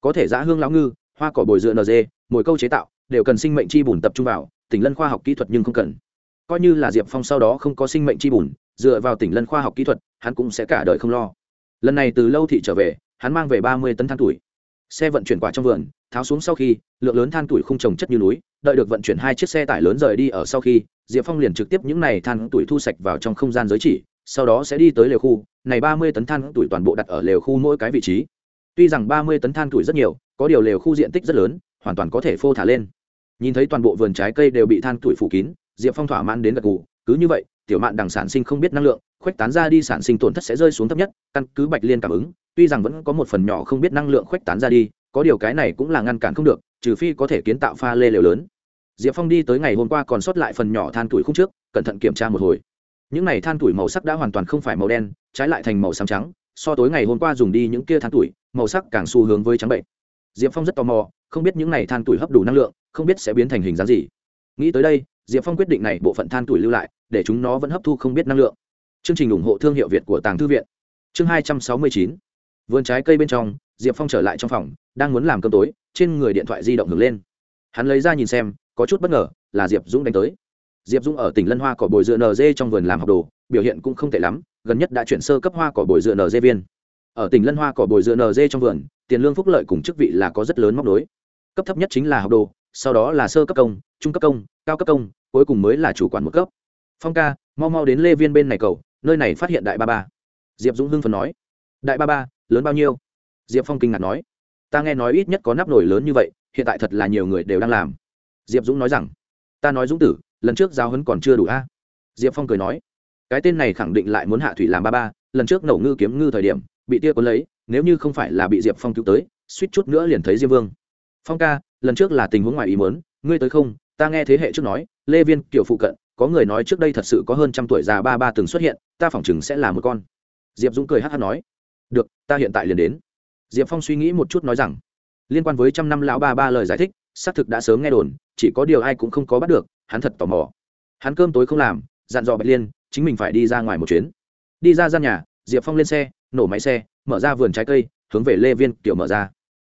có thể giã hương lão ngư, hoa cỏ bồi dựa nd mồi câu chế tạo đều cần sinh mệnh chi bùn tập trung vào, tỉnh lân khoa học kỹ thuật nhưng không cần. Coi như là diệp phong sau đó không có sinh mệnh chi bùn, dựa vào tỉnh lân khoa học kỹ thuật, hắn cũng sẽ cả đời không lo. Lần này từ lâu thị trở về, hắn mang về ba mươi tấn than tuổi. Xe vận chuyển quả trong vườn, tháo xuống sau khi, lượng lớn than tuổi không trồng chất như núi, đợi được vận chuyển hai chiếc xe tải lớn rời đi ở sau khi, diệp phong liền trực tiếp những này than tuổi thu sạch vào trong không gian giới chỉ, sau đó sẽ đi tới lều khu. Này ba mươi tấn than tuổi toàn bộ đặt ở lều khu mỗi cái vị trí tuy rằng ba mươi tấn than tuổi rất nhiều, có điều lều khu diện tích rất lớn, hoàn toàn có thể phô thả lên. Nhìn thấy toàn bộ vườn trái cây đều bị than tuổi phủ kín, diệp phong thỏa mãn đến gật gù, cứ như vậy, tiểu mạn đằng sản sinh không biết năng lượng, khuếch tán ra đi sản sinh tổn thất sẽ rơi xuống thấp nhất, căn cứ bạch liên cảm ứng, tuy rằng vẫn có một phần nhỏ không biết năng lượng khuếch tán ra đi, có điều cái này cũng là ngăn cản không được, trừ phi có thể kiến tạo pha lê lều lớn. Diệp phong đi tới ngày hôm qua còn sót lại phần nhỏ than tuổi khung trước, cẩn thận kiểm tra một hồi. Những này than tuổi màu sắc đã hoàn toàn không phải màu đen, trái lại thành màu xám trắng, so tối ngày hôm qua dùng đi những kia than tuổi màu sắc càng xu hướng với trắng bệnh. Diệp phong rất tò mò, không biết những này than tuổi hấp đủ năng lượng, không biết sẽ biến thành hình dáng gì. Nghĩ tới đây, diệp phong quyết định này bộ phận than tuổi lưu lại, để chúng nó vẫn hấp thu không biết năng lượng. Chương trình ủng hộ thương hiệu việt của tàng thư viện. Chương hai trăm sáu mươi chín. Vườn trái cây bên trong, diệp phong trở lại trong phòng, đang muốn làm cơm tối, trên người điện thoại di động ngừng lên. Hắn lấy ra nhìn xem, có chút bất ngờ, là diệp dũng đánh tới. Diệp dũng ở tỉnh lân hoa cỏ bồi dựa nd trong vườn làm học đồ, biểu hiện cũng không tệ lắm, gần nhất đã chuyển sơ cấp hoa cỏ bồi dựa nd viên ở tỉnh lân hoa cỏ bồi dựa nd trong vườn, tiền lương phúc lợi cùng chức vị là có rất lớn móc đối cấp thấp nhất chính là học đồ, sau đó là sơ cấp công, trung cấp công, cao cấp công, cuối cùng mới là chủ quản một cấp. Phong ca, mau mau đến lê viên bên này cầu, nơi này phát hiện đại ba ba. Diệp dũng hưng phần nói. Đại ba ba, lớn bao nhiêu? Diệp phong kinh ngạc nói. Ta nghe nói ít nhất có nắp nổi lớn như vậy, hiện tại thật là nhiều người đều đang làm. Diệp dũng nói rằng. Ta nói dũng tử, lần trước giao hấn còn chưa đủ a. Diệp phong cười nói. Cái tên này khẳng định lại muốn hạ thủy làm ba ba, lần trước nổ ngư kiếm ngư thời điểm bị tia cuốn lấy, nếu như không phải là bị diệp phong cứu tới, suýt chút nữa liền thấy diêm vương. Phong ca, lần trước là tình huống ngoài ý mớn ngươi tới không? Ta nghe thế hệ trước nói, lê viên kiểu phụ cận, có người nói trước đây thật sự có hơn trăm tuổi già ba ba từng xuất hiện, ta phỏng chừng sẽ là một con. Diệp dũng cười hát hát nói, được, ta hiện tại liền đến. Diệp phong suy nghĩ một chút nói rằng, liên quan với trăm năm lão ba ba lời giải thích, xác thực đã sớm nghe đồn, chỉ có điều ai cũng không có bắt được, hắn thật tò mò. Hắn cơm tối không làm, dặn dò bạch liên, chính mình phải đi ra ngoài một chuyến. Đi ra gian nhà, diệp phong lên xe nổ máy xe, mở ra vườn trái cây, hướng về lê viên kiểu mở ra.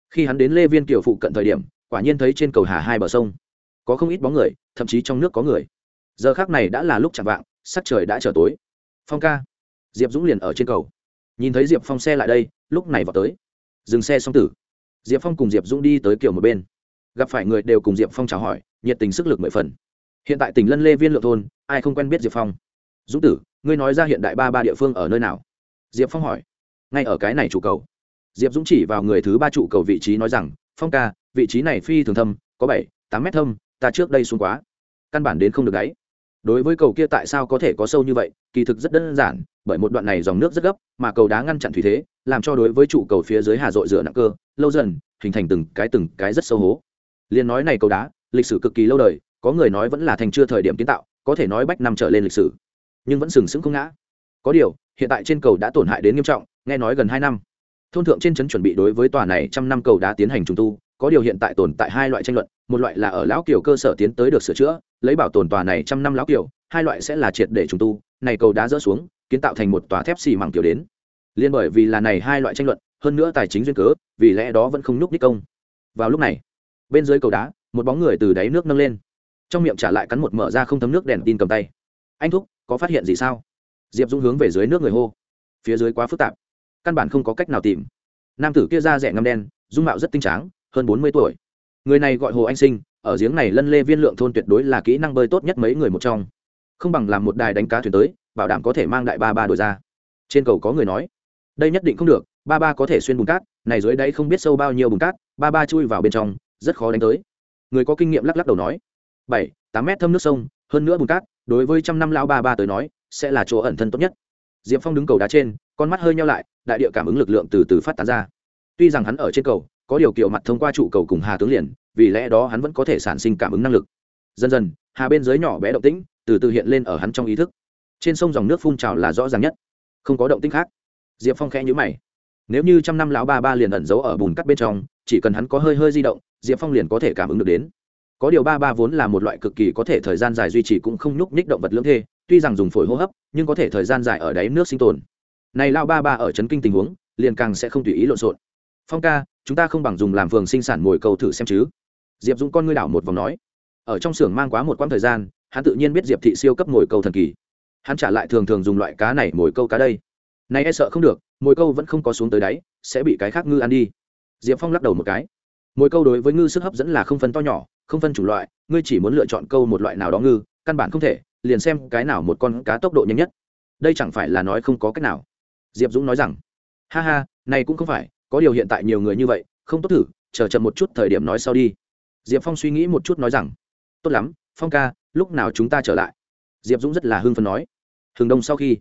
Khi hắn đến lê viên kiểu phụ cận thời điểm, quả nhiên thấy trên cầu hà hai bờ sông. Có không ít bóng người, thậm chí trong nước có người. Giờ khác này đã là lúc chạm vạng, sắc trời đã trở tối. Phong ca. Diệp dũng liền ở trên cầu. Nhìn thấy diệp phong xe lại đây, lúc này vào tới. Dừng xe xong tử. Diệp phong cùng diệp dũng đi tới kiểu một bên. Gặp phải người đều cùng diệp phong chào hỏi, nhiệt tình sức lực mười phần. Hiện tại tỉnh lân lê viên lượng thôn, ai không quen biết diệp phong? Dũng tử, ngươi nói ra hiện đại ba ba địa phương ở nơi nào? Diệp phong hỏi. Ngay ở cái này trụ cầu. Diệp dũng chỉ vào người thứ ba trụ cầu vị trí nói rằng, phong ca, vị trí này phi thường thâm, có bảy, tám mét thâm, ta trước đây xuống quá. Căn bản đến không được đáy. Đối với cầu kia tại sao có thể có sâu như vậy, kỳ thực rất đơn giản, bởi một đoạn này dòng nước rất gấp, mà cầu đá ngăn chặn thủy thế, làm cho đối với trụ cầu phía dưới hà dội rửa nặng cơ, lâu dần, hình thành từng cái từng cái rất sâu hố. Liên nói này cầu đá, lịch sử cực kỳ lâu đời, có người nói vẫn là thành chưa thời điểm kiến tạo, có thể nói bách năm trở lên lịch sử. Nhưng vẫn sừng sững không ngã. Có điều hiện tại trên cầu đã tổn hại đến nghiêm trọng, nghe nói gần hai năm. Thôn thượng trên trấn chuẩn bị đối với tòa này trăm năm cầu đá tiến hành trùng tu, có điều hiện tại tồn tại hai loại tranh luận, một loại là ở lão kiều cơ sở tiến tới được sửa chữa, lấy bảo tồn tòa này trăm năm lão kiều, hai loại sẽ là triệt để trùng tu, này cầu đá dỡ xuống, kiến tạo thành một tòa thép xì mảng kiểu đến. Liên bởi vì là này hai loại tranh luận, hơn nữa tài chính duyên cớ, vì lẽ đó vẫn không nhúc đích công. Vào lúc này, bên dưới cầu đá, một bóng người từ đáy nước nâng lên. Trong miệng trả lại cắn một mở ra không thấm nước đèn tin cầm tay. Anh thúc, có phát hiện gì sao? Diệp dũng hướng về dưới nước người hô. Phía dưới quá phức tạp. Căn bản không có cách nào tìm. Nam tử kia da rẻ ngâm đen, dung mạo rất tinh tráng, hơn bốn mươi tuổi. Người này gọi hồ anh sinh, ở giếng này lân lê viên lượng thôn tuyệt đối là kỹ năng bơi tốt nhất mấy người một trong. Không bằng làm một đài đánh cá thuyền tới, bảo đảm có thể mang đại ba ba đổi ra. Trên cầu có người nói, đây nhất định không được, ba ba có thể xuyên bùn cát, này dưới đáy không biết sâu bao nhiêu bùn cát, ba ba chui vào bên trong, rất khó đánh tới. Người có kinh nghiệm lắc lắc đầu nói, bảy, tám mét thâm nước sông, hơn nữa bùn cát, đối với trăm năm lao ba ba tới nói sẽ là chỗ ẩn thân tốt nhất. Diệp phong đứng cầu đá trên, con mắt hơi nhau lại, đại địa cảm ứng lực lượng từ từ phát tán ra. Tuy rằng hắn ở trên cầu, có điều kiểu mặt thông qua trụ cầu cùng hà tướng liền, vì lẽ đó hắn vẫn có thể sản sinh cảm ứng năng lực. Dần dần, hà bên dưới nhỏ bé động tĩnh, từ từ hiện lên ở hắn trong ý thức. Trên sông dòng nước phun trào là rõ ràng nhất, không có động tĩnh khác. Diệp phong khẽ nhữ mày. Nếu như trăm năm lão ba ba liền ẩn giấu ở bùn cắt bên trong, chỉ cần hắn có hơi hơi di động, diệp phong liền có thể cảm ứng được đến. Có điều ba ba vốn là một loại cực kỳ có thể thời gian dài duy trì cũng không nhúc nhích động vật lưỡng thê tuy rằng dùng phổi hô hấp, nhưng có thể thời gian dài ở đáy nước sinh tồn. Này lao ba ba ở chấn kinh tình huống, liền càng sẽ không tùy ý lộn xộn. Phong ca, chúng ta không bằng dùng làm phường sinh sản mồi câu thử xem chứ. Diệp dũng con ngươi đảo một vòng nói. Ở trong xưởng mang quá một quãng thời gian, hắn tự nhiên biết diệp thị siêu cấp mồi câu thần kỳ. Hắn trả lại thường thường dùng loại cá này mồi câu cá đây. Này e sợ không được, mồi câu vẫn không có xuống tới đáy, sẽ bị cái khác ngư ăn đi. Diệp phong lắc đầu một cái. Mồi câu đối với ngư sức hấp dẫn là không phân to nhỏ, không phân chủng loại, ngươi chỉ muốn lựa chọn câu một loại nào đó ngư, căn bản không thể liền xem cái nào một con cá tốc độ nhanh nhất. Đây chẳng phải là nói không có cách nào. Diệp dũng nói rằng, ha ha, này cũng không phải, có điều hiện tại nhiều người như vậy, không tốt thử, chờ chậm một chút thời điểm nói sau đi. Diệp phong suy nghĩ một chút nói rằng, tốt lắm, phong ca, lúc nào chúng ta trở lại? Diệp dũng rất là hưng phấn nói. Hừng đông sau khi.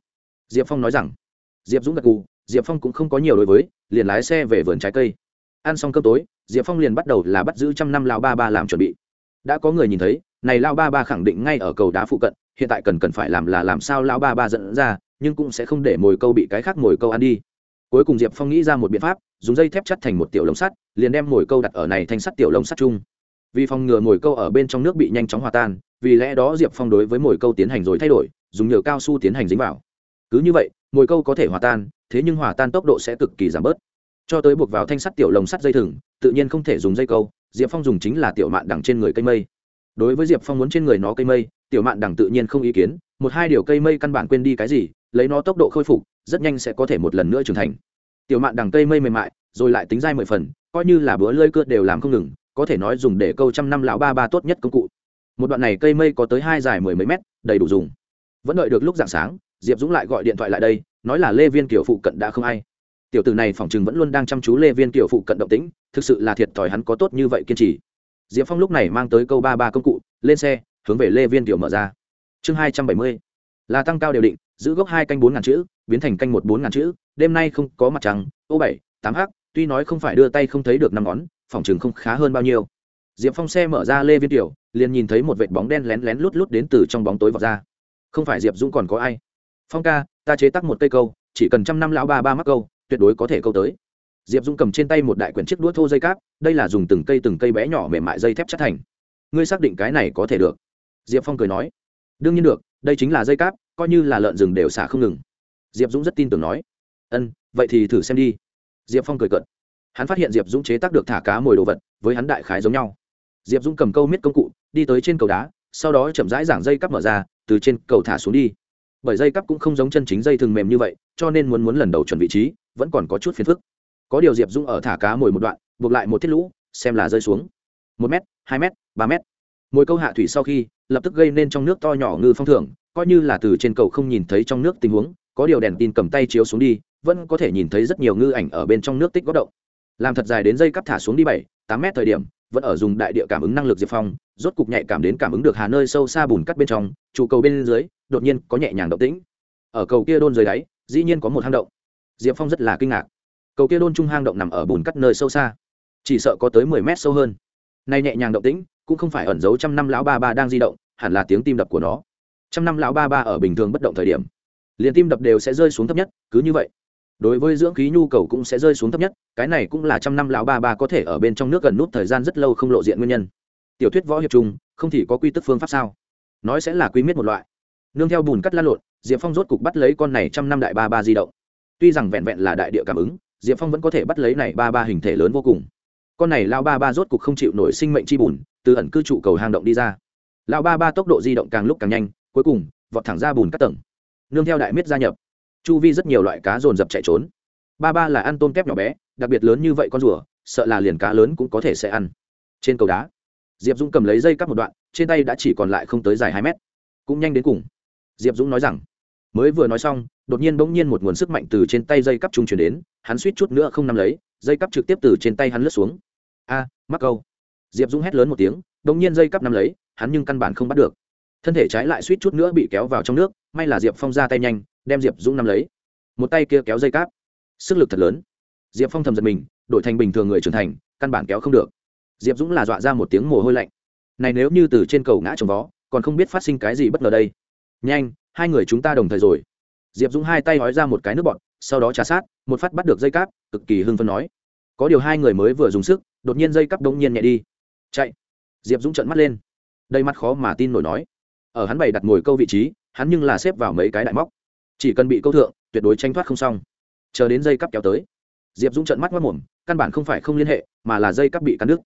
Diệp phong nói rằng, diệp dũng gật cù diệp phong cũng không có nhiều đối với, liền lái xe về vườn trái cây. Ăn xong cơm tối, diệp phong liền bắt đầu là bắt giữ trăm năm lao ba ba làm chuẩn bị. Đã có người nhìn thấy, này lao ba ba khẳng định ngay ở cầu đá phụ cận hiện tại cần cần phải làm là làm sao lão ba ba dẫn ra, nhưng cũng sẽ không để mồi câu bị cái khác mồi câu ăn đi. Cuối cùng diệp phong nghĩ ra một biện pháp, dùng dây thép chắt thành một tiểu lồng sắt, liền đem mồi câu đặt ở này thành sắt tiểu lồng sắt chung. Vì phòng ngừa mồi câu ở bên trong nước bị nhanh chóng hòa tan, vì lẽ đó diệp phong đối với mồi câu tiến hành rồi thay đổi, dùng nhựa cao su tiến hành dính vào. Cứ như vậy, mồi câu có thể hòa tan, thế nhưng hòa tan tốc độ sẽ cực kỳ giảm bớt. Cho tới buộc vào thanh sắt tiểu lồng sắt dây thừng, tự nhiên không thể dùng dây câu, diệp phong dùng chính là tiểu mạn đằng trên người cây mây. Đối với diệp phong muốn trên người nó cây mây tiểu mạn đằng tự nhiên không ý kiến, một hai điều cây mây căn bản quên đi cái gì, lấy nó tốc độ khôi phục, rất nhanh sẽ có thể một lần nữa trưởng thành. Tiểu mạn đằng cây mây mềm mại, rồi lại tính dai mười phần, coi như là bữa lơi cướp đều làm không ngừng, có thể nói dùng để câu trăm năm lão ba ba tốt nhất công cụ. Một đoạn này cây mây có tới hai dài mười mấy mét, đầy đủ dùng. Vẫn đợi được lúc dạng sáng, diệp dũng lại gọi điện thoại lại đây, nói là lê viên kiểu phụ cận đã không ai. Tiểu tử này phỏng chừng vẫn luôn đang chăm chú lê viên kiểu phụ cận động tĩnh, thực sự là thiệt thòi hắn có tốt như vậy kiên trì. Diệp phong lúc này mang tới câu ba ba công cụ, lên xe hướng về lê viên tiểu mở ra. Chương hai trăm bảy mươi, là tăng cao đều định, giữ gốc hai canh bốn ngàn chữ, biến thành canh một bốn ngàn chữ, đêm nay không có mặt trăng, ô bảy, tám h tuy nói không phải đưa tay không thấy được năm ngón, phòng chừng không khá hơn bao nhiêu. Diệp phong xe mở ra lê viên tiểu liền nhìn thấy một vệt bóng đen lén lén lút lút đến từ trong bóng tối vọt ra. Không phải diệp dũng còn có ai? Phong ca, ta chế tắc một cây câu, chỉ cần trăm năm lão ba ba mắc câu, tuyệt đối có thể câu tới. Diệp dũng cầm trên tay một đại quyển chiếc đũa thô dây cáp, đây là dùng từng cây từng cây bé nhỏ mềm mại dây thép chất thành. Ngươi xác định cái này có thể được diệp phong cười nói, đương nhiên được, đây chính là dây cáp, coi như là lợn rừng đều xả không ngừng. Diệp dũng rất tin tưởng nói, ân, vậy thì thử xem đi. Diệp phong cười cợt. Hắn phát hiện diệp dũng chế tác được thả cá mồi đồ vật với hắn đại khái giống nhau. Diệp dũng cầm câu miết công cụ, đi tới trên cầu đá, sau đó chậm rãi giảng dây cắp mở ra, từ trên cầu thả xuống đi. Bởi dây cắp cũng không giống chân chính dây thường mềm như vậy, cho nên muốn muốn lần đầu chuẩn vị trí, vẫn còn có chút phiền phức. Có điều diệp dũng ở thả cá mồi một đoạn, buộc lại một thiết lũ, xem là rơi xuống. Một m hai m ba m mồi câu hạ thủy sau khi lập tức gây nên trong nước to nhỏ ngư phong thưởng, coi như là từ trên cầu không nhìn thấy trong nước tình huống, có điều đèn tin cầm tay chiếu xuống đi, vẫn có thể nhìn thấy rất nhiều ngư ảnh ở bên trong nước tích góc động. Làm thật dài đến dây cắp thả xuống đi bảy, tám mét thời điểm, vẫn ở dùng đại địa cảm ứng năng lực diệp phong, rốt cục nhạy cảm đến cảm ứng được hà nơi sâu xa bùn cắt bên trong, trụ cầu bên dưới, đột nhiên có nhẹ nhàng động tĩnh. Ở cầu kia đôn dưới đáy, dĩ nhiên có một hang động. Diệp phong rất là kinh ngạc. Cầu kia đôn trung hang động nằm ở bùn cắt nơi sâu xa, chỉ sợ có tới mười mét sâu hơn nay nhẹ nhàng động tĩnh, cũng không phải ẩn giấu trăm năm lão ba ba đang di động, hẳn là tiếng tim đập của nó. Trăm năm lão ba ba ở bình thường bất động thời điểm, liền tim đập đều sẽ rơi xuống thấp nhất, cứ như vậy. Đối với dưỡng khí nhu cầu cũng sẽ rơi xuống thấp nhất, cái này cũng là trăm năm lão ba ba có thể ở bên trong nước gần nút thời gian rất lâu không lộ diện nguyên nhân. Tiểu thuyết võ hiệp trung không thì có quy tức phương pháp sao? Nói sẽ là quy miết một loại. Nương theo bùn cắt la lộn, diệp phong rốt cục bắt lấy con này trăm năm đại ba ba di động. Tuy rằng vẹn vẹn là đại địa cảm ứng, diệp phong vẫn có thể bắt lấy này ba ba hình thể lớn vô cùng con này lao ba ba rốt cục không chịu nổi sinh mệnh chi bùn, từ ẩn cư trụ cầu hang động đi ra. Lao ba ba tốc độ di động càng lúc càng nhanh, cuối cùng, vọt thẳng ra bùn các tầng. Nương theo đại miết gia nhập. Chu vi rất nhiều loại cá dồn dập chạy trốn. Ba ba là ăn tôm kép nhỏ bé, đặc biệt lớn như vậy con rùa, sợ là liền cá lớn cũng có thể sẽ ăn. Trên cầu đá, diệp dũng cầm lấy dây cắt một đoạn, trên tay đã chỉ còn lại không tới dài hai mét. Cũng nhanh đến cùng. Diệp dũng nói rằng, mới vừa nói xong, đột nhiên bỗng nhiên một nguồn sức mạnh từ trên tay dây cắp trung chuyển đến, hắn suýt chút nữa không nắm lấy dây cắp trực tiếp từ trên tay hắn lướt xuống. A, mắc câu. Diệp dũng hét lớn một tiếng bỗng nhiên dây cắp nắm lấy, hắn nhưng căn bản không bắt được. Thân thể trái lại suýt chút nữa bị kéo vào trong nước, may là diệp phong ra tay nhanh, đem diệp dũng nắm lấy. Một tay kia kéo dây cáp sức lực thật lớn. Diệp phong thầm giật mình, đổi thành bình thường người trưởng thành, căn bản kéo không được. Diệp dũng là dọa ra một tiếng mồ hôi lạnh. Này nếu như từ trên cầu ngã trồng vó, còn không biết phát sinh cái gì bất ngờ đây. Nhanh, hai người chúng ta đồng thời rồi. Diệp dũng hai tay hói ra một cái nước bọt sau đó trả sát, một phát bắt được dây cáp, cực kỳ hưng phân nói. Có điều hai người mới vừa dùng sức, đột nhiên dây cáp đống nhiên nhẹ đi. Chạy. Diệp dũng trợn mắt lên. Đầy mắt khó mà tin nổi nói. Ở hắn bày đặt ngồi câu vị trí, hắn nhưng là xếp vào mấy cái đại móc. Chỉ cần bị câu thượng, tuyệt đối tranh thoát không xong. Chờ đến dây cắp kéo tới. Diệp dũng trợn mắt mất mồm, căn bản không phải không liên hệ, mà là dây cắp bị cắn đứt.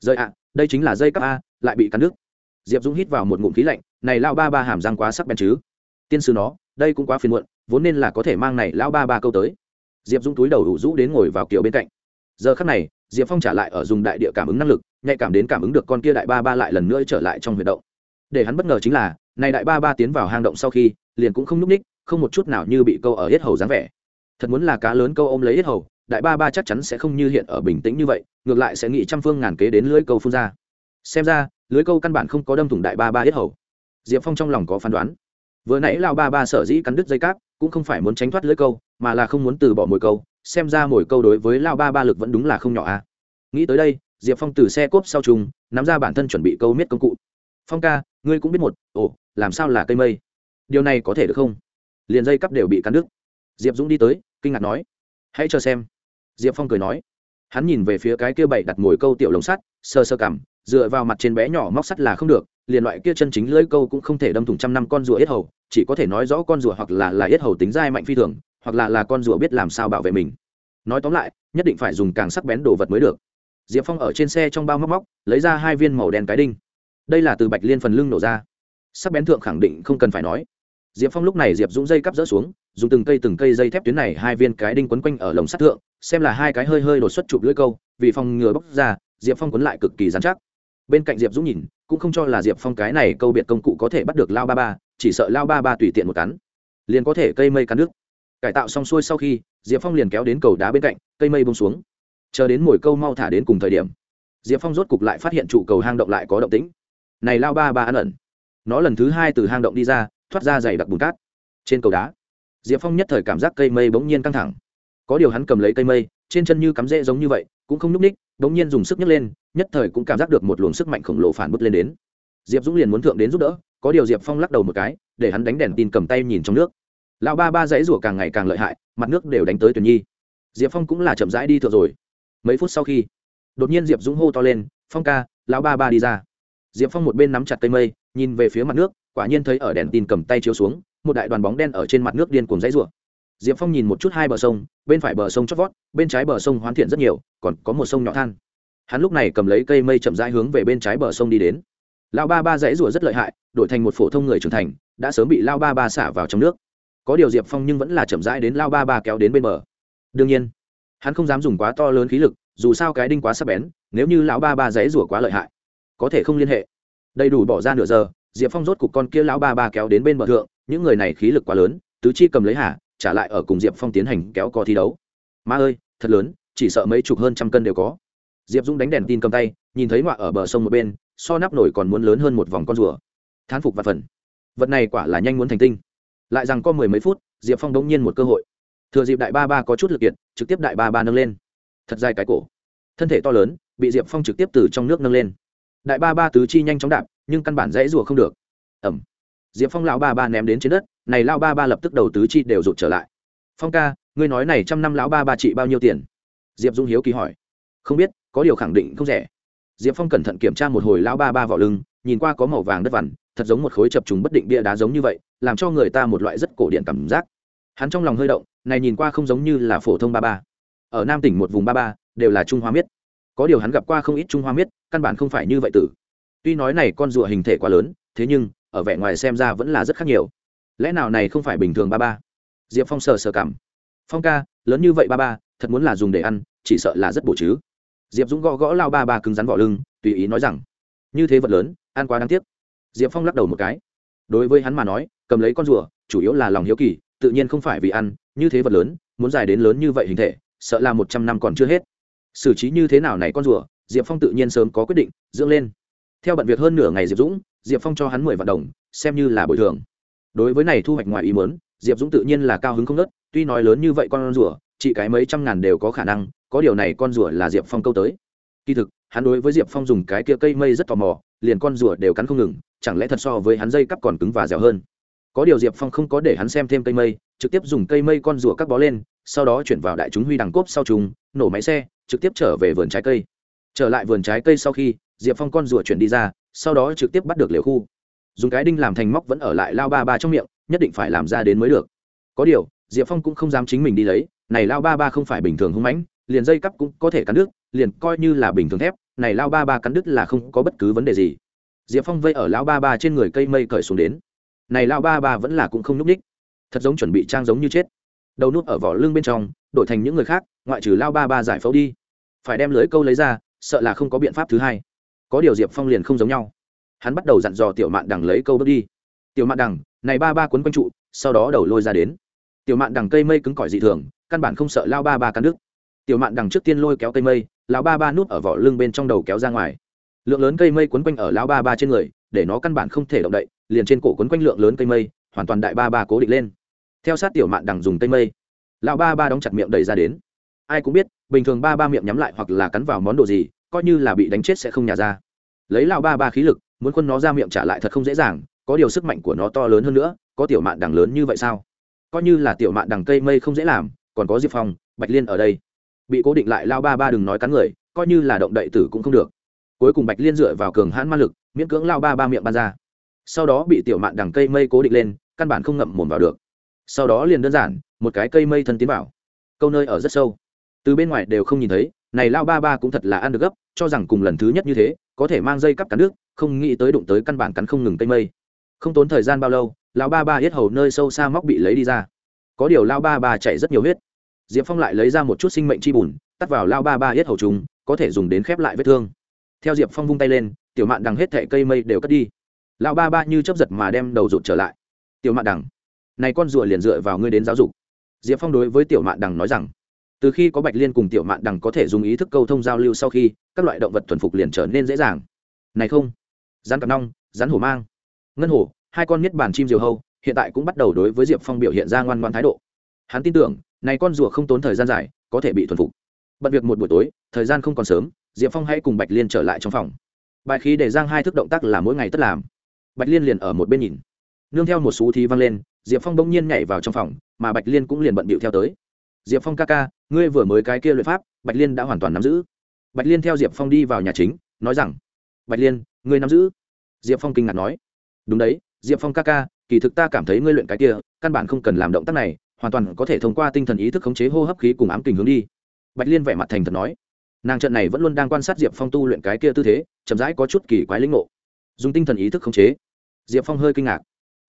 Dây ạ, đây chính là dây cắp a, lại bị cắn đứt. Diệp dũng hít vào một ngụm khí lạnh, này lao ba ba hàm răng quá sắc bén chứ. Tiên sư nó, đây cũng quá phiền muộn vốn nên là có thể mang này lao ba ba câu tới. Diệp dũng túi đầu ủ rũ đến ngồi vào kiểu bên cạnh. Giờ khắc này, diệp phong trả lại ở dùng đại địa cảm ứng năng lực, nhạy cảm đến cảm ứng được con kia đại ba ba lại lần nữa trở lại trong huyệt động. Để hắn bất ngờ chính là, này đại ba ba tiến vào hang động sau khi, liền cũng không n ú c ních không một chút nào như bị câu ở hết hầu dáng vẻ. Thật muốn là cá lớn câu ôm lấy hết hầu, đại ba ba chắc chắn sẽ không như hiện ở bình tĩnh như vậy, ngược lại sẽ nghĩ trăm phương ngàn kế đến lưới câu phun ra. Xem ra, lưới câu căn bản không có đâm thủng đại ba ba hết hầu. Diệp phong trong lòng có phán đoán. Vừa nãy lao ba ba sở dĩ cắn đứt dây cáp cũng không phải muốn tránh thoát lưới câu, mà là không muốn từ bỏ mồi câu, xem ra mồi câu đối với lao ba ba lực vẫn đúng là không nhỏ à. Nghĩ tới đây, diệp phong từ xe cốp sau trùng, nắm ra bản thân chuẩn bị câu miết công cụ. Phong ca, ngươi cũng biết một, ồ, làm sao là cây mây? Điều này có thể được không? Liền dây cắp đều bị cắn đứt. Diệp dũng đi tới, kinh ngạc nói, hãy cho xem. Diệp phong cười nói, hắn nhìn về phía cái kia bảy đặt mồi câu tiểu lồng sắt, sơ sơ cảm dựa vào mặt trên bé nhỏ móc sắt là không được, liền loại kia chân chính lưỡi câu cũng không thể đâm thủng trăm năm con rùa yết hầu, chỉ có thể nói rõ con rùa hoặc là là yết hầu tính dai mạnh phi thường, hoặc là là con rùa biết làm sao bảo vệ mình. Nói tóm lại, nhất định phải dùng càng sắc bén đồ vật mới được. Diệp phong ở trên xe trong bao móc móc, lấy ra hai viên màu đen cái đinh. Đây là từ bạch liên phần lưng nổ ra. Sắc bén thượng khẳng định không cần phải nói. Diệp phong lúc này diệp dũng dây cắp rỡ xuống, dùng từng cây từng cây dây thép tuyến này hai viên cái đinh quấn quanh ở lồng sắt thượng, xem là hai cái hơi hơi đột xuất chụp lưỡi câu, vì phòng ngừa bóc ra, diệp phong quấn lại cực kỳ dán chắc bên cạnh diệp dũng nhìn, cũng không cho là diệp phong cái này câu biệt công cụ có thể bắt được lao ba ba, chỉ sợ lao ba ba tùy tiện một cắn. Liền có thể cây mây cắn nước. Cải tạo xong xuôi sau khi, diệp phong liền kéo đến cầu đá bên cạnh, cây mây bông xuống. Chờ đến mồi câu mau thả đến cùng thời điểm, diệp phong rốt cục lại phát hiện trụ cầu hang động lại có động tĩnh. Này lao ba ba ăn ẩn. Nó lần thứ hai từ hang động đi ra, thoát ra dày đặc bùn cát. Trên cầu đá, diệp phong nhất thời cảm giác cây mây bỗng nhiên căng thẳng. Có điều hắn cầm lấy cây mây, trên chân như cắm rễ giống như vậy cũng không nhúc ních bỗng nhiên dùng sức nhấc lên, nhất thời cũng cảm giác được một luồng sức mạnh khổng lồ phản bứt lên đến. Diệp dũng liền muốn thượng đến giúp đỡ, có điều diệp phong lắc đầu một cái, để hắn đánh đèn tin cầm tay nhìn trong nước. Lão ba ba dãy rủa càng ngày càng lợi hại, mặt nước đều đánh tới tuyển nhi. Diệp phong cũng là chậm rãi đi thượng rồi. Mấy phút sau khi, đột nhiên diệp dũng hô to lên, phong ca, lão ba ba đi ra. Diệp phong một bên nắm chặt cây mây, nhìn về phía mặt nước, quả nhiên thấy ở đèn tin cầm tay chiếu xuống, một đại đoàn bóng đen ở trên mặt nước điên cuồng dãy rủa diệp phong nhìn một chút hai bờ sông, bên phải bờ sông chót vót, bên trái bờ sông hoán thiện rất nhiều, còn có một sông nhỏ than. Hắn lúc này cầm lấy cây mây chậm rãi hướng về bên trái bờ sông đi đến. Lao ba ba dãy rủa rất lợi hại, đổi thành một phổ thông người trưởng thành, đã sớm bị lao ba ba xả vào trong nước. Có điều diệp phong nhưng vẫn là chậm rãi đến lao ba ba kéo đến bên bờ. Đương nhiên, hắn không dám dùng quá to lớn khí lực, dù sao cái đinh quá sắc bén, nếu như lão ba ba dãy rủa quá lợi hại, có thể không liên hệ. Đầy đủ bỏ ra nửa giờ, diệp phong rốt cục con kia lão ba ba kéo đến bên bờ thượng, những người này khí lực quá lớn, tứ chi cầm lấy hà trả lại ở cùng diệp phong tiến hành kéo co thi đấu. Ma ơi, thật lớn, chỉ sợ mấy chục hơn trăm cân đều có. Diệp dũng đánh đèn tin cầm tay, nhìn thấy ngoạ ở bờ sông một bên, so nắp nổi còn muốn lớn hơn một vòng con rùa. Thán phục và phần. Vật này quả là nhanh muốn thành tinh. Lại rằng có mười mấy phút, diệp phong đống nhiên một cơ hội. Thừa dịp đại ba ba có chút lực kiện trực tiếp đại ba ba nâng lên. Thật dài cái cổ. Thân thể to lớn, bị diệp phong trực tiếp từ trong nước nâng lên. Đại ba ba tứ chi nhanh chóng đạp, nhưng căn bản dãy rùa không được. Ẩm diệp phong lão ba ba ném đến trên đất, này lão ba ba lập tức đầu tứ chi đều rụt trở lại. Phong ca, ngươi nói này trăm năm lão ba ba trị bao nhiêu tiền? Diệp dung hiếu kỳ hỏi. Không biết, có điều khẳng định không rẻ. Diệp phong cẩn thận kiểm tra một hồi lão ba ba vào lưng, nhìn qua có màu vàng đất vằn, thật giống một khối chập trùng bất định bia đá giống như vậy, làm cho người ta một loại rất cổ điện cảm giác. Hắn trong lòng hơi động, này nhìn qua không giống như là phổ thông ba ba. Ở nam tỉnh một vùng ba ba, đều là trung hoa miết. Có điều hắn gặp qua không ít trung hoa miết, căn bản không phải như vậy tử. Tuy nói này con rùa hình thể quá lớn, thế nhưng ở vẻ ngoài xem ra vẫn là rất khác nhiều. Lẽ nào này không phải bình thường ba ba? Diệp phong sờ sờ cảm. Phong ca, lớn như vậy ba ba, thật muốn là dùng để ăn, chỉ sợ là rất bổ chứ. Diệp dũng gõ gõ lao ba ba cứng rắn vỏ lưng, tùy ý nói rằng, như thế vật lớn, ăn quá đáng tiếc. Diệp phong lắc đầu một cái. Đối với hắn mà nói, cầm lấy con rùa, chủ yếu là lòng hiếu kỳ, tự nhiên không phải vì ăn, như thế vật lớn, muốn dài đến lớn như vậy hình thể, sợ là một trăm năm còn chưa hết. Xử trí như thế nào này con rùa, diệp phong tự nhiên sớm có quyết định, dưỡng lên theo bận việc hơn nửa ngày diệp dũng, diệp phong cho hắn mười vạn đồng, xem như là bồi thường. Đối với này thu hoạch ngoài ý mớn diệp dũng tự nhiên là cao hứng không nớt tuy nói lớn như vậy con rùa, chỉ cái mấy trăm ngàn đều có khả năng, có điều này con rùa là diệp phong câu tới. Kỳ thực, hắn đối với diệp phong dùng cái kia cây mây rất tò mò, liền con rùa đều cắn không ngừng, chẳng lẽ thật so với hắn dây cắp còn cứng và dẻo hơn? Có điều diệp phong không có để hắn xem thêm cây mây, trực tiếp dùng cây mây con rùa cắt bó lên, sau đó chuyển vào đại chúng huy đằng cốp sau chúng nổ máy xe, trực tiếp trở về vườn trái cây. Trở lại vườn trái cây sau khi diệp phong con rùa chuyển đi ra, sau đó trực tiếp bắt được liều khu. Dùng cái đinh làm thành móc vẫn ở lại lao ba ba trong miệng, nhất định phải làm ra đến mới được. Có điều, diệp phong cũng không dám chính mình đi lấy, này lao ba ba không phải bình thường hung mãnh, liền dây cắp cũng có thể cắn đứt, liền coi như là bình thường thép, này lao ba ba cắn đứt là không có bất cứ vấn đề gì. Diệp phong vây ở lao ba ba trên người cây mây cởi xuống đến. Này lao ba ba vẫn là cũng không n ú c ních thật giống chuẩn bị trang giống như chết. Đầu nút ở vỏ lưng bên trong, đổi thành những người khác, ngoại trừ lao ba ba giải phẫu đi. Phải đem lưới câu lấy ra, sợ là không có biện pháp thứ hai có điều diệp phong liền không giống nhau. Hắn bắt đầu dặn dò tiểu mạn đằng lấy câu bước đi. Tiểu mạn đằng, này ba ba quấn quanh trụ, sau đó đầu lôi ra đến. Tiểu mạn đằng cây mây cứng cỏi dị thường, căn bản không sợ lao ba ba cắn đứt. Tiểu mạn đằng trước tiên lôi kéo cây mây, lão ba ba núp ở vỏ lưng bên trong đầu kéo ra ngoài. Lượng lớn cây mây quấn quanh ở lão ba ba trên người, để nó căn bản không thể động đậy, liền trên cổ quấn quanh lượng lớn cây mây, hoàn toàn đại ba ba cố định lên. Theo sát tiểu mạn đằng dùng cây mây, lão ba ba đóng chặt miệng đầy ra đến. Ai cũng biết, bình thường ba ba miệng nhắm lại hoặc là cắn vào món đồ gì coi như là bị đánh chết sẽ không nhả ra. Lấy lão ba ba khí lực, muốn quân nó ra miệng trả lại thật không dễ dàng, có điều sức mạnh của nó to lớn hơn nữa, có tiểu mạn đằng lớn như vậy sao? Coi như là tiểu mạn đằng cây mây không dễ làm, còn có diệp phong, bạch liên ở đây. Bị cố định lại lao ba ba đừng nói cắn người, coi như là động đậy tử cũng không được. Cuối cùng bạch liên dựa vào cường hãn ma lực, miễn cưỡng lao ba ba miệng ban ra. Sau đó bị tiểu mạn đằng cây mây cố định lên, căn bản không ngậm mồm vào được. Sau đó liền đơn giản, một cái cây mây thân tiến vào. Câu nơi ở rất sâu. Từ bên ngoài đều không nhìn thấy này lao ba ba cũng thật là ăn được gấp, cho rằng cùng lần thứ nhất như thế, có thể mang dây cắp cắn nước, không nghĩ tới đụng tới căn bản cắn không ngừng cây mây. Không tốn thời gian bao lâu, lão ba ba yết hầu nơi sâu xa móc bị lấy đi ra. Có điều lao ba ba chạy rất nhiều huyết. Diệp phong lại lấy ra một chút sinh mệnh chi bùn, tắt vào lao ba ba yết hầu chúng có thể dùng đến khép lại vết thương. Theo diệp phong vung tay lên, tiểu mạn đằng hết thệ cây mây đều cất đi. Lao ba ba như chấp giật mà đem đầu rụt trở lại. Tiểu mạn đằng, này con rùa liền dựa vào ngươi đến giáo dục. Diệp phong đối với tiểu mạn đằng nói rằng từ khi có bạch liên cùng tiểu mạn đằng có thể dùng ý thức câu thông giao lưu sau khi, các loại động vật thuần phục liền trở nên dễ dàng. Này không, rắn cặp nong, rắn hổ mang, ngân hổ, hai con miết bản chim diều hâu, hiện tại cũng bắt đầu đối với diệp phong biểu hiện ra ngoan ngoan thái độ. Hắn tin tưởng, này con rùa không tốn thời gian dài, có thể bị thuần phục. Bận việc một buổi tối, thời gian không còn sớm, diệp phong hãy cùng bạch liên trở lại trong phòng. Bài khí để giang hai thức động tác là mỗi ngày tất làm. Bạch liên liền ở một bên nhìn. Nương theo một xú thi văng lên, diệp phong bỗng nhiên nhảy vào trong phòng, mà bạch liên cũng liền bận bịu theo tới diệp phong ca ca, ngươi vừa mới cái kia luyện pháp, bạch liên đã hoàn toàn nắm giữ. Bạch liên theo diệp phong đi vào nhà chính, nói rằng, bạch liên, ngươi nắm giữ. Diệp phong kinh ngạc nói, đúng đấy, diệp phong ca ca, kỳ thực ta cảm thấy ngươi luyện cái kia, căn bản không cần làm động tác này, hoàn toàn có thể thông qua tinh thần ý thức khống chế hô hấp khí cùng ám kình hướng đi. Bạch liên vẻ mặt thành thật nói, nàng trận này vẫn luôn đang quan sát diệp phong tu luyện cái kia tư thế, chậm rãi có chút kỳ quái linh ngộ. Dùng tinh thần ý thức khống chế. Diệp phong hơi kinh ngạc.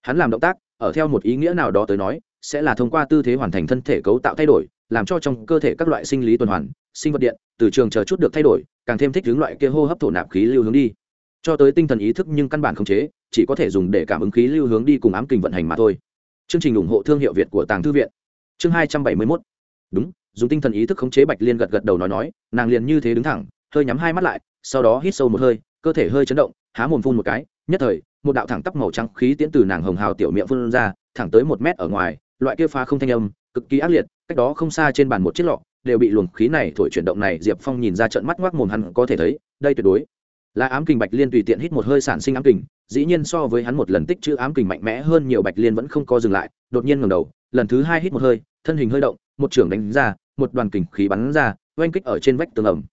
Hắn làm động tác, ở theo một ý nghĩa nào đó tới nói sẽ là thông qua tư thế hoàn thành thân thể cấu tạo thay đổi, làm cho trong cơ thể các loại sinh lý tuần hoàn, sinh vật điện, từ trường chờ chút được thay đổi, càng thêm thích hướng loại kia hô hấp thổ nạp khí lưu hướng đi. Cho tới tinh thần ý thức nhưng căn bản không chế, chỉ có thể dùng để cảm ứng khí lưu hướng đi cùng ám kình vận hành mà thôi. Chương trình ủng hộ thương hiệu việt của tàng thư viện. Chương hai trăm bảy mươi mốt. Đúng, dùng tinh thần ý thức khống chế bạch liên gật gật đầu nói nói, nàng liền như thế đứng thẳng, hơi nhắm hai mắt lại, sau đó hít sâu một hơi, cơ thể hơi chấn động, há mồm phun một cái, nhất thời, một đạo thẳng tắp màu trắng khí tiễn từ nàng hồng hào tiểu miệng phun ra, thẳng tới một mét ở ngoài loại kia phá không thanh âm, cực kỳ ác liệt, cách đó không xa trên bàn một chiếc lọ, đều bị luồng khí này thổi chuyển động này, diệp phong nhìn ra trận mắt ngoác mồm hắn có thể thấy, đây tuyệt đối là ám kình bạch liên tùy tiện hít một hơi sản sinh ám kình, dĩ nhiên so với hắn một lần tích chữ ám kình mạnh mẽ hơn nhiều bạch liên vẫn không co dừng lại, đột nhiên ngầm đầu, lần thứ hai hít một hơi, thân hình hơi động, một trưởng đánh ra, một đoàn kình khí bắn ra, oanh kích ở trên vách tường ẩm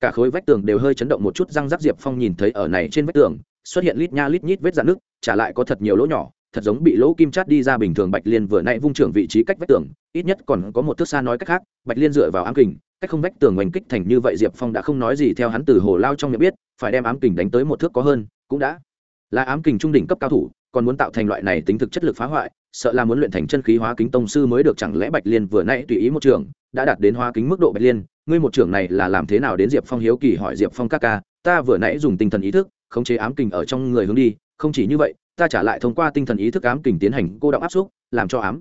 cả khối vách tường đều hơi chấn động một chút, răng rắc diệp phong nhìn thấy ở này trên vách tường, xuất hiện lít nha lít nhít vết dạn nước trả lại có thật nhiều lỗ nhỏ thật giống bị lỗ kim chát đi ra bình thường bạch liên vừa nãy vung trưởng vị trí cách vách tường, ít nhất còn có một thước xa nói cách khác, bạch liên dựa vào ám kình, cách không vách tường oanh kích thành như vậy diệp phong đã không nói gì theo hắn từ hồ lao trong miệng biết, phải đem ám kình đánh tới một thước có hơn, cũng đã. Là ám kình trung đỉnh cấp cao thủ, còn muốn tạo thành loại này tính thực chất lực phá hoại, sợ là muốn luyện thành chân khí hóa kính tông sư mới được chẳng lẽ bạch liên vừa nãy tùy ý một trường đã đạt đến hóa kính mức độ bạch liên, ngươi một trường này là làm thế nào đến diệp phong hiếu kỳ hỏi diệp phong các ca, ta vừa nãy dùng tinh thần ý thức, khống chế ám kình ở trong người hướng đi, không chỉ như vậy ta trả lại thông qua tinh thần ý thức ám kình tiến hành cô động áp xúc, làm cho ám.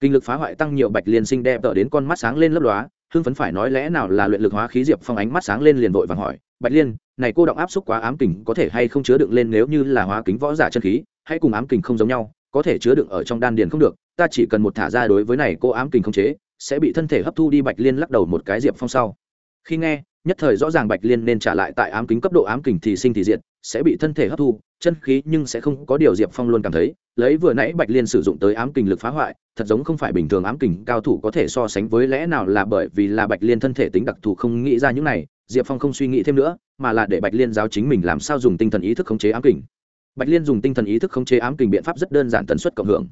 Kinh lực phá hoại tăng nhiều bạch liên sinh đẹp tở đến con mắt sáng lên lấp lóa, hưng phấn phải nói lẽ nào là luyện lực hóa khí diệp phong ánh mắt sáng lên liền vội vàng hỏi, bạch liên, này cô động áp xúc quá ám kình có thể hay không chứa đựng lên nếu như là hóa kính võ giả chân khí, hay cùng ám kình không giống nhau, có thể chứa đựng ở trong đan điền không được, ta chỉ cần một thả ra đối với này cô ám kình không chế, sẽ bị thân thể hấp thu đi. Bạch liên lắc đầu một cái diệp phong sau. Khi nghe, nhất thời rõ ràng bạch liên nên trả lại tại ám kính cấp độ ám kình thì sinh thì diệt sẽ bị thân thể hấp thu, chân khí nhưng sẽ không có điều diệp phong luôn cảm thấy, lấy vừa nãy bạch liên sử dụng tới ám kình lực phá hoại, thật giống không phải bình thường ám kình cao thủ có thể so sánh với lẽ nào là bởi vì là bạch liên thân thể tính đặc thù không nghĩ ra những này, diệp phong không suy nghĩ thêm nữa, mà là để bạch liên giáo chính mình làm sao dùng tinh thần ý thức khống chế ám kình. Bạch liên dùng tinh thần ý thức khống chế ám kình biện pháp rất đơn giản tần suất cộng hưởng.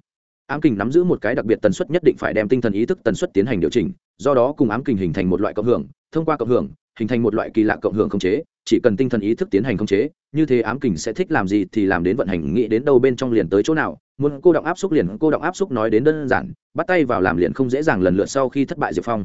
Ám kình nắm giữ một cái đặc biệt tần suất nhất định phải đem tinh thần ý thức tần suất tiến hành điều chỉnh, do đó cùng ám kình hình thành một loại cộng hưởng, thông qua cộng hưởng hình thành một loại kỳ lạ cộng hưởng khống chế, chỉ cần tinh thần ý thức tiến hành khống chế, như thế ám kình sẽ thích làm gì thì làm đến vận hành, nghĩ đến đâu bên trong liền tới chỗ nào. Muốn cô động áp xúc liền cô động áp xúc nói đến đơn giản, bắt tay vào làm liền không dễ dàng lần lượt sau khi thất bại diệp phong.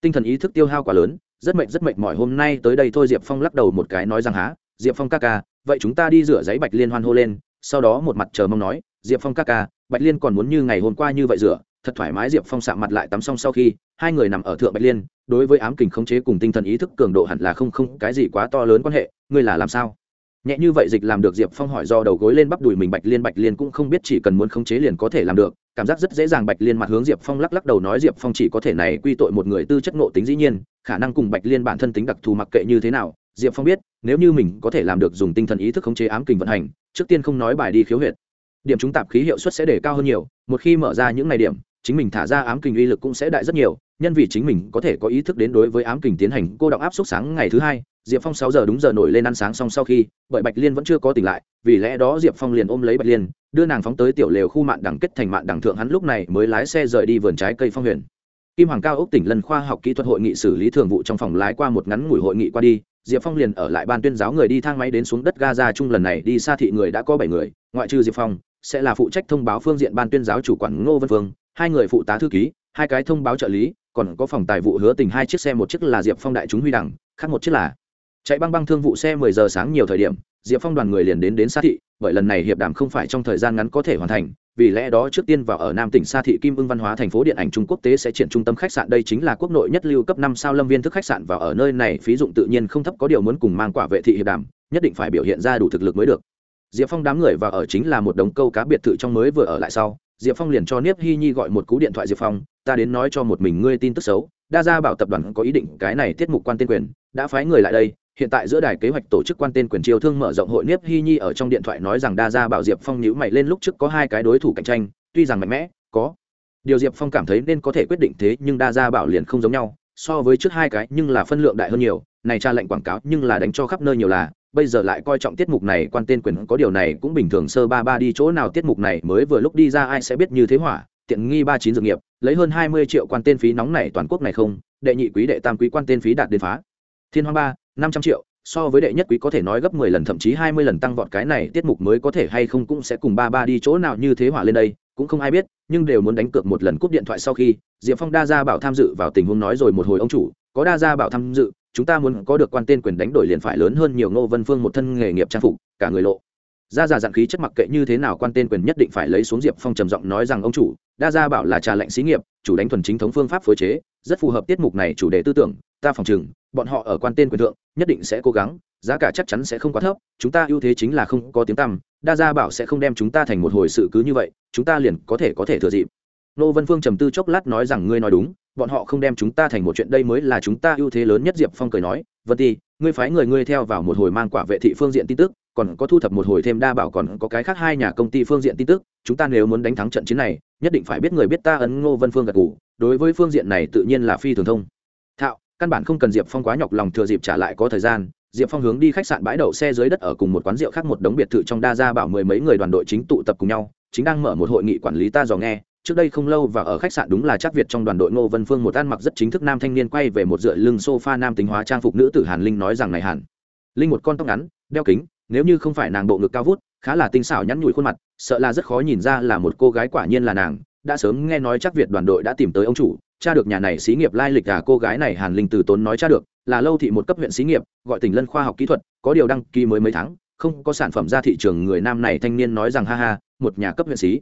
Tinh thần ý thức tiêu hao quá lớn, rất mệt rất mệt mỏi hôm nay tới đây thôi diệp phong lắc đầu một cái nói rằng há diệp phong ca ca, vậy chúng ta đi rửa giấy bạch liên hoan hô lên. Sau đó một mặt chờ mong nói, diệp phong ca ca, bạch liên còn muốn như ngày hôm qua như vậy rửa thật thoải mái diệp phong sạm mặt lại tắm xong sau khi, hai người nằm ở thượng bạch liên, đối với ám kình khống chế cùng tinh thần ý thức cường độ hẳn là không không cái gì quá to lớn quan hệ, ngươi là làm sao? Nhẹ như vậy dịch làm được diệp phong hỏi do đầu gối lên bắp đùi mình bạch liên bạch liên cũng không biết chỉ cần muốn khống chế liền có thể làm được, cảm giác rất dễ dàng bạch liên mặt hướng diệp phong lắc lắc đầu nói diệp phong chỉ có thể này quy tội một người tư chất ngộ tính dĩ nhiên, khả năng cùng bạch liên bản thân tính đặc thù mặc kệ như thế nào, diệp phong biết, nếu như mình có thể làm được dùng tinh thần ý thức khống chế ám kình vận hành, trước tiên không nói bài đi khiếu huyệt điểm chúng tạp khí hiệu suất sẽ để cao hơn nhiều, một khi mở ra những ngày điểm, chính mình thả ra ám kình uy lực cũng sẽ đại rất nhiều, nhân vì chính mình có thể có ý thức đến đối với ám kình tiến hành cô động áp suất sáng ngày thứ hai, diệp phong sáu giờ đúng giờ nổi lên ăn sáng xong sau khi, bởi bạch liên vẫn chưa có tỉnh lại, vì lẽ đó diệp phong liền ôm lấy bạch liên, đưa nàng phóng tới tiểu lều khu mạn đẳng kết thành mạn đẳng thượng hắn lúc này mới lái xe rời đi vườn trái cây phong huyền. Kim hoàng cao ốc tỉnh lần khoa học kỹ thuật hội nghị xử lý thường vụ trong phòng lái qua một ngắn ngủi hội nghị qua đi, diệp phong liền ở lại ban tuyên giáo người đi thang máy đến xuống đất gaza chung lần này đi xa thị người đã có bảy người, ngoại trừ diệp phong sẽ là phụ trách thông báo phương diện ban tuyên giáo chủ quản ngô Văn phương, hai người phụ tá thư ký, hai cái thông báo trợ lý, còn có phòng tài vụ hứa tình hai chiếc xe, một chiếc là diệp phong đại chúng huy đẳng khác một chiếc là chạy băng băng thương vụ xe mười giờ sáng nhiều thời điểm, diệp phong đoàn người liền đến đến xa thị, bởi lần này hiệp đàm không phải trong thời gian ngắn có thể hoàn thành, vì lẽ đó trước tiên vào ở nam tỉnh xa thị kim ưng văn hóa thành phố điện ảnh trung quốc tế sẽ triển trung tâm khách sạn, đây chính là quốc nội nhất lưu cấp năm sao lâm viên thức khách sạn và ở nơi này phí dụng tự nhiên không thấp, có điều muốn cùng mang quả vệ thị hiệp đàm, nhất định phải biểu hiện ra đủ thực lực mới được diệp phong đám người và ở chính là một đống câu cá biệt thự trong mới vừa ở lại sau, diệp phong liền cho niếp hy nhi gọi một cú điện thoại diệp phong, ta đến nói cho một mình ngươi tin tức xấu, đa gia bảo tập đoàn có ý định cái này tiết mục quan tên quyền, đã phái người lại đây, hiện tại giữa đài kế hoạch tổ chức quan tên quyền chiêu thương mở rộng hội niếp hy nhi ở trong điện thoại nói rằng đa gia bảo diệp phong nhữ mày lên lúc trước có hai cái đối thủ cạnh tranh, tuy rằng mạnh mẽ, có. Điều diệp phong cảm thấy nên có thể quyết định thế nhưng đa gia bảo liền không giống nhau, so với trước hai cái nhưng là phân lượng đại hơn nhiều, này tra lệnh quảng cáo nhưng là đánh cho khắp nơi nhiều là bây giờ lại coi trọng tiết mục này, quan tên quyền có điều này cũng bình thường, sơ ba ba đi chỗ nào tiết mục này mới vừa lúc đi ra, ai sẽ biết như thế hỏa? Tiện nghi ba chín dược nghiệp, lấy hơn hai mươi triệu quan tên phí nóng này toàn quốc này không? Đệ nhị quý, đệ tam quý quan tên phí đạt đến phá. Thiên hoa ba, năm trăm triệu, so với đệ nhất quý có thể nói gấp mười lần, thậm chí hai mươi lần tăng vọt cái này, tiết mục mới có thể hay không cũng sẽ cùng ba ba đi chỗ nào như thế hỏa lên đây, cũng không ai biết, nhưng đều muốn đánh cược một lần cúp điện thoại sau khi, diệp phong đa gia bảo tham dự vào tình huống nói rồi một hồi ông chủ, có đa gia bảo tham dự chúng ta muốn có được quan tên quyền đánh đổi liền phải lớn hơn nhiều ngô vân phương một thân nghề nghiệp trang phục, cả người lộ. Ra già dặn khí chất mặc kệ như thế nào quan tên quyền nhất định phải lấy xuống diệp phong trầm giọng nói rằng ông chủ, đa gia bảo là trà lệnh xí nghiệp, chủ đánh thuần chính thống phương pháp phối chế, rất phù hợp tiết mục này chủ đề tư tưởng, ta phòng chừng bọn họ ở quan tên quyền thượng, nhất định sẽ cố gắng, giá cả chắc chắn sẽ không quá thấp, chúng ta ưu thế chính là không có tiếng tăm, đa gia bảo sẽ không đem chúng ta thành một hồi sự cứ như vậy, chúng ta liền có thể có thể thừa dịp nô vân phương trầm tư chốc lát nói rằng, ngươi nói đúng, bọn họ không đem chúng ta thành một chuyện, đây mới là chúng ta ưu thế lớn nhất. Diệp phong cười nói, vân ti, ngươi phái người ngươi theo vào một hồi mang quả vệ thị phương diện tin tức, còn có thu thập một hồi thêm đa bảo còn có cái khác hai nhà công ty phương diện tin tức, chúng ta nếu muốn đánh thắng trận chiến này, nhất định phải biết người biết ta ấn ngô vân phương gật g ủ đối với phương diện này tự nhiên là phi thường thông. Thạo, căn bản không cần diệp phong quá nhọc lòng thừa dịp trả lại có thời gian, diệp phong hướng đi khách sạn bãi đậu xe dưới đất ở cùng một quán rượu khác một đống biệt thự trong đa gia bảo mười mấy người đoàn đội chính tụ tập cùng nhau, chính đang mở một hội nghị quản lý ta dò nghe trước đây không lâu và ở khách sạn đúng là chắc việt trong đoàn đội ngô vân phương một ăn mặc rất chính thức nam thanh niên quay về một dựa lưng sofa nam tính hóa trang phục nữ tử hàn linh nói rằng này hàn. Linh một con tóc ngắn, đeo kính, nếu như không phải nàng bộ ngực cao vút, khá là tinh xảo nhắn nhủi khuôn mặt, sợ là rất khó nhìn ra là một cô gái quả nhiên là nàng. Đã sớm nghe nói chắc việt đoàn đội đã tìm tới ông chủ cha được nhà này xí nghiệp lai lịch à cô gái này hàn linh từ tốn nói cha được, là lâu thị một cấp huyện xí nghiệp, gọi tỉnh lân khoa học kỹ thuật, có điều đăng ký mới mấy tháng, không có sản phẩm ra thị trường, người nam này thanh niên nói rằng ha ha, một nhà cấp huyện xí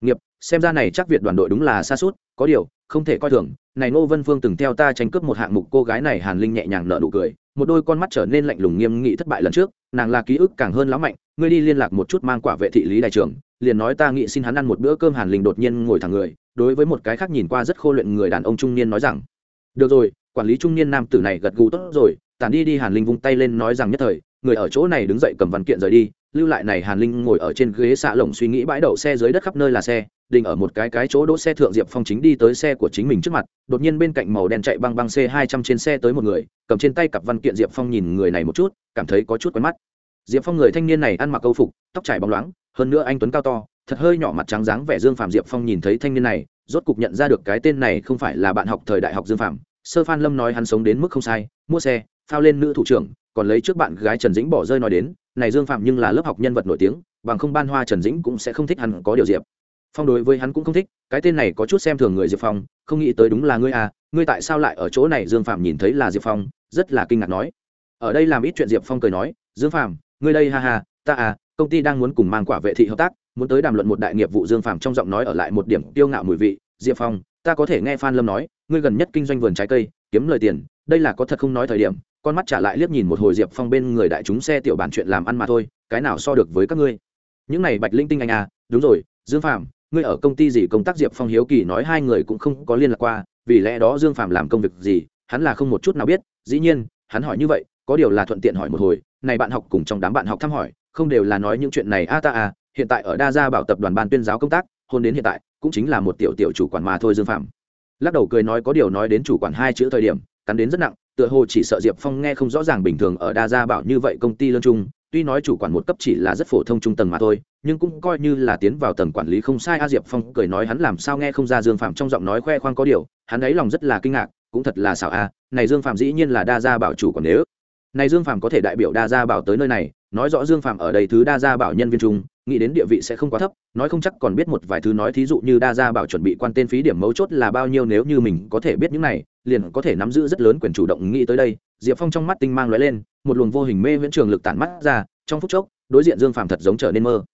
nghiệp, xem ra này chắc việt đoàn đội đúng là xa suốt, có điều, không thể coi thường, này ngô vân phương từng theo ta tranh cướp một hạng mục cô gái này hàn linh nhẹ nhàng nở nụ cười, một đôi con mắt trở nên lạnh lùng nghiêm nghị thất bại lần trước, nàng là ký ức càng hơn lắm mạnh, ngươi đi liên lạc một chút mang quả vệ thị lý đại trưởng, liền nói ta nghĩ xin hắn ăn một bữa cơm hàn linh đột nhiên ngồi thẳng người, đối với một cái khác nhìn qua rất khô luyện người đàn ông trung niên nói rằng, được rồi, quản lý trung niên nam tử này gật gù tốt rồi, tản đi đi hàn linh vung tay lên nói rằng nhất thời, người ở chỗ này đứng dậy cầm văn kiện rời đi lưu lại này hàn linh ngồi ở trên ghế xạ lồng suy nghĩ bãi đậu xe dưới đất khắp nơi là xe, đình ở một cái cái chỗ đỗ xe thượng diệp phong chính đi tới xe của chính mình trước mặt, đột nhiên bên cạnh màu đen chạy băng băng c hai trăm trên xe tới một người, cầm trên tay cặp văn kiện diệp phong nhìn người này một chút, cảm thấy có chút quen mắt. Diệp phong người thanh niên này ăn mặc câu phục, tóc trải bóng loáng, hơn nữa anh tuấn cao to, thật hơi nhỏ mặt trắng dáng vẻ dương phạm diệp phong nhìn thấy thanh niên này, rốt cục nhận ra được cái tên này không phải là bạn học thời đại học dương phạm sơ phan lâm nói hắn sống đến mức không sai, mua xe, phao lên nữ thủ trưởng còn lấy trước bạn gái trần dĩnh bỏ rơi nói đến, này dương phạm nhưng là lớp học nhân vật nổi tiếng, bằng không ban hoa trần dĩnh cũng sẽ không thích hắn có điều diệp. Phong đối với hắn cũng không thích, cái tên này có chút xem thường người diệp phong, không nghĩ tới đúng là ngươi à ngươi tại sao lại ở chỗ này? Dương phạm nhìn thấy là diệp phong, rất là kinh ngạc nói. Ở đây làm ít chuyện diệp phong cười nói, dương phạm, ngươi đây ha ha, ta à công ty đang muốn cùng mang quả vệ thị hợp tác, muốn tới đàm luận một đại nghiệp vụ dương phạm trong giọng nói ở lại một điểm tiêu ngạo mùi vị. Diệp phong, ta có thể nghe phan lâm nói, ngươi gần nhất kinh doanh vườn trái cây, kiếm lời tiền, đây là có thật không nói thời điểm con mắt trả lại liếc nhìn một hồi diệp phong bên người đại chúng xe tiểu bản chuyện làm ăn mà thôi, cái nào so được với các ngươi? Những này bạch linh tinh anh à đúng rồi, dương phạm ngươi ở công ty gì công tác diệp phong hiếu kỳ nói hai người cũng không có liên lạc qua, vì lẽ đó dương phạm làm công việc gì, hắn là không một chút nào biết, dĩ nhiên, hắn hỏi như vậy, có điều là thuận tiện hỏi một hồi, này bạn học cùng trong đám bạn học thăm hỏi, không đều là nói những chuyện này a ta à hiện tại ở đa gia bảo tập đoàn ban tuyên giáo công tác, hôn đến hiện tại, cũng chính là một tiểu tiểu chủ quản mà thôi dương phạm lắc đầu cười nói có điều nói đến chủ quản hai chữ thời điểm, cắn đến rất nặng tựa hồ chỉ sợ diệp phong nghe không rõ ràng bình thường ở đa gia bảo như vậy công ty lương trung tuy nói chủ quản một cấp chỉ là rất phổ thông trung tầng mà thôi, nhưng cũng coi như là tiến vào tầng quản lý không sai a diệp phong cười nói hắn làm sao nghe không ra dương phạm trong giọng nói khoe khoang có điều, hắn ấy lòng rất là kinh ngạc, cũng thật là xảo a, này dương phạm dĩ nhiên là đa gia bảo chủ còn nếu. Này dương phạm có thể đại biểu đa gia bảo tới nơi này, nói rõ dương phạm ở đây thứ đa gia bảo nhân viên trung nghĩ đến địa vị sẽ không quá thấp, nói không chắc còn biết một vài thứ nói thí dụ như đa gia bảo chuẩn bị quan tên phí điểm mấu chốt là bao nhiêu nếu như mình có thể biết những này, liền có thể nắm giữ rất lớn quyền chủ động nghĩ tới đây. Diệp phong trong mắt tinh mang lóe lên, một luồng vô hình mê viễn trường lực tản mắt ra, trong phút chốc, đối diện dương phạm thật giống trở nên mơ.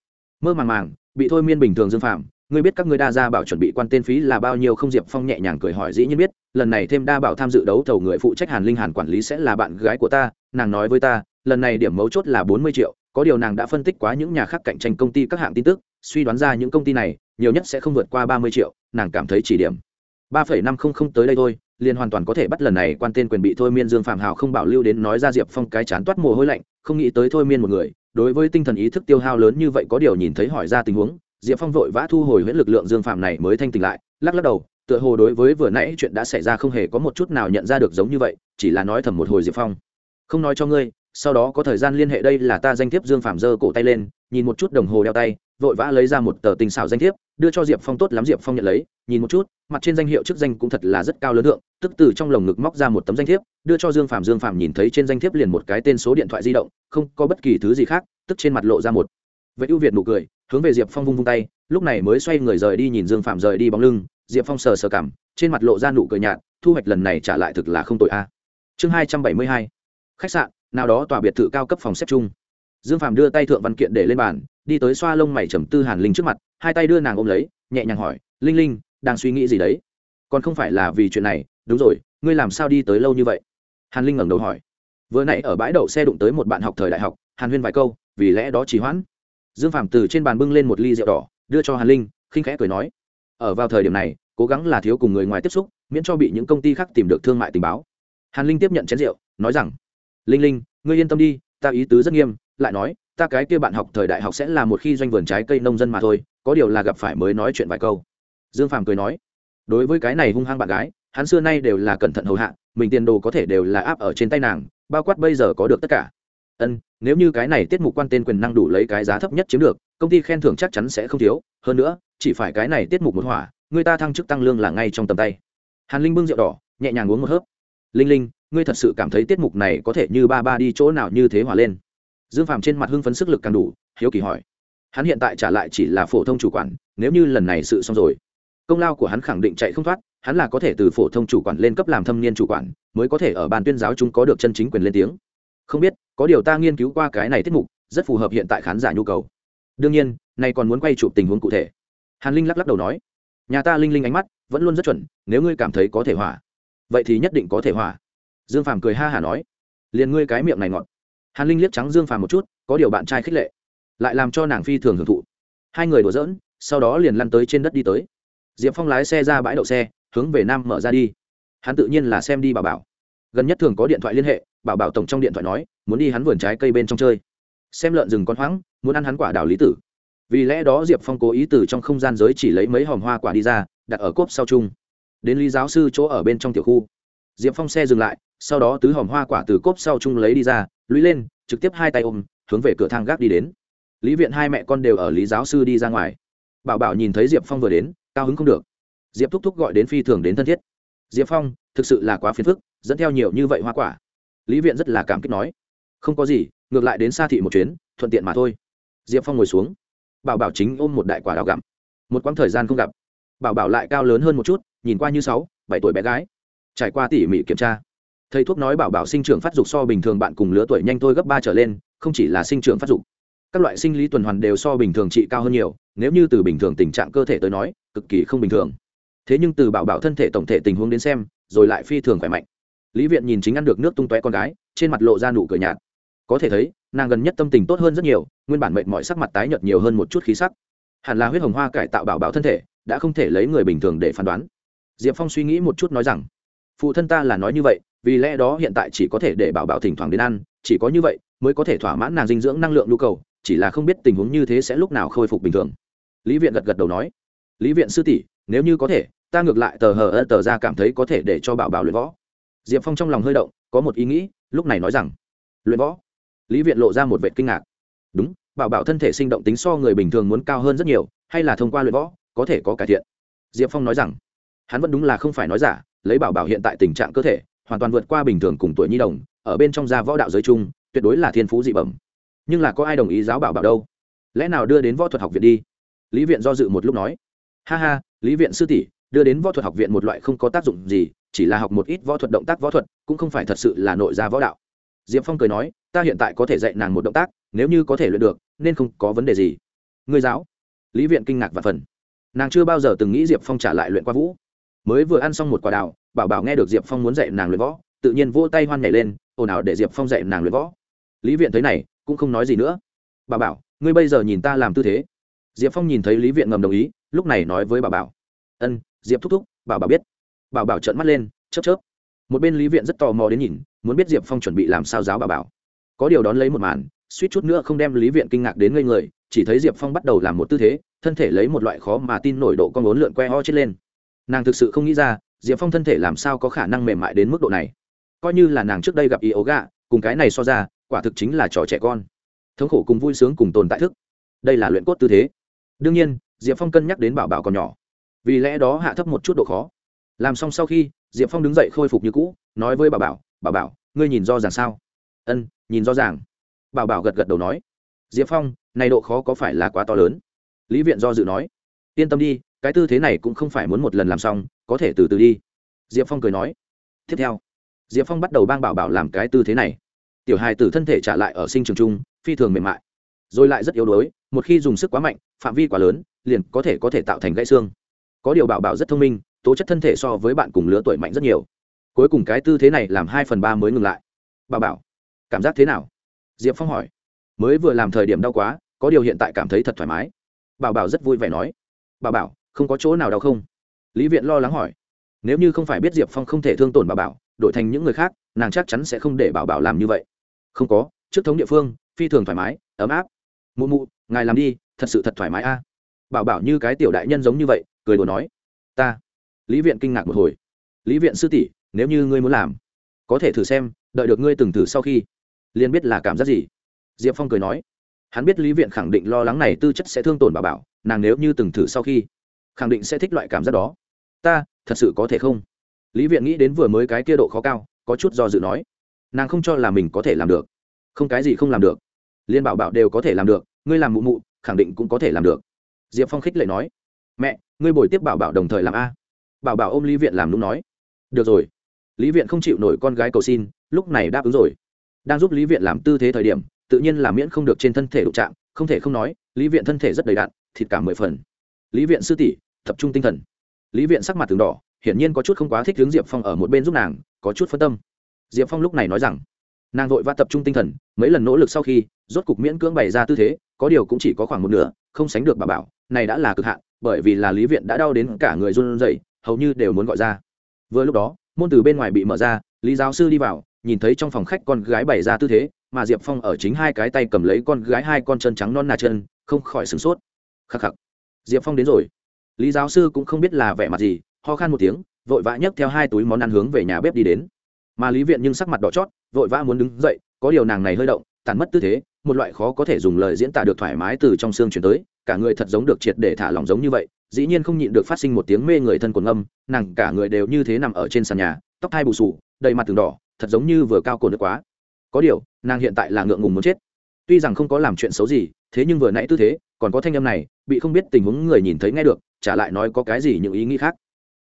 Mơ màng màng, bị thôi miên bình thường dương phạm ngươi biết các ngươi đa gia bảo chuẩn bị quan tên phí là bao nhiêu không? Diệp phong nhẹ nhàng cười hỏi dĩ nhiên biết, lần này thêm đa bảo tham dự đấu thầu người phụ trách hàn linh hàn quản lý sẽ là bạn gái của ta, nàng nói với ta, lần này điểm mấu chốt là bốn mươi triệu có điều nàng đã phân tích quá những nhà khác cạnh tranh công ty các hạng tin tức, suy đoán ra những công ty này, nhiều nhất sẽ không vượt qua ba mươi triệu, nàng cảm thấy chỉ điểm. Ba phẩy năm không không tới đây thôi, liền hoàn toàn có thể bắt lần này quan tên quyền bị thôi miên dương phạm hào không bảo lưu đến nói ra diệp phong cái chán toát mồ hôi lạnh, không nghĩ tới thôi miên một người, đối với tinh thần ý thức tiêu hao lớn như vậy có điều nhìn thấy hỏi ra tình huống, diệp phong vội vã thu hồi huyễn lực lượng dương phạm này mới thanh tỉnh lại, lắc lắc đầu, tựa hồ đối với vừa nãy chuyện đã xảy ra không hề có một chút nào nhận ra được giống như vậy, chỉ là nói thầm một hồi diệp phong. Không nói cho ngươi sau đó có thời gian liên hệ đây là ta danh thiếp dương phạm giơ cổ tay lên, nhìn một chút đồng hồ đeo tay, vội vã lấy ra một tờ tình xảo danh thiếp, đưa cho diệp phong tốt lắm, diệp phong nhận lấy, nhìn một chút, mặt trên danh hiệu chức danh cũng thật là rất cao lớn lượng tức từ trong lồng ngực móc ra một tấm danh thiếp, đưa cho dương phạm dương phạm nhìn thấy trên danh thiếp liền một cái tên số điện thoại di động, không có bất kỳ thứ gì khác, tức trên mặt lộ ra một vậy ưu việt nụ cười, hướng về diệp phong vung vung tay, lúc này mới xoay người rời đi nhìn dương phạm rời đi bóng lưng, diệp phong sờ sờ cảm, trên mặt lộ ra nụ cười nhạt, thu hoạch lần này trả lại thực là không tội a. Chương hai trăm bảy mươi hai, khách sạn nào đó tòa biệt thự cao cấp phòng xếp chung. Dương phạm đưa tay thượng văn kiện để lên bàn, đi tới xoa lông mày trầm tư hàn linh trước mặt, hai tay đưa nàng ôm lấy, nhẹ nhàng hỏi, linh linh, đang suy nghĩ gì đấy? Còn không phải là vì chuyện này, đúng rồi, ngươi làm sao đi tới lâu như vậy? Hàn linh ngẩng đầu hỏi. Vừa nãy ở bãi đậu xe đụng tới một bạn học thời đại học, hàn huyên vài câu, vì lẽ đó chỉ hoãn. Dương phạm từ trên bàn bưng lên một ly rượu đỏ, đưa cho hàn linh, khinh khẽ cười nói, ở vào thời điểm này, cố gắng là thiếu cùng người ngoài tiếp xúc, miễn cho bị những công ty khác tìm được thương mại tình báo. Hàn linh tiếp nhận chén rượu, nói rằng linh linh, ngươi yên tâm đi, ta ý tứ rất nghiêm, lại nói, ta cái kia bạn học thời đại học sẽ là một khi doanh vườn trái cây nông dân mà thôi, có điều là gặp phải mới nói chuyện vài câu. Dương phàm cười nói, đối với cái này hung hăng bạn gái, hắn xưa nay đều là cẩn thận hầu hạ, mình tiền đồ có thể đều là áp ở trên tay nàng, bao quát bây giờ có được tất cả. Ân, nếu như cái này tiết mục quan tên quyền năng đủ lấy cái giá thấp nhất chiếm được, công ty khen thưởng chắc chắn sẽ không thiếu, hơn nữa, chỉ phải cái này tiết mục một hỏa, người ta thăng chức tăng lương là ngay trong tầm tay. Hàn linh bưng rượu đỏ, nhẹ nhàng uống một hớp. Linh linh ngươi thật sự cảm thấy tiết mục này có thể như ba ba đi chỗ nào như thế hòa lên? Dương phàm trên mặt hưng phấn sức lực càng đủ, hiếu kỳ hỏi. Hắn hiện tại trả lại chỉ là phổ thông chủ quản, nếu như lần này sự xong rồi, công lao của hắn khẳng định chạy không thoát, hắn là có thể từ phổ thông chủ quản lên cấp làm thâm niên chủ quản, mới có thể ở ban tuyên giáo chúng có được chân chính quyền lên tiếng. Không biết, có điều ta nghiên cứu qua cái này tiết mục, rất phù hợp hiện tại khán giả nhu cầu. Đương nhiên, nay còn muốn quay chụp tình huống cụ thể. Hàn linh lắc lắc đầu nói. Nhà ta linh linh ánh mắt vẫn luôn rất chuẩn, nếu ngươi cảm thấy có thể hỏa vậy thì nhất định có thể hỏa dương phàm cười ha hả nói, liền ngươi cái miệng này ngọt. Hàn linh liếc trắng dương phàm một chút, có điều bạn trai khích lệ, lại làm cho nàng phi thường hưởng thụ. Hai người đùa giỡn, sau đó liền lăn tới trên đất đi tới. Diệp phong lái xe ra bãi đậu xe, hướng về nam mở ra đi. Hắn tự nhiên là xem đi bảo bảo. Gần nhất thường có điện thoại liên hệ bảo bảo tổng trong điện thoại nói, muốn đi hắn vườn trái cây bên trong chơi. Xem lợn rừng con hoáng, muốn ăn hắn quả đào lý tử. Vì lẽ đó diệp phong cố ý từ trong không gian giới chỉ lấy mấy hòm hoa quả đi ra, đặt ở cốp sau chung. Đến lý giáo sư chỗ ở bên trong tiểu khu. Diệp phong xe dừng lại sau đó tứ hòm hoa quả từ cốp sau chung lấy đi ra, lũy lên, trực tiếp hai tay ôm, hướng về cửa thang gác đi đến. Lý viện hai mẹ con đều ở lý giáo sư đi ra ngoài. Bảo bảo nhìn thấy diệp phong vừa đến, cao hứng không được. Diệp thúc thúc gọi đến phi thường đến thân thiết. Diệp phong, thực sự là quá phiền phức, dẫn theo nhiều như vậy hoa quả. Lý viện rất là cảm kích nói. Không có gì, ngược lại đến xa thị một chuyến, thuận tiện mà thôi. Diệp phong ngồi xuống. Bảo bảo chính ôm một đại quả đào gặm. Một quãng thời gian không gặp. Bảo bảo lại cao lớn hơn một chút, nhìn qua như sáu, bảy tuổi bé gái. Trải qua tỉ mỉ kiểm tra thầy thuốc nói bảo bảo sinh trưởng phát dục so bình thường bạn cùng lứa tuổi nhanh thôi gấp ba trở lên, không chỉ là sinh trưởng phát dục. Các loại sinh lý tuần hoàn đều so bình thường trị cao hơn nhiều, nếu như từ bình thường tình trạng cơ thể tới nói, cực kỳ không bình thường. Thế nhưng từ bảo bảo thân thể tổng thể tình huống đến xem, rồi lại phi thường khỏe mạnh. Lý viện nhìn chính ăn được nước tung tóe con gái, trên mặt lộ ra nụ cười nhạt. Có thể thấy, nàng gần nhất tâm tình tốt hơn rất nhiều, nguyên bản mệnh mọi sắc mặt tái nhợt nhiều hơn một chút khí sắc. Hẳn là huyết hồng hoa cải tạo bảo bảo thân thể, đã không thể lấy người bình thường để phán đoán. Diệp phong suy nghĩ một chút nói rằng, phụ thân ta là nói như vậy vì lẽ đó hiện tại chỉ có thể để bảo bảo thỉnh thoảng đến ăn, chỉ có như vậy mới có thể thỏa mãn nàng dinh dưỡng năng lượng nhu cầu, chỉ là không biết tình huống như thế sẽ lúc nào khôi phục bình thường. Lý viện gật gật đầu nói, lý viện sư tỷ, nếu như có thể, ta ngược lại tờ hờ ơ tờ ra cảm thấy có thể để cho bảo bảo luyện võ. Diệp phong trong lòng hơi động, có một ý nghĩ, lúc này nói rằng, luyện võ? Lý viện lộ ra một vệ kinh ngạc. Đúng, bảo bảo thân thể sinh động tính so người bình thường muốn cao hơn rất nhiều, hay là thông qua luyện võ có thể có cải thiện? Diệp phong nói rằng, hắn vẫn đúng là không phải nói giả, lấy bảo bảo hiện tại tình trạng cơ thể hoàn toàn vượt qua bình thường cùng tuổi nhi đồng, ở bên trong gia võ đạo giới chung, tuyệt đối là thiên phú dị bẩm. Nhưng là có ai đồng ý giáo bảo bảo đâu? Lẽ nào đưa đến võ thuật học viện đi? Lý viện do dự một lúc nói. Ha ha, lý viện sư tỷ, đưa đến võ thuật học viện một loại không có tác dụng gì, chỉ là học một ít võ thuật động tác võ thuật, cũng không phải thật sự là nội gia võ đạo. Diệp phong cười nói, ta hiện tại có thể dạy nàng một động tác, nếu như có thể luyện được, nên không có vấn đề gì. Người giáo. Lý viện kinh ngạc và phần. Nàng chưa bao giờ từng nghĩ diệp phong trả lại luyện qua vũ. Mới vừa ăn xong một quả đào bảo bảo nghe được diệp phong muốn dạy nàng luyện võ, tự nhiên vỗ tay hoan nhảy lên, ồn ào để diệp phong dạy nàng luyện võ. Lý viện thấy này, cũng không nói gì nữa. Bà bảo, ngươi bây giờ nhìn ta làm tư thế. Diệp phong nhìn thấy lý viện ngầm đồng ý, lúc này nói với bảo bảo. Ân, diệp thúc thúc, bảo bảo biết. Bảo bảo trợn mắt lên, chớp chớp. Một bên lý viện rất tò mò đến nhìn, muốn biết diệp phong chuẩn bị làm sao giáo bảo bảo. Có điều đón lấy một màn, suýt chút nữa không đem lý viện kinh ngạc đến ngây người, chỉ thấy diệp phong bắt đầu làm một tư thế, thân thể lấy một loại khó mà tin nổi độ con bốn lượn que ho chết lên. Nàng thực sự không nghĩ ra diệp phong thân thể làm sao có khả năng mềm mại đến mức độ này? Coi như là nàng trước đây gặp ý ấu gà cùng cái này so ra, quả thực chính là trò trẻ con. Thống khổ cùng vui sướng cùng tồn tại thức. Đây là luyện cốt tư thế. Đương nhiên, diệp phong cân nhắc đến bảo bảo còn nhỏ. Vì lẽ đó hạ thấp một chút độ khó. Làm xong sau khi, diệp phong đứng dậy khôi phục như cũ, nói với bảo bảo bảo bảo, ngươi nhìn do ràng sao? Ân, nhìn rõ ràng. Bảo bảo gật gật đầu nói. Diệp phong, này độ khó có phải là quá to lớn? Lý viện do dự nói. Yên tâm đi cái tư thế này cũng không phải muốn một lần làm xong, có thể từ từ đi. Diệp phong cười nói. Tiếp theo, diệp phong bắt đầu bang bảo bảo làm cái tư thế này. Tiểu hài tử thân thể trả lại ở sinh trường trung phi thường mềm mại. Rồi lại rất yếu đuối, một khi dùng sức quá mạnh, phạm vi quá lớn, liền có thể có thể tạo thành gãy xương. Có điều bảo bảo rất thông minh, tố chất thân thể so với bạn cùng lứa tuổi mạnh rất nhiều. Cuối cùng cái tư thế này làm hai phần ba mới ngừng lại. Bảo bảo, cảm giác thế nào? Diệp phong hỏi. Mới vừa làm thời điểm đau quá, có điều hiện tại cảm thấy thật thoải mái. Bảo bảo rất vui vẻ nói. Bảo bảo không có chỗ nào đau không? Lý viện lo lắng hỏi. Nếu như không phải biết diệp phong không thể thương tổn bà bảo, đổi thành những người khác, nàng chắc chắn sẽ không để bảo bảo làm như vậy. Không có, trước thống địa phương, phi thường thoải mái, ấm áp. Mụ mụ, ngài làm đi, thật sự thật thoải mái a. Bảo bảo như cái tiểu đại nhân giống như vậy, cười đùa nói. Ta. Lý viện kinh ngạc một hồi. Lý viện sư tỷ, nếu như ngươi muốn làm, có thể thử xem, đợi được ngươi từng thử sau khi, liền biết là cảm giác gì. Diệp phong cười nói. Hắn biết lý viện khẳng định lo lắng này tư chất sẽ thương tổn bà bảo, nàng nếu như từng thử sau khi khẳng định sẽ thích loại cảm giác đó. Ta, thật sự có thể không? Lý viện nghĩ đến vừa mới cái kia độ khó cao, có chút do dự nói. Nàng không cho là mình có thể làm được. Không cái gì không làm được. Liên bảo bảo đều có thể làm được, ngươi làm mụ mụ, khẳng định cũng có thể làm được. Diệp phong khích lệ nói. Mẹ, ngươi bồi tiếp bảo bảo đồng thời làm a. Bảo bảo ôm lý viện làm đúng nói. Được rồi. Lý viện không chịu nổi con gái cầu xin, lúc này đáp ứng rồi. Đang giúp lý viện làm tư thế thời điểm, tự nhiên là miễn không được trên thân thể đụng chạm, không thể không nói, lý viện thân thể rất đầy đạn thịt cả mười phần. Lý viện sư tỷ tập trung tinh thần. Lý viện sắc mặt từng đỏ, hiển nhiên có chút không quá thích hướng diệp phong ở một bên giúp nàng, có chút phân tâm. Diệp phong lúc này nói rằng, nàng vội và tập trung tinh thần, mấy lần nỗ lực sau khi, rốt cục miễn cưỡng bày ra tư thế, có điều cũng chỉ có khoảng một nửa, không sánh được bà bảo, này đã là cực hạn, bởi vì là lý viện đã đau đến cả người run rẩy, hầu như đều muốn gọi ra. Vừa lúc đó, môn từ bên ngoài bị mở ra, lý giáo sư đi vào, nhìn thấy trong phòng khách con gái bày ra tư thế, mà diệp phong ở chính hai cái tay cầm lấy con gái hai con chân trắng non nà chân, không khỏi sửng sốt. Khắc khắc. Diệp phong đến rồi lý giáo sư cũng không biết là vẻ mặt gì, ho khan một tiếng, vội vã nhấc theo hai túi món ăn hướng về nhà bếp đi đến. Mà lý viện nhưng sắc mặt đỏ chót, vội vã muốn đứng dậy, có điều nàng này hơi động tàn mất tư thế, một loại khó có thể dùng lời diễn tả được thoải mái từ trong xương chuyển tới, cả người thật giống được triệt để thả lỏng giống như vậy, dĩ nhiên không nhịn được phát sinh một tiếng mê người thân quần âm, nàng cả người đều như thế nằm ở trên sàn nhà, tóc thai bù sù đầy mặt từng đỏ, thật giống như vừa cao cổ nước quá. Có điều, nàng hiện tại là ngượng ngùng muốn chết. Tuy rằng không có làm chuyện xấu gì, thế nhưng vừa nãy tư thế, còn có thanh âm này, bị không biết tình huống người nhìn thấy nghe được trả lại nói có cái gì những ý nghĩ khác.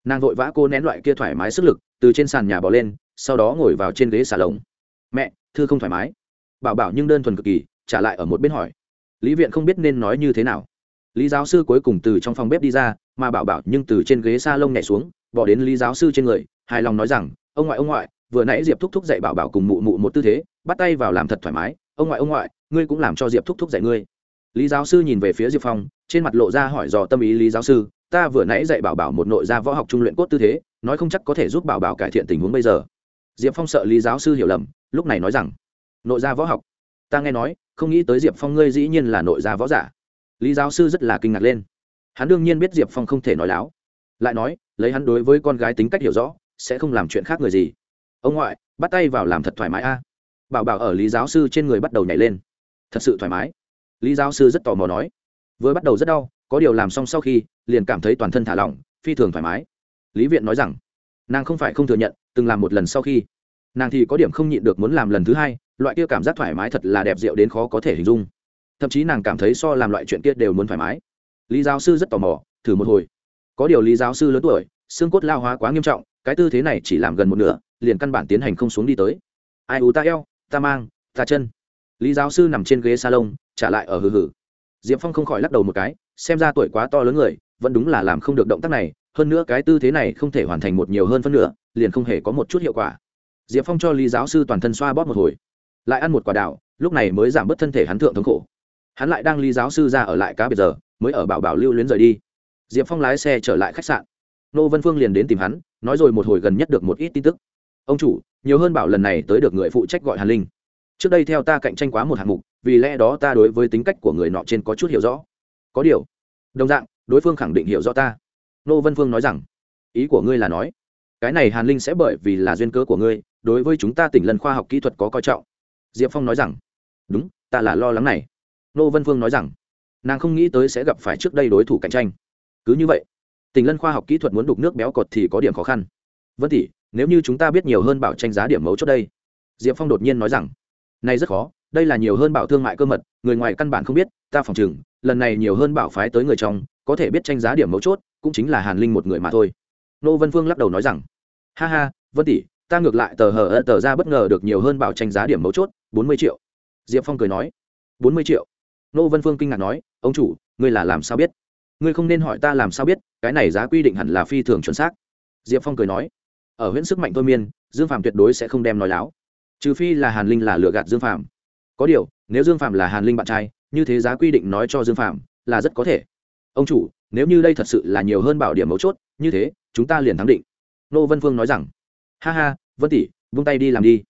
Nàng vội vã cô nén loại kia thoải mái sức lực, từ trên sàn nhà bỏ lên, sau đó ngồi vào trên ghế xà lồng. Mẹ, thư không thoải mái. Bảo bảo nhưng đơn thuần cực kỳ, trả lại ở một bên hỏi. Lý viện không biết nên nói như thế nào. Lý giáo sư cuối cùng từ trong phòng bếp đi ra, mà bảo bảo nhưng từ trên ghế s a lông nhảy xuống, bỏ đến lý giáo sư trên người, hài lòng nói rằng, ông ngoại ông ngoại, vừa nãy diệp thúc thúc dạy bảo bảo cùng mụ mụ một tư thế, bắt tay vào làm thật thoải mái. Ông ngoại ông ngoại, ngươi cũng làm cho diệp thúc thúc dạy ngươi. Lý giáo sư nhìn về phía diệp phong trên mặt lộ ra hỏi dò tâm ý lý giáo sư, ta vừa nãy dạy bảo bảo một nội gia võ học trung luyện cốt tư thế, nói không chắc có thể giúp bảo bảo cải thiện tình huống bây giờ. Diệp phong sợ lý giáo sư hiểu lầm, lúc này nói rằng, nội gia võ học? Ta nghe nói, không nghĩ tới diệp phong ngươi dĩ nhiên là nội gia võ giả. Lý giáo sư rất là kinh ngạc lên. Hắn đương nhiên biết diệp phong không thể nói láo. Lại nói, lấy hắn đối với con gái tính cách hiểu rõ, sẽ không làm chuyện khác người gì. Ông ngoại, bắt tay vào làm thật thoải mái a. Bảo bảo ở lý giáo sư trên người bắt đầu nhảy lên. Thật sự thoải mái. Lý giáo sư rất tò mò nói vừa bắt đầu rất đau, có điều làm xong sau khi, liền cảm thấy toàn thân thả lỏng, phi thường thoải mái. Lý viện nói rằng, nàng không phải không thừa nhận, từng làm một lần sau khi. Nàng thì có điểm không nhịn được muốn làm lần thứ hai, loại kia cảm giác thoải mái thật là đẹp diệu đến khó có thể hình dung. Thậm chí nàng cảm thấy so làm loại chuyện kia đều muốn thoải mái. Lý giáo sư rất tò mò, thử một hồi. Có điều lý giáo sư lớn tuổi, xương cốt lao hóa quá nghiêm trọng, cái tư thế này chỉ làm gần một nửa, liền căn bản tiến hành không xuống đi tới. Ai ú ta eo, ta mang, ta chân. Lý giáo sư nằm trên ghế salon, trả lại ở hừ hừ diệp phong không khỏi lắc đầu một cái, xem ra tuổi quá to lớn người, vẫn đúng là làm không được động tác này, hơn nữa cái tư thế này không thể hoàn thành một nhiều hơn phân nửa, liền không hề có một chút hiệu quả. Diệp phong cho lý giáo sư toàn thân xoa bóp một hồi, lại ăn một quả đào lúc này mới giảm bớt thân thể hắn thượng thống khổ. Hắn lại đang lý giáo sư ra ở lại cá biệt giờ, mới ở bảo bảo lưu luyến rời đi. Diệp phong lái xe trở lại khách sạn. Nô vân phương liền đến tìm hắn, nói rồi một hồi gần nhất được một ít tin tức. Ông chủ, nhiều hơn bảo lần này tới được người phụ trách gọi hàn linh trước đây theo ta cạnh tranh quá một hạng mục, vì lẽ đó ta đối với tính cách của người nọ trên có chút hiểu rõ. Có điều, đồng dạng, đối phương khẳng định hiểu rõ ta. Nô vân phương nói rằng, ý của ngươi là nói, cái này hàn linh sẽ bởi vì là duyên cớ của ngươi, đối với chúng ta tỉnh lần khoa học kỹ thuật có coi trọng. Diệp phong nói rằng, đúng, ta là lo lắng này. Nô vân phương nói rằng, nàng không nghĩ tới sẽ gặp phải trước đây đối thủ cạnh tranh. Cứ như vậy, tỉnh lân khoa học kỹ thuật muốn đục nước béo cột thì có điểm khó khăn. Vân tỷ, nếu như chúng ta biết nhiều hơn bảo tranh giá điểm mấu chốt đây. Diệp phong đột nhiên nói rằng này rất khó, đây là nhiều hơn bảo thương mại cơ mật, người ngoài căn bản không biết, ta phòng chừng lần này nhiều hơn bảo phái tới người trong, có thể biết tranh giá điểm mấu chốt, cũng chính là hàn linh một người mà thôi. Nô vân phương lắc đầu nói rằng, ha ha, vân tỷ, ta ngược lại tờ hờ tờ ra bất ngờ được nhiều hơn bảo tranh giá điểm mấu chốt, bốn mươi triệu. Diệp phong cười nói, bốn mươi triệu? Nô vân phương kinh ngạc nói, ông chủ, ngươi là làm sao biết? Ngươi không nên hỏi ta làm sao biết, cái này giá quy định hẳn là phi thường chuẩn xác. Diệp phong cười nói, ở huyện sức mạnh thôi miên, dương phạm tuyệt đối sẽ không đem nói láo trừ phi là hàn linh là lừa gạt dương phạm có điều, nếu dương phạm là hàn linh bạn trai, như thế giá quy định nói cho dương phạm là rất có thể. Ông chủ, nếu như đây thật sự là nhiều hơn bảo điểm mấu chốt, như thế, chúng ta liền thắng định. Nô vân phương nói rằng, ha ha, vân tỷ, vung tay đi làm đi.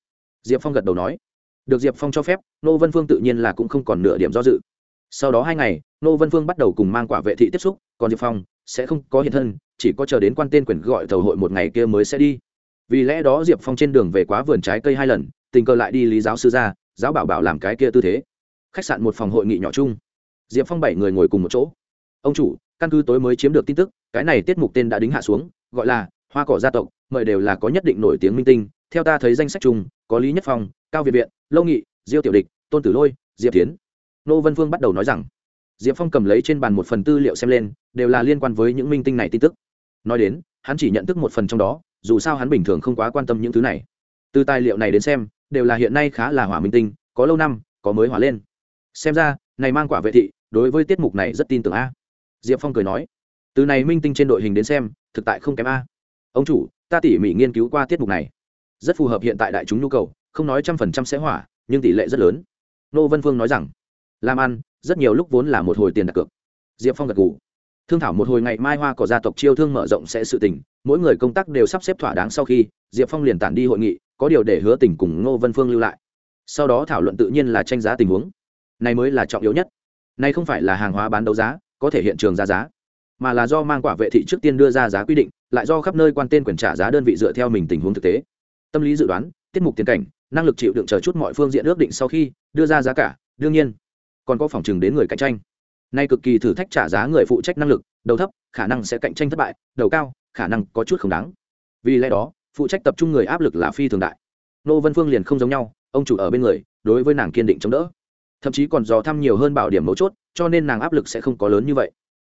Diệp phong gật đầu nói. Được diệp phong cho phép, nô vân phương tự nhiên là cũng không còn nửa điểm do dự. Sau đó hai ngày, nô vân phương bắt đầu cùng mang quả vệ thị tiếp xúc, còn diệp phong sẽ không có hiện thân, chỉ có chờ đến quan tên quyền gọi thầu hội một ngày kia mới sẽ đi. Vì lẽ đó diệp phong trên đường về quá vườn trái cây hai lần tình cờ lại đi lý giáo sư ra, giáo bảo bảo làm cái kia tư thế. Khách sạn một phòng hội nghị nhỏ chung. Diệp phong bảy người ngồi cùng một chỗ. Ông chủ, căn cứ tối mới chiếm được tin tức, cái này tiết mục tên đã đính hạ xuống, gọi là hoa cỏ gia tộc, mời đều là có nhất định nổi tiếng minh tinh. Theo ta thấy danh sách chung, có lý nhất phong, cao việt viện, lâu nghị, diêu tiểu địch, tôn tử lôi, diệp tiến nô vân phương bắt đầu nói rằng, diệp phong cầm lấy trên bàn một phần tư liệu xem lên, đều là liên quan với những minh tinh này tin tức. Nói đến, hắn chỉ nhận thức một phần trong đó, dù sao hắn bình thường không quá quan tâm những thứ này. Từ tài liệu này đến xem đều là hiện nay khá là hỏa minh tinh, có lâu năm, có mới hỏa lên. Xem ra, này mang quả vệ thị, đối với tiết mục này rất tin tưởng a. Diệp phong cười nói, từ này minh tinh trên đội hình đến xem, thực tại không kém a. Ông chủ, ta tỉ mỉ nghiên cứu qua tiết mục này. Rất phù hợp hiện tại đại chúng nhu cầu, không nói trăm phần trăm sẽ hỏa, nhưng tỷ lệ rất lớn. Nô vân phương nói rằng, làm ăn, rất nhiều lúc vốn là một hồi tiền đặt cược. Diệp phong gật ngủ thương thảo một hồi ngày mai hoa cỏ gia tộc chiêu thương mở rộng sẽ sự tình, mỗi người công tác đều sắp xếp thỏa đáng sau khi, diệp phong liền tản đi hội nghị có điều để hứa tình cùng ngô vân phương lưu lại. Sau đó thảo luận tự nhiên là tranh giá tình huống. Này mới là trọng yếu nhất. Này không phải là hàng hóa bán đấu giá, có thể hiện trường ra giá, mà là do mang quả vệ thị trước tiên đưa ra giá quy định, lại do khắp nơi quan tên quyền trả giá đơn vị dựa theo mình tình huống thực tế. Tâm lý dự đoán, tiết mục tiền cảnh, năng lực chịu đựng chờ chút mọi phương diện ước định sau khi đưa ra giá cả, đương nhiên, còn có phòng chừng đến người cạnh tranh. Nay cực kỳ thử thách trả giá người phụ trách năng lực, đầu thấp, khả năng sẽ cạnh tranh thất bại, đầu cao, khả năng có chút không đáng. Vì lẽ đó phụ trách tập trung người áp lực là phi thường đại. Nô vân phương liền không giống nhau, ông chủ ở bên người, đối với nàng kiên định chống đỡ. Thậm chí còn dò thăm nhiều hơn bảo điểm mấu chốt, cho nên nàng áp lực sẽ không có lớn như vậy.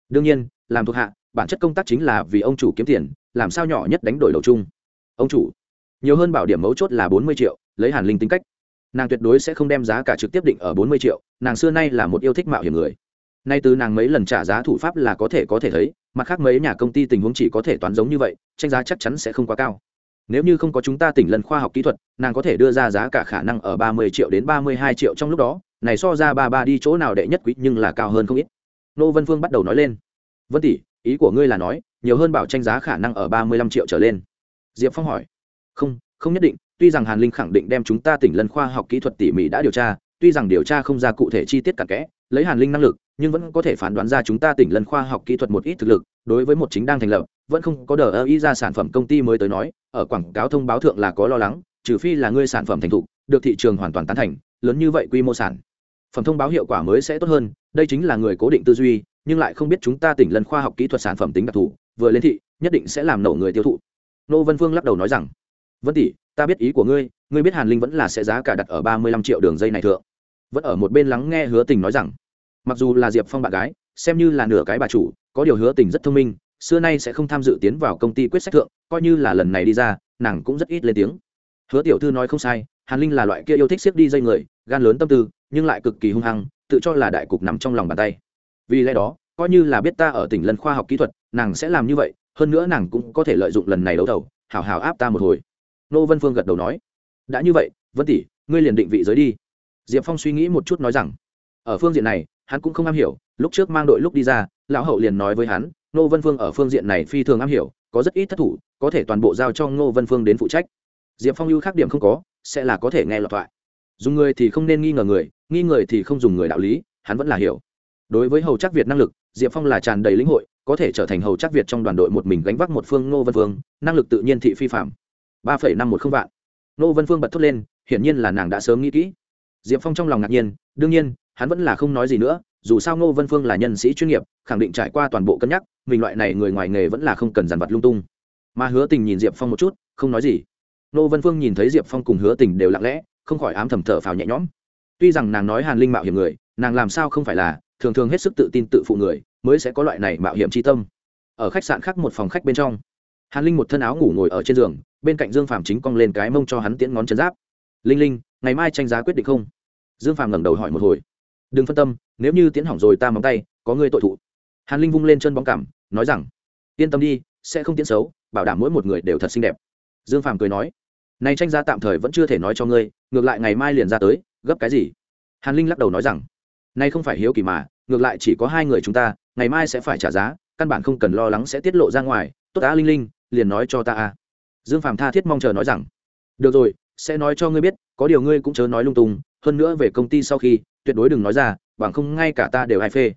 Đương nhiên, làm thuộc hạ, bản chất công tác chính là vì ông chủ kiếm tiền, làm sao nhỏ nhất đánh đổi đầu chung. Ông chủ, nhiều hơn bảo điểm mấu chốt là bốn mươi triệu, lấy hàn linh tính cách. Nàng tuyệt đối sẽ không đem giá cả trực tiếp định ở bốn mươi triệu, nàng xưa nay là một yêu thích mạo hiểm người. Nay từ nàng mấy lần trả giá thủ pháp là có thể có thể thấy, mặt khác mấy nhà công ty tình huống chỉ có thể toán giống như vậy, tranh giá chắc chắn sẽ không quá cao nếu như không có chúng ta tỉnh lần khoa học kỹ thuật, nàng có thể đưa ra giá cả khả năng ở ba mươi triệu đến ba mươi hai triệu trong lúc đó, này so ra ba ba đi chỗ nào đệ nhất quý nhưng là cao hơn không ít. Nô vân phương bắt đầu nói lên. Vân tỷ, ý của ngươi là nói, nhiều hơn bảo tranh giá khả năng ở ba mươi lăm triệu trở lên. Diệp phong hỏi. Không không nhất định, tuy rằng hàn linh khẳng định đem chúng ta tỉnh lân khoa học kỹ thuật tỉ mỉ đã điều tra, tuy rằng điều tra không ra cụ thể chi tiết cặn kẽ, lấy hàn linh năng lực, nhưng vẫn có thể phán đoán ra chúng ta tỉnh lân khoa học kỹ thuật một ít thực lực, đối với một chính đang thành lập vẫn không có đờ ơ ý ra sản phẩm công ty mới tới nói, ở quảng cáo thông báo thượng là có lo lắng, trừ phi là ngươi sản phẩm thành thục, được thị trường hoàn toàn tán thành, lớn như vậy quy mô sản phẩm thông báo hiệu quả mới sẽ tốt hơn, đây chính là người cố định tư duy, nhưng lại không biết chúng ta tỉnh lân khoa học kỹ thuật sản phẩm tính đặc thù, vừa lên thị, nhất định sẽ làm nổ người tiêu thụ. Nô vân phương lắc đầu nói rằng, vân tỷ, ta biết ý của ngươi ngươi biết hàn linh vẫn là sẽ giá cả đặt ở ba mươi lăm triệu đường dây này thượng. Vẫn ở một bên lắng nghe hứa tình nói rằng, mặc dù là diệp phong bạn gái, xem như là nửa cái bà chủ, có điều hứa tình rất thông minh xưa nay sẽ không tham dự tiến vào công ty quyết sách thượng, coi như là lần này đi ra, nàng cũng rất ít lên tiếng. Hứa tiểu thư nói không sai, hàn linh là loại kia yêu thích xếp đi dây người, gan lớn tâm tư, nhưng lại cực kỳ hung hăng, tự cho là đại cục nằm trong lòng bàn tay. Vì lẽ đó, coi như là biết ta ở tỉnh lần khoa học kỹ thuật, nàng sẽ làm như vậy, hơn nữa nàng cũng có thể lợi dụng lần này đấu thầu, hào hào áp ta một hồi. Nô vân phương gật đầu nói, đã như vậy, vân tỷ, ngươi liền định vị giới đi. Diệp phong suy nghĩ một chút nói rằng, ở phương diện này, hắn cũng không am hiểu, lúc trước mang đội lúc đi ra, lão hậu liền nói với hắn ngô vân phương ở phương diện này phi thường am hiểu, có rất ít thất thủ, có thể toàn bộ giao cho ngô vân phương đến phụ trách. Diệp phong ưu khác điểm không có, sẽ là có thể nghe lọt thoại. Dùng người thì không nên nghi ngờ người, nghi người thì không dùng người đạo lý, hắn vẫn là hiểu. Đối với hầu chắc việt năng lực, diệp phong là tràn đầy lĩnh hội, có thể trở thành hầu chắc việt trong đoàn đội một mình gánh vác một phương ngô vân phương, năng lực tự nhiên thị phi phạm. ba phẩy năm một không vạn. Ngô vân phương bật thốt lên, hiển nhiên là nàng đã sớm nghĩ kỹ. Diệp phong trong lòng ngạc nhiên, đương nhiên, hắn vẫn là không nói gì nữa dù sao ngô vân phương là nhân sĩ chuyên nghiệp, khẳng định trải qua toàn bộ cân nhắc, mình loại này người ngoài nghề vẫn là không cần dàn vặt lung tung. Mà hứa tình nhìn diệp phong một chút, không nói gì. Ngô vân phương nhìn thấy diệp phong cùng hứa tình đều lặng lẽ, không khỏi ám thầm thở phào nhẹ nhõm. Tuy rằng nàng nói hàn linh mạo hiểm người, nàng làm sao không phải là, thường thường hết sức tự tin tự phụ người, mới sẽ có loại này mạo hiểm tri tâm. Ở khách sạn khác một phòng khách bên trong, hàn linh một thân áo ngủ ngồi ở trên giường, bên cạnh dương phàm chính cong lên cái mông cho hắn tiễn ngón chân giáp. Linh linh, ngày mai tranh giá quyết định không? Dương phàm ngẩng đầu hỏi một hồi đừng phân tâm, nếu như tiến hỏng rồi ta móng tay, có người tội thụ. Hàn linh vung lên chân bóng cảm, nói rằng, yên tâm đi, sẽ không tiến xấu, bảo đảm mỗi một người đều thật xinh đẹp. Dương phàm cười nói nay tranh gia tạm thời vẫn chưa thể nói cho ngươi, ngược lại ngày mai liền ra tới, gấp cái gì? Hàn linh lắc đầu nói rằng nay không phải hiếu kỳ mà, ngược lại chỉ có hai người chúng ta, ngày mai sẽ phải trả giá, căn bản không cần lo lắng sẽ tiết lộ ra ngoài, tốt á linh linh, liền nói cho ta a. Dương phàm tha thiết mong chờ nói rằng, được rồi, sẽ nói cho ngươi biết, có điều ngươi cũng chớ nói lung tung, hơn nữa về công ty sau khi tuyệt đối đừng nói ra, bằng không ngay cả ta đều ai phê.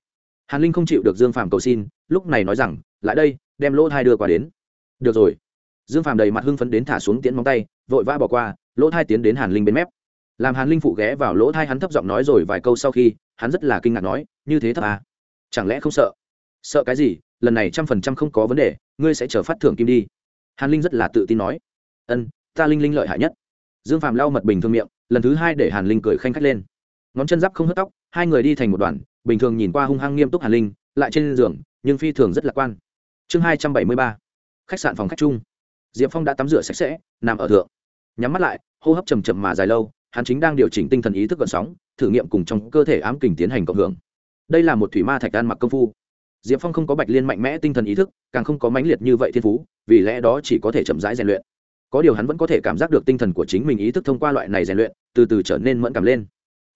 Hàn linh không chịu được dương phàm cầu xin, lúc này nói rằng, lại đây, đem lỗ thai đưa qua đến. Được rồi. Dương phàm đầy mặt hưng phấn đến thả xuống tiễn móng tay, vội vã bỏ qua, lỗ thai tiến đến hàn linh bên mép. Làm hàn linh phụ ghé vào lỗ thai hắn thấp giọng nói rồi vài câu sau khi, hắn rất là kinh ngạc nói, như thế thấp à? chẳng lẽ không sợ? Sợ cái gì? Lần này trăm phần trăm không có vấn đề, ngươi sẽ chờ phát thưởng kim đi. Hàn linh rất là tự tin nói, ân, ta linh linh lợi hại nhất. Dương phàm lau mật bình thương miệng, lần thứ hai để hàn linh cười khanh khách lên ngón chân giáp không hớt tóc, hai người đi thành một đoàn, bình thường nhìn qua hung hăng nghiêm túc hàn linh, lại trên giường, nhưng phi thường rất lạc quan. Chương hai trăm bảy mươi ba, khách sạn phòng khách chung. Diệp phong đã tắm rửa sạch sẽ, nằm ở thượng. Nhắm mắt lại, hô hấp chầm chậm mà dài lâu, hắn chính đang điều chỉnh tinh thần ý thức gợn sóng, thử nghiệm cùng trong cơ thể ám kình tiến hành cộng hưởng. Đây là một thủy ma thạch đan mặc công phu. Diệp phong không có bạch liên mạnh mẽ tinh thần ý thức, càng không có mãnh liệt như vậy thiên phú, vì lẽ đó chỉ có thể chậm rãi rèn luyện. Có điều hắn vẫn có thể cảm giác được tinh thần của chính mình ý thức thông qua loại này rèn luyện, từ từ trở nên mẫn cảm lên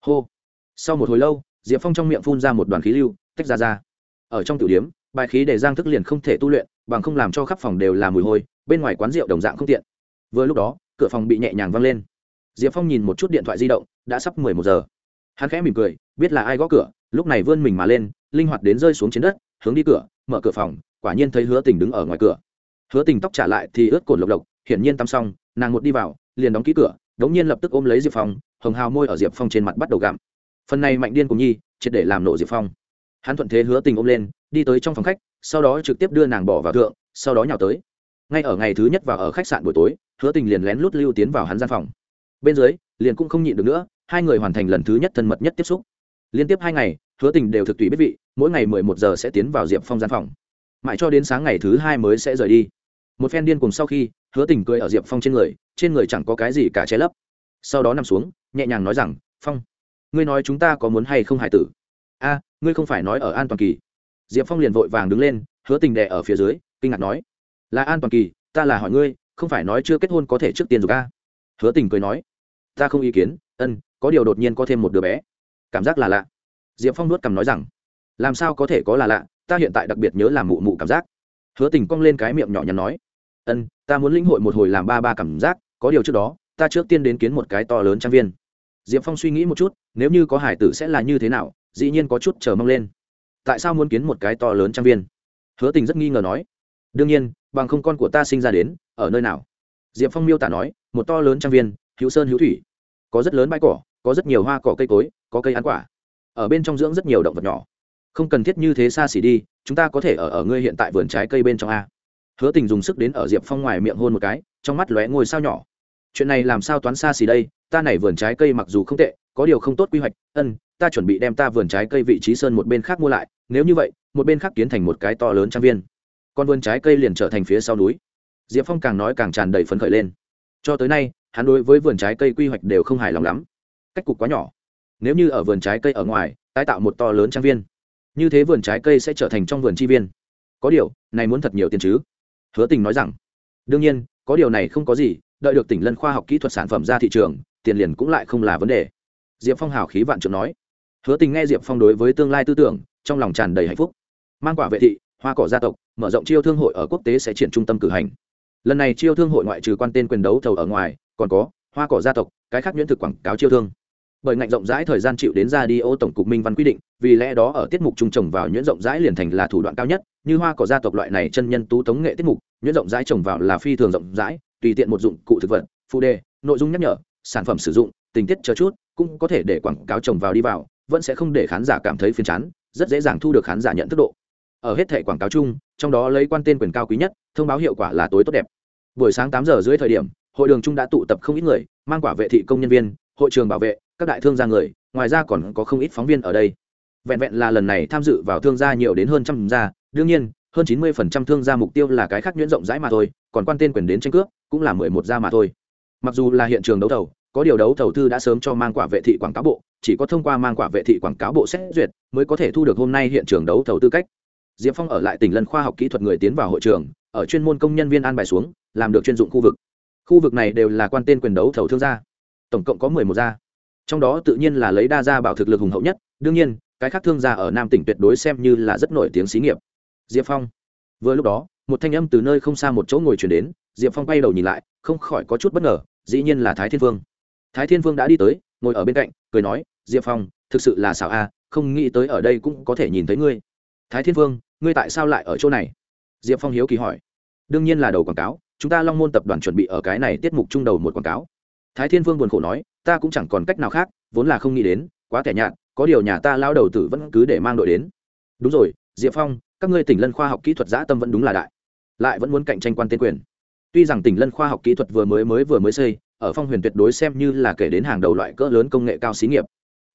hô. Sau một hồi lâu, diệp phong trong miệng phun ra một đoàn khí lưu, tách ra ra. Ở trong tiểu điếm, bài khí để giang thức liền không thể tu luyện, bằng không làm cho khắp phòng đều là mùi hôi, bên ngoài quán rượu đồng dạng không tiện. Vừa lúc đó, cửa phòng bị nhẹ nhàng văng lên. Diệp phong nhìn một chút điện thoại di động, đã sắp mười một giờ. Hắn khẽ mỉm cười, biết là ai gõ cửa, lúc này vươn mình mà lên, linh hoạt đến rơi xuống trên đất, hướng đi cửa, mở cửa phòng, quả nhiên thấy hứa tình đứng ở ngoài cửa. Hứa tình tóc trả lại thì ướt cồn lộc lộc, hiển nhiên tắm xong, nàng một đi vào, liền đóng ký cửa đống nhiên lập tức ôm lấy diệp phong, hồng hào môi ở diệp phong trên mặt bắt đầu gặm. Phần này mạnh điên cùng nhi, triệt để làm nổ diệp phong. Hắn thuận thế hứa tình ôm lên, đi tới trong phòng khách, sau đó trực tiếp đưa nàng bỏ vào thượng, sau đó nhào tới. Ngay ở ngày thứ nhất vào ở khách sạn buổi tối, hứa tình liền lén lút lưu tiến vào hắn gian phòng. Bên dưới, liền cũng không nhịn được nữa, hai người hoàn thành lần thứ nhất thân mật nhất tiếp xúc. Liên tiếp hai ngày, hứa tình đều thực tùy biết vị, mỗi ngày mười một giờ sẽ tiến vào diệp phong gian phòng. Mãi cho đến sáng ngày thứ hai mới sẽ rời đi. Một phen điên cùng sau khi, hứa tình cười ở diệp phong trên người trên người chẳng có cái gì cả che lấp. Sau đó nằm xuống, nhẹ nhàng nói rằng, phong, ngươi nói chúng ta có muốn hay không hải tử? A, ngươi không phải nói ở an toàn kỳ. Diệp phong liền vội vàng đứng lên, hứa tình đệ ở phía dưới, kinh ngạc nói, là an toàn kỳ, ta là hỏi ngươi, không phải nói chưa kết hôn có thể trước tiên rồi a? Hứa tình cười nói, ta không ý kiến, ân, có điều đột nhiên có thêm một đứa bé. Cảm giác là lạ. Diệp phong nuốt cằm nói rằng, làm sao có thể có là lạ, ta hiện tại đặc biệt nhớ làm mụ mụ cảm giác. Hứa tình cong lên cái miệng nhỏ nhắn nói, ân, ta muốn lĩnh hội một hồi làm ba ba cảm giác có điều trước đó, ta trước tiên đến kiến một cái to lớn trang viên. Diệp phong suy nghĩ một chút, nếu như có hải tử sẽ là như thế nào, dĩ nhiên có chút chờ mong lên. Tại sao muốn kiến một cái to lớn trang viên? Hứa tình rất nghi ngờ nói. Đương nhiên, bằng không con của ta sinh ra đến, ở nơi nào? Diệp phong miêu tả nói, một to lớn trang viên, hữu sơn hữu thủy. Có rất lớn bãi cỏ, có rất nhiều hoa cỏ cây cối, có cây ăn quả. Ở bên trong dưỡng rất nhiều động vật nhỏ. Không cần thiết như thế xa xỉ đi, chúng ta có thể ở ở ngươi hiện tại vườn trái cây bên trong a. Hứa tình dùng sức đến ở diệp phong ngoài miệng hôn một cái, trong mắt lóe ngôi sao nhỏ chuyện này làm sao toán xa xỉ đây, ta này vườn trái cây mặc dù không tệ, có điều không tốt quy hoạch, ân, ta chuẩn bị đem ta vườn trái cây vị trí sơn một bên khác mua lại, nếu như vậy, một bên khác kiến thành một cái to lớn trang viên. Con vườn trái cây liền trở thành phía sau núi. Diệp phong càng nói càng tràn đầy phấn khởi lên. Cho tới nay, hắn đối với vườn trái cây quy hoạch đều không hài lòng lắm. Cách cục quá nhỏ. Nếu như ở vườn trái cây ở ngoài, tái tạo một to lớn trang viên, như thế vườn trái cây sẽ trở thành trong vườn chi viên. Có điều, này muốn thật nhiều tiền chứ? Hứa tình nói rằng, đương nhiên, có điều này không có gì đợi được tỉnh lân khoa học kỹ thuật sản phẩm ra thị trường, tiền liền cũng lại không là vấn đề. Diệp phong hào khí vạn trưởng nói. Hứa tình nghe diệp phong đối với tương lai tư tưởng, trong lòng tràn đầy hạnh phúc. Mang quả vệ thị, hoa cỏ gia tộc, mở rộng chiêu thương hội ở quốc tế sẽ triển trung tâm cử hành. Lần này chiêu thương hội ngoại trừ quan tên quyền đấu thầu ở ngoài, còn có hoa cỏ gia tộc, cái khác nhuyễn thực quảng cáo chiêu thương. Bởi ngạnh rộng rãi thời gian chịu đến ra đi ô tổng cục minh văn quy định, vì lẽ đó ở tiết mục trung trồng vào nhuyễn rộng rãi liền thành là thủ đoạn cao nhất, như hoa cỏ gia tộc loại này chân nhân tú tống nghệ tiết mục, nhuyễn rộng rãi trồng vào là phi thường rộng rãi tùy tiện một dụng cụ thực vật, phụ đề, nội dung nhắc nhở, sản phẩm sử dụng, tình tiết chờ chút, cũng có thể để quảng cáo trồng vào đi vào, vẫn sẽ không để khán giả cảm thấy phiền chán, rất dễ dàng thu được khán giả nhận thức độ. Ở hết thẻ quảng cáo chung, trong đó lấy quan tên quyền cao quý nhất, thông báo hiệu quả là tối tốt đẹp. Buổi sáng tám giờ dưới thời điểm, hội đường chung đã tụ tập không ít người, mang quả vệ thị công nhân viên, hội trường bảo vệ, các đại thương gia người, ngoài ra còn có không ít phóng viên ở đây. Vẹn vẹn là lần này tham dự vào thương gia nhiều đến hơn trăm gia, đương nhiên hơn chín mươi phần trăm thương gia mục tiêu là cái khác nhuyễn rộng rãi mà thôi, còn quan tên quyền đến tranh cướp cũng là mười một gia mà thôi. Mặc dù là hiện trường đấu thầu, có điều đấu thầu thư đã sớm cho mang quả vệ thị quảng cáo bộ, chỉ có thông qua mang quả vệ thị quảng cáo bộ xét duyệt mới có thể thu được hôm nay hiện trường đấu thầu tư cách. Diệp phong ở lại tỉnh lân khoa học kỹ thuật người tiến vào hội trường, ở chuyên môn công nhân viên an bài xuống, làm được chuyên dụng khu vực. Khu vực này đều là quan tên quyền đấu thầu thương gia. Tổng cộng có mười một gia. Trong đó tự nhiên là lấy đa gia bảo thực lực hùng hậu nhất, đương nhiên, cái khác thương gia ở nam tỉnh tuyệt đối xem như là rất nổi tiếng xí nghiệp diệp phong. Vừa lúc đó, một thanh âm từ nơi không xa một chỗ ngồi chuyển đến, diệp phong bay đầu nhìn lại, không khỏi có chút bất ngờ, dĩ nhiên là thái thiên vương. Thái thiên vương đã đi tới, ngồi ở bên cạnh, cười nói, diệp phong, thực sự là xảo a, không nghĩ tới ở đây cũng có thể nhìn thấy ngươi. Thái thiên vương, ngươi tại sao lại ở chỗ này? Diệp phong hiếu kỳ hỏi. Đương nhiên là đầu quảng cáo, chúng ta long môn tập đoàn chuẩn bị ở cái này tiết mục trung đầu một quảng cáo. Thái thiên vương buồn khổ nói, ta cũng chẳng còn cách nào khác, vốn là không nghĩ đến, quá tẻ nhạt, có điều nhà ta lao đầu tử vẫn cứ để mang đội đến. Đúng rồi, diệp phong các ngươi tỉnh lân khoa học kỹ thuật giã tâm vẫn đúng là đại, lại vẫn muốn cạnh tranh quan tên quyền. Tuy rằng tỉnh lân khoa học kỹ thuật vừa mới mới vừa mới xây, ở phong huyền tuyệt đối xem như là kể đến hàng đầu loại cỡ lớn công nghệ cao xí nghiệp.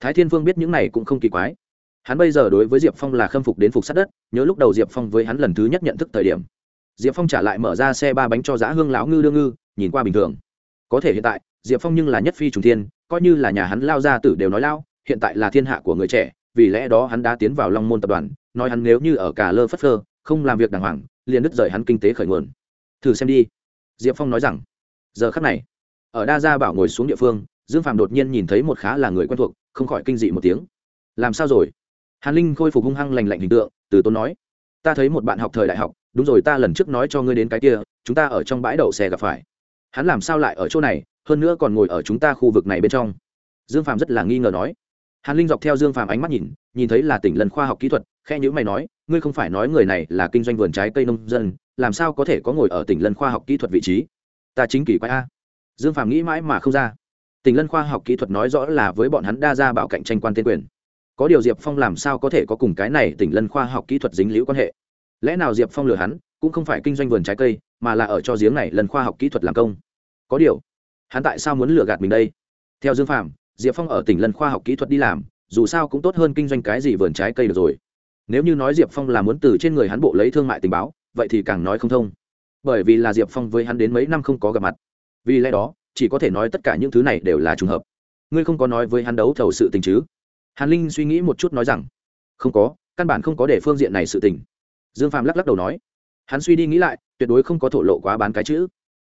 Thái thiên vương biết những này cũng không kỳ quái. Hắn bây giờ đối với diệp phong là khâm phục đến phục sát đất, nhớ lúc đầu diệp phong với hắn lần thứ nhất nhận thức thời điểm. Diệp phong trả lại mở ra xe ba bánh cho giá hương lão ngư đương ngư, nhìn qua bình thường. Có thể hiện tại, diệp phong nhưng là nhất phi trùng thiên, coi như là nhà hắn lao ra tử đều nói lao, hiện tại là thiên hạ của người trẻ, vì lẽ đó hắn đã tiến vào long môn tập đoàn nói hắn nếu như ở cả lơ phất phơ, không làm việc đàng hoàng, liền đứt rời hắn kinh tế khởi nguồn. Thử xem đi. Diệp phong nói rằng, giờ khắc này, ở đa gia bảo ngồi xuống địa phương, dương phạm đột nhiên nhìn thấy một khá là người quen thuộc, không khỏi kinh dị một tiếng. Làm sao rồi? Hàn linh khôi phục hung hăng lành lạnh hình tượng, từ tốn nói, ta thấy một bạn học thời đại học, đúng rồi, ta lần trước nói cho ngươi đến cái kia, chúng ta ở trong bãi đậu xe gặp phải. Hắn làm sao lại ở chỗ này, hơn nữa còn ngồi ở chúng ta khu vực này bên trong. Dương phạm rất là nghi ngờ nói. Hàn linh dọc theo dương phạm ánh mắt nhìn nhìn thấy là tỉnh lần khoa học kỹ thuật khe nhữ mày nói, ngươi không phải nói người này là kinh doanh vườn trái cây nông dân, làm sao có thể có ngồi ở tỉnh lân khoa học kỹ thuật vị trí? Ta chính kỳ quái a. Dương phạm nghĩ mãi mà không ra. Tỉnh lân khoa học kỹ thuật nói rõ là với bọn hắn đa ra bảo cạnh tranh quan tên quyền. Có điều diệp phong làm sao có thể có cùng cái này tỉnh lân khoa học kỹ thuật dính liễu quan hệ? Lẽ nào diệp phong lừa hắn, cũng không phải kinh doanh vườn trái cây, mà là ở cho giếng này lần khoa học kỹ thuật làm công? Có điều, hắn tại sao muốn lừa gạt mình đây? Theo dương phạm diệp phong ở tỉnh lân khoa học kỹ thuật đi làm, dù sao cũng tốt hơn kinh doanh cái gì vườn trái cây được rồi nếu như nói diệp phong là muốn từ trên người hắn bộ lấy thương mại tình báo, vậy thì càng nói không thông. Bởi vì là diệp phong với hắn đến mấy năm không có gặp mặt. Vì lẽ đó, chỉ có thể nói tất cả những thứ này đều là trùng hợp. Ngươi không có nói với hắn đấu thầu sự tình chứ? Hàn linh suy nghĩ một chút nói rằng, không có, căn bản không có để phương diện này sự tình. Dương phạm lắc lắc đầu nói, hắn suy đi nghĩ lại, tuyệt đối không có thổ lộ quá bán cái chữ.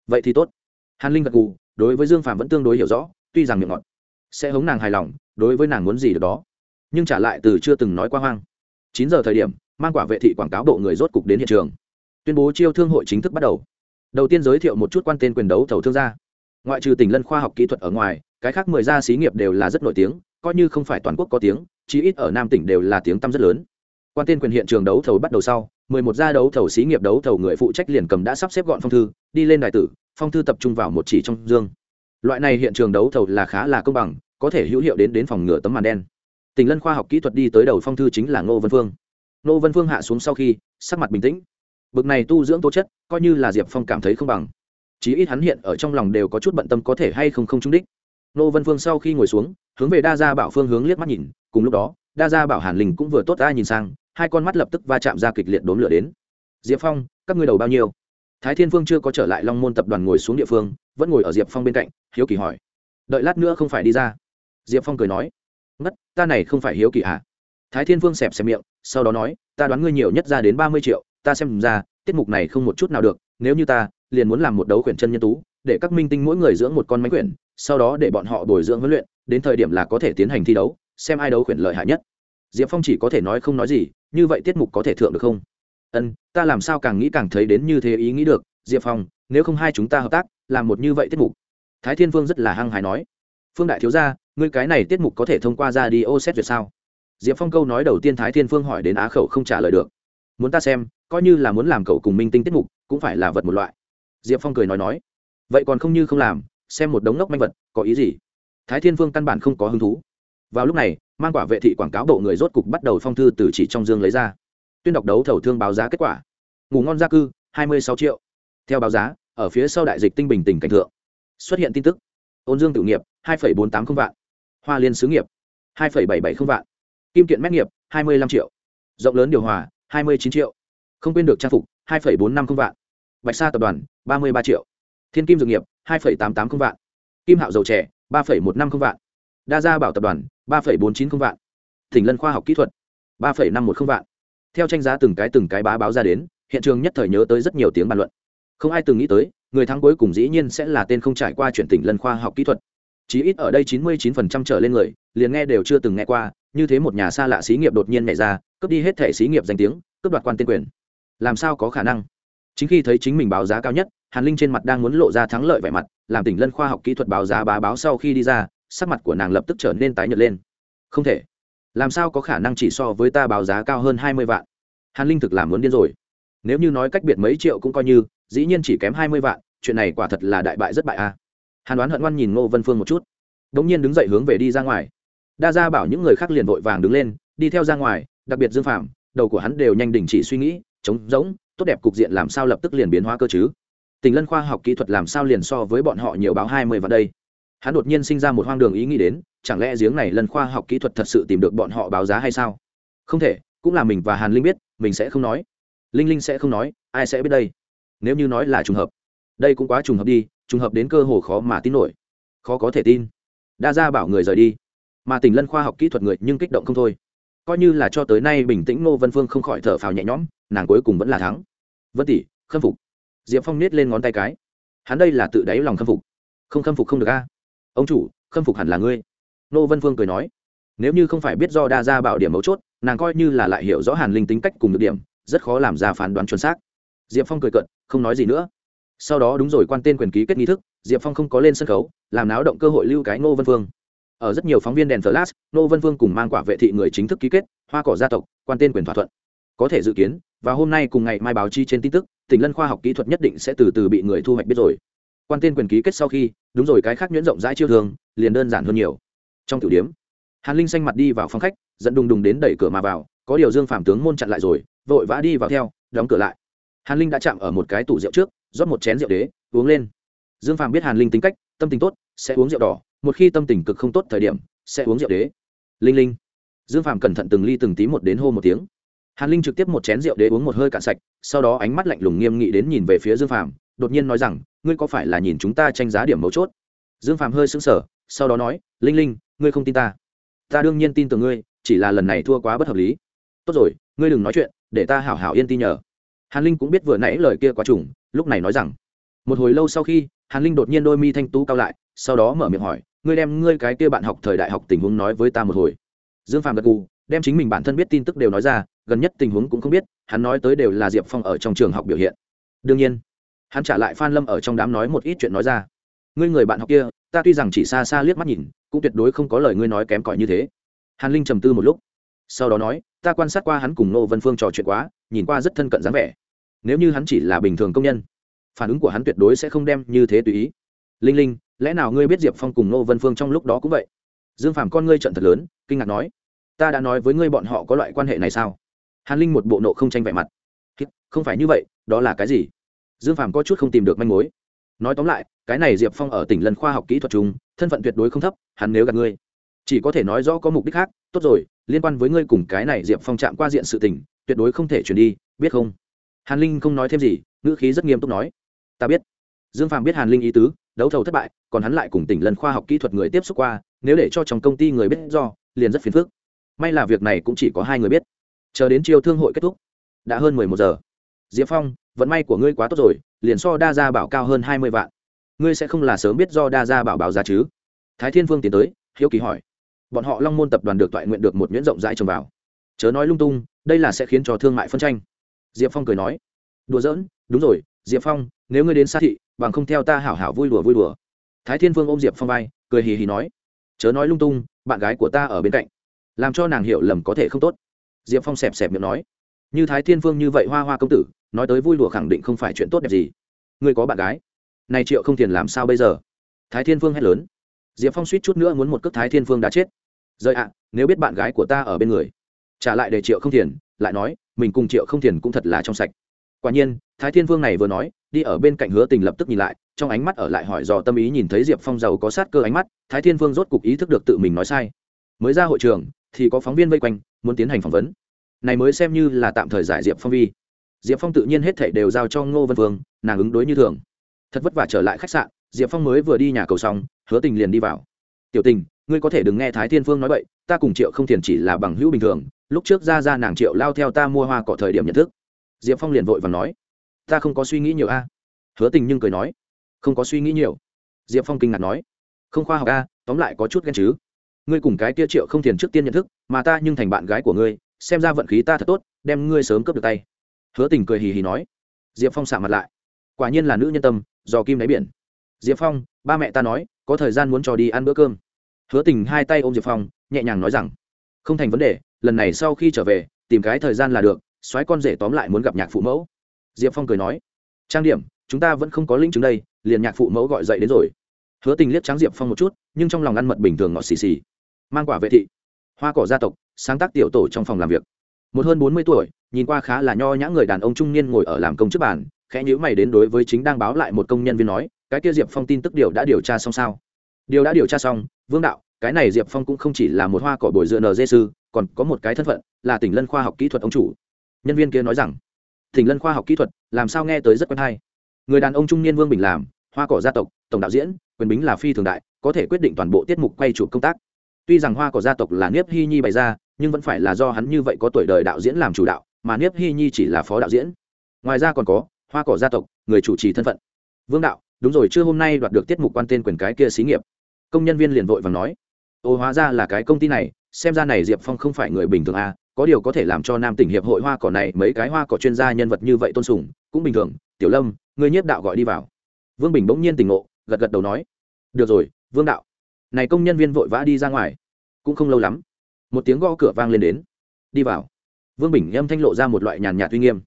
Vậy thì tốt. Hàn linh gật gù, đối với dương phạm vẫn tương đối hiểu rõ, tuy rằng miệng ngọt, sẽ hống nàng hài lòng, đối với nàng muốn gì được đó. Nhưng trả lại từ chưa từng nói qua hoang chín giờ thời điểm, mang quả vệ thị quảng cáo bộ người rốt cục đến hiện trường. Tuyên bố chiêu thương hội chính thức bắt đầu. Đầu tiên giới thiệu một chút quan tên quyền đấu thầu thương gia. Ngoại trừ tỉnh lân khoa học kỹ thuật ở ngoài, cái khác mười gia xí nghiệp đều là rất nổi tiếng, coi như không phải toàn quốc có tiếng, chí ít ở nam tỉnh đều là tiếng tăm rất lớn. Quan tên quyền hiện trường đấu thầu bắt đầu sau, mười một gia đấu thầu xí nghiệp đấu thầu người phụ trách liền cầm đã sắp xếp gọn phong thư, đi lên đại tử, phong thư tập trung vào một chỉ trong dương. Loại này hiện trường đấu thầu là khá là công bằng, có thể hữu hiệu đến đến phòng ngừa tấm màn đen tỉnh lân khoa học kỹ thuật đi tới đầu phong thư chính là ngô vân phương. Ngô vân phương hạ xuống sau khi, sắc mặt bình tĩnh. Bực này tu dưỡng tố chất, coi như là diệp phong cảm thấy không bằng. Chí ít hắn hiện ở trong lòng đều có chút bận tâm có thể hay không không trúng đích. Ngô vân phương sau khi ngồi xuống, hướng về đa gia bảo phương hướng liếc mắt nhìn, cùng lúc đó, đa gia bảo hàn linh cũng vừa tốt ra nhìn sang, hai con mắt lập tức va chạm ra kịch liệt đốn lửa đến. Diệp phong, các ngươi đầu bao nhiêu? Thái thiên phương chưa có trở lại long môn tập đoàn ngồi xuống địa phương, vẫn ngồi ở diệp phong bên cạnh, hiếu kỳ hỏi. Đợi lát nữa không phải đi ra. Diệp phong cười nói ngất, ta này không phải hiếu kỳ hả thái thiên Vương xẹp xẹp miệng, sau đó nói, ta đoán ngươi nhiều nhất ra đến ba mươi triệu, ta xem ra, tiết mục này không một chút nào được, nếu như ta, liền muốn làm một đấu quyển chân nhân tú, để các minh tinh mỗi người dưỡng một con máy quyển sau đó để bọn họ bồi dưỡng huấn luyện, đến thời điểm là có thể tiến hành thi đấu, xem ai đấu quyển lợi hại nhất. Diệp phong chỉ có thể nói không nói gì, như vậy tiết mục có thể thượng được không? Ân, ta làm sao càng nghĩ càng thấy đến như thế ý nghĩ được, diệp phong, nếu không hai chúng ta hợp tác, làm một như vậy tiết mục. Thái thiên vương rất là hăng hái nói phương đại thiếu gia, ngươi cái này tiết mục có thể thông qua ra đi ô xét duyệt sao? Diệp phong câu nói đầu tiên thái thiên phương hỏi đến á khẩu không trả lời được. Muốn ta xem, coi như là muốn làm cậu cùng minh tinh tiết mục, cũng phải là vật một loại. Diệp phong cười nói nói. Vậy còn không như không làm, xem một đống ngốc manh vật, có ý gì? Thái thiên phương căn bản không có hứng thú. Vào lúc này, mang quả vệ thị quảng cáo bộ người rốt cục bắt đầu phong thư từ chỉ trong dương lấy ra. Tuyên đọc đấu thầu thương báo giá kết quả. Ngủ ngon gia cư, hai mươi sáu triệu. Theo báo giá, ở phía sau đại dịch tinh bình tỉnh cảnh thượng, xuất hiện tin tức. Ôn dương tự nghiệp hai bốn tám không vạn. Hoa liên xứ nghiệp, hai bảy bảy không vạn. Kim kiện mét nghiệp, hai mươi năm triệu. Rộng lớn điều hòa, hai mươi chín triệu. Không quên được trang phục, hai bốn năm không vạn. Bạch sa tập đoàn, ba mươi ba triệu. Thiên kim dược nghiệp, hai tám tám không vạn. Kim hạo dầu trẻ, ba một năm không vạn. Đa gia bảo tập đoàn, ba bốn chín không vạn. Thỉnh lân khoa học kỹ thuật, ba năm một không vạn. Theo tranh giá từng cái từng cái bá báo ra đến, hiện trường nhất thời nhớ tới rất nhiều tiếng bàn luận. Không ai từng nghĩ tới, người thắng cuối cùng dĩ nhiên sẽ là tên không trải qua chuyển tỉnh lân khoa học kỹ thuật chí ít ở đây chín mươi 99% trở lên người, liền nghe đều chưa từng nghe qua, như thế một nhà xa lạ xí nghiệp đột nhiên nhảy ra, cướp đi hết thể xí nghiệp danh tiếng, cướp đoạt quan tên quyền. Làm sao có khả năng? Chính khi thấy chính mình báo giá cao nhất, hàn linh trên mặt đang muốn lộ ra thắng lợi vẻ mặt, làm tỉnh lân khoa học kỹ thuật báo giá bá báo sau khi đi ra, sắc mặt của nàng lập tức trở nên tái nhợt lên. Không thể. Làm sao có khả năng chỉ so với ta báo giá cao hơn hai mươi vạn? Hàn linh thực làm muốn điên rồi. Nếu như nói cách biệt mấy triệu cũng coi như, dĩ nhiên chỉ kém hai mươi vạn, chuyện này quả thật là đại bại rất bại a hàn đoán hận ngoan nhìn ngô vân phương một chút đ ỗ n g nhiên đứng dậy hướng về đi ra ngoài đa ra bảo những người khác liền vội vàng đứng lên đi theo ra ngoài đặc biệt dương phạm đầu của hắn đều nhanh đình chỉ suy nghĩ trống rỗng, tốt đẹp cục diện làm sao lập tức liền biến hóa cơ chứ? Tình lân khoa học kỹ thuật làm sao liền so với bọn họ nhiều báo hai mươi vào đây? Hắn đột nhiên sinh ra một hoang đường ý nghĩ đến, chẳng lẽ giếng này lần khoa học kỹ thuật thật sự tìm được bọn họ báo giá hay sao? Không thể, cũng là mình và hàn linh biết, mình sẽ không nói. Linh linh sẽ không nói, ai sẽ biết đây? Nếu như nói là trùng hợp, đây cũng quá trùng hợp đi trùng hợp đến cơ hồ khó mà tin nổi. Khó có thể tin. Đa ra bảo người rời đi. Mà Tỉnh lân khoa học kỹ thuật người nhưng kích động không thôi. Coi như là cho tới nay bình tĩnh ngô vân phương không khỏi thở phào nhẹ nhõm, nàng cuối cùng vẫn là thắng. Vân tỷ, khâm phục. Diệp phong nết lên ngón tay cái. Hắn đây là tự đáy lòng khâm phục. Không khâm phục không được a. Ông chủ, khâm phục hẳn là ngươi. Nô vân phương cười nói. Nếu như không phải biết do đa ra bảo điểm mấu chốt, nàng coi như là lại hiểu rõ hàn linh tính cách cùng được điểm, rất khó làm ra phán đoán chuẩn xác. Diệp phong cười cận không nói gì nữa sau đó đúng rồi quan tên quyền ký kết nghi thức, diệp phong không có lên sân khấu, làm náo động cơ hội lưu cái ngô vân phương. Ở rất nhiều phóng viên đèn flash, ngô vân phương cùng mang quả vệ thị người chính thức ký kết, hoa cỏ gia tộc, quan tên quyền thỏa thuận. Có thể dự kiến và hôm nay cùng ngày mai báo chi trên tin tức, tỉnh lân khoa học kỹ thuật nhất định sẽ từ từ bị người thu hoạch biết rồi. Quan tên quyền ký kết sau khi, đúng rồi cái khác nhuyễn rộng rãi chiêu thường, liền đơn giản hơn nhiều. Trong tiểu điếm hàn linh xanh mặt đi vào phòng khách dẫn đùng đùng đến đẩy cửa mà vào, có điều dương phạm tướng môn chặn lại rồi, vội vã đi vào theo, đóng cửa lại. Hàn linh đã chạm ở một cái tủ rượu trước rót một chén rượu đế uống lên. Dương phàm biết hàn linh tính cách tâm tình tốt sẽ uống rượu đỏ một khi tâm tình cực không tốt thời điểm sẽ uống rượu đế. Linh linh. Dương phàm cẩn thận từng ly từng tí một đến hô một tiếng. Hàn linh trực tiếp một chén rượu đế uống một hơi cạn sạch sau đó ánh mắt lạnh lùng nghiêm nghị đến nhìn về phía dương phàm, đột nhiên nói rằng ngươi có phải là nhìn chúng ta tranh giá điểm mấu chốt? Dương phàm hơi sững sờ sau đó nói linh linh ngươi không tin ta. Ta đương nhiên tin tưởng ngươi chỉ là lần này thua quá bất hợp lý. Tốt rồi ngươi đừng nói chuyện để ta hảo hảo yên tin nhờ hàn linh cũng biết vừa nãy lời kia quá trùng, lúc này nói rằng, một hồi lâu sau khi, hàn linh đột nhiên đôi mi thanh tú cao lại, sau đó mở miệng hỏi, ngươi đem ngươi cái kia bạn học thời đại học tình huống nói với ta một hồi. Dương phạm gật gù, đem chính mình bản thân biết tin tức đều nói ra, gần nhất tình huống cũng không biết, hắn nói tới đều là diệp phong ở trong trường học biểu hiện. Đương nhiên, hắn trả lại phan lâm ở trong đám nói một ít chuyện nói ra. Ngươi người bạn học kia, ta tuy rằng chỉ xa xa liếc mắt nhìn, cũng tuyệt đối không có lời ngươi nói kém cỏi như thế. Hàn linh trầm tư một lúc, sau đó nói, ta quan sát qua hắn cùng nô vân phương trò chuyện quá, nhìn qua rất thân cận dáng vẻ nếu như hắn chỉ là bình thường công nhân, phản ứng của hắn tuyệt đối sẽ không đem như thế tùy ý. Linh linh, lẽ nào ngươi biết diệp phong cùng nô vân phương trong lúc đó cũng vậy? Dương phàm con ngươi trận thật lớn, kinh ngạc nói, ta đã nói với ngươi bọn họ có loại quan hệ này sao? Hàn linh một bộ nộ không tranh vẻ mặt. Không phải như vậy, đó là cái gì? Dương phàm có chút không tìm được manh mối. Nói tóm lại, cái này diệp phong ở tỉnh lần khoa học kỹ thuật chúng thân phận tuyệt đối không thấp, hắn nếu gặp ngươi, chỉ có thể nói rõ có mục đích khác. Tốt rồi, liên quan với ngươi cùng cái này diệp phong chạm qua diện sự tình, tuyệt đối không thể chuyển đi, biết không? Hàn linh không nói thêm gì, ngữ khí rất nghiêm túc nói, ta biết. Dương phàm biết hàn linh ý tứ, đấu thầu thất bại, còn hắn lại cùng tỉnh lần khoa học kỹ thuật người tiếp xúc qua, nếu để cho trong công ty người biết do, liền rất phiền phức. May là việc này cũng chỉ có hai người biết. Chờ đến chiều thương hội kết thúc, đã hơn mười một giờ. Diệp phong, vận may của ngươi quá tốt rồi, liền so đa gia bảo cao hơn hai mươi vạn. Ngươi sẽ không là sớm biết do đa gia bảo báo giá chứ? Thái thiên Vương tiến tới, hiếu kỳ hỏi. Bọn họ long môn tập đoàn được toại nguyện được một nhuyễn rộng rãi trồng vào. Chớ nói lung tung, đây là sẽ khiến cho thương mại phân tranh diệp phong cười nói, đùa giỡn, đúng rồi, diệp phong, nếu ngươi đến xa thị, bằng không theo ta hảo hảo vui đùa vui đùa. Thái thiên vương ôm diệp phong vai, cười hì hì nói, chớ nói lung tung, bạn gái của ta ở bên cạnh, làm cho nàng hiểu lầm có thể không tốt. Diệp phong xẹp xẹp miệng nói, như thái thiên vương như vậy hoa hoa công tử, nói tới vui đùa khẳng định không phải chuyện tốt đẹp gì. Ngươi có bạn gái, này triệu không tiền làm sao bây giờ? Thái thiên vương hét lớn. Diệp phong suýt chút nữa muốn một cước thái thiên vương đã chết. Rời ạ, nếu biết bạn gái của ta ở bên người, trả lại để triệu không tiền, lại nói mình cùng triệu không thiền cũng thật là trong sạch. Quả nhiên, thái thiên vương này vừa nói, đi ở bên cạnh hứa tình lập tức nhìn lại, trong ánh mắt ở lại hỏi dò tâm ý nhìn thấy diệp phong giàu có sát cơ ánh mắt, thái thiên vương rốt cục ý thức được tự mình nói sai. Mới ra hội trường, thì có phóng viên vây quanh, muốn tiến hành phỏng vấn. Này mới xem như là tạm thời giải diệp phong vi. Diệp phong tự nhiên hết thảy đều giao cho ngô vân vương, nàng ứng đối như thường. Thật vất vả trở lại khách sạn, diệp phong mới vừa đi nhà cầu xong, hứa tình liền đi vào. Tiểu tình, ngươi có thể đừng nghe thái thiên phương nói vậy ta cùng triệu không thiền chỉ là bằng hữu bình thường lúc trước ra ra nàng triệu lao theo ta mua hoa cỏ thời điểm nhận thức. Diệp phong liền vội và nói, ta không có suy nghĩ nhiều a. Hứa tình nhưng cười nói, không có suy nghĩ nhiều. Diệp phong kinh ngạc nói, không khoa học a, tóm lại có chút ghen chứ. Ngươi cùng cái kia triệu không thiền trước tiên nhận thức, mà ta nhưng thành bạn gái của ngươi, xem ra vận khí ta thật tốt, đem ngươi sớm cướp được tay. Hứa tình cười hì hì nói. Diệp phong xạ mặt lại, quả nhiên là nữ nhân tâm dò kim đáy biển. Diệp phong, ba mẹ ta nói, có thời gian muốn cho đi ăn bữa cơm. Hứa tình hai tay ôm diệp phong, nhẹ nhàng nói rằng, không thành vấn đề lần này sau khi trở về, tìm cái thời gian là được, soái con rể tóm lại muốn gặp nhạc phụ mẫu. Diệp phong cười nói. Trang điểm, chúng ta vẫn không có linh chứng đây, liền nhạc phụ mẫu gọi dậy đến rồi. Hứa tình liếc trắng diệp phong một chút, nhưng trong lòng ăn mật bình thường ngọt xì xì. Mang quả vệ thị, hoa cỏ gia tộc, sáng tác tiểu tổ trong phòng làm việc. Một hơn bốn mươi tuổi, nhìn qua khá là nho nhã người đàn ông trung niên ngồi ở làm công trước bàn, khẽ nhữ mày đến đối với chính đang báo lại một công nhân viên nói, cái kia diệp phong tin tức điều đã điều tra xong sao? Điều đã điều tra xong, vương đạo cái này diệp phong cũng không chỉ là một hoa cỏ bồi dựa nd sư còn có một cái thân phận, là tỉnh lân khoa học kỹ thuật ông chủ. Nhân viên kia nói rằng, tỉnh lân khoa học kỹ thuật, làm sao nghe tới rất quen hay. Người đàn ông trung niên vương bình làm, hoa cỏ gia tộc, tổng đạo diễn, quyền bính là phi thường đại, có thể quyết định toàn bộ tiết mục quay chụp công tác. Tuy rằng hoa cỏ gia tộc là niếp hy nhi bày ra, nhưng vẫn phải là do hắn như vậy có tuổi đời đạo diễn làm chủ đạo, mà niếp hy nhi chỉ là phó đạo diễn. Ngoài ra còn có, hoa cỏ gia tộc, người chủ trì thân phận. Vương đạo, đúng rồi chưa hôm nay đoạt được tiết mục quan tên quyền cái kia xí nghiệp. Công nhân viên liền vội và nói ô, hóa ra là cái công ty này, xem ra này diệp phong không phải người bình thường à có điều có thể làm cho nam tỉnh hiệp hội hoa cỏ này mấy cái hoa cỏ chuyên gia nhân vật như vậy tôn sùng, cũng bình thường. Tiểu lâm người nhiếp đạo gọi đi vào. Vương bình bỗng nhiên tỉnh ngộ, gật gật đầu nói, được rồi, vương đạo. Này công nhân viên vội vã đi ra ngoài, cũng không lâu lắm, một tiếng gõ cửa vang lên đến. Đi vào. Vương bình âm thanh lộ ra một loại nhàn nhạt uy nghiêm.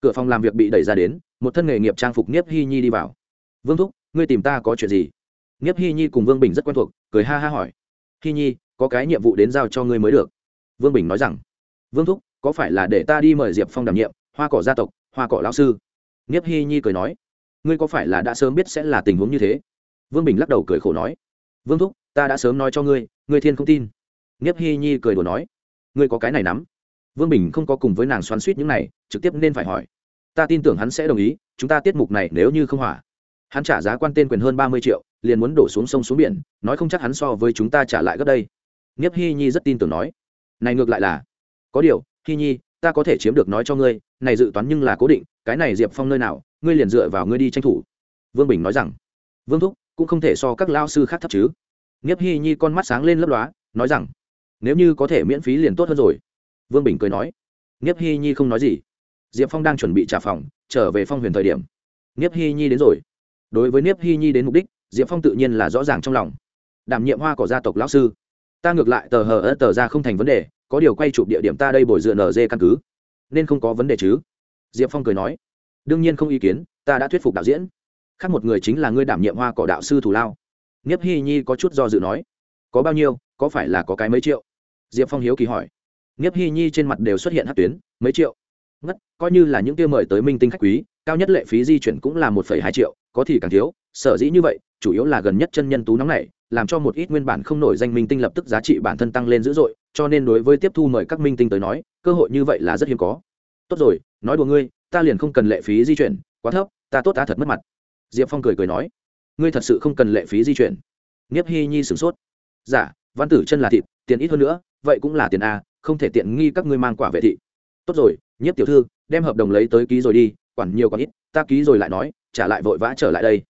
Cửa phòng làm việc bị đẩy ra đến, một thân nghề nghiệp trang phục nhiếp hy nhi đi vào. Vương thúc, ngươi tìm ta có chuyện gì? Nhiếp hy nhi cùng vương bình rất quen thuộc, cười ha ha hỏi hy nhi, có cái nhiệm vụ đến giao cho ngươi mới được. Vương bình nói rằng, vương thúc, có phải là để ta đi mời diệp phong đảm nhiệm, hoa cỏ gia tộc, hoa cỏ lão sư? Nghiếp hy nhi cười nói, ngươi có phải là đã sớm biết sẽ là tình huống như thế? Vương bình lắc đầu cười khổ nói, vương thúc, ta đã sớm nói cho ngươi ngươi thiên không tin. Nghiếp hy nhi cười đùa nói, ngươi có cái này nắm. Vương bình không có cùng với nàng xoắn suýt những này, trực tiếp nên phải hỏi. Ta tin tưởng hắn sẽ đồng ý, chúng ta tiết mục này nếu như không hỏa hắn trả giá quan tên quyền hơn ba mươi triệu, liền muốn đổ xuống sông xuống biển, nói không chắc hắn so với chúng ta trả lại gấp đây. Nghiếp hy nhi rất tin tưởng nói. Này ngược lại là, có điều hy nhi, ta có thể chiếm được nói cho ngươi, này dự toán nhưng là cố định, cái này diệp phong nơi nào, ngươi liền dựa vào ngươi đi tranh thủ. Vương bình nói rằng, vương thúc, cũng không thể so các lao sư khác thấp chứ. Nghiếp hy nhi con mắt sáng lên lấp lóa, nói rằng, nếu như có thể miễn phí liền tốt hơn rồi. Vương bình cười nói. Nghiếp hy nhi không nói gì. Diệp phong đang chuẩn bị trả phòng, trở về phong huyền thời điểm. Nghiếp hy nhi đến rồi đối với niếp hy nhi đến mục đích, diệp phong tự nhiên là rõ ràng trong lòng. Đảm nhiệm hoa cỏ gia tộc lão sư. Ta ngược lại tờ hờ ớt tờ ra không thành vấn đề, có điều quay chụp địa điểm ta đây bồi dựa nở dê căn cứ. Nên không có vấn đề chứ? Diệp phong cười nói. Đương nhiên không ý kiến, ta đã thuyết phục đạo diễn. Khác một người chính là ngươi đảm nhiệm hoa cỏ đạo sư thủ lao. Nghiếp hy nhi có chút do dự nói. Có bao nhiêu, có phải là có cái mấy triệu? Diệp phong hiếu kỳ hỏi. Nghiếp hy nhi trên mặt đều xuất hiện hát tuyến, mấy triệu? Ngất, coi như là những kia mời tới minh tinh khách quý cao nhất lệ phí di chuyển cũng là một hai triệu có thì càng thiếu sở dĩ như vậy chủ yếu là gần nhất chân nhân tú nóng này làm cho một ít nguyên bản không nổi danh minh tinh lập tức giá trị bản thân tăng lên dữ dội cho nên đối với tiếp thu mời các minh tinh tới nói cơ hội như vậy là rất hiếm có. Tốt rồi nói đùa ngươi ta liền không cần lệ phí di chuyển quá thấp ta tốt ta thật mất mặt. Diệp phong cười cười nói ngươi thật sự không cần lệ phí di chuyển. Nghiếp hy nhi sửng sốt. Giả dạ, văn tử chân là thịt tiền ít hơn nữa vậy cũng là tiền a không thể tiện nghi các ngươi mang quả vệ thị. Tốt rồi nhiếp tiểu thư đem hợp đồng lấy tới ký rồi đi quản nhiều còn ít, ta ký rồi lại nói, trả lại vội vã trở lại đây.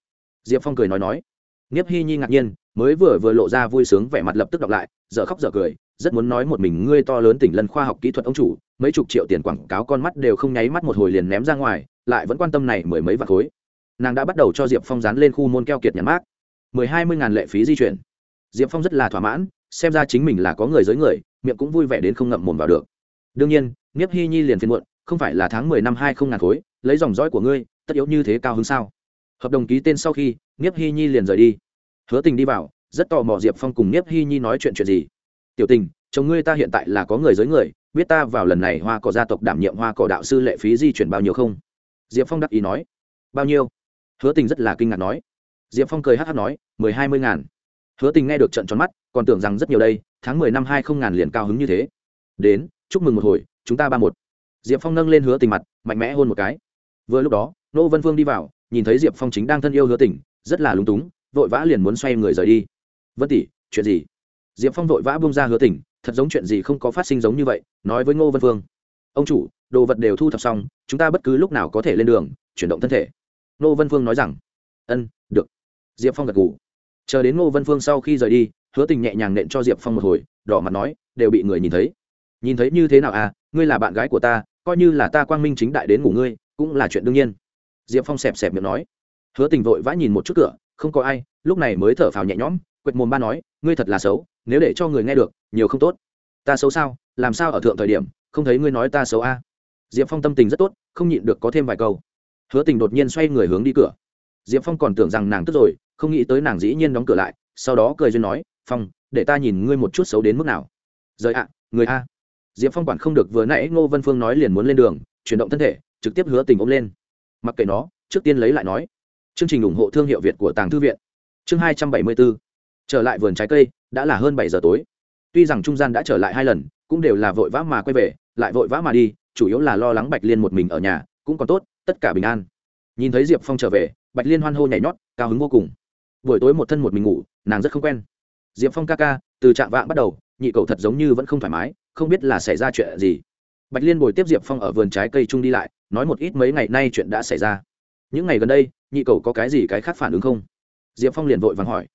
Diệp phong cười nói nói. Nghiếp hy nhi ngạc nhiên, mới vừa vừa lộ ra vui sướng vẻ mặt lập tức đọc lại, dở khóc dở cười, rất muốn nói một mình ngươi to lớn tỉnh lân khoa học kỹ thuật ông chủ, mấy chục triệu tiền quảng cáo con mắt đều không nháy mắt một hồi liền ném ra ngoài, lại vẫn quan tâm này mười mấy vạn khối. Nàng đã bắt đầu cho diệp phong dán lên khu môn keo kiệt nhãn mát mười hai mươi ngàn lệ phí di chuyển. Diệp phong rất là thỏa mãn, xem ra chính mình là có người giới người, miệng cũng vui vẻ đến không ngậm mồm vào được. Đương nhiên, nghiếp hy nhi liền phiên muộn không phải là tháng mười năm hai không ngàn khối, lấy dòng dõi của ngươi, tất yếu như thế cao hứng sao? Hợp đồng ký tên sau khi, nghiếp hy nhi liền rời đi. Hứa tình đi vào, rất tò mò diệp phong cùng nghiếp hy nhi nói chuyện chuyện gì. Tiểu tình, chồng ngươi ta hiện tại là có người giới người, biết ta vào lần này hoa cỏ gia tộc đảm nhiệm hoa cỏ đạo sư lệ phí di chuyển bao nhiêu không? Diệp phong đắc ý nói. Bao nhiêu? Hứa tình rất là kinh ngạc nói. Diệp phong cười hát hát nói, mười hai mươi ngàn. Hứa tình nghe được trận tròn mắt, còn tưởng rằng rất nhiều đây, tháng mười năm hai không ngàn liền cao hứng như thế. Đến, chúc mừng một hồi, chúng ta ba một diệp phong nâng lên hứa tình mặt, mạnh mẽ hôn một cái. Vừa lúc đó, nô vân phương đi vào, nhìn thấy diệp phong chính đang thân yêu hứa tình, rất là lúng túng, vội vã liền muốn xoay người rời đi. Vân tỷ, chuyện gì? Diệp phong vội vã bung ra hứa tình, thật giống chuyện gì không có phát sinh giống như vậy, nói với ngô vân phương. Ông chủ, đồ vật đều thu thập xong, chúng ta bất cứ lúc nào có thể lên đường, chuyển động thân thể. Ngô vân phương nói rằng. Ân, được. Diệp phong gật ngủ chờ đến ngô vân phương sau khi rời đi, hứa tình nhẹ nhàng nện cho diệp phong một hồi, đỏ mặt nói, đều bị người nhìn thấy. Nhìn thấy như thế nào à? Ngươi là bạn gái của ta coi như là ta quang minh chính đại đến ngủ ngươi, cũng là chuyện đương nhiên. Diệp phong xẹp xẹp miệng nói. Hứa tình vội vã nhìn một chút cửa, không có ai, lúc này mới thở phào nhẹ nhõm, quệt mồm ba nói, ngươi thật là xấu, nếu để cho người nghe được, nhiều không tốt. Ta xấu sao? Làm sao ở thượng thời điểm, không thấy ngươi nói ta xấu a? À? diệp phong tâm tình rất tốt, không nhịn được có thêm vài câu. Hứa tình đột nhiên xoay người hướng đi cửa. Diệp phong còn tưởng rằng nàng tức rồi, không nghĩ tới nàng dĩ nhiên đóng cửa lại, sau đó cười duyên nói, phong, để ta nhìn ngươi một chút xấu đến mức nào. Rời ạ, người a diệp phong quản không được vừa nãy ngô vân phương nói liền muốn lên đường, chuyển động thân thể, trực tiếp hứa tình ôm lên. Mặc kệ nó, trước tiên lấy lại nói. Chương trình ủng hộ thương hiệu việt của tàng thư viện. Chương hai trăm bảy mươi bốn trở lại vườn trái cây, đã là hơn bảy giờ tối. Tuy rằng trung gian đã trở lại hai lần, cũng đều là vội vã mà quay về, lại vội vã mà đi, chủ yếu là lo lắng bạch liên một mình ở nhà, cũng còn tốt, tất cả bình an. Nhìn thấy diệp phong trở về, bạch liên hoan hô nhảy nhót, cao hứng vô cùng. Buổi tối một thân một mình ngủ, nàng rất không quen. Diệp phong ca ca, từ trạng vạng bắt đầu, nhị cậu thật giống như vẫn không thoải mái không biết là xảy ra chuyện gì. Bạch liên bồi tiếp diệp phong ở vườn trái cây trung đi lại, nói một ít mấy ngày nay chuyện đã xảy ra. Những ngày gần đây, nhị cậu có cái gì cái khác phản ứng không? Diệp phong liền vội vàng hỏi.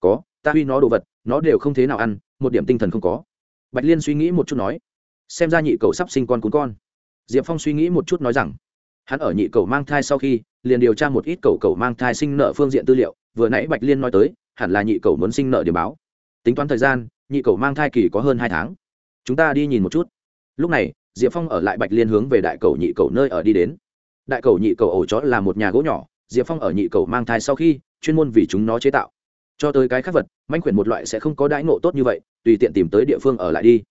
Có, ta huy nó đồ vật, nó đều không thế nào ăn, một điểm tinh thần không có. Bạch liên suy nghĩ một chút nói. Xem ra nhị cậu sắp sinh con cún con. Diệp phong suy nghĩ một chút nói rằng, hắn ở nhị cậu mang thai sau khi, liền điều tra một ít cậu cậu mang thai sinh nợ phương diện tư liệu, vừa nãy bạch liên nói tới, hẳn là nhị cậu muốn sinh nợ điểm báo. Tính toán thời gian, nhị cậu mang thai kỳ có hơn hai tháng chúng ta đi nhìn một chút. Lúc này diệp phong ở lại bạch liên hướng về đại cầu nhị cầu nơi ở đi đến. Đại cầu nhị cầu ổ chó là một nhà gỗ nhỏ diệp phong ở nhị cầu mang thai sau khi chuyên môn vì chúng nó chế tạo. Cho tới cái khác vật manh khuyển một loại sẽ không có đãi ngộ tốt như vậy tùy tiện tìm tới địa phương ở lại đi.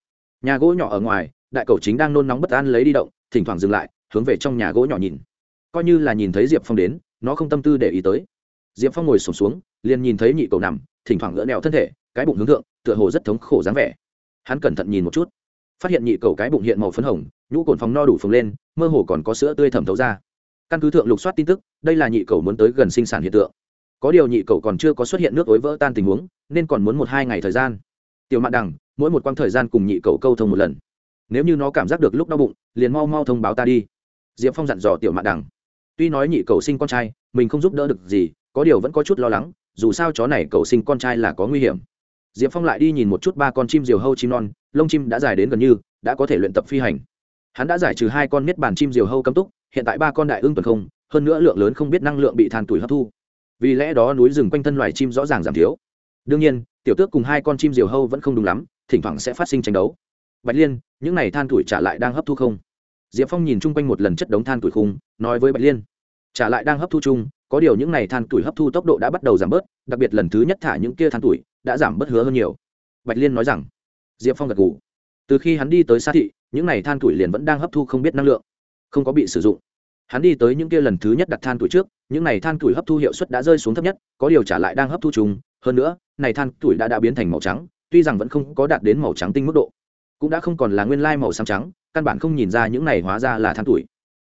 Nhà gỗ nhỏ ở ngoài đại cầu chính đang nôn nóng bất an lấy đi động thỉnh thoảng dừng lại hướng về trong nhà gỗ nhỏ nhìn. Coi như là nhìn thấy diệp phong đến nó không tâm tư để ý tới. Diệp phong ngồi sổm xuống, xuống liền nhìn thấy nhị cầu nằm thỉnh thoảng gỡ nẹo thân thể cái bụng hướng thượng tựa hồ rất thống khổ dáng vẻ hắn cẩn thận nhìn một chút, phát hiện nhị cầu cái bụng hiện màu phấn hồng, nhũ cồn phòng no đủ phồng lên, mơ hồ còn có sữa tươi thẩm thấu ra. Căn cứ thượng lục soát tin tức, đây là nhị cầu muốn tới gần sinh sản hiện tượng. Có điều nhị cầu còn chưa có xuất hiện nước ối vỡ tan tình huống, nên còn muốn một hai ngày thời gian. Tiểu mạn đằng, mỗi một quãng thời gian cùng nhị cầu câu thông một lần. Nếu như nó cảm giác được lúc đau bụng, liền mau mau thông báo ta đi. Diệp phong dặn dò tiểu mạn đằng. Tuy nói nhị cầu sinh con trai, mình không giúp đỡ được gì, có điều vẫn có chút lo lắng, dù sao chó này cầu sinh con trai là có nguy hiểm diệp phong lại đi nhìn một chút ba con chim diều hâu chim non, lông chim đã dài đến gần như, đã có thể luyện tập phi hành. Hắn đã giải trừ hai con miết bàn chim diều hâu cấm túc, hiện tại ba con đại ưng tuần không, hơn nữa lượng lớn không biết năng lượng bị than tuổi hấp thu. Vì lẽ đó núi rừng quanh thân loài chim rõ ràng giảm thiếu. Đương nhiên, tiểu tước cùng hai con chim diều hâu vẫn không đúng lắm, thỉnh thoảng sẽ phát sinh tranh đấu. Bạch liên, những n à y than tuổi trả lại đang hấp thu không? Diệp phong nhìn chung quanh một lần chất đống than tuổi khung, nói với bạch liên. Trả lại đang hấp thu chung, có điều những n à y than tuổi hấp thu tốc độ đã bắt đầu giảm bớt, đặc biệt lần thứ nhất thả những kia than tuổi đã giảm bất hứa hơn nhiều. Bạch liên nói rằng, diệp phong gật ngủ từ khi hắn đi tới xa thị, những n à y than tuổi liền vẫn đang hấp thu không biết năng lượng, không có bị sử dụng. Hắn đi tới những kia lần thứ nhất đặt than tuổi trước, những n à y than tuổi hấp thu hiệu suất đã rơi xuống thấp nhất, có điều trả lại đang hấp thu chúng hơn nữa, này than tuổi đã đã biến thành màu trắng, tuy rằng vẫn không có đạt đến màu trắng tinh mức độ, cũng đã không còn là nguyên lai màu xám trắng, căn bản không nhìn ra những này hóa ra là than tuổi.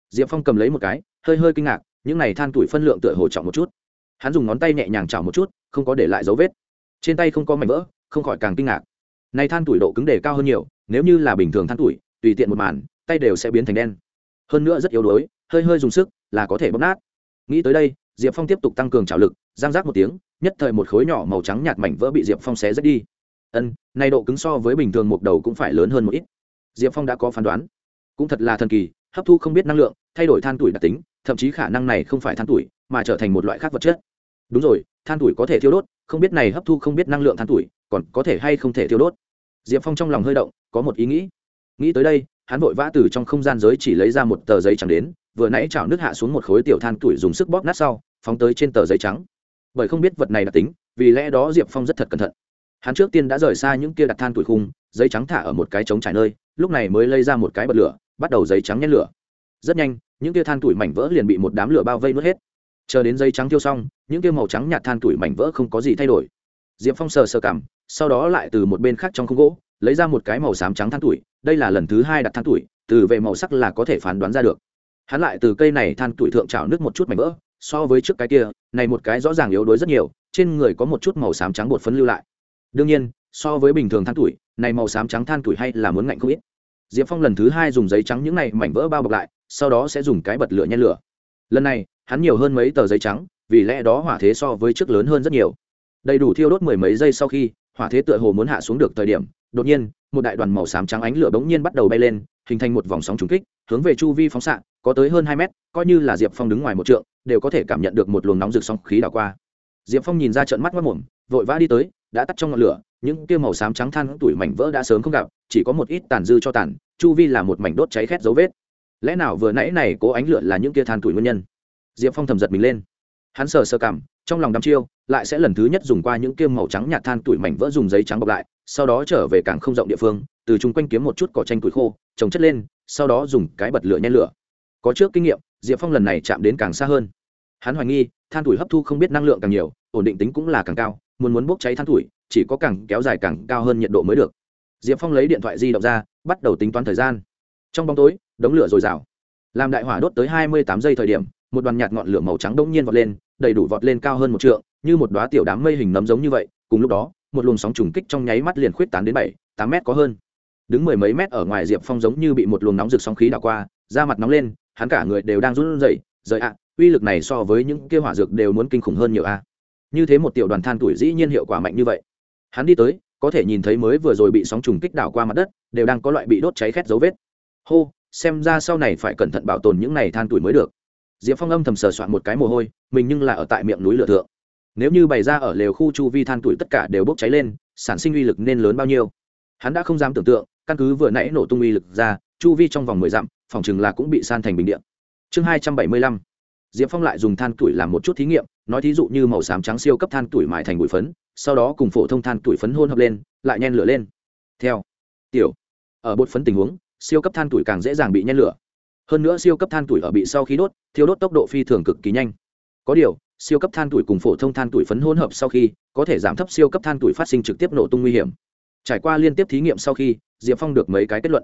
Diệp phong cầm lấy một cái, hơi hơi kinh ngạc, những này than tuổi phân lượng tựa hồ trọng một chút. Hắn dùng ngón tay nhẹ nhàng chảo một chút, không có để lại dấu vết trên tay không có mảnh vỡ, không khỏi càng kinh ngạc. Này than tuổi độ cứng đề cao hơn nhiều, nếu như là bình thường than tuổi, tùy tiện một màn, tay đều sẽ biến thành đen. Hơn nữa rất yếu đuối, hơi hơi dùng sức, là có thể bóp nát. Nghĩ tới đây, diệp phong tiếp tục tăng cường trào lực, giang rác một tiếng, nhất thời một khối nhỏ màu trắng nhạt mảnh vỡ bị diệp phong xé rách đi. Ân nay độ cứng so với bình thường một đầu cũng phải lớn hơn một ít. Diệp phong đã có phán đoán. Cũng thật là thần kỳ, hấp thu không biết năng lượng, thay đổi than tuổi đặc tính, thậm chí khả năng này không phải than tuổi, mà trở thành một loại khác vật chất. Đúng rồi, than tuổi có thể thiêu đốt không biết này hấp thu không biết năng lượng than tuổi, còn có thể hay không thể thiêu đốt. Diệp phong trong lòng hơi động, có một ý nghĩ. Nghĩ tới đây, hắn vội vã từ trong không gian giới chỉ lấy ra một tờ giấy trắng đến, vừa nãy chảo nước hạ xuống một khối tiểu than tuổi dùng sức bóp nát sau, phóng tới trên tờ giấy trắng. Bởi không biết vật này đặc tính, vì lẽ đó diệp phong rất thật cẩn thận. Hắn trước tiên đã rời xa những kia đặt than tuổi khung, giấy trắng thả ở một cái trống trải nơi, lúc này mới lấy ra một cái bật lửa, bắt đầu giấy trắng nhét lửa. Rất nhanh, những kia than tuổi mảnh vỡ liền bị một đám lửa bao vây nuốt hết chờ đến dây trắng tiêu xong, những kia màu trắng nhạt than tuổi mảnh vỡ không có gì thay đổi. Diệp phong sờ sờ cảm, sau đó lại từ một bên khác trong khung gỗ, lấy ra một cái màu xám trắng than tuổi, đây là lần thứ hai đặt than tuổi, từ về màu sắc là có thể phán đoán ra được. Hắn lại từ cây này than tuổi thượng trào nước một chút mảnh vỡ, so với trước cái kia, này một cái rõ ràng yếu đuối rất nhiều, trên người có một chút màu xám trắng bột phấn lưu lại. Đương nhiên, so với bình thường than tuổi, này màu xám trắng than tuổi hay là muốn ngạnh không ít. Diệp phong lần thứ hai dùng giấy trắng những này mảnh vỡ bao bọc lại, sau đó sẽ dùng cái bật lửa nhen lửa. Lần này hắn nhiều hơn mấy tờ giấy trắng, vì lẽ đó hỏa thế so với trước lớn hơn rất nhiều. Đầy đủ thiêu đốt mười mấy giây sau khi, hỏa thế tựa hồ muốn hạ xuống được thời điểm, đột nhiên, một đại đoàn màu xám trắng ánh lửa bỗng nhiên bắt đầu bay lên, hình thành một vòng sóng trùng kích, hướng về chu vi phóng xạ, có tới hơn hai mét, coi như là diệp phong đứng ngoài một trượng, đều có thể cảm nhận được một luồng nóng rực sóng khí đảo qua. Diệp phong nhìn ra trận mắt mất mồm, vội vã đi tới, đã tắt trong ngọn lửa, những kia màu xám trắng than tuổi mảnh vỡ đã sớm không gặp, chỉ có một ít tàn dư cho tàn, chu vi là một mảnh đốt cháy khét dấu vết. Lẽ nào vừa nãy này cố ánh lửa là những kia than tuổi nguyên nhân? Diệp phong thầm giật mình lên. Hắn sờ sơ cảm, trong lòng đăm chiêu, lại sẽ lần thứ nhất dùng qua những kiêm màu trắng nhạt than tuổi mảnh vỡ dùng giấy trắng bọc lại, sau đó trở về càng không rộng địa phương, từ chung quanh kiếm một chút cỏ tranh tuổi khô, trồng chất lên, sau đó dùng cái bật lửa nhen lửa. Có trước kinh nghiệm, diệp phong lần này chạm đến càng xa hơn. Hắn hoài nghi, than tuổi hấp thu không biết năng lượng càng nhiều, ổn định tính cũng là càng cao, muốn muốn bốc cháy than tuổi, chỉ có càng kéo dài càng cao hơn nhiệt độ mới được. Diệp phong lấy điện thoại di động ra, bắt đầu tính toán thời gian. Trong bóng tối, đống lửa dồi dào. Làm đại hỏa đốt tới hai mươi tám giây thời điểm một đoàn nhạt ngọn lửa màu trắng đông nhiên vọt lên, đầy đủ vọt lên cao hơn một trượng, như một đoá tiểu đám mây hình nấm giống như vậy, cùng lúc đó, một luồng sóng trùng kích trong nháy mắt liền khuyết tán đến bảy, tám mét có hơn. Đứng mười mấy mét ở ngoài diệp phong giống như bị một luồng nóng rực sóng khí đảo qua, da mặt nóng lên, hắn cả người đều đang run rẩy, rời ạ, uy lực này so với những kia hỏa dược đều muốn kinh khủng hơn nhiều a. Như thế một tiểu đoàn than tuổi dĩ nhiên hiệu quả mạnh như vậy. Hắn đi tới, có thể nhìn thấy mới vừa rồi bị sóng trùng kích đảo qua mặt đất, đều đang có loại bị đốt cháy khét dấu vết. Hô, xem ra sau này phải cẩn thận bảo tồn những này than tuổi mới được diệp phong âm thầm sờ soạn một cái mồ hôi, mình nhưng là ở tại miệng núi lửa thượng. Nếu như bày ra ở lều khu chu vi than tuổi tất cả đều bốc cháy lên, sản sinh uy lực nên lớn bao nhiêu? Hắn đã không dám tưởng tượng, căn cứ vừa nãy nổ tung uy lực ra, chu vi trong vòng mười dặm, phòng chừng là cũng bị san thành bình điện chương hai trăm bảy mươi lăm. Diệp phong lại dùng than tuổi làm một chút thí nghiệm, nói thí dụ như màu xám trắng siêu cấp than tuổi mại thành bụi phấn, sau đó cùng phổ thông than tuổi phấn hôn hợp lên, lại nhen lửa lên. Theo. Tiểu. Ở bột phấn tình huống, siêu cấp than tuổi càng dễ dàng bị nhen lửa hơn nữa siêu cấp than tuổi ở bị sau khi đốt thiếu đốt tốc độ phi thường cực kỳ nhanh có điều siêu cấp than tuổi cùng phổ thông than tuổi phấn hỗn hợp sau khi có thể giảm thấp siêu cấp than tuổi phát sinh trực tiếp nổ tung nguy hiểm trải qua liên tiếp thí nghiệm sau khi diệp phong được mấy cái kết luận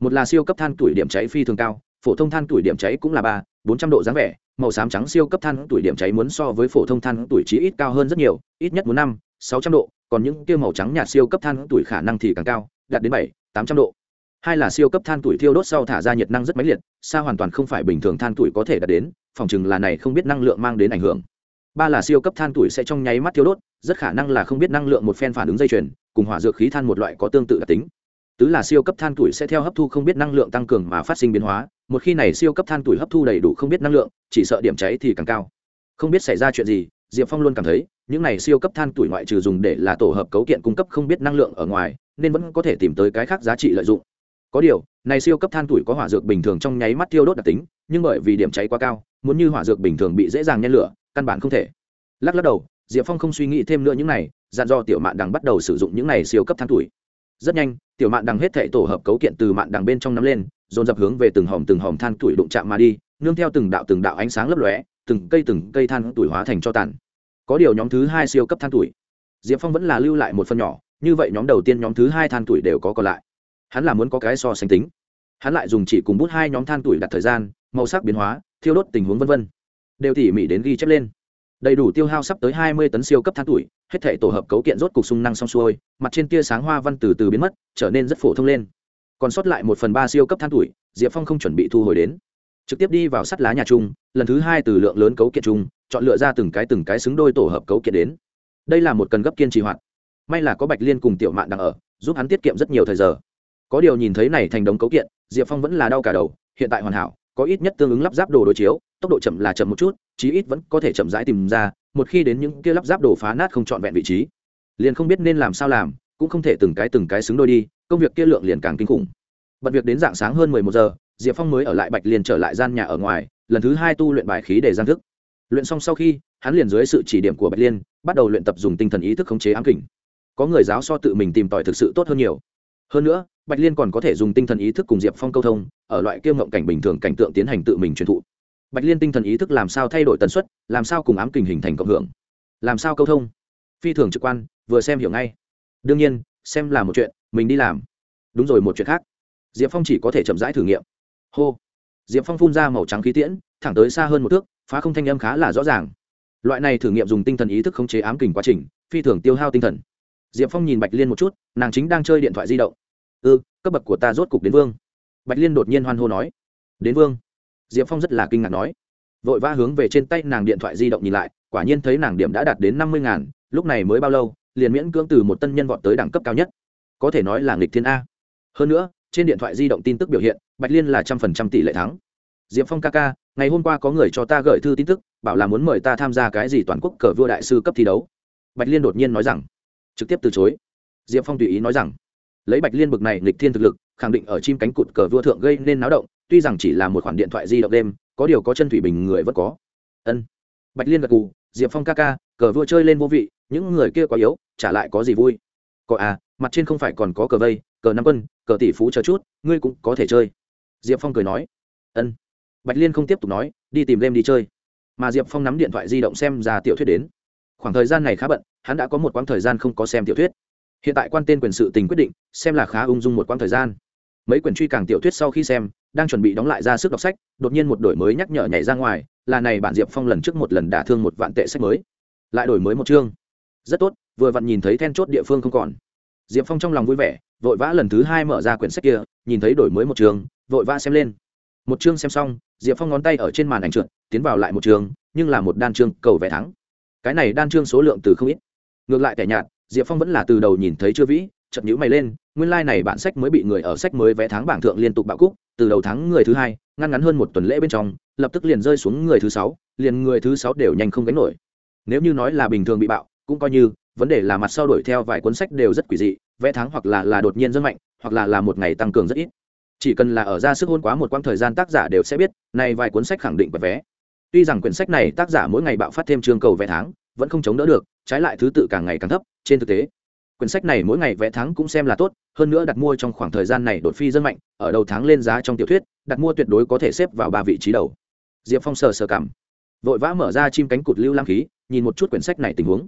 một là siêu cấp than tuổi điểm cháy phi thường cao phổ thông than tuổi điểm cháy cũng là ba bốn trăm độ dáng vẻ màu xám trắng siêu cấp than tuổi điểm cháy muốn so với phổ thông than tuổi trí ít cao hơn rất nhiều ít nhất muốn năm sáu trăm độ còn những tiêu màu trắng nhạt siêu cấp than tuổi khả năng thì càng cao đạt đến bảy tám trăm độ hai là siêu cấp than tuổi thiêu đốt sau thả ra nhiệt năng rất mãnh liệt xa hoàn toàn không phải bình thường than tuổi có thể đạt đến, phòng chừng là này không biết năng lượng mang đến ảnh hưởng. Ba là siêu cấp than tuổi sẽ trong nháy mắt thiếu đốt, rất khả năng là không biết năng lượng một phen phản ứng dây chuyền, cùng hỏa dược khí than một loại có tương tự đặc tính. Tứ là siêu cấp than tuổi sẽ theo hấp thu không biết năng lượng tăng cường mà phát sinh biến hóa, một khi này siêu cấp than tuổi hấp thu đầy đủ không biết năng lượng, chỉ sợ điểm cháy thì càng cao. Không biết xảy ra chuyện gì, diệp phong luôn cảm thấy, những này siêu cấp than tuổi ngoại trừ dùng để là tổ hợp cấu kiện cung cấp không biết năng lượng ở ngoài, nên vẫn có thể tìm tới cái khác giá trị lợi dụng có điều, này siêu cấp than tuổi có hỏa dược bình thường trong nháy mắt tiêu đốt đặc tính, nhưng bởi vì điểm cháy quá cao, muốn như hỏa dược bình thường bị dễ dàng nhen lửa, căn bản không thể. Lắc lắc đầu, diệp phong không suy nghĩ thêm nữa những này, dặn do tiểu mạn đằng bắt đầu sử dụng những này siêu cấp than tuổi. Rất nhanh, tiểu mạn đằng hết thệ tổ hợp cấu kiện từ mạn đằng bên trong nắm lên, dồn dập hướng về từng hòm từng hòm than tuổi đụng chạm mà đi, nương theo từng đạo từng đạo ánh sáng lấp lóe, từng cây từng cây than tuổi hóa thành cho tàn. Có điều nhóm thứ hai siêu cấp than tuổi, diệp phong vẫn là lưu lại một phần nhỏ, như vậy nhóm đầu tiên nhóm thứ hai than tuổi đều có còn lại hắn là muốn có cái so sánh tính. Hắn lại dùng chỉ cùng bút hai nhóm than tuổi đặt thời gian màu sắc biến hóa thiêu đốt tình huống vân vân, đều tỉ mỉ đến ghi chép lên. Đầy đủ tiêu hao sắp tới hai mươi tấn siêu cấp than tuổi hết thể tổ hợp cấu kiện rốt cục sung năng xong xuôi mặt trên tia sáng hoa văn từ từ biến mất trở nên rất phổ thông lên. Còn sót lại một phần ba siêu cấp than tuổi diệp phong không chuẩn bị thu hồi đến. Trực tiếp đi vào sắt lá nhà chung lần thứ hai từ lượng lớn cấu kiện chung chọn lựa ra từng cái từng cái xứng đôi tổ hợp cấu kiện đến. Đây là một cần gấp kiên trì hoạt. May là có bạch liên cùng tiểu mạn đang ở giúp hắn tiết kiệm rất nhiều thời giờ có điều nhìn thấy này thành đống cấu kiện, diệp phong vẫn là đau cả đầu, hiện tại hoàn hảo, có ít nhất tương ứng lắp ráp đồ đối chiếu, tốc độ chậm là chậm một chút, chí ít vẫn có thể chậm rãi tìm ra, một khi đến những kia lắp ráp đồ phá nát không trọn vẹn vị trí. Liền không biết nên làm sao làm, cũng không thể từng cái từng cái xứng đôi đi, công việc kia lượng liền càng kinh khủng. Bật việc đến dạng sáng hơn mười một giờ, diệp phong mới ở lại bạch liền trở lại gian nhà ở ngoài, lần thứ hai tu luyện bài khí để gian thức. Luyện xong sau khi, hắn liền dưới sự chỉ điểm của bạch liên, bắt đầu luyện tập dùng tinh thần ý thức khống chế ám kình. Có người giáo so tự mình tìm tòi thực sự tốt hơn nhiều. Hơn nữa bạch liên còn có thể dùng tinh thần ý thức cùng diệp phong câu thông, ở loại kiêm ngộng cảnh bình thường cảnh tượng tiến hành tự mình truyền thụ. Bạch liên tinh thần ý thức làm sao thay đổi tần suất, làm sao cùng ám kình hình thành cộng hưởng? Làm sao câu thông? Phi thường trực quan, vừa xem hiểu ngay. Đương nhiên, xem là một chuyện, mình đi làm. Đúng rồi, một chuyện khác. Diệp phong chỉ có thể chậm rãi thử nghiệm. Hô. Diệp phong phun ra màu trắng khí tiễn, thẳng tới xa hơn một thước, phá không thanh âm khá là rõ ràng. Loại này thử nghiệm dùng tinh thần ý thức khống chế ám kình quá trình, phi thường tiêu hao tinh thần. Diệp phong nhìn bạch liên một chút, nàng chính đang chơi điện thoại di động ư ừ, cấp bậc của ta rốt cục đến vương. Bạch liên đột nhiên hoan hô nói. Đến vương? Diệp phong rất là kinh ngạc nói. Vội vã hướng về trên tay nàng điện thoại di động nhìn lại quả nhiên thấy nàng điểm đã đạt đến năm mươi ngàn lúc này mới bao lâu liền miễn cưỡng từ một tân nhân vọt tới đẳng cấp cao nhất. Có thể nói là nghịch thiên a. Hơn nữa trên điện thoại di động tin tức biểu hiện bạch liên là trăm phần trăm tỷ lệ thắng. Diệp phong ca ca ngày hôm qua có người cho ta gửi thư tin tức bảo là muốn mời ta tham gia cái gì toàn quốc cờ vua đại sư cấp thi đấu. Bạch liên đột nhiên nói rằng trực tiếp từ chối. Diệp phong tùy ý nói rằng lấy bạch liên bực này nghịch thiên thực lực, khẳng định ở chim cánh cụt cờ vua thượng gây nên náo động, tuy rằng chỉ là một khoản điện thoại di động đêm, có điều có chân thủy bình người vẫn có. Ân. Bạch liên gật cù diệp phong ca ca, cờ vua chơi lên vô vị, những người kia quá yếu trả lại có gì vui. Có à mặt trên không phải còn có cờ vây, cờ năm quân, cờ tỷ phú chờ chút, ngươi cũng có thể chơi. Diệp phong cười nói. Ân. Bạch liên không tiếp tục nói, đi tìm game đi chơi. Mà diệp phong nắm điện thoại di động xem ra tiểu thuyết đến. Khoảng thời gian này khá bận, hắn đã có một quãng thời gian không có xem tiểu thuyết hiện tại quan tên quyền sự tình quyết định, xem là khá ung dung một quãng thời gian. Mấy quyển truy càng tiểu thuyết sau khi xem, đang chuẩn bị đóng lại ra sức đọc sách, đột nhiên một đổi mới nhắc nhở nhảy ra ngoài, là này bản diệp phong lần trước một lần đả thương một vạn tệ sách mới. Lại đổi mới một chương. Rất tốt, vừa vặn nhìn thấy then chốt địa phương không còn. Diệp phong trong lòng vui vẻ, vội vã lần thứ hai mở ra quyển sách kia, nhìn thấy đổi mới một chương, vội vã xem lên. Một chương xem xong, diệp phong ngón tay ở trên màn ảnh trượt, tiến vào lại một chương, nhưng là một đan chương cầu vẻ thắng. Cái này đan chương số lượng từ không ít. Ngược lại tẻ nhạt diệp phong vẫn là từ đầu nhìn thấy chưa vĩ chật nhữ mày lên, nguyên lai、like、này bản sách mới bị người ở sách mới vé tháng bảng thượng liên tục bạo cúc từ đầu tháng người thứ hai, ngăn ngắn hơn một tuần lễ bên trong, lập tức liền rơi xuống người thứ sáu, liền người thứ sáu đều nhanh không gánh nổi. Nếu như nói là bình thường bị bạo, cũng coi như, vấn đề là mặt sau đuổi theo vài cuốn sách đều rất quỷ dị vẽ tháng hoặc là là đột nhiên rất mạnh, hoặc là là một ngày tăng cường rất ít. Chỉ cần là ở ra sức hôn quá một quãng thời gian tác giả đều sẽ biết, này vài cuốn sách khẳng định và vé. Tuy rằng quyển sách này tác giả mỗi ngày bạo phát thêm chương cầu vẽ tháng vẫn không chống đỡ được, trái lại thứ tự càng ngày càng thấp, trên thực tế, quyển sách này mỗi ngày vẽ tháng cũng xem là tốt, hơn nữa đặt mua trong khoảng thời gian này đột phi dân mạnh, ở đầu tháng lên giá trong tiểu thuyết, đặt mua tuyệt đối có thể xếp vào ba vị trí đầu. Diệp phong sờ sờ cảm, vội vã mở ra chim cánh cụt lưu lam khí, nhìn một chút quyển sách này tình huống.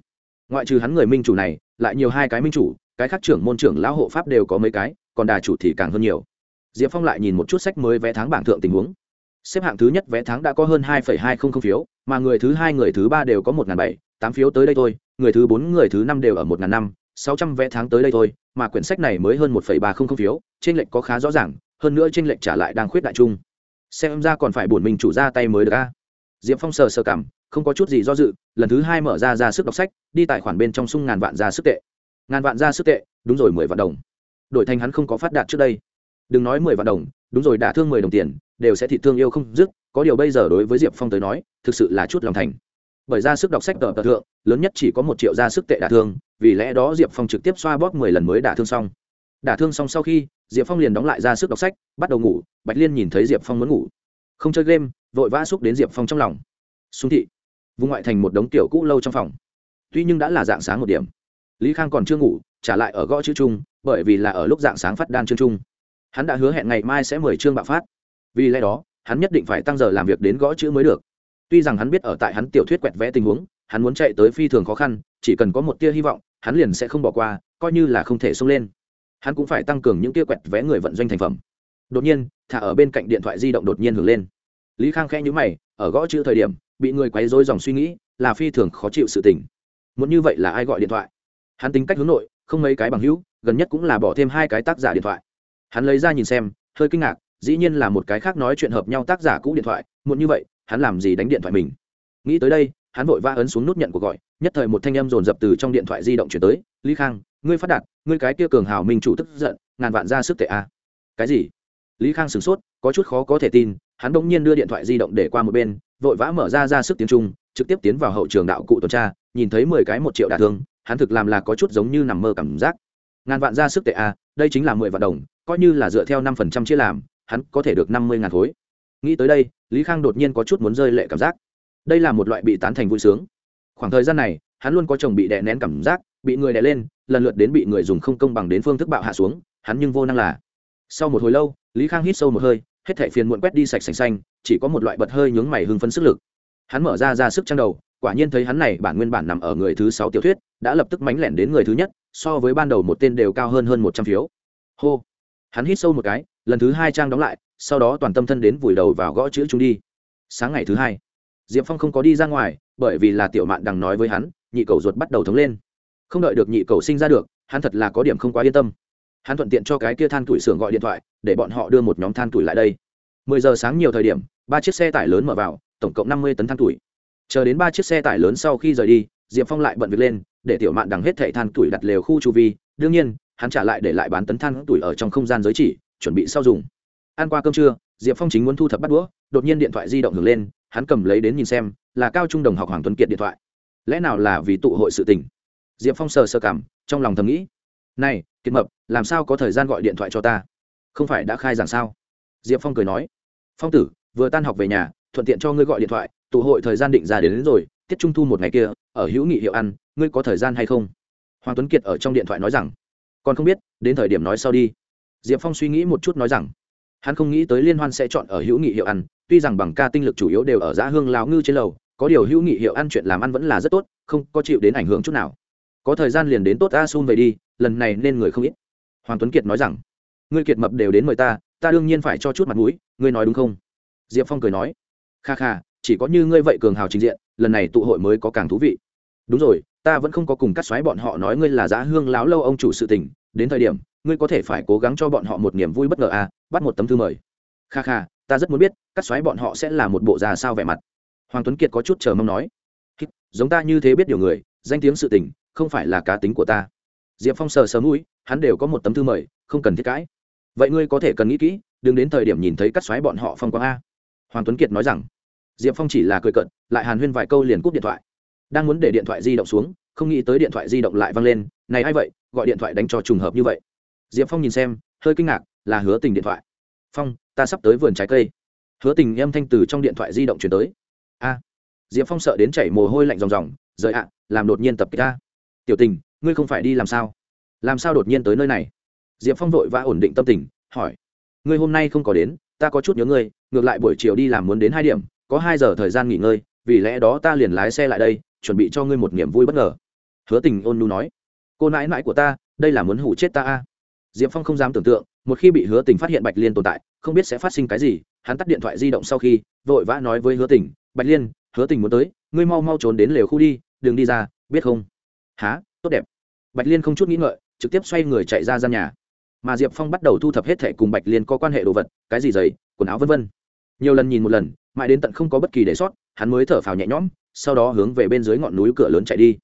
Ngoại trừ hắn người minh chủ này, lại nhiều hai cái minh chủ, cái khác trưởng môn trưởng lão hộ pháp đều có mấy cái, còn đà chủ thì càng hơn nhiều. Diệp phong lại nhìn một chút sách mới vé tháng bảng thượng tình huống. Xếp hạng thứ nhất vé tháng đã có hơn hai hai không không phiếu, mà người thứ hai người thứ ba đều có một bảy tám phiếu tới đây thôi, người thứ bốn, người thứ năm đều ở một ngàn năm, sáu trăm vé tháng tới đây thôi, mà quyển sách này mới hơn một phẩy ba không không phiếu trên lệnh có khá rõ ràng, hơn nữa trên lệnh trả lại đang khuyết đại chung. Xem ra còn phải bổn mình chủ ra tay mới được a. Diệp phong sờ sờ cảm, không có chút gì do dự, lần thứ hai mở ra ra sức đọc sách, đi tài khoản bên trong sung ngàn vạn ra sức tệ. Ngàn vạn ra sức tệ, đúng rồi, mười vạn đồng. Đổi thành hắn không có phát đạt trước đây. Đừng nói mười vạn đồng, đúng rồi đả thương mười đồng tiền, đều sẽ thị thương yêu không dứt, có điều bây giờ đối với diệp phong tới nói, thực sự là chút lòng thành bởi ra sức đọc sách tờ tờ thượng, lớn nhất chỉ có một triệu ra sức tệ đả thương, vì lẽ đó diệp phong trực tiếp xoa bóp mười lần mới đả thương xong. Đả thương xong sau khi, diệp phong liền đóng lại ra sức đọc sách, bắt đầu ngủ, bạch liên nhìn thấy diệp phong muốn ngủ. Không chơi game, vội vã xúc đến diệp phong trong lòng. Xung thị. Vùng ngoại thành một đống tiểu cũ lâu trong phòng. Tuy nhưng đã là dạng sáng một điểm. Lý khang còn chưa ngủ, trả lại ở gõ chữ trung bởi vì là ở lúc dạng sáng phát đan chương trung hắn đã hứa hẹn ngày mai sẽ mời chương bạo phát. Vì lẽ đó, hắn nhất định phải tăng giờ làm việc đến gõ chữ mới được tuy rằng hắn biết ở tại hắn tiểu thuyết quẹt vẽ tình huống, hắn muốn chạy tới phi thường khó khăn, chỉ cần có một tia hy vọng, hắn liền sẽ không bỏ qua, coi như là không thể xông lên. Hắn cũng phải tăng cường những tia quẹt vẽ người vận doanh thành phẩm. Đột nhiên, thả ở bên cạnh điện thoại di động đột nhiên hưởng lên. Lý khang khẽ nhữ mày, ở gõ chữ thời điểm, bị người quấy rối dòng suy nghĩ, là phi thường khó chịu sự tình. Muốn như vậy là ai gọi điện thoại? Hắn tính cách hướng nội, không mấy cái bằng hữu, gần nhất cũng là bỏ thêm hai cái tác giả điện thoại. Hắn lấy ra nhìn xem, hơi kinh ngạc dĩ nhiên là một cái khác nói chuyện hợp nhau tác giả cũ điện thoại, muộn như vậy, hắn làm gì đánh điện thoại mình? Nghĩ tới đây, hắn vội va ấn xuống nút nhận cuộc gọi, nhất thời một thanh âm dồn dập từ trong điện thoại di động chuyển tới, lý khang, ngươi phát đạt, ngươi cái kia cường hào minh chủ tức giận, ngàn vạn ra sức tệ a. Cái gì? Lý khang sửng sốt, có chút khó có thể tin, hắn bỗng nhiên đưa điện thoại di động để qua một bên, vội vã mở ra ra sức tiếng trung, trực tiếp tiến vào hậu trường đạo cụ tuần tra, nhìn thấy mười cái một triệu đả thương, hắn thực làm là có chút giống như nằm mơ cảm giác. Ngàn vạn ra sức tệ a, đây chính là mười vạn đồng, coi như là dựa theo năm phần trăm chia làm hắn có thể được năm mươi ngàn khối. Nghĩ tới đây, lý khang đột nhiên có chút muốn rơi lệ cảm giác. Đây là một loại bị tán thành vui sướng. Khoảng thời gian này, hắn luôn có chồng bị đè nén cảm giác, bị người đè lên, lần lượt đến bị người dùng không công bằng đến phương thức bạo hạ xuống, hắn nhưng vô năng là. Sau một hồi lâu, lý khang hít sâu một hơi, hết thảy phiền muộn quét đi sạch sành xanh, chỉ có một loại bật hơi nhướng mày hưng phấn sức lực. Hắn mở ra ra sức trang đầu, quả nhiên thấy hắn này bản nguyên bản nằm ở người thứ sáu tiểu thuyết, đã lập tức mánh lẻn đến người thứ nhất, so với ban đầu một tên đều cao hơn hơn một trăm phiếu. Hô. Hắn hít sâu một cái lần thứ hai trang đóng lại, sau đó toàn tâm thân đến vùi đầu vào gõ chữ chúng đi. Sáng ngày thứ hai, diệp phong không có đi ra ngoài, bởi vì là tiểu mạn đằng nói với hắn, nhị cầu ruột bắt đầu thống lên. Không đợi được nhị cầu sinh ra được, hắn thật là có điểm không quá yên tâm. Hắn thuận tiện cho cái kia than tuổi xưởng gọi điện thoại, để bọn họ đưa một nhóm than tuổi lại đây. Mười giờ sáng nhiều thời điểm, ba chiếc xe tải lớn mở vào, tổng cộng năm mươi tấn than tuổi. Chờ đến ba chiếc xe tải lớn sau khi rời đi, diệp phong lại bận việc lên, để tiểu mạn đằng hết thảy than tuổi đặt lều khu chu vi. Đương nhiên, hắn trả lại để lại bán tấn than tuổi ở trong không gian giới chỉ chuẩn bị sau dùng. Ăn qua cơm trưa diệp phong chính muốn thu thập bắt đũa đột nhiên điện thoại di động hưởng lên hắn cầm lấy đến nhìn xem là cao trung đồng học hoàng tuấn kiệt điện thoại. Lẽ nào là vì tụ hội sự tình? Diệp phong sờ sơ cảm trong lòng thầm nghĩ. Này kiệt mập làm sao có thời gian gọi điện thoại cho ta? Không phải đã khai giảng sao? Diệp phong cười nói. Phong tử vừa tan học về nhà thuận tiện cho ngươi gọi điện thoại tụ hội thời gian định ra đến, đến rồi tiết trung thu một ngày kia ở hữu nghị hiệu ăn ngươi có thời gian hay không? Hoàng tuấn kiệt ở trong điện thoại nói rằng. Còn không biết đến thời điểm nói sau đi diệp phong suy nghĩ một chút nói rằng, hắn không nghĩ tới liên hoan sẽ chọn ở hữu nghị hiệu ăn, tuy rằng bằng ca tinh lực chủ yếu đều ở giã hương lào ngư trên lầu, có điều hữu nghị hiệu ăn chuyện làm ăn vẫn là rất tốt, không có chịu đến ảnh hưởng chút nào. Có thời gian liền đến tốt a sun về đi, lần này nên người không ít. Hoàng tuấn kiệt nói rằng, ngươi kiệt mập đều đến mời ta ta đương nhiên phải cho chút mặt mũi, ngươi nói đúng không? Diệp phong cười nói, kha kha, chỉ có như ngươi vậy cường hào trình diện, lần này tụ hội mới có càng thú vị. Đúng rồi, ta vẫn không có cùng cắt xoáy bọn họ nói ngươi là giá hương láo lâu ông chủ sự tình, đến thời điểm ngươi có thể phải cố gắng cho bọn họ một niềm vui bất ngờ à bắt một tấm thư mời. Kha kha, ta rất muốn biết cắt xoáy bọn họ sẽ là một bộ già sao vẻ mặt. Hoàng tuấn kiệt có chút chờ mong nói. Giống ta như thế biết điều người, danh tiếng sự tình, không phải là cá tính của ta. Diệp phong sờ sờ mũi, hắn đều có một tấm thư mời, không cần thiết cãi. Vậy ngươi có thể cần nghĩ kỹ, đừng đến thời điểm nhìn thấy cắt xoáy bọn họ phong quang a. Hoàng tuấn kiệt nói rằng. Diệp phong chỉ là cười cận lại hàn huyên vài câu liền cúp điện thoại. Đang muốn để điện thoại di động xuống, không nghĩ tới điện thoại di động lại văng lên, này a i vậy, gọi điện thoại đánh cho trùng hợp như vậy diệp phong nhìn xem, hơi kinh ngạc, là hứa tình điện thoại. Phong, ta sắp tới vườn trái cây. Hứa tình em thanh từ trong điện thoại di động chuyển tới. A. Diệp phong sợ đến chảy mồ hôi lạnh ròng ròng, rời ạ, làm đột nhiên tập kích ta. Tiểu tình, ngươi không phải đi làm sao? Làm sao đột nhiên tới nơi này? Diệp phong vội vã ổn định tâm tình, hỏi. Ngươi hôm nay không có đến, ta có chút nhớ ngươi, ngược lại buổi chiều đi làm muốn đến hai điểm, có hai giờ thời gian nghỉ ngơi, vì lẽ đó ta liền lái xe lại đây, chuẩn bị cho ngươi một niềm vui bất ngờ. Hứa tình ôn nu nói. Cô nãi nãi của ta, đây là muốn hủ chết ta a diệp phong không dám tưởng tượng, một khi bị hứa tình phát hiện bạch liên tồn tại, không biết sẽ phát sinh cái gì, hắn tắt điện thoại di động sau khi, vội vã nói với hứa tình, bạch liên, hứa tình muốn tới, ngươi mau mau trốn đến lều khu đi, đừng đi ra, biết không? Há tốt đẹp. Bạch liên không chút nghĩ ngợi, trực tiếp xoay người chạy ra gian nhà. Mà diệp phong bắt đầu thu thập hết thẻ cùng bạch liên có quan hệ đồ vật, cái gì giày, quần áo v v nhiều lần nhìn một lần, mãi đến tận không có bất kỳ để sót, hắn mới thở phào nhẹ nhõm, sau đó hướng về bên dưới ngọn núi cửa lớn chạy đi.